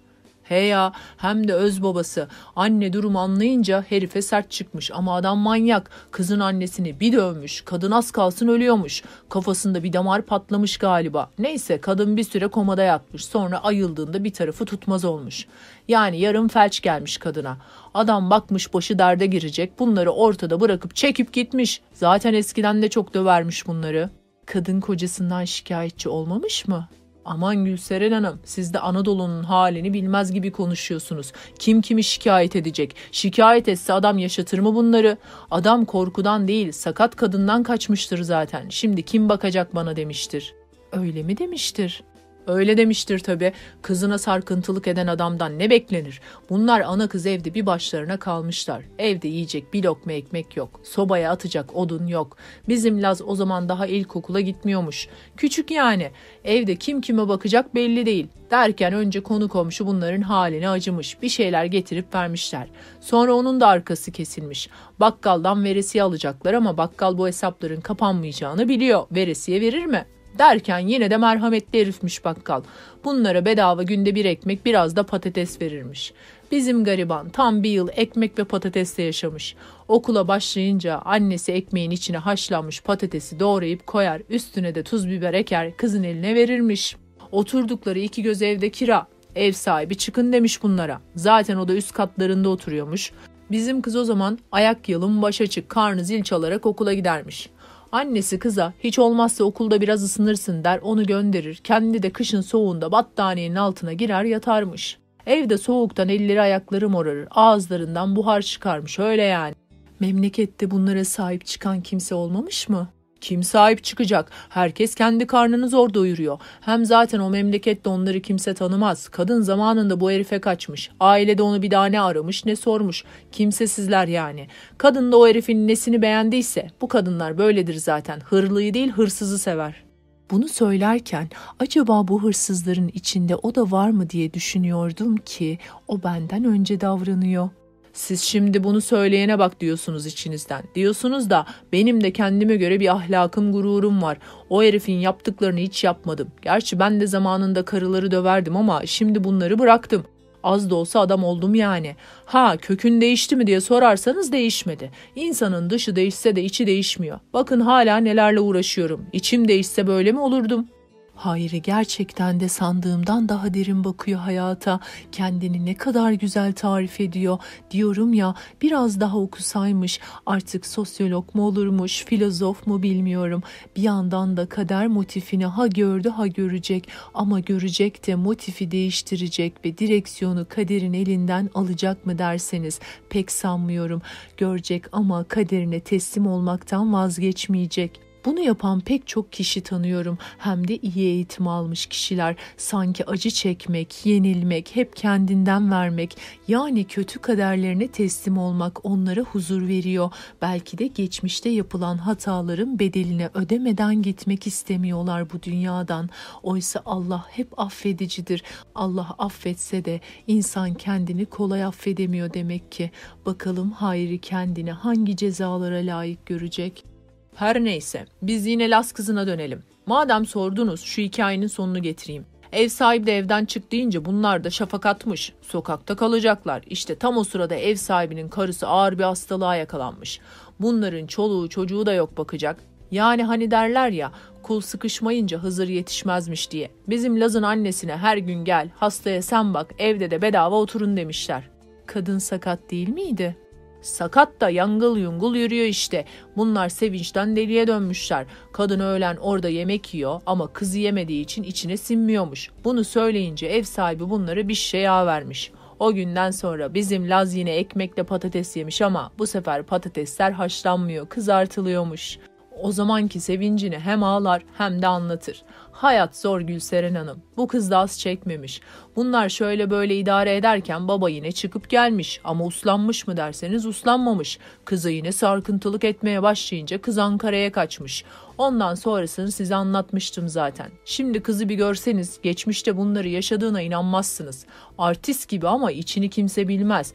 He ya hem de öz babası. Anne durumu anlayınca herife sert çıkmış ama adam manyak. Kızın annesini bir dövmüş. Kadın az kalsın ölüyormuş. Kafasında bir damar patlamış galiba. Neyse kadın bir süre komada yatmış. Sonra ayıldığında bir tarafı tutmaz olmuş. Yani yarım felç gelmiş kadına. Adam bakmış başı derde girecek. Bunları ortada bırakıp çekip gitmiş. Zaten eskiden de çok dövermiş bunları. Kadın kocasından şikayetçi olmamış mı? Aman Gülseren Hanım siz de Anadolu'nun halini bilmez gibi konuşuyorsunuz. Kim kimi şikayet edecek? Şikayet etse adam yaşatır mı bunları? Adam korkudan değil sakat kadından kaçmıştır zaten. Şimdi kim bakacak bana demiştir. Öyle mi demiştir? Öyle demiştir tabi. Kızına sarkıntılık eden adamdan ne beklenir? Bunlar ana kız evde bir başlarına kalmışlar. Evde yiyecek bir lokma ekmek yok. Sobaya atacak odun yok. Bizim Laz o zaman daha ilkokula gitmiyormuş. Küçük yani. Evde kim kime bakacak belli değil. Derken önce konu komşu bunların haline acımış. Bir şeyler getirip vermişler. Sonra onun da arkası kesilmiş. Bakkaldan veresiye alacaklar ama bakkal bu hesapların kapanmayacağını biliyor. Veresiye verir mi? Derken yine de merhametli herifmiş bakkal. Bunlara bedava günde bir ekmek biraz da patates verirmiş. Bizim gariban tam bir yıl ekmek ve patatesle yaşamış. Okula başlayınca annesi ekmeğin içine haşlanmış patatesi doğrayıp koyar, üstüne de tuz biber eker, kızın eline verirmiş. Oturdukları iki göz evde kira. Ev sahibi çıkın demiş bunlara. Zaten o da üst katlarında oturuyormuş. Bizim kız o zaman ayak yalın baş açık karnı zil çalarak okula gidermiş. Annesi kıza hiç olmazsa okulda biraz ısınırsın der onu gönderir. Kendi de kışın soğuğunda battaniyenin altına girer yatarmış. Evde soğuktan elleri ayakları morarır. Ağızlarından buhar çıkarmış öyle yani. Memlekette bunlara sahip çıkan kimse olmamış mı? Kim sahip çıkacak? Herkes kendi karnını zor doyuruyor. Hem zaten o memlekette onları kimse tanımaz. Kadın zamanında bu herife kaçmış. Ailede onu bir daha ne aramış ne sormuş. Kimsesizler yani. Kadın da o herifin nesini beğendiyse bu kadınlar böyledir zaten. Hırlıyı değil hırsızı sever. Bunu söylerken acaba bu hırsızların içinde o da var mı diye düşünüyordum ki o benden önce davranıyor. Siz şimdi bunu söyleyene bak diyorsunuz içinizden. Diyorsunuz da benim de kendime göre bir ahlakım, gururum var. O herifin yaptıklarını hiç yapmadım. Gerçi ben de zamanında karıları döverdim ama şimdi bunları bıraktım. Az da olsa adam oldum yani. Ha kökün değişti mi diye sorarsanız değişmedi. İnsanın dışı değişse de içi değişmiyor. Bakın hala nelerle uğraşıyorum. İçim değişse böyle mi olurdum?'' Hayri gerçekten de sandığımdan daha derin bakıyor hayata. Kendini ne kadar güzel tarif ediyor. Diyorum ya biraz daha okusaymış. Artık sosyolog mu olurmuş, filozof mu bilmiyorum. Bir yandan da kader motifini ha gördü ha görecek. Ama görecek de motifi değiştirecek ve direksiyonu kaderin elinden alacak mı derseniz pek sanmıyorum. Görecek ama kaderine teslim olmaktan vazgeçmeyecek. Bunu yapan pek çok kişi tanıyorum. Hem de iyi eğitim almış kişiler. Sanki acı çekmek, yenilmek, hep kendinden vermek, yani kötü kaderlerine teslim olmak onlara huzur veriyor. Belki de geçmişte yapılan hataların bedelini ödemeden gitmek istemiyorlar bu dünyadan. Oysa Allah hep affedicidir. Allah affetse de insan kendini kolay affedemiyor demek ki. Bakalım Hayri kendini hangi cezalara layık görecek? Her neyse biz yine Las kızına dönelim. Madem sordunuz şu hikayenin sonunu getireyim. Ev sahibi de evden çık deyince bunlar da şafak atmış. Sokakta kalacaklar. İşte tam o sırada ev sahibinin karısı ağır bir hastalığa yakalanmış. Bunların çoluğu çocuğu da yok bakacak. Yani hani derler ya kul sıkışmayınca Hızır yetişmezmiş diye. Bizim Laz'ın annesine her gün gel hastaya sen bak evde de bedava oturun demişler. Kadın sakat değil miydi? Sakat da yangıl yungul yürüyor işte. Bunlar sevinçten deliye dönmüşler. Kadın öğlen orada yemek yiyor ama kızı yemediği için içine sinmiyormuş. Bunu söyleyince ev sahibi bunları bir şey vermiş. O günden sonra bizim Laz yine ekmekle patates yemiş ama bu sefer patatesler haşlanmıyor, kızartılıyormuş. O zamanki sevincini hem ağlar hem de anlatır. Hayat zor Gülseren Hanım. Bu kız da az çekmemiş. Bunlar şöyle böyle idare ederken baba yine çıkıp gelmiş. Ama uslanmış mı derseniz uslanmamış. Kızı yine sarkıntılık etmeye başlayınca kız Ankara'ya kaçmış. Ondan sonrasını size anlatmıştım zaten. Şimdi kızı bir görseniz geçmişte bunları yaşadığına inanmazsınız. Artist gibi ama içini kimse bilmez.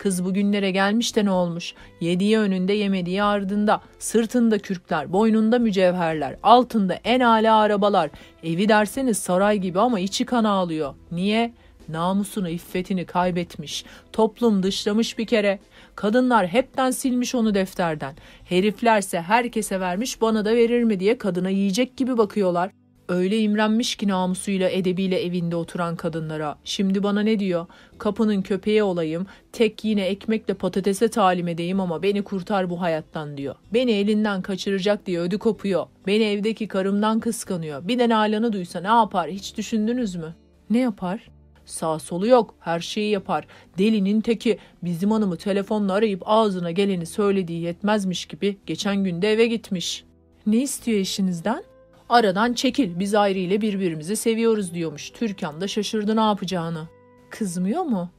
Kız bugünlere gelmiş de ne olmuş? Yediği önünde yemediği ardında, sırtında kürkler, boynunda mücevherler, altında en âlâ arabalar. Evi derseniz saray gibi ama içi kan ağlıyor. Niye? Namusunu, iffetini kaybetmiş. Toplum dışlamış bir kere. Kadınlar hepten silmiş onu defterden. Heriflerse herkese vermiş bana da verir mi diye kadına yiyecek gibi bakıyorlar. Öyle imrenmiş ki namusuyla edebiyle evinde oturan kadınlara. Şimdi bana ne diyor? Kapının köpeği olayım, tek yine ekmekle patatese talim edeyim ama beni kurtar bu hayattan diyor. Beni elinden kaçıracak diye ödü kopuyor. Beni evdeki karımdan kıskanıyor. Bir de Nalan'ı duysa ne yapar hiç düşündünüz mü? Ne yapar? Sağ solu yok, her şeyi yapar. Delinin teki bizim hanımı telefonla arayıp ağzına geleni söylediği yetmezmiş gibi geçen günde eve gitmiş. Ne istiyor eşinizden? Aradan çekil biz ayrı ile birbirimizi seviyoruz diyormuş. Türkan da şaşırdı ne yapacağını. Kızmıyor mu?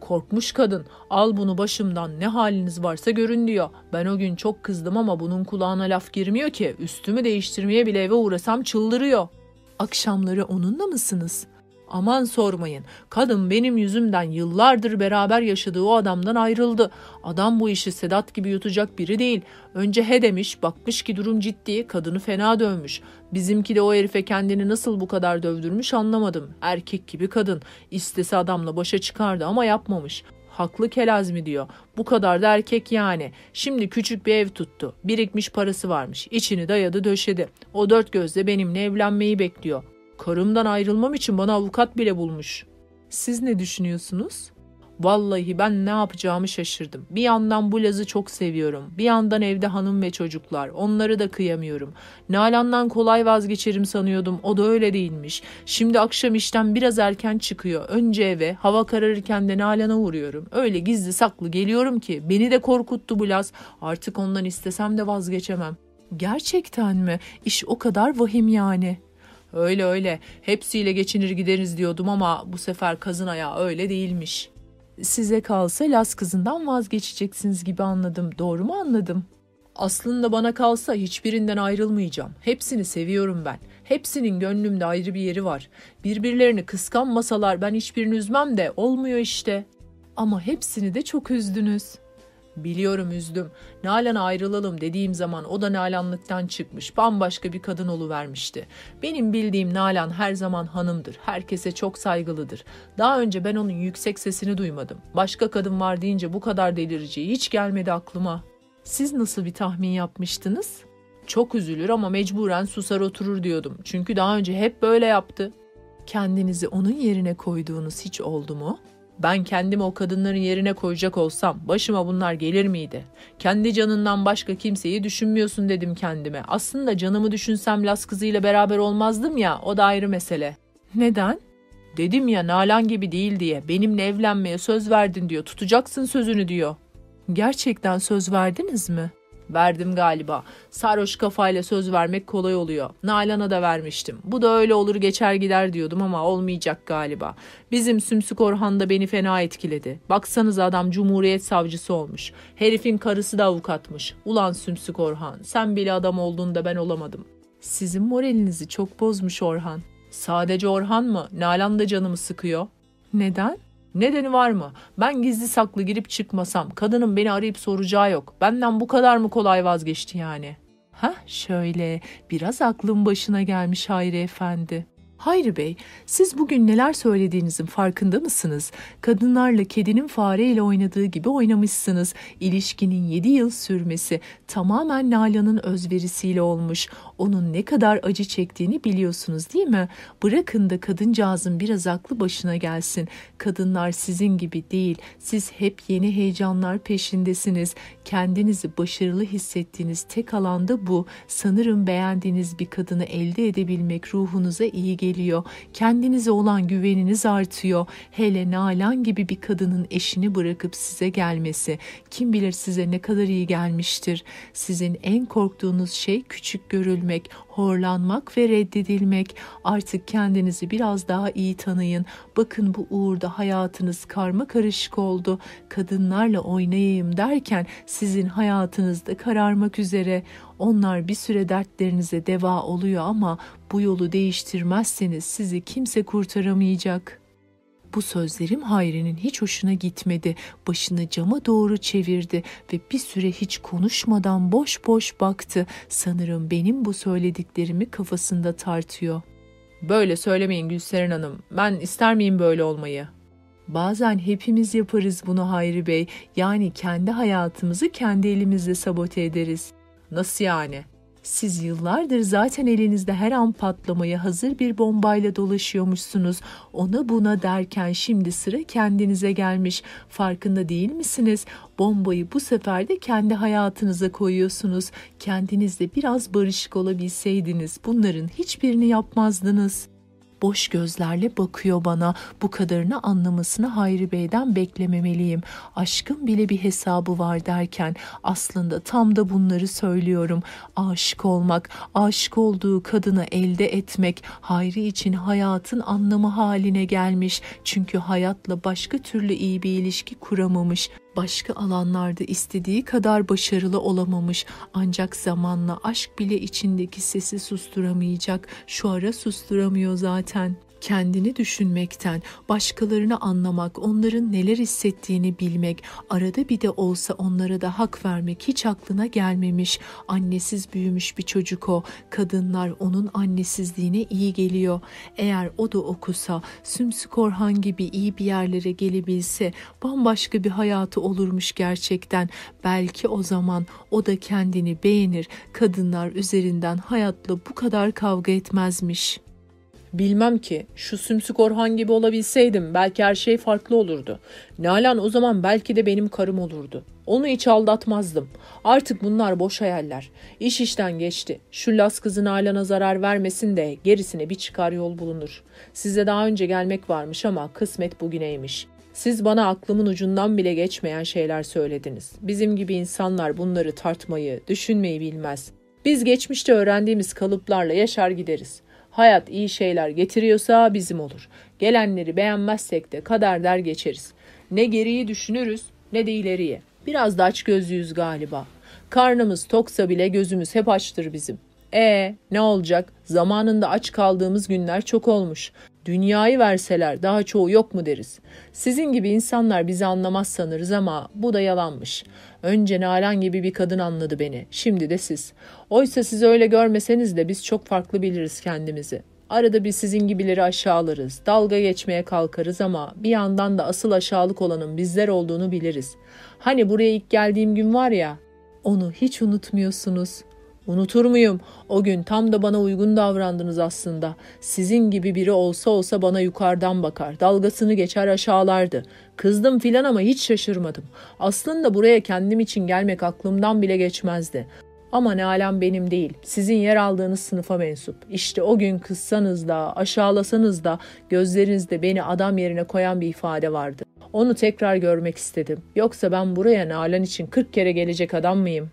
Korkmuş kadın. Al bunu başımdan ne haliniz varsa görün diyor. Ben o gün çok kızdım ama bunun kulağına laf girmiyor ki. Üstümü değiştirmeye bile eve uğrasam çıldırıyor. Akşamları onunla mısınız? Aman sormayın. Kadın benim yüzümden yıllardır beraber yaşadığı o adamdan ayrıldı. Adam bu işi Sedat gibi yutacak biri değil. Önce he demiş, bakmış ki durum ciddi, kadını fena dövmüş. Bizimki de o herife kendini nasıl bu kadar dövdürmüş anlamadım. Erkek gibi kadın. İstese adamla başa çıkardı ama yapmamış. Haklı Kelazmi diyor. Bu kadar da erkek yani. Şimdi küçük bir ev tuttu. Birikmiş parası varmış. İçini dayadı döşedi. O dört gözle benimle evlenmeyi bekliyor. Karımdan ayrılmam için bana avukat bile bulmuş. Siz ne düşünüyorsunuz? Vallahi ben ne yapacağımı şaşırdım. Bir yandan bu Laz'ı çok seviyorum. Bir yandan evde hanım ve çocuklar. Onları da kıyamıyorum. Nalan'dan kolay vazgeçerim sanıyordum. O da öyle değilmiş. Şimdi akşam işten biraz erken çıkıyor. Önce eve, hava kararırken de Nalan'a uğruyorum. Öyle gizli saklı geliyorum ki beni de korkuttu bu Laz. Artık ondan istesem de vazgeçemem. Gerçekten mi? İş o kadar vahim yani. Öyle öyle. Hepsiyle geçinir gideriz diyordum ama bu sefer kazın ayağı öyle değilmiş. Size kalsa Las kızından vazgeçeceksiniz gibi anladım. Doğru mu anladım? Aslında bana kalsa hiçbirinden ayrılmayacağım. Hepsini seviyorum ben. Hepsinin gönlümde ayrı bir yeri var. Birbirlerini kıskanmasalar ben hiçbirini üzmem de olmuyor işte. Ama hepsini de çok üzdünüz. Biliyorum üzdüm. Nalan'a ayrılalım dediğim zaman o da Nalanlıktan çıkmış. Bambaşka bir kadın vermişti. Benim bildiğim Nalan her zaman hanımdır. Herkese çok saygılıdır. Daha önce ben onun yüksek sesini duymadım. Başka kadın var deyince bu kadar delireceği hiç gelmedi aklıma. Siz nasıl bir tahmin yapmıştınız? Çok üzülür ama mecburen susar oturur diyordum. Çünkü daha önce hep böyle yaptı. Kendinizi onun yerine koyduğunuz hiç oldu mu? Ben kendimi o kadınların yerine koyacak olsam başıma bunlar gelir miydi? Kendi canından başka kimseyi düşünmüyorsun dedim kendime. Aslında canımı düşünsem Las kızıyla beraber olmazdım ya o da ayrı mesele. Neden? Dedim ya Nalan gibi değil diye benimle evlenmeye söz verdin diyor tutacaksın sözünü diyor. Gerçekten söz verdiniz mi? Verdim galiba. Sarhoş kafayla söz vermek kolay oluyor. Nalan'a da vermiştim. Bu da öyle olur geçer gider diyordum ama olmayacak galiba. Bizim Sümsük Orhan da beni fena etkiledi. Baksanız adam Cumhuriyet savcısı olmuş. Herifin karısı da avukatmış. Ulan Sümsük Orhan sen bile adam olduğunda ben olamadım. Sizin moralinizi çok bozmuş Orhan. Sadece Orhan mı? Nalan da canımı sıkıyor. Neden? Nedeni var mı? Ben gizli saklı girip çıkmasam kadının beni arayıp soracağı yok. Benden bu kadar mı kolay vazgeçti yani? Ha şöyle biraz aklım başına gelmiş Hayri Efendi. Hayri Bey, siz bugün neler söylediğinizin farkında mısınız? Kadınlarla kedinin fareyle oynadığı gibi oynamışsınız. İlişkinin 7 yıl sürmesi tamamen Nalan'ın özverisiyle olmuş. Onun ne kadar acı çektiğini biliyorsunuz değil mi? Bırakın da kadıncağızın biraz aklı başına gelsin. Kadınlar sizin gibi değil. Siz hep yeni heyecanlar peşindesiniz. Kendinizi başarılı hissettiğiniz tek alanda bu. Sanırım beğendiğiniz bir kadını elde edebilmek ruhunuza iyi geliyor. Kendinize olan güveniniz artıyor. Hele Nalan gibi bir kadının eşini bırakıp size gelmesi kim bilir size ne kadar iyi gelmiştir. Sizin en korktuğunuz şey küçük görülmek, horlanmak ve reddedilmek. Artık kendinizi biraz daha iyi tanıyın. Bakın bu uğurda hayatınız karma karışık oldu. Kadınlarla oynayayım derken sizin hayatınızda kararmak üzere. Onlar bir süre dertlerinize deva oluyor ama bu yolu değiştirmezseniz sizi kimse kurtaramayacak.'' Bu sözlerim Hayri'nin hiç hoşuna gitmedi. Başını cama doğru çevirdi ve bir süre hiç konuşmadan boş boş baktı. Sanırım benim bu söylediklerimi kafasında tartıyor. Böyle söylemeyin Gülseren Hanım. Ben ister miyim böyle olmayı? Bazen hepimiz yaparız bunu Hayri Bey. Yani kendi hayatımızı kendi elimizle sabote ederiz. Nasıl yani? Siz yıllardır zaten elinizde her an patlamaya hazır bir bombayla dolaşıyormuşsunuz. Ona buna derken şimdi sıra kendinize gelmiş. Farkında değil misiniz? Bombayı bu sefer de kendi hayatınıza koyuyorsunuz. Kendinizle biraz barışık olabilseydiniz bunların hiçbirini yapmazdınız.'' Boş gözlerle bakıyor bana. Bu kadarını anlamasını Hayri Bey'den beklememeliyim. Aşkın bile bir hesabı var derken aslında tam da bunları söylüyorum. Aşık olmak, aşık olduğu kadını elde etmek Hayri için hayatın anlamı haline gelmiş. Çünkü hayatla başka türlü iyi bir ilişki kuramamış başka alanlarda istediği kadar başarılı olamamış ancak zamanla aşk bile içindeki sesi susturamayacak. Şu ara susturamıyor zaten kendini düşünmekten, başkalarını anlamak, onların neler hissettiğini bilmek, arada bir de olsa onlara da hak vermek hiç aklına gelmemiş. Annesiz büyümüş bir çocuk o. Kadınlar onun annesizliğine iyi geliyor. Eğer o da okusa, Sümsük Orhan gibi iyi bir yerlere gelebilse, bambaşka bir hayatı olurmuş gerçekten. Belki o zaman o da kendini beğenir, kadınlar üzerinden hayatla bu kadar kavga etmezmiş.'' Bilmem ki şu Sümsük Orhan gibi olabilseydim belki her şey farklı olurdu. Nalan o zaman belki de benim karım olurdu. Onu hiç aldatmazdım. Artık bunlar boş hayaller. İş işten geçti. Şu Las kızı Nalan'a zarar vermesin de gerisine bir çıkar yol bulunur. Size daha önce gelmek varmış ama kısmet bugüneymiş. Siz bana aklımın ucundan bile geçmeyen şeyler söylediniz. Bizim gibi insanlar bunları tartmayı, düşünmeyi bilmez. Biz geçmişte öğrendiğimiz kalıplarla yaşar gideriz. Hayat iyi şeyler getiriyorsa bizim olur. Gelenleri beğenmezsek de kader der geçeriz. Ne geriyi düşünürüz ne de ileriye. Biraz da aç gözlüyüz galiba. Karnımız toksa bile gözümüz hep açtır bizim. E ne olacak? Zamanında aç kaldığımız günler çok olmuş. Dünyayı verseler daha çoğu yok mu deriz. Sizin gibi insanlar bizi anlamaz sanırız ama bu da yalanmış. Önce Nalan gibi bir kadın anladı beni. Şimdi de siz. Oysa siz öyle görmeseniz de biz çok farklı biliriz kendimizi. Arada bir sizin gibileri aşağılarız, dalga geçmeye kalkarız ama bir yandan da asıl aşağılık olanın bizler olduğunu biliriz. Hani buraya ilk geldiğim gün var ya, onu hiç unutmuyorsunuz. Unutur muyum? O gün tam da bana uygun davrandınız aslında. Sizin gibi biri olsa olsa bana yukarıdan bakar, dalgasını geçer aşağılardı. Kızdım filan ama hiç şaşırmadım. Aslında buraya kendim için gelmek aklımdan bile geçmezdi. Ama ne alem benim değil. Sizin yer aldığınız sınıfa mensup. İşte o gün kızsanız da, aşağılasanız da gözlerinizde beni adam yerine koyan bir ifade vardı. Onu tekrar görmek istedim. Yoksa ben buraya Nalan için 40 kere gelecek adam mıyım?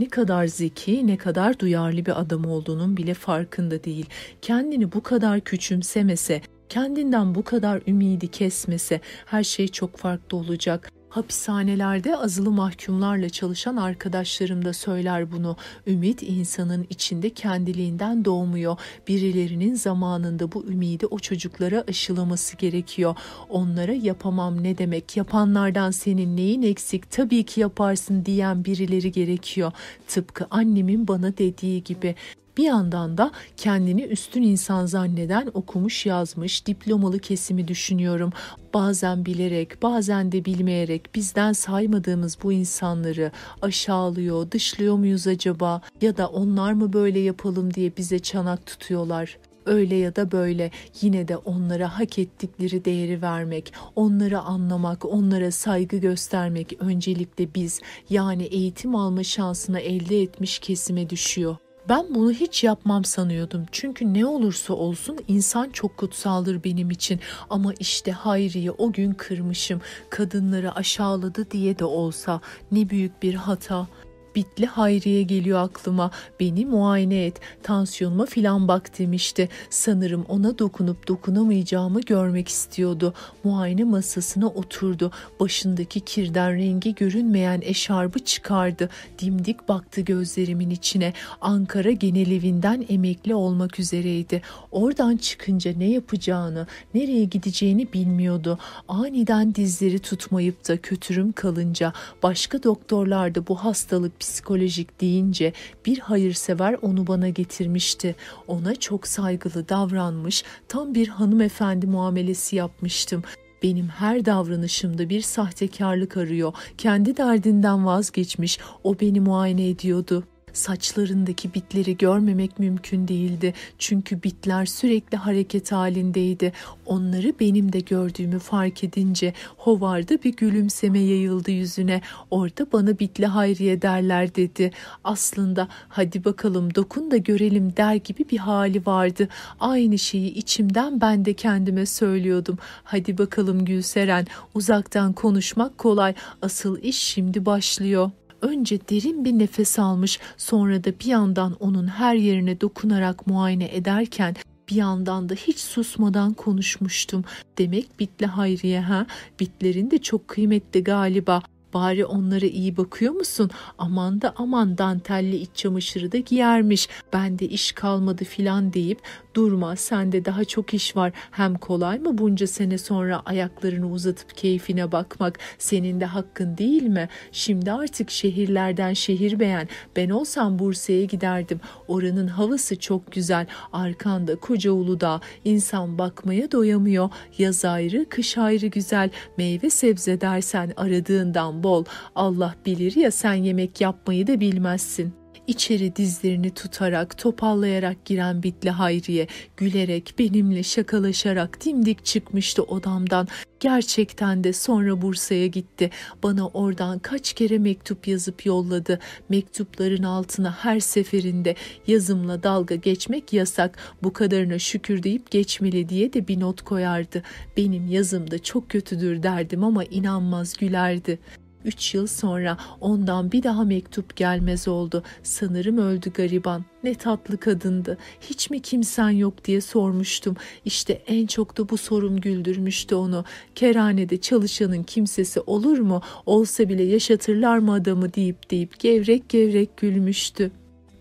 Ne kadar zeki, ne kadar duyarlı bir adam olduğunun bile farkında değil. Kendini bu kadar küçümsemese, kendinden bu kadar ümidi kesmese her şey çok farklı olacak. Hapishanelerde azılı mahkumlarla çalışan arkadaşlarım da söyler bunu. Ümit insanın içinde kendiliğinden doğmuyor. Birilerinin zamanında bu ümidi o çocuklara aşılaması gerekiyor. Onlara yapamam ne demek, yapanlardan senin neyin eksik, tabii ki yaparsın diyen birileri gerekiyor. Tıpkı annemin bana dediği gibi Bir yandan da kendini üstün insan zanneden okumuş yazmış diplomalı kesimi düşünüyorum. Bazen bilerek, bazen de bilmeyerek bizden saymadığımız bu insanları aşağılıyor, dışlıyor muyuz acaba? Ya da onlar mı böyle yapalım diye bize çanak tutuyorlar? öyle ya da böyle yine de onlara hak ettikleri değeri vermek, onları anlamak, onlara saygı göstermek öncelikle biz yani eğitim alma şansını elde etmiş kesime düşüyor. Ben bunu hiç yapmam sanıyordum. Çünkü ne olursa olsun insan çok kutsaldır benim için. Ama işte Hayri'yi o gün kırmışım. Kadınları aşağıladı diye de olsa ne büyük bir hata. Bitli Hayriye geliyor aklıma. Beni muayene et, tansiyonuma filan bak demişti. Sanırım ona dokunup dokunamayacağımı görmek istiyordu. Muayene masasına oturdu. Başındaki kirden rengi görünmeyen eşarbı çıkardı. Dimdik baktı gözlerimin içine. Ankara genel evinden emekli olmak üzereydi. Oradan çıkınca ne yapacağını, nereye gideceğini bilmiyordu. Aniden dizleri tutmayıp da kötürüm kalınca başka doktorlar da bu hastalık psikolojik deyince bir hayırsever onu bana getirmişti. Ona çok saygılı davranmış, tam bir hanımefendi muamelesi yapmıştım. Benim her davranışımda bir sahtekarlık arıyor. Kendi derdinden vazgeçmiş. O beni muayene ediyordu. Saçlarındaki bitleri görmemek mümkün değildi. Çünkü bitler sürekli hareket halindeydi. Onları benim de gördüğümü fark edince hovarda bir gülümseme yayıldı yüzüne. Orada bana bitli hayriye derler dedi. Aslında hadi bakalım dokun da görelim der gibi bir hali vardı. Aynı şeyi içimden ben de kendime söylüyordum. Hadi bakalım Gülseren uzaktan konuşmak kolay. Asıl iş şimdi başlıyor önce derin bir nefes almış sonra da bir yandan onun her yerine dokunarak muayene ederken bir yandan da hiç susmadan konuşmuştum. Demek bitle Hayriye ha? Bitlerin de çok kıymetli galiba. Bari onlara iyi bakıyor musun? Aman da aman dantelli iç çamaşırı da giyermiş. Bende iş kalmadı filan deyip durma sende daha çok iş var. Hem kolay mı bunca sene sonra ayaklarını uzatıp keyfine bakmak? Senin de hakkın değil mi? Şimdi artık şehirlerden şehir beğen. Ben olsam Bursa'ya giderdim. Oranın havası çok güzel. Arkanda koca Uludağ. İnsan bakmaya doyamıyor. Yaz ayrı, kış ayrı güzel. Meyve sebze dersen aradığından bol. Allah bilir ya sen yemek yapmayı da bilmezsin. İçeri dizlerini tutarak, topallayarak giren Bitli Hayriye gülerek benimle şakalaşarak dimdik çıkmıştı odamdan. Gerçekten de sonra Bursa'ya gitti. Bana oradan kaç kere mektup yazıp yolladı. Mektupların altına her seferinde yazımla dalga geçmek yasak. Bu kadarına şükür deyip geçmeli diye de bir not koyardı. Benim yazım da çok kötüdür derdim ama inanmaz gülerdi. Üç yıl sonra ondan bir daha mektup gelmez oldu. Sanırım öldü gariban. Ne tatlı kadındı. Hiç mi kimsen yok diye sormuştum. İşte en çok da bu sorum güldürmüştü onu. Kerhanede çalışanın kimsesi olur mu? Olsa bile yaşatırlar mı adamı deyip deyip gevrek gevrek gülmüştü.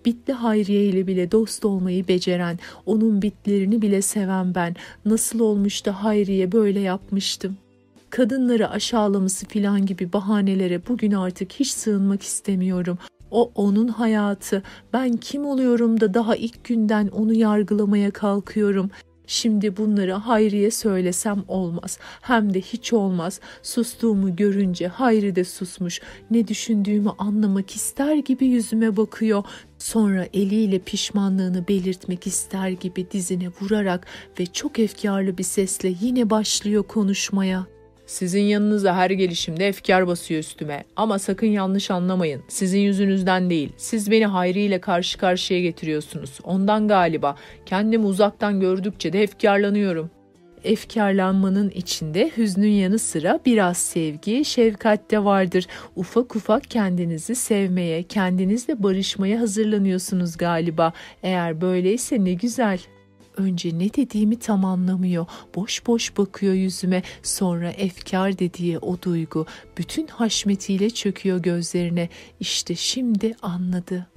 Bitli Hayriye ile bile dost olmayı beceren, onun bitlerini bile seven ben. Nasıl olmuş da Hayriye böyle yapmıştım.'' Kadınları aşağılaması filan gibi bahanelere bugün artık hiç sığınmak istemiyorum. O onun hayatı. Ben kim oluyorum da daha ilk günden onu yargılamaya kalkıyorum. Şimdi bunları Hayri'ye söylesem olmaz. Hem de hiç olmaz. Sustuğumu görünce Hayri de susmuş. Ne düşündüğümü anlamak ister gibi yüzüme bakıyor. Sonra eliyle pişmanlığını belirtmek ister gibi dizine vurarak ve çok efkarlı bir sesle yine başlıyor konuşmaya. Sizin yanınıza her gelişimde efkar basıyor üstüme. Ama sakın yanlış anlamayın. Sizin yüzünüzden değil. Siz beni Hayri ile karşı karşıya getiriyorsunuz. Ondan galiba. Kendimi uzaktan gördükçe de efkarlanıyorum. Efkarlanmanın içinde hüznün yanı sıra biraz sevgi, şefkat de vardır. Ufak ufak kendinizi sevmeye, kendinizle barışmaya hazırlanıyorsunuz galiba. Eğer böyleyse ne güzel. Önce ne dediğimi tam anlamıyor. Boş boş bakıyor yüzüme. Sonra efkar dediği o duygu bütün haşmetiyle çöküyor gözlerine. İşte şimdi anladı.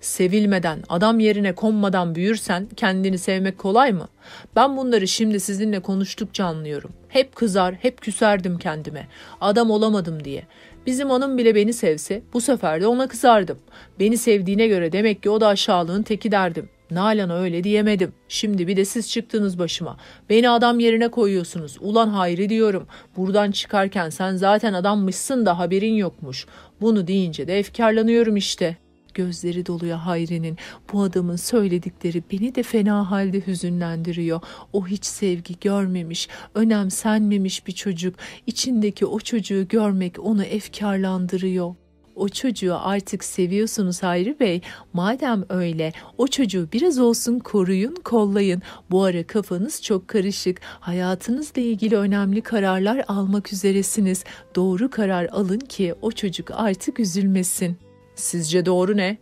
Sevilmeden, adam yerine konmadan büyürsen kendini sevmek kolay mı? Ben bunları şimdi sizinle konuştukça anlıyorum. Hep kızar, hep küserdim kendime. Adam olamadım diye. Bizim hanım bile beni sevse bu sefer de ona kızardım. Beni sevdiğine göre demek ki o da aşağılığın teki derdim. Nalan'a öyle diyemedim. Şimdi bir de siz çıktınız başıma. Beni adam yerine koyuyorsunuz. Ulan hayri diyorum. Buradan çıkarken sen zaten adammışsın da haberin yokmuş. Bunu deyince de efkarlanıyorum işte. Gözleri doluyor Hayri'nin. Bu adamın söyledikleri beni de fena halde hüzünlendiriyor. O hiç sevgi görmemiş, önemsenmemiş bir çocuk. İçindeki o çocuğu görmek onu efkarlandırıyor. O çocuğu artık seviyorsunuz Hayri Bey. Madem öyle o çocuğu biraz olsun koruyun, kollayın. Bu ara kafanız çok karışık. Hayatınızla ilgili önemli kararlar almak üzeresiniz. Doğru karar alın ki o çocuk artık üzülmesin. Sizce doğru ne?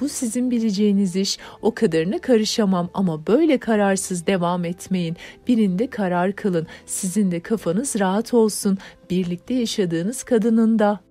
Bu sizin bileceğiniz iş. O kadarına karışamam ama böyle kararsız devam etmeyin. Birinde karar kılın. Sizin de kafanız rahat olsun. Birlikte yaşadığınız kadının da.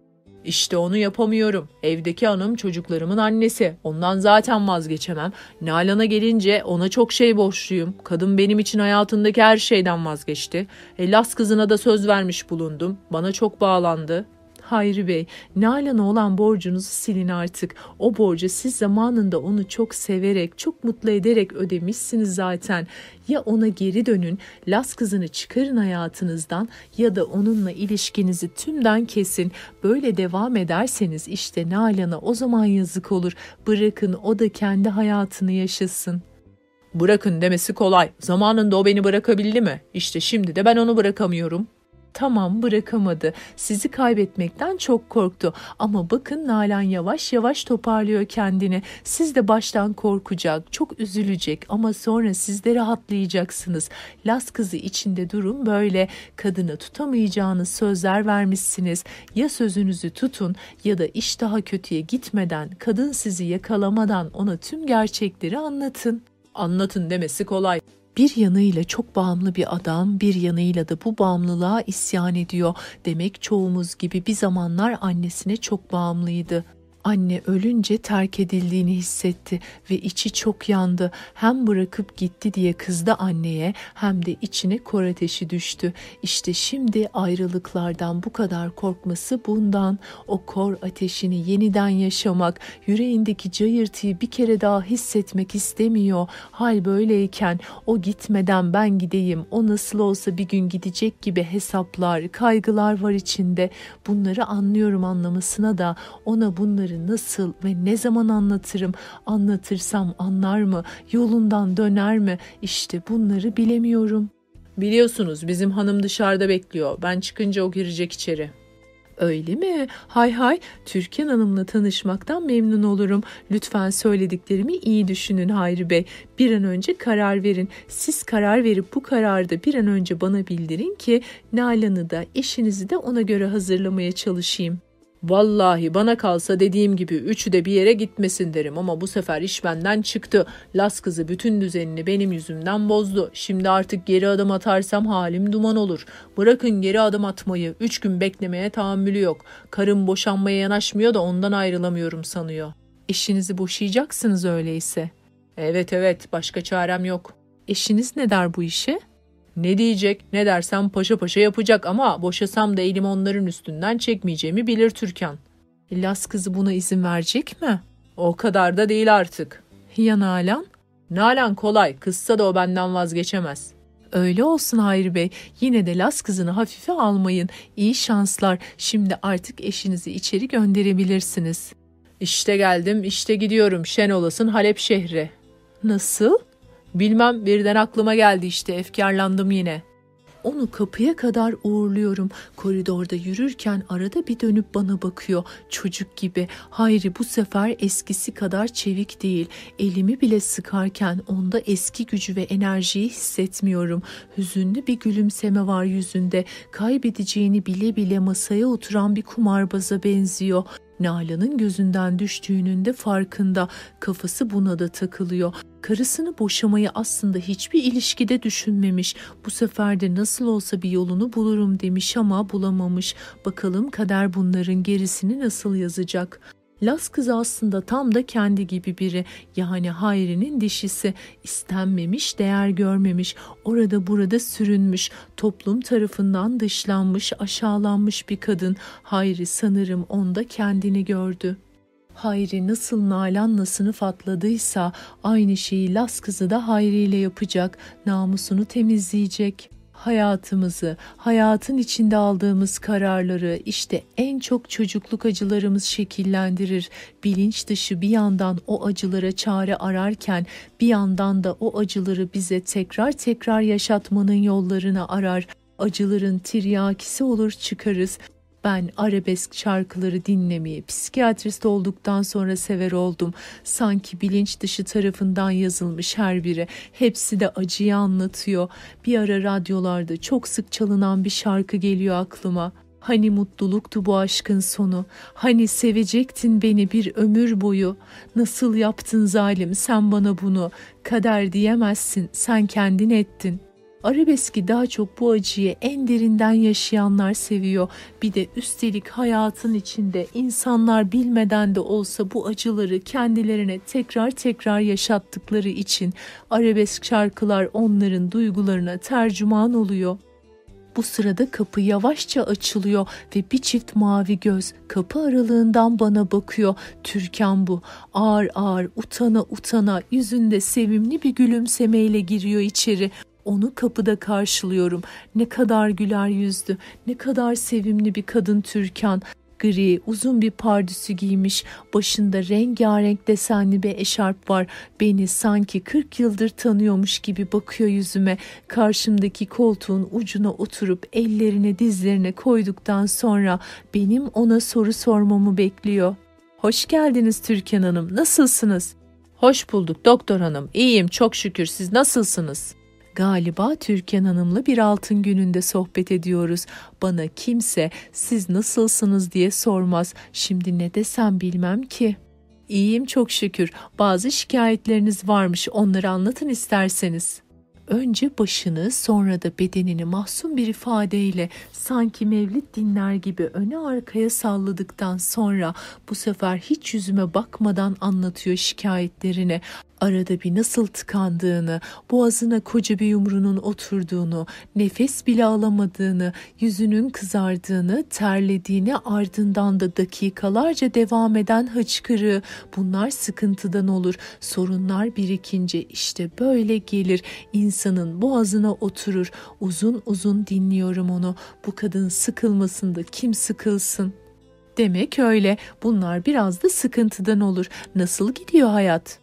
İşte onu yapamıyorum. Evdeki hanım çocuklarımın annesi. Ondan zaten vazgeçemem. Nalan'a gelince ona çok şey borçluyum. Kadın benim için hayatındaki her şeyden vazgeçti. E, Las kızına da söz vermiş bulundum. Bana çok bağlandı. Hayri Bey, Nalan'a olan borcunuzu silin artık. O borcu siz zamanında onu çok severek, çok mutlu ederek ödemişsiniz zaten. Ya ona geri dönün, Las kızını çıkarın hayatınızdan ya da onunla ilişkinizi tümden kesin. Böyle devam ederseniz işte Nalan'a o zaman yazık olur. Bırakın o da kendi hayatını yaşasın. Bırakın demesi kolay. Zamanında o beni bırakabildi mi? İşte şimdi de ben onu bırakamıyorum. Tamam bırakamadı. Sizi kaybetmekten çok korktu. Ama bakın Nalan yavaş yavaş toparlıyor kendini. Siz de baştan korkacak, çok üzülecek ama sonra siz de rahatlayacaksınız. Las kızı içinde durum böyle. Kadını tutamayacağınız sözler vermişsiniz. Ya sözünüzü tutun ya da iş daha kötüye gitmeden, kadın sizi yakalamadan ona tüm gerçekleri anlatın. Anlatın demesi kolay. Bir yanıyla çok bağımlı bir adam, bir yanıyla da bu bağımlılığa isyan ediyor. Demek çoğumuz gibi bir zamanlar annesine çok bağımlıydı. Anne ölünce terk edildiğini hissetti ve içi çok yandı. Hem bırakıp gitti diye kızdı anneye hem de içine kor ateşi düştü. İşte şimdi ayrılıklardan bu kadar korkması bundan. O kor ateşini yeniden yaşamak, yüreğindeki cayırtıyı bir kere daha hissetmek istemiyor. Hal böyleyken o gitmeden ben gideyim, o nasıl olsa bir gün gidecek gibi hesaplar, kaygılar var içinde. Bunları anlıyorum anlamasına da ona bunları bunları nasıl ve ne zaman anlatırım? Anlatırsam anlar mı? Yolundan döner mi? İşte bunları bilemiyorum. Biliyorsunuz bizim hanım dışarıda bekliyor. Ben çıkınca o girecek içeri. Öyle mi? Hay hay, Türkan Hanım'la tanışmaktan memnun olurum. Lütfen söylediklerimi iyi düşünün Hayri Bey. Bir an önce karar verin. Siz karar verip bu kararı da bir an önce bana bildirin ki Nalan'ı da eşinizi de ona göre hazırlamaya çalışayım. Vallahi bana kalsa dediğim gibi üçü de bir yere gitmesin derim ama bu sefer iş benden çıktı. Las kızı bütün düzenini benim yüzümden bozdu. Şimdi artık geri adım atarsam halim duman olur. Bırakın geri adım atmayı. Üç gün beklemeye tahammülü yok. Karım boşanmaya yanaşmıyor da ondan ayrılamıyorum sanıyor. Eşinizi boşayacaksınız öyleyse. Evet evet başka çarem yok. Eşiniz ne der bu işe? Ne diyecek ne dersem paşa paşa yapacak ama boşasam da elim onların üstünden çekmeyeceğimi bilir Türkan. Las kızı buna izin verecek mi? O kadar da değil artık. Ya Nalan? Nalan kolay kızsa da o benden vazgeçemez. Öyle olsun Hayri Bey. Yine de Las kızını hafife almayın. İyi şanslar. Şimdi artık eşinizi içeri gönderebilirsiniz. İşte geldim, işte gidiyorum. Şen olasın Halep şehri. Nasıl? Bilmem birden aklıma geldi işte efkarlandım yine. Onu kapıya kadar uğurluyorum. Koridorda yürürken arada bir dönüp bana bakıyor. Çocuk gibi. Hayri bu sefer eskisi kadar çevik değil. Elimi bile sıkarken onda eski gücü ve enerjiyi hissetmiyorum. Hüzünlü bir gülümseme var yüzünde. Kaybedeceğini bile bile masaya oturan bir kumarbaza benziyor. Nalan'ın gözünden düştüğünün de farkında. Kafası buna da takılıyor. Karısını boşamayı aslında hiçbir ilişkide düşünmemiş. Bu sefer de nasıl olsa bir yolunu bulurum demiş ama bulamamış. Bakalım kader bunların gerisini nasıl yazacak. Las kızı aslında tam da kendi gibi biri. Yani Hayri'nin dişisi. istenmemiş, değer görmemiş, orada burada sürünmüş, toplum tarafından dışlanmış, aşağılanmış bir kadın. Hayri sanırım onda kendini gördü. Hayri nasıl Nalan'la sınıf atladıysa aynı şeyi Las kızı da Hayri ile yapacak, namusunu temizleyecek. Hayatımızı, hayatın içinde aldığımız kararları işte en çok çocukluk acılarımız şekillendirir. Bilinç dışı bir yandan o acılara çare ararken bir yandan da o acıları bize tekrar tekrar yaşatmanın yollarını arar. Acıların tiryakisi olur çıkarız. Ben arabesk şarkıları dinlemeyi psikiyatrist olduktan sonra sever oldum. Sanki bilinç dışı tarafından yazılmış her biri. Hepsi de acıyı anlatıyor. Bir ara radyolarda çok sık çalınan bir şarkı geliyor aklıma. Hani mutluluktu bu aşkın sonu, hani sevecektin beni bir ömür boyu. Nasıl yaptın zalim sen bana bunu, kader diyemezsin sen kendin ettin. Arabeski daha çok bu acıyı en derinden yaşayanlar seviyor. Bir de üstelik hayatın içinde insanlar bilmeden de olsa bu acıları kendilerine tekrar tekrar yaşattıkları için arabesk şarkılar onların duygularına tercüman oluyor. Bu sırada kapı yavaşça açılıyor ve bir çift mavi göz kapı aralığından bana bakıyor. Türkan bu. Ağır ağır utana utana yüzünde sevimli bir gülümsemeyle giriyor içeri. Onu kapıda karşılıyorum. Ne kadar güler yüzdü, ne kadar sevimli bir kadın Türkan. Gri, uzun bir pardüsü giymiş, başında rengarenk desenli bir eşarp var. Beni sanki 40 yıldır tanıyormuş gibi bakıyor yüzüme. Karşımdaki koltuğun ucuna oturup ellerini dizlerine koyduktan sonra benim ona soru sormamı bekliyor. Hoş geldiniz Türkan Hanım, nasılsınız? Hoş bulduk doktor hanım, iyiyim çok şükür siz nasılsınız?'' Galiba Türkan Hanım'la bir altın gününde sohbet ediyoruz. Bana kimse siz nasılsınız diye sormaz. Şimdi ne desem bilmem ki. İyiyim çok şükür. Bazı şikayetleriniz varmış. Onları anlatın isterseniz. Önce başını sonra da bedenini mahzun bir ifadeyle sanki mevlid dinler gibi öne arkaya salladıktan sonra bu sefer hiç yüzüme bakmadan anlatıyor şikayetlerini arada bir nasıl tıkandığını, boğazına koca bir yumruğunun oturduğunu, nefes bile alamadığını, yüzünün kızardığını, terlediğini ardından da dakikalarca devam eden hıçkırığı bunlar sıkıntıdan olur. Sorunlar birikince işte böyle gelir. İnsanın boğazına oturur. Uzun uzun dinliyorum onu. Bu kadın sıkılmasın da kim sıkılsın? Demek öyle. Bunlar biraz da sıkıntıdan olur. Nasıl gidiyor hayat?''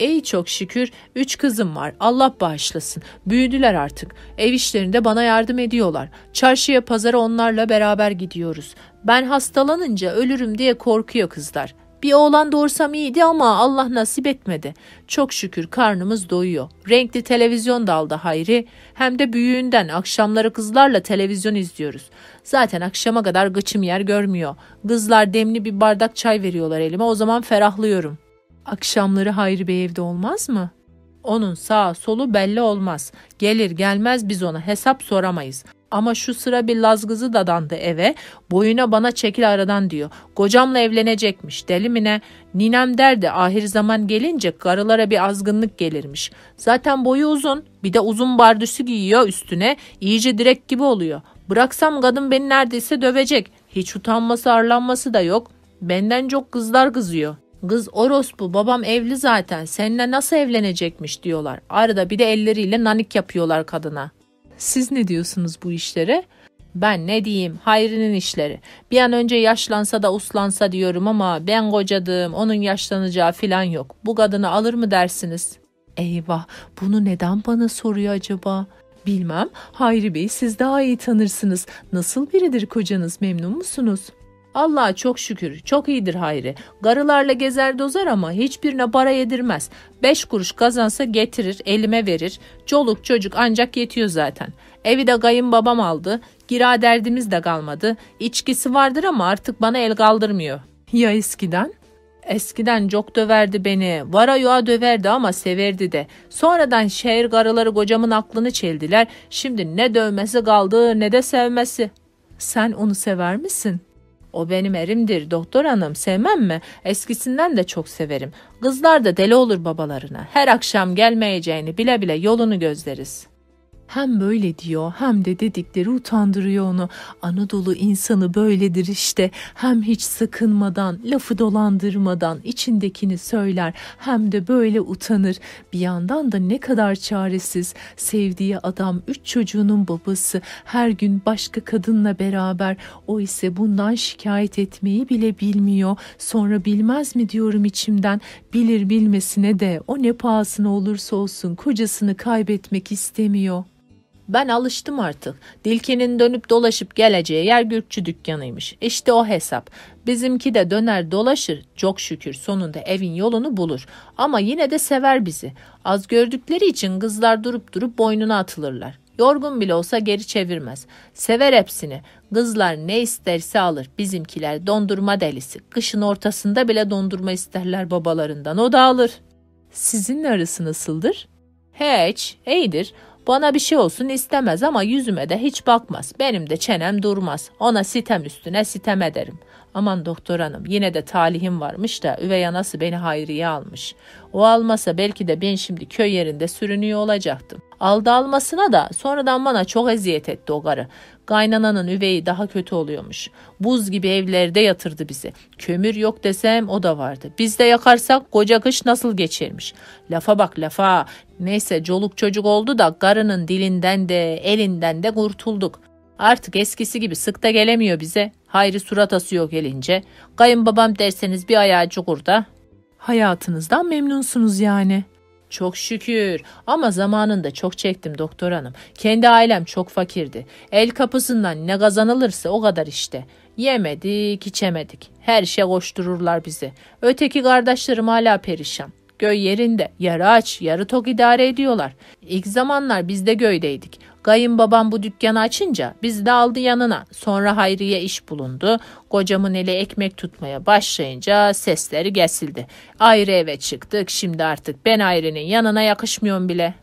Ey çok şükür üç kızım var Allah bağışlasın. Büyüdüler artık. Ev işlerinde bana yardım ediyorlar. Çarşıya pazara onlarla beraber gidiyoruz. Ben hastalanınca ölürüm diye korkuyor kızlar. Bir oğlan doğursam iyiydi ama Allah nasip etmedi. Çok şükür karnımız doyuyor. Renkli televizyon da aldı Hayri. Hem de büyüğünden akşamları kızlarla televizyon izliyoruz. Zaten akşama kadar gıçım yer görmüyor. Kızlar demli bir bardak çay veriyorlar elime o zaman ferahlıyorum. Akşamları Hayri Bey evde olmaz mı? Onun sağ solu belli olmaz. Gelir gelmez biz ona hesap soramayız. Ama şu sıra bir Lazgızı dadandı eve. Boyuna bana çekil aradan diyor. Kocamla evlenecekmiş. Deli mi ne? Ninem derdi ahir zaman gelince karılara bir azgınlık gelirmiş. Zaten boyu uzun. Bir de uzun bardüsü giyiyor üstüne. İyice direk gibi oluyor. Bıraksam kadın beni neredeyse dövecek. Hiç utanması arlanması da yok. Benden çok kızlar kızıyor. Kız orospu babam evli zaten seninle nasıl evlenecekmiş diyorlar. Arada bir de elleriyle nanik yapıyorlar kadına. Siz ne diyorsunuz bu işlere? Ben ne diyeyim Hayri'nin işleri. Bir an önce yaşlansa da uslansa diyorum ama ben kocadım onun yaşlanacağı filan yok. Bu kadını alır mı dersiniz? Eyvah bunu neden bana soruyor acaba? Bilmem Hayri Bey siz daha iyi tanırsınız. Nasıl biridir kocanız memnun musunuz? Allah'a çok şükür çok iyidir Hayri. Garılarla gezer dozar ama hiçbirine para yedirmez. Beş kuruş kazansa getirir elime verir. Çoluk çocuk ancak yetiyor zaten. Evi de kayınbabam aldı. Gira derdimiz de kalmadı. İçkisi vardır ama artık bana el kaldırmıyor. Ya eskiden? Eskiden çok döverdi beni. Vara yoğa döverdi ama severdi de. Sonradan şehir karıları kocamın aklını çeldiler. Şimdi ne dövmesi kaldı ne de sevmesi. Sen onu sever misin?'' O benim erimdir doktor hanım sevmem mi? Eskisinden de çok severim. Kızlar da deli olur babalarına. Her akşam gelmeyeceğini bile bile yolunu gözleriz.'' Hem böyle diyor hem de dedikleri utandırıyor onu. Anadolu insanı böyledir işte. Hem hiç sakınmadan, lafı dolandırmadan içindekini söyler hem de böyle utanır. Bir yandan da ne kadar çaresiz. Sevdiği adam üç çocuğunun babası her gün başka kadınla beraber. O ise bundan şikayet etmeyi bile bilmiyor. Sonra bilmez mi diyorum içimden. Bilir bilmesine de o ne pahasına olursa olsun kocasını kaybetmek istemiyor. Ben alıştım artık. Dilke'nin dönüp dolaşıp geleceği yer Gürkçü dükkanıymış. İşte o hesap. Bizimki de döner dolaşır. Çok şükür sonunda evin yolunu bulur. Ama yine de sever bizi. Az gördükleri için kızlar durup durup boynuna atılırlar. Yorgun bile olsa geri çevirmez. Sever hepsini. Kızlar ne isterse alır. Bizimkiler dondurma delisi. Kışın ortasında bile dondurma isterler babalarından. O da alır. Sizinle arası nasıldır? Hiç, iyidir. Bana bir şey olsun istemez ama yüzüme de hiç bakmaz. Benim de çenem durmaz. Ona sitem üstüne sitem ederim. Aman doktor hanım yine de talihim varmış da üvey anası beni Hayriye almış. O almasa belki de ben şimdi köy yerinde sürünüyor olacaktım. Aldı almasına da sonradan bana çok eziyet etti o karı. Kaynananın üveyi daha kötü oluyormuş. Buz gibi evlerde yatırdı bizi. Kömür yok desem o da vardı. Biz de yakarsak koca kış nasıl geçirmiş. Lafa bak lafa. Neyse çoluk çocuk oldu da karının dilinden de elinden de kurtulduk. Artık eskisi gibi sık da gelemiyor bize. Hayri surat asıyor gelince. Kayınbabam derseniz bir ayağı çukurda. Hayatınızdan memnunsunuz yani. Çok şükür ama zamanında çok çektim doktor hanım. Kendi ailem çok fakirdi. El kapısından ne kazanılırsa o kadar işte. Yemedik, içemedik. Her şey koştururlar bizi. Öteki kardeşlerim hala perişan. Göy yerinde yarı aç yarı tok idare ediyorlar. İlk zamanlar biz de göydeydik. Kayınbabam bu dükkanı açınca biz de aldı yanına. Sonra Hayriye iş bulundu. Kocamın eli ekmek tutmaya başlayınca sesleri kesildi. Ayrı eve çıktık. Şimdi artık ben Hayri'nin yanına yakışmıyorum bile.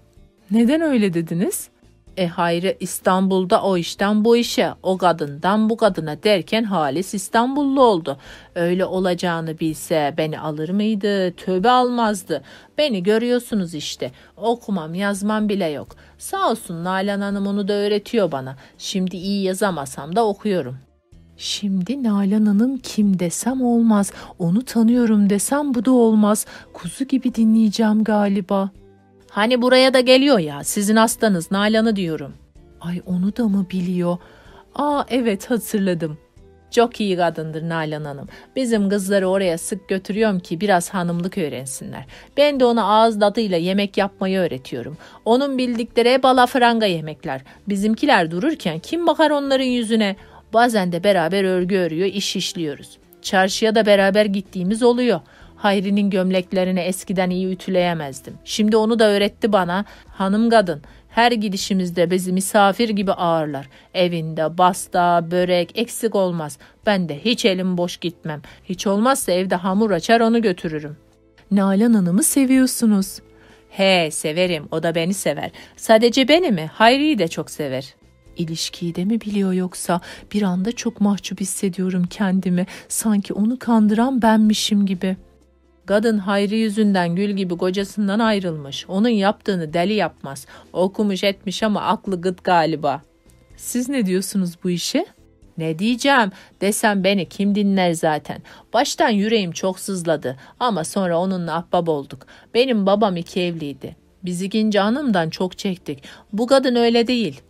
Neden öyle dediniz? E Hayri İstanbul'da o işten bu işe, o kadından bu kadına derken Halis İstanbullu oldu. Öyle olacağını bilse beni alır mıydı? Tövbe almazdı. Beni görüyorsunuz işte. Okumam yazmam bile yok. Sağ olsun Nalan Hanım onu da öğretiyor bana. Şimdi iyi yazamasam da okuyorum. Şimdi Nalan Hanım kim desem olmaz. Onu tanıyorum desem bu da olmaz. Kuzu gibi dinleyeceğim galiba. Hani buraya da geliyor ya sizin hastanız Nalan'ı diyorum. Ay onu da mı biliyor? Aa evet hatırladım. Çok iyi kadındır Nalan Hanım. Bizim kızları oraya sık götürüyorum ki biraz hanımlık öğrensinler. Ben de ona ağız tadıyla yemek yapmayı öğretiyorum. Onun bildikleri hep alafranga yemekler. Bizimkiler dururken kim bakar onların yüzüne? Bazen de beraber örgü örüyor, iş işliyoruz. Çarşıya da beraber gittiğimiz oluyor. Hayri'nin gömleklerini eskiden iyi ütüleyemezdim. Şimdi onu da öğretti bana. Hanım kadın her gidişimizde bizi misafir gibi ağırlar. Evinde basta, börek eksik olmaz. Ben de hiç elim boş gitmem. Hiç olmazsa evde hamur açar onu götürürüm. Nalan Hanım'ı seviyorsunuz. He severim o da beni sever. Sadece beni mi? Hayri'yi de çok sever. İlişkiyi de mi biliyor yoksa bir anda çok mahcup hissediyorum kendimi. Sanki onu kandıran benmişim gibi.'' Kadın Hayri yüzünden gül gibi kocasından ayrılmış. Onun yaptığını deli yapmaz. Okumuş etmiş ama aklı gıt galiba. Siz ne diyorsunuz bu işe? Ne diyeceğim desem beni kim dinler zaten. Baştan yüreğim çok sızladı ama sonra onunla ahbap olduk. Benim babam iki evliydi. Biz ikinci hanımdan çok çektik. Bu kadın öyle değil.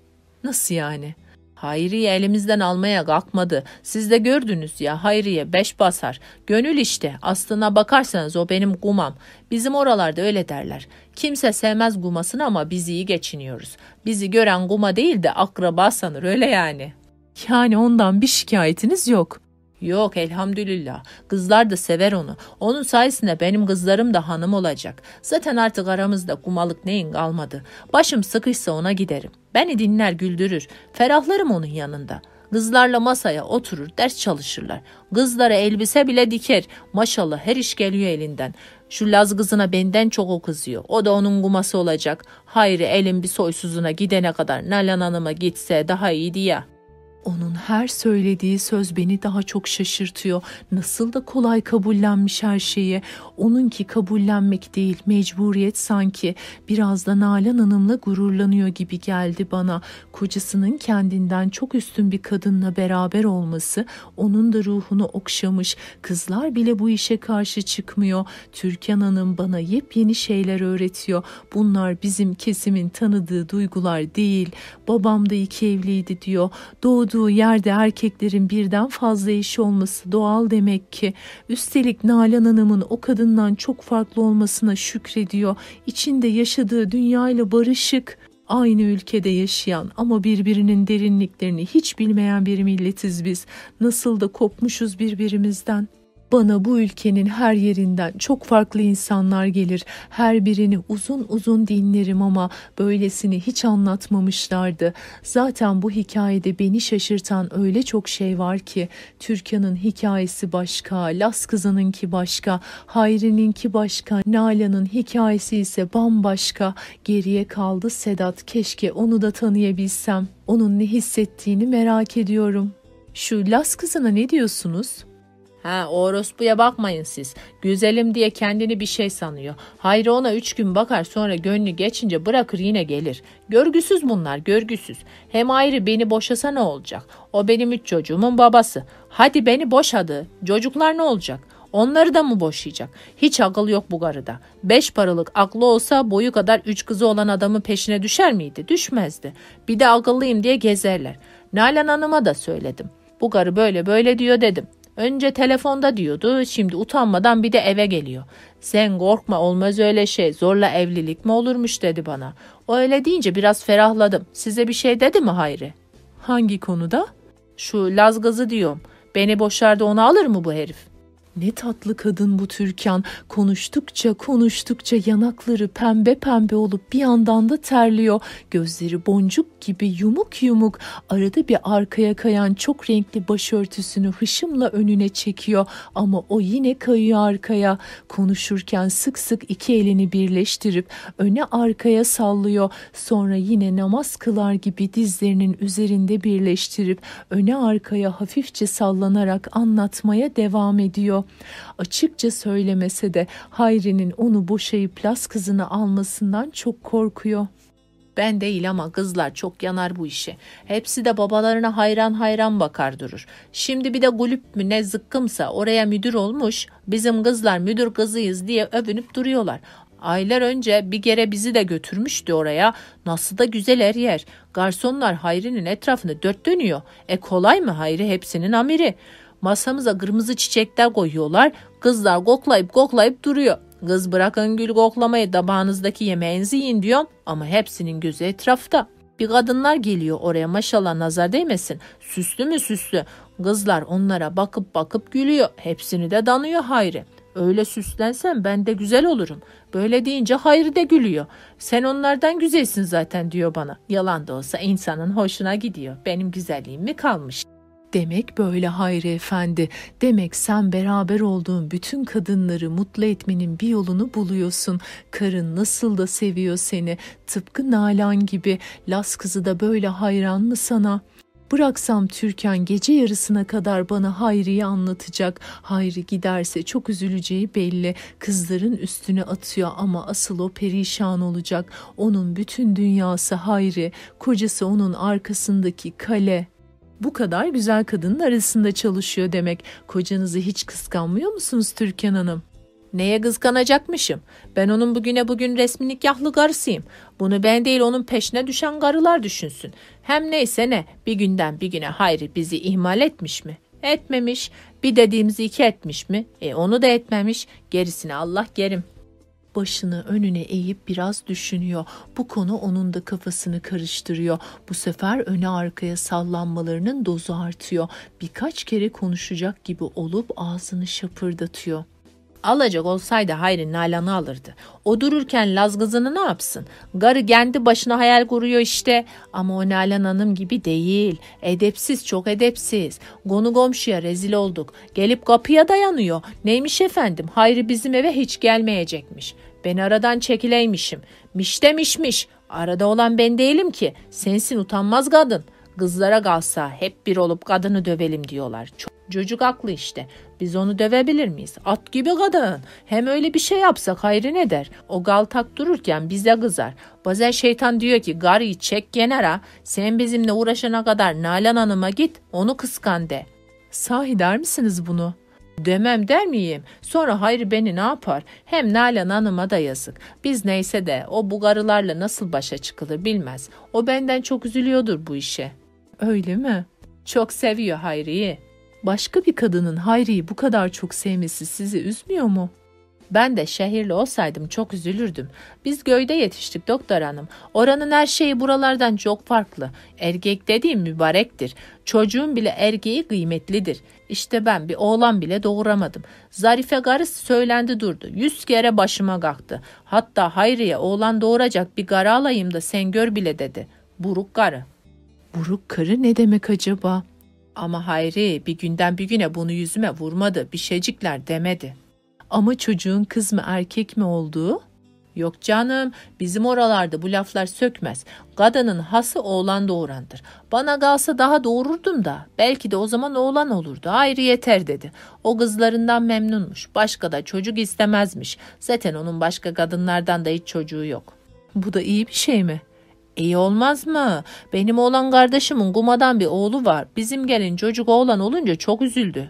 Nasıl yani? Hayriye elimizden almaya kalkmadı. Siz de gördünüz ya Hayriye beş basar. Gönül işte aslına bakarsanız o benim kumam. Bizim oralarda öyle derler. Kimse sevmez gumasını ama biz iyi geçiniyoruz. Bizi gören guma değil de akraba sanır öyle yani. Yani ondan bir şikayetiniz yok. Yok elhamdülillah. Kızlar da sever onu. Onun sayesinde benim kızlarım da hanım olacak. Zaten artık aramızda kumalık neyin kalmadı. Başım sıkışsa ona giderim. Beni dinler güldürür. Ferahlarım onun yanında. Kızlarla masaya oturur ders çalışırlar. Kızlara elbise bile diker. Maşallah her iş geliyor elinden. Şu Laz kızına benden çok o kızıyor. O da onun kuması olacak. Hayri elin bir soysuzuna gidene kadar Nalan Hanım'a gitse daha iyiydi ya.'' Onun her söylediği söz beni daha çok şaşırtıyor. Nasıl da kolay kabullenmiş her şeyi. Onunki kabullenmek değil, mecburiyet sanki. Biraz da Nalan Hanım'la gururlanıyor gibi geldi bana. Kocasının kendinden çok üstün bir kadınla beraber olması onun da ruhunu okşamış. Kızlar bile bu işe karşı çıkmıyor. Türkan Hanım bana yepyeni şeyler öğretiyor. Bunlar bizim kesimin tanıdığı duygular değil. Babam da iki evliydi diyor. Doğduğu Bulunduğu yerde erkeklerin birden fazla eşi olması doğal demek ki. Üstelik Nalan Hanım'ın o kadından çok farklı olmasına şükrediyor. İçinde yaşadığı dünyayla barışık. Aynı ülkede yaşayan ama birbirinin derinliklerini hiç bilmeyen bir milletiz biz. Nasıl da kopmuşuz birbirimizden. Bana bu ülkenin her yerinden çok farklı insanlar gelir. Her birini uzun uzun dinlerim ama böylesini hiç anlatmamışlardı. Zaten bu hikayede beni şaşırtan öyle çok şey var ki Türkan'ın hikayesi başka, Las kızınınki başka, Hayri'ninki başka, Nalan'ın hikayesi ise bambaşka. Geriye kaldı Sedat. Keşke onu da tanıyabilsem. Onun ne hissettiğini merak ediyorum. Şu Las kızına ne diyorsunuz?'' Ha orospuya bakmayın siz. Güzelim diye kendini bir şey sanıyor. Hayri ona üç gün bakar sonra gönlü geçince bırakır yine gelir. Görgüsüz bunlar görgüsüz. Hem Hayri beni boşasa ne olacak? O benim üç çocuğumun babası. Hadi beni boşadı. Çocuklar ne olacak? Onları da mı boşayacak? Hiç akıl yok bu garıda. Beş paralık aklı olsa boyu kadar üç kızı olan adamın peşine düşer miydi? Düşmezdi. Bir de akıllıyım diye gezerler. Nalan Hanım'a da söyledim. Bu garı böyle böyle diyor dedim. Önce telefonda diyordu, şimdi utanmadan bir de eve geliyor. Sen korkma olmaz öyle şey, zorla evlilik mi olurmuş dedi bana. O öyle deyince biraz ferahladım. Size bir şey dedi mi Hayri? Hangi konuda? Şu Laz diyorum. Beni boşardı onu alır mı bu herif? Ne tatlı kadın bu Türkan. Konuştukça konuştukça yanakları pembe pembe olup bir yandan da terliyor. Gözleri boncuk gibi yumuk yumuk. Arada bir arkaya kayan çok renkli başörtüsünü hışımla önüne çekiyor. Ama o yine kayıyor arkaya. Konuşurken sık sık iki elini birleştirip öne arkaya sallıyor. Sonra yine namaz kılar gibi dizlerinin üzerinde birleştirip öne arkaya hafifçe sallanarak anlatmaya devam ediyor. Açıkça söylemese de Hayri'nin onu boşayıp Las kızını almasından çok korkuyor. Ben değil ama kızlar çok yanar bu işe. Hepsi de babalarına hayran hayran bakar durur. Şimdi bir de gulüp mü ne zıkkımsa oraya müdür olmuş. Bizim kızlar müdür kızıyız diye övünüp duruyorlar. Aylar önce bir kere bizi de götürmüştü oraya. Nasıl da güzel her yer. Garsonlar Hayri'nin etrafını dört dönüyor. E kolay mı Hayri hepsinin amiri. Masamıza kırmızı çiçekler koyuyorlar. Kızlar koklayıp koklayıp duruyor. Kız bırakın gül koklamayı tabağınızdaki yemeğinizi yiyin diyorum ama hepsinin gözü etrafta. Bir kadınlar geliyor oraya maşallah nazar değmesin. Süslü mü süslü. Kızlar onlara bakıp bakıp gülüyor. Hepsini de danıyor Hayri. Öyle süslensen ben de güzel olurum. Böyle deyince Hayri de gülüyor. Sen onlardan güzelsin zaten diyor bana. Yalan da olsa insanın hoşuna gidiyor. Benim güzelliğim mi kalmış? Demek böyle Hayri Efendi. Demek sen beraber olduğun bütün kadınları mutlu etmenin bir yolunu buluyorsun. Karın nasıl da seviyor seni. Tıpkı Nalan gibi. Las kızı da böyle hayran mı sana?'' Bıraksam Türkan gece yarısına kadar bana Hayri'yi anlatacak. Hayri giderse çok üzüleceği belli. Kızların üstüne atıyor ama asıl o perişan olacak. Onun bütün dünyası Hayri, kocası onun arkasındaki kale bu kadar güzel kadının arasında çalışıyor demek. Kocanızı hiç kıskanmıyor musunuz Türkan Hanım? Neye kıskanacakmışım? Ben onun bugüne bugün resmi nikahlı karısıyım. Bunu ben değil onun peşine düşen karılar düşünsün. Hem neyse ne bir günden bir güne Hayri bizi ihmal etmiş mi? Etmemiş. Bir dediğimizi iki etmiş mi? E onu da etmemiş. Gerisini Allah gerim başını önüne eğip biraz düşünüyor. Bu konu onun da kafasını karıştırıyor. Bu sefer öne arkaya sallanmalarının dozu artıyor. Birkaç kere konuşacak gibi olup ağzını şapırdatıyor. Alacak olsaydı Hayri Nalan'ı alırdı. O dururken Lazgız'ını ne yapsın? Garı kendi başına hayal kuruyor işte. Ama o Nalan Hanım gibi değil. Edepsiz çok edepsiz. Gonu komşuya rezil olduk. Gelip kapıya dayanıyor. Neymiş efendim? Hayri bizim eve hiç gelmeyecekmiş. Ben aradan çekileymişim. Miş demişmiş. Arada olan ben değilim ki. Sensin utanmaz kadın. Kızlara kalsa hep bir olup kadını dövelim diyorlar. Çocuk haklı işte. Biz onu dövebilir miyiz? At gibi kadın. Hem öyle bir şey yapsak hayrı ne der? O galtak dururken bize kızar. Bazen şeytan diyor ki garıyı çek kenara. Sen bizimle uğraşana kadar Nalan Hanım'a git onu kıskan de. Sahi der misiniz bunu? Demem der miyim? Sonra Hayri beni ne yapar? Hem Nalan Hanım'a da yazık. Biz neyse de o bu garılarla nasıl başa çıkılır bilmez. O benden çok üzülüyordur bu işe. Öyle mi? Çok seviyor Hayri'yi. Başka bir kadının Hayri'yi bu kadar çok sevmesi sizi üzmüyor mu? Ben de şehirli olsaydım çok üzülürdüm. Biz göyde yetiştik doktor hanım. Oranın her şeyi buralardan çok farklı. Erkek dediğim mübarektir. Çocuğun bile erkeği kıymetlidir. İşte ben bir oğlan bile doğuramadım. Zarife karısı söylendi durdu. Yüz kere başıma kalktı. Hatta Hayriye oğlan doğuracak bir karı alayım da sen gör bile dedi. Buruk karı. Buruk karı ne demek acaba? Ama Hayri bir günden bir güne bunu yüzüme vurmadı. Bir şeycikler demedi. Ama çocuğun kız mı erkek mi olduğu? Yok canım bizim oralarda bu laflar sökmez. Kadının hası oğlan doğurandır. Bana kalsa daha doğururdum da belki de o zaman oğlan olurdu. Ayrı yeter dedi. O kızlarından memnunmuş. Başka da çocuk istemezmiş. Zaten onun başka kadınlardan da hiç çocuğu yok. Bu da iyi bir şey mi? İyi olmaz mı? Benim oğlan kardeşimin kumadan bir oğlu var. Bizim gelin çocuk oğlan olunca çok üzüldü.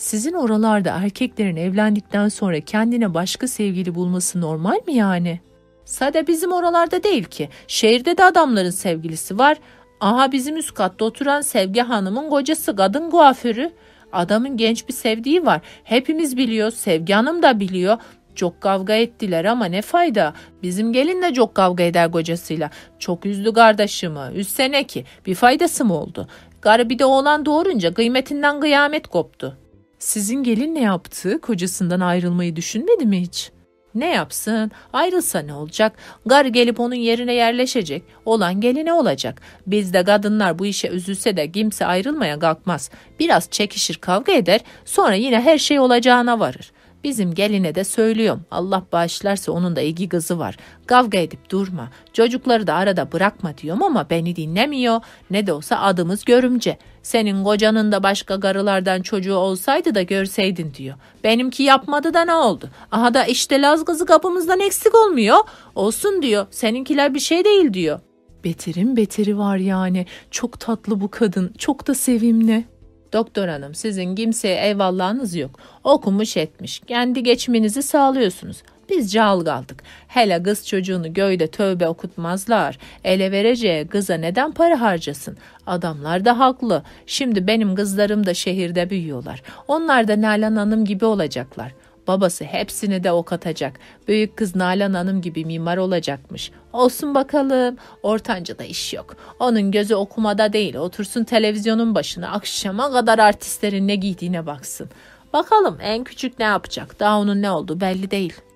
Sizin oralarda erkeklerin evlendikten sonra kendine başka sevgili bulması normal mi yani? Sade bizim oralarda değil ki. Şehirde de adamların sevgilisi var. Aha bizim üst katta oturan Sevgi Hanım'ın kocası kadın kuaförü. Adamın genç bir sevdiği var. Hepimiz biliyoruz. Sevgi Hanım da biliyor. Çok kavga ettiler ama ne fayda. Bizim gelin de çok kavga eder kocasıyla. Çok üzdü kardeşimi. Üzsene ki. Bir faydası mı oldu? Garı bir de oğlan doğurunca kıymetinden kıyamet koptu. Sizin gelin ne yaptı? Kocasından ayrılmayı düşünmedi mi hiç? Ne yapsın? Ayrılsa ne olacak? Gar gelip onun yerine yerleşecek. Olan geline olacak. Bizde kadınlar bu işe üzülse de kimse ayrılmaya kalkmaz. Biraz çekişir kavga eder sonra yine her şey olacağına varır. Bizim geline de söylüyorum. Allah bağışlarsa onun da iki kızı var. Kavga edip durma. Çocukları da arada bırakma diyorum ama beni dinlemiyor. Ne de olsa adımız görümce. Senin kocanın da başka karılardan çocuğu olsaydı da görseydin diyor. Benimki yapmadı da ne oldu? Aha da işte Laz kızı kapımızdan eksik olmuyor. Olsun diyor. Seninkiler bir şey değil diyor. Beterin beteri var yani. Çok tatlı bu kadın. Çok da sevimli. Doktor hanım sizin kimseye eyvallahınız yok. Okumuş etmiş. Kendi geçiminizi sağlıyorsunuz. Biz cal kaldık. Hele kız çocuğunu göyde tövbe okutmazlar. Ele vereceği kıza neden para harcasın? Adamlar da haklı. Şimdi benim kızlarım da şehirde büyüyorlar. Onlar da Nalan Hanım gibi olacaklar. Babası hepsini de ok atacak. Büyük kız Nalan Hanım gibi mimar olacakmış. Olsun bakalım. Ortancada iş yok. Onun gözü okumada değil. Otursun televizyonun başına akşama kadar artistlerin ne giydiğine baksın. Bakalım en küçük ne yapacak? Daha onun ne oldu belli değil.''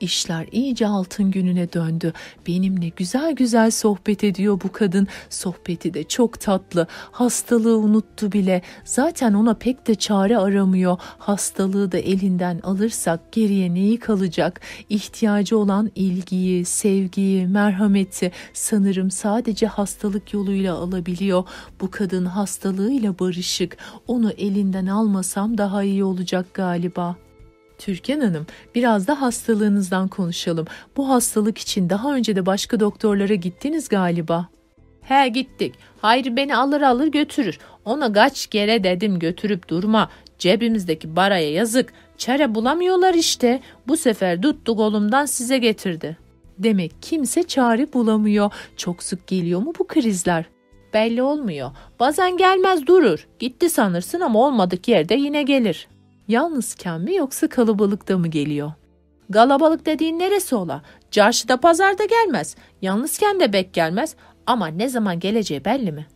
İşler iyice altın gününe döndü. Benimle güzel güzel sohbet ediyor bu kadın. Sohbeti de çok tatlı. Hastalığı unuttu bile. Zaten ona pek de çare aramıyor. Hastalığı da elinden alırsak geriye neyi kalacak? İhtiyacı olan ilgiyi, sevgiyi, merhameti sanırım sadece hastalık yoluyla alabiliyor. Bu kadın hastalığıyla barışık. Onu elinden almasam daha iyi olacak galiba.'' Türkan Hanım, biraz da hastalığınızdan konuşalım. Bu hastalık için daha önce de başka doktorlara gittiniz galiba. He gittik. Hayri beni alır alır götürür. Ona kaç kere dedim götürüp durma. Cebimizdeki baraya yazık. Çare bulamıyorlar işte. Bu sefer tuttu kolumdan size getirdi. Demek kimse çare bulamıyor. Çok sık geliyor mu bu krizler? Belli olmuyor. Bazen gelmez durur. Gitti sanırsın ama olmadık yerde yine gelir. Yalnızken mi yoksa kalabalıkta mı geliyor? Galabalık dediğin neresi ola? Çarşıda pazarda gelmez. Yalnızken de bek gelmez. Ama ne zaman geleceği belli mi?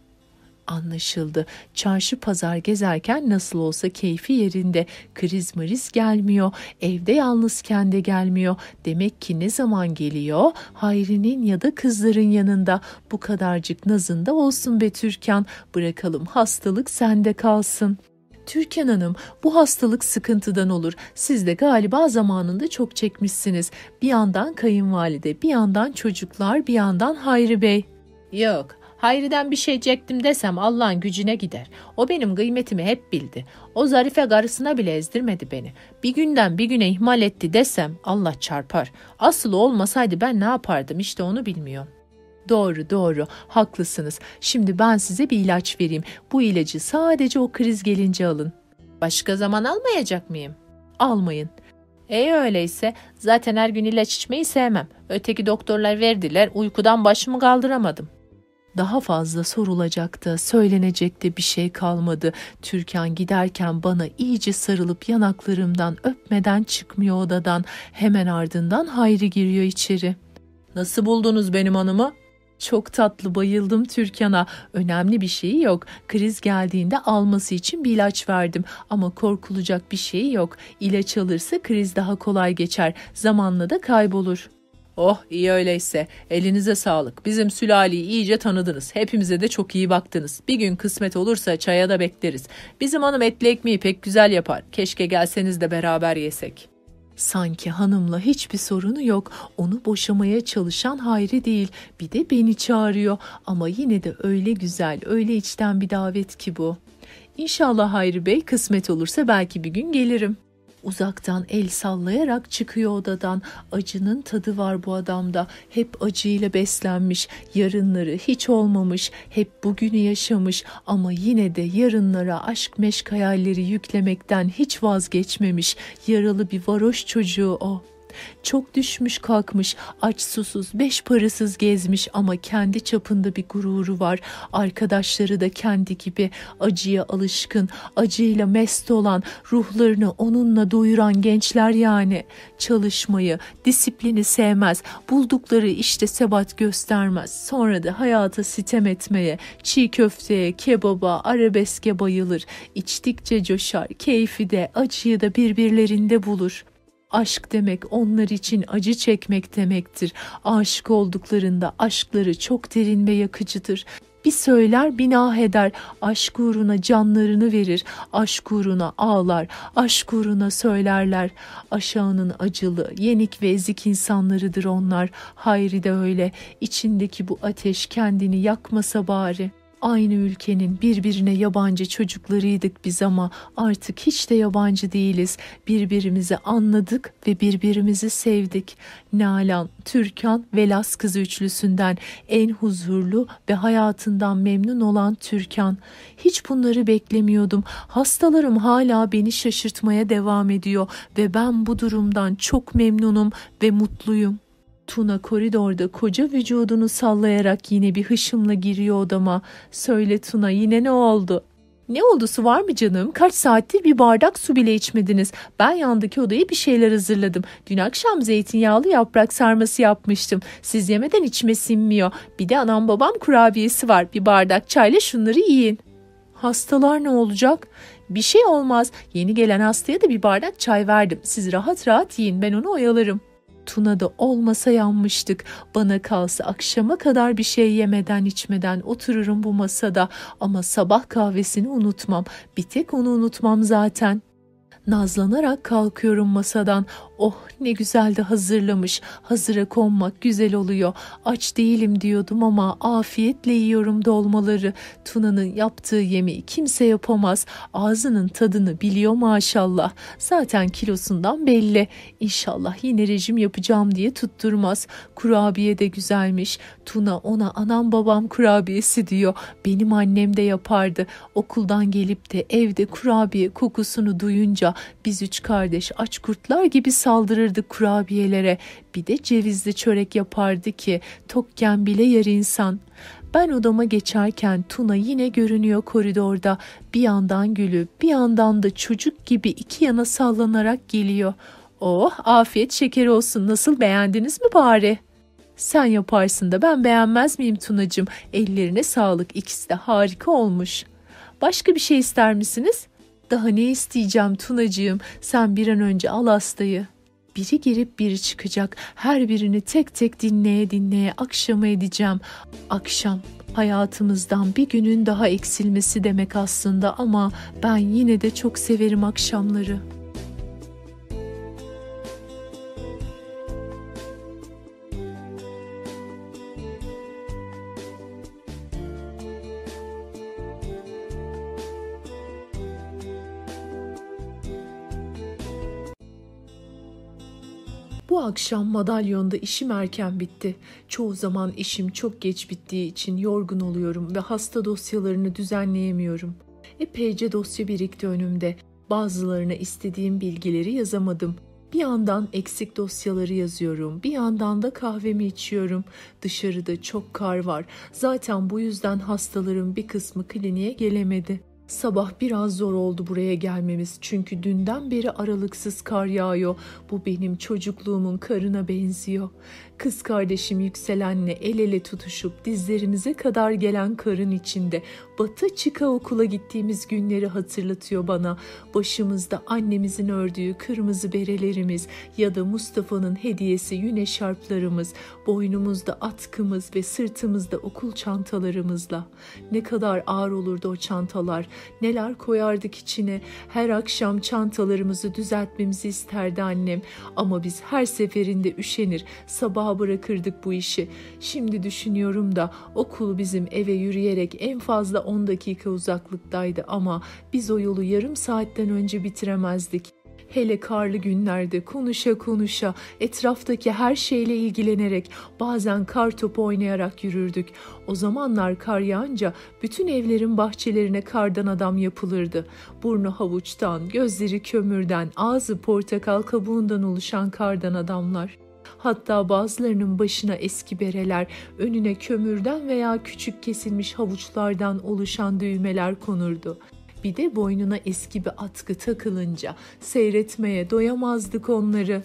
Anlaşıldı. Çarşı pazar gezerken nasıl olsa keyfi yerinde. Kriz mriz gelmiyor. Evde yalnızken de gelmiyor. Demek ki ne zaman geliyor? Hayri'nin ya da kızların yanında. Bu kadarcık nazında olsun be Türkan. Bırakalım hastalık sende kalsın.'' Türkan Hanım bu hastalık sıkıntıdan olur. Siz de galiba zamanında çok çekmişsiniz. Bir yandan kayınvalide, bir yandan çocuklar, bir yandan Hayri Bey. Yok Hayri'den bir şey çektim desem Allah'ın gücüne gider. O benim kıymetimi hep bildi. O zarife karısına bile ezdirmedi beni. Bir günden bir güne ihmal etti desem Allah çarpar. Asıl olmasaydı ben ne yapardım işte onu bilmiyorum. Doğru doğru haklısınız. Şimdi ben size bir ilaç vereyim. Bu ilacı sadece o kriz gelince alın. Başka zaman almayacak mıyım? Almayın. E öyleyse zaten her gün ilaç içmeyi sevmem. Öteki doktorlar verdiler uykudan başımı kaldıramadım. Daha fazla sorulacaktı, söylenecekti bir şey kalmadı. Türkan giderken bana iyice sarılıp yanaklarımdan öpmeden çıkmıyor odadan. Hemen ardından Hayri giriyor içeri. Nasıl buldunuz benim hanımı? Çok tatlı bayıldım Türkan'a. Önemli bir şeyi yok. Kriz geldiğinde alması için bir ilaç verdim. Ama korkulacak bir şey yok. İlaç alırsa kriz daha kolay geçer. Zamanla da kaybolur. Oh iyi öyleyse. Elinize sağlık. Bizim sülaleyi iyice tanıdınız. Hepimize de çok iyi baktınız. Bir gün kısmet olursa çaya da bekleriz. Bizim hanım etli ekmeği pek güzel yapar. Keşke gelseniz de beraber yesek.'' Sanki hanımla hiçbir sorunu yok. Onu boşamaya çalışan Hayri değil. Bir de beni çağırıyor. Ama yine de öyle güzel, öyle içten bir davet ki bu. İnşallah Hayri Bey kısmet olursa belki bir gün gelirim. Uzaktan el sallayarak çıkıyor odadan. Acının tadı var bu adamda. Hep acıyla beslenmiş, yarınları hiç olmamış, hep bugünü yaşamış ama yine de yarınlara aşk meşk hayalleri yüklemekten hiç vazgeçmemiş. Yaralı bir varoş çocuğu o. Çok düşmüş kalkmış, aç susuz, beş parasız gezmiş ama kendi çapında bir gururu var. Arkadaşları da kendi gibi acıya alışkın, acıyla mest olan, ruhlarını onunla doyuran gençler yani. Çalışmayı, disiplini sevmez, buldukları işte sebat göstermez. Sonra da hayata sitem etmeye, çiğ köfteye, kebaba, arabeske bayılır. İçtikçe coşar, keyfi de, acıyı da birbirlerinde bulur. Aşk demek onlar için acı çekmek demektir. Aşık olduklarında aşkları çok derin ve yakıcıdır. Bir söyler binah eder, aşk uğruna canlarını verir, aşk uğruna ağlar, aşk uğruna söylerler. Aşağının acılı, yenik ve ezik insanlarıdır onlar. Hayri de öyle, içindeki bu ateş kendini yakmasa bari.'' Aynı ülkenin birbirine yabancı çocuklarıydık biz ama artık hiç de yabancı değiliz. Birbirimizi anladık ve birbirimizi sevdik. Nalan, Türkan ve Las kızı üçlüsünden en huzurlu ve hayatından memnun olan Türkan. Hiç bunları beklemiyordum. Hastalarım hala beni şaşırtmaya devam ediyor ve ben bu durumdan çok memnunum ve mutluyum. Tuna koridorda koca vücudunu sallayarak yine bir hışımla giriyor odama. Söyle Tuna yine ne oldu? Ne oldu su var mı canım? Kaç saattir bir bardak su bile içmediniz. Ben yandaki odaya bir şeyler hazırladım. Dün akşam zeytinyağlı yaprak sarması yapmıştım. Siz yemeden içime sinmiyor. Bir de anam babam kurabiyesi var. Bir bardak çayla şunları yiyin. Hastalar ne olacak? Bir şey olmaz. Yeni gelen hastaya da bir bardak çay verdim. Siz rahat rahat yiyin ben onu oyalarım.'' Tuna'da olmasa yanmıştık. Bana kalsa akşama kadar bir şey yemeden içmeden otururum bu masada ama sabah kahvesini unutmam. Bir tek onu unutmam zaten. Nazlanarak kalkıyorum masadan. Oh ne güzel de hazırlamış. Hazıra konmak güzel oluyor. Aç değilim diyordum ama afiyetle yiyorum dolmaları. Tuna'nın yaptığı yemeği kimse yapamaz. Ağzının tadını biliyor maşallah. Zaten kilosundan belli. İnşallah yine rejim yapacağım diye tutturmaz. Kurabiye de güzelmiş. Tuna ona anam babam kurabiyesi diyor. Benim annem de yapardı. Okuldan gelip de evde kurabiye kokusunu duyunca biz üç kardeş aç kurtlar gibi saldırırdı kurabiyelere. Bir de cevizli çörek yapardı ki tokken bile yer insan. Ben odama geçerken Tuna yine görünüyor koridorda. Bir yandan gülüp bir yandan da çocuk gibi iki yana sallanarak geliyor. Oh afiyet şeker olsun nasıl beğendiniz mi bari? Sen yaparsın da ben beğenmez miyim Tunacığım? Ellerine sağlık ikisi de harika olmuş. Başka bir şey ister misiniz? Daha ne isteyeceğim Tunacığım sen bir an önce al hastayı. Biri girip biri çıkacak. Her birini tek tek dinleye dinleye akşama edeceğim. Akşam hayatımızdan bir günün daha eksilmesi demek aslında ama ben yine de çok severim akşamları.'' Bu akşam madalyonda işim erken bitti. Çoğu zaman işim çok geç bittiği için yorgun oluyorum ve hasta dosyalarını düzenleyemiyorum. Epeyce dosya birikti önümde. Bazılarına istediğim bilgileri yazamadım. Bir yandan eksik dosyaları yazıyorum, bir yandan da kahvemi içiyorum. Dışarıda çok kar var. Zaten bu yüzden hastaların bir kısmı kliniğe gelemedi.'' Sabah biraz zor oldu buraya gelmemiz çünkü dünden beri aralıksız kar yağıyor. Bu benim çocukluğumun karına benziyor. Kız kardeşim Yükselen'le el ele tutuşup dizlerimize kadar gelen karın içinde batı çıka okula gittiğimiz günleri hatırlatıyor bana. Başımızda annemizin ördüğü kırmızı berelerimiz ya da Mustafa'nın hediyesi yüne şarplarımız, boynumuzda atkımız ve sırtımızda okul çantalarımızla. Ne kadar ağır olurdu o çantalar, neler koyardık içine. Her akşam çantalarımızı düzeltmemizi isterdi annem ama biz her seferinde üşenir, bırakırdık bu işi. Şimdi düşünüyorum da okul bizim eve yürüyerek en fazla 10 dakika uzaklıktaydı ama biz o yolu yarım saatten önce bitiremezdik. Hele karlı günlerde konuşa konuşa, etraftaki her şeyle ilgilenerek, bazen kar topu oynayarak yürürdük. O zamanlar kar yağınca bütün evlerin bahçelerine kardan adam yapılırdı. Burnu havuçtan, gözleri kömürden, ağzı portakal kabuğundan oluşan kardan adamlar. Hatta bazılarının başına eski bereler, önüne kömürden veya küçük kesilmiş havuçlardan oluşan düğmeler konurdu. Bir de boynuna eski bir atkı takılınca seyretmeye doyamazdık onları.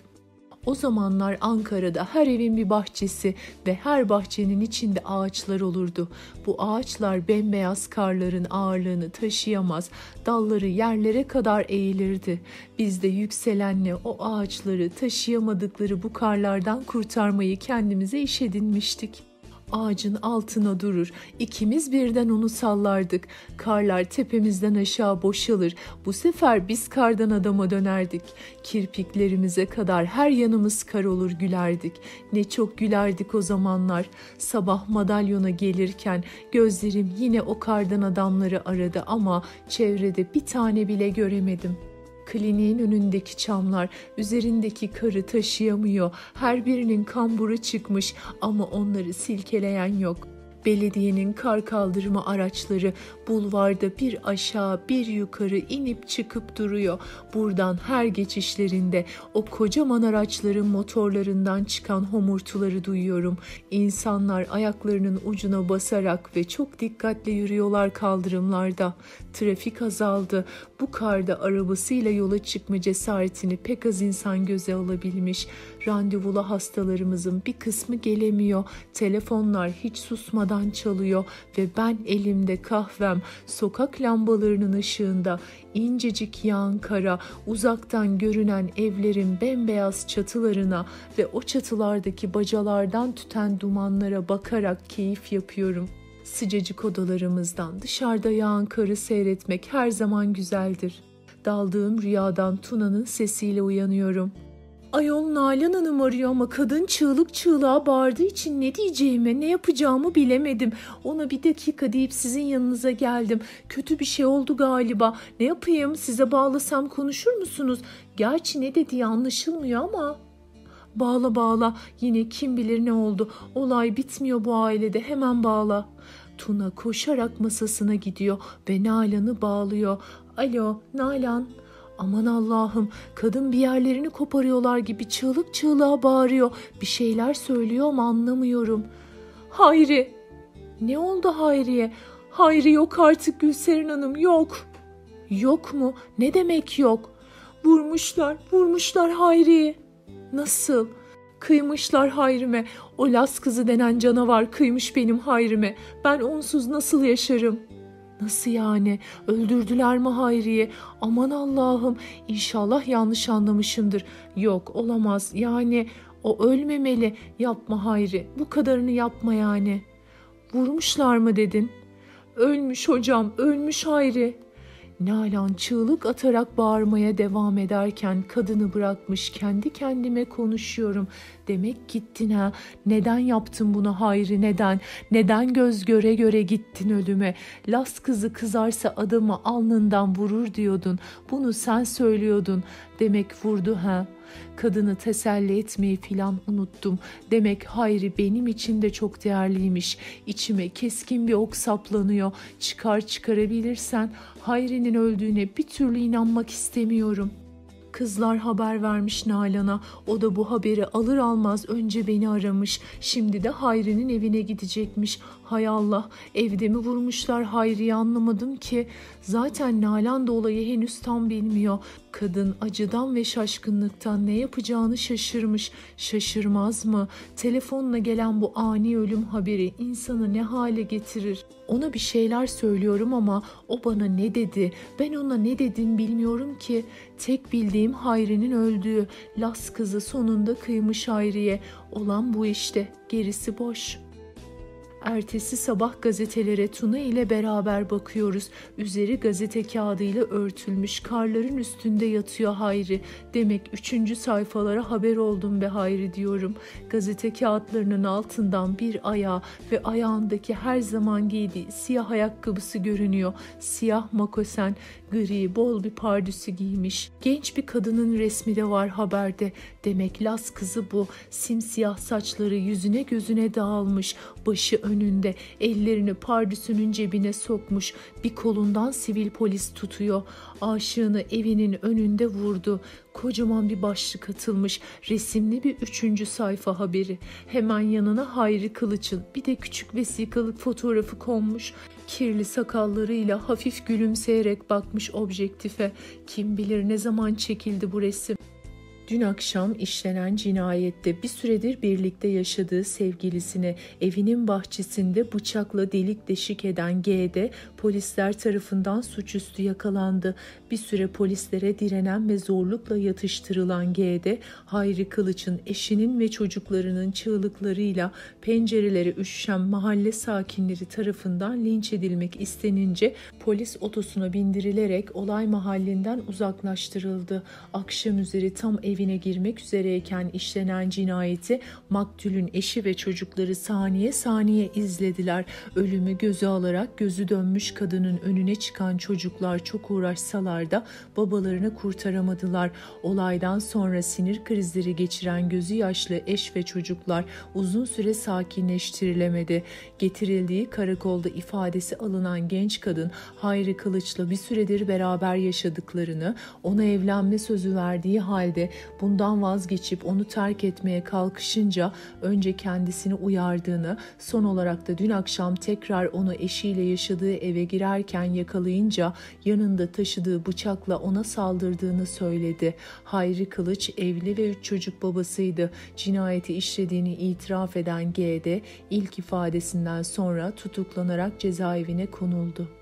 O zamanlar Ankara'da her evin bir bahçesi ve her bahçenin içinde ağaçlar olurdu. Bu ağaçlar bembeyaz karların ağırlığını taşıyamaz, dalları yerlere kadar eğilirdi. Biz de yükselenle o ağaçları taşıyamadıkları bu karlardan kurtarmayı kendimize iş edinmiştik ağacın altına durur. İkimiz birden onu sallardık. Karlar tepemizden aşağı boşalır. Bu sefer biz kardan adama dönerdik. Kirpiklerimize kadar her yanımız kar olur gülerdik. Ne çok gülerdik o zamanlar. Sabah madalyona gelirken gözlerim yine o kardan adamları aradı ama çevrede bir tane bile göremedim.'' Kliniğin önündeki çamlar üzerindeki karı taşıyamıyor. Her birinin kamburu çıkmış ama onları silkeleyen yok. Belediyenin kar kaldırma araçları bulvarda bir aşağı bir yukarı inip çıkıp duruyor. Buradan her geçişlerinde o kocaman araçların motorlarından çıkan homurtuları duyuyorum. İnsanlar ayaklarının ucuna basarak ve çok dikkatle yürüyorlar kaldırımlarda. Trafik azaldı. Bu karda arabasıyla yola çıkma cesaretini pek az insan göze alabilmiş. Randevulu hastalarımızın bir kısmı gelemiyor. Telefonlar hiç susmadan çalıyor ve ben elimde kahvem sokak lambalarının ışığında incecik yağan kara, uzaktan görünen evlerin bembeyaz çatılarına ve o çatılardaki bacalardan tüten dumanlara bakarak keyif yapıyorum. Sıcacık odalarımızdan dışarıda yağan karı seyretmek her zaman güzeldir. Daldığım rüyadan Tuna'nın sesiyle uyanıyorum.'' Ayol Nalan Hanım arıyor ama kadın çığlık çığlığa bağırdığı için ne diyeceğimi, ne yapacağımı bilemedim. Ona bir dakika deyip sizin yanınıza geldim. Kötü bir şey oldu galiba. Ne yapayım? Size bağlasam konuşur musunuz? Gerçi ne dediği anlaşılmıyor ama. Bağla bağla. Yine kim bilir ne oldu. Olay bitmiyor bu ailede. Hemen bağla. Tuna koşarak masasına gidiyor ve Nalan'ı bağlıyor. Alo Nalan. Aman Allah'ım kadın bir yerlerini koparıyorlar gibi çığlık çığlığa bağırıyor. Bir şeyler söylüyor ama anlamıyorum. Hayri. Ne oldu Hayri'ye? Hayri yok artık Gülseren Hanım yok. Yok mu? Ne demek yok? Vurmuşlar, vurmuşlar Hayri'yi. Nasıl? Kıymışlar Hayri'me. O Las kızı denen canavar kıymış benim Hayri'me. Ben onsuz nasıl yaşarım?'' Nasıl yani? Öldürdüler mi Hayriye? Aman Allah'ım inşallah yanlış anlamışımdır. Yok olamaz yani o ölmemeli. Yapma Hayri bu kadarını yapma yani. Vurmuşlar mı dedin? Ölmüş hocam ölmüş Hayri. Nalan çığlık atarak bağırmaya devam ederken kadını bırakmış kendi kendime konuşuyorum. Demek gittin ha. Neden yaptın bunu Hayri neden? Neden göz göre göre gittin ölüme? Las kızı kızarsa adamı alnından vurur diyordun. Bunu sen söylüyordun. Demek vurdu ha. Kadını teselli etmeyi filan unuttum. Demek Hayri benim için de çok değerliymiş. İçime keskin bir ok saplanıyor. Çıkar çıkarabilirsen Hayri'nin öldüğüne bir türlü inanmak istemiyorum.'' Kızlar haber vermiş Nalan'a. O da bu haberi alır almaz önce beni aramış. Şimdi de Hayri'nin evine gidecekmiş. Hay Allah evde mi vurmuşlar Hayri'yi anlamadım ki. Zaten Nalan da olayı henüz tam bilmiyor. Kadın acıdan ve şaşkınlıktan ne yapacağını şaşırmış. Şaşırmaz mı? Telefonla gelen bu ani ölüm haberi insanı ne hale getirir? Ona bir şeyler söylüyorum ama o bana ne dedi? Ben ona ne dedim bilmiyorum ki. Tek bildiğim Hayri'nin öldüğü. Las kızı sonunda kıymış Hayri'ye. Olan bu işte. Gerisi boş.'' Ertesi sabah gazetelere Tuna ile beraber bakıyoruz. Üzeri gazete kağıdıyla örtülmüş karların üstünde yatıyor Hayri. Demek üçüncü sayfalara haber oldum be Hayri diyorum. Gazete kağıtlarının altından bir ayağı ve ayağındaki her zaman giydiği siyah ayakkabısı görünüyor. Siyah makosen, gri, bol bir pardüsü giymiş. Genç bir kadının resmi de var haberde. Demek Las kızı bu. Simsiyah saçları yüzüne gözüne dağılmış. Başı önünde ellerini pardüsünün cebine sokmuş. Bir kolundan sivil polis tutuyor. Aşığını evinin önünde vurdu. Kocaman bir başlık atılmış. Resimli bir üçüncü sayfa haberi. Hemen yanına Hayri Kılıç'ın bir de küçük vesikalık fotoğrafı konmuş. Kirli sakallarıyla hafif gülümseyerek bakmış objektife. Kim bilir ne zaman çekildi bu resim. Dün akşam işlenen cinayette bir süredir birlikte yaşadığı sevgilisine evinin bahçesinde bıçakla delik deşik eden G'de polisler tarafından suçüstü yakalandı. Bir süre polislere direnen ve zorlukla yatıştırılan G'de Hayri Kılıç'ın eşinin ve çocuklarının çığlıklarıyla pencerelere üşüşen mahalle sakinleri tarafından linç edilmek istenince polis otosuna bindirilerek olay mahallinden uzaklaştırıldı. Akşam üzeri tam ev evine girmek üzereyken işlenen cinayeti maktulün eşi ve çocukları saniye saniye izlediler. Ölümü göze alarak gözü dönmüş kadının önüne çıkan çocuklar çok uğraşsalar da babalarını kurtaramadılar. Olaydan sonra sinir krizleri geçiren gözü yaşlı eş ve çocuklar uzun süre sakinleştirilemedi. Getirildiği karakolda ifadesi alınan genç kadın Hayri Kılıç'la bir süredir beraber yaşadıklarını, ona evlenme sözü verdiği halde bundan vazgeçip onu terk etmeye kalkışınca önce kendisini uyardığını, son olarak da dün akşam tekrar onu eşiyle yaşadığı eve girerken yakalayınca yanında taşıdığı bıçakla ona saldırdığını söyledi. Hayri Kılıç evli ve üç çocuk babasıydı. Cinayeti işlediğini itiraf eden G'de ilk ifadesinden sonra tutuklanarak cezaevine konuldu.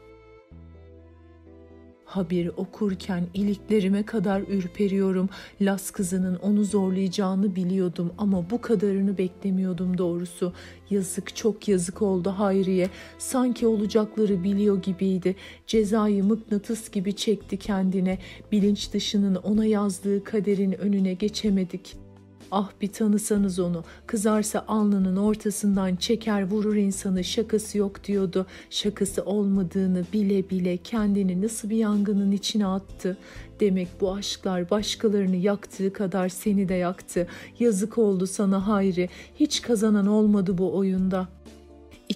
Haberi okurken iliklerime kadar ürperiyorum. Las kızının onu zorlayacağını biliyordum ama bu kadarını beklemiyordum doğrusu. Yazık çok yazık oldu Hayriye. Sanki olacakları biliyor gibiydi. Cezayı mıknatıs gibi çekti kendine. Bilinç dışının ona yazdığı kaderin önüne geçemedik.'' Ah bir tanısanız onu. Kızarsa alnının ortasından çeker vurur insanı şakası yok diyordu. Şakası olmadığını bile bile kendini nasıl bir yangının içine attı. Demek bu aşklar başkalarını yaktığı kadar seni de yaktı. Yazık oldu sana Hayri. Hiç kazanan olmadı bu oyunda.''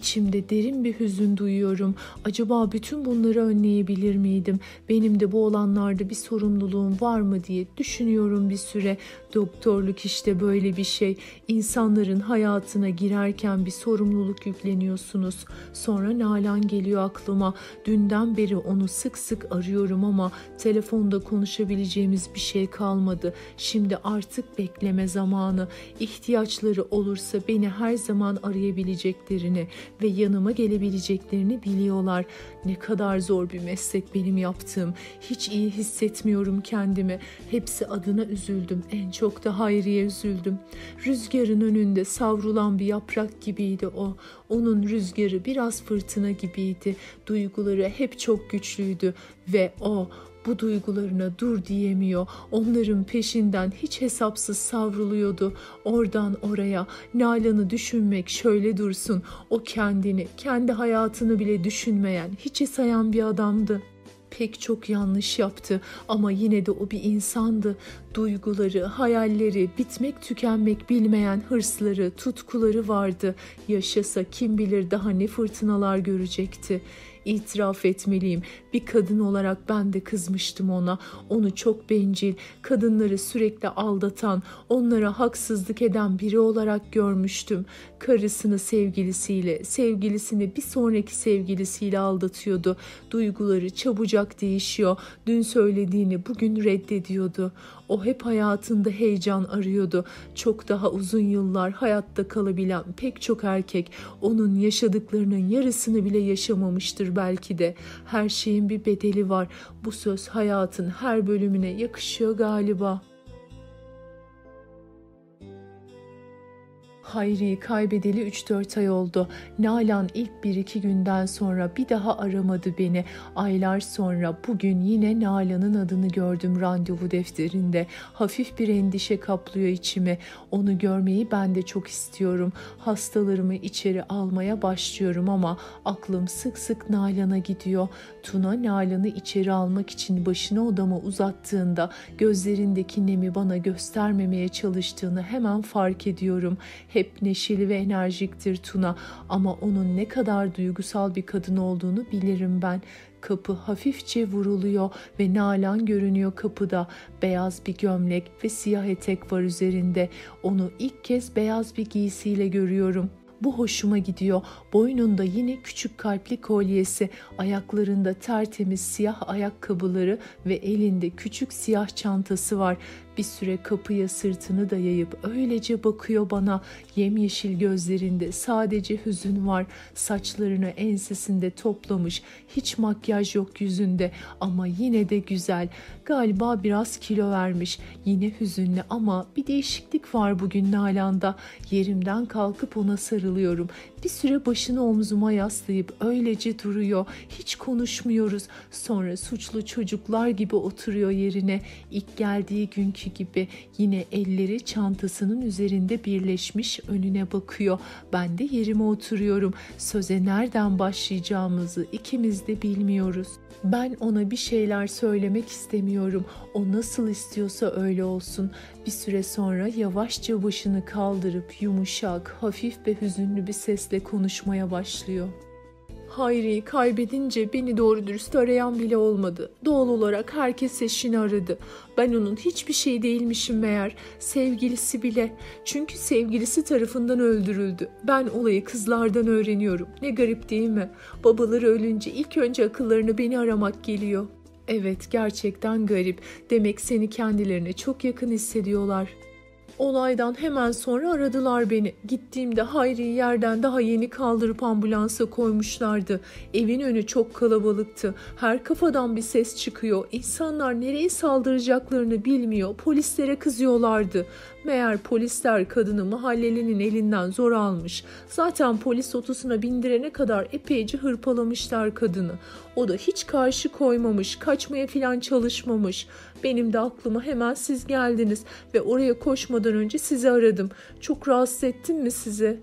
İçimde derin bir hüzün duyuyorum. Acaba bütün bunları önleyebilir miydim? Benim de bu olanlarda bir sorumluluğum var mı diye düşünüyorum bir süre. Doktorluk işte böyle bir şey. İnsanların hayatına girerken bir sorumluluk yükleniyorsunuz. Sonra Nalan geliyor aklıma. Dünden beri onu sık sık arıyorum ama telefonda konuşabileceğimiz bir şey kalmadı. Şimdi artık bekleme zamanı. İhtiyaçları olursa beni her zaman arayabileceklerini ve yanıma gelebileceklerini biliyorlar. Ne kadar zor bir meslek benim yaptığım. Hiç iyi hissetmiyorum kendimi. Hepsi adına üzüldüm. En çok da Hayri'ye üzüldüm. Rüzgarın önünde savrulan bir yaprak gibiydi o. Onun rüzgarı biraz fırtına gibiydi. Duyguları hep çok güçlüydü ve o Bu duygularına dur diyemiyor. Onların peşinden hiç hesapsız savruluyordu. Oradan oraya Nalan'ı düşünmek şöyle dursun. O kendini, kendi hayatını bile düşünmeyen, hiçe sayan bir adamdı pek çok yanlış yaptı ama yine de o bir insandı. Duyguları, hayalleri, bitmek tükenmek bilmeyen hırsları, tutkuları vardı. Yaşasa kim bilir daha ne fırtınalar görecekti. İtiraf etmeliyim. Bir kadın olarak ben de kızmıştım ona. Onu çok bencil, kadınları sürekli aldatan, onlara haksızlık eden biri olarak görmüştüm. Karısını sevgilisiyle, sevgilisini bir sonraki sevgilisiyle aldatıyordu. Duyguları çabucak değişiyor. Dün söylediğini bugün reddediyordu. O hep hayatında heyecan arıyordu. Çok daha uzun yıllar hayatta kalabilen pek çok erkek onun yaşadıklarının yarısını bile yaşamamıştır belki de. Her şeyin bir bedeli var. Bu söz hayatın her bölümüne yakışıyor galiba.'' Hayri'yi kaybedeli 3-4 ay oldu. Nalan ilk 1-2 günden sonra bir daha aramadı beni. Aylar sonra bugün yine Nalan'ın adını gördüm randevu defterinde. Hafif bir endişe kaplıyor içimi. Onu görmeyi ben de çok istiyorum. Hastalarımı içeri almaya başlıyorum ama aklım sık sık Nalan'a gidiyor. Tuna Nalan'ı içeri almak için başını odama uzattığında gözlerindeki nemi bana göstermemeye çalıştığını hemen fark ediyorum. Hep neşeli ve enerjiktir Tuna ama onun ne kadar duygusal bir kadın olduğunu bilirim ben. Kapı hafifçe vuruluyor ve Nalan görünüyor kapıda. Beyaz bir gömlek ve siyah etek var üzerinde. Onu ilk kez beyaz bir giysiyle görüyorum. Bu hoşuma gidiyor. Boynunda yine küçük kalpli kolyesi, ayaklarında tertemiz siyah ayakkabıları ve elinde küçük siyah çantası var. Bir süre kapıya sırtını dayayıp öylece bakıyor bana. Yemyeşil gözlerinde sadece hüzün var. Saçlarını ensesinde toplamış. Hiç makyaj yok yüzünde ama yine de güzel. Galiba biraz kilo vermiş. Yine hüzünlü ama bir değişiklik var bugün Nalan'da. Yerimden kalkıp ona sarılıyorum. Bir süre başını omzuma yaslayıp öylece duruyor. Hiç konuşmuyoruz. Sonra suçlu çocuklar gibi oturuyor yerine. İlk geldiği günkü gibi yine elleri çantasının üzerinde birleşmiş önüne bakıyor. Ben de yerime oturuyorum. Söze nereden başlayacağımızı ikimiz de bilmiyoruz. Ben ona bir şeyler söylemek istemiyorum. O nasıl istiyorsa öyle olsun. Bir süre sonra yavaşça başını kaldırıp yumuşak, hafif ve hüzünlü bir sesle konuşmaya başlıyor. Hayri'yi kaybedince beni doğru dürüst arayan bile olmadı. Doğal olarak herkes eşini aradı. Ben onun hiçbir şey değilmişim meğer. Sevgilisi bile. Çünkü sevgilisi tarafından öldürüldü. Ben olayı kızlardan öğreniyorum. Ne garip değil mi? Babaları ölünce ilk önce akıllarına beni aramak geliyor. Evet gerçekten garip. Demek seni kendilerine çok yakın hissediyorlar. Olaydan hemen sonra aradılar beni. Gittiğimde Hayri'yi yerden daha yeni kaldırıp ambulansa koymuşlardı. Evin önü çok kalabalıktı. Her kafadan bir ses çıkıyor. İnsanlar nereye saldıracaklarını bilmiyor. Polislere kızıyorlardı. Meğer polisler kadını mahallelinin elinden zor almış. Zaten polis otosuna bindirene kadar epeyce hırpalamışlar kadını. O da hiç karşı koymamış, kaçmaya filan çalışmamış. Benim de aklıma hemen siz geldiniz ve oraya koşmadan önce sizi aradım. Çok rahatsız ettim mi sizi?''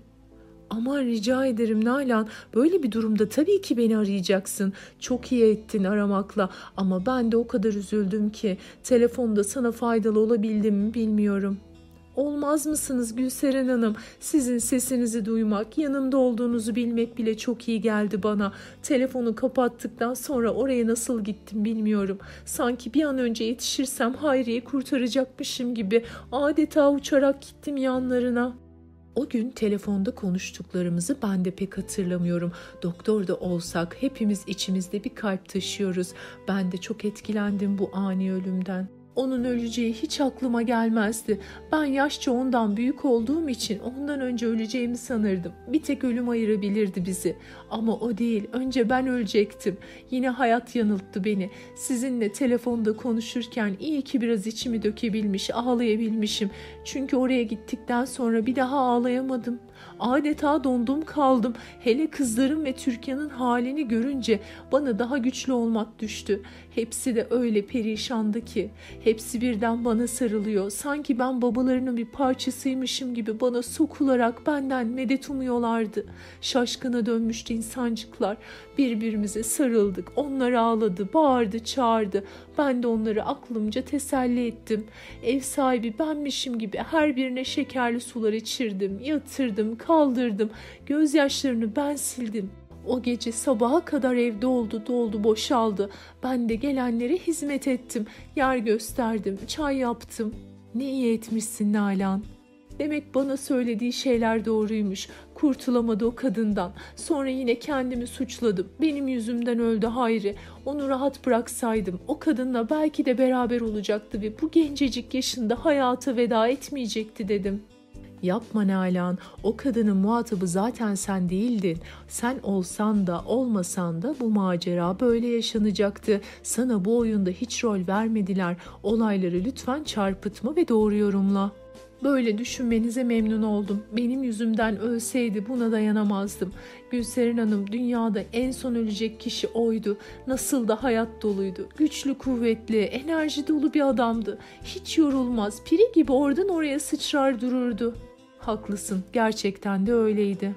Ama rica ederim Nalan böyle bir durumda tabii ki beni arayacaksın. Çok iyi ettin aramakla ama ben de o kadar üzüldüm ki telefonda sana faydalı olabildim mi bilmiyorum.'' Olmaz mısınız Gülseren Hanım? Sizin sesinizi duymak, yanımda olduğunuzu bilmek bile çok iyi geldi bana. Telefonu kapattıktan sonra oraya nasıl gittim bilmiyorum. Sanki bir an önce yetişirsem Hayri'yi kurtaracakmışım gibi adeta uçarak gittim yanlarına.'' O gün telefonda konuştuklarımızı ben de pek hatırlamıyorum. Doktor da olsak hepimiz içimizde bir kalp taşıyoruz. Ben de çok etkilendim bu ani ölümden. Onun öleceği hiç aklıma gelmezdi. Ben yaşça ondan büyük olduğum için ondan önce öleceğimi sanırdım. Bir tek ölüm ayırabilirdi bizi. Ama o değil. Önce ben ölecektim. Yine hayat yanılttı beni. Sizinle telefonda konuşurken iyi ki biraz içimi dökebilmiş, ağlayabilmişim. Çünkü oraya gittikten sonra bir daha ağlayamadım. Adeta dondum kaldım. Hele kızların ve Türkan'ın halini görünce bana daha güçlü olmak düştü. Hepsi de öyle perişandı ki. Hepsi birden bana sarılıyor. Sanki ben babalarının bir parçasıymışım gibi bana sokularak benden medet umuyorlardı. Şaşkına dönmüştü insancıklar. Birbirimize sarıldık. Onlar ağladı, bağırdı, çağırdı. Ben de onları aklımca teselli ettim. Ev sahibi benmişim gibi her birine şekerli sular içirdim, yatırdım, kaldırdım. Gözyaşlarını ben sildim. O gece sabaha kadar evde oldu, doldu, boşaldı. Ben de gelenlere hizmet ettim. Yer gösterdim, çay yaptım. Ne iyi etmişsin Nalan. Demek bana söylediği şeyler doğruymuş. Kurtulamadı o kadından. Sonra yine kendimi suçladım. Benim yüzümden öldü Hayri. Onu rahat bıraksaydım o kadınla belki de beraber olacaktı ve bu gencecik yaşında hayata veda etmeyecekti dedim.'' Yapma Nalan, o kadının muhatabı zaten sen değildin. Sen olsan da olmasan da bu macera böyle yaşanacaktı. Sana bu oyunda hiç rol vermediler. Olayları lütfen çarpıtma ve doğru yorumla. Böyle düşünmenize memnun oldum. Benim yüzümden ölseydi buna dayanamazdım. Gülseren Hanım dünyada en son ölecek kişi oydu. Nasıl da hayat doluydu. Güçlü, kuvvetli, enerji dolu bir adamdı. Hiç yorulmaz, piri gibi oradan oraya sıçrar dururdu. Haklısın, gerçekten de öyleydi.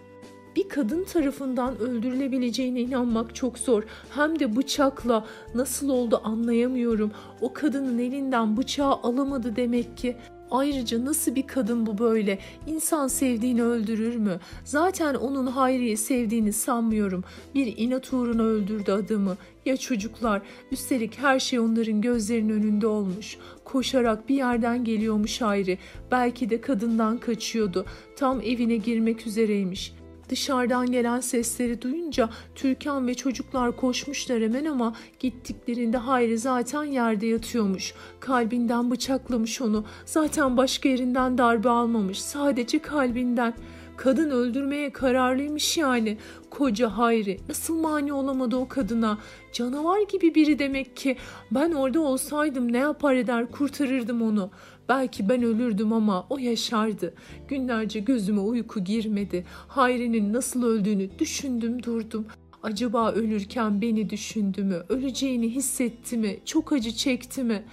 Bir kadın tarafından öldürülebileceğine inanmak çok zor. Hem de bıçakla nasıl oldu anlayamıyorum. O kadının elinden bıçağı alamadı demek ki. Ayrıca nasıl bir kadın bu böyle? İnsan sevdiğini öldürür mü? Zaten onun Hayri'yi sevdiğini sanmıyorum. Bir inat uğruna öldürdü adamı. Ya çocuklar? Üstelik her şey onların gözlerinin önünde olmuş. Koşarak bir yerden geliyormuş Hayri. Belki de kadından kaçıyordu. Tam evine girmek üzereymiş. Dışarıdan gelen sesleri duyunca Türkan ve çocuklar koşmuşlar hemen ama gittiklerinde Hayri zaten yerde yatıyormuş. Kalbinden bıçaklamış onu. Zaten başka yerinden darbe almamış. Sadece kalbinden. Kadın öldürmeye kararlıymış yani. Koca Hayri nasıl mani olamadı o kadına? Canavar gibi biri demek ki. Ben orada olsaydım ne yapar eder kurtarırdım onu. Belki ben ölürdüm ama o yaşardı. Günlerce gözüme uyku girmedi. Hayri'nin nasıl öldüğünü düşündüm durdum. Acaba ölürken beni düşündü mü? Öleceğini hissetti mi? Çok acı çekti mi?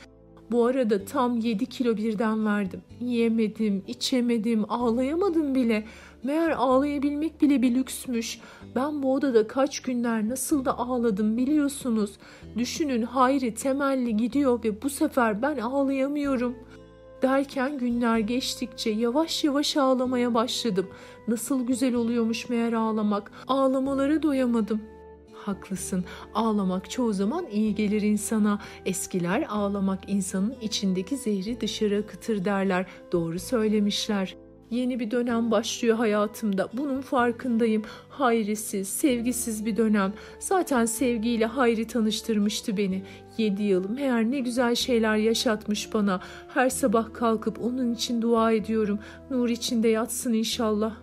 Bu arada tam 7 kilo birden verdim. Yiyemedim, içemedim, ağlayamadım bile. Meğer ağlayabilmek bile bir lüksmüş. Ben bu odada kaç günler nasıl da ağladım biliyorsunuz. Düşünün Hayri temelli gidiyor ve bu sefer ben ağlayamıyorum.'' Derken günler geçtikçe yavaş yavaş ağlamaya başladım. Nasıl güzel oluyormuş meğer ağlamak. Ağlamalara doyamadım. Haklısın. Ağlamak çoğu zaman iyi gelir insana. Eskiler ağlamak insanın içindeki zehri dışarı akıtır derler. Doğru söylemişler. Yeni bir dönem başlıyor hayatımda. Bunun farkındayım. Hayrisiz, sevgisiz bir dönem. Zaten sevgiyle Hayri tanıştırmıştı beni. Yedi yıl meğer ne güzel şeyler yaşatmış bana. Her sabah kalkıp onun için dua ediyorum. Nur içinde yatsın inşallah.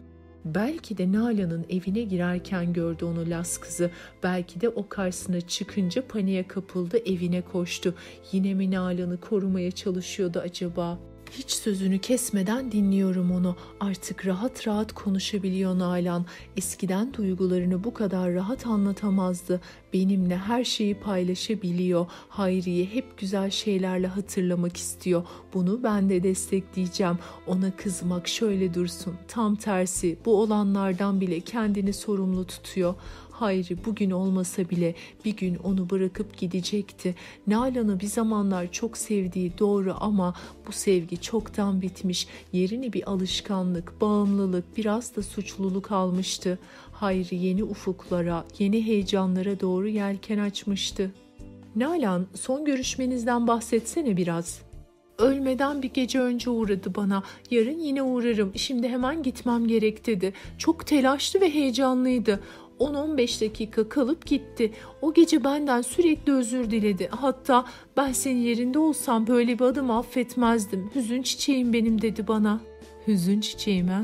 Belki de Nalan'ın evine girerken gördü onu Las kızı. Belki de o karşısına çıkınca paniğe kapıldı, evine koştu. Yine mi Nalan'ı korumaya çalışıyordu acaba?'' Hiç sözünü kesmeden dinliyorum onu. Artık rahat rahat konuşabiliyor Nalan. Eskiden duygularını bu kadar rahat anlatamazdı. Benimle her şeyi paylaşabiliyor. Hayri'yi hep güzel şeylerle hatırlamak istiyor. Bunu ben de destekleyeceğim. Ona kızmak şöyle dursun. Tam tersi bu olanlardan bile kendini sorumlu tutuyor. Hayri bugün olmasa bile bir gün onu bırakıp gidecekti. Nalan'ı bir zamanlar çok sevdiği doğru ama bu sevgi çoktan bitmiş. Yerini bir alışkanlık, bağımlılık, biraz da suçluluk almıştı. Hayri yeni ufuklara, yeni heyecanlara doğru yelken açmıştı. Nalan, son görüşmenizden bahsetsene biraz. Ölmeden bir gece önce uğradı bana. Yarın yine uğrarım. Şimdi hemen gitmem gerek dedi. Çok telaşlı ve heyecanlıydı. 10-15 dakika kalıp gitti. O gece benden sürekli özür diledi. Hatta ben senin yerinde olsam böyle bir adamı affetmezdim. Hüzün çiçeğim benim dedi bana. Hüzün çiçeğim ha?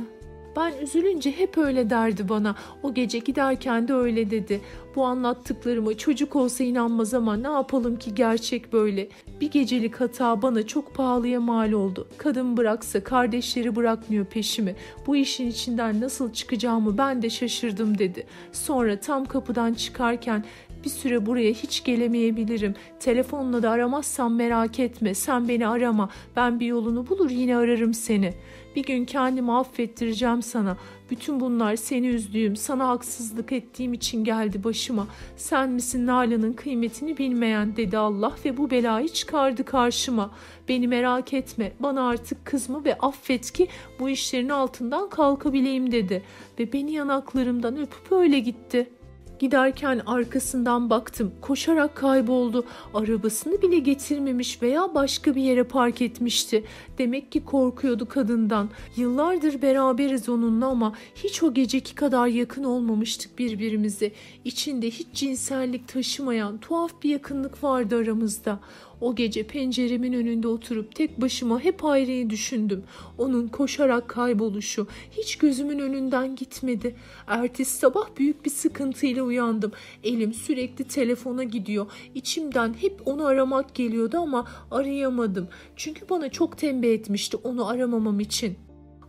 Ben üzülünce hep öyle derdi bana. O gece giderken de öyle dedi. Bu anlattıklarımı çocuk olsa inanmaz ama ne yapalım ki gerçek böyle. Bir gecelik hata bana çok pahalıya mal oldu. Kadın bıraksa kardeşleri bırakmıyor peşimi. Bu işin içinden nasıl çıkacağımı ben de şaşırdım dedi. Sonra tam kapıdan çıkarken bir süre buraya hiç gelemeyebilirim. Telefonla da aramazsam merak etme. Sen beni arama. Ben bir yolunu bulur yine ararım seni. Bir gün kendimi affettireceğim sana. Bütün bunlar seni üzdüğüm, sana haksızlık ettiğim için geldi başıma. Sen misin Nalan'ın kıymetini bilmeyen dedi Allah ve bu belayı çıkardı karşıma. Beni merak etme, bana artık kızma ve affet ki bu işlerin altından kalkabileyim dedi. Ve beni yanaklarımdan öpüp öyle gitti.'' Giderken arkasından baktım. Koşarak kayboldu. Arabasını bile getirmemiş veya başka bir yere park etmişti. Demek ki korkuyordu kadından. Yıllardır beraberiz onunla ama hiç o geceki kadar yakın olmamıştık birbirimize. İçinde hiç cinsellik taşımayan tuhaf bir yakınlık vardı aramızda. O gece penceremin önünde oturup tek başıma hep Hayri'yi düşündüm. Onun koşarak kayboluşu hiç gözümün önünden gitmedi. Ertesi sabah büyük bir sıkıntıyla uyandım. Elim sürekli telefona gidiyor. İçimden hep onu aramak geliyordu ama arayamadım. Çünkü bana çok tembih etmişti onu aramamam için.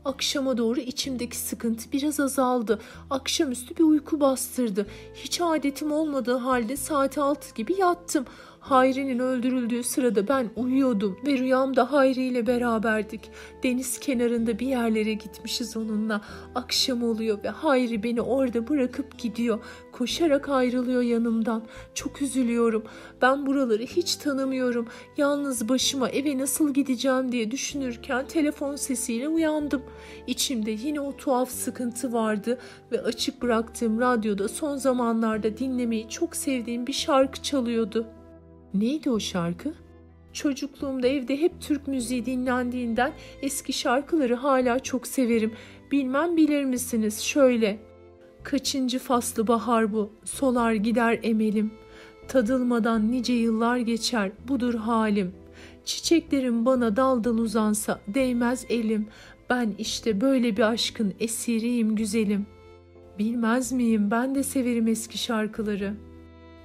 Akşama doğru içimdeki sıkıntı biraz azaldı. Akşamüstü bir uyku bastırdı. Hiç adetim olmadığı halde saat altı gibi yattım. Hayri'nin öldürüldüğü sırada ben uyuyordum ve rüyamda Hayri ile beraberdik. Deniz kenarında bir yerlere gitmişiz onunla. Akşam oluyor ve Hayri beni orada bırakıp gidiyor. Koşarak ayrılıyor yanımdan. Çok üzülüyorum. Ben buraları hiç tanımıyorum. Yalnız başıma eve nasıl gideceğim diye düşünürken telefon sesiyle uyandım. İçimde yine o tuhaf sıkıntı vardı ve açık bıraktığım radyoda son zamanlarda dinlemeyi çok sevdiğim bir şarkı çalıyordu. Neydi o şarkı? Çocukluğumda evde hep Türk müziği dinlendiğinden eski şarkıları hala çok severim. Bilmem bilir misiniz şöyle. Kaçıncı faslı bahar bu, solar gider emelim. Tadılmadan nice yıllar geçer, budur halim. Çiçeklerim bana dal dal uzansa değmez elim. Ben işte böyle bir aşkın esiriyim güzelim. Bilmez miyim ben de severim eski şarkıları.''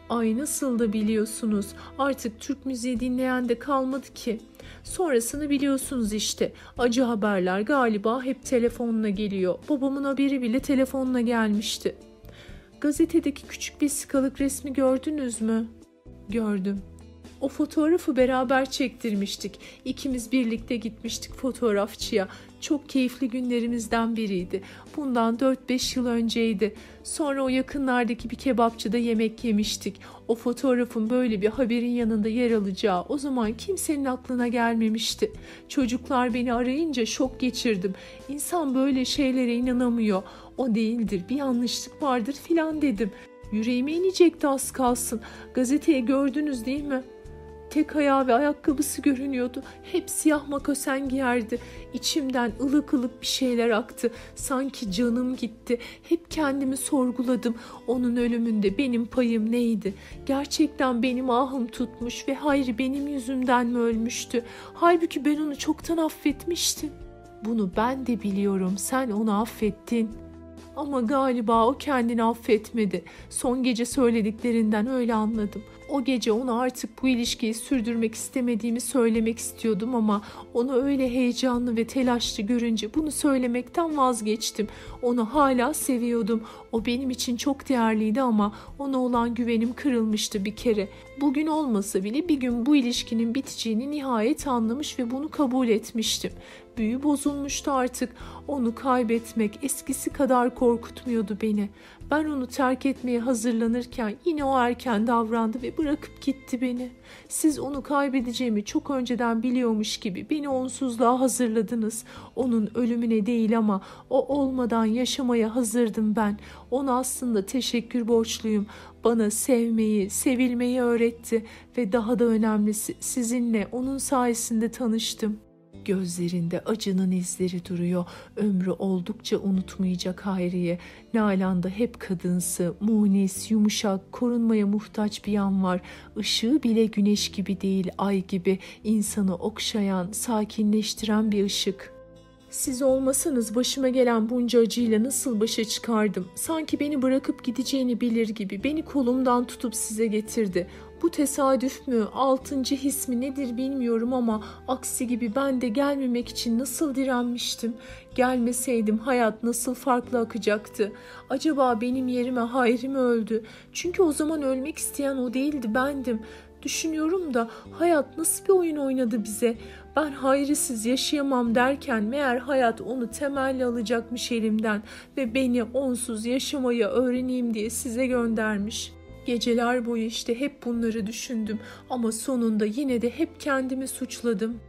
Ay nasıl da biliyorsunuz. Artık Türk müziği dinleyen de kalmadı ki. Sonrasını biliyorsunuz işte. Acı haberler galiba hep telefonla geliyor. Babamın haberi bile telefonla gelmişti. Gazetedeki küçük bir skalık resmi gördünüz mü? Gördüm. O fotoğrafı beraber çektirmiştik. İkimiz birlikte gitmiştik fotoğrafçıya. Çok keyifli günlerimizden biriydi. Bundan 4-5 yıl önceydi. Sonra o yakınlardaki bir kebapçıda yemek yemiştik. O fotoğrafın böyle bir haberin yanında yer alacağı o zaman kimsenin aklına gelmemişti. Çocuklar beni arayınca şok geçirdim. İnsan böyle şeylere inanamıyor. O değildir, bir yanlışlık vardır filan dedim. Yüreğime inecekti az kalsın. Gazeteye gördünüz değil mi?'' Tek ayağı ve ayakkabısı görünüyordu. Hep siyah makosen giyerdi. İçimden ılık ılık bir şeyler aktı. Sanki canım gitti. Hep kendimi sorguladım. Onun ölümünde benim payım neydi? Gerçekten benim ahım tutmuş ve Hayri benim yüzümden mi ölmüştü? Halbuki ben onu çoktan affetmiştim. Bunu ben de biliyorum. Sen onu affettin. Ama galiba o kendini affetmedi. Son gece söylediklerinden öyle anladım. O gece ona artık bu ilişkiyi sürdürmek istemediğimi söylemek istiyordum ama onu öyle heyecanlı ve telaşlı görünce bunu söylemekten vazgeçtim. Onu hala seviyordum. O benim için çok değerliydi ama ona olan güvenim kırılmıştı bir kere. Bugün olmasa bile bir gün bu ilişkinin biteceğini nihayet anlamış ve bunu kabul etmiştim. Büyü bozulmuştu artık. Onu kaybetmek eskisi kadar korkutmuyordu beni. Ben onu terk etmeye hazırlanırken yine o erken davrandı ve bırakıp gitti beni. Siz onu kaybedeceğimi çok önceden biliyormuş gibi beni onsuzluğa hazırladınız. Onun ölümüne değil ama o olmadan yaşamaya hazırdım ben. Ona aslında teşekkür borçluyum. Bana sevmeyi, sevilmeyi öğretti ve daha da önemlisi sizinle onun sayesinde tanıştım. Gözlerinde acının izleri duruyor. Ömrü oldukça unutmayacak Hayriye. Nalan'da hep kadınsı, munis, yumuşak, korunmaya muhtaç bir yan var. Işığı bile güneş gibi değil, ay gibi. insanı okşayan, sakinleştiren bir ışık.'' Siz olmasanız başıma gelen bunca acıyla nasıl başa çıkardım? Sanki beni bırakıp gideceğini bilir gibi beni kolumdan tutup size getirdi. Bu tesadüf mü, altıncı his mi nedir bilmiyorum ama aksi gibi ben de gelmemek için nasıl direnmiştim. Gelmeseydim hayat nasıl farklı akacaktı. Acaba benim yerime Hayri mi öldü? Çünkü o zaman ölmek isteyen o değildi bendim. Düşünüyorum da hayat nasıl bir oyun oynadı bize? Ben hayrisiz yaşayamam derken meğer hayat onu temelli alacakmış elimden ve beni onsuz yaşamayı öğreneyim diye size göndermiş. Geceler boyu işte hep bunları düşündüm ama sonunda yine de hep kendimi suçladım.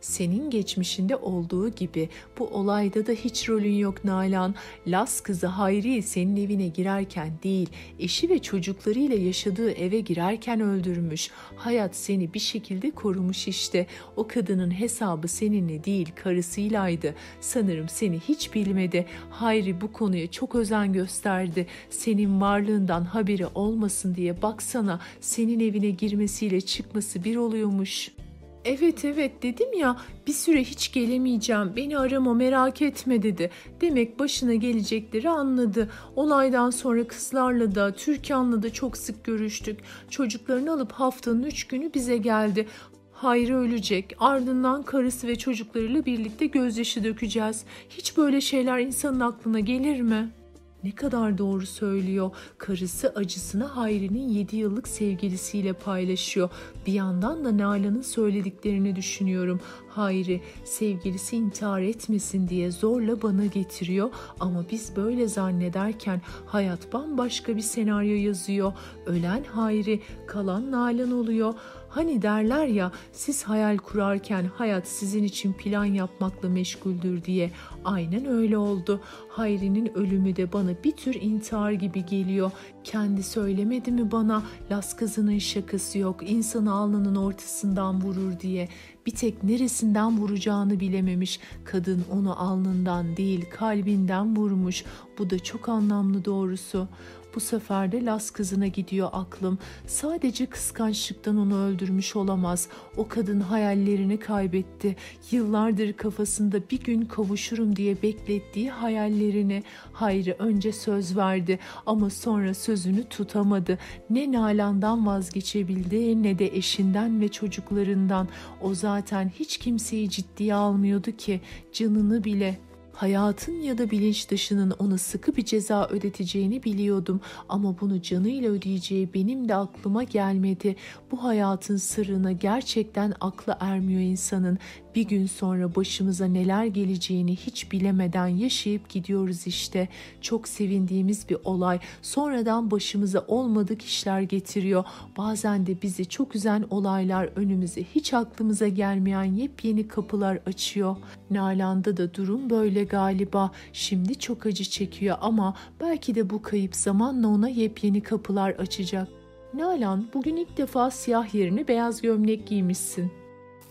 Senin geçmişinde olduğu gibi bu olayda da hiç rolün yok Nalan. Las kızı Hayri senin evine girerken değil, eşi ve çocuklarıyla yaşadığı eve girerken öldürmüş. Hayat seni bir şekilde korumuş işte. O kadının hesabı seninle değil karısıylaydı. Sanırım seni hiç bilmedi. Hayri bu konuya çok özen gösterdi. Senin varlığından haberi olmasın diye baksana senin evine girmesiyle çıkması bir oluyormuş.'' Evet evet dedim ya bir süre hiç gelemeyeceğim beni arama merak etme dedi. Demek başına gelecekleri anladı. Olaydan sonra kızlarla da Türkan'la da çok sık görüştük. Çocuklarını alıp haftanın üç günü bize geldi. Hayri ölecek. Ardından karısı ve çocuklarıyla birlikte gözyaşı dökeceğiz. Hiç böyle şeyler insanın aklına gelir mi?'' Ne kadar doğru söylüyor. Karısı acısını Hayri'nin 7 yıllık sevgilisiyle paylaşıyor. Bir yandan da Nalan'ın söylediklerini düşünüyorum. Hayri sevgilisi intihar etmesin diye zorla bana getiriyor ama biz böyle zannederken hayat bambaşka bir senaryo yazıyor. Ölen Hayri, kalan Nalan oluyor. Hani derler ya siz hayal kurarken hayat sizin için plan yapmakla meşguldür diye. Aynen öyle oldu. Hayri'nin ölümü de bana bir tür intihar gibi geliyor. Kendi söylemedi mi bana Las kızının şakası yok insanı alnının ortasından vurur diye. Bir tek neresinden vuracağını bilememiş. Kadın onu alnından değil kalbinden vurmuş. Bu da çok anlamlı doğrusu. Bu sefer de Las kızına gidiyor aklım. Sadece kıskançlıktan onu öldürmüş olamaz. O kadın hayallerini kaybetti. Yıllardır kafasında bir gün kavuşurum diye beklettiği hayallerini. Hayri önce söz verdi ama sonra sözünü tutamadı. Ne Nalan'dan vazgeçebildi ne de eşinden ve çocuklarından. O zaten hiç kimseyi ciddiye almıyordu ki canını bile hayatın ya da bilinç dışının ona sıkı bir ceza ödeteceğini biliyordum ama bunu canıyla ödeyeceği benim de aklıma gelmedi. Bu hayatın sırrına gerçekten aklı ermiyor insanın bir gün sonra başımıza neler geleceğini hiç bilemeden yaşayıp gidiyoruz işte. Çok sevindiğimiz bir olay sonradan başımıza olmadık işler getiriyor. Bazen de bizi çok üzen olaylar önümüze hiç aklımıza gelmeyen yepyeni kapılar açıyor. Nalan'da da durum böyle galiba. Şimdi çok acı çekiyor ama belki de bu kayıp zamanla ona yepyeni kapılar açacak. Nalan bugün ilk defa siyah yerine beyaz gömlek giymişsin.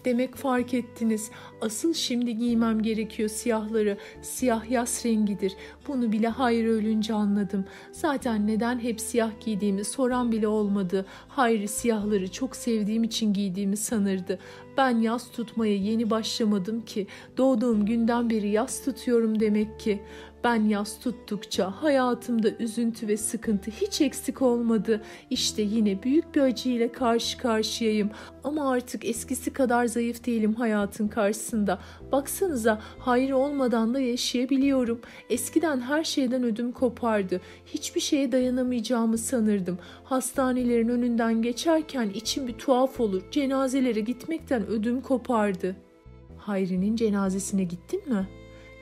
Demek fark ettiniz. Asıl şimdi giymem gerekiyor siyahları. Siyah yas rengidir. Bunu bile Hayri ölünce anladım. Zaten neden hep siyah giydiğimi soran bile olmadı. Hayri siyahları çok sevdiğim için giydiğimi sanırdı. Ben yas tutmaya yeni başlamadım ki. Doğduğum günden beri yas tutuyorum demek ki. Ben yas tuttukça hayatımda üzüntü ve sıkıntı hiç eksik olmadı. İşte yine büyük bir acıyla karşı karşıyayım. Ama artık eskisi kadar zayıf değilim hayatın karşısında. Baksanıza hayır olmadan da yaşayabiliyorum. Eskiden her şeyden ödüm kopardı. Hiçbir şeye dayanamayacağımı sanırdım. Hastanelerin önünden geçerken içim bir tuhaf olur. Cenazelere gitmekten ödüm kopardı. Hayri'nin cenazesine gittin mi?''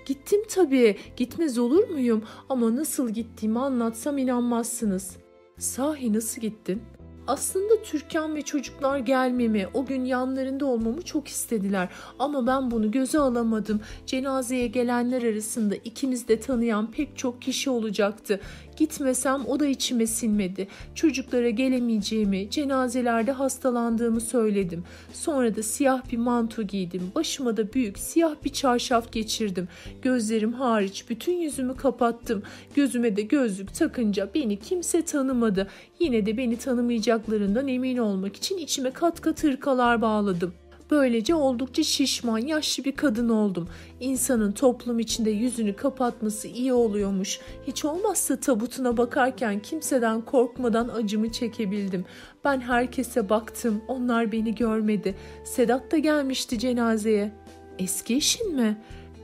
Gittim tabii. Gitmez olur muyum? Ama nasıl gittiğimi anlatsam inanmazsınız. Sahi nasıl gittin? Aslında Türkan ve çocuklar gelmemi, o gün yanlarında olmamı çok istediler. Ama ben bunu göze alamadım. Cenazeye gelenler arasında ikimiz de tanıyan pek çok kişi olacaktı. Gitmesem o da içime sinmedi. Çocuklara gelemeyeceğimi, cenazelerde hastalandığımı söyledim. Sonra da siyah bir manto giydim. Başıma da büyük siyah bir çarşaf geçirdim. Gözlerim hariç bütün yüzümü kapattım. Gözüme de gözlük takınca beni kimse tanımadı. Yine de beni tanımayacaklarından emin olmak için içime kat kat hırkalar bağladım. Böylece oldukça şişman, yaşlı bir kadın oldum. İnsanın toplum içinde yüzünü kapatması iyi oluyormuş. Hiç olmazsa tabutuna bakarken kimseden korkmadan acımı çekebildim. Ben herkese baktım, onlar beni görmedi. Sedat da gelmişti cenazeye. Eski eşin mi?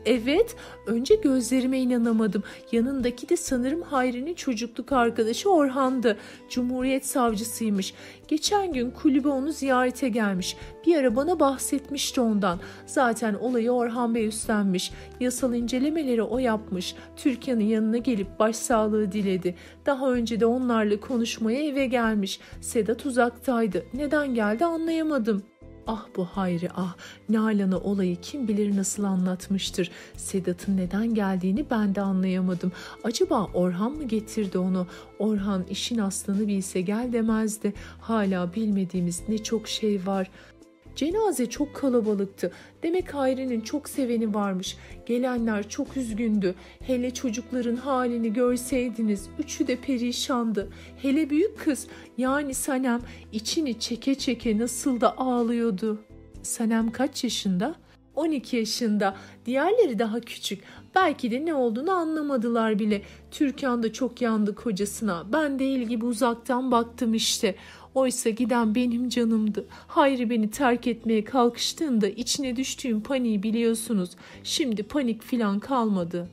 Evet, önce gözlerime inanamadım. Yanındaki de sanırım Hayri'nin çocukluk arkadaşı Orhan'dı. Cumhuriyet savcısıymış. Geçen gün kulübe onu ziyarete gelmiş. Bir ara bana bahsetmişti ondan. Zaten olayı Orhan Bey üstlenmiş. Yasal incelemeleri o yapmış. Türkan'ın yanına gelip başsağlığı diledi. Daha önce de onlarla konuşmaya eve gelmiş. Sedat uzaktaydı. Neden geldi anlayamadım. Ah bu Hayri ah Nalan'a olayı kim bilir nasıl anlatmıştır. Sedat'ın neden geldiğini ben de anlayamadım. Acaba Orhan mı getirdi onu? Orhan işin aslını bilse gel demezdi. Hala bilmediğimiz ne çok şey var. Cenaze çok kalabalıktı. Demek Hayri'nin çok seveni varmış. Gelenler çok üzgündü. Hele çocukların halini görseydiniz. Üçü de perişandı. Hele büyük kız yani Sanem içini çeke çeke nasıl da ağlıyordu. Sanem kaç yaşında? 12 yaşında. Diğerleri daha küçük. Belki de ne olduğunu anlamadılar bile. Türkan da çok yandı kocasına. Ben değil gibi uzaktan baktım işte. Oysa giden benim canımdı. Hayri beni terk etmeye kalkıştığında içine düştüğüm paniği biliyorsunuz. Şimdi panik filan kalmadı.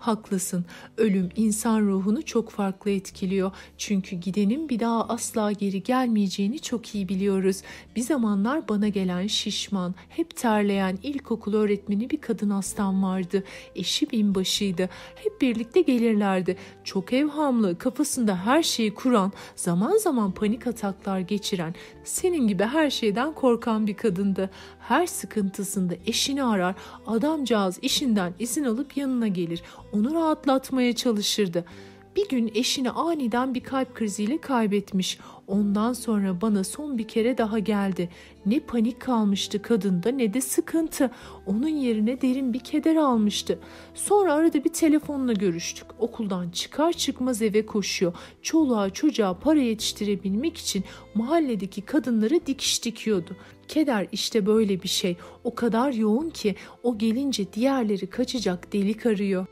Haklısın. Ölüm insan ruhunu çok farklı etkiliyor. Çünkü gidenin bir daha asla geri gelmeyeceğini çok iyi biliyoruz. Bir zamanlar bana gelen şişman, hep terleyen ilkokul öğretmeni bir kadın hastam vardı. Eşi binbaşıydı. Hep birlikte gelirlerdi. Çok evhamlı, kafasında her şeyi kuran, zaman zaman panik ataklar geçiren, senin gibi her şeyden korkan bir kadındı. Her sıkıntısında eşini arar, adamcağız işinden izin alıp yanına gelir onu rahatlatmaya çalışırdı. Bir gün eşini aniden bir kalp kriziyle kaybetmiş. Ondan sonra bana son bir kere daha geldi. Ne panik kalmıştı kadında ne de sıkıntı. Onun yerine derin bir keder almıştı. Sonra arada bir telefonla görüştük. Okuldan çıkar çıkmaz eve koşuyor. Çoluğa çocuğa para yetiştirebilmek için mahalledeki kadınlara dikiş dikiyordu. Keder işte böyle bir şey. O kadar yoğun ki o gelince diğerleri kaçacak delik arıyor.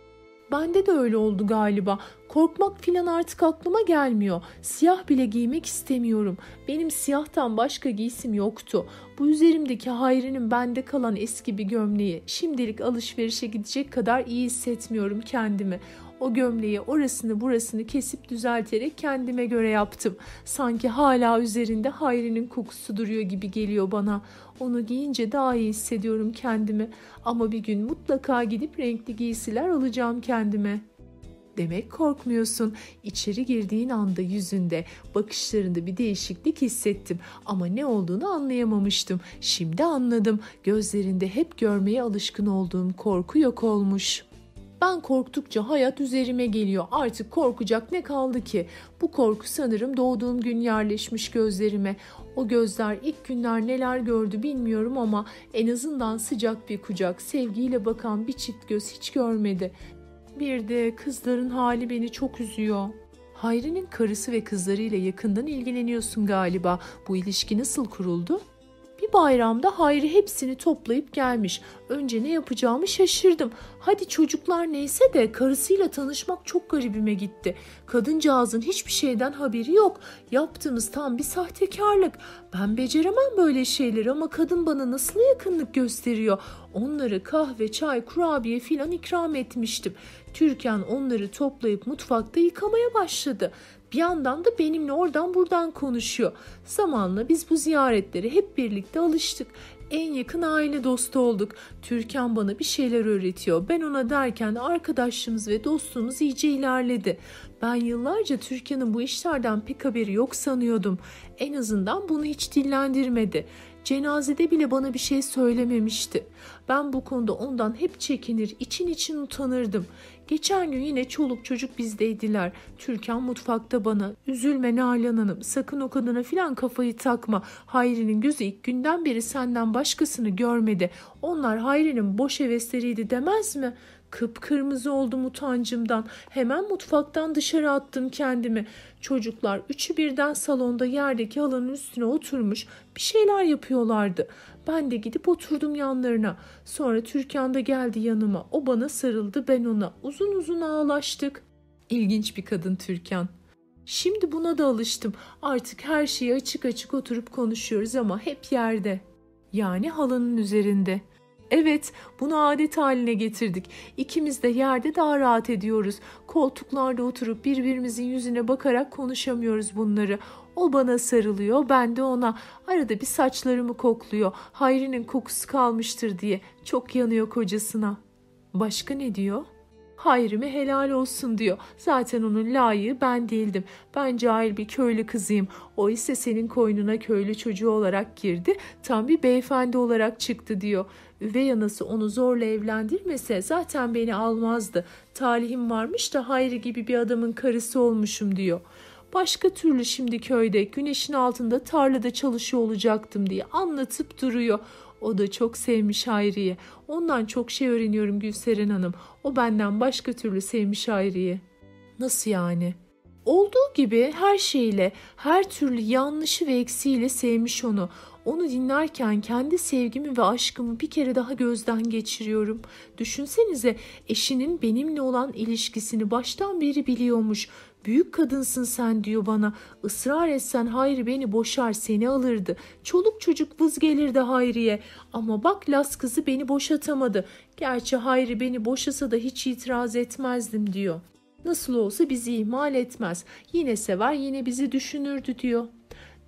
Bende de öyle oldu galiba. Korkmak filan artık aklıma gelmiyor. Siyah bile giymek istemiyorum. Benim siyahtan başka giysim yoktu. Bu üzerimdeki Hayri'nin bende kalan eski bir gömleği. Şimdilik alışverişe gidecek kadar iyi hissetmiyorum kendimi. O gömleği orasını burasını kesip düzelterek kendime göre yaptım. Sanki hala üzerinde Hayri'nin kokusu duruyor gibi geliyor bana. Onu giyince daha iyi hissediyorum kendimi. Ama bir gün mutlaka gidip renkli giysiler alacağım kendime. Demek korkmuyorsun. İçeri girdiğin anda yüzünde, bakışlarında bir değişiklik hissettim ama ne olduğunu anlayamamıştım. Şimdi anladım. Gözlerinde hep görmeye alışkın olduğum korku yok olmuş.'' Ben korktukça hayat üzerime geliyor. Artık korkacak ne kaldı ki? Bu korku sanırım doğduğum gün yerleşmiş gözlerime. O gözler ilk günler neler gördü bilmiyorum ama en azından sıcak bir kucak, sevgiyle bakan bir çift göz hiç görmedi. Bir de kızların hali beni çok üzüyor. Hayri'nin karısı ve kızlarıyla yakından ilgileniyorsun galiba. Bu ilişki nasıl kuruldu? Bir bayramda Hayri hepsini toplayıp gelmiş. Önce ne yapacağımı şaşırdım. Hadi çocuklar neyse de karısıyla tanışmak çok garibime gitti. Kadıncağızın hiçbir şeyden haberi yok. Yaptığımız tam bir sahtekarlık. Ben beceremem böyle şeyleri ama kadın bana nasıl yakınlık gösteriyor. Onları kahve, çay, kurabiye filan ikram etmiştim. Türkan onları toplayıp mutfakta yıkamaya başladı. Bir yandan da benimle oradan buradan konuşuyor. Zamanla biz bu ziyaretleri hep birlikte alıştık. En yakın aile dostu olduk. Türkan bana bir şeyler öğretiyor. Ben ona derken arkadaşlığımız ve dostluğumuz iyice ilerledi. Ben yıllarca Türkan'ın bu işlerden pek haberi yok sanıyordum. En azından bunu hiç dillendirmedi. Cenazede bile bana bir şey söylememişti. Ben bu konuda ondan hep çekinir, için için utanırdım. Geçen gün yine çoluk çocuk bizdeydiler. Türkan mutfakta bana üzülme Nalan Hanım sakın o kadına filan kafayı takma. Hayri'nin gözü ilk günden beri senden başkasını görmedi. Onlar Hayri'nin boş hevesleriydi demez mi? Kıpkırmızı oldum utancımdan. Hemen mutfaktan dışarı attım kendimi. Çocuklar üçü birden salonda yerdeki halının üstüne oturmuş bir şeyler yapıyorlardı. Ben de gidip oturdum yanlarına. Sonra Türkan da geldi yanıma. O bana sarıldı ben ona. Uzun uzun ağlaştık. İlginç bir kadın Türkan. Şimdi buna da alıştım. Artık her şeyi açık açık oturup konuşuyoruz ama hep yerde. Yani halının üzerinde. Evet, bunu adet haline getirdik. İkimiz de yerde daha rahat ediyoruz. Koltuklarda oturup birbirimizin yüzüne bakarak konuşamıyoruz bunları. O bana sarılıyor, ben de ona. Arada bir saçlarımı kokluyor. Hayri'nin kokusu kalmıştır diye. Çok yanıyor kocasına. Başka ne diyor? Hayrime helal olsun diyor. Zaten onun layığı ben değildim. Ben cahil bir köylü kızıyım. O ise senin koynuna köylü çocuğu olarak girdi. Tam bir beyefendi olarak çıktı diyor. Üvey anası onu zorla evlendirmese zaten beni almazdı. Talihim varmış da Hayri gibi bir adamın karısı olmuşum diyor. Başka türlü şimdi köyde güneşin altında tarlada çalışıyor olacaktım diye anlatıp duruyor. O da çok sevmiş Hayri'yi. Ondan çok şey öğreniyorum Gülseren Hanım. O benden başka türlü sevmiş Hayri'yi. Nasıl yani? Olduğu gibi her şeyle, her türlü yanlışı ve eksiğiyle sevmiş onu. Onu dinlerken kendi sevgimi ve aşkımı bir kere daha gözden geçiriyorum. Düşünsenize eşinin benimle olan ilişkisini baştan beri biliyormuş. Büyük kadınsın sen diyor bana. Israr etsen Hayri beni boşar seni alırdı. Çoluk çocuk vız gelirdi Hayri'ye. Ama bak Las kızı beni boşatamadı. Gerçi Hayri beni boşasa da hiç itiraz etmezdim diyor. Nasıl olsa bizi ihmal etmez. Yine sever yine bizi düşünürdü diyor.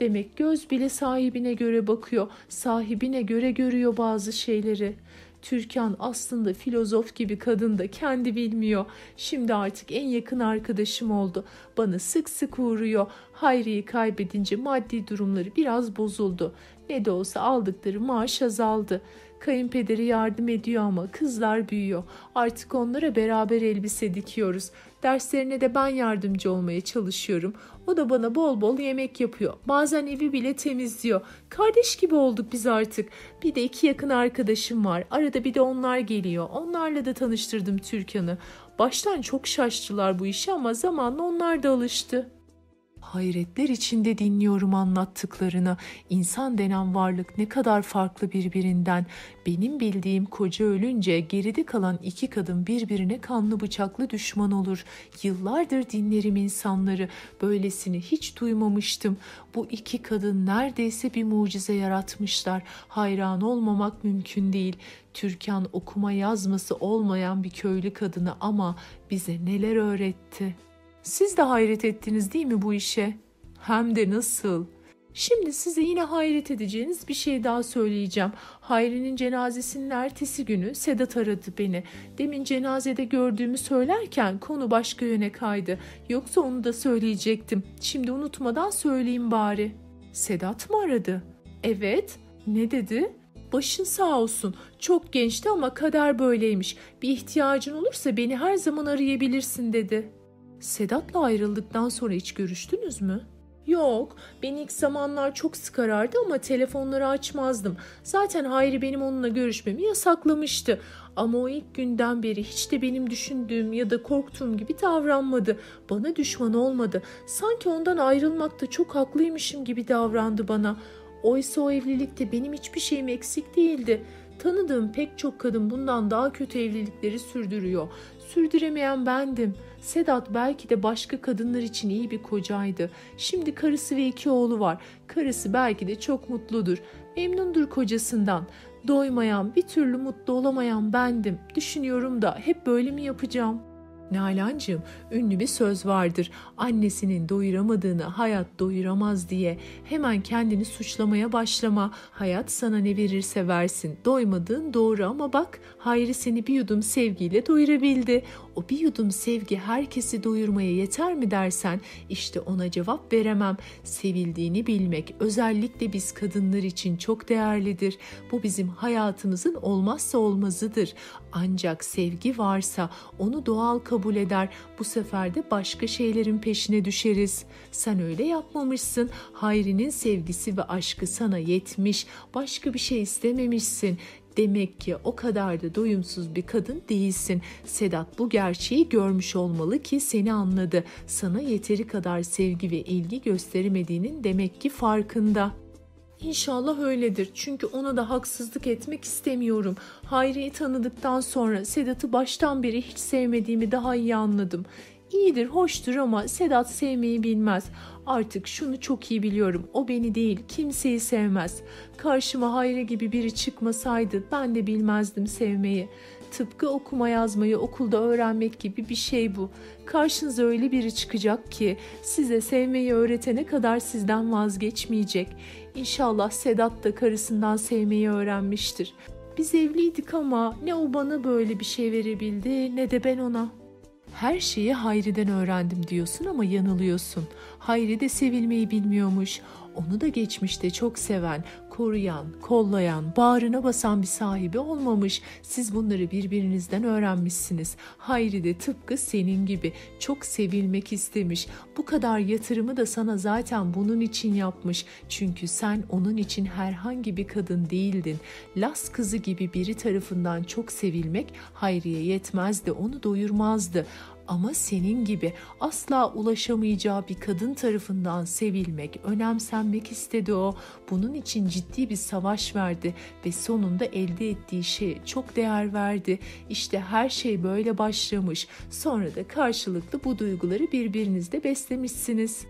Demek göz bile sahibine göre bakıyor, sahibine göre görüyor bazı şeyleri. Türkan aslında filozof gibi kadın da kendi bilmiyor. Şimdi artık en yakın arkadaşım oldu. Bana sık sık uğruyor. Hayri'yi kaybedince maddi durumları biraz bozuldu. Ne de olsa aldıkları maaş azaldı. Kayınpederi yardım ediyor ama kızlar büyüyor. Artık onlara beraber elbise dikiyoruz. Derslerine de ben yardımcı olmaya çalışıyorum. O da bana bol bol yemek yapıyor. Bazen evi bile temizliyor. Kardeş gibi olduk biz artık. Bir de iki yakın arkadaşım var. Arada bir de onlar geliyor. Onlarla da tanıştırdım Türkan'ı. Baştan çok şaştılar bu işe ama zamanla onlar da alıştı. Hayretler içinde dinliyorum anlattıklarını. İnsan denen varlık ne kadar farklı birbirinden. Benim bildiğim koca ölünce geride kalan iki kadın birbirine kanlı bıçaklı düşman olur. Yıllardır dinlerim insanları. Böylesini hiç duymamıştım. Bu iki kadın neredeyse bir mucize yaratmışlar. Hayran olmamak mümkün değil. Türkan okuma yazması olmayan bir köylü kadını ama bize neler öğretti.'' Siz de hayret ettiniz değil mi bu işe? Hem de nasıl? Şimdi size yine hayret edeceğiniz bir şey daha söyleyeceğim. Hayri'nin cenazesinin ertesi günü Sedat aradı beni. Demin cenazede gördüğümü söylerken konu başka yöne kaydı. Yoksa onu da söyleyecektim. Şimdi unutmadan söyleyeyim bari. Sedat mı aradı? Evet. Ne dedi? Başın sağ olsun. Çok gençti ama kader böyleymiş. Bir ihtiyacın olursa beni her zaman arayabilirsin dedi. Sedat'la ayrıldıktan sonra hiç görüştünüz mü? Yok, beni ilk zamanlar çok sık arardı ama telefonları açmazdım. Zaten Hayri benim onunla görüşmemi yasaklamıştı. Ama o ilk günden beri hiç de benim düşündüğüm ya da korktuğum gibi davranmadı. Bana düşman olmadı. Sanki ondan ayrılmakta çok haklıymışım gibi davrandı bana. Oysa o evlilikte benim hiçbir şeyim eksik değildi. Tanıdığım pek çok kadın bundan daha kötü evlilikleri sürdürüyor. Sürdüremeyen bendim. Sedat belki de başka kadınlar için iyi bir kocaydı. Şimdi karısı ve iki oğlu var. Karısı belki de çok mutludur. Memnundur kocasından. Doymayan, bir türlü mutlu olamayan bendim. Düşünüyorum da hep böyle mi yapacağım?'' Nalan'cığım ünlü bir söz vardır. Annesinin doyuramadığını hayat doyuramaz diye hemen kendini suçlamaya başlama. Hayat sana ne verirse versin. Doymadığın doğru ama bak Hayri seni bir yudum sevgiyle doyurabildi. O bir yudum sevgi herkesi doyurmaya yeter mi dersen işte ona cevap veremem. Sevildiğini bilmek özellikle biz kadınlar için çok değerlidir. Bu bizim hayatımızın olmazsa olmazıdır. Ancak sevgi varsa onu doğal kabul eder. Bu sefer de başka şeylerin peşine düşeriz. Sen öyle yapmamışsın. Hayri'nin sevgisi ve aşkı sana yetmiş. Başka bir şey istememişsin. Demek ki o kadar da doyumsuz bir kadın değilsin. Sedat bu gerçeği görmüş olmalı ki seni anladı. Sana yeteri kadar sevgi ve ilgi gösteremediğinin demek ki farkında. İnşallah öyledir. Çünkü ona da haksızlık etmek istemiyorum. Hayri'yi tanıdıktan sonra Sedat'ı baştan beri hiç sevmediğimi daha iyi anladım. İyidir, hoştur ama Sedat sevmeyi bilmez. Artık şunu çok iyi biliyorum. O beni değil, kimseyi sevmez. Karşıma Hayri gibi biri çıkmasaydı ben de bilmezdim sevmeyi. Tıpkı okuma yazmayı okulda öğrenmek gibi bir şey bu. Karşınıza öyle biri çıkacak ki size sevmeyi öğretene kadar sizden vazgeçmeyecek. İnşallah Sedat da karısından sevmeyi öğrenmiştir. Biz evliydik ama ne o bana böyle bir şey verebildi ne de ben ona. Her şeyi Hayri'den öğrendim diyorsun ama yanılıyorsun. Hayri de sevilmeyi bilmiyormuş. Onu da geçmişte çok seven, koruyan, kollayan, bağrına basan bir sahibi olmamış. Siz bunları birbirinizden öğrenmişsiniz. Hayri de tıpkı senin gibi çok sevilmek istemiş. Bu kadar yatırımı da sana zaten bunun için yapmış. Çünkü sen onun için herhangi bir kadın değildin. Las kızı gibi biri tarafından çok sevilmek Hayri'ye yetmezdi, onu doyurmazdı. Ama senin gibi asla ulaşamayacağı bir kadın tarafından sevilmek, önemsenmek istedi o. Bunun için ciddi bir savaş verdi ve sonunda elde ettiği şeye çok değer verdi. İşte her şey böyle başlamış. Sonra da karşılıklı bu duyguları birbirinizde beslemişsiniz.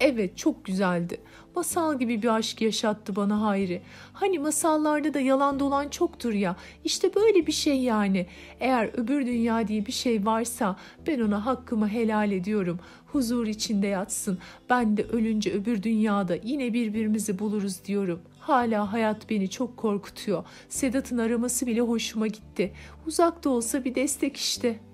Evet çok güzeldi. Masal gibi bir aşk yaşattı bana Hayri. Hani masallarda da yalan dolan çoktur ya. İşte böyle bir şey yani. Eğer öbür dünya diye bir şey varsa ben ona hakkımı helal ediyorum. Huzur içinde yatsın. Ben de ölünce öbür dünyada yine birbirimizi buluruz diyorum. Hala hayat beni çok korkutuyor. Sedat'ın araması bile hoşuma gitti. Uzakta olsa bir destek işte.''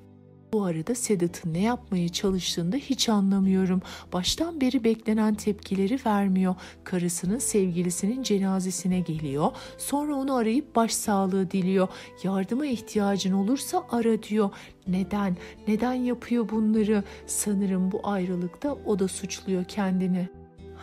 Bu arada Sedat'ın ne yapmaya çalıştığını hiç anlamıyorum. Baştan beri beklenen tepkileri vermiyor. Karısının sevgilisinin cenazesine geliyor. Sonra onu arayıp başsağlığı diliyor. Yardıma ihtiyacın olursa ara diyor. Neden? Neden yapıyor bunları? Sanırım bu ayrılıkta o da suçluyor kendini.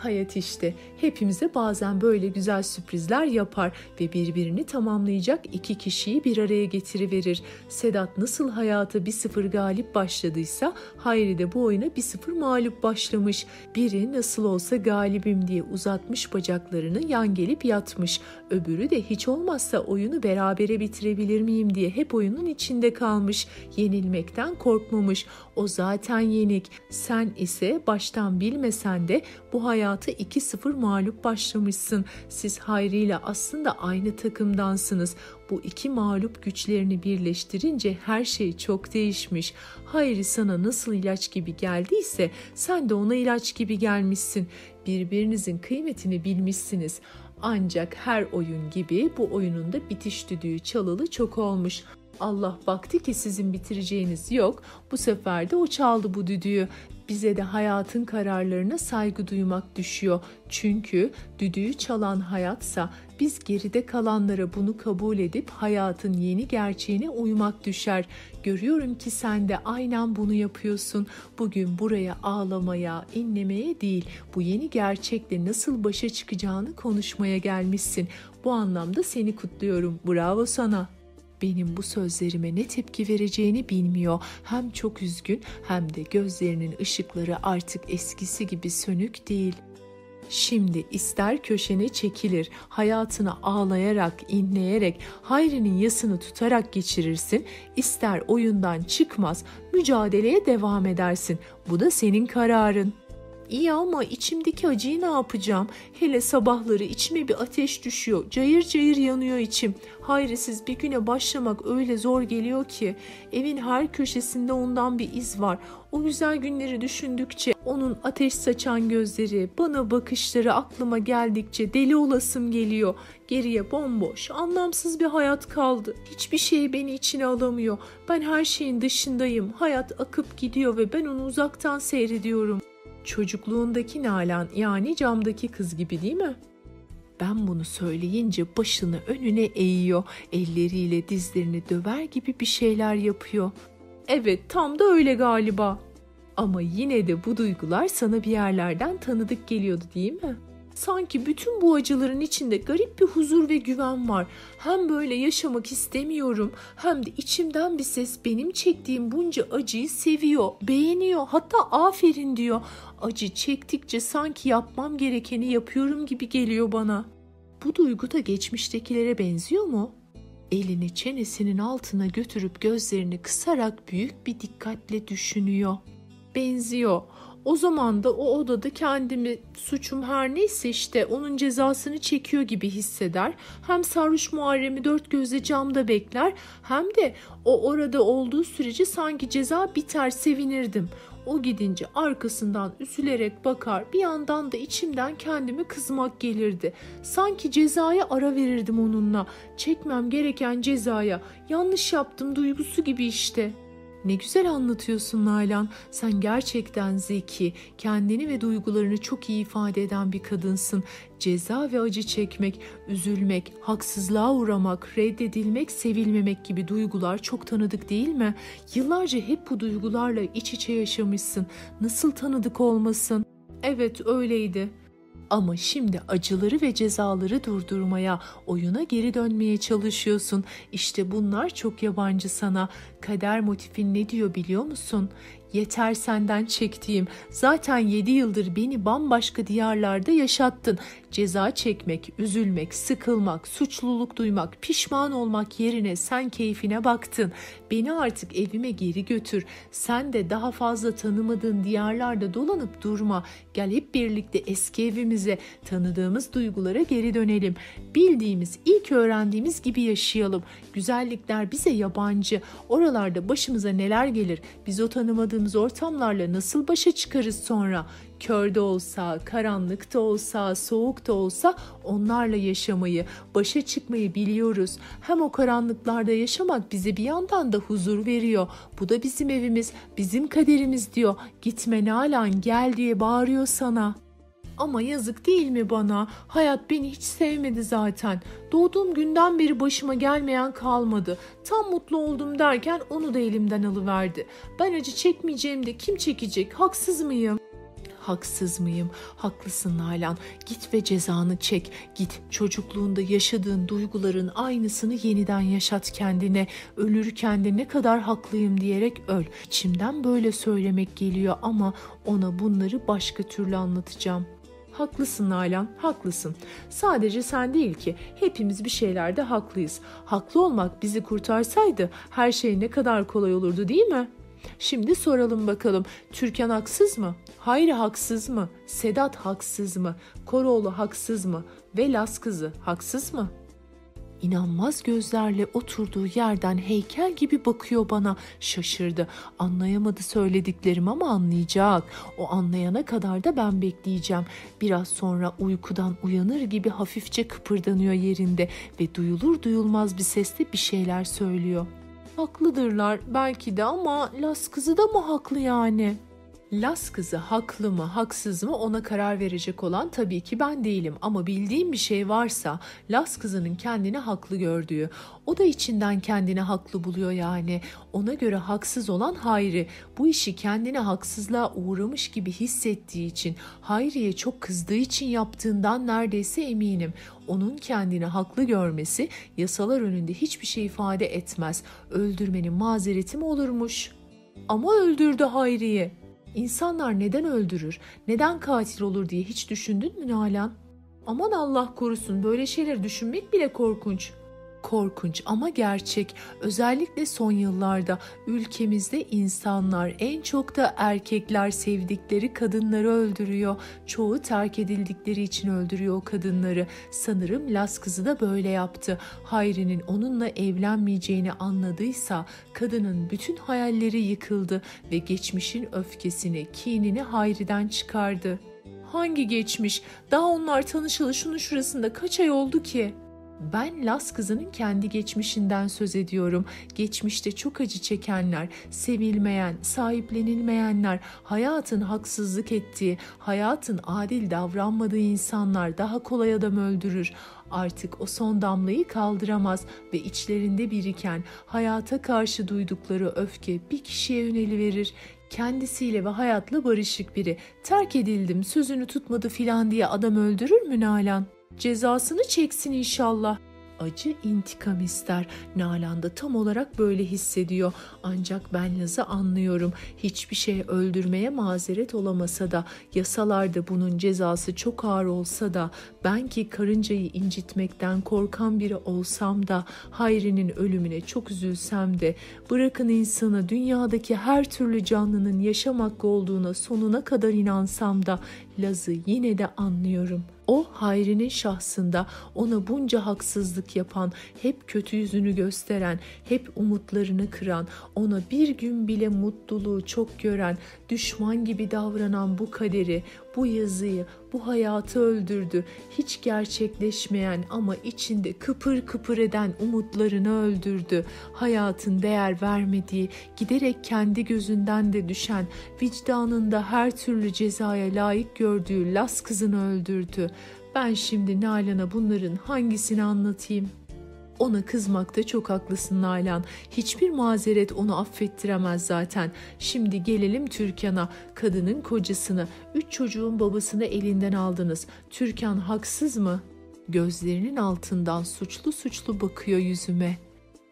Hayat işte hepimize bazen böyle güzel sürprizler yapar ve birbirini tamamlayacak iki kişiyi bir araya getiriverir. Sedat nasıl hayata bir sıfır galip başladıysa Hayri de bu oyuna bir sıfır mağlup başlamış. Biri nasıl olsa galibim diye uzatmış bacaklarını yan gelip yatmış. Öbürü de hiç olmazsa oyunu berabere bitirebilir miyim diye hep oyunun içinde kalmış. Yenilmekten korkmamış. O zaten yenik. Sen ise baştan bilmesen de bu hayatı 2-0 mağlup başlamışsın. Siz Hayri ile aslında aynı takımdansınız. Bu iki mağlup güçlerini birleştirince her şey çok değişmiş. Hayri sana nasıl ilaç gibi geldiyse sen de ona ilaç gibi gelmişsin. Birbirinizin kıymetini bilmişsiniz. Ancak her oyun gibi bu oyunun da bitiş düdüğü çalalı çok olmuş. Allah baktı ki sizin bitireceğiniz yok. Bu sefer de o çaldı bu düdüğü. Bize de hayatın kararlarına saygı duymak düşüyor. Çünkü düdüğü çalan hayatsa biz geride kalanlara bunu kabul edip hayatın yeni gerçeğine uymak düşer. Görüyorum ki sen de aynen bunu yapıyorsun. Bugün buraya ağlamaya, inlemeye değil, bu yeni gerçekle nasıl başa çıkacağını konuşmaya gelmişsin. Bu anlamda seni kutluyorum. Bravo sana benim bu sözlerime ne tepki vereceğini bilmiyor. Hem çok üzgün hem de gözlerinin ışıkları artık eskisi gibi sönük değil. Şimdi ister köşene çekilir, hayatını ağlayarak, inleyerek, Hayri'nin yasını tutarak geçirirsin, ister oyundan çıkmaz, mücadeleye devam edersin. Bu da senin kararın. İyi ama içimdeki acıyı ne yapacağım? Hele sabahları içime bir ateş düşüyor. Cayır cayır yanıyor içim. Hayresiz bir güne başlamak öyle zor geliyor ki. Evin her köşesinde ondan bir iz var. O güzel günleri düşündükçe onun ateş saçan gözleri, bana bakışları aklıma geldikçe deli olasım geliyor. Geriye bomboş, anlamsız bir hayat kaldı. Hiçbir şey beni içine alamıyor. Ben her şeyin dışındayım. Hayat akıp gidiyor ve ben onu uzaktan seyrediyorum. Çocukluğundaki Nalan yani camdaki kız gibi değil mi? Ben bunu söyleyince başını önüne eğiyor, elleriyle dizlerini döver gibi bir şeyler yapıyor. Evet tam da öyle galiba. Ama yine de bu duygular sana bir yerlerden tanıdık geliyordu değil mi? Sanki bütün bu acıların içinde garip bir huzur ve güven var. Hem böyle yaşamak istemiyorum hem de içimden bir ses benim çektiğim bunca acıyı seviyor, beğeniyor, hatta aferin diyor. Acı çektikçe sanki yapmam gerekeni yapıyorum gibi geliyor bana. Bu duygu da geçmiştekilere benziyor mu? Elini çenesinin altına götürüp gözlerini kısarak büyük bir dikkatle düşünüyor. Benziyor. O zaman da o odada kendimi suçum her neyse işte onun cezasını çekiyor gibi hisseder. Hem sarhoş Muharrem'i dört gözle camda bekler hem de o orada olduğu sürece sanki ceza biter sevinirdim. O gidince arkasından üzülerek bakar bir yandan da içimden kendimi kızmak gelirdi. Sanki cezaya ara verirdim onunla. Çekmem gereken cezaya. Yanlış yaptım duygusu gibi işte.'' Ne güzel anlatıyorsun Nalan. Sen gerçekten zeki, kendini ve duygularını çok iyi ifade eden bir kadınsın. Ceza ve acı çekmek, üzülmek, haksızlığa uğramak, reddedilmek, sevilmemek gibi duygular çok tanıdık değil mi? Yıllarca hep bu duygularla iç içe yaşamışsın. Nasıl tanıdık olmasın? Evet öyleydi. Ama şimdi acıları ve cezaları durdurmaya, oyuna geri dönmeye çalışıyorsun. İşte bunlar çok yabancı sana. Kader motifin ne diyor biliyor musun? Yeter senden çektiğim. Zaten yedi yıldır beni bambaşka diyarlarda yaşattın. Ceza çekmek, üzülmek, sıkılmak, suçluluk duymak, pişman olmak yerine sen keyfine baktın. Beni artık evime geri götür. Sen de daha fazla tanımadığın diyarlarda dolanıp durma. Gel hep birlikte eski evimize, tanıdığımız duygulara geri dönelim. Bildiğimiz, ilk öğrendiğimiz gibi yaşayalım. Güzellikler bize yabancı. Oralarda başımıza neler gelir? Biz o tanımadığımız ortamlarla nasıl başa çıkarız sonra? Kör de olsa, karanlık da olsa, soğuk da olsa onlarla yaşamayı, başa çıkmayı biliyoruz. Hem o karanlıklarda yaşamak bize bir yandan da huzur veriyor. Bu da bizim evimiz, bizim kaderimiz diyor. Gitme Nalan gel diye bağırıyor sana. Ama yazık değil mi bana? Hayat beni hiç sevmedi zaten. Doğduğum günden beri başıma gelmeyen kalmadı. Tam mutlu oldum derken onu da elimden alıverdi. Ben acı çekmeyeceğim de kim çekecek? Haksız mıyım? Haksız mıyım? Haklısın Nalan. Git ve cezanı çek. Git çocukluğunda yaşadığın duyguların aynısını yeniden yaşat kendine. Ölürken de ne kadar haklıyım diyerek öl. İçimden böyle söylemek geliyor ama ona bunları başka türlü anlatacağım. Haklısın Nalan, haklısın. Sadece sen değil ki hepimiz bir şeylerde haklıyız. Haklı olmak bizi kurtarsaydı her şey ne kadar kolay olurdu değil mi? Şimdi soralım bakalım Türkan haksız mı? Hayri haksız mı? Sedat haksız mı? Koroğlu haksız mı? Ve Las kızı haksız mı?'' İnanmaz gözlerle oturduğu yerden heykel gibi bakıyor bana. Şaşırdı. Anlayamadı söylediklerim ama anlayacak. O anlayana kadar da ben bekleyeceğim. Biraz sonra uykudan uyanır gibi hafifçe kıpırdanıyor yerinde ve duyulur duyulmaz bir sesle bir şeyler söylüyor. Haklıdırlar belki de ama Las kızı da mı haklı yani?'' Las kızı haklı mı haksız mı ona karar verecek olan tabii ki ben değilim. Ama bildiğim bir şey varsa Las kızının kendini haklı gördüğü o da içinden kendini haklı buluyor yani. Ona göre haksız olan Hayri bu işi kendine haksızlığa uğramış gibi hissettiği için Hayri'ye çok kızdığı için yaptığından neredeyse eminim. Onun kendini haklı görmesi yasalar önünde hiçbir şey ifade etmez. Öldürmenin mazereti mi olurmuş? Ama öldürdü Hayri'yi İnsanlar neden öldürür, neden katil olur diye hiç düşündün mü Nalan? Aman Allah korusun böyle şeyler düşünmek bile korkunç korkunç ama gerçek. Özellikle son yıllarda ülkemizde insanlar en çok da erkekler sevdikleri kadınları öldürüyor. Çoğu terk edildikleri için öldürüyor o kadınları. Sanırım Las kızı da böyle yaptı. Hayri'nin onunla evlenmeyeceğini anladıysa kadının bütün hayalleri yıkıldı ve geçmişin öfkesini, kinini Hayri'den çıkardı. Hangi geçmiş? Daha onlar tanışılı şunun şurasında kaç ay oldu ki?'' Ben Las kızının kendi geçmişinden söz ediyorum. Geçmişte çok acı çekenler, sevilmeyen, sahiplenilmeyenler, hayatın haksızlık ettiği, hayatın adil davranmadığı insanlar daha kolay adam öldürür. Artık o son damlayı kaldıramaz ve içlerinde biriken hayata karşı duydukları öfke bir kişiye yöneliverir kendisiyle ve hayatla barışık biri. Terk edildim, sözünü tutmadı filan diye adam öldürür mü Nalan? Cezasını çeksin inşallah acı intikam ister. Nalan da tam olarak böyle hissediyor. Ancak ben Laz'ı anlıyorum. Hiçbir şey öldürmeye mazeret olamasa da yasalarda bunun cezası çok ağır olsa da ben ki karıncayı incitmekten korkan biri olsam da Hayri'nin ölümüne çok üzülsem de bırakın insanı dünyadaki her türlü canlının yaşam hakkı olduğuna sonuna kadar inansam da Laz'ı yine de anlıyorum. O Hayri'nin şahsında ona bunca haksızlık yapan, hep kötü yüzünü gösteren, hep umutlarını kıran, ona bir gün bile mutluluğu çok gören, düşman gibi davranan bu kaderi, bu yazıyı, bu hayatı öldürdü. Hiç gerçekleşmeyen ama içinde kıpır kıpır eden umutlarını öldürdü. Hayatın değer vermediği, giderek kendi gözünden de düşen, vicdanında her türlü cezaya layık gördüğü Las kızını öldürdü. Ben şimdi Nalan'a bunların hangisini anlatayım?'' Ona kızmakta çok haklısın Nalan. Hiçbir mazeret onu affettiremez zaten. Şimdi gelelim Türkan'a. Kadının kocasını, üç çocuğun babasını elinden aldınız. Türkan haksız mı? Gözlerinin altından suçlu suçlu bakıyor yüzüme.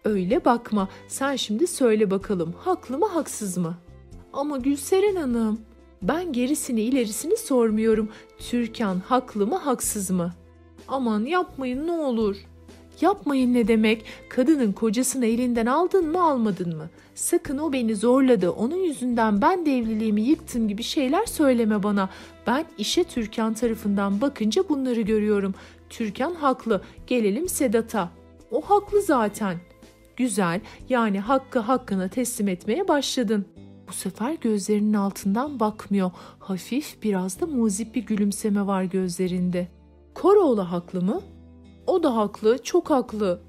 Öyle bakma. Sen şimdi söyle bakalım. Haklı mı haksız mı? Ama Gülseren Hanım, ben gerisini ilerisini sormuyorum. Türkan haklı mı haksız mı? Aman yapmayın ne olur.'' Yapmayın ne demek? Kadının kocasını elinden aldın mı almadın mı? Sakın o beni zorladı. Onun yüzünden ben de evliliğimi yıktım gibi şeyler söyleme bana. Ben işe Türkan tarafından bakınca bunları görüyorum. Türkan haklı. Gelelim Sedat'a. O haklı zaten. Güzel. Yani hakkı hakkına teslim etmeye başladın. Bu sefer gözlerinin altından bakmıyor. Hafif biraz da muzip bir gülümseme var gözlerinde. Koroğlu haklı mı? O da haklı, çok haklı.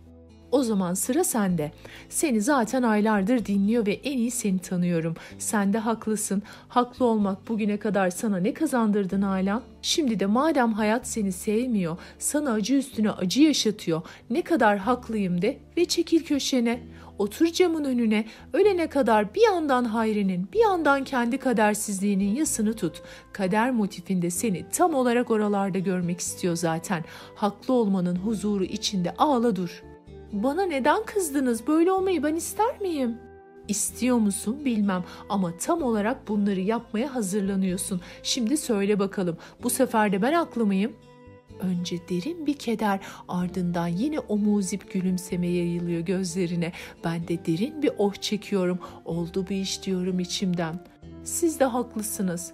O zaman sıra sende. Seni zaten aylardır dinliyor ve en iyi seni tanıyorum. Sen de haklısın. Haklı olmak bugüne kadar sana ne kazandırdın Nalan? Şimdi de madem hayat seni sevmiyor, sana acı üstüne acı yaşatıyor. Ne kadar haklıyım de ve çekil köşene. Otur camın önüne, ölene kadar bir yandan Hayri'nin, bir yandan kendi kadersizliğinin yasını tut. Kader motifinde seni tam olarak oralarda görmek istiyor zaten. Haklı olmanın huzuru içinde ağla dur. Bana neden kızdınız? Böyle olmayı ben ister miyim?'' İstiyor musun bilmem ama tam olarak bunları yapmaya hazırlanıyorsun. Şimdi söyle bakalım bu sefer de ben haklı mıyım? Önce derin bir keder ardından yine o muzip gülümseme yayılıyor gözlerine. Ben de derin bir oh çekiyorum. Oldu bir iş diyorum içimden. Siz de haklısınız.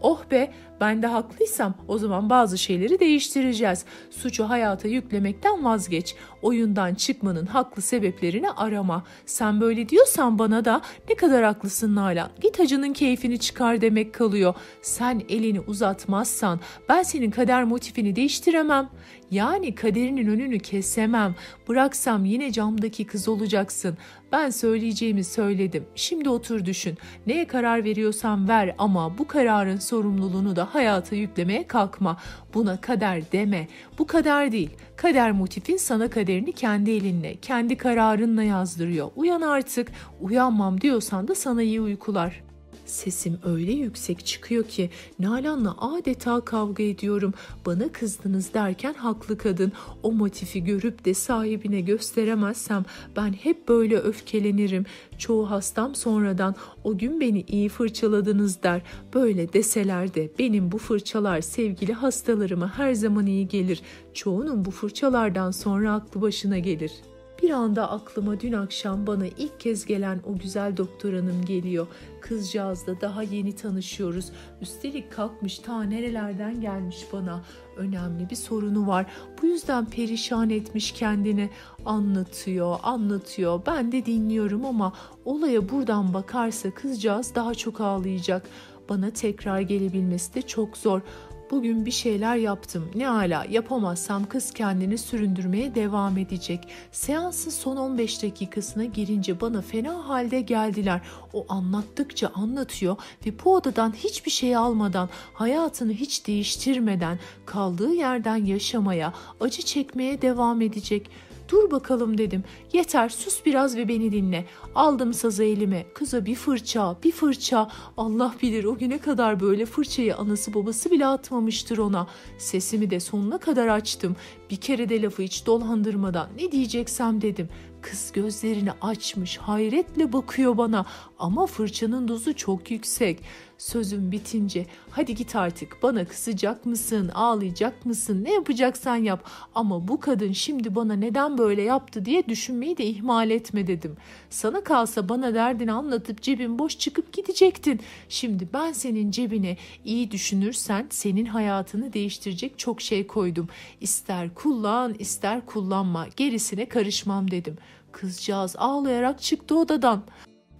Oh be ben de haklıysam o zaman bazı şeyleri değiştireceğiz. Suçu hayata yüklemekten vazgeç. Oyundan çıkmanın haklı sebeplerini arama. Sen böyle diyorsan bana da ne kadar haklısın Nalan. Git acının keyfini çıkar demek kalıyor. Sen elini uzatmazsan ben senin kader motifini değiştiremem. Yani kaderinin önünü kesemem. Bıraksam yine camdaki kız olacaksın. Ben söyleyeceğimi söyledim. Şimdi otur düşün. Neye karar veriyorsan ver ama bu kararın sorumluluğunu da hayata yüklemeye kalkma. Buna kader deme. Bu kader değil. Kader motifin sana kaderini kendi elinle, kendi kararınla yazdırıyor. Uyan artık. Uyanmam diyorsan da sana iyi uykular. Sesim öyle yüksek çıkıyor ki Nalan'la adeta kavga ediyorum. Bana kızdınız derken haklı kadın. O motifi görüp de sahibine gösteremezsem ben hep böyle öfkelenirim. Çoğu hastam sonradan o gün beni iyi fırçaladınız der. Böyle deseler de benim bu fırçalar sevgili hastalarıma her zaman iyi gelir. Çoğunun bu fırçalardan sonra aklı başına gelir.'' Bir anda aklıma dün akşam bana ilk kez gelen o güzel doktor hanım geliyor. Kızcağızla daha yeni tanışıyoruz. Üstelik kalkmış ta nerelerden gelmiş bana. Önemli bir sorunu var. Bu yüzden perişan etmiş kendini. Anlatıyor, anlatıyor. Ben de dinliyorum ama olaya buradan bakarsa kızcağız daha çok ağlayacak. Bana tekrar gelebilmesi de çok zor. Bugün bir şeyler yaptım. Ne hala yapamazsam kız kendini süründürmeye devam edecek. Seansın son 15 dakikasına girince bana fena halde geldiler. O anlattıkça anlatıyor ve bu odadan hiçbir şey almadan, hayatını hiç değiştirmeden kaldığı yerden yaşamaya, acı çekmeye devam edecek. Dur bakalım dedim. Yeter sus biraz ve beni dinle. Aldım sazı elime. Kıza bir fırça, bir fırça. Allah bilir o güne kadar böyle fırçayı anası babası bile atmamıştır ona. Sesimi de sonuna kadar açtım. Bir kere de lafı hiç dolandırmadan ne diyeceksem dedim. Kız gözlerini açmış hayretle bakıyor bana ama fırçanın dozu çok yüksek. Sözüm bitince hadi git artık bana kızacak mısın, ağlayacak mısın, ne yapacaksan yap. Ama bu kadın şimdi bana neden böyle yaptı diye düşünmeyi de ihmal etme dedim. Sana kalsa bana derdini anlatıp cebin boş çıkıp gidecektin. Şimdi ben senin cebine iyi düşünürsen senin hayatını değiştirecek çok şey koydum. İster kullan ister kullanma gerisine karışmam dedim. Kızcağız ağlayarak çıktı odadan.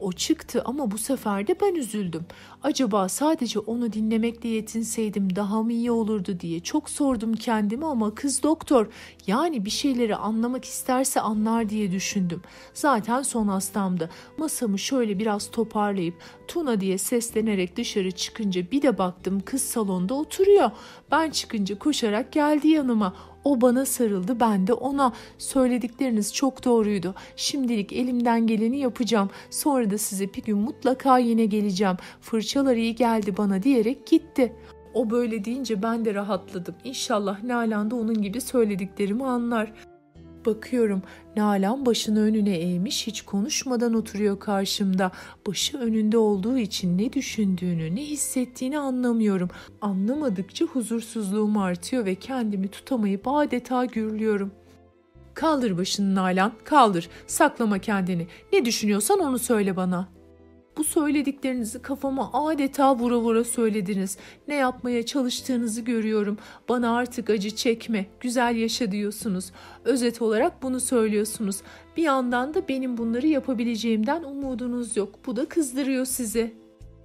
O çıktı ama bu sefer de ben üzüldüm. Acaba sadece onu dinlemekle yetinseydim daha mı iyi olurdu diye çok sordum kendime ama kız doktor yani bir şeyleri anlamak isterse anlar diye düşündüm. Zaten son hastamdı. Masamı şöyle biraz toparlayıp Tuna diye seslenerek dışarı çıkınca bir de baktım kız salonda oturuyor. Ben çıkınca koşarak geldi yanıma. O bana sarıldı, ben de ona. Söyledikleriniz çok doğruydu. Şimdilik elimden geleni yapacağım. Sonra da size bir gün mutlaka yine geleceğim. Fırçalar iyi geldi bana diyerek gitti. O böyle deyince ben de rahatladım. İnşallah Nalan da onun gibi söylediklerimi anlar. Bakıyorum Nalan başını önüne eğmiş hiç konuşmadan oturuyor karşımda. Başı önünde olduğu için ne düşündüğünü ne hissettiğini anlamıyorum. Anlamadıkça huzursuzluğum artıyor ve kendimi tutamayıp adeta gürlüyorum. Kaldır başını Nalan kaldır saklama kendini ne düşünüyorsan onu söyle bana.'' Bu söylediklerinizi kafama adeta vura vura söylediniz. Ne yapmaya çalıştığınızı görüyorum. Bana artık acı çekme, güzel yaşa diyorsunuz. Özet olarak bunu söylüyorsunuz. Bir yandan da benim bunları yapabileceğimden umudunuz yok. Bu da kızdırıyor sizi.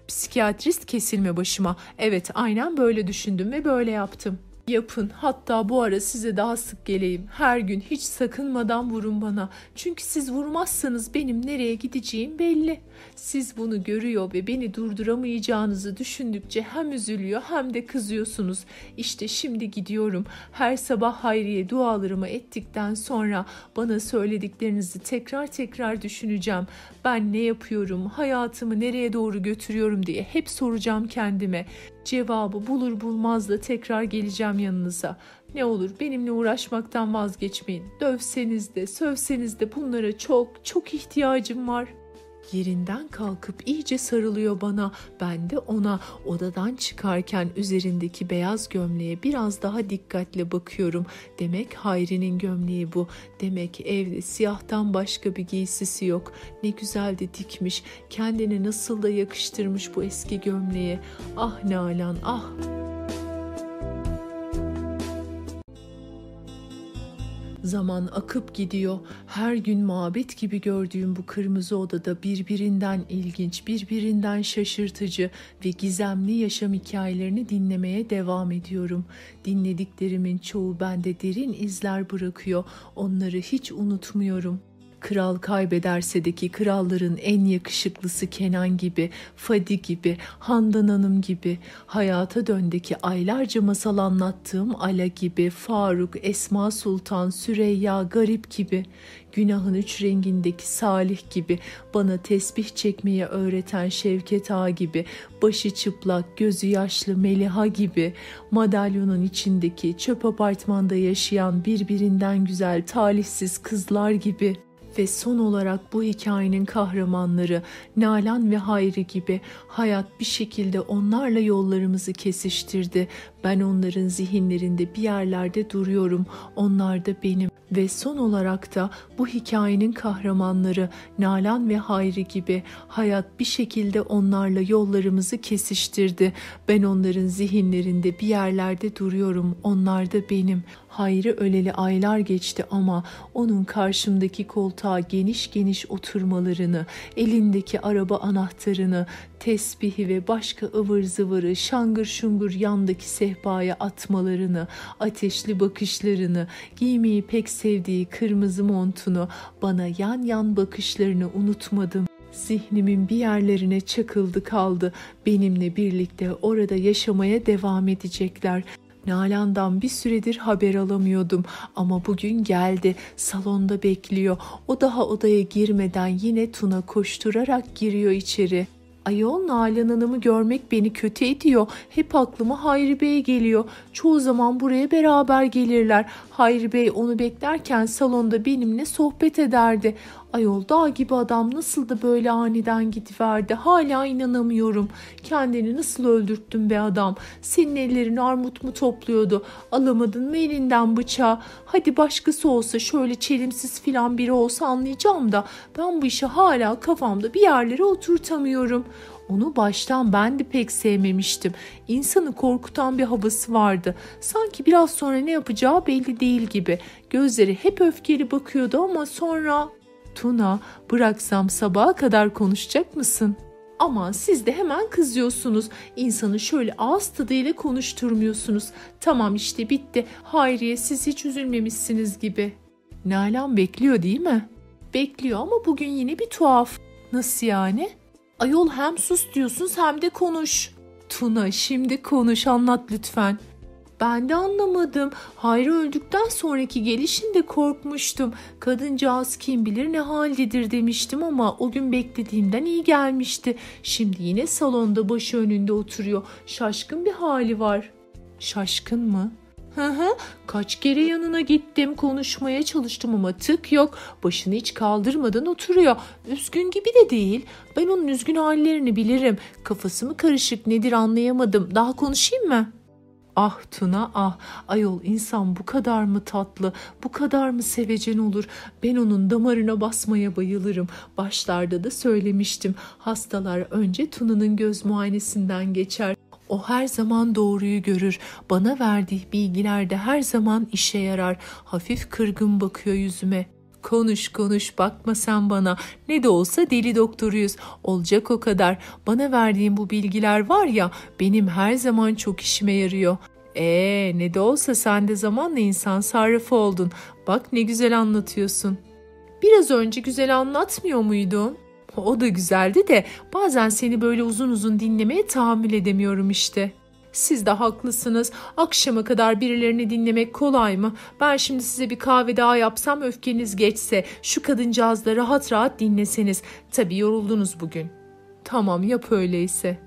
Psikiyatrist kesilme başıma. Evet, aynen böyle düşündüm ve böyle yaptım. Yapın. Hatta bu ara size daha sık geleyim. Her gün hiç sakınmadan vurun bana. Çünkü siz vurmazsanız benim nereye gideceğim belli. Siz bunu görüyor ve beni durduramayacağınızı düşündükçe hem üzülüyor hem de kızıyorsunuz. İşte şimdi gidiyorum. Her sabah hayriye dualarımı ettikten sonra bana söylediklerinizi tekrar tekrar düşüneceğim. Ben ne yapıyorum, hayatımı nereye doğru götürüyorum diye hep soracağım kendime. Cevabı bulur bulmaz da tekrar geleceğim yanınıza. Ne olur benimle uğraşmaktan vazgeçmeyin. Dövseniz de, sövseniz de bunlara çok çok ihtiyacım var.'' Yerinden kalkıp iyice sarılıyor bana. Ben de ona odadan çıkarken üzerindeki beyaz gömleğe biraz daha dikkatle bakıyorum. Demek Hayri'nin gömleği bu. Demek evde siyahtan başka bir giysisi yok. Ne güzel de dikmiş. Kendini nasıl da yakıştırmış bu eski gömleğe. Ah Nalan ah. Zaman akıp gidiyor. Her gün mabet gibi gördüğüm bu kırmızı odada birbirinden ilginç, birbirinden şaşırtıcı ve gizemli yaşam hikayelerini dinlemeye devam ediyorum. Dinlediklerimin çoğu bende derin izler bırakıyor. Onları hiç unutmuyorum.'' Kral kaybederse de ki kralların en yakışıklısı Kenan gibi, Fadi gibi, Handan Hanım gibi, hayata döndeki aylarca masal anlattığım Ala gibi, Faruk, Esma Sultan, Süreyya, Garip gibi, günahın üç rengindeki Salih gibi, bana tesbih çekmeyi öğreten Şevket Ağa gibi, başı çıplak, gözü yaşlı Meliha gibi, madalyonun içindeki çöp apartmanda yaşayan birbirinden güzel talihsiz kızlar gibi.'' Ve son olarak bu hikayenin kahramanları Nalan ve Hayri gibi hayat bir şekilde onlarla yollarımızı kesiştirdi. Ben onların zihinlerinde bir yerlerde duruyorum. Onlar da benim ve son olarak da bu hikayenin kahramanları Nalan ve Hayri gibi hayat bir şekilde onlarla yollarımızı kesiştirdi. Ben onların zihinlerinde bir yerlerde duruyorum. Onlar da benim. Hayri öleli aylar geçti ama onun karşımdaki koltuğa geniş geniş oturmalarını, elindeki araba anahtarını, tesbihi ve başka ıvır zıvırı şangır şungur yandaki sehpa sehpaya atmalarını, ateşli bakışlarını, giymeyi pek sevdiği kırmızı montunu, bana yan yan bakışlarını unutmadım. Zihnimin bir yerlerine çakıldı kaldı. Benimle birlikte orada yaşamaya devam edecekler. Nalan'dan bir süredir haber alamıyordum ama bugün geldi. Salonda bekliyor. O daha odaya girmeden yine Tuna koşturarak giriyor içeri. Ayol Nalan Hanım'ı görmek beni kötü ediyor. Hep aklıma Hayri Bey geliyor. Çoğu zaman buraya beraber gelirler. Hayri Bey onu beklerken salonda benimle sohbet ederdi. Ayol dağ gibi adam nasıl da böyle aniden gidiverdi. Hala inanamıyorum. Kendini nasıl öldürttün be adam. Senin ellerin armut mu topluyordu? Alamadın mı elinden bıçağı? Hadi başkası olsa şöyle çelimsiz filan biri olsa anlayacağım da ben bu işi hala kafamda bir yerlere oturtamıyorum. Onu baştan ben de pek sevmemiştim. İnsanı korkutan bir havası vardı. Sanki biraz sonra ne yapacağı belli değil gibi. Gözleri hep öfkeli bakıyordu ama sonra Tuna bıraksam sabaha kadar konuşacak mısın? Ama siz de hemen kızıyorsunuz. İnsanı şöyle ağız tadıyla konuşturmuyorsunuz. Tamam işte bitti. Hayriye siz hiç üzülmemişsiniz gibi. Nalan bekliyor değil mi? Bekliyor ama bugün yine bir tuhaf. Nasıl yani? Ayol hem sus diyorsun hem de konuş. Tuna şimdi konuş anlat lütfen.'' Ben de anlamadım. Hayri öldükten sonraki gelişinde korkmuştum. Kadıncağız kim bilir ne haldedir demiştim ama o gün beklediğimden iyi gelmişti. Şimdi yine salonda başı önünde oturuyor. Şaşkın bir hali var. Şaşkın mı? Hı hı. Kaç kere yanına gittim, konuşmaya çalıştım ama tık yok. Başını hiç kaldırmadan oturuyor. Üzgün gibi de değil. Ben onun üzgün hallerini bilirim. Kafası mı karışık nedir anlayamadım. Daha konuşayım mı?'' Ah Tuna ah ayol insan bu kadar mı tatlı bu kadar mı sevecen olur ben onun damarına basmaya bayılırım başlarda da söylemiştim hastalar önce Tuna'nın göz muayenesinden geçer o her zaman doğruyu görür. Bana verdiği bilgiler de her zaman işe yarar. Hafif kırgın bakıyor yüzüme. Konuş konuş bakma sen bana. Ne de olsa deli doktoruyuz. Olacak o kadar. Bana verdiğin bu bilgiler var ya benim her zaman çok işime yarıyor. Ee ne de olsa sen de zamanla insan sarrafı oldun. Bak ne güzel anlatıyorsun. Biraz önce güzel anlatmıyor muydun? O da güzeldi de bazen seni böyle uzun uzun dinlemeye tahammül edemiyorum işte.'' Siz de haklısınız. Akşama kadar birilerini dinlemek kolay mı? Ben şimdi size bir kahve daha yapsam öfkeniz geçse, şu kadıncağızla rahat rahat dinleseniz. Tabii yoruldunuz bugün. Tamam yap öyleyse.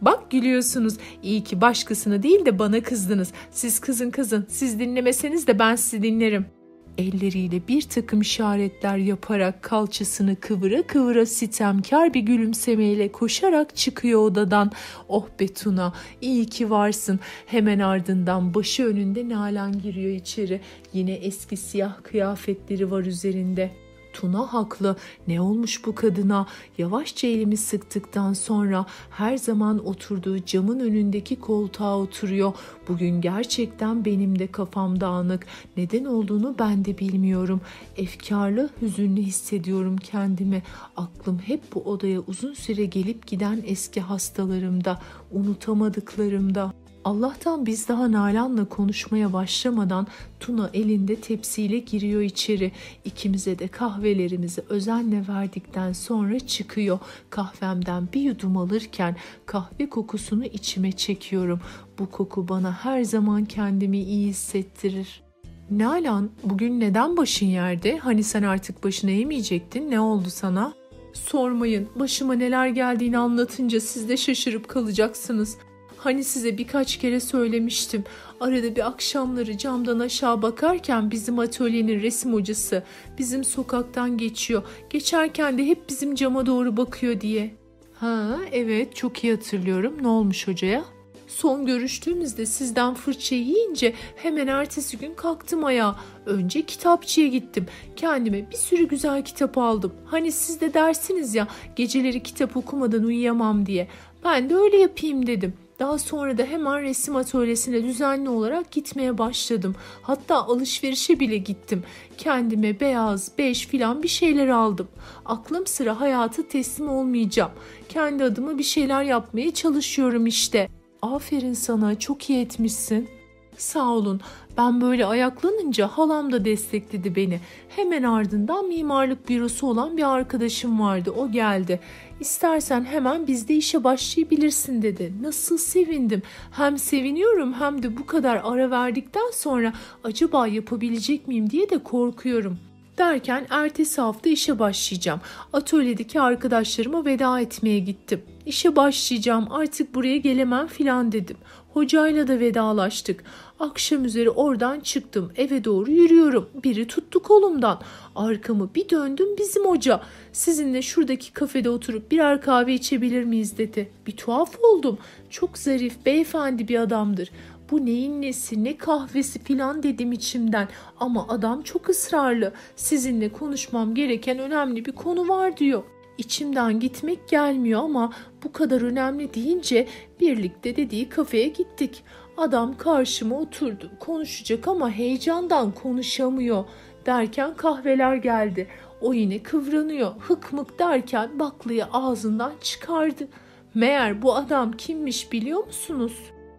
Bak gülüyorsunuz. İyi ki başkasını değil de bana kızdınız. Siz kızın kızın. Siz dinlemeseniz de ben sizi dinlerim.'' Elleriyle bir takım işaretler yaparak kalçasını kıvıra kıvıra sitemkar bir gülümsemeyle koşarak çıkıyor odadan. Oh Betuna iyi ki varsın. Hemen ardından başı önünde Nalan giriyor içeri. Yine eski siyah kıyafetleri var üzerinde. Tuna haklı. Ne olmuş bu kadına? Yavaşça elimi sıktıktan sonra her zaman oturduğu camın önündeki koltuğa oturuyor. Bugün gerçekten benim de kafam dağınık. Neden olduğunu ben de bilmiyorum. Efkarlı, hüzünlü hissediyorum kendimi. Aklım hep bu odaya uzun süre gelip giden eski hastalarımda, unutamadıklarımda. Allah'tan biz daha Nalan'la konuşmaya başlamadan Tuna elinde tepsiyle giriyor içeri. İkimize de kahvelerimizi özenle verdikten sonra çıkıyor. Kahvemden bir yudum alırken kahve kokusunu içime çekiyorum. Bu koku bana her zaman kendimi iyi hissettirir. Nalan bugün neden başın yerde? Hani sen artık başını eğmeyecektin. Ne oldu sana? Sormayın. Başıma neler geldiğini anlatınca siz de şaşırıp kalacaksınız.'' Hani size birkaç kere söylemiştim. Arada bir akşamları camdan aşağı bakarken bizim atölyenin resim hocası bizim sokaktan geçiyor. Geçerken de hep bizim cama doğru bakıyor diye. Ha evet çok iyi hatırlıyorum. Ne olmuş hocaya? Son görüştüğümüzde sizden fırça yiyince hemen ertesi gün kalktım ayağa. Önce kitapçıya gittim. Kendime bir sürü güzel kitap aldım. Hani siz de dersiniz ya geceleri kitap okumadan uyuyamam diye. Ben de öyle yapayım dedim. Daha sonra da hemen resim atölyesine düzenli olarak gitmeye başladım. Hatta alışverişe bile gittim. Kendime beyaz, beş filan bir şeyler aldım. Aklım sıra hayata teslim olmayacağım. Kendi adıma bir şeyler yapmaya çalışıyorum işte. Aferin sana çok iyi etmişsin. Sağ olun. Ben böyle ayaklanınca halam da destekledi beni. Hemen ardından mimarlık bürosu olan bir arkadaşım vardı. O geldi. İstersen hemen bizde işe başlayabilirsin dedi. Nasıl sevindim. Hem seviniyorum hem de bu kadar ara verdikten sonra acaba yapabilecek miyim diye de korkuyorum. Derken ertesi hafta işe başlayacağım. Atölyedeki arkadaşlarıma veda etmeye gittim. İşe başlayacağım artık buraya gelemem filan dedim. Hocayla da vedalaştık. Akşam üzeri oradan çıktım. Eve doğru yürüyorum. Biri tuttu kolumdan. Arkamı bir döndüm bizim hoca. Sizinle şuradaki kafede oturup birer kahve içebilir miyiz dedi. Bir tuhaf oldum. Çok zarif, beyefendi bir adamdır. Bu neyin nesi, ne kahvesi filan dedim içimden. Ama adam çok ısrarlı. Sizinle konuşmam gereken önemli bir konu var diyor. İçimden gitmek gelmiyor ama bu kadar önemli deyince birlikte dediği kafeye gittik. Adam karşıma oturdu. Konuşacak ama heyecandan konuşamıyor. Derken kahveler geldi. O yine kıvranıyor. Hık mık derken baklayı ağzından çıkardı. Meğer bu adam kimmiş biliyor musunuz?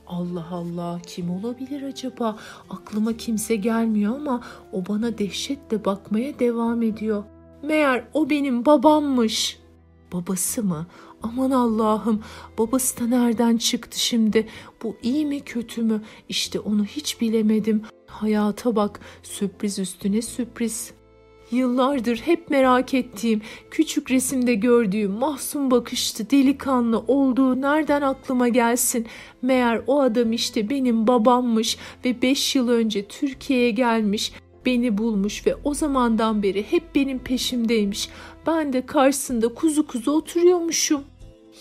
Allah Allah kim olabilir acaba? Aklıma kimse gelmiyor ama o bana dehşetle bakmaya devam ediyor. Meğer o benim babammış. Babası mı? Aman Allah'ım babası da nereden çıktı şimdi? Bu iyi mi kötü mü? İşte onu hiç bilemedim. Hayata bak sürpriz üstüne sürpriz. Yıllardır hep merak ettiğim, küçük resimde gördüğüm mahzun bakışlı delikanlı olduğu nereden aklıma gelsin? Meğer o adam işte benim babammış ve beş yıl önce Türkiye'ye gelmiş beni bulmuş ve o zamandan beri hep benim peşimdeymiş. Ben de karşısında kuzu kuzu oturuyormuşum.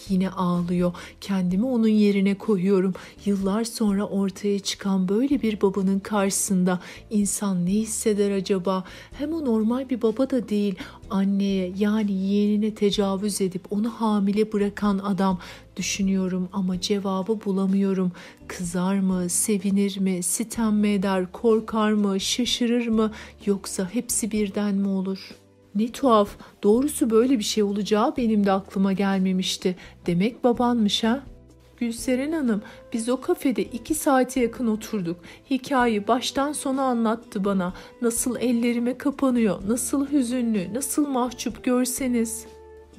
Yine ağlıyor. Kendimi onun yerine koyuyorum. Yıllar sonra ortaya çıkan böyle bir babanın karşısında insan ne hisseder acaba? Hem o normal bir baba da değil. Anneye yani yeğenine tecavüz edip onu hamile bırakan adam düşünüyorum ama cevabı bulamıyorum. Kızar mı, sevinir mi, sitem mi eder, korkar mı, şaşırır mı yoksa hepsi birden mi olur?'' Ne tuhaf. Doğrusu böyle bir şey olacağı benim de aklıma gelmemişti. Demek babanmış ha? Gülseren Hanım, biz o kafede iki saate yakın oturduk. Hikayeyi baştan sona anlattı bana. Nasıl ellerime kapanıyor, nasıl hüzünlü, nasıl mahcup görseniz.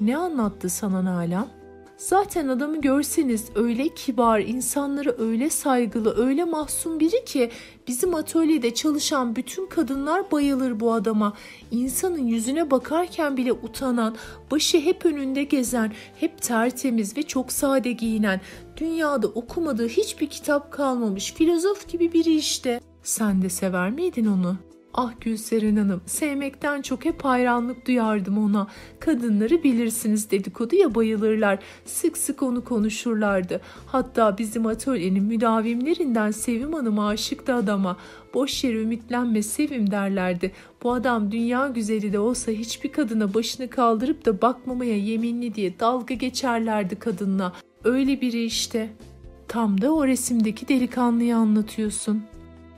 Ne anlattı sana Nalan? Zaten adamı görseniz öyle kibar, insanlara öyle saygılı, öyle mahzun biri ki bizim atölyede çalışan bütün kadınlar bayılır bu adama. İnsanın yüzüne bakarken bile utanan, başı hep önünde gezen, hep tertemiz ve çok sade giyinen, dünyada okumadığı hiçbir kitap kalmamış filozof gibi biri işte. Sen de sever miydin onu?'' Ah Gülseren Hanım, sevmekten çok hep hayranlık duyardım ona. Kadınları bilirsiniz dedikoduya bayılırlar. Sık sık onu konuşurlardı. Hatta bizim atölyenin müdavimlerinden Sevim Hanım aşıktı adama. Boş yere ümitlenme Sevim derlerdi. Bu adam dünya güzeli de olsa hiçbir kadına başını kaldırıp da bakmamaya yeminli diye dalga geçerlerdi kadınla. Öyle biri işte. Tam da o resimdeki delikanlıyı anlatıyorsun.''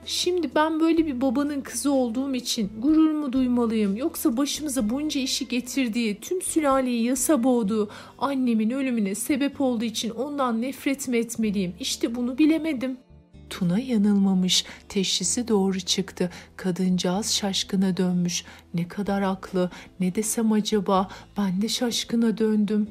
Şimdi ben böyle bir babanın kızı olduğum için gurur mu duymalıyım yoksa başımıza bunca işi getirdiği, tüm sülaleyi yasa boğduğu, annemin ölümüne sebep olduğu için ondan nefret mi etmeliyim? İşte bunu bilemedim. Tuna yanılmamış. Teşhisi doğru çıktı. Kadıncağız şaşkına dönmüş. Ne kadar haklı. Ne desem acaba? Ben de şaşkına döndüm.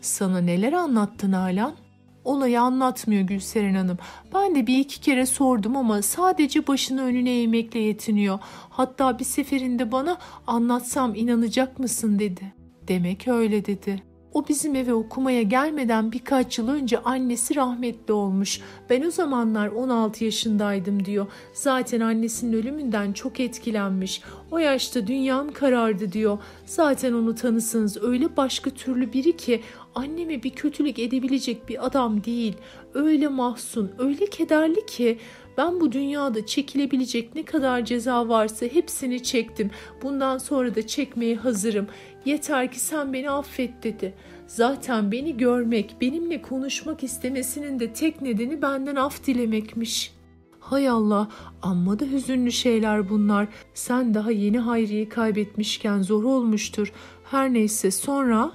Sana neler anlattın Alan? Olayı anlatmıyor Gülseren Hanım. Ben de bir iki kere sordum ama sadece başını önüne eğmekle yetiniyor. Hatta bir seferinde bana anlatsam inanacak mısın dedi. Demek öyle dedi. O bizim eve okumaya gelmeden birkaç yıl önce annesi rahmetli olmuş. Ben o zamanlar 16 yaşındaydım diyor. Zaten annesinin ölümünden çok etkilenmiş. O yaşta dünyam karardı diyor. Zaten onu tanısınız öyle başka türlü biri ki anneme bir kötülük edebilecek bir adam değil. Öyle mahzun, öyle kederli ki ben bu dünyada çekilebilecek ne kadar ceza varsa hepsini çektim. Bundan sonra da çekmeye hazırım. Yeter ki sen beni affet dedi. Zaten beni görmek, benimle konuşmak istemesinin de tek nedeni benden af dilemekmiş. Hay Allah, amma da hüzünlü şeyler bunlar. Sen daha yeni Hayri'yi kaybetmişken zor olmuştur. Her neyse sonra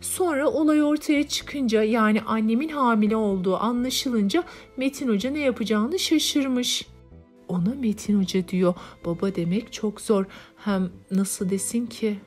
Sonra olay ortaya çıkınca yani annemin hamile olduğu anlaşılınca Metin Hoca ne yapacağını şaşırmış. Ona Metin Hoca diyor. Baba demek çok zor. Hem nasıl desin ki?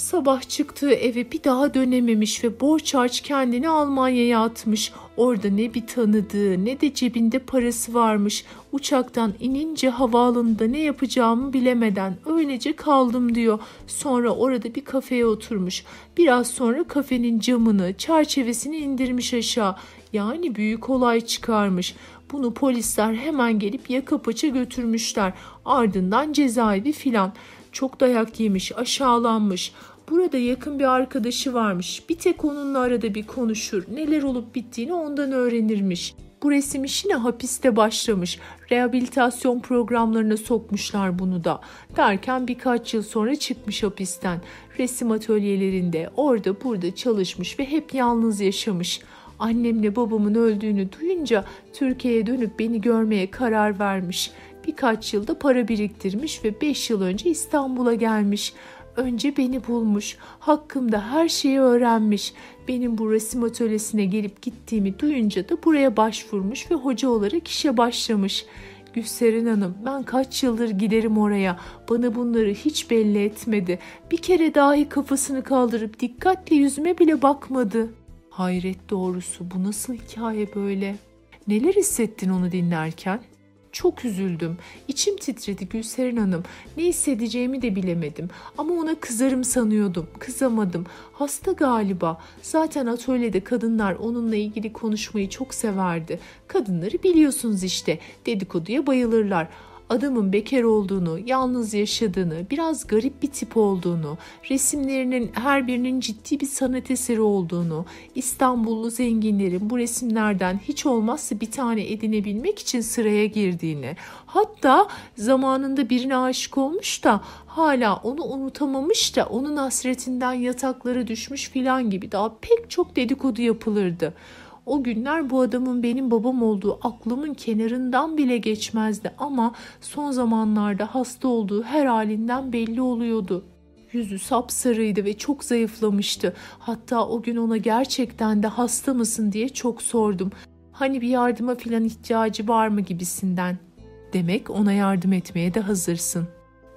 Sabah çıktığı eve bir daha dönememiş ve borç kendini Almanya'ya atmış. Orada ne bir tanıdığı ne de cebinde parası varmış. Uçaktan inince havaalanında ne yapacağımı bilemeden öylece kaldım diyor. Sonra orada bir kafeye oturmuş. Biraz sonra kafenin camını, çerçevesini indirmiş aşağı. Yani büyük olay çıkarmış. Bunu polisler hemen gelip yaka paça götürmüşler. Ardından cezaevi filan. Çok dayak yemiş, aşağılanmış. Burada yakın bir arkadaşı varmış. Bir tek onunla arada bir konuşur. Neler olup bittiğini ondan öğrenirmiş. Bu resim işine hapiste başlamış. Rehabilitasyon programlarına sokmuşlar bunu da. Derken birkaç yıl sonra çıkmış hapisten. Resim atölyelerinde orada burada çalışmış ve hep yalnız yaşamış. Annemle babamın öldüğünü duyunca Türkiye'ye dönüp beni görmeye karar vermiş. Birkaç yılda para biriktirmiş ve 5 yıl önce İstanbul'a gelmiş. Önce beni bulmuş, hakkımda her şeyi öğrenmiş. Benim bu resim atölyesine gelip gittiğimi duyunca da buraya başvurmuş ve hoca olarak işe başlamış. Gülseren Hanım ben kaç yıldır giderim oraya. Bana bunları hiç belli etmedi. Bir kere dahi kafasını kaldırıp dikkatle yüzüme bile bakmadı. Hayret doğrusu bu nasıl hikaye böyle? Neler hissettin onu dinlerken? Çok üzüldüm. İçim titredi Gülseren Hanım. Ne hissedeceğimi de bilemedim. Ama ona kızarım sanıyordum. Kızamadım. Hasta galiba. Zaten atölyede kadınlar onunla ilgili konuşmayı çok severdi. Kadınları biliyorsunuz işte. Dedikoduya bayılırlar adamın bekar olduğunu, yalnız yaşadığını, biraz garip bir tip olduğunu, resimlerinin her birinin ciddi bir sanat eseri olduğunu, İstanbullu zenginlerin bu resimlerden hiç olmazsa bir tane edinebilmek için sıraya girdiğini, hatta zamanında birine aşık olmuş da hala onu unutamamış da onun hasretinden yataklara düşmüş filan gibi daha pek çok dedikodu yapılırdı. O günler bu adamın benim babam olduğu aklımın kenarından bile geçmezdi ama son zamanlarda hasta olduğu her halinden belli oluyordu. Yüzü sapsarıydı ve çok zayıflamıştı. Hatta o gün ona gerçekten de hasta mısın diye çok sordum. Hani bir yardıma filan ihtiyacı var mı gibisinden. Demek ona yardım etmeye de hazırsın.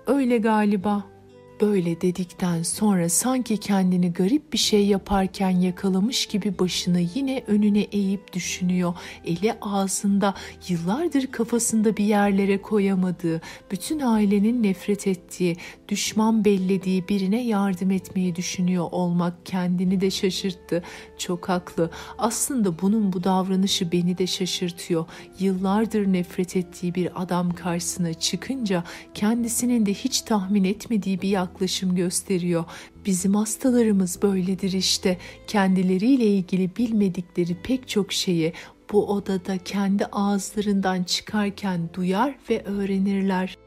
Öyle galiba. Böyle dedikten sonra sanki kendini garip bir şey yaparken yakalamış gibi başını yine önüne eğip düşünüyor. Eli ağzında yıllardır kafasında bir yerlere koyamadığı, bütün ailenin nefret ettiği, düşman bellediği birine yardım etmeyi düşünüyor olmak kendini de şaşırttı. Çok haklı. Aslında bunun bu davranışı beni de şaşırtıyor. Yıllardır nefret ettiği bir adam karşısına çıkınca kendisinin de hiç tahmin etmediği bir yaklaşım gösteriyor. Bizim hastalarımız böyledir işte. Kendileriyle ilgili bilmedikleri pek çok şeyi bu odada kendi ağızlarından çıkarken duyar ve öğrenirler.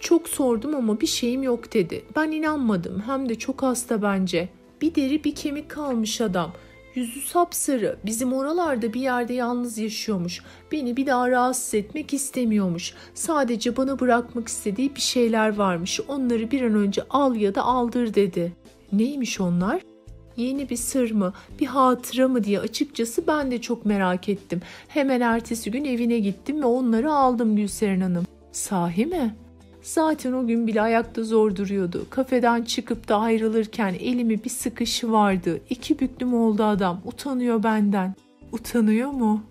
Çok sordum ama bir şeyim yok dedi. Ben inanmadım. Hem de çok hasta bence. Bir deri bir kemik kalmış adam. Yüzü sapsarı. Bizim oralarda bir yerde yalnız yaşıyormuş. Beni bir daha rahatsız etmek istemiyormuş. Sadece bana bırakmak istediği bir şeyler varmış. Onları bir an önce al ya da aldır dedi. Neymiş onlar? Yeni bir sır mı, bir hatıra mı diye açıkçası ben de çok merak ettim. Hemen ertesi gün evine gittim ve onları aldım Gülseren Hanım. Sahi mi? Zaten o gün bile ayakta zor duruyordu. Kafeden çıkıp da ayrılırken elimi bir sıkışı vardı. İki büklüm oldu adam. Utanıyor benden. Utanıyor mu?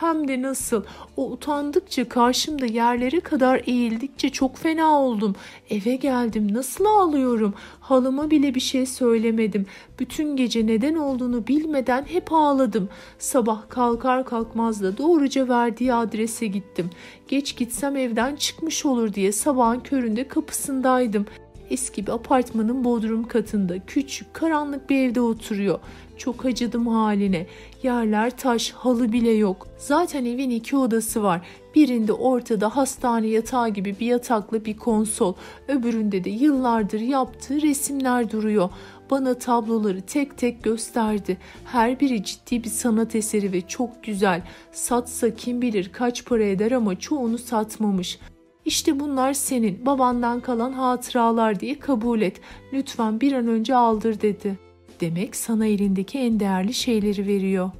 Hem de nasıl? O utandıkça karşımda yerlere kadar eğildikçe çok fena oldum. Eve geldim nasıl ağlıyorum. Halıma bile bir şey söylemedim. Bütün gece neden olduğunu bilmeden hep ağladım. Sabah kalkar kalkmaz da doğruca verdiği adrese gittim. Geç gitsem evden çıkmış olur diye sabahın köründe kapısındaydım eski bir apartmanın bodrum katında küçük karanlık bir evde oturuyor. Çok acıdım haline. Yerler taş, halı bile yok. Zaten evin iki odası var. Birinde ortada hastane yatağı gibi bir yataklı bir konsol. Öbüründe de yıllardır yaptığı resimler duruyor. Bana tabloları tek tek gösterdi. Her biri ciddi bir sanat eseri ve çok güzel. Satsa kim bilir kaç para eder ama çoğunu satmamış. İşte bunlar senin, babandan kalan hatıralar diye kabul et. Lütfen bir an önce aldır dedi.'' Demek sana elindeki en değerli şeyleri veriyor.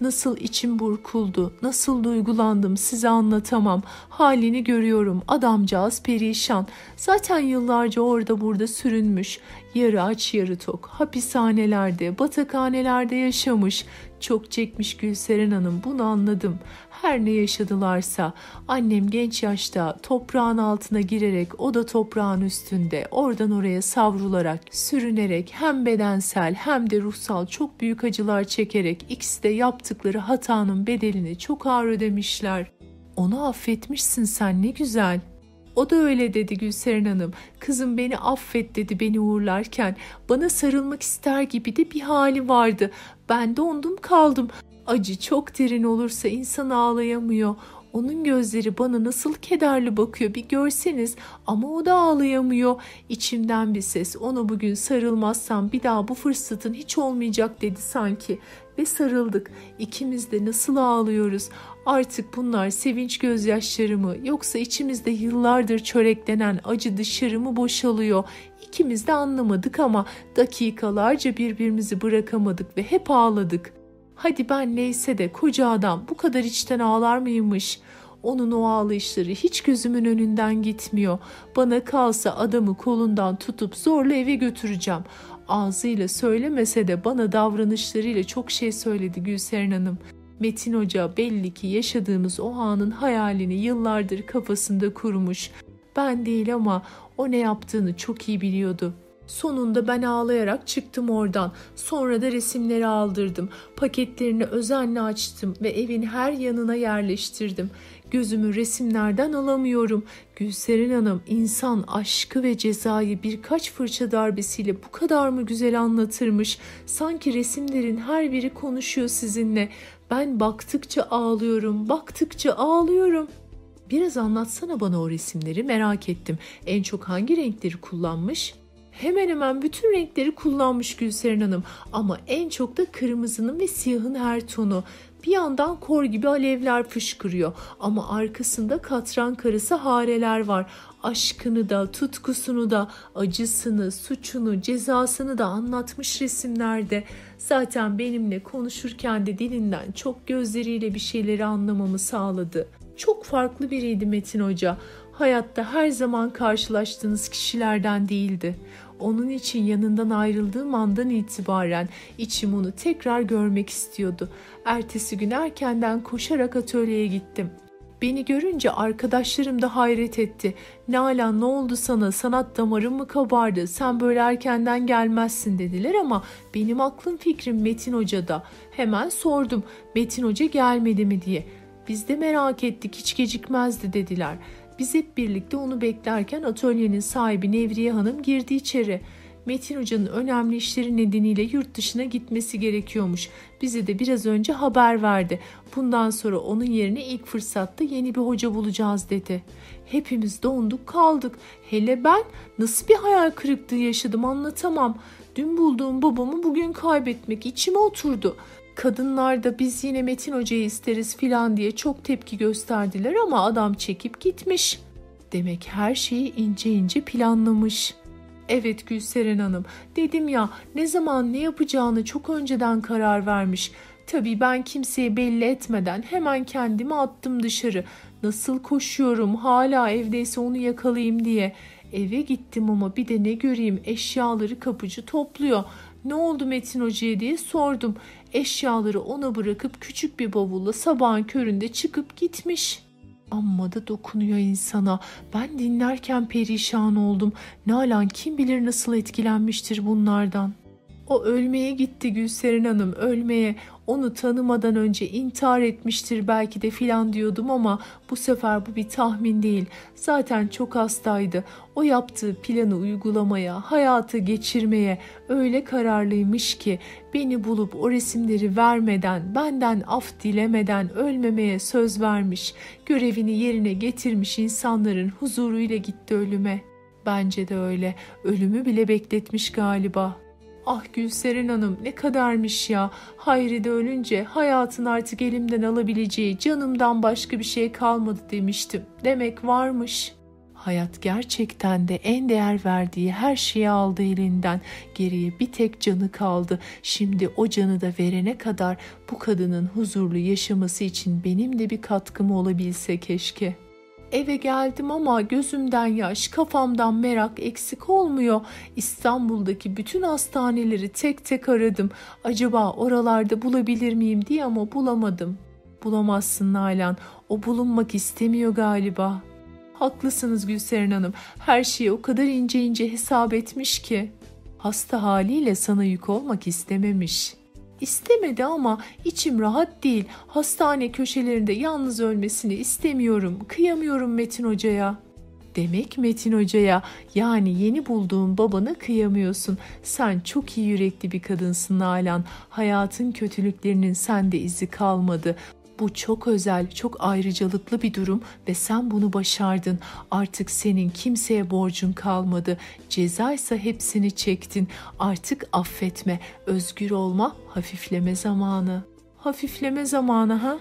Nasıl içim burkuldu, nasıl duygulandım size anlatamam. Halini görüyorum, adamcağız perişan. Zaten yıllarca orada burada sürünmüş. Yarı aç yarı tok, hapishanelerde, batakhanelerde yaşamış. Çok çekmiş Gülseren Hanım bunu anladım. Her ne yaşadılarsa annem genç yaşta toprağın altına girerek o da toprağın üstünde oradan oraya savrularak sürünerek hem bedensel hem de ruhsal çok büyük acılar çekerek ikisi de yaptıkları hatanın bedelini çok ağır ödemişler. Onu affetmişsin sen ne güzel.'' O da öyle dedi Gülseren Hanım. Kızım beni affet dedi beni uğurlarken. Bana sarılmak ister gibi de bir hali vardı. Ben dondum kaldım. Acı çok derin olursa insan ağlayamıyor. Onun gözleri bana nasıl kederli bakıyor bir görseniz ama o da ağlayamıyor. İçimden bir ses ona bugün sarılmazsam bir daha bu fırsatın hiç olmayacak dedi sanki. Ve sarıldık. İkimiz de nasıl ağlıyoruz. Artık bunlar sevinç gözyaşları mı yoksa içimizde yıllardır çöreklenen acı dışarı mı boşalıyor? İkimiz de anlamadık ama dakikalarca birbirimizi bırakamadık ve hep ağladık. Hadi ben neyse de koca adam bu kadar içten ağlar mıymış? Onun o ağlayışları hiç gözümün önünden gitmiyor. Bana kalsa adamı kolundan tutup zorla eve götüreceğim. Ağzıyla söylemese de bana davranışlarıyla çok şey söyledi Gülseren Hanım. Metin Hoca belli ki yaşadığımız o anın hayalini yıllardır kafasında kurmuş. Ben değil ama o ne yaptığını çok iyi biliyordu. Sonunda ben ağlayarak çıktım oradan. Sonra da resimleri aldırdım. Paketlerini özenle açtım ve evin her yanına yerleştirdim. Gözümü resimlerden alamıyorum. Gülseren Hanım insan aşkı ve cezayı birkaç fırça darbesiyle bu kadar mı güzel anlatırmış? Sanki resimlerin her biri konuşuyor sizinle. Ben baktıkça ağlıyorum, baktıkça ağlıyorum. Biraz anlatsana bana o resimleri merak ettim. En çok hangi renkleri kullanmış?'' Hemen hemen bütün renkleri kullanmış Gülseren Hanım ama en çok da kırmızının ve siyahın her tonu. Bir yandan kor gibi alevler fışkırıyor ama arkasında katran karısı hareler var. Aşkını da, tutkusunu da, acısını, suçunu, cezasını da anlatmış resimlerde. Zaten benimle konuşurken de dilinden çok gözleriyle bir şeyleri anlamamı sağladı. Çok farklı biriydi Metin Hoca. Hayatta her zaman karşılaştığınız kişilerden değildi. Onun için yanından ayrıldığım andan itibaren içim onu tekrar görmek istiyordu. Ertesi gün erkenden koşarak atölyeye gittim. Beni görünce arkadaşlarım da hayret etti. Nalan ne oldu sana sanat damarın mı kabardı sen böyle erkenden gelmezsin dediler ama benim aklım fikrim Metin Hoca'da. Hemen sordum Metin Hoca gelmedi mi diye. Biz de merak ettik hiç gecikmezdi dediler. Biz hep birlikte onu beklerken atölyenin sahibi Nevriye Hanım girdi içeri. Metin Hoca'nın önemli işleri nedeniyle yurt dışına gitmesi gerekiyormuş. Bize de biraz önce haber verdi. Bundan sonra onun yerine ilk fırsatta yeni bir hoca bulacağız dedi. Hepimiz donduk kaldık. Hele ben nasıl bir hayal kırıklığı yaşadım anlatamam. Dün bulduğum babamı bugün kaybetmek içime oturdu. Kadınlar da biz yine Metin Hoca'yı isteriz filan diye çok tepki gösterdiler ama adam çekip gitmiş. Demek her şeyi ince ince planlamış. Evet Gülseren Hanım, dedim ya ne zaman ne yapacağını çok önceden karar vermiş. Tabii ben kimseye belli etmeden hemen kendimi attım dışarı. Nasıl koşuyorum hala evdeyse onu yakalayayım diye. Eve gittim ama bir de ne göreyim eşyaları kapıcı topluyor. Ne oldu Metin Hoca'ya diye sordum. Eşyaları ona bırakıp küçük bir bavulla sabahın köründe çıkıp gitmiş. Amma da dokunuyor insana. Ben dinlerken perişan oldum. Nalan kim bilir nasıl etkilenmiştir bunlardan. O ölmeye gitti Gülseren Hanım ölmeye onu tanımadan önce intihar etmiştir belki de filan diyordum ama bu sefer bu bir tahmin değil. Zaten çok hastaydı. O yaptığı planı uygulamaya, hayatı geçirmeye öyle kararlıymış ki beni bulup o resimleri vermeden, benden af dilemeden ölmemeye söz vermiş. Görevini yerine getirmiş insanların huzuruyla gitti ölüme. Bence de öyle. Ölümü bile bekletmiş galiba. Ah Gülseren Hanım ne kadarmış ya. Hayri de ölünce hayatın artık elimden alabileceği canımdan başka bir şey kalmadı demiştim. Demek varmış. Hayat gerçekten de en değer verdiği her şeyi aldı elinden. Geriye bir tek canı kaldı. Şimdi o canı da verene kadar bu kadının huzurlu yaşaması için benim de bir katkım olabilse keşke.'' Eve geldim ama gözümden yaş, kafamdan merak eksik olmuyor. İstanbul'daki bütün hastaneleri tek tek aradım. Acaba oralarda bulabilir miyim diye ama bulamadım. Bulamazsın Nalan. O bulunmak istemiyor galiba. Haklısınız Gülseren Hanım. Her şeyi o kadar ince ince hesap etmiş ki. Hasta haliyle sana yük olmak istememiş.'' İstemedi ama içim rahat değil. Hastane köşelerinde yalnız ölmesini istemiyorum. Kıyamıyorum Metin Hoca'ya. Demek Metin Hoca'ya yani yeni bulduğun babana kıyamıyorsun. Sen çok iyi yürekli bir kadınsın Nalan. Hayatın kötülüklerinin sende izi kalmadı. Bu çok özel, çok ayrıcalıklı bir durum ve sen bunu başardın. Artık senin kimseye borcun kalmadı. Ceza ise hepsini çektin. Artık affetme, özgür olma, hafifleme zamanı. Hafifleme zamanı ha?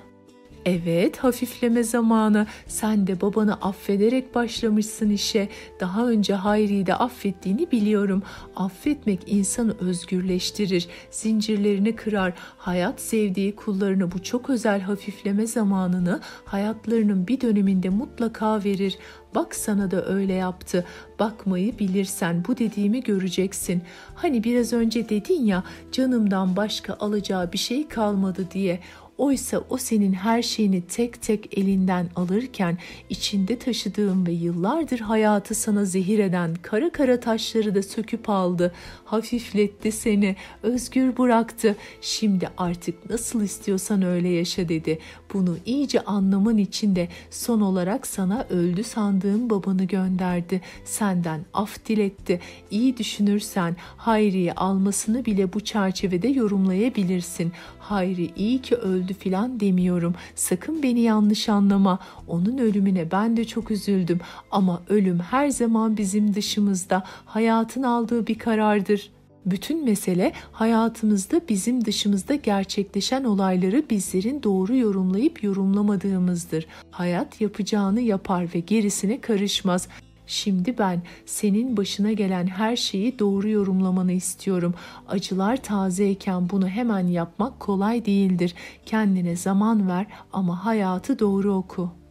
Evet, hafifleme zamanı. Sen de babanı affederek başlamışsın işe. Daha önce Hayri'yi de affettiğini biliyorum. Affetmek insanı özgürleştirir, zincirlerini kırar. Hayat sevdiği kullarını bu çok özel hafifleme zamanını hayatlarının bir döneminde mutlaka verir. Bak sana da öyle yaptı. Bakmayı bilirsen bu dediğimi göreceksin. Hani biraz önce dedin ya canımdan başka alacağı bir şey kalmadı diye. Oysa o senin her şeyini tek tek elinden alırken içinde taşıdığın ve yıllardır hayatı sana zehir eden kara kara taşları da söküp aldı. Hafifletti seni, özgür bıraktı. Şimdi artık nasıl istiyorsan öyle yaşa dedi. Bunu iyice anlaman için de son olarak sana öldü sandığın babanı gönderdi. Senden af diletti. İyi düşünürsen Hayri'yi almasını bile bu çerçevede yorumlayabilirsin. Hayri iyi ki öldü filan demiyorum. Sakın beni yanlış anlama. Onun ölümüne ben de çok üzüldüm ama ölüm her zaman bizim dışımızda. Hayatın aldığı bir karardır. Bütün mesele hayatımızda bizim dışımızda gerçekleşen olayları bizlerin doğru yorumlayıp yorumlamadığımızdır. Hayat yapacağını yapar ve gerisine karışmaz. Şimdi ben senin başına gelen her şeyi doğru yorumlamanı istiyorum. Acılar tazeyken bunu hemen yapmak kolay değildir. Kendine zaman ver ama hayatı doğru oku.''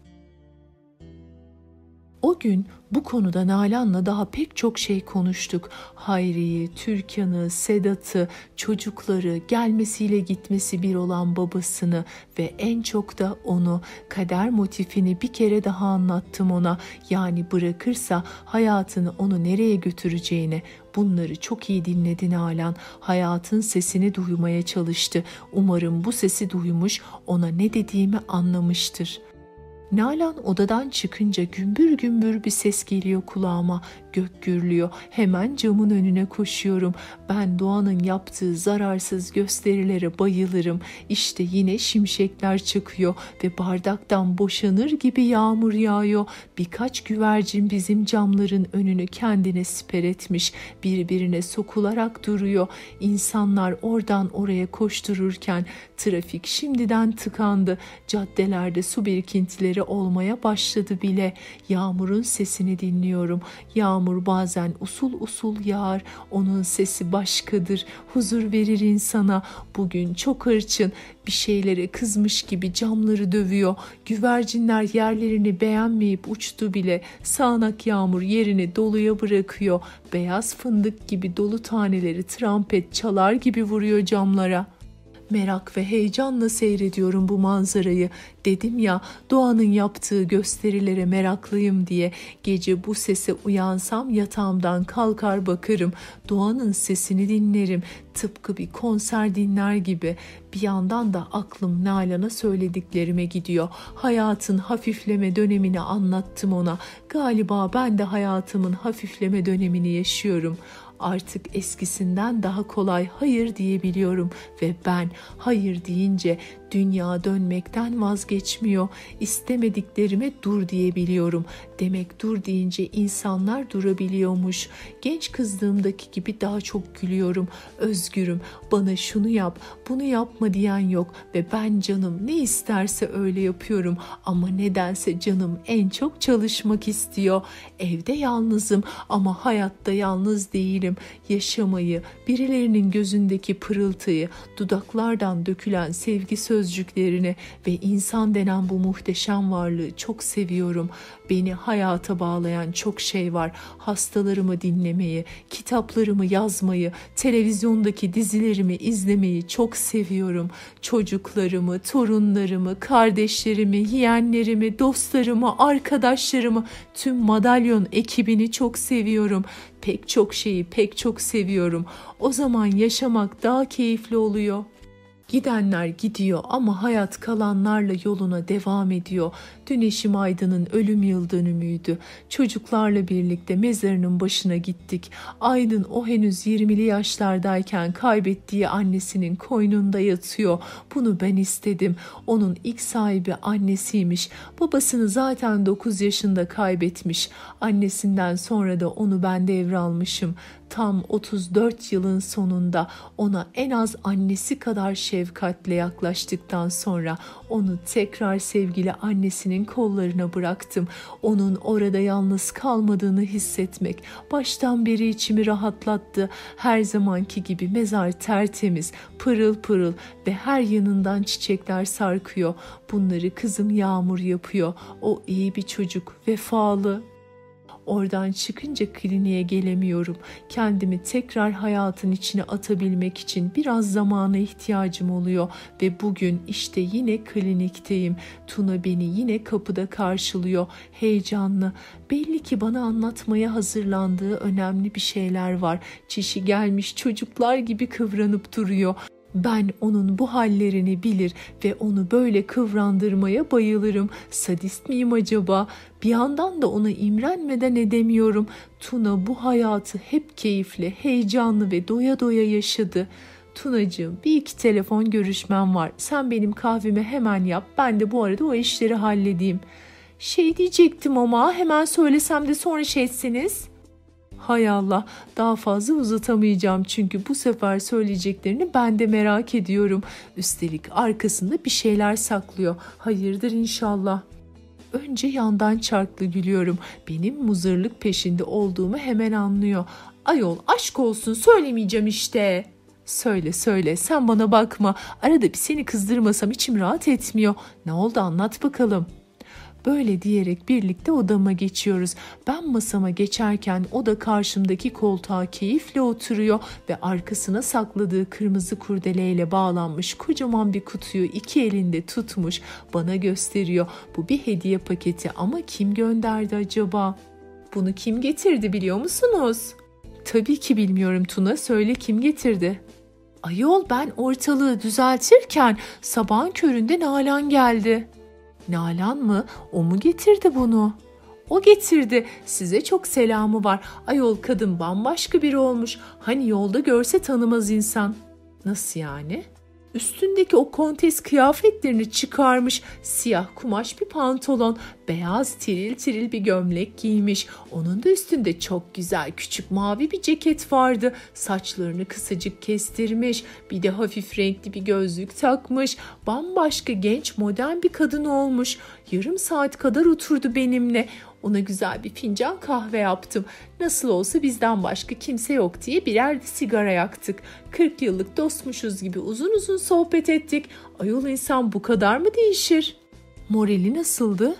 O gün bu konuda Nalan'la daha pek çok şey konuştuk. Hayri'yi, Türkan'ı, Sedat'ı, çocukları, gelmesiyle gitmesi bir olan babasını ve en çok da onu, kader motifini bir kere daha anlattım ona. Yani bırakırsa hayatını onu nereye götüreceğine, Bunları çok iyi dinledi Nalan. Hayatın sesini duymaya çalıştı. Umarım bu sesi duymuş, ona ne dediğimi anlamıştır.'' Nalan odadan çıkınca gümbür gümbür bir ses geliyor kulağıma. Gök gürlüyor. Hemen camın önüne koşuyorum. Ben Doğan'ın yaptığı zararsız gösterilere bayılırım. İşte yine şimşekler çıkıyor ve bardaktan boşanır gibi yağmur yağıyor. Birkaç güvercin bizim camların önünü kendine siper etmiş. Birbirine sokularak duruyor. İnsanlar oradan oraya koştururken trafik şimdiden tıkandı. Caddelerde su birikintileri olmaya başladı bile. Yağmurun sesini dinliyorum. Yağmur bazen usul usul yağar. Onun sesi başkadır. Huzur verir insana. Bugün çok hırçın. Bir şeylere kızmış gibi camları dövüyor. Güvercinler yerlerini beğenmeyip uçtu bile. Sağanak yağmur yerini doluya bırakıyor. Beyaz fındık gibi dolu taneleri trampet çalar gibi vuruyor camlara.'' Merak ve heyecanla seyrediyorum bu manzarayı. Dedim ya doğanın yaptığı gösterilere meraklıyım diye. Gece bu sese uyansam yatağımdan kalkar bakarım. Doğanın sesini dinlerim. Tıpkı bir konser dinler gibi. Bir yandan da aklım Nalan'a söylediklerime gidiyor. Hayatın hafifleme dönemini anlattım ona. Galiba ben de hayatımın hafifleme dönemini yaşıyorum.'' Artık eskisinden daha kolay hayır diyebiliyorum. Ve ben hayır deyince dünya dönmekten vazgeçmiyor. İstemediklerime dur diyebiliyorum. Demek dur deyince insanlar durabiliyormuş. Genç kızdığımdaki gibi daha çok gülüyorum. Özgürüm. Bana şunu yap, bunu yapma diyen yok ve ben canım ne isterse öyle yapıyorum ama nedense canım en çok çalışmak istiyor. Evde yalnızım ama hayatta yalnız değilim. Yaşamayı, birilerinin gözündeki pırıltıyı, dudaklardan dökülen sevgi sözcüklerini ve insan denen bu muhteşem varlığı çok seviyorum. Beni hayata bağlayan çok şey var. Hastalarımı dinlemeyi, kitaplarımı yazmayı, televizyondaki dizilerimi izlemeyi çok seviyorum. Çocuklarımı, torunlarımı, kardeşlerimi, yeğenlerimi, dostlarımı, arkadaşlarımı, tüm madalyon ekibini çok seviyorum. Pek çok şeyi pek çok seviyorum. O zaman yaşamak daha keyifli oluyor. Gidenler gidiyor ama hayat kalanlarla yoluna devam ediyor. Dün eşim Aydın'ın ölüm yıl dönümüydü. Çocuklarla birlikte mezarının başına gittik. Aydın o henüz 20'li yaşlardayken kaybettiği annesinin koynunda yatıyor. Bunu ben istedim. Onun ilk sahibi annesiymiş. Babasını zaten 9 yaşında kaybetmiş. Annesinden sonra da onu ben devralmışım tam 34 yılın sonunda ona en az annesi kadar şefkatle yaklaştıktan sonra onu tekrar sevgili annesinin kollarına bıraktım. Onun orada yalnız kalmadığını hissetmek baştan beri içimi rahatlattı. Her zamanki gibi mezar tertemiz, pırıl pırıl ve her yanından çiçekler sarkıyor. Bunları kızım Yağmur yapıyor. O iyi bir çocuk, vefalı, Oradan çıkınca kliniğe gelemiyorum. Kendimi tekrar hayatın içine atabilmek için biraz zamana ihtiyacım oluyor ve bugün işte yine klinikteyim. Tuna beni yine kapıda karşılıyor. Heyecanlı. Belli ki bana anlatmaya hazırlandığı önemli bir şeyler var. Çişi gelmiş çocuklar gibi kıvranıp duruyor. Ben onun bu hallerini bilir ve onu böyle kıvrandırmaya bayılırım. Sadist miyim acaba? Bir yandan da ona imrenmeden edemiyorum. Tuna bu hayatı hep keyifli, heyecanlı ve doya doya yaşadı. Tunacığım bir iki telefon görüşmem var. Sen benim kahvemi hemen yap. Ben de bu arada o işleri halledeyim. Şey diyecektim ama hemen söylesem de sonra şey etsiniz.'' Hay Allah daha fazla uzatamayacağım çünkü bu sefer söyleyeceklerini ben de merak ediyorum. Üstelik arkasında bir şeyler saklıyor. Hayırdır inşallah. Önce yandan çarklı gülüyorum. Benim muzırlık peşinde olduğumu hemen anlıyor. Ayol aşk olsun söylemeyeceğim işte. Söyle söyle sen bana bakma. Arada bir seni kızdırmasam içim rahat etmiyor. Ne oldu anlat bakalım.'' Böyle diyerek birlikte odama geçiyoruz. Ben masama geçerken o da karşımdaki koltuğa keyifle oturuyor ve arkasına sakladığı kırmızı kurdeleyle bağlanmış kocaman bir kutuyu iki elinde tutmuş bana gösteriyor. Bu bir hediye paketi ama kim gönderdi acaba? Bunu kim getirdi biliyor musunuz? Tabii ki bilmiyorum Tuna. Söyle kim getirdi? Ayol ben ortalığı düzeltirken sabahın köründe Nalan geldi. Nalan mı? O mu getirdi bunu? O getirdi. Size çok selamı var. Ayol kadın bambaşka biri olmuş. Hani yolda görse tanımaz insan. Nasıl yani? Üstündeki o kontes kıyafetlerini çıkarmış. Siyah kumaş bir pantolon, beyaz tiril tiril bir gömlek giymiş. Onun da üstünde çok güzel küçük mavi bir ceket vardı. Saçlarını kısacık kestirmiş. Bir de hafif renkli bir gözlük takmış. Bambaşka genç modern bir kadın olmuş. Yarım saat kadar oturdu benimle. Ona güzel bir fincan kahve yaptım. Nasıl olsa bizden başka kimse yok diye birer de sigara yaktık. 40 yıllık dostmuşuz gibi uzun uzun sohbet ettik. Ayol insan bu kadar mı değişir? Morali nasıldı?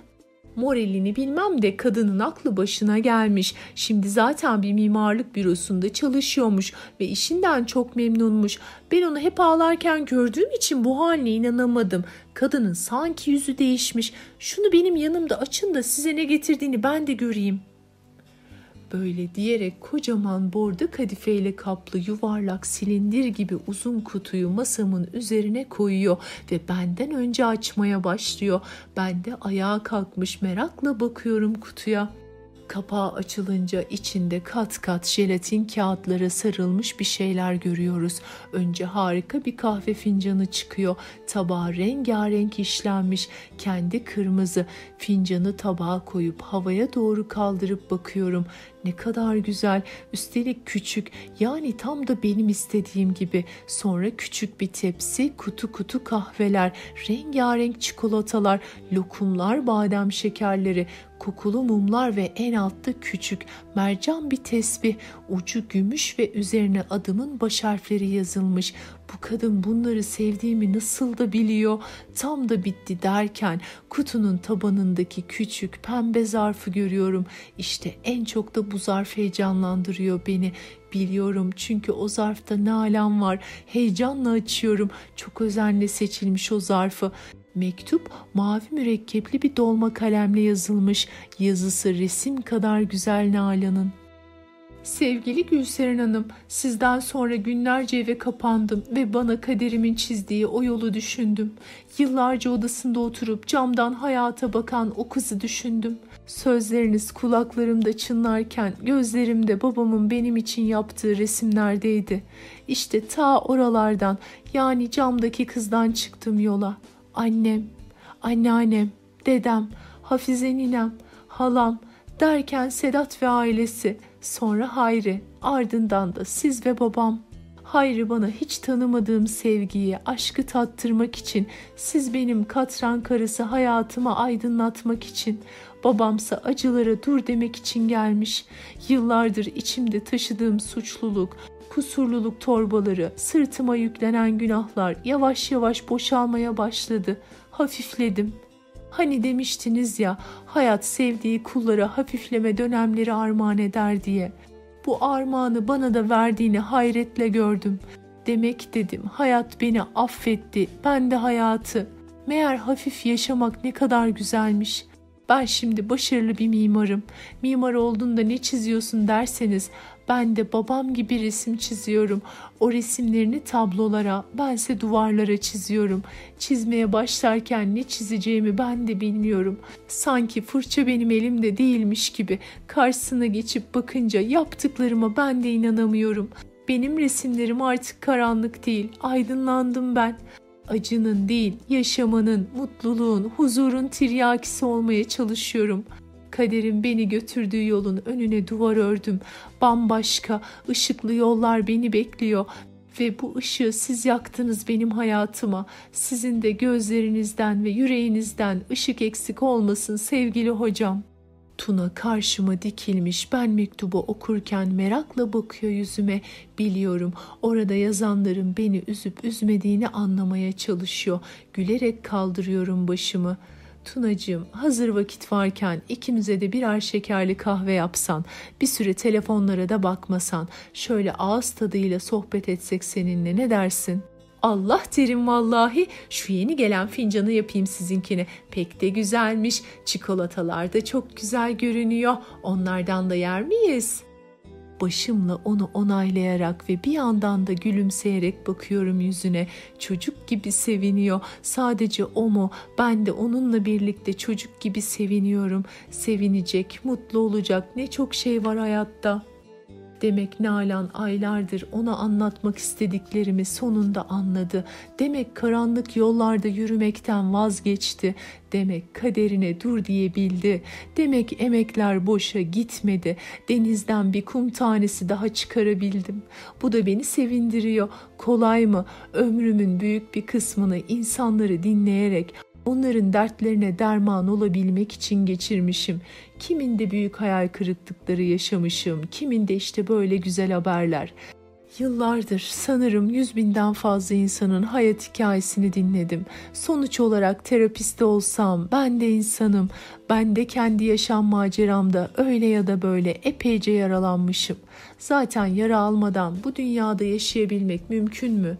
Moralini bilmem de kadının aklı başına gelmiş. Şimdi zaten bir mimarlık bürosunda çalışıyormuş ve işinden çok memnunmuş. Ben onu hep ağlarken gördüğüm için bu haline inanamadım. Kadının sanki yüzü değişmiş. Şunu benim yanımda açın da size ne getirdiğini ben de göreyim.'' Böyle diyerek kocaman bordo kadifeyle kaplı yuvarlak silindir gibi uzun kutuyu masamın üzerine koyuyor ve benden önce açmaya başlıyor. Ben de ayağa kalkmış merakla bakıyorum kutuya. Kapağı açılınca içinde kat kat jelatin kağıtlara sarılmış bir şeyler görüyoruz. Önce harika bir kahve fincanı çıkıyor. Tabağı rengarenk işlenmiş. Kendi kırmızı. Fincanı tabağa koyup havaya doğru kaldırıp bakıyorum. Ne kadar güzel. Üstelik küçük. Yani tam da benim istediğim gibi. Sonra küçük bir tepsi, kutu kutu kahveler, rengarenk çikolatalar, lokumlar, badem şekerleri, kokulu mumlar ve en altta küçük mercan bir tesbih, ucu gümüş ve üzerine adımın baş harfleri yazılmış. Bu kadın bunları sevdiğimi nasıl da biliyor. Tam da bitti derken kutunun tabanındaki küçük pembe zarfı görüyorum. İşte en çok da bu zarf heyecanlandırıyor beni. Biliyorum çünkü o zarfta Nalan var. Heyecanla açıyorum. Çok özenle seçilmiş o zarfı. Mektup mavi mürekkepli bir dolma kalemle yazılmış. Yazısı resim kadar güzel Nalan'ın. Sevgili Gülseren Hanım, sizden sonra günlerce eve kapandım ve bana kaderimin çizdiği o yolu düşündüm. Yıllarca odasında oturup camdan hayata bakan o kızı düşündüm. Sözleriniz kulaklarımda çınlarken gözlerimde babamın benim için yaptığı resimlerdeydi. İşte ta oralardan yani camdaki kızdan çıktım yola. Annem, anneannem, dedem, Hafize ninem, halam derken Sedat ve ailesi, sonra Hayri, ardından da siz ve babam. Hayri bana hiç tanımadığım sevgiyi, aşkı tattırmak için, siz benim katran karısı hayatımı aydınlatmak için, babamsa acılara dur demek için gelmiş. Yıllardır içimde taşıdığım suçluluk, kusurluluk torbaları, sırtıma yüklenen günahlar yavaş yavaş boşalmaya başladı. Hafifledim. Hani demiştiniz ya, hayat sevdiği kullara hafifleme dönemleri armağan eder diye. Bu armağanı bana da verdiğini hayretle gördüm. Demek dedim, hayat beni affetti, ben de hayatı. Meğer hafif yaşamak ne kadar güzelmiş. Ben şimdi başarılı bir mimarım. Mimar olduğunda ne çiziyorsun derseniz ben de babam gibi resim çiziyorum. O resimlerini tablolara, bense duvarlara çiziyorum. Çizmeye başlarken ne çizeceğimi ben de bilmiyorum. Sanki fırça benim elimde değilmiş gibi karşısına geçip bakınca yaptıklarıma ben de inanamıyorum. Benim resimlerim artık karanlık değil, aydınlandım ben. Acının değil, yaşamanın, mutluluğun, huzurun tiryakisi olmaya çalışıyorum.'' Kaderin beni götürdüğü yolun önüne duvar ördüm. Bambaşka, ışıklı yollar beni bekliyor ve bu ışığı siz yaktınız benim hayatıma. Sizin de gözlerinizden ve yüreğinizden ışık eksik olmasın sevgili hocam. Tuna karşıma dikilmiş ben mektubu okurken merakla bakıyor yüzüme. Biliyorum orada yazanların beni üzüp üzmediğini anlamaya çalışıyor. Gülerek kaldırıyorum başımı.'' Tunacığım hazır vakit varken ikimize de birer şekerli kahve yapsan, bir süre telefonlara da bakmasan, şöyle ağız tadıyla sohbet etsek seninle ne dersin? Allah derim vallahi şu yeni gelen fincanı yapayım sizinkine. Pek de güzelmiş. Çikolatalar da çok güzel görünüyor. Onlardan da yer miyiz?'' Başımla onu onaylayarak ve bir yandan da gülümseyerek bakıyorum yüzüne. Çocuk gibi seviniyor. Sadece o mu? Ben de onunla birlikte çocuk gibi seviniyorum. Sevinecek, mutlu olacak ne çok şey var hayatta.'' Demek Nalan aylardır ona anlatmak istediklerimi sonunda anladı. Demek karanlık yollarda yürümekten vazgeçti. Demek kaderine dur diyebildi. Demek emekler boşa gitmedi. Denizden bir kum tanesi daha çıkarabildim. Bu da beni sevindiriyor. Kolay mı? Ömrümün büyük bir kısmını insanları dinleyerek onların dertlerine derman olabilmek için geçirmişim. Kiminde büyük hayal kırıklıkları yaşamışım, kiminde işte böyle güzel haberler. Yıllardır sanırım yüz binden fazla insanın hayat hikayesini dinledim. Sonuç olarak terapiste olsam ben de insanım. Ben de kendi yaşam maceramda öyle ya da böyle epeyce yaralanmışım. Zaten yara almadan bu dünyada yaşayabilmek mümkün mü?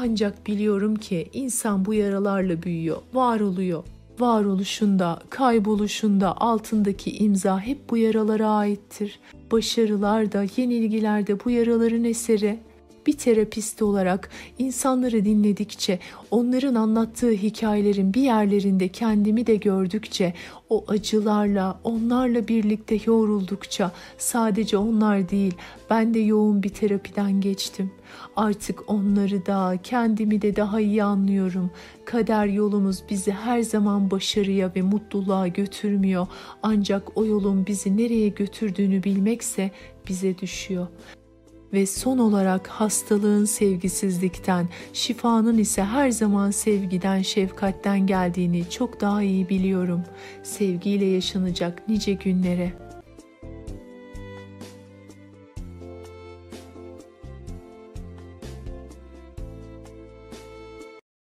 Ancak biliyorum ki insan bu yaralarla büyüyor, var oluyor. Varoluşunda, kayboluşunda altındaki imza hep bu yaralara aittir. Başarılar da, yenilgiler de bu yaraların eseri. Bir terapist olarak insanları dinledikçe, onların anlattığı hikayelerin bir yerlerinde kendimi de gördükçe, o acılarla, onlarla birlikte yoğruldukça sadece onlar değil, ben de yoğun bir terapiden geçtim. Artık onları da, kendimi de daha iyi anlıyorum. Kader yolumuz bizi her zaman başarıya ve mutluluğa götürmüyor. Ancak o yolun bizi nereye götürdüğünü bilmekse bize düşüyor ve son olarak hastalığın sevgisizlikten, şifanın ise her zaman sevgiden, şefkatten geldiğini çok daha iyi biliyorum. Sevgiyle yaşanacak nice günlere